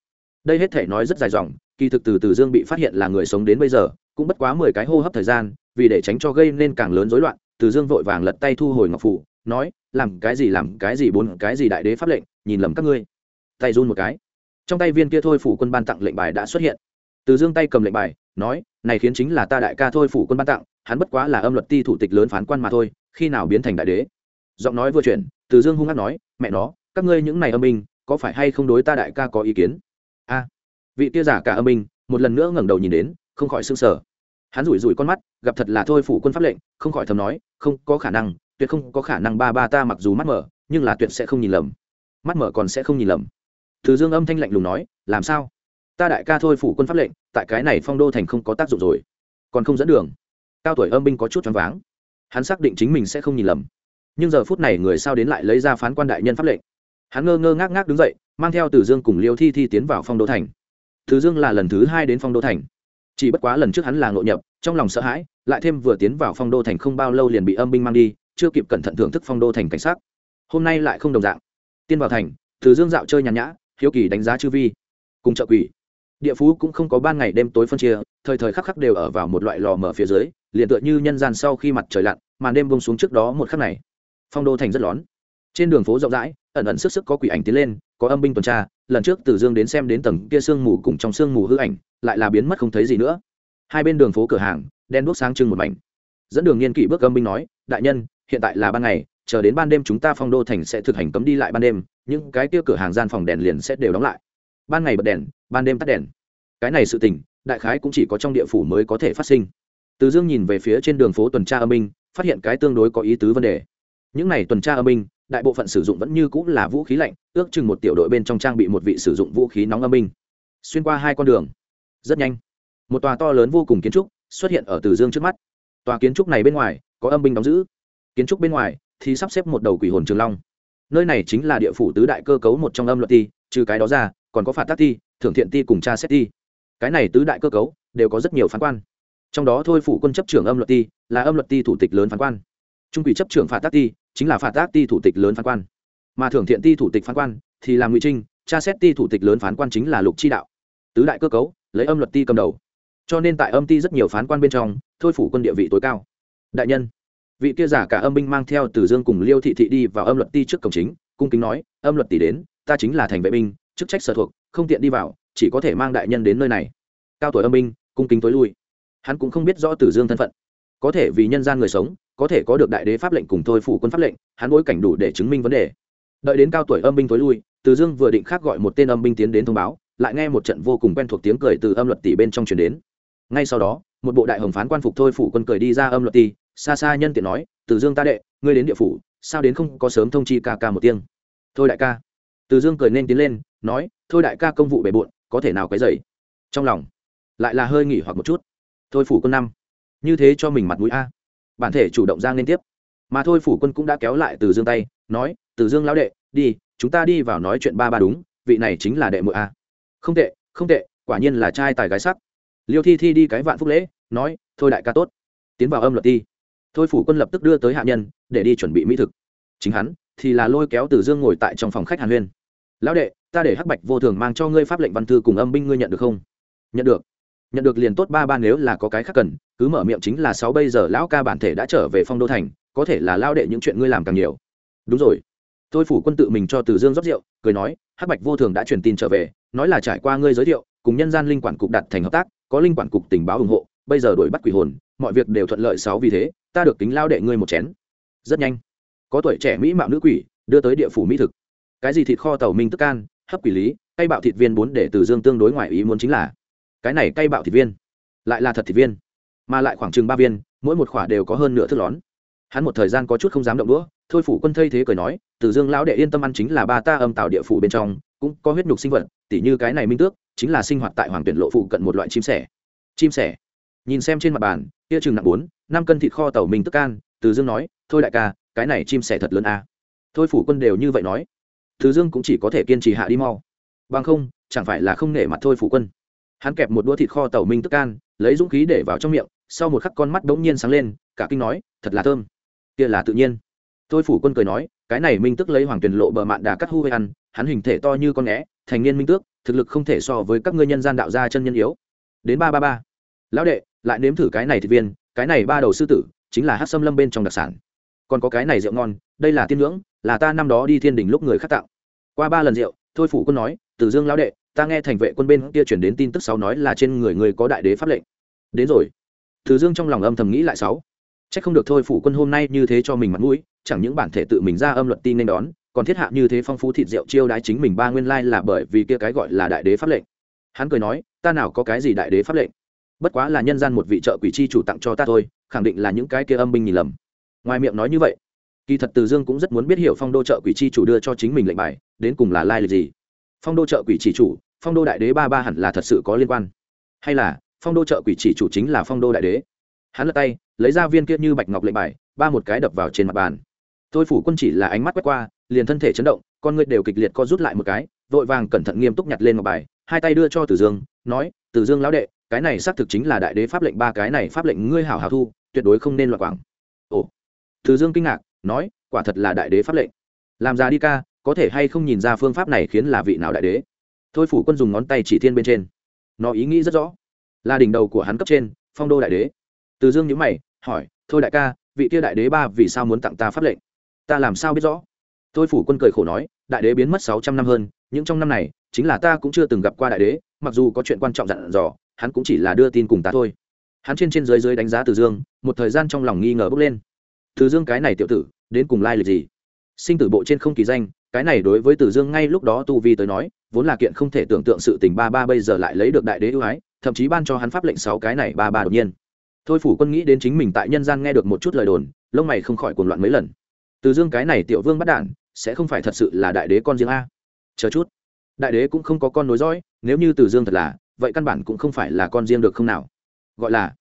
Đây hết thể nói rất dài dòng, kỳ thực từ từ dương bị phát hiện là người sống đến bây giờ, cũng bất quá mười cái hô hấp thời gian, vì để tránh cho gây nên càng lớn rối loạn, từ dương vội vàng lật tay thu hồi ngọc phủ, nói, làm cái gì làm cái gì bốn, cái gì đại đế pháp lệnh, nhìn lầm các ngươi. Tay run một cái. Trong tay viên kia thôi phủ quân ban tặng lệnh bài đã xuất hiện. Từ dương tay cầm lệnh bài, nói, này khiến chính là ta đại ca thôi phủ quân ban tặng, hắn bất quá là âm luật ti thủ tịch lớn phán quan mà thôi, khi nào biến thành đại đế? Giọng nói vừa chuyển, từ dương hung hát nói, mẹ nó các ngươi những này âm minh có phải hay không đối ta đại ca có ý kiến? A. Vị kia giả cả âm minh một lần nữa ngẩng đầu nhìn đến, không khỏi sưng sở hắn rủi rủi con mắt, gặp thật là thôi phủ quân pháp lệnh, không khỏi thầm nói, không có khả năng, tuyệt không có khả năng ba ba ta mặc dù mắt mở, nhưng là tuyệt sẽ không nhìn lầm. Mắt mở còn sẽ không nhìn lầm. Từ dương âm thanh lạnh lùng nói, làm sao? Ta đại ca thôi phủ quân pháp lệnh, tại cái này phong đô thành không có tác dụng rồi. Còn không dẫn đường. Cao tuổi âm binh có chút choáng váng. Hắn xác định chính mình sẽ không nhìn lầm. Nhưng giờ phút này người sao đến lại lấy ra phán quan đại nhân pháp lệnh? Hắn ngơ ngơ ngác ngác đứng dậy, mang theo từ dương cùng liêu thi thi tiến vào phong đô thành. Từ dương là lần thứ hai đến phong đô thành. Chỉ bất quá lần trước hắn là ngộ nhập, trong lòng sợ hãi, lại thêm vừa tiến vào phong đô thành không bao lâu liền bị âm binh mang đi, chưa kịp cẩn thận thưởng thức phong đô thành cảnh sát hôm nay lại không đồng dạng. Tiên vào thành, từ dương dạo chơi nhàn nhã, hiếu kỳ đánh giá chư vi, cùng trợ quỷ. Địa phú cũng không có ban ngày đêm tối phân chia, thời thời khắc khắc đều ở vào một loại lò mở phía dưới, liền tựa như nhân gian sau khi mặt trời lặn, màn đêm bông xuống trước đó một khắc này. Phong đô thành rất lón. Trên đường phố rộng rãi ẩn ẩn sức sức có quỷ ảnh tiến lên, có âm binh tuần tra, lần trước từ dương đến xem đến tầng kia sương mù cùng trong sương mù hư ảnh, lại là biến mất không thấy gì nữa. Hai bên đường phố cửa hàng, đen đuốc sáng trưng một mảnh. Dẫn đường niên kỷ bước âm binh nói, đại nhân, hiện tại là ban ngày, chờ đến ban đêm chúng ta phong đô thành sẽ thực hành cấm đi lại ban đêm, những cái kia cửa hàng gian phòng đèn liền sẽ đều đóng lại. Ban ngày bật đèn, ban đêm tắt đèn. Cái này sự tình, đại khái cũng chỉ có trong địa phủ mới có thể phát sinh. Từ dương nhìn về phía trên đường phố tuần tra âm binh, phát hiện cái tương đối có ý tứ vấn đề. Những này tuần tra âm binh đại bộ phận sử dụng vẫn như cũng là vũ khí lạnh, ước chừng một tiểu đội bên trong trang bị một vị sử dụng vũ khí nóng âm binh. Xuyên qua hai con đường. Rất nhanh. Một tòa to lớn vô cùng kiến trúc xuất hiện ở từ dương trước mắt. Tòa kiến trúc này bên ngoài có âm binh đóng giữ. Kiến trúc bên ngoài thì sắp xếp một đầu quỷ hồn trường long. Nơi này chính là địa phủ tứ đại cơ cấu một trong âm luật ti, trừ cái đó ra, còn có phạt tác ti, thưởng thiện ti cùng cha xét ti. Cái này tứ đại cơ cấu đều có rất nhiều phán quan. Trong đó thôi phủ quân chấp trưởng âm luật ti là âm luật ti thủ tịch lớn phán quan. Trung quỷ chấp trưởng phạt tác ti chính là phạt tác ti thủ tịch lớn phán quan. Mà thưởng thiện ti thủ tịch phán quan thì là ngụy trinh cha xét ti thủ tịch lớn phán quan chính là lục chi đạo. Tứ đại cơ cấu, lấy âm luật ti cầm đầu. Cho nên tại âm ti rất nhiều phán quan bên trong, thôi phủ quân địa vị tối cao. Đại nhân, vị kia giả cả âm binh mang theo từ dương cùng liêu thị thị đi vào âm luật ti trước cổng chính, cung kính nói, âm luật tỷ đến, ta chính là thành vệ binh, chức trách sở thuộc, không tiện đi vào, chỉ có thể mang đại nhân đến nơi này. Cao tuổi âm binh, cung kính tối lui. Hắn cũng không biết rõ tử dương thân phận. Có thể vì nhân gian người sống có thể có được đại đế pháp lệnh cùng thôi phủ quân pháp lệnh, hắn bối cảnh đủ để chứng minh vấn đề. Đợi đến cao tuổi âm binh tối lui, từ dương vừa định khác gọi một tên âm binh tiến đến thông báo, lại nghe một trận vô cùng quen thuộc tiếng cười từ âm luật tỷ bên trong truyền đến. Ngay sau đó, một bộ đại hồng phán quan phục thôi phủ quân cười đi ra âm luật tỷ, xa xa nhân tiện nói, từ dương ta đệ, ngươi đến địa phủ, sao đến không có sớm thông chi ca ca một tiếng? Thôi đại ca. Từ dương cười nên tiến lên, nói, thôi đại ca công vụ bề bộn, có thể nào cái dày trong lòng, lại là hơi nghỉ hoặc một chút. Thôi phủ quân năm, như thế cho mình mặt mũi a bản thể chủ động ra liên tiếp. Mà thôi phủ quân cũng đã kéo lại từ dương tay, nói, từ dương lão đệ, đi, chúng ta đi vào nói chuyện ba ba đúng, vị này chính là đệ muội a. Không tệ không tệ, quả nhiên là trai tài gái sắc. Liêu thi thi đi cái vạn phúc lễ, nói, thôi đại ca tốt, tiến vào âm luật ti thôi phủ quân lập tức đưa tới hạ nhân, để đi chuẩn bị mỹ thực. Chính hắn thì là lôi kéo từ dương ngồi tại trong phòng khách hàn huyên. Lão đệ, ta để hắc bạch vô thường mang cho ngươi pháp lệnh văn thư cùng âm binh ngươi nhận được không? Nhận được. Nhận được liền tốt ba ba nếu là có cái khác cần cứ mở miệng chính là sáu bây giờ lão ca bản thể đã trở về phong đô thành, có thể là lao đệ những chuyện ngươi làm càng nhiều. Đúng rồi. Tôi phủ quân tự mình cho từ dương rót rượu, cười nói, hắc bạch vô thường đã truyền tin trở về, nói là trải qua ngươi giới thiệu, cùng nhân gian linh quản cục đặt thành hợp tác, có linh quản cục tình báo ủng hộ, bây giờ đổi bắt quỷ hồn, mọi việc đều thuận lợi sáu vì thế, ta được tính lao đệ ngươi một chén. Rất nhanh. Có tuổi trẻ mỹ mạo nữ quỷ, đưa tới địa phủ mỹ thực. Cái gì thịt kho tàu minh tức can, hấp quỷ lý cây bạo thịt viên bốn để từ dương tương đối ngoài ý muốn chính là, cái này cây bạo thịt viên, lại là thật thịt viên mà lại khoảng chừng ba viên, mỗi một khỏa đều có hơn nửa thước lón. Hắn một thời gian có chút không dám động đũa, thôi phủ quân thây thế cười nói, từ dương lão đệ yên tâm ăn chính là ba ta âm tạo địa phủ bên trong, cũng có huyết nhục sinh vật, tỉ như cái này minh tước, chính là sinh hoạt tại hoàng tuyển lộ phụ cận một loại chim sẻ. Chim sẻ? Nhìn xem trên mặt bàn, kia chừng nặng bốn, năm cân thịt kho tàu mình tức can, từ dương nói, thôi đại ca, cái này chim sẻ thật lớn à. thôi phủ quân đều như vậy nói. Từ dương cũng chỉ có thể kiên trì hạ đi mau. Bằng không, chẳng phải là không nể mặt thôi phủ quân. Hắn kẹp một đũa thịt kho tàu minh tức can, lấy dũng khí để vào trong miệng sau một khắc con mắt bỗng nhiên sáng lên, cả kinh nói, thật là thơm. Kia là tự nhiên. Thôi phủ quân cười nói, cái này minh tức lấy hoàng tuyển lộ bờ mạn đà cắt hu hơi ăn, hắn hình thể to như con né thành niên minh tước, thực lực không thể so với các ngươi nhân gian đạo gia chân nhân yếu. Đến ba ba ba. Lão đệ, lại nếm thử cái này thịt viên, cái này ba đầu sư tử, chính là hát xâm lâm bên trong đặc sản. Còn có cái này rượu ngon, đây là tiên ngưỡng, là ta năm đó đi thiên đình lúc người khác tạo. Qua ba lần rượu thôi phủ quân nói, từ dương lão đệ, ta nghe thành vệ quân bên kia chuyển đến tin tức sáu nói là trên người người có đại đế pháp lệnh. Đến rồi từ dương trong lòng âm thầm nghĩ lại sáu. Chắc không được thôi, phủ quân hôm nay như thế cho mình mặt mũi, chẳng những bản thể tự mình ra âm luật tin nên đón, còn thiết hạ như thế phong phú thịt rượu chiêu đái chính mình ba nguyên lai là bởi vì kia cái gọi là đại đế pháp lệnh. Hắn cười nói, ta nào có cái gì đại đế pháp lệnh? Bất quá là nhân gian một vị trợ quỷ chi chủ tặng cho ta thôi, khẳng định là những cái kia âm binh nhìn lầm. Ngoài miệng nói như vậy, kỳ thật từ dương cũng rất muốn biết hiểu phong đô trợ quỷ chi chủ đưa cho chính mình lệnh bài, đến cùng là lai lịch gì. Phong đô trợ quỷ chỉ chủ, phong đô đại đế ba ba hẳn là thật sự có liên quan. Hay là phong đô trợ quỷ chỉ chủ chính là phong đô đại đế. Hắn lật tay, lấy ra viên kia như bạch ngọc lệnh bài, ba một cái đập vào trên mặt bàn. Tôi phủ quân chỉ là ánh mắt quét qua, liền thân thể chấn động, con người đều kịch liệt co rút lại một cái, vội vàng cẩn thận nghiêm túc nhặt lên ngọc bài, hai tay đưa cho tử dương, nói, tử dương lão đệ, cái này xác thực chính là đại đế pháp lệnh ba, cái này pháp lệnh ngươi hảo hảo thu, tuyệt đối không nên loạn quảng. Ồ. Tử dương kinh ngạc, nói, quả thật là đại đế pháp lệnh. Làm ra đi ca, có thể hay không nhìn ra phương pháp này khiến là vị nào đại đế? Thôi phủ quân dùng ngón tay chỉ thiên bên trên. Nó ý nghĩ rất rõ là đỉnh đầu của hắn cấp trên, phong đô đại đế. Từ dương nhữ mày, hỏi, thôi đại ca, vị kia đại đế ba vì sao muốn tặng ta pháp lệnh? Ta làm sao biết rõ? Tôi phủ quân cười khổ nói, đại đế biến mất sáu trăm năm hơn, những trong năm này, chính là ta cũng chưa từng gặp qua đại đế, mặc dù có chuyện quan trọng dặn dò, hắn cũng chỉ là đưa tin cùng ta thôi. Hắn trên trên dưới dưới đánh giá từ dương, một thời gian trong lòng nghi ngờ bước lên. Từ dương cái này tiểu tử, đến cùng lai lịch gì? Sinh tử bộ trên không kỳ danh, cái này đối với từ dương ngay lúc đó tu vi tới nói, vốn là kiện không thể tưởng tượng sự tình ba ba bây giờ lại lấy được đại đế ưu ái thậm chí ban cho hắn pháp lệnh sáu cái này ba ba đột nhiên. Thôi phủ quân nghĩ đến chính mình tại nhân gian nghe được một chút lời đồn, lông mày không khỏi cuồng loạn mấy lần. Từ dương cái này tiểu vương bắt đản, sẽ không phải thật sự là đại đế con riêng a? Chờ chút. Đại đế cũng không có con nối dõi, nếu như từ dương thật là, vậy căn bản cũng không phải là con riêng được không nào? Gọi là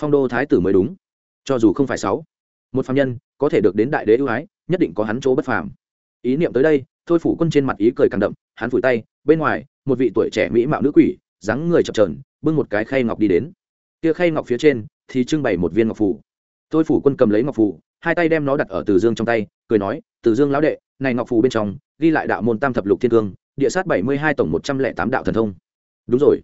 phong đô thái tử mới đúng. Cho dù không phải sáu, một phạm nhân, có thể được đến đại đế ưu ái, nhất định có hắn chỗ bất phàm. Ý niệm tới đây, thôi phủ quân trên mặt ý cười càng đậm, hắn phủi tay, bên ngoài, một vị tuổi trẻ mỹ mạo nữ quỷ, dáng người chập trờn bưng một cái khay ngọc đi đến. Kia khay ngọc phía trên thì trưng bày một viên ngọc phủ. tôi phủ quân cầm lấy ngọc phủ, hai tay đem nó đặt ở từ dương trong tay cười nói từ dương lão đệ này ngọc phủ bên trong ghi lại đạo môn tam thập lục thiên cương địa sát bảy mươi hai tổng một trăm lẻ tám đạo thần thông. Đúng rồi.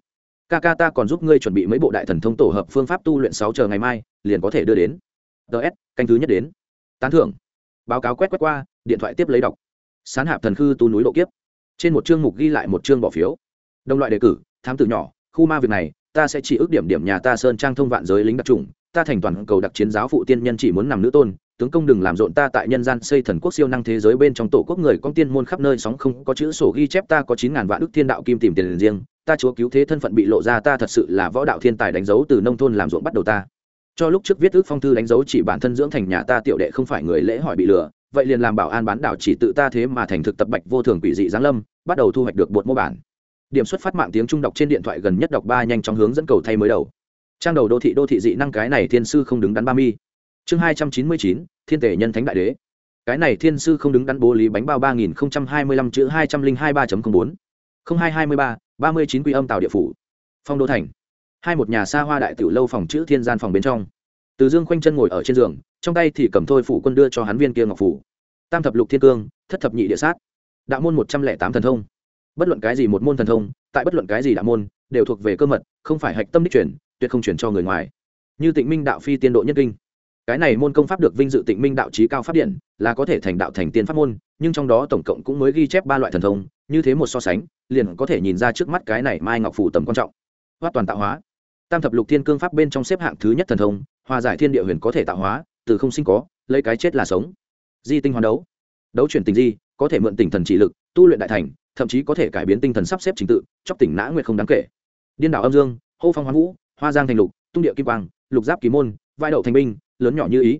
Ca ca ta còn giúp ngươi chuẩn bị mấy bộ đại thần thông tổ hợp phương pháp tu luyện sáu chờ ngày mai liền có thể đưa đến. Ts canh thứ nhất đến. Tán thưởng. Báo cáo quét quét qua điện thoại tiếp lấy đọc. Sán hạp thần khư tu núi độ kiếp. Trên một chương mục ghi lại một chương bỏ phiếu. Đồng loại đề cử thám tử nhỏ khu ma việc này, ta sẽ chỉ ước điểm điểm nhà ta sơn trang thông vạn giới lính đặc trùng, ta thành toàn cầu đặc chiến giáo phụ tiên nhân chỉ muốn nằm nữ tôn, tướng công đừng làm rộn ta tại nhân gian xây thần quốc siêu năng thế giới bên trong tổ quốc người con tiên môn khắp nơi sóng không có chữ sổ ghi chép ta có chín ngàn vạn đức thiên đạo kim tìm tiền riêng, ta chúa cứu thế thân phận bị lộ ra ta thật sự là võ đạo thiên tài đánh dấu từ nông thôn làm ruộng bắt đầu ta. Cho lúc trước viết ước phong thư đánh dấu chỉ bản thân dưỡng thành nhà ta tiểu đệ không phải người lễ hỏi bị lừa, vậy liền làm bảo an bán đảo chỉ tự ta thế mà thành thực tập bạch vô thường quỷ dị giáng lâm, bắt đầu thu hoạch được bột mô bản điểm xuất phát mạng tiếng trung đọc trên điện thoại gần nhất đọc ba nhanh chóng hướng dẫn cầu thay mới đầu. Trang đầu đô thị đô thị dị năng cái này thiên sư không đứng đắn ba mi. Chương hai trăm chín mươi chín, thiên tể nhân thánh đại đế. Cái này thiên sư không đứng đắn bố lý bánh bao ba nghìn hai mươi lăm chữ hai trăm linh hai ba bốn. không hai hai mươi ba ba mươi chín quy âm tạo địa phủ. Phong đô thành. Hai một nhà xa hoa đại tiểu lâu phòng chữ thiên gian phòng bên trong. Từ dương khoanh chân ngồi ở trên giường, trong tay thì cầm thôi phủ quân đưa cho hắn viên kia ngọc phủ. Tam thập lục thiên cương, thất thập nhị địa sát. Đạo môn một trăm lẻ tám thần thông bất luận cái gì một môn thần thông, tại bất luận cái gì đạo môn, đều thuộc về cơ mật, không phải hạch tâm đích chuyển tuyệt không chuyển cho người ngoài. Như tịnh minh đạo phi tiên độ nhất kinh. Cái này môn công pháp được vinh dự tịnh minh đạo trí cao pháp điện, là có thể thành đạo thành tiên pháp môn, nhưng trong đó tổng cộng cũng mới ghi chép ba loại thần thông, như thế một so sánh, liền có thể nhìn ra trước mắt cái này mai ngọc phủ tầm quan trọng. Hoát toàn tạo hóa. Tam thập lục thiên cương pháp bên trong xếp hạng thứ nhất thần thông, hòa giải thiên địa huyền có thể tạo hóa, từ không sinh có, lấy cái chết là sống. Di tinh hoàn đấu. Đấu chuyển tình di, có thể mượn tỉnh thần trị lực tu luyện đại thành, thậm chí có thể cải biến tinh thần sắp xếp trình tự, chóc tỉnh nã nguyệt không đáng kể. Điên đảo âm dương, hô phong hoa vũ, hoa giang thành lục, tung địa kim quang, lục giáp kỳ môn, vai đậu thành binh, lớn nhỏ như ý.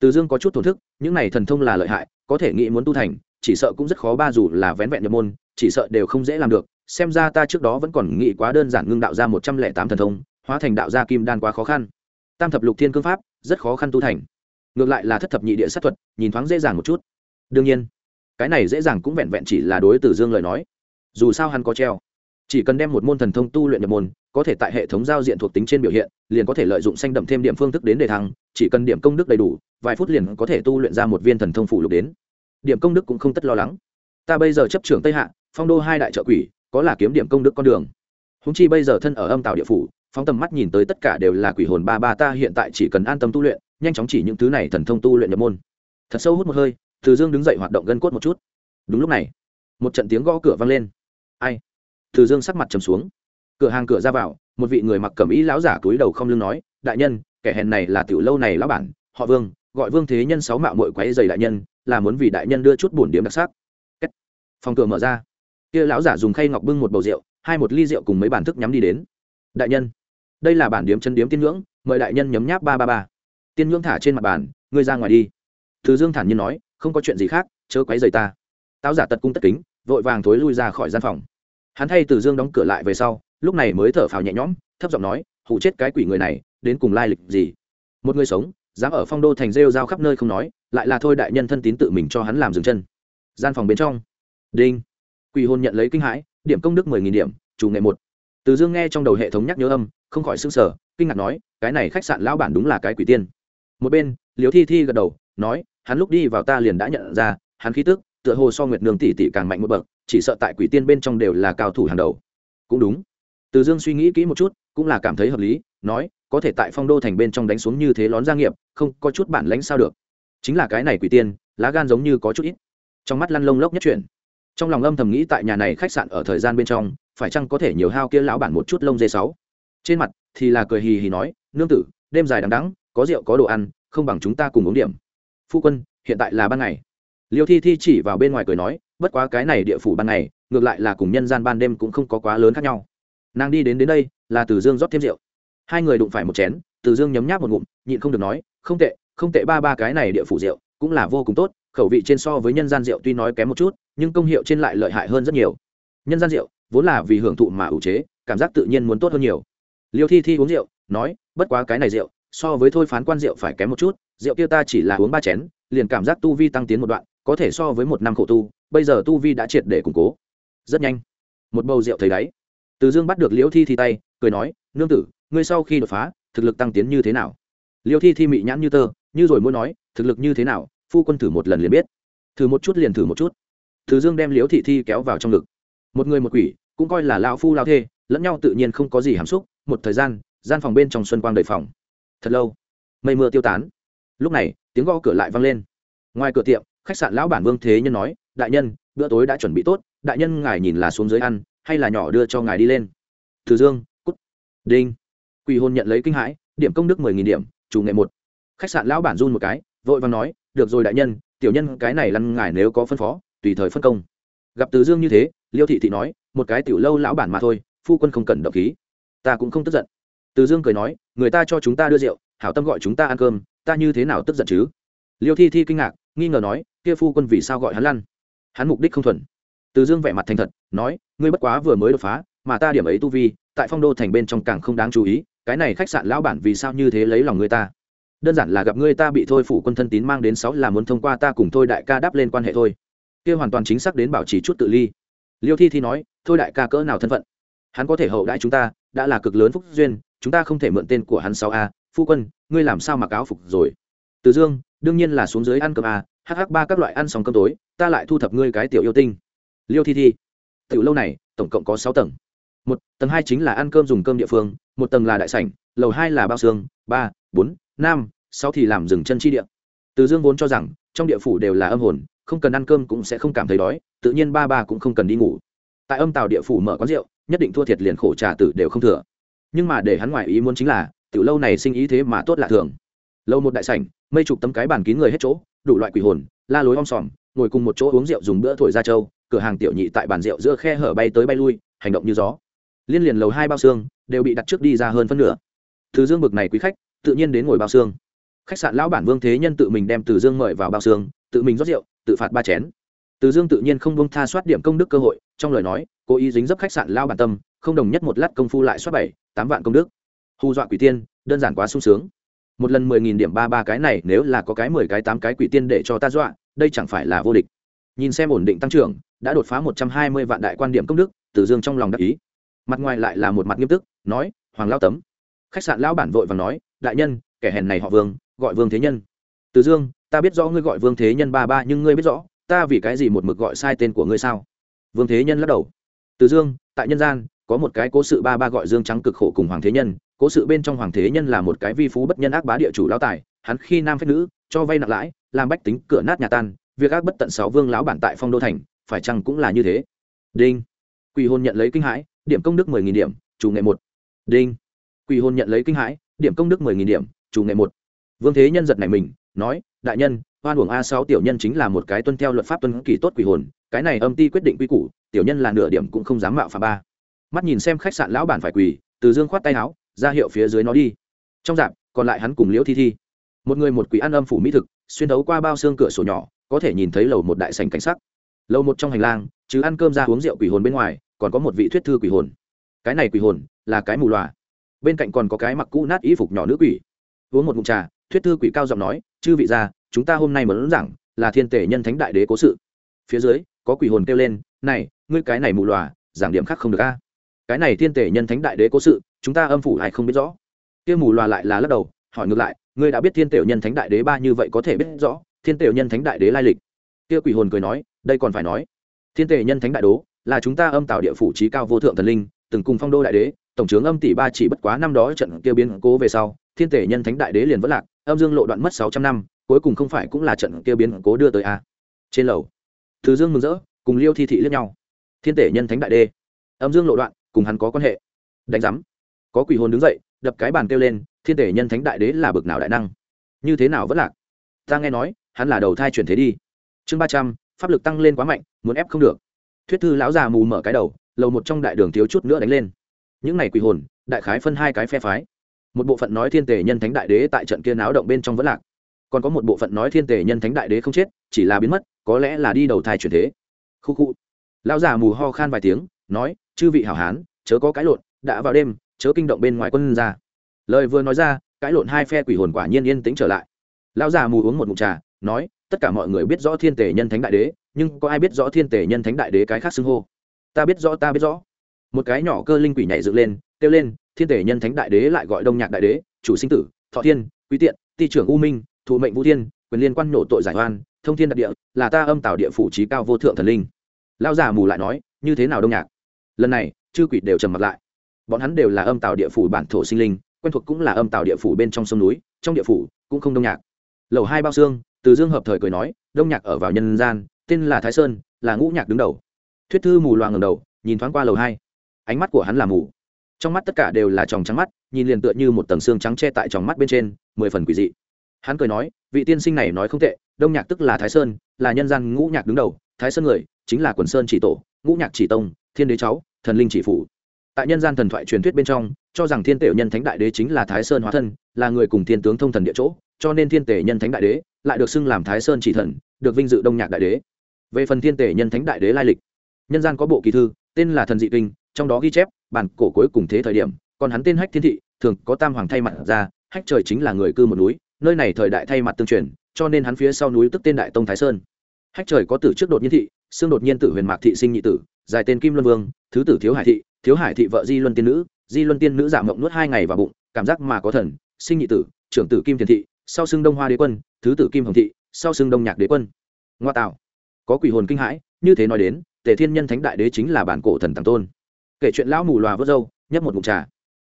Từ dương có chút thổn thức, những này thần thông là lợi hại, có thể nghĩ muốn tu thành, chỉ sợ cũng rất khó ba dù là vén vẹn nhập môn, chỉ sợ đều không dễ làm được. Xem ra ta trước đó vẫn còn nghĩ quá đơn giản ngưng đạo ra một trăm lẻ tám thần thông, hóa thành đạo gia kim đan quá khó khăn. Tam thập lục thiên cương pháp, rất khó khăn tu thành. Ngược lại là thất thập nhị địa sát thuật, nhìn thoáng dễ dàng một chút. Đương nhiên cái này dễ dàng cũng vẹn vẹn chỉ là đối tử dương lời nói. Dù sao hắn có treo. Chỉ cần đem một môn thần thông tu luyện nhập môn, có thể tại hệ thống giao diện thuộc tính trên biểu hiện, liền có thể lợi dụng xanh đậm thêm điểm phương thức đến đề thăng, chỉ cần điểm công đức đầy đủ, vài phút liền có thể tu luyện ra một viên thần thông phủ lục đến. Điểm công đức cũng không tất lo lắng. Ta bây giờ chấp trưởng tây hạ, phong đô hai đại trợ quỷ, có là kiếm điểm công đức con đường. Húng chi bây giờ thân ở âm tàu địa phủ, phóng tầm mắt nhìn tới tất cả đều là quỷ hồn ba ba ta hiện tại chỉ cần an tâm tu luyện, nhanh chóng chỉ những thứ này thần thông tu luyện nhập môn. Thật sâu hút một hơi từ dương đứng dậy hoạt động gân cốt một chút. Đúng lúc này, một trận tiếng gõ cửa vang lên. Ai? Từ dương sắc mặt trầm xuống. Cửa hàng cửa ra vào, một vị người mặc cẩm ý lão giả túi đầu không lưng nói, đại nhân, kẻ hèn này là tiểu lâu này lão bản, họ vương, gọi vương thế nhân sáu mạo mội quấy dày đại nhân, là muốn vì đại nhân đưa chút bổn điểm đặc sắc. Phòng cửa mở ra. Kia lão giả dùng khay ngọc bưng một bầu rượu, hai một ly rượu cùng mấy bản thức nhắm đi đến. Đại nhân, đây là bản điếm chân điếm tiên ngưỡng, mời đại nhân nhấm nháp ba ba ba. Tiên ngưỡng thả trên mặt bàn, ngươi ra ngoài đi. Thứ dương thản nhiên nói không có chuyện gì khác, chớ quấy rầy ta. Táo giả tật cung tất kính, vội vàng thối lui ra khỏi gian phòng. Hắn thay từ dương đóng cửa lại về sau, lúc này mới thở phào nhẹ nhõm, thấp giọng nói hụ chết cái quỷ người này, đến cùng lai lịch gì? Một người sống, dám ở phong đô thành rêu rao khắp nơi không nói, lại là thôi đại nhân thân tín tự mình cho hắn làm dừng chân. Gian phòng bên trong. Đinh. Quỷ hôn nhận lấy kinh hãi, điểm công đức mười nghìn điểm, chủ nghệ một. Từ dương nghe trong đầu hệ thống nhắc nhớ âm, không khỏi s ư n g sở kinh ngạc nói, cái này khách sạn lão bản đúng là cái quỷ tiên. Một bên liều thi thi gật đầu, nói hắn lúc đi vào ta liền đã nhận ra, hắn khí tức, tựa hồ so nguyệt nương tỷ tỷ càng mạnh một bậc, chỉ sợ tại quỷ tiên bên trong đều là cao thủ hàng đầu. Cũng đúng. Từ dương suy nghĩ kỹ một chút, cũng là cảm thấy hợp lý, nói, có thể tại phong đô thành bên trong đánh xuống như thế lón gia nghiệp, không, có chút bản lãnh sao được. Chính là cái này quỷ tiên, lá gan giống như có chút ít. Trong mắt lăn lông lốc nhất chuyển. Trong lòng âm thầm nghĩ tại nhà này khách sạn ở thời gian bên trong, phải chăng có thể nhiều hao kia lão bản một chút lông dê sáu. Trên mặt thì là cười hì hì nói, nương tử, đêm dài đằng đắng có rượu có đồ ăn, không bằng chúng ta cùng uống điểm phu quân, hiện tại là ban ngày. Liêu thi thi chỉ vào bên ngoài cười nói, bất quá cái này địa phủ ban ngày, ngược lại là cùng nhân gian ban đêm cũng không có quá lớn khác nhau. Nàng đi đến đến đây, là từ dương rót thêm rượu. Hai người đụng phải một chén, từ dương nhấm nháp một ngụm, nhịn không được nói, không tệ không tệ ba ba cái này địa phủ rượu cũng là vô cùng tốt, khẩu vị trên so với nhân gian rượu tuy nói kém một chút, nhưng công hiệu trên lại lợi hại hơn rất nhiều. Nhân gian rượu vốn là vì hưởng thụ mà ủ chế, cảm giác tự nhiên muốn tốt hơn nhiều. Liêu thi thi uống rượu, nói, bất quá cái này rượu, so với thôi phán quan rượu phải kém một chút rượu kia ta chỉ là uống ba chén, liền cảm giác tu vi tăng tiến một đoạn, có thể so với một năm khổ tu, bây giờ tu vi đã triệt để củng cố. Rất nhanh. Một bầu rượu thấy đáy. Từ dương bắt được liễu thi thi tay, cười nói, nương tử, ngươi sau khi đột phá, thực lực tăng tiến như thế nào? Liễu thi thi mị nhãn như tơ, như rồi muốn nói, thực lực như thế nào, phu quân thử một lần liền biết. Thử một chút liền thử một chút. Từ dương đem liễu thị thi kéo vào trong ngực. Một người một quỷ, cũng coi là lao phu lao thê, lẫn nhau tự nhiên không có gì hàm xúc, một thời gian gian phòng bên trong xuân quang đầy phòng. Thật lâu, mây mưa tiêu tán lúc này, tiếng gõ cửa lại vang lên. Ngoài cửa tiệm, khách sạn lão bản vương thế nhân nói, đại nhân, bữa tối đã chuẩn bị tốt, đại nhân ngài nhìn là xuống dưới ăn, hay là nhỏ đưa cho ngài đi lên? Từ dương, cút. Đinh. Quỷ hôn nhận lấy kinh hãi, điểm công đức mười nghìn điểm, chủ nghệ một. Khách sạn lão bản run một cái, vội vàng nói, được rồi đại nhân, tiểu nhân cái này lăn ngài nếu có phân phó, tùy thời phân công. Gặp từ dương như thế, liêu thị thị nói, một cái tiểu lâu lão bản mà thôi, phu quân không cần động khí. Ta cũng không tức giận. Từ dương cười nói, người ta cho chúng ta đưa rượu, hảo tâm gọi chúng ta ăn cơm ta như thế nào tức giận chứ? Liêu thi thi kinh ngạc, nghi ngờ nói, kia phu quân vì sao gọi hắn lăn? Hắn mục đích không thuần. Từ dương vẻ mặt thành thật, nói, ngươi bất quá vừa mới đột phá, mà ta điểm ấy tu vi, tại phong đô thành bên trong càng không đáng chú ý, cái này khách sạn lão bản vì sao như thế lấy lòng người ta? Đơn giản là gặp ngươi ta bị thôi phủ quân thân tín mang đến sáu là muốn thông qua ta cùng thôi đại ca đáp lên quan hệ thôi. Kia hoàn toàn chính xác đến bảo trì chút tự ly. Liêu thi thi nói, thôi đại ca cỡ nào thân phận? Hắn có thể hậu đãi chúng ta, đã là cực lớn phúc duyên, chúng ta không thể mượn tên của hắn sáu a phu quân, ngươi làm sao mặc áo phục rồi? Từ dương, đương nhiên là xuống dưới ăn cơm à? hh ba các loại ăn xong cơm tối, ta lại thu thập ngươi cái tiểu yêu tinh. Liêu thi thi, tiểu lâu này, tổng cộng có sáu tầng. Một, tầng hai chính là ăn cơm dùng cơm địa phương, một tầng là đại sảnh, lầu hai là bao xương, ba, bốn, năm, sáu thì làm dừng chân chi địa. Từ dương vốn cho rằng, trong địa phủ đều là âm hồn, không cần ăn cơm cũng sẽ không cảm thấy đói, tự nhiên ba ba cũng không cần đi ngủ. Tại âm tàu địa phủ mở quán rượu, nhất định thua thiệt liền khổ trà tử đều không thừa. Nhưng mà để hắn ngoại ý muốn chính là tiểu lâu này sinh ý thế mà tốt lạ thường. Lâu một đại sảnh, mây chụp tấm cái bàn kín người hết chỗ, đủ loại quỷ hồn, la lối om sòm, ngồi cùng một chỗ uống rượu dùng bữa thổi ra châu cửa hàng tiểu nhị tại bàn rượu giữa khe hở bay tới bay lui, hành động như gió. Liên liền lầu hai bao xương, đều bị đặt trước đi ra hơn phân nửa. Từ dương bực này quý khách, tự nhiên đến ngồi bao xương. Khách sạn lão bản vương thế nhân tự mình đem từ dương mời vào bao xương, tự mình rót rượu, tự phạt ba chén. Từ dương tự nhiên không bông tha soát điểm công đức cơ hội, trong lời nói, cố ý dính dấp khách sạn lao bản tâm, không đồng nhất một lát công phu lại soát bảy, tám vạn công đức hù dọa quỷ tiên, đơn giản quá sung sướng. Một lần mười nghìn điểm ba ba cái này, nếu là có cái mười cái tám cái quỷ tiên để cho ta dọa, đây chẳng phải là vô địch. Nhìn xem ổn định tăng trưởng, đã đột phá một trăm hai mươi vạn đại quan điểm công đức từ dương trong lòng đắc ý. Mặt ngoài lại là một mặt nghiêm túc, nói, hoàng lao tấm. Khách sạn lão bản vội và nói, đại nhân, kẻ hèn này họ vương, gọi vương thế nhân. Từ dương, ta biết rõ ngươi gọi vương thế nhân ba ba, nhưng ngươi biết rõ, ta vì cái gì một mực gọi sai tên của ngươi sao? Vương thế nhân lắc đầu. Từ dương, tại nhân gian, có một cái cố sự ba ba gọi dương trắng cực khổ cùng hoàng thế nhân cố sự bên trong hoàng thế nhân là một cái vi phú bất nhân ác bá địa chủ lão tài, hắn khi nam phép nữ, cho vay nặng lãi, làm bách tính cửa nát nhà tan, việc ác bất tận sáu vương lão bản tại phong đô thành, phải chăng cũng là như thế? Đinh. Quỷ hôn nhận lấy kinh hãi, điểm công đức mười nghìn điểm, chủ nghệ một. Đinh. Quỷ hôn nhận lấy kinh hãi, điểm công đức mười nghìn điểm, chủ nghệ một. Vương thế nhân giật này mình, nói, đại nhân hoan uổng a sáu tiểu nhân chính là một cái tuân theo luật pháp tuân kỳ tốt quỷ hồn, cái này âm ti quyết định quy củ, tiểu nhân là nửa điểm cũng không dám mạo phạm ba. Mắt nhìn xem khách sạn lão bản phải quỳ, từ dương khoát tay áo ra hiệu phía dưới nó đi. Trong dạp còn lại hắn cùng liễu thi thi. Một người một quỷ ăn âm phủ mỹ thực xuyên đấu qua bao xương cửa sổ nhỏ có thể nhìn thấy lầu một đại sành cảnh sắc. Lầu một trong hành lang chứ ăn cơm ra uống rượu quỷ hồn bên ngoài còn có một vị thuyết thư quỷ hồn. Cái này quỷ hồn là cái mù loà. Bên cạnh còn có cái mặc cũ nát y phục nhỏ nữ quỷ. Uống một mụn trà thuyết thư quỷ cao giọng nói chư vị gia chúng ta hôm nay muốn giảng là thiên tể nhân thánh đại đế cố sự. Phía dưới có quỷ hồn kêu lên này ngươi cái này mù loà, giảng điểm khác không được a. Cái này thiên tể nhân thánh đại đế cố sự chúng ta âm phủ ai không biết rõ. Kia mù loà lại là lắc đầu, hỏi ngược lại, ngươi đã biết thiên tiểu nhân thánh đại đế ba như vậy có thể biết rõ thiên tiểu nhân thánh đại đế lai lịch? Kia quỷ hồn cười nói, đây còn phải nói. Thiên tiểu nhân thánh đại đố, là chúng ta âm tạo địa phủ trí cao vô thượng thần linh, từng cùng phong đô đại đế, tổng trưởng âm tỷ ba chỉ bất quá năm đó trận kia biến cố về sau, thiên tể nhân thánh đại đế liền vất lạc, âm dương lộ đoạn mất sáu trăm năm, cuối cùng không phải cũng là trận kia biến cố đưa tới a trên lầu, thứ dương mừng rỡ, cùng liêu thi thị lẫn nhau. Thiên tể nhân thánh đại đê âm dương lộ đoạn, cùng hắn có quan hệ. Đánh giám có quỷ hồn đứng dậy, đập cái bàn kêu lên, thiên tể nhân thánh đại đế là bực nào đại năng? Như thế nào vẫn lạc? Ta nghe nói, hắn là đầu thai chuyển thế đi. Chương ba trăm, pháp lực tăng lên quá mạnh, muốn ép không được. Thuyết thư lão già mù mở cái đầu, lầu một trong đại đường thiếu chút nữa đánh lên. Những này quỷ hồn, đại khái phân hai cái phe phái. Một bộ phận nói thiên tể nhân thánh đại đế tại trận kia náo động bên trong vẫn lạc. Còn có một bộ phận nói thiên tể nhân thánh đại đế không chết, chỉ là biến mất, có lẽ là đi đầu thai chuyển thế. Khu khu. Lão già mù ho khan vài tiếng, nói, chư vị hảo hán, chớ có cái lộn, đã vào đêm chớ kinh động bên ngoài quân ra. Lời vừa nói ra, cãi lộn hai phe quỷ hồn quả nhiên yên tĩnh trở lại. Lão già mù uống một mụn trà, nói, tất cả mọi người biết rõ thiên tể nhân thánh đại đế, nhưng có ai biết rõ thiên tể nhân thánh đại đế cái khác xưng hô? Ta biết rõ, ta biết rõ. Một cái nhỏ cơ linh quỷ nhảy dựng lên, kêu lên, thiên tể nhân thánh đại đế lại gọi đông nhạc đại đế, chủ sinh tử, thọ thiên, quý tiện, ti trưởng u minh, thụ mệnh vũ thiên, quyền liên quan nổ tội giải oan, thông thiên đặc địa, là ta âm tạo địa phủ trí cao vô thượng thần linh. Lao giả mù lại nói, như thế nào đông nhạc? Lần này, chư quỷ đều trầm mặt lại bọn hắn đều là âm tạo địa phủ bản thổ sinh linh, quen thuộc cũng là âm tạo địa phủ bên trong sông núi, trong địa phủ cũng không đông nhạc. Lầu hai bao xương, từ dương hợp thời cười nói, đông nhạc ở vào nhân gian, tên là thái sơn, là ngũ nhạc đứng đầu. Thuyết thư mù loàng ngầm đầu, nhìn thoáng qua lầu hai. Ánh mắt của hắn là mù. Trong mắt tất cả đều là tròng trắng mắt, nhìn liền tựa như một tầng xương trắng che tại tròng mắt bên trên, mười phần quỷ dị. Hắn cười nói, vị tiên sinh này nói không tệ, đông nhạc tức là thái sơn, là nhân gian ngũ nhạc đứng đầu. Thái sơn người chính là quần sơn chỉ tổ, ngũ nhạc chỉ tông, thiên đế cháu, thần linh chỉ phủ tại nhân gian thần thoại truyền thuyết bên trong, cho rằng thiên tể nhân thánh đại đế chính là thái sơn hóa thân, là người cùng thiên tướng thông thần địa chỗ, cho nên thiên tể nhân thánh đại đế lại được xưng làm thái sơn chỉ thần, được vinh dự đông nhạc đại đế. Về phần thiên tể nhân thánh đại đế lai lịch, nhân gian có bộ kỳ thư, tên là thần dị kinh, trong đó ghi chép bản cổ cuối cùng thế thời điểm, còn hắn tên hách thiên thị, thường có tam hoàng thay mặt ra, hách trời chính là người cư một núi, nơi này thời đại thay mặt tương truyền, cho nên hắn phía sau núi tức tên đại tông thái sơn. Hách trời có tử trước đột nhiên thị, xương đột nhiên tử huyền mạc thị sinh nhị tử, dài tên kim luân vương, thứ tử thiếu hải thị thiếu hải thị vợ di luân tiên nữ, di luân tiên nữ giảm mộng nuốt hai ngày vào bụng, cảm giác mà có thần, sinh nhị tử, trưởng tử kim thiền thị, sau xưng đông hoa đế quân, thứ tử kim hồng thị, sau xưng đông nhạc đế quân. Ngoa tạo. Có quỷ hồn kinh hãi, như thế nói đến, tề thiên nhân thánh đại đế chính là bản cổ thần tàng tôn. Kể chuyện lão mù loà vớt râu, nhấp một mụn trà.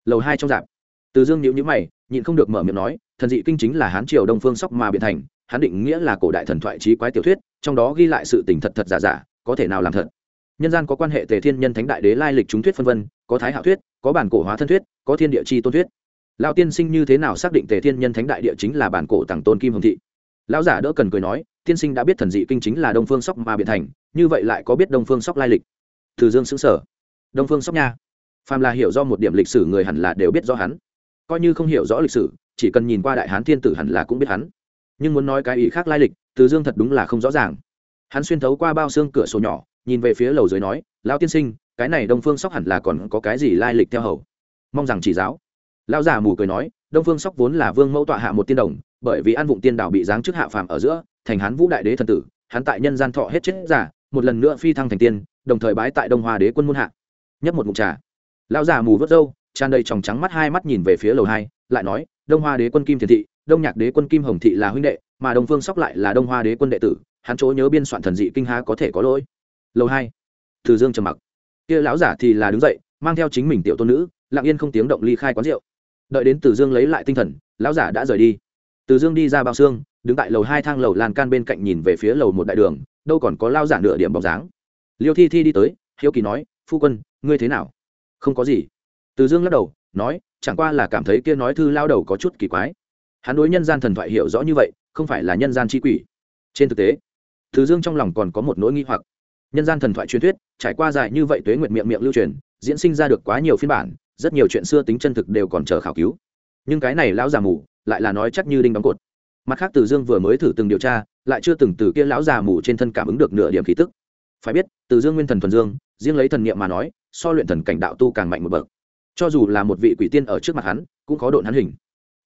Lầu hai trong dạp. Từ dương nhữ nhữ mày, nhịn không được mở miệng nói, thần dị kinh chính là hán triều đông phương sóc mà biện thành, hắn định nghĩa là cổ đại thần thoại trí quái tiểu thuyết, trong đó ghi lại sự tình thật thật giả giả, có thể nào làm thật? Nhân gian có quan hệ tề thiên nhân thánh đại đế lai lịch chúng thuyết phân vân, có thái hạo thuyết, có bản cổ hóa thân thuyết, có thiên địa chi tôn thuyết. Lão tiên sinh như thế nào xác định tề thiên nhân thánh đại địa chính là bản cổ tặng tôn kim hồng thị? Lão giả đỡ cần cười nói, tiên sinh đã biết thần dị kinh chính là đông phương sóc mà biện thành, như vậy lại có biết đông phương sóc lai lịch? Từ dương xứng sở đông phương sóc nha. Phàm là hiểu do một điểm lịch sử người hẳn là đều biết rõ hắn. Coi như không hiểu rõ lịch sử, chỉ cần nhìn qua đại hán thiên tử hẳn là cũng biết hắn. Nhưng muốn nói cái ý khác lai lịch, từ dương thật đúng là không rõ ràng. Hắn xuyên thấu qua bao xương cửa sổ nhỏ nhìn về phía lầu dưới nói, lão tiên sinh, cái này đông phương sóc hẳn là còn có cái gì lai lịch theo hầu? Mong rằng chỉ giáo. Lão già mù cười nói, đông phương sóc vốn là vương mẫu tọa hạ một tiên đồng, bởi vì an vụng tiên đảo bị giáng chức hạ phàm ở giữa, thành hán vũ đại đế thần tử, hắn tại nhân gian thọ hết chết giả, một lần nữa phi thăng thành tiên, đồng thời bái tại đông hoa đế quân muôn hạ. Nhấp một mục trà. Lão già mù vớt râu, tràn đầy tròng trắng mắt hai mắt nhìn về phía lầu hai, lại nói, đông hoa đế quân kim thiền thị, đông nhạc đế quân kim hồng thị là huynh đệ, mà đông phương sóc lại là đông hoa đế quân đệ tử, hắn chỗ nhớ biên soạn thần dị kinh há có thể có lỗi? Lầu hai. Từ dương trầm mặc. Kia lão giả thì là đứng dậy, mang theo chính mình tiểu tôn nữ, lặng yên không tiếng động ly khai quán rượu. Đợi đến từ dương lấy lại tinh thần, lão giả đã rời đi. Từ dương đi ra bao xương, đứng tại lầu hai thang lầu lan can bên cạnh nhìn về phía lầu một đại đường, đâu còn có lao giả nửa điểm bóng dáng. Liêu thi thi đi tới, hiếu kỳ nói, phu quân, ngươi thế nào? Không có gì. Từ dương lắc đầu, nói, chẳng qua là cảm thấy kia nói thư lao đầu có chút kỳ quái. Hắn đối nhân gian thần thoại hiểu rõ như vậy, không phải là nhân gian tri quỷ. Trên thực tế, từ dương trong lòng còn có một nỗi nghi hoặc nhân gian thần thoại truyền thuyết, trải qua dài như vậy tuế nguyệt miệng miệng lưu truyền, diễn sinh ra được quá nhiều phiên bản, rất nhiều chuyện xưa tính chân thực đều còn chờ khảo cứu. Nhưng cái này lão già mù, lại là nói chắc như đinh đóng cột. Mặt khác, từ dương vừa mới thử từng điều tra, lại chưa từng từ kia lão già mù trên thân cảm ứng được nửa điểm khí tức. Phải biết, từ dương nguyên thần thuần dương, riêng lấy thần niệm mà nói, so luyện thần cảnh đạo tu càng mạnh một bậc. Cho dù là một vị quỷ tiên ở trước mặt hắn, cũng có độn hắn hình.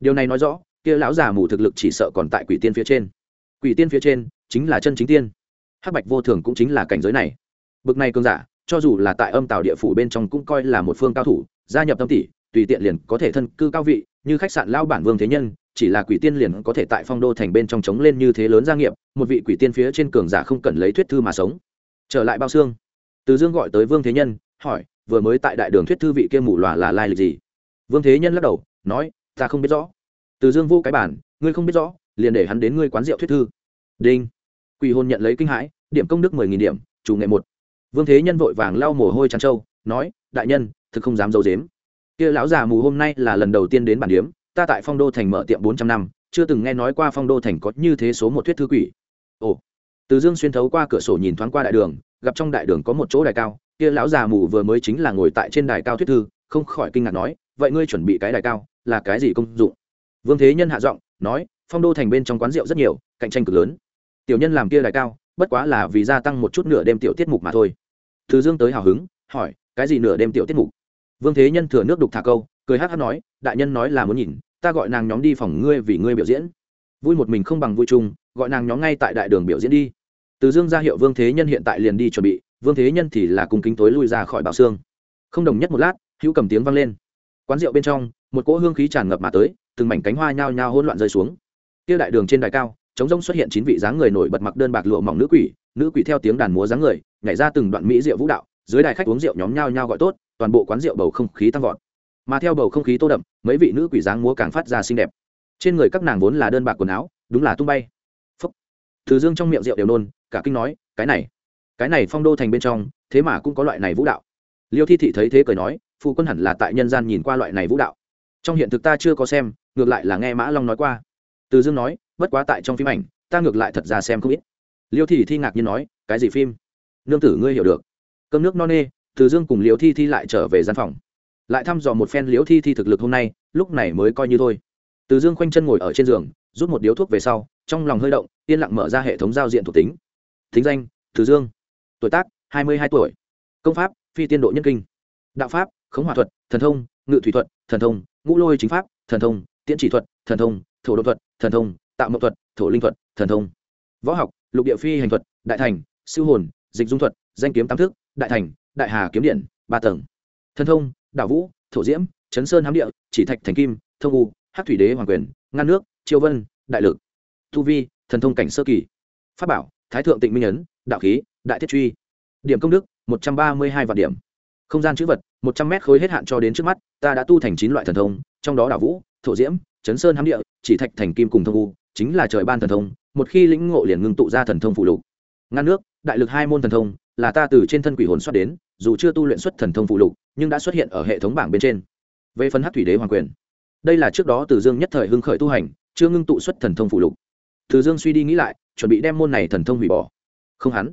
Điều này nói rõ, kia lão già mù thực lực chỉ sợ còn tại quỷ tiên phía trên. Quỷ tiên phía trên, chính là chân chính tiên hắc bạch vô thường cũng chính là cảnh giới này. Bực này cơn giả, cho dù là tại âm tàu địa phủ bên trong cũng coi là một phương cao thủ, gia nhập tâm tỷ, tùy tiện liền có thể thân cư cao vị, như khách sạn lao bản vương thế nhân, chỉ là quỷ tiên liền có thể tại phong đô thành bên trong chống lên như thế lớn gia nghiệp, một vị quỷ tiên phía trên cường giả không cần lấy thuyết thư mà sống. Trở lại bao xương, từ dương gọi tới vương thế nhân, hỏi, vừa mới tại đại đường thuyết thư vị kia mù lòa là lai lịch gì? Vương thế nhân lắc đầu, nói, ta không biết rõ. Từ dương vô cái bản, ngươi không biết rõ, liền để hắn đến ngươi quán rượu thuyết thư. Đinh quỷ hồn nhận lấy kinh hãi, điểm công đức mười nghìn điểm, chủ nghệ một. Vương thế nhân vội vàng lau mồ hôi tràn trâu, nói, đại nhân, thực không dám d i ấ u dếm kia lão già mù hôm nay là lần đầu tiên đến bản điếm, ta tại phong đô thành mở tiệm bốn trăm năm, chưa từng nghe nói qua phong đô thành có như thế số một thuyết thư quỷ. Ồ. Từ dương xuyên thấu qua cửa sổ nhìn thoáng qua đại đường, gặp trong đại đường có một chỗ đài cao, kia lão già mù vừa mới chính là ngồi tại trên đài cao thuyết thư, không khỏi kinh ngạc nói, vậy ngươi chuẩn bị cái đài cao, là cái gì công dụng? Vương thế nhân hạ giọng, nói, phong đô thành bên trong quán rượu rất nhiều, cạnh tranh cực lớn tiểu nhân làm kia đại cao, bất quá là vì gia tăng một chút nửa đêm tiểu tiết mục mà thôi. Từ dương tới hào hứng, hỏi, cái gì nửa đêm tiểu tiết mục? Vương thế nhân thừa nước đục thả câu, cười hát hát nói, đại nhân nói là muốn nhìn, ta gọi nàng nhóm đi phòng ngươi vì ngươi biểu diễn. Vui một mình không bằng vui chung, gọi nàng nhóm ngay tại đại đường biểu diễn đi. Từ dương ra hiệu vương thế nhân hiện tại liền đi chuẩn bị, vương thế nhân thì là cùng kính tối lui ra khỏi bảo xương. Không đồng nhất một lát, hữu cầm tiếng vang lên. Quán rượu bên trong, một cỗ hương khí tràn ngập mà tới, từng mảnh cánh hoa nhao nhao hỗn loạn rơi xuống. Kia đại đường trên đài cao chống rông xuất hiện chín vị dáng người nổi bật mặc đơn bạc lụa mỏng nữ quỷ nữ quỷ theo tiếng đàn múa dáng người, nhảy ra từng đoạn mỹ rượu vũ đạo, dưới đài khách uống rượu nhóm nhao nhao gọi tốt, toàn bộ quán rượu bầu không khí tăng vọt. Mà theo bầu không khí tô đậm, mấy vị nữ quỷ dáng múa càng phát ra xinh đẹp. Trên người các nàng vốn là đơn bạc quần áo, đúng là tung bay. Phúc. Từ dương trong miệng rượu đều nôn, cả kinh nói, cái này cái này phong đô thành bên trong, thế mà cũng có loại này vũ đạo. Liêu thi thị thấy thế cười nói phụ quân hẳn là tại nhân gian nhìn qua loại này vũ đạo. Trong hiện thực ta chưa có xem, ngược lại là nghe mã long nói qua. Từ dương nói bất quá tại trong phim ảnh, ta ngược lại thật ra xem không ít. Liêu thị thi ngạc nhiên nói, cái gì phim? Nương tử ngươi hiểu được. Cơm nước no nê, từ dương cùng liêu thi thi lại trở về gian phòng. Lại thăm dò một phen liễu thi thi thực lực hôm nay, lúc này mới coi như thôi. Từ dương khoanh chân ngồi ở trên giường, rút một điếu thuốc về sau, trong lòng hơi động, yên lặng mở ra hệ thống giao diện thuộc tính. Thính danh, từ dương. Tuổi tác, hai mươi hai tuổi. Công pháp, phi tiên độ nhân kinh. Đạo pháp, khống hòa thuật, thần thông, ngự thủy thuật, thần thông, ngũ lôi chính pháp, thần thông, tiễn chỉ thuật, thần thông, thổ đột thuật, thần thông tạo mậu thuật, thổ linh thuật, thần thông. Võ học, lục địa phi hành thuật, đại thành siêu hồn, dịch dung thuật, danh kiếm tam thức, đại thành, đại hà kiếm điện, ba tầng. Thần thông đảo vũ, thổ diễm, chấn sơn hám địa, chỉ thạch thành kim, thông u hát thủy đế hoàng quyền, ngăn nước, chiêu vân, đại lực. Thu vi, thần thông cảnh sơ kỳ. Pháp bảo, thái thượng tịnh minh ấn, đạo khí, đại thiết truy. Điểm công đức, một trăm ba mươi hai vạn điểm. Không gian chữ vật, một trăm mét khối hết hạn cho đến trước mắt, ta đã tu thành chín loại thần thông, trong đó đảo vũ, thổ diễm, chấn sơn hám địa, chỉ thạch thành kim cùng thông u chính là trời ban thần thông, một khi lĩnh ngộ liền ngưng tụ ra thần thông phụ lục. Ngăn nước, đại lực hai môn thần thông, là ta từ trên thân quỷ hồn xuất đến, dù chưa tu luyện xuất thần thông phụ lục, nhưng đã xuất hiện ở hệ thống bảng bên trên. Về phần hát thủy đế hoàng quyền, đây là trước đó từ dương nhất thời hưng khởi tu hành, chưa ngưng tụ xuất thần thông phụ lục. Từ dương suy đi nghĩ lại, chuẩn bị đem môn này thần thông hủy bỏ. Không hắn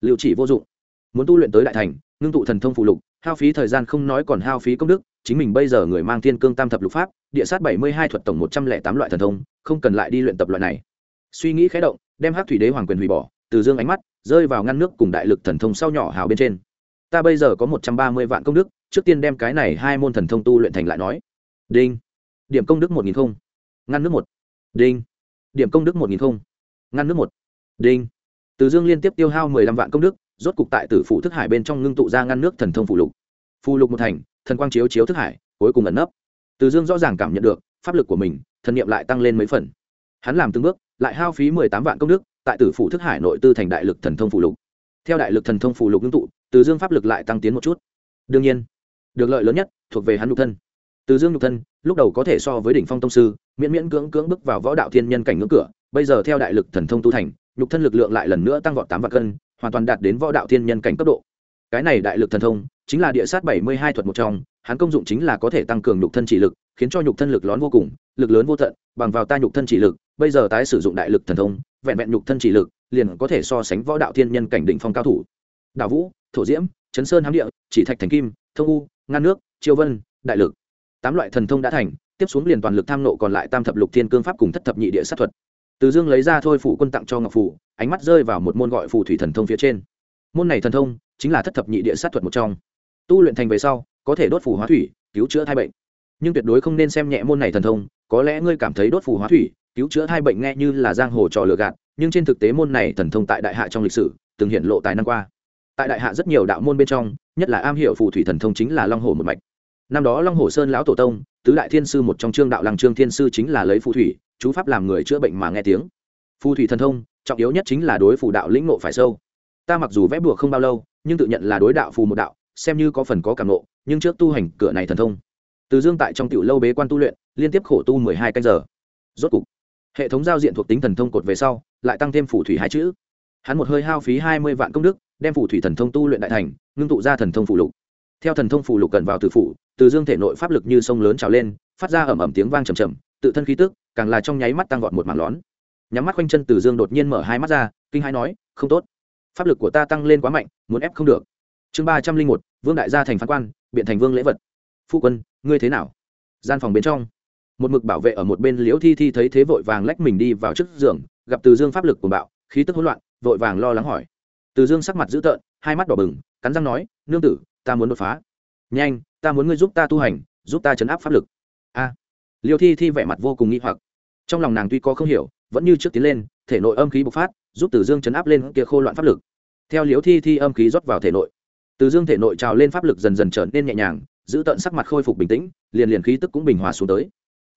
liệu chỉ vô dụng. Muốn tu luyện tới đại thành, ngưng tụ thần thông phụ lục, hao phí thời gian không nói còn hao phí công đức chính mình bây giờ người mang thiên cương tam thập lục pháp, địa sát bảy mươi hai thuật tổng một trăm lẻ tám loại thần thông, không cần lại đi luyện tập loại này. Suy nghĩ khé động, đem hát thủy đế hoàng quyền hủy bỏ, từ dương ánh mắt, rơi vào ngăn nước cùng đại lực thần thông sau nhỏ hào bên trên. Ta bây giờ có một trăm ba mươi vạn công đức, trước tiên đem cái này hai môn thần thông tu luyện thành lại nói. Đinh. Điểm công đức một nghìn không. Ngăn nước một. Đinh. Điểm công đức một nghìn không. Ngăn nước một. Đinh. Từ dương liên tiếp tiêu hao mười lăm vạn công đức, rốt cục tại tử phủ thức hải bên trong ngưng tụ ra ngăn nước thần thông phụ lục phụ lục một thành, thần quang chiếu chiếu thức hải, cuối cùng ẩn nấp. Từ dương rõ ràng cảm nhận được, pháp lực của mình, thần niệm lại tăng lên mấy phần. Hắn làm từng bước, lại hao phí mười tám vạn công đức, tại tử phủ thức hải nội tư thành đại lực thần thông phụ lục. Theo đại lực thần thông phụ lục ngưng tụ, từ dương pháp lực lại tăng tiến một chút. Đương nhiên, được lợi lớn nhất, thuộc về hắn nhục thân. Từ dương nhục thân, lúc đầu có thể so với đỉnh phong tông sư, miễn miễn cưỡng cưỡng bước vào võ đạo thiên nhân cảnh ngưỡng cửa, bây giờ theo đại lực thần thông tu thành, nhục thân lực lượng lại lần nữa tăng vọt tám vạn cân, hoàn toàn đạt đến võ đạo thiên nhân cảnh cấp độ. Cái này đại lực thần thông chính là địa sát bảy mươi hai thuật một trong, hắn công dụng chính là có thể tăng cường nhục thân chỉ lực, khiến cho nhục thân lực lớn vô cùng, lực lớn vô tận, bằng vào ta nhục thân chỉ lực, bây giờ tái sử dụng đại lực thần thông, vẹn vẹn nhục thân chỉ lực, liền có thể so sánh võ đạo thiên nhân cảnh đỉnh phong cao thủ. Đào vũ, thổ diễm, chấn sơn hám địa, chỉ thạch thành kim, thông u, ngăn nước, chiêu vân, đại lực. Tám loại thần thông đã thành, tiếp xuống liền toàn lực tham nộ còn lại tam thập lục thiên cương pháp cùng thất thập nhị địa sát thuật. Từ dương lấy ra thôi phủ quân tặng cho ngọc phủ, ánh mắt rơi vào một môn gọi phù thủy thần thông phía trên. Môn này thần thông chính là thất thập nhị địa sát thuật một trong tu luyện thành về sau, có thể đốt phù hóa thủy, cứu chữa thai bệnh. Nhưng tuyệt đối không nên xem nhẹ môn này thần thông, có lẽ ngươi cảm thấy đốt phù hóa thủy, cứu chữa thai bệnh nghe như là giang hồ trò lừa gạt, nhưng trên thực tế môn này thần thông tại đại hạ trong lịch sử, từng hiện lộ tài năng qua. Tại đại hạ rất nhiều đạo môn bên trong, nhất là am hiểu phù thủy thần thông chính là long hồ một mạch. Năm đó long hồ sơn lão tổ tông, tứ đại thiên sư một trong trương đạo làng trương thiên sư chính là lấy phù thủy, chú pháp làm người chữa bệnh mà nghe tiếng. Phù thủy thần thông, trọng yếu nhất chính là đối phù đạo lĩnh ngộ phải sâu. Ta mặc dù vẽ bùa không bao lâu, nhưng tự nhận là đối đạo phù một đạo xem như có phần có cảm ngộ nhưng trước tu hành cửa này thần thông, từ dương tại trong tiểu lâu bế quan tu luyện, liên tiếp khổ tu mười hai canh giờ. Rốt cục, hệ thống giao diện thuộc tính thần thông cột về sau, lại tăng thêm phù thủy hai chữ. Hắn một hơi hao phí hai mươi vạn công đức, đem phù thủy thần thông tu luyện đại thành, ngưng tụ ra thần thông phù lục. Theo thần thông phù lục cần vào từ phủ, từ dương thể nội pháp lực như sông lớn trào lên, phát ra ẩm ẩm tiếng vang trầm trầm tự thân khí tức, càng là trong nháy mắt tăng vọt một mảng lón. Nhắm mắt quanh chân từ dương đột nhiên mở hai mắt ra, kinh hai nói, không tốt, pháp lực của ta tăng lên quá mạnh, muốn ép không được chương ba trăm linh một, vương đại gia thành phán quan, biện thành vương lễ vật. Phu quân, ngươi thế nào? Gian phòng bên trong, một mực bảo vệ ở một bên liễu thi thi thấy thế vội vàng lách mình đi vào trước giường, gặp từ dương pháp lực của bạo, khí tức hỗn loạn, vội vàng lo lắng hỏi. Từ dương sắc mặt dữ tợn, hai mắt đỏ bừng, cắn răng nói, nương tử, ta muốn đột phá. Nhanh, ta muốn ngươi giúp ta tu hành, giúp ta chấn áp pháp lực. A. Liêu thi thi vẻ mặt vô cùng nghi hoặc. Trong lòng nàng tuy có không hiểu, vẫn như trước tiến lên, thể nội âm khí bộc phát, giúp từ dương chấn áp lên kia khô loạn pháp lực. Theo Liễu thi thi âm khí rót vào thể nội từ dương thể nội trào lên pháp lực dần dần trở nên nhẹ nhàng, giữ tận sắc mặt khôi phục bình tĩnh, liền liền khí tức cũng bình hòa xuống tới.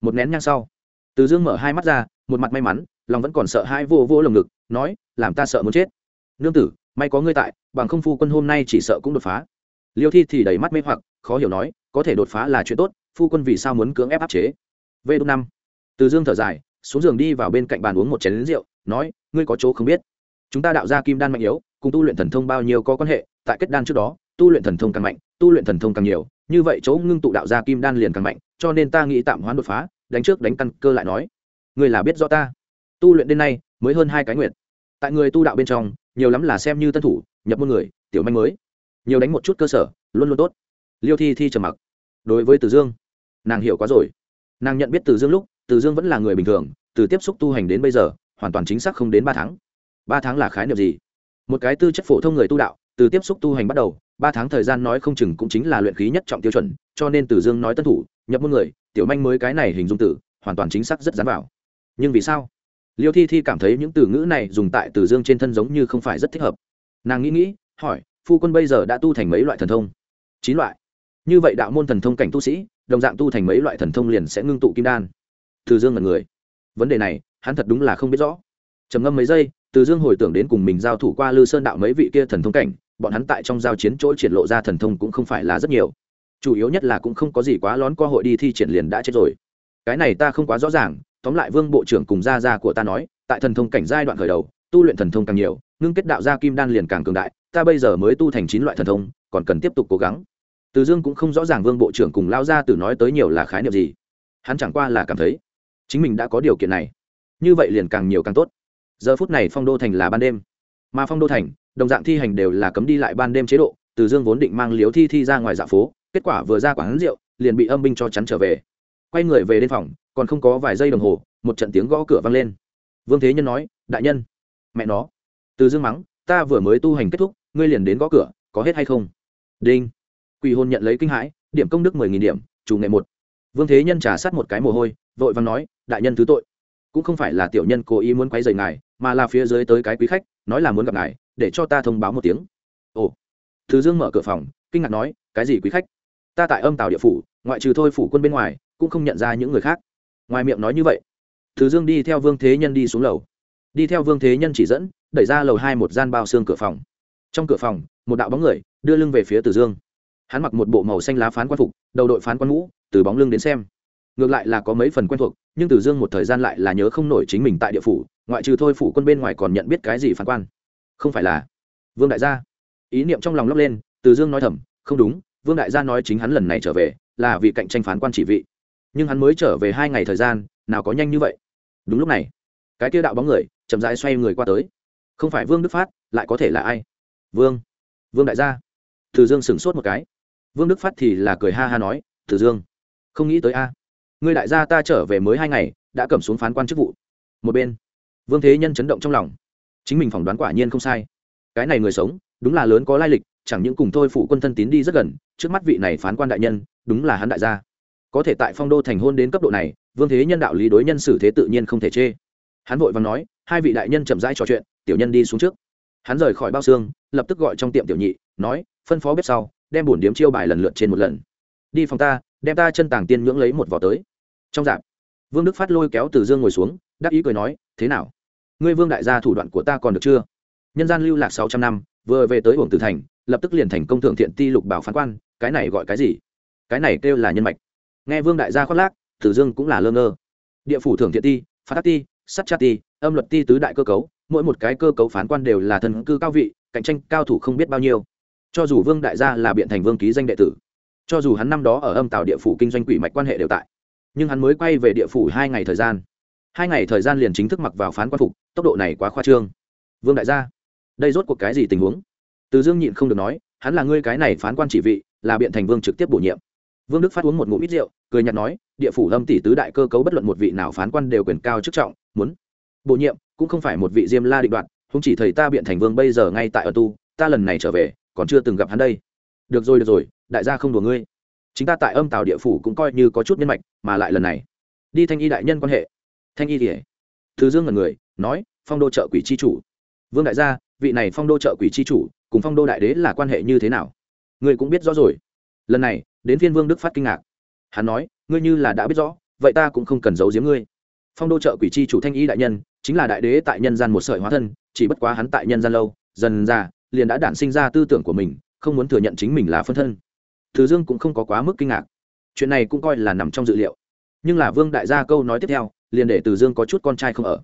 Một nén nhang sau, từ dương mở hai mắt ra, một mặt may mắn, lòng vẫn còn sợ hai vô vô lồng ngực, nói, làm ta sợ muốn chết. Nương tử, may có ngươi tại, bằng không phu quân hôm nay chỉ sợ cũng đột phá. Liêu thi thì đầy mắt mê hoặc, khó hiểu nói, có thể đột phá là chuyện tốt, phu quân vì sao muốn cưỡng ép áp chế? V đ năm, từ dương thở dài, xuống giường đi vào bên cạnh bàn uống một chén lính rượu, nói, ngươi có chỗ không biết. Chúng ta đạo ra kim đan mạnh yếu, cùng tu luyện thần thông bao nhiêu có quan hệ tại kết đan trước đó, tu luyện thần thông càng mạnh, tu luyện thần thông càng nhiều, như vậy chỗ ngưng tụ đạo ra kim đan liền càng mạnh, cho nên ta nghĩ tạm hoán đột phá, đánh trước đánh căn cơ lại nói. Ngươi là biết rõ ta. Tu luyện đến nay, mới hơn hai cái nguyện tại người tu đạo bên trong, nhiều lắm là xem như tân thủ, nhập môn người, tiểu manh mới. Nhiều đánh một chút cơ sở, luôn luôn tốt. Liêu thi thi trầm mặc. Đối với từ dương, nàng hiểu quá rồi. Nàng nhận biết từ dương lúc, từ dương vẫn là người bình thường, từ tiếp xúc tu hành đến bây giờ, hoàn toàn chính xác không đến ba tháng. Ba tháng là khái niệm gì? Một cái tư chất phổ thông người tu đạo từ tiếp xúc tu hành bắt đầu, ba tháng thời gian nói không chừng cũng chính là luyện khí nhất trọng tiêu chuẩn, cho nên từ dương nói tân thủ, nhập môn người, tiểu manh mới cái này hình dung tử, hoàn toàn chính xác rất dán vào. Nhưng vì sao? Liêu thi thi cảm thấy những từ ngữ này dùng tại từ dương trên thân giống như không phải rất thích hợp. Nàng nghĩ nghĩ, hỏi, phu quân bây giờ đã tu thành mấy loại thần thông? Chín loại. Như vậy đạo môn thần thông cảnh tu sĩ, đồng dạng tu thành mấy loại thần thông liền sẽ ngưng tụ kim đan. Từ dương là người. Vấn đề này, hắn thật đúng là không biết rõ. Trầm ngâm mấy giây, từ dương hồi tưởng đến cùng mình giao thủ qua lư sơn đạo mấy vị kia thần thông cảnh bọn hắn tại trong giao chiến chỗ triển lộ ra thần thông cũng không phải là rất nhiều. Chủ yếu nhất là cũng không có gì quá lón qua hội đi thi triển liền đã chết rồi. Cái này ta không quá rõ ràng, tóm lại vương bộ trưởng cùng gia gia của ta nói, tại thần thông cảnh giai đoạn khởi đầu, tu luyện thần thông càng nhiều, ngưng kết đạo gia kim đan liền càng cường đại, ta bây giờ mới tu thành chín loại thần thông, còn cần tiếp tục cố gắng. Từ dương cũng không rõ ràng vương bộ trưởng cùng lao gia tử nói tới nhiều là khái niệm gì. Hắn chẳng qua là cảm thấy, chính mình đã có điều kiện này. Như vậy liền càng nhiều càng tốt. Giờ phút này phong đô thành là ban đêm. Mà phong đô thành đồng dạng thi hành đều là cấm đi lại ban đêm chế độ, từ dương vốn định mang liếu thi thi ra ngoài dạ phố, kết quả vừa ra quán rượu, liền bị âm binh cho chắn trở về. Quay người về đến phòng, còn không có vài giây đồng hồ, một trận tiếng gõ cửa vang lên. Vương thế nhân nói, đại nhân, mẹ nó. Từ dương mắng, ta vừa mới tu hành kết thúc, ngươi liền đến gõ cửa, có hết hay không? Đinh. Quỳ hôn nhận lấy kinh hãi, điểm công đức mười nghìn điểm, chủ nghệ một. Vương thế nhân trả sát một cái mồ hôi, vội vàng nói, đại nhân thứ tội. Cũng không phải là tiểu nhân cố ý muốn quay rầy ngài, mà là phía dưới tới cái quý khách, nói là muốn gặp ngài để cho ta thông báo một tiếng. Ồ. Thứ dương mở cửa phòng, kinh ngạc nói, cái gì quý khách? Ta tại âm tàu địa phủ, ngoại trừ thôi phủ quân bên ngoài, cũng không nhận ra những người khác. Ngoài miệng nói như vậy thứ dương đi theo vương thế nhân đi xuống lầu. Đi theo vương thế nhân chỉ dẫn, đẩy ra lầu hai một gian bao xương cửa phòng. Trong cửa phòng, một đạo bóng người đưa lưng về phía tử dương. Hắn mặc một bộ màu xanh lá phán quan phục, đầu đội phán quan ngũ, từ bóng lưng đến xem. Ngược lại là có mấy phần quen thuộc, nhưng tử dương một thời gian lại là nhớ không nổi chính mình tại địa phủ, ngoại trừ thôi phủ quân bên ngoài còn nhận biết cái gì phán quan không phải là vương đại gia. Ý niệm trong lòng lóc lên, Từ dương nói thầm, không đúng, vương đại gia nói chính hắn lần này trở về là vì cạnh tranh phán quan chỉ vị. Nhưng hắn mới trở về hai ngày thời gian, nào có nhanh như vậy? Đúng lúc này, cái kia đạo bóng người chậm rãi xoay người qua tới. Không phải vương đức phát, lại có thể là ai? Vương vương đại gia. Từ dương sửng sốt một cái. Vương đức phát thì là cười ha ha nói, từ dương, không nghĩ tới a. À. người đại gia ta trở về mới hai ngày, đã cầm xuống phán quan chức vụ. Một bên, vương thế nhân chấn động trong lòng chính mình phỏng đoán quả nhiên không sai. Cái này người sống, đúng là lớn có lai lịch, chẳng những cùng thôi phụ quân thân tín đi rất gần, trước mắt vị này phán quan đại nhân, đúng là hắn đại gia. Có thể tại phong đô thành hôn đến cấp độ này, vương thế nhân đạo lý đối nhân xử thế tự nhiên không thể chê. Hắn vội và nói, hai vị đại nhân chậm rãi trò chuyện, tiểu nhân đi xuống trước. Hắn rời khỏi bao xương, lập tức gọi trong tiệm tiểu nhị, nói, phân phó bếp sau, đem bổn điếm chiêu bài lần lượt trên một lần. Đi phòng ta, đem ta chân tàng tiên nhưỡng lấy một vỏ tới. Trong dạp, vương đức phát lôi kéo từ dương ngồi xuống, đắc ý cười nói, thế nào? Ngươi vương đại gia thủ đoạn của ta còn được chưa? Nhân gian lưu lạc sáu trăm năm, vừa về tới uổng tử thành, lập tức liền thành công thượng thiện ti lục bảo phán quan, cái này gọi cái gì? Cái này kêu là nhân mạch. Nghe vương đại gia khoác lác, tử dương cũng là lơ ngơ. Địa phủ thượng thiện ti phát tác ti sắt chát ti, âm luật ti tứ đại cơ cấu, mỗi một cái cơ cấu phán quan đều là thần cư cao vị, cạnh tranh cao thủ không biết bao nhiêu. Cho dù vương đại gia là biện thành vương ký danh đệ tử, cho dù hắn năm đó ở âm tàu địa phủ kinh doanh quỷ mạch quan hệ đều tại, nhưng hắn mới quay về địa phủ hai ngày thời gian. Hai ngày thời gian liền chính thức mặc vào phán quan phục tốc độ này quá khoa trương. Vương đại gia, đây rốt cuộc cái gì tình huống? Từ dương nhịn không được nói, hắn là ngươi cái này phán quan chỉ vị, là biện thành vương trực tiếp bổ nhiệm. Vương đức phát uống một ngụm ít rượu, cười nhạt nói, địa phủ lâm tỷ tứ đại cơ cấu bất luận một vị nào phán quan đều quyền cao chức trọng, muốn bổ nhiệm cũng không phải một vị diêm la định đoạt không chỉ thầy ta biện thành vương bây giờ ngay tại ở tu, ta lần này trở về, còn chưa từng gặp hắn đây. Được rồi được rồi, đại gia không đùa ngươi. Chính ta tại âm tào địa phủ cũng coi như có chút nhân mạch, mà lại lần này, đi thanh y đại nhân quan hệ. Thanh y thì Từ dương là người nói, phong đô trợ quỷ c h i chủ. Vương đại gia, vị này phong đô trợ quỷ c h i chủ, cùng phong đô đại đế là quan hệ như thế nào? Ngươi cũng biết rõ rồi. Lần này, đến phiên vương đức phát kinh ngạc. Hắn nói, ngươi như là đã biết rõ, vậy ta cũng không cần giấu giếm ngươi. Phong đô trợ quỷ c h i chủ thanh y đại nhân, chính là đại đế tại nhân gian một sợi hóa thân, chỉ bất quá hắn tại nhân gian lâu, dần ra, liền đã đản sinh ra tư tưởng của mình, không muốn thừa nhận chính mình là phân thân. Thứ dương cũng không có quá mức kinh ngạc. Chuyện này cũng coi là nằm trong dự liệu. Nhưng là vương đại gia câu nói tiếp theo, liền để từ dương có chút con trai không ở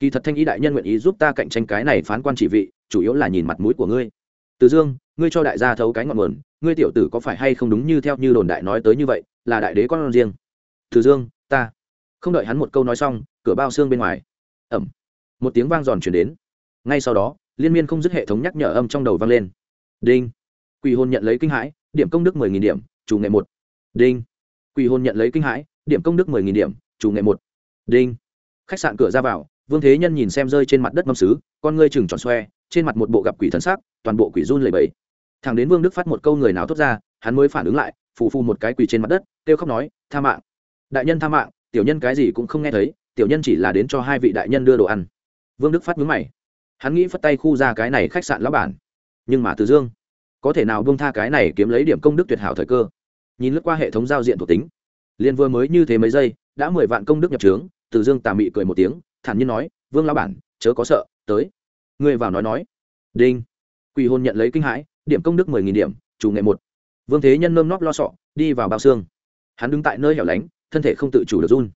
kỳ thật thanh ý đại nhân nguyện ý giúp ta cạnh tranh cái này phán quan chỉ vị, chủ yếu là nhìn mặt mũi của ngươi. Từ dương, ngươi cho đại gia thấu cái ngọn nguồn, ngươi tiểu tử có phải hay không đúng như theo như đồn đại nói tới như vậy, là đại đế con riêng? Từ dương, ta. Không đợi hắn một câu nói xong, cửa bao xương bên ngoài. Ẩm. Một tiếng vang giòn chuyển đến. Ngay sau đó, liên miên không dứt hệ thống nhắc nhở âm trong đầu vang lên. Đinh. Quỷ hôn nhận lấy kinh hãi, điểm công đức mười nghìn điểm, chủ nghệ một. Đinh. Quỷ hôn nhận lấy kinh hãi, điểm công đức mười nghìn điểm, chủ nghệ một. Đinh. Khách sạn cửa ra vào vương thế nhân nhìn xem rơi trên mặt đất mâm xứ con ngươi chừng tròn xoe trên mặt một bộ gặp quỷ thần sắc, toàn bộ quỷ run lầy bẫy thằng đến vương đức phát một câu người nào thốt ra hắn mới phản ứng lại phù phù một cái quỷ trên mặt đất kêu khóc nói tha mạng. Đại nhân tha mạng tiểu nhân cái gì cũng không nghe thấy tiểu nhân chỉ là đến cho hai vị đại nhân đưa đồ ăn. Vương đức phát mướn mày. Hắn nghĩ phất tay khu ra cái này khách sạn lão bản. Nhưng mà từ dương có thể nào bông tha cái này kiếm lấy điểm công đức tuyệt hảo thời cơ? Nhìn lướt qua hệ thống giao diện thuộc tính liền vừa mới như thế mấy giây đã mười vạn công đức nhập trướng từ dương tà mị cười một tiếng thản nhiên nói, vương lao bản, chớ có sợ, tới. Người vào nói nói, đinh. Quỳ hôn nhận lấy kinh hãi, điểm công đức mười nghìn điểm, chủ nghệ một. Vương thế nhân nơm nóp lo sọ đi vào bao xương. Hắn đứng tại nơi hẻo lánh, thân thể không tự chủ được run.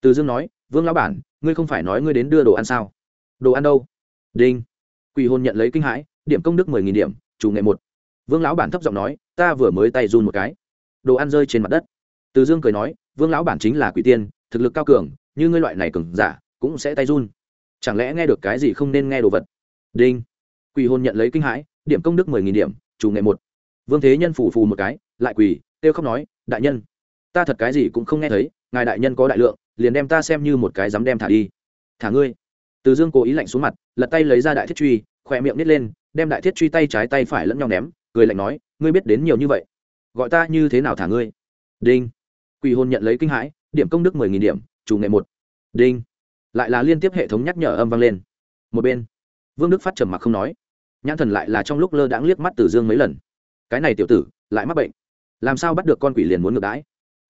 Từ dương nói, vương lão bản, ngươi không phải nói ngươi đến đưa đồ ăn sao? Đồ ăn đâu? Đinh. Quỳ hôn nhận lấy kinh hãi, điểm công đức mười nghìn điểm, chủ nghệ một. Vương lão bản thấp giọng nói, ta vừa mới tay run một cái. Đồ ăn rơi trên mặt đất. Từ dương cười nói, vương lão bản chính là quỷ tiên, thực lực cao cường, như ngươi loại này cường giả cũng sẽ tay run. Chẳng lẽ nghe được cái gì không nên nghe đồ vật? Đinh. Quỳ hôn nhận lấy kinh hãi, điểm công đức mười nghìn điểm, chủ nghệ một. Vương thế nhân phủ phù một cái, lại quỳ têu khóc nói, đại nhân, ta thật cái gì cũng không nghe thấy, ngài đại nhân có đại lượng, liền đem ta xem như một cái dám đem thả đi. Thả ngươi? Từ dương cố ý lạnh xuống mặt, lật tay lấy ra đại thiết truy, khỏe miệng nít lên, đem đại thiết truy tay trái tay phải lẫn nhau ném, cười lạnh nói, ngươi biết đến nhiều như vậy, gọi ta như thế nào thả ngươi? Đinh. Quỳ hôn nhận lấy kinh hãi, điểm công đức mười nghìn điểm, chủ nghệ một. Đinh lại là liên tiếp hệ thống nhắc nhở âm vang lên. Một bên, vương đức phát trầm mặc không nói. Nhãn thần lại là trong lúc lơ đãng liếc mắt từ dương mấy lần. Cái này tiểu tử, lại mắc bệnh. Làm sao bắt được con quỷ liền muốn ngược đãi?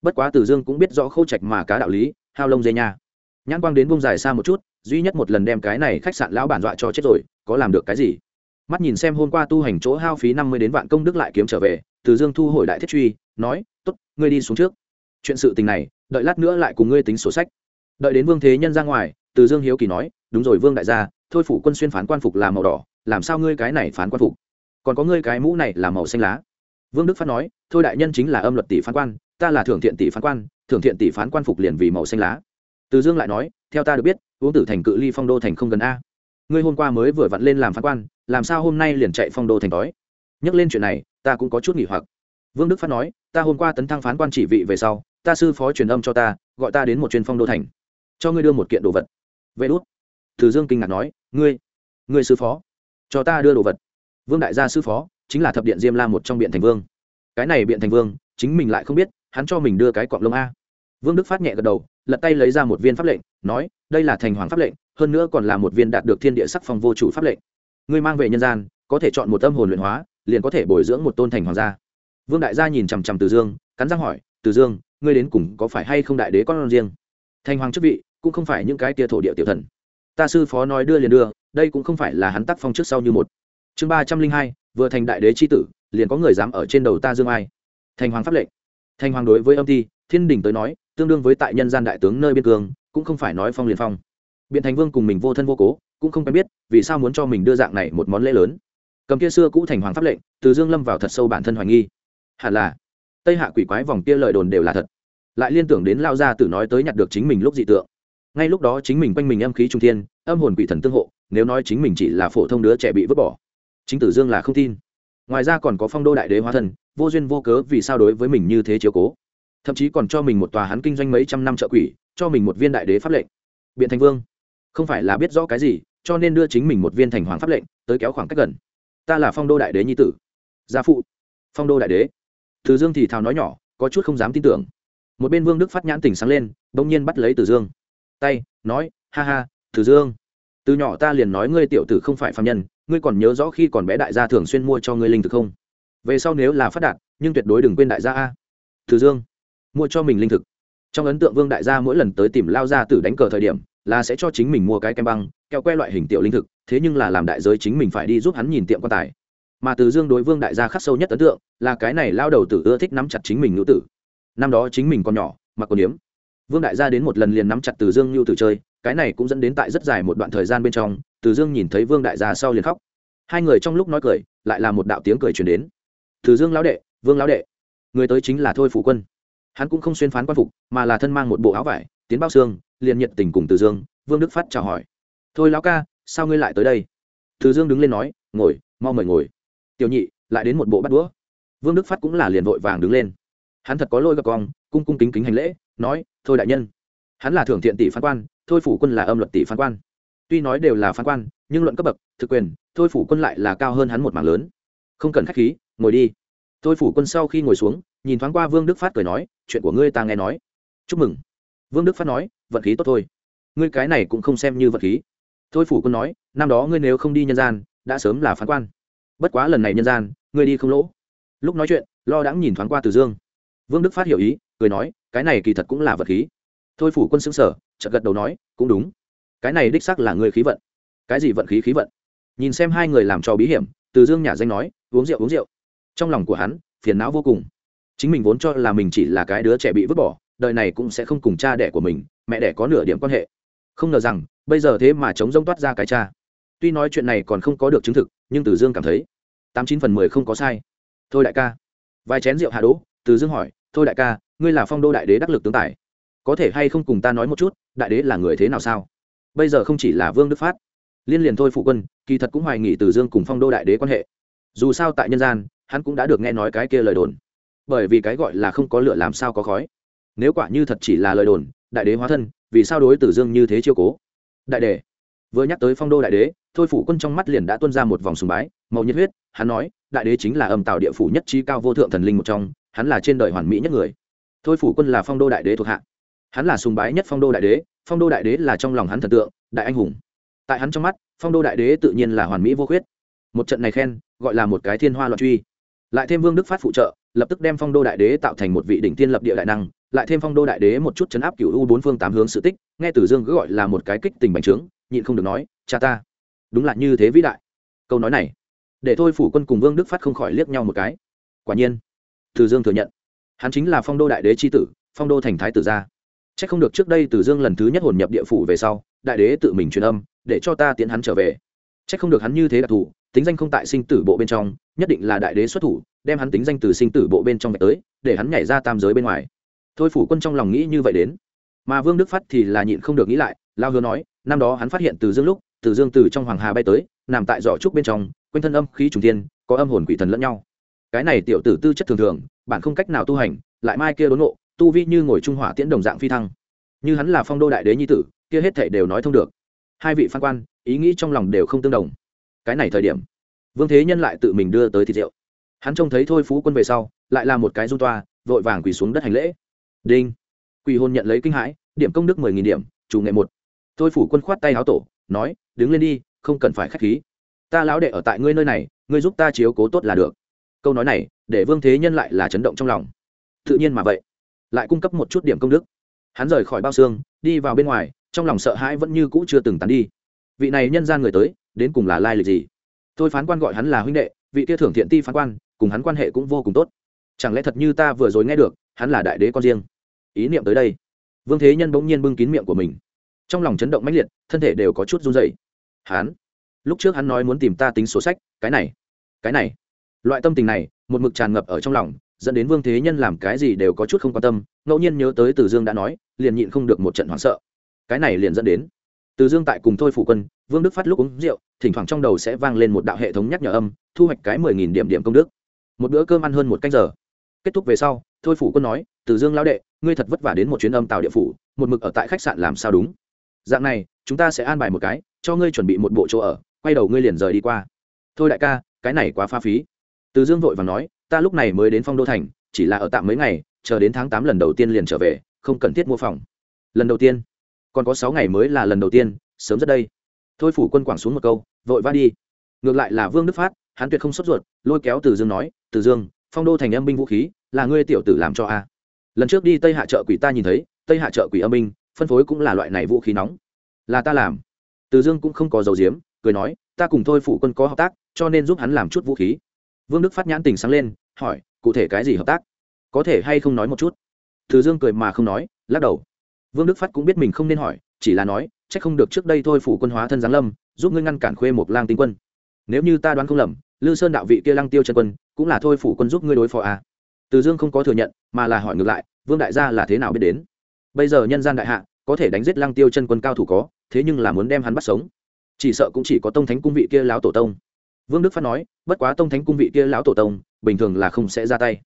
Bất quá từ dương cũng biết rõ khâu trạch mà cá đạo lý, hao lông dê nha. Nhãn quang đến bông dài xa một chút, duy nhất một lần đem cái này khách sạn lão bản dọa cho chết rồi, có làm được cái gì? Mắt nhìn xem hôm qua tu hành chỗ hao phí năm mươi đến vạn công đức lại kiếm trở về, từ dương thu hồi đại thiết truy, nói t ố t ngươi đi xuống trước. Chuyện sự tình này, đợi lát nữa lại cùng ngươi tính sổ sách đợi đến vương thế nhân ra ngoài, từ dương hiếu kỳ nói, đúng rồi vương đại gia, thôi phủ quân xuyên phán quan phục là màu đỏ, làm sao ngươi cái này phán quan phục? Còn có ngươi cái mũ này là màu xanh lá. Vương đức phát nói, thôi đại nhân chính là âm luật tỷ phán quan, ta là thưởng thiện tỷ phán quan, thưởng thiện tỷ phán quan phục liền vì màu xanh lá. Từ dương lại nói, theo ta được biết uống tử thành cự ly phong đô thành không gần a. Ngươi hôm qua mới vừa vặn lên làm phán quan, làm sao hôm nay liền chạy phong đô thành đói? Nhắc lên chuyện này, ta cũng có chút nghỉ hoặc. Vương đức phát nói, ta hôm qua tấn thăng phán quan chỉ vị về sau, ta sư phó truyền âm cho ta, gọi ta đến một chuyên phong đô thành cho ngươi đưa một kiện đồ vật. Vê đốt từ dương kinh ngạc nói, ngươi ngươi sư phó, cho ta đưa đồ vật. Vương đại gia sư phó chính là thập điện diêm la một trong biện thành vương. Cái này biện thành vương, chính mình lại không biết, hắn cho mình đưa cái quạng lông a. Vương đức phát nhẹ gật đầu, lật tay lấy ra một viên pháp lệnh, nói, đây là thành hoàng pháp lệnh, hơn nữa còn là một viên đạt được thiên địa sắc phong vô chủ pháp lệnh. Ngươi mang về nhân gian, có thể chọn một tâm hồn luyện hóa, liền có thể bồi dưỡng một tôn thành hoàng gia. Vương đại gia nhìn chằm chằm từ dương, cắn răng hỏi, từ dương, ngươi đến cùng có phải hay không đại đế con riêng? Thành hoàng chức vị cũng không phải những cái tia thổ địa tiểu thần. Ta sư phó nói đưa liền đưa, đây cũng không phải là hắn tác phong trước sau như một. Chương ba trăm linh hai, vừa thành đại đế c h i tử, liền có người dám ở trên đầu ta dương ai. Thành hoàng pháp lệnh. Thành hoàng đối với âm ti thiên đình tới nói, tương đương với tại nhân gian đại tướng nơi biên cương, cũng không phải nói phong liền phong. Biện thành vương cùng mình vô thân vô cố, cũng không quen biết, vì sao muốn cho mình đưa dạng này một món lễ lớn. Cầm kia xưa cũ thành hoàng pháp lệnh, từ dương lâm vào thật sâu bản thân hoài nghi. Hẳn là, tây hạ quỷ quái vòng kia lời đồn đều là thật. Lại liên tưởng đến lao ra tử nói tới nhặt được chính mình lúc dị tượng ngay lúc đó chính mình quanh mình âm khí trung thiên, âm hồn quỷ thần tương hộ, nếu nói chính mình chỉ là phổ thông đứa trẻ bị vứt bỏ, chính tử dương là không tin. Ngoài ra còn có phong đô đại đế hóa thần, vô duyên vô cớ vì sao đối với mình như thế chiếu cố. Thậm chí còn cho mình một tòa hắn kinh doanh mấy trăm năm trợ quỷ, cho mình một viên đại đế pháp lệnh. Biện thành vương, không phải là biết rõ cái gì, cho nên đưa chính mình một viên thành hoàng pháp lệnh, tới kéo khoảng cách gần. Ta là phong đô đại đế nhi tử. Gia phụ, phong đô đại đế. Từ dương thì thào nói nhỏ, có chút không dám tin tưởng. Một bên vương đức phát nhãn tỉnh sáng lên đ ỗ n g nhiên bắt lấy từ dương tay, nói, ha ha từ dương, từ nhỏ ta liền nói ngươi tiểu tử không phải phạm nhân, ngươi còn nhớ rõ khi còn bé đại gia thường xuyên mua cho ngươi linh thực không? Về sau nếu là phát đạt, nhưng tuyệt đối đừng quên đại gia a. Từ dương, mua cho mình linh thực. Trong ấn tượng vương đại gia mỗi lần tới tìm lao ra tử đánh cờ thời điểm, là sẽ cho chính mình mua cái kem băng kẹo que loại hình tiểu linh thực, thế nhưng là làm đại giới chính mình phải đi giúp hắn nhìn tiệm quan tài. Mà từ dương đối vương đại gia khắc sâu nhất ấn tượng là cái này lao đầu tử ưa thích nắm chặt chính mình nữ tử. Năm đó chính mình còn nhỏ, mặc còn điếm vương đại gia đến một lần liền nắm chặt từ dương nhu từ chơi, cái này cũng dẫn đến tại rất dài một đoạn thời gian bên trong, từ dương nhìn thấy vương đại gia sau liền khóc. Hai người trong lúc nói cười, lại là một đạo tiếng cười truyền đến. Từ dương lão đệ, vương lão đệ, người tới chính là thôi phụ quân. Hắn cũng không xuyên phán quan phục, mà là thân mang một bộ áo vải, tiến bao xương, liền nhiệt tình cùng từ dương, vương đức phát chào hỏi. Thôi lão ca, sao ngươi lại tới đây? Từ dương đứng lên nói, ngồi, mau mời ngồi. Tiểu nhị, lại đến một bộ bắt đũa. Vương đức phát cũng là liền vội vàng đứng lên. Hắn thật có lôi gặp con cung cung kính kính hành lễ, nói, thôi đại nhân. Hắn là thưởng thiện tỷ phán quan, thôi phủ quân là âm luật tỷ phán quan. Tuy nói đều là phán quan, nhưng luận cấp bậc, thực quyền, thôi phủ quân lại là cao hơn hắn một mảng lớn. Không cần k h á c h khí, ngồi đi. Thôi phủ quân sau khi ngồi xuống, nhìn thoáng qua vương đức phát cười nói, chuyện của ngươi ta nghe nói. Chúc mừng. Vương đức phát nói, vận khí tốt thôi. Ngươi cái này cũng không xem như vận khí. Thôi phủ quân nói, năm đó ngươi nếu không đi nhân gian, đã sớm là phán quan. Bất quá lần này nhân gian, ngươi đi không lỗ. Lúc nói chuyện, lo đãng nhìn thoáng qua từ dương. Vương đức phát hiểu ý cười nói, cái này kỳ thật cũng là vật khí. Thôi phủ quân xứng sở chợt gật đầu nói, cũng đúng. Cái này đích xác là người khí vận. Cái gì vận khí khí vận? Nhìn xem hai người làm cho bí hiểm, từ dương nhà danh nói, uống rượu uống rượu. Trong lòng của hắn, phiền não vô cùng. Chính mình vốn cho là mình chỉ là cái đứa trẻ bị vứt bỏ, đời này cũng sẽ không cùng cha đẻ của mình, mẹ đẻ có nửa điểm quan hệ. Không ngờ rằng, bây giờ thế mà chống rông toát ra cái cha. Tuy nói chuyện này còn không có được chứng thực, nhưng từ dương cảm thấy tám chín phần mười không có sai. Thôi đại ca. Vài chén rượu hạ đỗ, từ dương hỏi thôi đại ca ngươi là phong đô đại đế đắc lực tướng tài. Có thể hay không cùng ta nói một chút đại đế là người thế nào sao? Bây giờ không chỉ là vương đức phát liên liền thôi phụ quân kỳ thật cũng hoài nghỉ từ dương cùng phong đô đại đế quan hệ. Dù sao tại nhân gian hắn cũng đã được nghe nói cái kia lời đồn. Bởi vì cái gọi là không có lửa làm sao có khói. Nếu quả như thật chỉ là lời đồn đại đế hóa thân vì sao đối tử dương như thế chiêu cố? Đại đế, vừa nhắc tới phong đô đại đế thôi phủ quân trong mắt liền đã tuân ra một vòng sùng bái màu nhiệt huyết hắn nói đại đế chính là âm tạo địa phủ nhất trí cao vô thượng thần linh một trong hắn là trên đời hoàn mỹ nhất người. Thôi phủ quân là phong đô đại đế thuộc hạ. Hắn là sùng bái nhất phong đô đại đế, phong đô đại đế là trong lòng hắn thần tượng, đại anh hùng. Tại hắn trong mắt, phong đô đại đế tự nhiên là hoàn mỹ vô khuyết. Một trận này khen, gọi là một cái thiên hoa loạn truy. Lại thêm vương đức phát phụ trợ, lập tức đem phong đô đại đế tạo thành một vị đỉnh tiên lập địa đại năng, lại thêm phong đô đại đế một chút chấn áp cựu u bốn phương tám hướng sự tích, nghe tử dương cứ gọi là một cái kích tình bành trướng, nhịn không được nói, cha ta, đúng là như thế vĩ đại. Câu nói này, để thôi phủ quân cùng vương đức phát không khỏi liếc nhau một cái. Quả nhiên tử dương thừa nhận. Hắn chính là phong đô đại đế c tử, phong đô thành thái tử gia. C h ắ c không được trước đây tử dương lần thứ nhất hồn nhập địa phủ về sau, đại đế tự mình truyền âm, để cho ta tiến hắn trở về. C h ắ c không được hắn như thế đặc thù, tính danh không tại sinh tử bộ bên trong, nhất định là đại đế xuất thủ, đem hắn tính danh từ sinh tử bộ bên trong tới, để hắn nhảy ra tam giới bên ngoài. Thôi phủ quân trong lòng nghĩ như vậy đến. Mà vương đức phát thì là nhịn không được nghĩ lại, lao hứa nói, năm đó hắn phát hiện từ dương lúc, từ dương từ trong hoàng hà bay tới, nằm tại giỏ trúc bên trong, quanh thân âm khí trùng tiên có âm hồn quỷ thần lẫn nhau cái này tiểu tử tư chất thường thường, bạn không cách nào tu hành, lại mai kia đốn ngộ, tu vi như ngồi trung hỏa tiễn đồng dạng phi thăng. Như hắn là phong đô đại đế nhi tử, kia hết thể đều nói thông được. Hai vị phan quan, ý nghĩ trong lòng đều không tương đồng. Cái này thời điểm, vương thế nhân lại tự mình đưa tới thịt rượu. Hắn trông thấy thôi phú quân về sau, lại là một cái run toa, vội vàng quỳ xuống đất hành lễ. Đinh. Quỳ hôn nhận lấy kinh hãi, điểm công đức mười nghìn điểm, chủ nghệ một. Thôi phủ quân khoát tay áo tổ, nói, đứng lên đi, không cần phải k h á c h khí. Ta lão đệ ở tại ngươi nơi này, ngươi giúp ta chiếu cố tốt là được câu nói này, để vương thế nhân lại là chấn động trong lòng. Tự nhiên mà vậy, lại cung cấp một chút điểm công đức. Hắn rời khỏi bao xương, đi vào bên ngoài, trong lòng sợ hãi vẫn như cũ chưa từng tán đi. Vị này nhân gian người tới, đến cùng là lai lịch gì? Tôi phán quan gọi hắn là huynh đệ, vị kia thưởng thiện ti phán quan, cùng hắn quan hệ cũng vô cùng tốt. Chẳng lẽ thật như ta vừa rồi nghe được, hắn là đại đế con riêng? Ý niệm tới đây, vương thế nhân bỗng nhiên bưng kín miệng của mình. Trong lòng chấn động mãnh liệt, thân thể đều có chút run dày hắn, lúc trước hắn nói muốn tìm ta tính số sách, cái này cái này loại tâm tình này, một mực tràn ngập ở trong lòng, dẫn đến vương thế nhân làm cái gì đều có chút không quan tâm, ngẫu nhiên nhớ tới từ dương đã nói, liền nhịn không được một trận hoảng sợ. Cái này liền dẫn đến, từ dương tại cùng thôi phủ quân, vương đức phát lúc uống rượu, thỉnh thoảng trong đầu sẽ vang lên một đạo hệ thống nhắc nhở âm, thu hoạch cái mười nghìn điểm điểm công đức. Một bữa cơm ăn hơn một canh giờ. Kết thúc về sau, thôi phủ quân nói, từ dương lão đệ, ngươi thật vất vả đến một chuyến âm tàu địa phủ, một mực ở tại khách sạn làm sao đúng? Dạng này, chúng ta sẽ an bài một cái, cho ngươi chuẩn bị một bộ chỗ ở, quay đầu ngươi liền rời đi qua. Thôi đại ca, cái này quá pha phí từ dương vội và nói, ta lúc này mới đến phong đô thành, chỉ là ở tạm mấy ngày, chờ đến tháng tám lần đầu tiên liền trở về, không cần thiết mua phòng. Lần đầu tiên? Còn có sáu ngày mới là lần đầu tiên, sớm rất đây. Thôi phủ quân quảng xuống một câu, vội va đi. Ngược lại là vương đức phát, hắn tuyệt không sốt ruột, lôi kéo từ dương nói, từ dương, phong đô thành âm binh vũ khí, là ngươi tiểu tử làm cho a. Lần trước đi tây hạ chợ quỷ ta nhìn thấy, tây hạ chợ quỷ âm binh, phân phối cũng là loại này vũ khí nóng. Là ta làm. Từ dương cũng không có dầu diếm, cười nói, ta cùng thôi phủ quân có hợp tác, cho nên giúp hắn làm chút vũ khí vương đức phát nhãn tình sáng lên, hỏi, cụ thể cái gì hợp tác? Có thể hay không nói một chút? Từ dương cười mà không nói, lắc đầu. Vương đức phát cũng biết mình không nên hỏi, chỉ là nói c h ắ c không được trước đây thôi phủ quân hóa thân giáng lâm, giúp ngươi ngăn cản khuê một lang tinh quân. Nếu như ta đoán không lầm, lư sơn đạo vị kia lăng tiêu chân quân, cũng là thôi phủ quân giúp ngươi đối phó à. từ dương không có thừa nhận, mà là hỏi ngược lại, vương đại gia là thế nào biết đến? Bây giờ nhân gian đại hạ, có thể đánh giết lăng tiêu chân quân cao thủ có, thế nhưng là muốn đem hắn bắt sống. Chỉ sợ cũng chỉ có tông thánh cung vị kia láo tổ tông vương đức phát nói, bất quá tông thánh cung vị kia lão tổ tông, bình thường là không sẽ ra tay.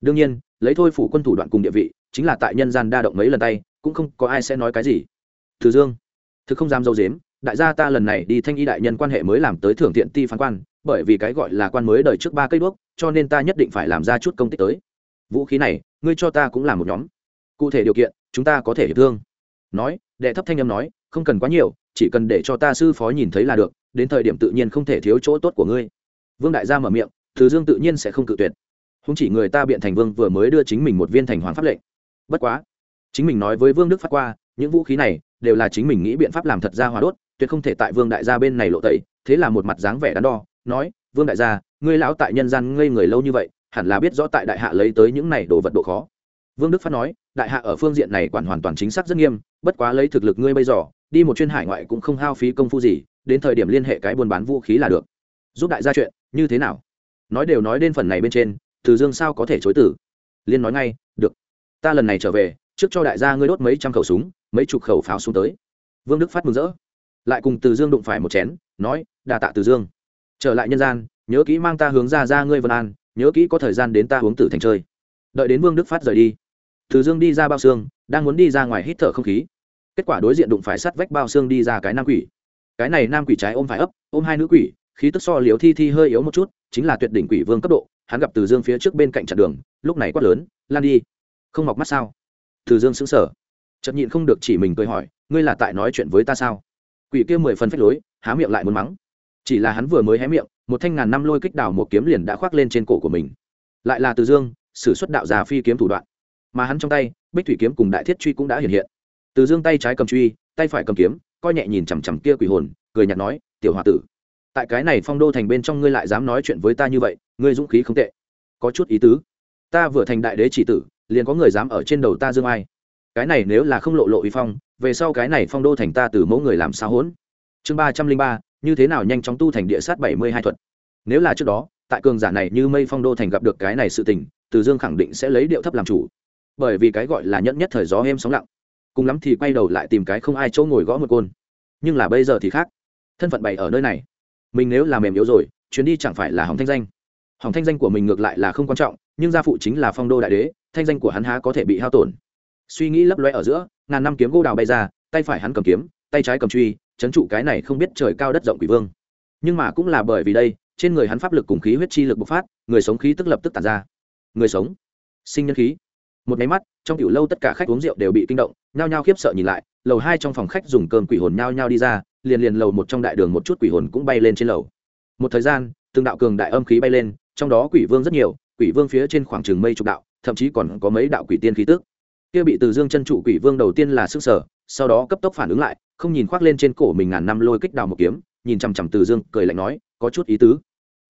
Đương nhiên, lấy thôi phủ quân thủ đoạn cùng địa vị, chính là tại nhân gian đa động mấy lần tay, cũng không có ai sẽ nói cái gì. Thử dương, thực không dám dâu dếm, đại gia ta lần này đi thanh y đại nhân quan hệ mới làm tới thưởng thiện ti phán quan, bởi vì cái gọi là quan mới đời trước ba cây đuốc, cho nên ta nhất định phải làm ra chút công tích tới. Vũ khí này, ngươi cho ta cũng là một nhóm. Cụ thể điều kiện, chúng ta có thể hiệp thương. Nói, đệ thấp thanh âm nói, không cần quá nhiều, chỉ cần để cho ta sư phó nhìn thấy là được đến thời điểm tự nhiên không thể thiếu chỗ tốt của ngươi. Vương đại gia mở miệng, thứ dương tự nhiên sẽ không cự tuyệt. Không chỉ người ta biện thành vương vừa mới đưa chính mình một viên thành hoàng pháp lệnh. Bất quá, chính mình nói với vương đức phát qua, những vũ khí này đều là chính mình nghĩ biện pháp làm thật ra hòa đốt, tuyệt không thể tại vương đại gia bên này lộ tẩy, thế là một mặt dáng vẻ đắn đo, nói, vương đại gia, ngươi lão tại nhân gian ngây người lâu như vậy, hẳn là biết rõ tại đại hạ lấy tới những này đồ vật độ khó. Vương đức phát nói, đại hạ ở phương diện này quản hoàn toàn chính xác rất nghiêm, bất quá lấy thực lực ngươi bây giờ, đi một chuyên hải ngoại cũng không hao phí công phu gì đến thời điểm liên hệ cái buôn bán vũ khí là được. Giúp đại gia chuyện, như thế nào? Nói đều nói đến phần này bên trên, từ dương sao có thể chối tử liên nói ngay, được, ta lần này trở về, trước cho đại gia ngươi đốt mấy trăm khẩu súng, mấy chục khẩu pháo xuống tới. Vương đức phát mừng rỡ. Lại cùng từ dương đụng phải một chén, nói đà tạ từ dương. Trở lại nhân gian, nhớ kỹ mang ta hướng ra ra ngươi vân an, nhớ kỹ có thời gian đến ta uống tử thành chơi. Đợi đến vương đức phát rời đi, từ dương đi ra bao xương, đang muốn đi ra ngoài hít thở không khí. Kết quả đối diện đụng phải sắt vách bao xương đi ra cái nam quỷ cái này nam quỷ trái ôm phải ấp, ôm hai nữ quỷ, khí tức so liều thi thi hơi yếu một chút, chính là tuyệt đỉnh quỷ vương cấp độ, hắn gặp từ dương phía trước bên cạnh chặn đường, lúc này quát lớn, lan đi. Không mọc mắt sao? Từ dương sững sờ. Chậm nhịn không được chỉ mình cười hỏi, ngươi là tại nói chuyện với ta sao? Quỷ kia mười phần phách lối, há miệng lại muốn mắng. Chỉ là hắn vừa mới hé miệng, một thanh ngàn năm lôi kích đào một kiếm liền đã khoác lên trên cổ của mình. Lại là từ dương, sử xuất đạo già phi kiếm thủ đoạn. Mà hắn trong tay, bích thủy kiếm cùng đại thiết truy cũng đã hiện hiện. Từ dương tay trái cầm truy, tay phải cầm kiếm coi nhẹ nhìn chằm chằm kia quỷ hồn, cười nhạt nói, tiểu h tử, tại cái này phong đô thành bên trong ngươi lại dám nói chuyện với ta như vậy, ngươi dũng khí không tệ. Có chút ý tứ. Ta vừa thành đại đế chỉ tử, liền có người dám ở trên đầu ta dương ai. Cái này nếu là không lộ lộ uy phong, về sau cái này phong đô thành ta từ mẫu người làm sao hỗn? Chương ba trăm linh ba, như thế nào nhanh chóng tu thành địa sát bảy mươi hai thuật. Nếu là trước đó, tại cường giả này như mây phong đô thành gặp được cái này sự tình, từ dương khẳng định sẽ lấy điệu thấp làm chủ. Bởi vì cái gọi là nhẫn nhất thời gió êm sóng lặng cùng lắm thì quay đầu lại tìm cái không ai chỗ ngồi gõ một côn. Nhưng là bây giờ thì khác. Thân phận bày ở nơi này. Mình nếu là mềm yếu rồi, chuyến đi chẳng phải là hỏng thanh danh. Hỏng thanh danh của mình ngược lại là không quan trọng, nhưng gia phụ chính là phong đô đại đế, thanh danh của hắn há có thể bị hao tổn. Suy nghĩ lấp loe ở giữa, ngàn năm kiếm gỗ đào bay ra, tay phải hắn cầm kiếm, tay trái cầm truy, chấn trụ cái này không biết trời cao đất rộng quỷ vương. Nhưng mà cũng là bởi vì đây, trên người hắn pháp lực cùng khí huyết chi lực bộc phát, người sống khí tức lập tức tàn ra. Người sống. Sinh nhân khí. Một máy mắt, trong tiểu lâu tất cả khách uống rượu đều bị kinh động nhao nhao khiếp sợ nhìn lại, lầu hai trong phòng khách dùng cơm quỷ hồn nhao nhao đi ra, liền liền lầu một trong đại đường một chút quỷ hồn cũng bay lên trên lầu. Một thời gian, từng đạo cường đại âm khí bay lên, trong đó quỷ vương rất nhiều, quỷ vương phía trên khoảng trường mây chục đạo, thậm chí còn có mấy đạo quỷ tiên khí tức. Kia bị từ dương chân trụ quỷ vương đầu tiên là sức sở, sau đó cấp tốc phản ứng lại, không nhìn khoác lên trên cổ mình ngàn năm lôi kích đào một kiếm, nhìn chằm chằm từ dương, cười lạnh nói, có chút ý tứ.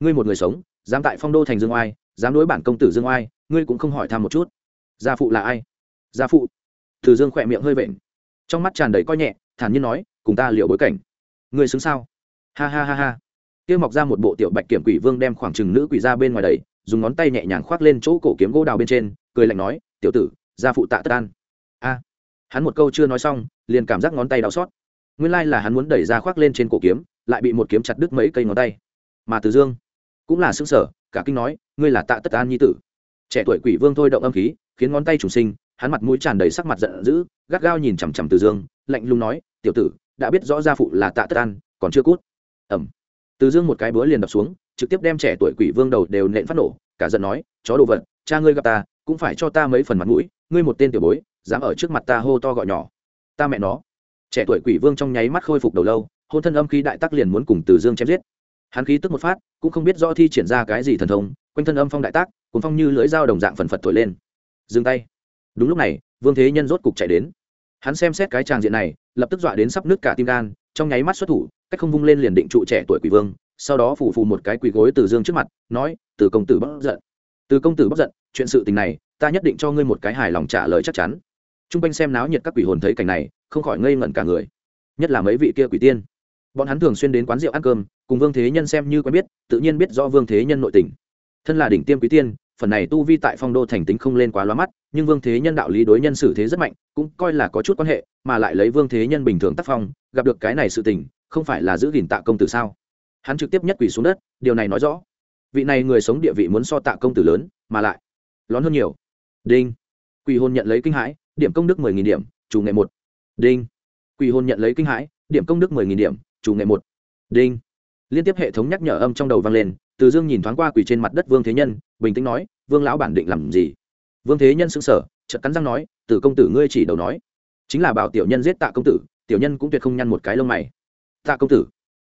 Ngươi một người sống, dám tại phong đô thành dương oai, dám đối bản công tử dương oai, ngươi cũng không hỏi thăm một chút. Gia phụ là ai? Gia phụ từ dương khỏe miệng hơi vện. Trong mắt tràn đầy coi nhẹ, thản nhiên nói, cùng ta liệu bối cảnh. Ngươi xứng sao? Ha ha ha ha. Kia mọc ra một bộ tiểu bạch kiểm quỷ vương đem khoảng chừng nữ quỷ ra bên ngoài đầy, dùng ngón tay nhẹ nhàng khoác lên chỗ cổ kiếm gỗ đào bên trên, cười lạnh nói, tiểu tử, gia phụ tạ tất an. A. Hắn một câu chưa nói xong, liền cảm giác ngón tay đau xót. Nguyên lai là hắn muốn đẩy ra khoác lên trên cổ kiếm, lại bị một kiếm chặt đứt mấy cây ngón tay. Mà từ dương cũng là xương sở cả kinh nói, ngươi là tạ tất an nhi tử. Trẻ tuổi quỷ vương thôi động âm khí, khiến ngón tay chủ sinh hắn mặt mũi tràn đầy sắc mặt giận dữ, gắt gao nhìn chằm chằm từ dương, lạnh lùng nói, tiểu tử, đã biết rõ gia phụ là tạ tất an, còn chưa cút. Ẩm từ dương một cái búa liền đập xuống, trực tiếp đem trẻ tuổi quỷ vương đầu đều nện phát nổ, cả giận nói, chó đồ vật, cha ngươi gặp ta, cũng phải cho ta mấy phần mặt mũi, ngươi một tên tiểu bối, dám ở trước mặt ta hô to gọi nhỏ. Ta mẹ nó. Trẻ tuổi quỷ vương trong nháy mắt khôi phục đầu lâu, hôn thân âm khí đại tắc liền muốn cùng từ dương chém giết. Hắn khí tức một phát, cũng không biết rõ thi triển ra cái gì thần thông, quanh thân âm phong đại tác cùng phong như lưỡi dao đồng dạng phần phật thổi lên. Dừng tay đúng lúc này, vương thế nhân rốt cục chạy đến. Hắn xem xét cái tràng diện này, lập tức dọa đến sắp nứt cả tim gan, trong nháy mắt xuất thủ, cách không vung lên liền định trụ trẻ tuổi quỷ vương, sau đó phủ phù một cái quỷ gối từ dương trước mặt, nói, từ công tử bất giận. Từ công tử bất giận, chuyện sự tình này, ta nhất định cho ngươi một cái hài lòng trả lời chắc chắn. T r u n g quanh xem náo nhiệt các quỷ hồn thấy cảnh này, không khỏi ngây ngẩn cả người. Nhất là mấy vị kia quỷ tiên. Bọn hắn thường xuyên đến quán rượu ăn cơm, cùng vương thế nhân xem như quen biết, tự nhiên biết do vương thế nhân nội tình. Thân là đỉnh tiêm quý tiên phần này tu vi tại phong đô thành tính không lên quá loa mắt, nhưng vương thế nhân đạo lý đối nhân xử thế rất mạnh, cũng coi là có chút quan hệ, mà lại lấy vương thế nhân bình thường tác phong, gặp được cái này sự tình, không phải là giữ gìn tạ công tử sao? Hắn trực tiếp nhất quỷ xuống đất, điều này nói rõ. Vị này người sống địa vị muốn so tạ công tử lớn, mà lại lón hơn nhiều. Đinh. Quỷ hôn nhận lấy kinh hãi, điểm công đức mười nghìn điểm, chủ nghệ một. Đinh. Quỷ hôn nhận lấy kinh hãi, điểm công đức mười nghìn điểm, chủ nghệ một. Đinh. Liên tiếp hệ thống nhắc nhở âm trong đầu vang lên từ dương nhìn thoáng qua quỳ trên mặt đất vương thế nhân, bình tĩnh nói, vương lão bản định làm gì? Vương thế nhân sững sờ, chợt cắn răng nói từ công tử ngươi chỉ đầu nói. Chính là bảo tiểu nhân giết tạ công tử, tiểu nhân cũng tuyệt không nhăn một cái lông mày. Tạ công tử?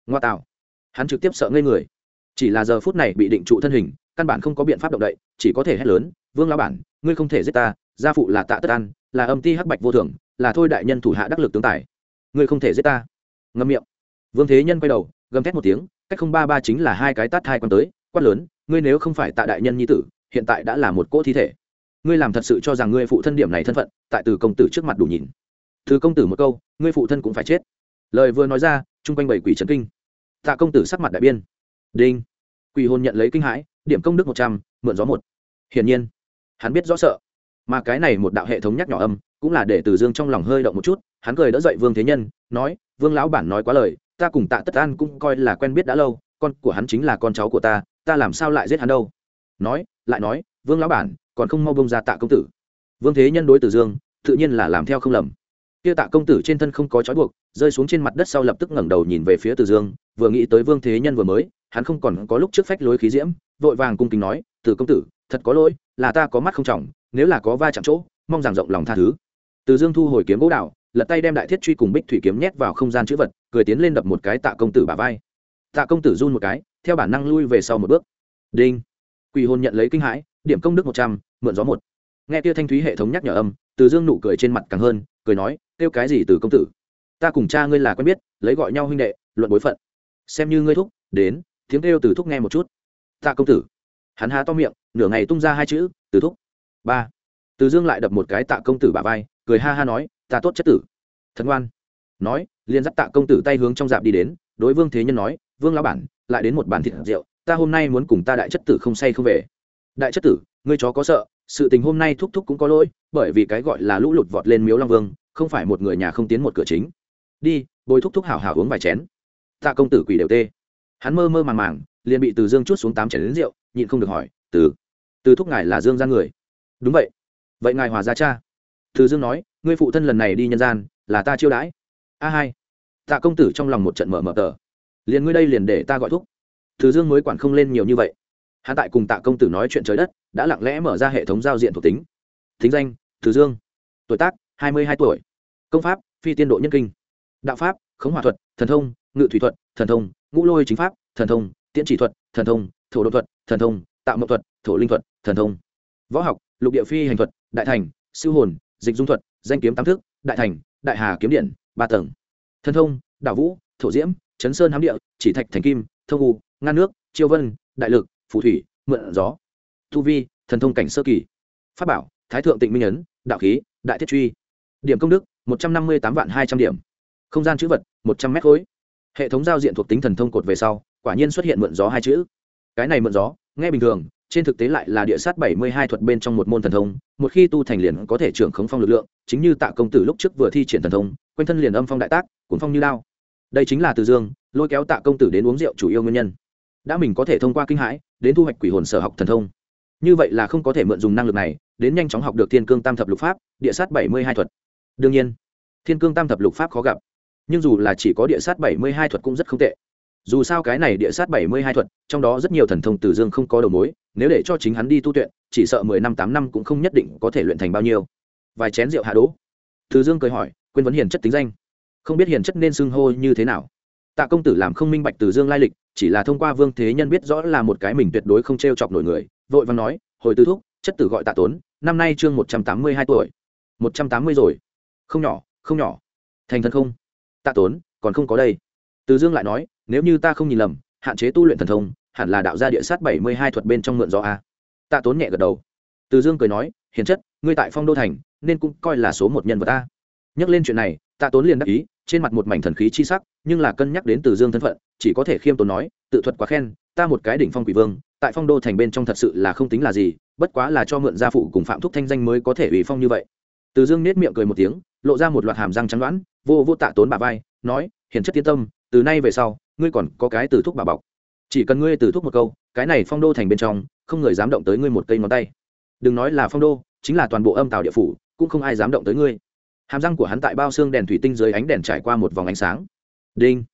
Ngoa tạo. Hắn trực tiếp sợ ngây người. Chỉ là giờ phút này bị định trụ thân hình, căn bản không có biện pháp động đậy, chỉ có thể hét lớn, vương lão bản, ngươi không thể giết ta, gia phụ là tạ tất an, là âm ti hắc bạch vô thường là thôi đại nhân thủ hạ đắc lực tướng tài. Ngươi không thể giết ta. Ngâm miệng. Vương thế nhân quay đầu, gầm thét một tiếng cách không ba ba chính là hai cái tát thai quan tới, quát lớn, ngươi nếu không phải tạ đại nhân nhi tử, hiện tại đã là một cỗ thi thể. Ngươi làm thật sự cho rằng ngươi phụ thân điểm này thân phận, tại từ công tử trước mặt đủ nhìn. Từ công tử một câu, ngươi phụ thân cũng phải chết. Lời vừa nói ra, chung quanh bảy quỷ trấn kinh. Tạ công tử sắc mặt đại biên đinh. Quỷ hồn nhận lấy kinh hãi, điểm công đức một trăm, mượn gió một. Hiển nhiên, hắn biết rõ sợ. Mà cái này một đạo hệ thống nhắc nhỏ âm, cũng là để từ dương trong lòng hơi động một chút, hắn cười đỡ dậy vương thế nhân, nói, vương lão bản nói quá lời ta cùng tạ tất an cũng coi là quen biết đã lâu, con của hắn chính là con cháu của ta ta làm sao lại giết hắn đâu? Nói, lại nói, vương lão bản, còn không mau bông ra tạ công tử. Vương thế nhân đối từ dương, tự nhiên là làm theo không lầm. Kia tạ công tử trên thân không có trói buộc, rơi xuống trên mặt đất sau lập tức ngẩng đầu nhìn về phía từ dương, vừa nghĩ tới vương thế nhân vừa mới, hắn không còn có lúc trước phách lối khí diễm, vội vàng cung kính nói, tử công tử, thật có lỗi, là ta có mắt không trọng, nếu là có va chạm chỗ, mong rằng rộng lòng tha thứ. Từ dương thu hồi kiếm gỗ đạo lật tay đem đại thiết truy cùng bích thủy kiếm nhét vào không gian chữ vật, cười tiến lên đập một cái tạ công tử bả vai. Tạ công tử run một cái, theo bản năng lui về sau một bước. Đinh. Quỷ hồn nhận lấy kinh hãi, điểm công đức một trăm, mượn gió một. Nghe tia thanh thúy hệ thống nhắc nhở âm, từ dương nụ cười trên mặt càng hơn, cười nói, kêu cái gì từ công tử? Ta cùng cha ngươi là quen biết, lấy gọi nhau huynh đệ, luận bối phận. Xem như ngươi thúc, đến, tiếng kêu từ thúc nghe một chút. Tạ công tử. Hắn há to miệng, nửa ngày tung ra hai chữ, từ thúc. Ba. Từ dương lại đập một cái tạ công tử bà vai, cười ha ha nói ta tốt chất tử. Thần ngoan. Nói, liền dắt tạ công tử tay hướng trong dạp đi đến, đối vương thế nhân nói, vương lão bản, lại đến một bàn thịt rượu, ta hôm nay muốn cùng ta đại chất tử không say không về. Đại chất tử, ngươi chó có sợ, sự tình hôm nay thúc thúc cũng có lỗi, bởi vì cái gọi là lũ lụt vọt lên miếu long vương, không phải một người nhà không tiến một cửa chính. Đi, bồi thúc thúc hảo hảo uống vài chén. Tạ công tử quỷ đều tê. Hắn mơ mơ màng màng, liền bị từ dương chút xuống tám chén đến rượu, nhịn không được hỏi, từ từ thúc ngài là dương ra người? Đúng vậy. Vậy ngài hòa ra cha. Từ dương nói ngươi phụ thân lần này đi nhân gian, là ta chiêu đãi. A hai, tạ công tử trong lòng một trận mở mở tờ. Liền ngươi đây liền để ta gọi thúc. Thứ dương mới quản không lên nhiều như vậy. Hắn tại cùng tạ công tử nói chuyện trời đất, đã lặng lẽ mở ra hệ thống giao diện thuộc tính. Thính danh thứ dương. Tuổi tác, hai mươi hai tuổi. Công pháp, phi tiên độ nhân kinh. Đạo pháp, khống hòa thuật, thần thông, ngự thủy thuật, thần thông, ngũ lôi chính pháp, thần thông, tiễn chỉ thuật, thần thông, thổ độ thuật, thần thông, tạo mậu thuật, thổ linh thuật, thần thông. Võ học, lục địa phi hành thuật, đại thành, siêu hồn, dịch dung thuật danh kiếm tam thức, đại thành, đại hà kiếm điện, ba tầng. Thần thông Đạo vũ, thổ diễm, chấn sơn hám địa, chỉ thạch thành kim, thông u, ngăn nước, chiêu vân, đại lực, phù thủy, mượn gió. Thu vi, thần thông cảnh sơ kỳ. Pháp bảo, thái thượng tịnh minh ấn, đạo khí, đại thiết truy. Điểm công đức, một trăm năm mươi tám vạn hai trăm điểm. Không gian chữ vật, một trăm mét khối. Hệ thống giao diện thuộc tính thần thông cột về sau, quả nhiên xuất hiện mượn gió hai chữ. Cái này mượn gió, nghe bình thường trên thực tế lại là địa sát bảy mươi hai thuật bên trong một môn thần thông, một khi tu thành liền có thể trưởng khống phong lực lượng, chính như tạ công tử lúc trước vừa thi triển thần thông, quanh thân liền âm phong đại tác cuốn phong như lao đây chính là từ dương, lôi kéo tạ công tử đến uống rượu chủ yêu nguyên nhân. Đã mình có thể thông qua kinh hãi, đến thu hoạch quỷ hồn sở học thần thông. Như vậy là không có thể mượn dùng năng lực này, đến nhanh chóng học được thiên cương tam thập lục pháp, địa sát bảy mươi hai thuật. Đương nhiên, thiên cương tam thập lục pháp khó gặp, nhưng dù là chỉ có địa sát bảy mươi hai thuật cũng rất không tệ. Dù sao cái này địa sát bảy mươi hai thuật, trong đó rất nhiều thần thông từ dương không có đầu mối nếu để cho chính hắn đi tu tuyện, chỉ sợ mười năm tám năm cũng không nhất định có thể luyện thành bao nhiêu. Vài chén rượu hạ đỗ. Từ dương cười hỏi, quên vấn hiền chất tính danh. Không biết hiền chất nên xưng hô như thế nào. Tạ công tử làm không minh bạch từ dương lai lịch, chỉ là thông qua vương thế nhân biết rõ là một cái mình tuyệt đối không t r e o chọc nổi người, vội và nói, hồi tư thúc, chất tử gọi tạ tốn, năm nay chương một trăm tám mươi hai tuổi. Một trăm tám mươi rồi. Không nhỏ không nhỏ. Thành thân không? Tạ tốn, còn không có đây. Từ dương lại nói, nếu như ta không nhìn lầm, hạn chế tu luyện thần thông hẳn là đạo gia địa sát bảy mươi hai thuật bên trong mượn gió a. Tạ tốn nhẹ gật đầu. Từ dương cười nói, hiền chất, ngươi tại phong đô thành, nên cũng coi là số một nhân vật ta nhắc lên chuyện này, tạ tốn liền đắc ý, trên mặt một mảnh thần khí chi sắc, nhưng là cân nhắc đến từ dương thân phận, chỉ có thể khiêm tốn nói, tự thuật quá khen, ta một cái đỉnh phong quỷ vương, tại phong đô thành bên trong thật sự là không tính là gì, bất quá là cho mượn gia phụ cùng phạm thúc thanh danh mới có thể ủy phong như vậy. Từ dương nết miệng cười một tiếng, lộ ra một loạt hàm răng trắng đoán, vô vô tạ tốn bà vai, nói, hiền chất tiên tâm, từ nay về sau, ngươi còn có cái từ thúc bà bọc chỉ cần ngươi từ thúc một câu, cái này phong đô thành bên trong, không người dám động tới ngươi một cây ngón tay. Đừng nói là phong đô, chính là toàn bộ âm tàu địa phủ, cũng không ai dám động tới ngươi. Hàm răng của hắn tại bao xương đèn thủy tinh dưới ánh đèn trải qua một vòng ánh sáng. Đinh.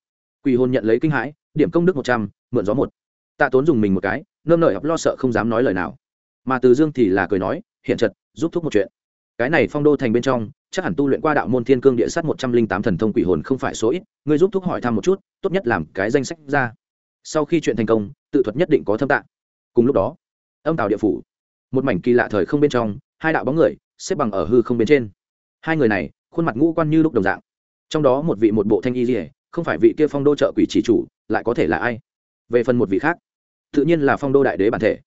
Quỷ hồn nhận lấy kinh hãi, điểm công đức một trăm, mượn gió một. Tạ tốn dùng mình một cái, nơm nlợi lo sợ không dám nói lời nào. Mà từ dương thì là cười nói, hiện trật, giúp thúc một chuyện. Cái này phong đô thành bên trong, chắc hẳn tu luyện qua đạo môn thiên cương địa sát một trăm linh tám thần thông quỷ hồn không phải số ít, ngươi giúp thúc hỏi thăm một chút, tốt nhất làm cái danh sách ra sau khi chuyện thành công, tự thuật nhất định có thâm tạng. Cùng lúc đó, âm tàu địa phủ, một mảnh kỳ lạ thời không bên trong, hai đạo bóng người, xếp bằng ở hư không bên trên. Hai người này, khuôn mặt ngũ quan như lúc đồng dạng. Trong đó một vị một bộ thanh y dỉa không phải vị kia phong đô trợ quỷ chỉ chủ, lại có thể là ai? Về phần một vị khác, tự nhiên là phong đô đại đế bản thể.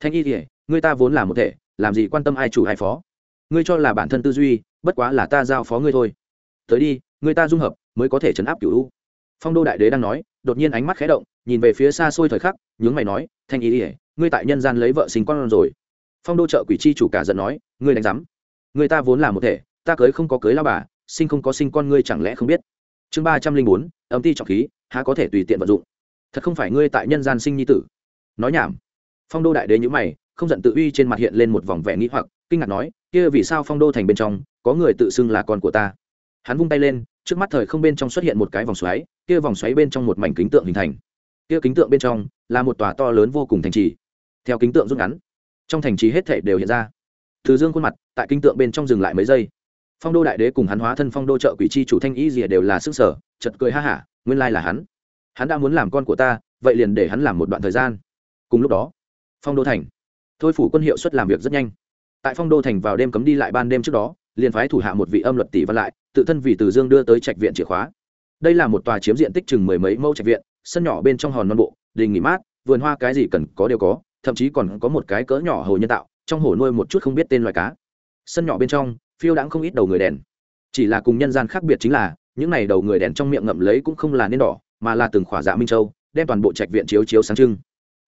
Thanh y dỉa người ta vốn là một thể, làm gì quan tâm ai chủ ai phó? Ngươi cho là bản thân tư duy, bất quá là ta giao phó ngươi thôi. Tới đi, người ta dung hợp, mới có thể chấn áp cửu phong đô đại đế đang nói, đột nhiên ánh mắt khé động, nhìn về phía xa xôi thời khắc, nhướng mày nói, thanh ý ỉa ngươi tại nhân gian lấy vợ sinh con rồi. Phong đô trợ quỷ chi chủ cả giận nói, ngươi đánh giám, người ta vốn là một thể, ta cưới không có cưới lao bà, sinh không có sinh con ngươi chẳng lẽ không biết? Chương ba trăm linh bốn, ấm ti trọng khí, há có thể tùy tiện vận dụng. Thật không phải ngươi tại nhân gian sinh nhi tử. Nói nhảm. Phong đô đại đế nhữ mày, không giận tự uy trên mặt hiện lên một vòng vẻ nghĩ hoặc, kinh ngạc nói, kia vì sao phong đô thành bên trong có người tự xưng là con của ta? Hắn vung tay lên, trước mắt thời không bên trong xuất hiện một cái vòng xoáy kia vòng xoáy bên trong một mảnh kính tượng hình thành. Kia kính tượng bên trong là một tòa to lớn vô cùng thành trì. Theo kính tượng rút ngắn, trong thành trì hết thể đều hiện ra. Thứ dương khuôn mặt, tại kính tượng bên trong dừng lại mấy giây. Phong đô đại đế cùng hắn hóa thân phong đô trợ quỷ chi chủ thanh ý rìa đều là sức sở chật cười ha hả, nguyên lai là hắn. Hắn đã muốn làm con của ta, vậy liền để hắn làm một đoạn thời gian. Cùng lúc đó, phong đô thành. Thôi phủ quân hiệu suất làm việc rất nhanh. Tại phong đô thành vào đêm cấm đi lại ban đêm trước đó, liền phái thủ hạ một vị âm luật tỷ văn lại, tự thân vì từ dương đưa tới trạch viện chìa khóa đây là một tòa chiếm diện tích chừng mười mấy mẫu trạch viện, sân nhỏ bên trong hòn non bộ, đình nghỉ mát, vườn hoa cái gì cần có đều có, thậm chí còn có một cái cỡ nhỏ hồ nhân tạo, trong hồ nuôi một chút không biết tên loài cá. Sân nhỏ bên trong, phiêu đãng không ít đầu người đèn. Chỉ là cùng nhân gian khác biệt chính là, những này đầu người đèn trong miệng ngậm lấy cũng không là nên đỏ, mà là từng khỏa dạ minh châu, đem toàn bộ trạch viện chiếu chiếu sáng trưng.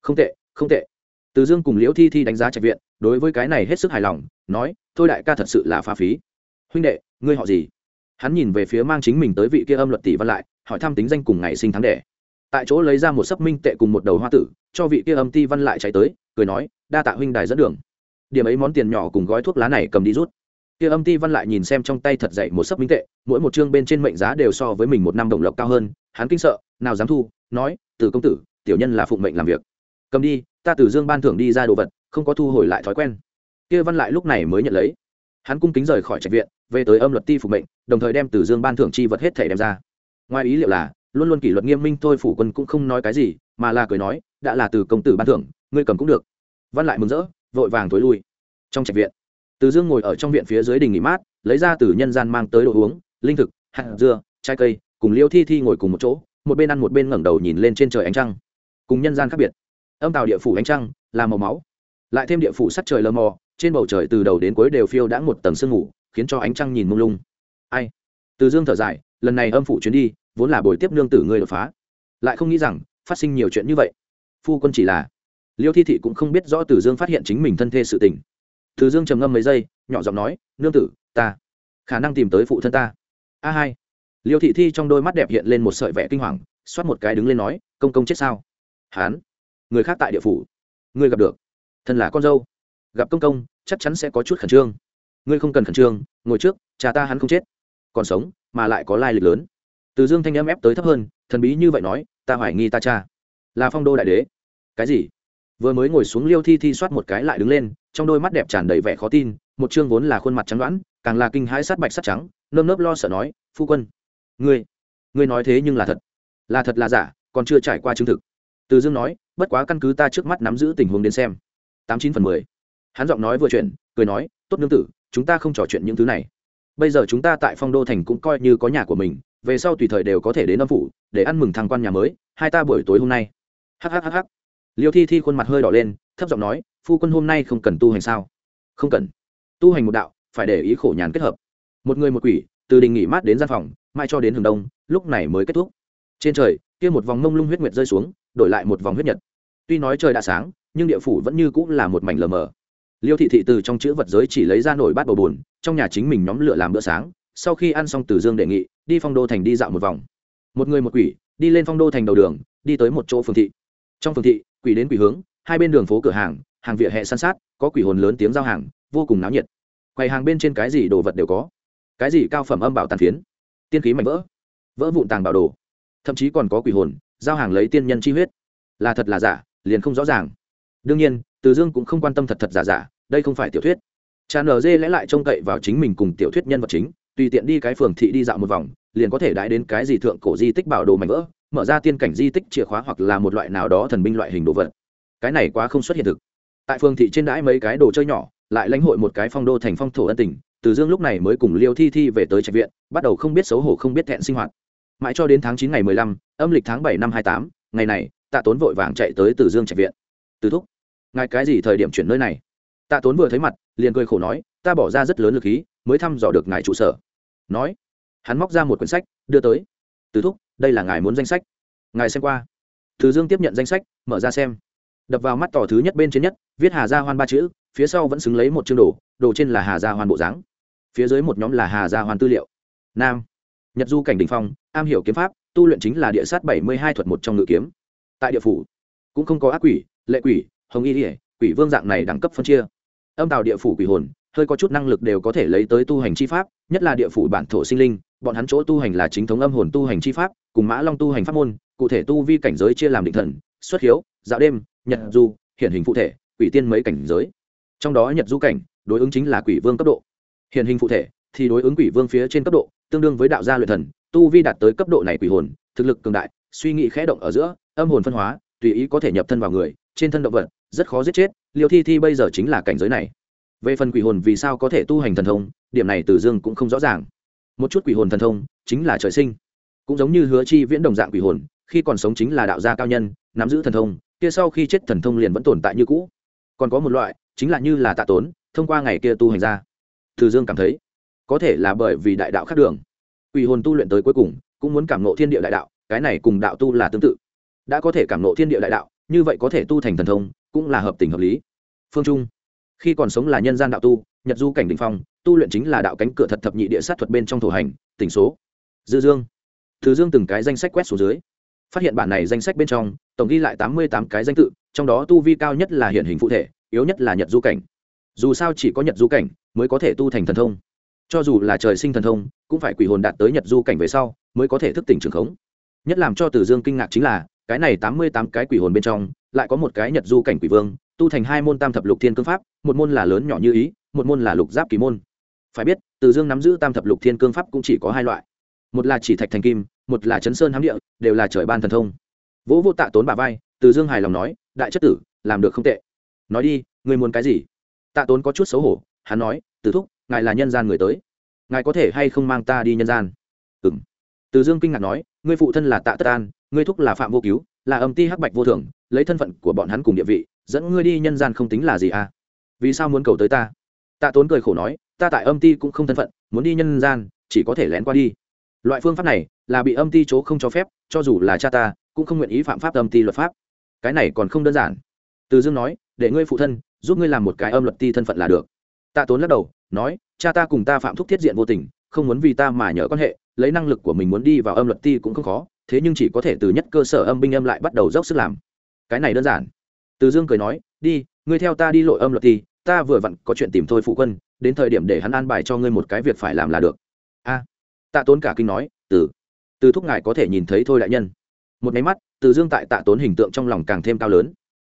Không tệ không tệ. Từ dương cùng liễu thi thi đánh giá trạch viện, đối với cái này hết sức hài lòng, nói, thôi đại ca thật sự là pha phí. Huynh đệ, ngươi họ gì? Hắn nhìn về phía mang chính mình tới vị kia âm luật tỷ văn lại, hỏi thăm tính danh cùng ngày sinh tháng đẻ. Tại chỗ lấy ra một sấp minh tệ cùng một đầu hoa tử, cho vị kia âm ti văn lại chạy tới, cười nói, đa tạ huynh đài dẫn đường. Điểm ấy món tiền nhỏ cùng gói thuốc lá này cầm đi rút. Kia âm ti văn lại nhìn xem trong tay thật dậy một sấp minh tệ, mỗi một chương bên trên mệnh giá đều so với mình một năm đồng lộc cao hơn, hắn kinh sợ, nào dám thu? Nói, từ công tử, tiểu nhân là phụng mệnh làm việc. Cầm đi, ta từ dương ban thưởng đi ra đồ vật, không có thu hồi lại thói quen. Kia văn lại lúc này mới nhận lấy hắn cung kính rời khỏi trạch viện, về tới âm luật ti phục mệnh, đồng thời đem từ dương ban thưởng chi vật hết thể đem ra. Ngoài ý liệu là, luôn luôn kỷ luật nghiêm minh thôi phủ quân cũng không nói cái gì, mà là cười nói, đã là từ công tử ban thưởng, ngươi cầm cũng được. Văn lại mừng rỡ, vội vàng thối lui. Trong trạch viện, từ dương ngồi ở trong viện phía dưới đình nghỉ mát, lấy ra từ nhân gian mang tới đồ uống, linh thực, hạt dưa, trái cây, cùng liêu thi thi ngồi cùng một chỗ, một bên ăn một bên ngẩng đầu nhìn lên trên trời ánh trăng. Cùng nhân gian khác biệt. Âm tàu địa phủ ánh trăng, là màu máu. Lại thêm địa phủ sắt trời lờ mò trên bầu trời từ đầu đến cuối đều phiêu đã một tầng sương ngủ khiến cho ánh trăng nhìn mông lung. Ai? Từ dương thở dài, lần này âm phủ chuyến đi, vốn là buổi tiếp nương tử ngươi đột phá. Lại không nghĩ rằng, phát sinh nhiều chuyện như vậy. Phu quân chỉ là liêu thi thị cũng không biết rõ từ dương phát hiện chính mình thân thê sự tình. Từ dương trầm ngâm mấy giây, nhỏ giọng nói, nương tử, ta khả năng tìm tới phụ thân ta. A hai. Liêu thị thi trong đôi mắt đẹp hiện lên một sợi vẻ kinh hoàng, xoát một cái đứng lên nói, công công chết sao? Hán. Người khác tại địa phủ. Người gặp được. Thân là con dâu gặp công công, chắc chắn sẽ có chút khẩn trương. Ngươi không cần khẩn trương, ngồi trước, cha ta hắn không chết. Còn sống, mà lại có lai lịch lớn. Từ dương thanh âm ép tới thấp hơn, thần bí như vậy nói, ta hoài nghi ta cha. Là phong đô đại đế. Cái gì? Vừa mới ngồi xuống liêu thi thi soát một cái lại đứng lên, trong đôi mắt đẹp tràn đầy vẻ khó tin, một chương vốn là khuôn mặt trắng đoãn càng là kinh hãi sát bạch sắt trắng, nơm nớp lo sợ nói, phu quân, ngươi ngươi nói thế nhưng là thật. Là thật là giả, còn chưa trải qua chứng thực. Từ dương nói, bất quá căn cứ ta trước mắt nắm giữ tình huống đến xem. Tám chín phần mười hắn giọng nói vừa chuyện cười nói, tốt nương tử, chúng ta không trò chuyện những thứ này. Bây giờ chúng ta tại phong đô thành cũng coi như có nhà của mình, về sau tùy thời đều có thể đến âm phủ, để ăn mừng thăng quan nhà mới, hai ta buổi tối hôm nay. Hhhh liêu thi thi khuôn mặt hơi đỏ lên, thấp giọng nói, phu quân hôm nay không cần tu hành sao? Không cần. Tu hành một đạo, phải để ý khổ nhàn kết hợp. Một người một quỷ, từ đình nghỉ mát đến gian phòng, mai cho đến hừng đông, lúc này mới kết thúc. Trên trời, kia một vòng mông lung huyết nguyệt rơi xuống, đổi lại một vòng huyết nhật. Tuy nói trời đã sáng, nhưng địa phủ vẫn như cũng là một mảnh lờ mờ liêu thị thị từ trong chữ vật giới chỉ lấy ra nổi bát bầu bùn trong nhà chính mình nhóm lửa làm bữa sáng, sau khi ăn xong từ dương đề nghị, đi phong đô thành đi dạo một vòng. Một người một quỷ, đi lên phong đô thành đầu đường, đi tới một chỗ phường thị. Trong phường thị, quỷ đến quỷ hướng, hai bên đường phố cửa hàng hàng vỉa hè san sát, có quỷ hồn lớn tiếng giao hàng, vô cùng náo nhiệt. Quầy hàng bên trên cái gì đồ vật đều có. Cái gì cao phẩm âm bảo tàn phiến. Tiên khí mạnh vỡ. Vỡ vụn tàng bảo đồ. Thậm chí còn có quỷ hồn, giao hàng lấy tiên nhân chi huyết. Là thật là giả, liền không rõ ràng. Đương nhiên, từ dương cũng không quan tâm thật thật giả giả đây không phải tiểu thuyết. Cha nz lẽ lại trông cậy vào chính mình cùng tiểu thuyết nhân vật chính, tùy tiện đi cái phường thị đi dạo một vòng, liền có thể đãi đến cái gì thượng cổ di tích bảo đồ mảnh vỡ, mở ra tiên cảnh di tích chìa khóa hoặc là một loại nào đó thần binh loại hình đồ vật. Cái này quá không xuất hiện thực. Tại phường thị trên đãi mấy cái đồ chơi nhỏ, lại lãnh hội một cái phong đô thành phong thổ ân tình, từ dương lúc này mới cùng liêu thi thi về tới trạch viện, bắt đầu không biết xấu hổ không biết thẹn sinh hoạt. Mãi cho đến tháng chín ngày mười lăm, âm lịch tháng bảy năm hai tám, ngày này, tạ tốn vội vàng chạy tới từ dương trạch viện. Từ thúc, ngài cái gì thời điểm chuyển nơi này? Tạ tốn vừa thấy mặt, liền cười khổ nói, ta bỏ ra rất lớn lực khí, mới thăm dò được ngài trụ sở. Nói, hắn móc ra một quyển sách, đưa tới. Từ thúc, đây là ngài muốn danh sách. Ngài xem qua. Từ dương tiếp nhận danh sách, mở ra xem. Đập vào mắt tỏ thứ nhất bên trên nhất, viết hà gia hoan ba chữ, phía sau vẫn xứng lấy một chương đồ đồ trên là hà gia hoan bộ dáng. Phía dưới một nhóm là hà gia hoan tư liệu. Nam, nhật du cảnh đình phong, am hiểu kiếm pháp, tu luyện chính là địa sát bảy mươi hai thuật một trong ngự kiếm. Tại địa phủ, cũng không có ác quỷ, lệ quỷ, hồng y ỉa quỷ vương dạng này đẳng cấp phân chia âm tào địa phủ quỷ hồn, hơi có chút năng lực đều có thể lấy tới tu hành chi pháp, nhất là địa phủ bản thổ sinh linh, bọn hắn chỗ tu hành là chính thống âm hồn tu hành chi pháp, cùng mã long tu hành pháp môn, cụ thể tu vi cảnh giới chia làm định thần, xuất hiếu, dạo đêm, nhật du hiện hình phụ thể, quỷ tiên mấy cảnh giới. Trong đó nhật du cảnh, đối ứng chính là quỷ vương cấp độ. Hiện hình phụ thể, thì đối ứng quỷ vương phía trên cấp độ, tương đương với đạo gia luyện thần, tu vi đạt tới cấp độ này quỷ hồn, thực lực cường đại, suy nghĩ khẽ động ở giữa, âm hồn phân hóa, tùy ý có thể nhập thân vào người, trên thân động vật, rất khó giết chết liêu thi thi bây giờ chính là cảnh giới này. Về phần quỷ hồn vì sao có thể tu hành thần thông, điểm này từ dương cũng không rõ ràng. Một chút quỷ hồn thần thông chính là trời sinh. Cũng giống như hứa chi viễn đồng dạng quỷ hồn, khi còn sống chính là đạo gia cao nhân, nắm giữ thần thông, kia sau khi chết thần thông liền vẫn tồn tại như cũ. Còn có một loại, chính là như là tạ tốn, thông qua ngày kia tu hành ra. Từ dương cảm thấy, có thể là bởi vì đại đạo khác đường. Quỷ hồn tu luyện tới cuối cùng, cũng muốn cảm nộ thiên địa đại đạo, cái này cùng đạo tu là tương tự. Đã có thể cảm nộ thiên địa đại đạo, như vậy có thể tu thành thần thông cũng là hợp tình hợp lý. Phương trung, khi còn sống là nhân gian đạo tu, nhật du cảnh đình phong, tu luyện chính là đạo cánh cửa thật thập nhị địa sát thuật bên trong thổ hành, tỉnh số. Dư dương, từ dương từng cái danh sách quét xuống dưới. Phát hiện bản này danh sách bên trong, tổng ghi lại tám mươi tám cái danh tự, trong đó tu vi cao nhất là hiện hình phụ thể, yếu nhất là nhật du cảnh. Dù sao chỉ có nhật du cảnh mới có thể tu thành thần thông. Cho dù là trời sinh thần thông, cũng phải quỷ hồn đạt tới nhật du cảnh về sau mới có thể thức tỉnh trường khống. Nhất làm cho tử dương kinh ngạc chính là, cái này tám mươi tám cái quỷ hồn bên trong lại có một cái nhật du cảnh quỷ vương, tu thành hai môn tam thập lục thiên cương pháp, một môn là lớn nhỏ như ý, một môn là lục giáp kỳ môn. Phải biết, từ dương nắm giữ tam thập lục thiên cương pháp cũng chỉ có hai loại. Một là chỉ thạch thành kim, một là chấn sơn hám địa, đều là trời ban thần thông. Vỗ vô tạ tốn bà vai, từ dương hài lòng nói, đại chất tử, làm được không tệ. Nói đi người muốn cái gì? Tạ tốn có chút xấu hổ, hắn nói từ thúc, ngài là nhân gian người tới. Ngài có thể hay không mang ta đi nhân gian? Ừ m từ dương kinh ngạc nói, ngươi phụ thân là tạ tất an, ngươi thúc là phạm vô cứu, là âm ti hắc bạch vô thường lấy thân phận của bọn hắn cùng địa vị, dẫn ngươi đi nhân gian không tính là gì à? Vì sao muốn cầu tới ta? Tạ tốn cười khổ nói, ta tại âm ti cũng không thân phận, muốn đi nhân gian, chỉ có thể lén qua đi. Loại phương pháp này là bị âm ti chỗ không cho phép, cho dù là cha ta, cũng không nguyện ý phạm pháp âm ti luật pháp. Cái này còn không đơn giản. Từ dương nói, để ngươi phụ thân, giúp ngươi làm một cái âm luật ti thân phận là được. Tạ tốn lắc đầu, nói, cha ta cùng ta phạm thúc thiết diện vô tình, không muốn vì ta mà nhờ quan hệ, lấy năng lực của mình muốn đi vào âm luật ti cũng không khó, thế nhưng chỉ có thể từ nhất cơ sở âm binh âm lại bắt đầu dốc sức làm cái này đơn giản. Từ dương cười nói, đi, ngươi theo ta đi lội âm luật ti ta vừa vặn có chuyện tìm thôi phụ quân, đến thời điểm để hắn an bài cho ngươi một cái việc phải làm là được. A. Tạ tốn cả kinh nói, từ từ thúc ngài có thể nhìn thấy thôi đại nhân. Một máy mắt, từ dương tại tạ tốn hình tượng trong lòng càng thêm cao lớn.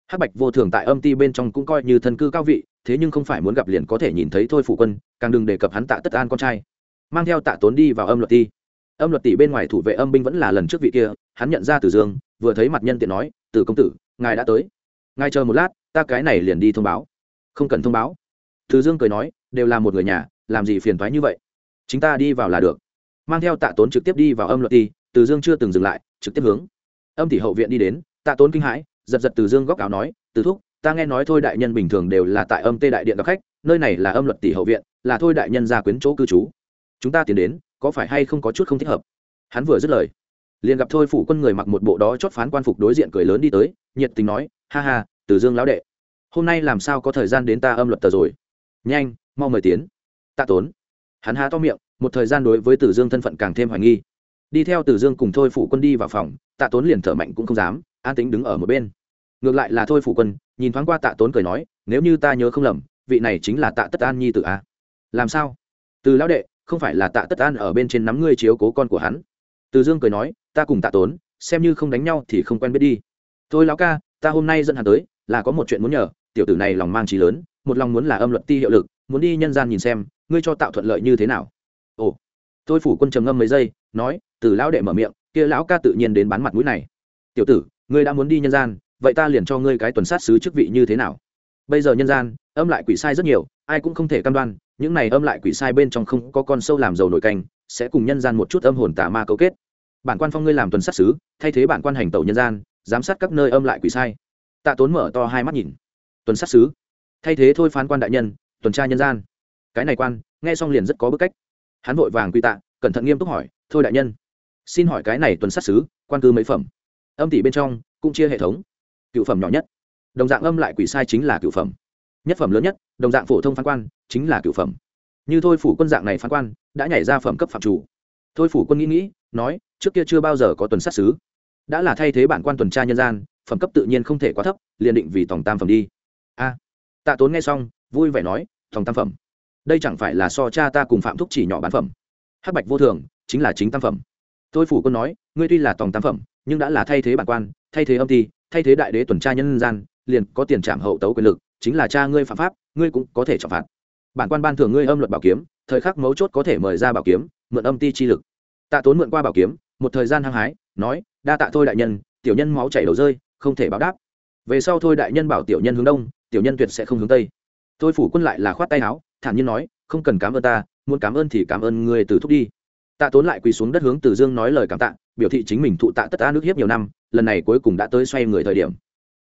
Hắc bạch vô thường tại âm ti bên trong cũng coi như thân cư cao vị, thế nhưng không phải muốn gặp liền có thể nhìn thấy thôi phụ quân, càng đừng đề cập hắn tạ tất an con trai. Mang theo tạ tốn đi vào âm luật ti âm luật tỷ bên ngoài thủ vệ âm binh vẫn là lần trước vị kia, hắn nhận ra từ dương, vừa thấy mặt nhân tiện nói, từ công tử, ngài đã tới. Ngài chờ một lát, ta cái này liền đi thông báo. Không cần thông báo. Từ dương cười nói, đều là một người nhà, làm gì phiền thoái như vậy? Chúng ta đi vào là được. Mang theo tạ tốn trực tiếp đi vào âm luật tỷ. từ dương chưa từng dừng lại, trực tiếp hướng âm tỷ hậu viện đi đến. Tạ tốn kinh hãi, giật giật từ dương góc áo nói, từ thúc, ta nghe nói thôi đại nhân bình thường đều là tại âm tê đại điện gặp khách, nơi này là âm luật tỷ hậu viện, là thôi đại nhân gia quyến chỗ cư trú. Chúng ta tiến đến có phải hay không có chút không thích hợp? Hắn vừa dứt lời, liền gặp thôi phủ quân người mặc một bộ đó chót phán quan phục đối diện cười lớn đi tới, nhiệt tình nói, ha ha, từ dương lão đệ, hôm nay làm sao có thời gian đến ta âm luật tờ rồi? Nhanh, mau mời tiến. Tạ tốn, hắn há to miệng, một thời gian đối với tử dương thân phận càng thêm hoài nghi. Đi theo tử dương cùng thôi phủ quân đi vào phòng, tạ tốn liền thở mạnh cũng không dám, an tính đứng ở một bên. Ngược lại là thôi phủ quân, nhìn thoáng qua tạ tốn cười nói, nếu như ta nhớ không lầm, vị này chính là tạ tất an nhi tử a. Làm sao? Từ lão đệ không phải là tạ tất an ở bên trên nắm ngươi chiếu cố con của hắn. Từ dương cười nói, ta cùng tạ tốn, xem như không đánh nhau thì không quen biết đi. Thôi lão ca, ta hôm nay dẫn hắn tới, là có một chuyện muốn nhờ, tiểu tử này lòng mang trí lớn, một lòng muốn là âm luật ti hiệu lực, muốn đi nhân gian nhìn xem, ngươi cho tạo thuận lợi như thế nào? Ồ tôi phủ quân trầm ngâm mấy giây, nói, từ lão đệ mở miệng, kia lão ca tự nhiên đến bán mặt mũi này. Tiểu tử, ngươi đã muốn đi nhân gian, vậy ta liền cho ngươi cái tuần sát sứ chức vị như thế nào? Bây giờ nhân gian, âm lại quỷ sai rất nhiều, ai cũng không thể cam đoan những này âm lại quỷ sai bên trong không có con sâu làm dầu nổi canh, sẽ cùng nhân gian một chút âm hồn tà ma cấu kết. Bản quan phong ngươi làm tuần sát sứ, thay thế bản quan hành tẩu nhân gian, giám sát các nơi âm lại quỷ sai. Tạ tốn mở to hai mắt nhìn. Tuần sát sứ. Thay thế thôi phán quan đại nhân, tuần tra nhân gian. Cái này quan, nghe xong liền rất có bức cách. Hắn vội vàng quy tạ, cẩn thận nghiêm túc hỏi, thôi đại nhân, xin hỏi cái này tuần sát sứ, quan cư mấy phẩm? Âm tỷ bên trong, cũng chia hệ thống. Cựu phẩm nhỏ nhất. Đồng dạng âm lại quỷ sai chính là cựu phẩm. Nhất phẩm lớn nhất đồng dạng phổ thông phán quan chính là cựu phẩm. Như thôi phủ quân dạng này phán quan đã nhảy ra phẩm cấp phạm chủ. Thôi phủ quân nghĩ nghĩ, nói, trước kia chưa bao giờ có tuần sát xứ. Đã là thay thế bản quan tuần tra nhân gian, phẩm cấp tự nhiên không thể quá thấp, liền định vì tổng tam phẩm đi. A. Tạ tốn nghe xong, vui vẻ nói tổng tam phẩm. Đây chẳng phải là so cha ta cùng phạm thúc chỉ nhỏ bán phẩm. Hắc bạch vô thường chính là chính tam phẩm. Thôi phủ quân nói, ngươi tuy là tổng tam phẩm, nhưng đã là thay thế bản quan, thay thế âm ty thay thế đại đế tuần tra nhân gian, liền có tiền trảm hậu tấu quyền lực chính là cha ngươi phạm pháp, ngươi cũng có thể trọng phạt. Bản quan ban thưởng ngươi âm luật bảo kiếm, thời khắc mấu chốt có thể mời ra bảo kiếm, mượn âm ti chi lực. Tạ tốn mượn qua bảo kiếm, một thời gian hăng hái, nói, đa tạ thôi đại nhân, tiểu nhân máu chảy đầu rơi, không thể báo đáp. Về sau thôi đại nhân bảo tiểu nhân hướng đông, tiểu nhân tuyệt sẽ không hướng tây. Thôi phủ quân lại là khoát tay áo, thản nhiên nói, không cần cảm ơn ta, muốn cảm ơn thì cảm ơn người từ thúc đi. Tạ tốn lại quỳ xuống đất hướng từ dương nói lời cảm tạ, biểu thị chính mình thụ tạ tất ta nước hiếp nhiều năm, lần này cuối cùng đã tới xoay người thời điểm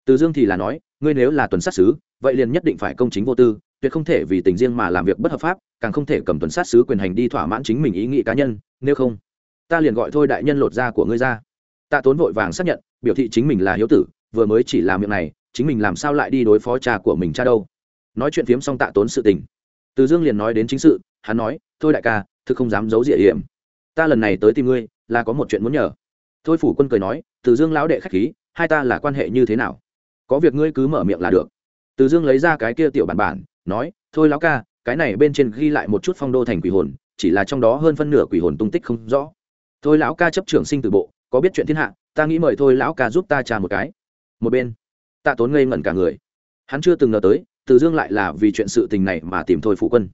từ dương thì là nói, ngươi nếu là tuần sát xứ vậy liền nhất định phải công chính vô tư, tuyệt không thể vì tình riêng mà làm việc bất hợp pháp, càng không thể cầm tuần sát xứ quyền hành đi thỏa mãn chính mình ý nghĩ cá nhân, nếu không, ta liền gọi thôi đại nhân lột da của ngươi ra. Tạ tốn vội vàng xác nhận, biểu thị chính mình là hiếu tử, vừa mới chỉ làm miệng này, chính mình làm sao lại đi đối phó cha của mình cha đâu. Nói chuyện phiếm xong tạ tốn sự tình. Từ dương liền nói đến chính sự, hắn nói, thôi đại ca, thực không dám giấu địa hiểm. Ta lần này tới tìm ngươi, là có một chuyện muốn nhờ. Thôi phủ quân cười nói, từ dương lão đệ khách khí, hai ta là quan hệ như thế nào? Có việc ngươi cứ mở miệng là được. Từ dương lấy ra cái kia tiểu bản bản, nói, thôi lão ca, cái này bên trên ghi lại một chút phong đô thành quỷ hồn, chỉ là trong đó hơn phân nửa quỷ hồn tung tích không rõ. Thôi lão ca chấp trưởng sinh từ bộ, có biết chuyện thiên hạ, ta nghĩ mời thôi lão ca giúp ta trà một cái. Một bên, tạ tốn ngây ngẩn cả người. Hắn chưa từng ngờ tới, từ dương lại là vì chuyện sự tình này mà tìm thôi phụ quân.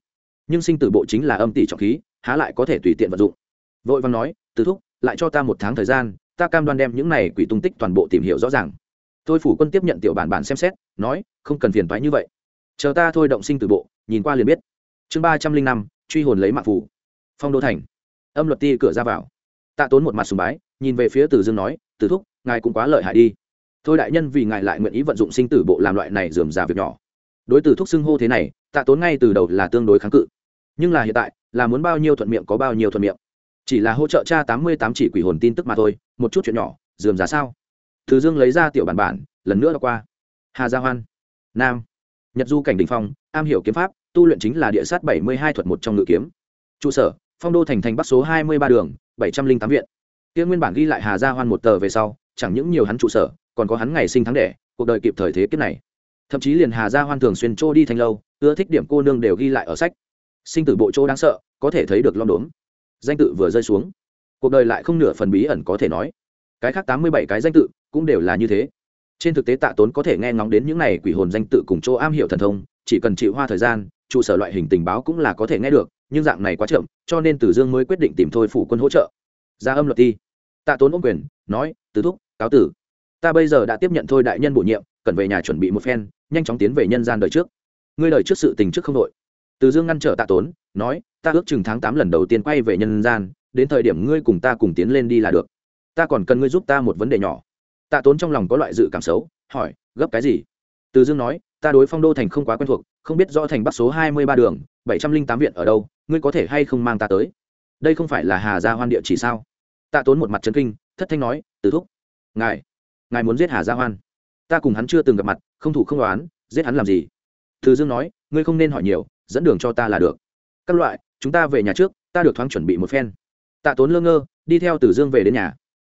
Nhưng sinh tử bộ chính là âm tỷ trọng khí, há lại có thể tùy tiện vận dụng. Vội văn nói, từ thúc, lại cho ta một tháng thời gian, ta cam đoan đem những này quỷ tung tích toàn bộ tìm hiểu rõ ràng thôi phủ quân tiếp nhận tiểu bản bản xem xét, nói, không cần phiền toái như vậy. Chờ ta thôi động sinh tử bộ, nhìn qua liền biết. Chương ba trăm linh năm, truy hồn lấy mạng phủ. Phong đô thành. Âm luật ti cửa ra vào. Tạ tốn một mặt sùng bái, nhìn về phía từ dương nói, từ thúc, ngài cũng quá lợi hại đi. Thôi đại nhân vì ngài lại nguyện ý vận dụng sinh tử bộ làm loại này dườm già việc nhỏ. Đối từ thúc xưng hô thế này, tạ tốn ngay từ đầu là tương đối kháng cự. Nhưng là hiện tại, là muốn bao nhiêu thuận miệng có bao nhiêu thuận miệng. Chỉ là hỗ trợ cha tám mươi tám chỉ quỷ hồn tin tức mà thôi, một chút chuyện nhỏ, dườm giá sao? Từ dương lấy ra tiểu bản bản, lần nữa đọc qua. Hà gia hoan. Nam. Nhật du cảnh đình phong, am hiểu kiếm pháp, tu luyện chính là địa sát bảy mươi hai thuật một trong ngự kiếm. Trụ sở, phong đô thành thành bắc số hai mươi ba đường, bảy trăm linh tám viện. Tiên nguyên bản ghi lại hà gia hoan một tờ về sau, chẳng những nhiều hắn trụ sở, còn có hắn ngày sinh tháng đẻ, cuộc đời kịp thời thế kiếp này. Thậm chí liền hà gia hoan thường xuyên trô đi thành lâu, ưa thích điểm cô nương đều ghi lại ở sách. Sinh tử bộ chỗ đáng sợ, có thể thấy được lom đốm. Danh tự vừa rơi xuống. Cuộc đời lại không nửa phần bí ẩn có thể nói cái khác tám mươi bảy cái danh tự cũng đều là như thế. Trên thực tế tạ tốn có thể nghe ngóng đến những này quỷ hồn danh tự cùng chỗ am hiểu thần thông, chỉ cần chịu hoa thời gian, trụ sở loại hình tình báo cũng là có thể nghe được, nhưng dạng này quá chậm, cho nên tử dương mới quyết định tìm thôi phủ quân hỗ trợ. Ra âm luật thi tạ tốn ôm quyền, nói tứ thúc, cáo tử. Ta bây giờ đã tiếp nhận thôi đại nhân bổ nhiệm, cần về nhà chuẩn bị một phen, nhanh chóng tiến về nhân gian đời trước. Ngươi đời trước sự tình trước không đội từ dương ngăn trở tạ tốn, nói, ta ước chừng tháng tám lần đầu tiên quay về nhân gian, đến thời điểm ngươi cùng ta cùng tiến lên đi là được ta còn cần ngươi giúp ta một vấn đề nhỏ. Tạ tốn trong lòng có loại dự cảm xấu, hỏi, gấp cái gì? Từ dương nói, ta đối phong đô thành không quá quen thuộc, không biết rõ thành bắc số hai mươi ba đường, bảy trăm linh tám viện ở đâu, ngươi có thể hay không mang ta tới? Đây không phải là hà gia hoan địa chỉ sao? Tạ tốn một mặt trấn kinh, thất thanh nói, từ thúc, ngài ngài muốn giết hà gia hoan. Ta cùng hắn chưa từng gặp mặt, không thủ không đoán giết hắn làm gì? Từ dương nói, ngươi không nên hỏi nhiều, dẫn đường cho ta là được. Các loại, chúng ta về nhà trước, ta được thoáng chuẩn bị một phen. Tạ tốn lơ ngơ, đi theo từ dương về đến nhà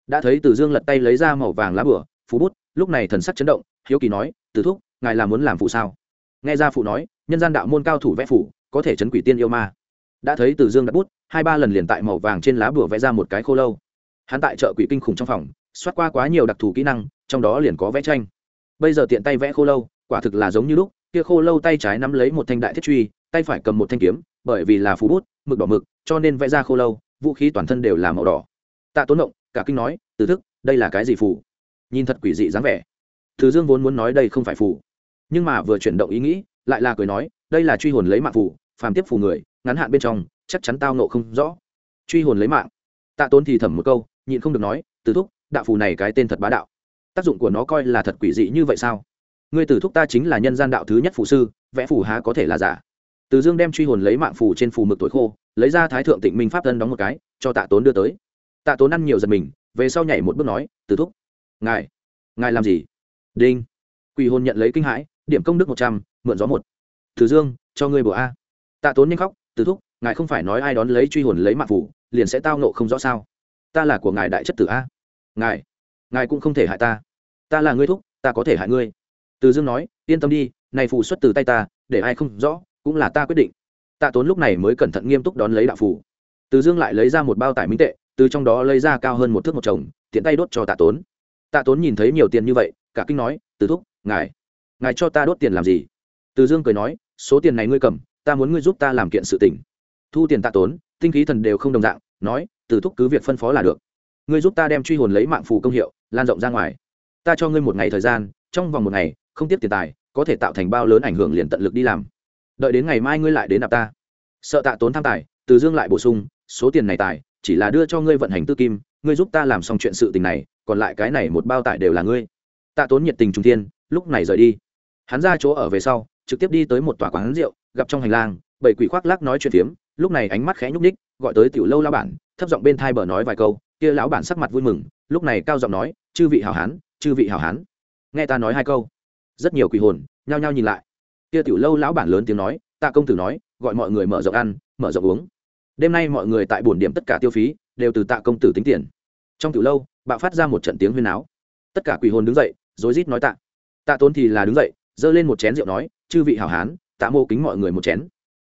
đã thấy từ dương lật tay lấy ra màu vàng lá bửa phú bút, lúc này thần sắc chấn động, hiếu kỳ nói, từ thúc, ngài là muốn làm phụ sao? Nghe ra phụ nói, nhân gian đạo môn cao thủ vẽ phủ, có thể chấn quỷ tiên yêu ma. Đã thấy từ dương đặt bút, hai ba lần liền tại màu vàng trên lá bửa vẽ ra một cái khô lâu. Hắn tại chợ quỷ kinh khủng trong phòng xoát qua quá nhiều đặc thù kỹ năng, trong đó liền có vẽ tranh. Bây giờ tiện tay vẽ khô lâu, quả thực là giống như lúc, kia khô lâu tay trái nắm lấy một thanh đại thiết truy, tay phải cầm một thanh kiếm, bởi vì là phú bút, mực đỏ mực, cho nên vẽ ra khô lâu, vũ khí toàn thân đều là màu đỏ. Tạ tốn động cả kinh nói, từ thức, đây là cái gì phù? Nhìn thật quỷ dị dáng vẻ. Thứ dương vốn muốn nói đây không phải phù, nhưng mà vừa chuyển động ý nghĩ, lại là cười nói, đây là truy hồn lấy mạng phù, phàm tiếp phù người, ngắn hạn bên trong, chắc chắn tao nộ không rõ. Truy hồn lấy mạng. Tạ tốn thì thầm một câu, nhịn không được nói, từ thúc, đạo phù này cái tên thật bá đạo. Tác dụng của nó coi là thật quỷ dị như vậy sao? Ngươi từ thúc ta chính là nhân gian đạo thứ nhất phù sư, vẽ phù há có thể là giả? Từ dương đem truy hồn lấy mạng phù trên phù mực tuổi khô, lấy ra thái thượng tịnh minh pháp thân đóng một cái, cho tạ tốn đưa tới tạ tốn ăn nhiều giật mình, về sau nhảy một bước nói từ thúc, ngài ngài làm gì? Đinh. Quỷ hồn nhận lấy kinh hãi, điểm công đức một trăm, mượn gió một. Từ dương, cho ngươi bổ a. Tạ tốn nhanh khóc từ thúc, ngài không phải nói ai đón lấy truy hồn lấy mạng phủ, liền sẽ tao nộ không rõ sao? Ta là của ngài đại chất tử a. Ngài ngài cũng không thể hại ta. Ta là ngươi thúc, ta có thể hại ngươi. Từ dương nói, yên tâm đi, này phù xuất từ tay ta, để ai không rõ, cũng là ta quyết định. Tạ tốn lúc này mới cẩn thận nghiêm túc đón lấy đạo phù. Từ dương lại lấy ra một bao tải minh tệ từ trong đó lấy ra cao hơn một thước một chồng, tiện tay đốt cho tạ tốn. Tạ tốn nhìn thấy nhiều tiền như vậy, cả kinh nói, từ thúc, ngài ngài cho ta đốt tiền làm gì? Từ dương cười nói, số tiền này ngươi cầm, ta muốn ngươi giúp ta làm kiện sự tỉnh thu tiền tạ tốn, tinh khí thần đều không đồng dạng, nói, từ thúc cứ việc phân phó là được. Ngươi giúp ta đem truy hồn lấy mạng phù công hiệu, lan rộng ra ngoài. Ta cho ngươi một ngày thời gian, trong vòng một ngày, không tiếp tiền tài, có thể tạo thành bao lớn ảnh hưởng liền tận lực đi làm. Đợi đến ngày mai ngươi lại đến nạp ta. Sợ tạ tốn tham tài, từ dương lại bổ sung, số tiền này tài chỉ là đưa cho ngươi vận hành tư kim, ngươi giúp ta làm xong chuyện sự tình này, còn lại cái này một bao tải đều là ngươi. Tạ tốn nhiệt tình trung thiên, lúc này rời đi. Hắn ra chỗ ở về sau, trực tiếp đi tới một tòa quán rượu, gặp trong hành lang, bảy quỷ khoác lác nói chuyện phiếm, lúc này ánh mắt khẽ nhúc ních gọi tới tiểu lâu lao bản, thấp giọng bên thai bờ nói vài câu, kia lão bản sắc mặt vui mừng, lúc này cao giọng nói, chư vị hảo hán, chư vị hảo hán. Nghe ta nói hai câu, rất nhiều quỷ hồn nhao nhao nhìn lại. Kia tiểu lâu lão bản lớn tiếng nói, tạ công tử nói, gọi mọi người mở rộng ăn, mở rộng uống đêm nay mọi người tại bổn điểm tất cả tiêu phí, đều từ tạ công tử tính tiền. Trong tiểu lâu bạo phát ra một trận tiếng huyên áo tất cả quỷ hồn đứng dậy, rối rít nói tạ. Tạ tốn thì là đứng dậy, giơ lên một chén rượu nói, chư vị hảo hán, tạ mô kính mọi người một chén.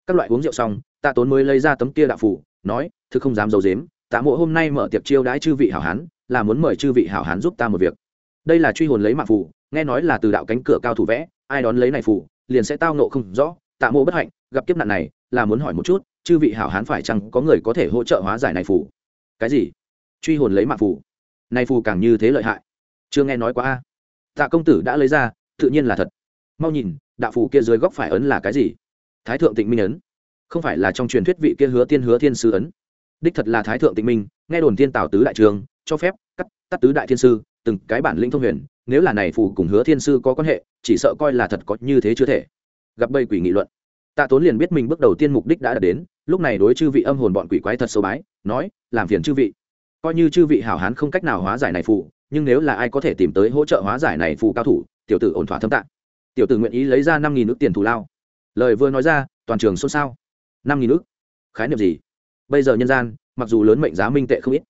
Các loại uống rượu xong, tạ tốn mới lấy ra tấm kia đạo phủ, nói thứ không dám giấu dếm tạ mộ hôm nay mở tiệc chiêu đãi chư vị hảo hán, là muốn mời chư vị hảo hán giúp ta một việc. Đây là truy hồn lấy mạng phủ, nghe nói là từ đạo cánh cửa cao thủ vẽ, ai đón lấy này phủ, liền sẽ tao nộ không rõ. Tạ mộ bất hạnh, gặp kiếp nạn này, là muốn hỏi một chút chư vị hảo hán phải chăng có người có thể hỗ trợ hóa giải này phù? Cái gì? Truy hồn lấy mạng phù? Này phù càng như thế lợi hại. Chưa nghe nói quá a. Tạ công tử đã lấy ra, tự nhiên là thật. Mau nhìn, đạo phù kia dưới góc phải ấn là cái gì? Thái thượng tịnh minh ấn. Không phải là trong truyền thuyết vị kia hứa tiên hứa thiên sư ấn. Đích thật là thái thượng tịnh minh, nghe đồn tiên tào tứ đại trường, cho phép cắt, tắt tứ đại thiên sư, từng cái bản lĩnh thông huyền, nếu là này phù cùng hứa thiên sư có quan hệ, chỉ sợ coi là thật có như thế chưa thể. Gặp bầy quỷ nghị luận. Tạ tốn liền biết mình bước đầu tiên mục đích đã đạt đến lúc này đối chư vị âm hồn bọn quỷ quái thật sâu bái, nói, làm phiền chư vị. Coi như chư vị hảo hán không cách nào hóa giải này phù, nhưng nếu là ai có thể tìm tới hỗ trợ hóa giải này phù cao thủ, tiểu tử ổn thỏa thâm tạng. Tiểu tử nguyện ý lấy ra năm nghìn nước tiền thù lao. Lời vừa nói ra, toàn trường xôn xao. năm nghìn nước khái niệm gì? Bây giờ nhân gian, mặc dù lớn mệnh giá minh tệ không ít,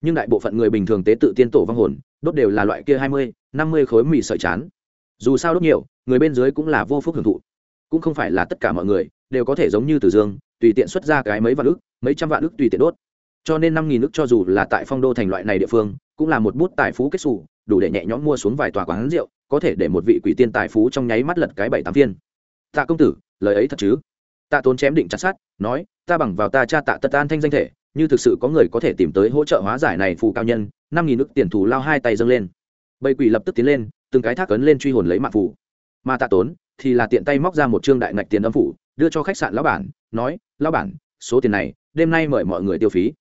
nhưng đại bộ phận người bình thường tế tự tiên tổ vong hồn, đốt đều là loại kia hai mươi, năm mươi khối mì sợi chán. Dù sao đốt nhiều, người bên dưới cũng là vô phúc hưởng thụ. Cũng không phải là tất cả mọi người đều có thể giống như từ dương tùy tiện xuất ra cái mấy vạn ức, mấy trăm vạn ức tùy tiện đốt. Cho nên năm nghìn ức cho dù là tại phong đô thành loại này địa phương, cũng là một bút tài phú kết xù, đủ để nhẹ nhõm mua xuống vài tòa quán rượu, có thể để một vị quỷ tiên tài phú trong nháy mắt lật cái bảy tám viên tạ công tử, lời ấy thật chứ? Tạ tốn chém định chặt sát nói, ta bằng vào ta cha tạ tất an thanh danh thể, như thực sự có người có thể tìm tới hỗ trợ hóa giải này phù cao nhân, năm nghìn nước tiền thù lao hai tay dâng lên. Bầy quỷ lập tức tiến lên, từng cái thác ấn lên truy hồn lấy mạng phù. Mà tạ tốn thì là tiện tay móc ra một trương đại ngạch tiền âm phủ, đưa cho khách sạn lão bản nói, lão bản, số tiền này, đêm nay mời mọi người tiêu phí.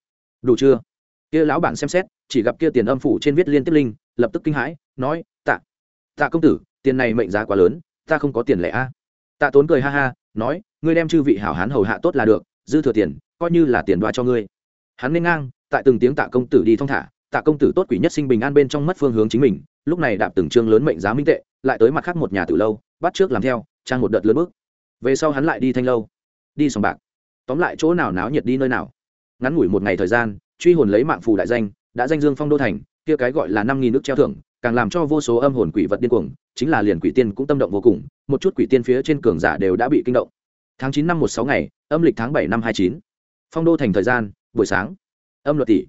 Đủ chưa? Kia lão bản xem xét, chỉ gặp kia tiền âm phủ trên viết liên tiếp linh, lập tức kinh hãi, nói, tạ tạ công tử, tiền này mệnh giá quá lớn, ta không có tiền lẻ a. Tạ tốn cười ha ha, nói, ngươi đem chư vị hảo hán hầu hạ tốt là được, dư thừa tiền, coi như là tiền đoa cho ngươi. Hắn nên ngang, tại từng tiếng tạ công tử đi thong thả, tạ công tử tốt quỷ nhất sinh bình an bên trong mất phương hướng chính mình, lúc này đạp từng chương lớn mệnh giá minh tệ, lại tới mặt khác một nhà từ lâu, bắt trước làm theo, trang một đợt lớn bước. Về sau hắn lại đi thanh lâu đi sòng bạc. Tóm lại chỗ nào náo nhiệt đi nơi nào. Ngắn ngủi một ngày thời gian, truy hồn lấy mạng phù đại danh, đã danh dương phong đô thành, kia cái gọi là năm nghìn nước treo thưởng, càng làm cho vô số âm hồn quỷ vật điên cuồng, chính là liền quỷ tiên cũng tâm động vô cùng, một chút quỷ tiên phía trên cường giả đều đã bị kinh động. Tháng chín năm một sáu ngày, âm lịch tháng bảy năm hai chín. Phong đô thành thời gian, buổi sáng. Âm luật tỷ.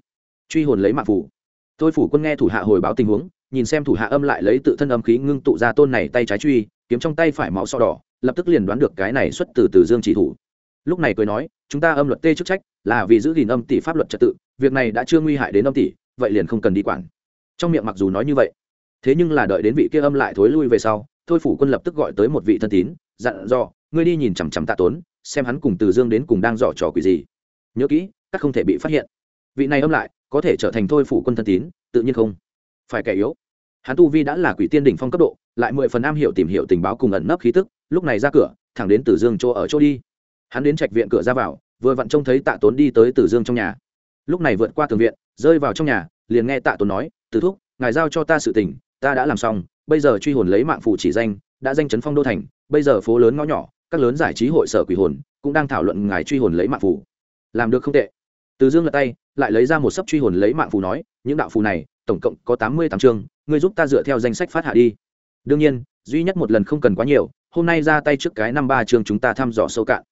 Truy hồn lấy mạng phủ tôi phủ quân nghe thủ hạ hồi báo tình huống, nhìn xem thủ hạ âm lại lấy tự thân âm khí ngưng tụ ra tôn này tay trái truy, kiếm trong tay phải máu so đỏ, lập tức liền đoán được cái này xuất từ từ dương chỉ thủ lúc này cười nói, chúng ta âm luật tê chức trách, là vì giữ gìn âm tỷ pháp luật trật tự, việc này đã chưa nguy hại đến âm tỷ, vậy liền không cần đi quản. Trong miệng mặc dù nói như vậy, thế nhưng là đợi đến vị kia âm lại thối lui về sau, thôi phủ quân lập tức gọi tới một vị thân tín, dặn dò, ngươi đi nhìn chằm chằm tạ tốn, xem hắn cùng từ dương đến cùng đang dò trò quỷ gì. Nhớ kỹ, các không thể bị phát hiện. Vị này âm lại, có thể trở thành thôi phủ quân thân tín, tự nhiên không phải kẻ yếu. Hắn tu vi đã là quỷ tiên đỉnh phong cấp độ, lại mười phần am hiểu tìm hiểu tình báo cùng ẩn nấp khí tức, lúc này ra cửa, thẳng đến từ dương chỗ ở chỗ đi hắn đến trạch viện cửa ra vào, vừa vặn trông thấy tạ tốn đi tới Tử dương trong nhà. Lúc này vượt qua tường viện, rơi vào trong nhà, liền nghe tạ tốn nói từ thúc, ngài giao cho ta sự tình, ta đã làm xong, bây giờ truy hồn lấy mạng phủ chỉ danh, đã danh chấn phong đô thành, bây giờ phố lớn ngõ nhỏ, các lớn giải trí hội sở quỷ hồn, cũng đang thảo luận ngài truy hồn lấy mạng phủ làm được không tệ. Từ dương lật tay, lại lấy ra một sấp truy hồn lấy mạng phù nói, những đạo phù này, tổng cộng có tám mươi tám chương, ngươi giúp ta dựa theo danh sách phát hạ đi. Đương nhiên, duy nhất một lần không cần quá nhiều, hôm nay ra tay trước cái năm ba chương chúng ta thăm dò sâu cạn.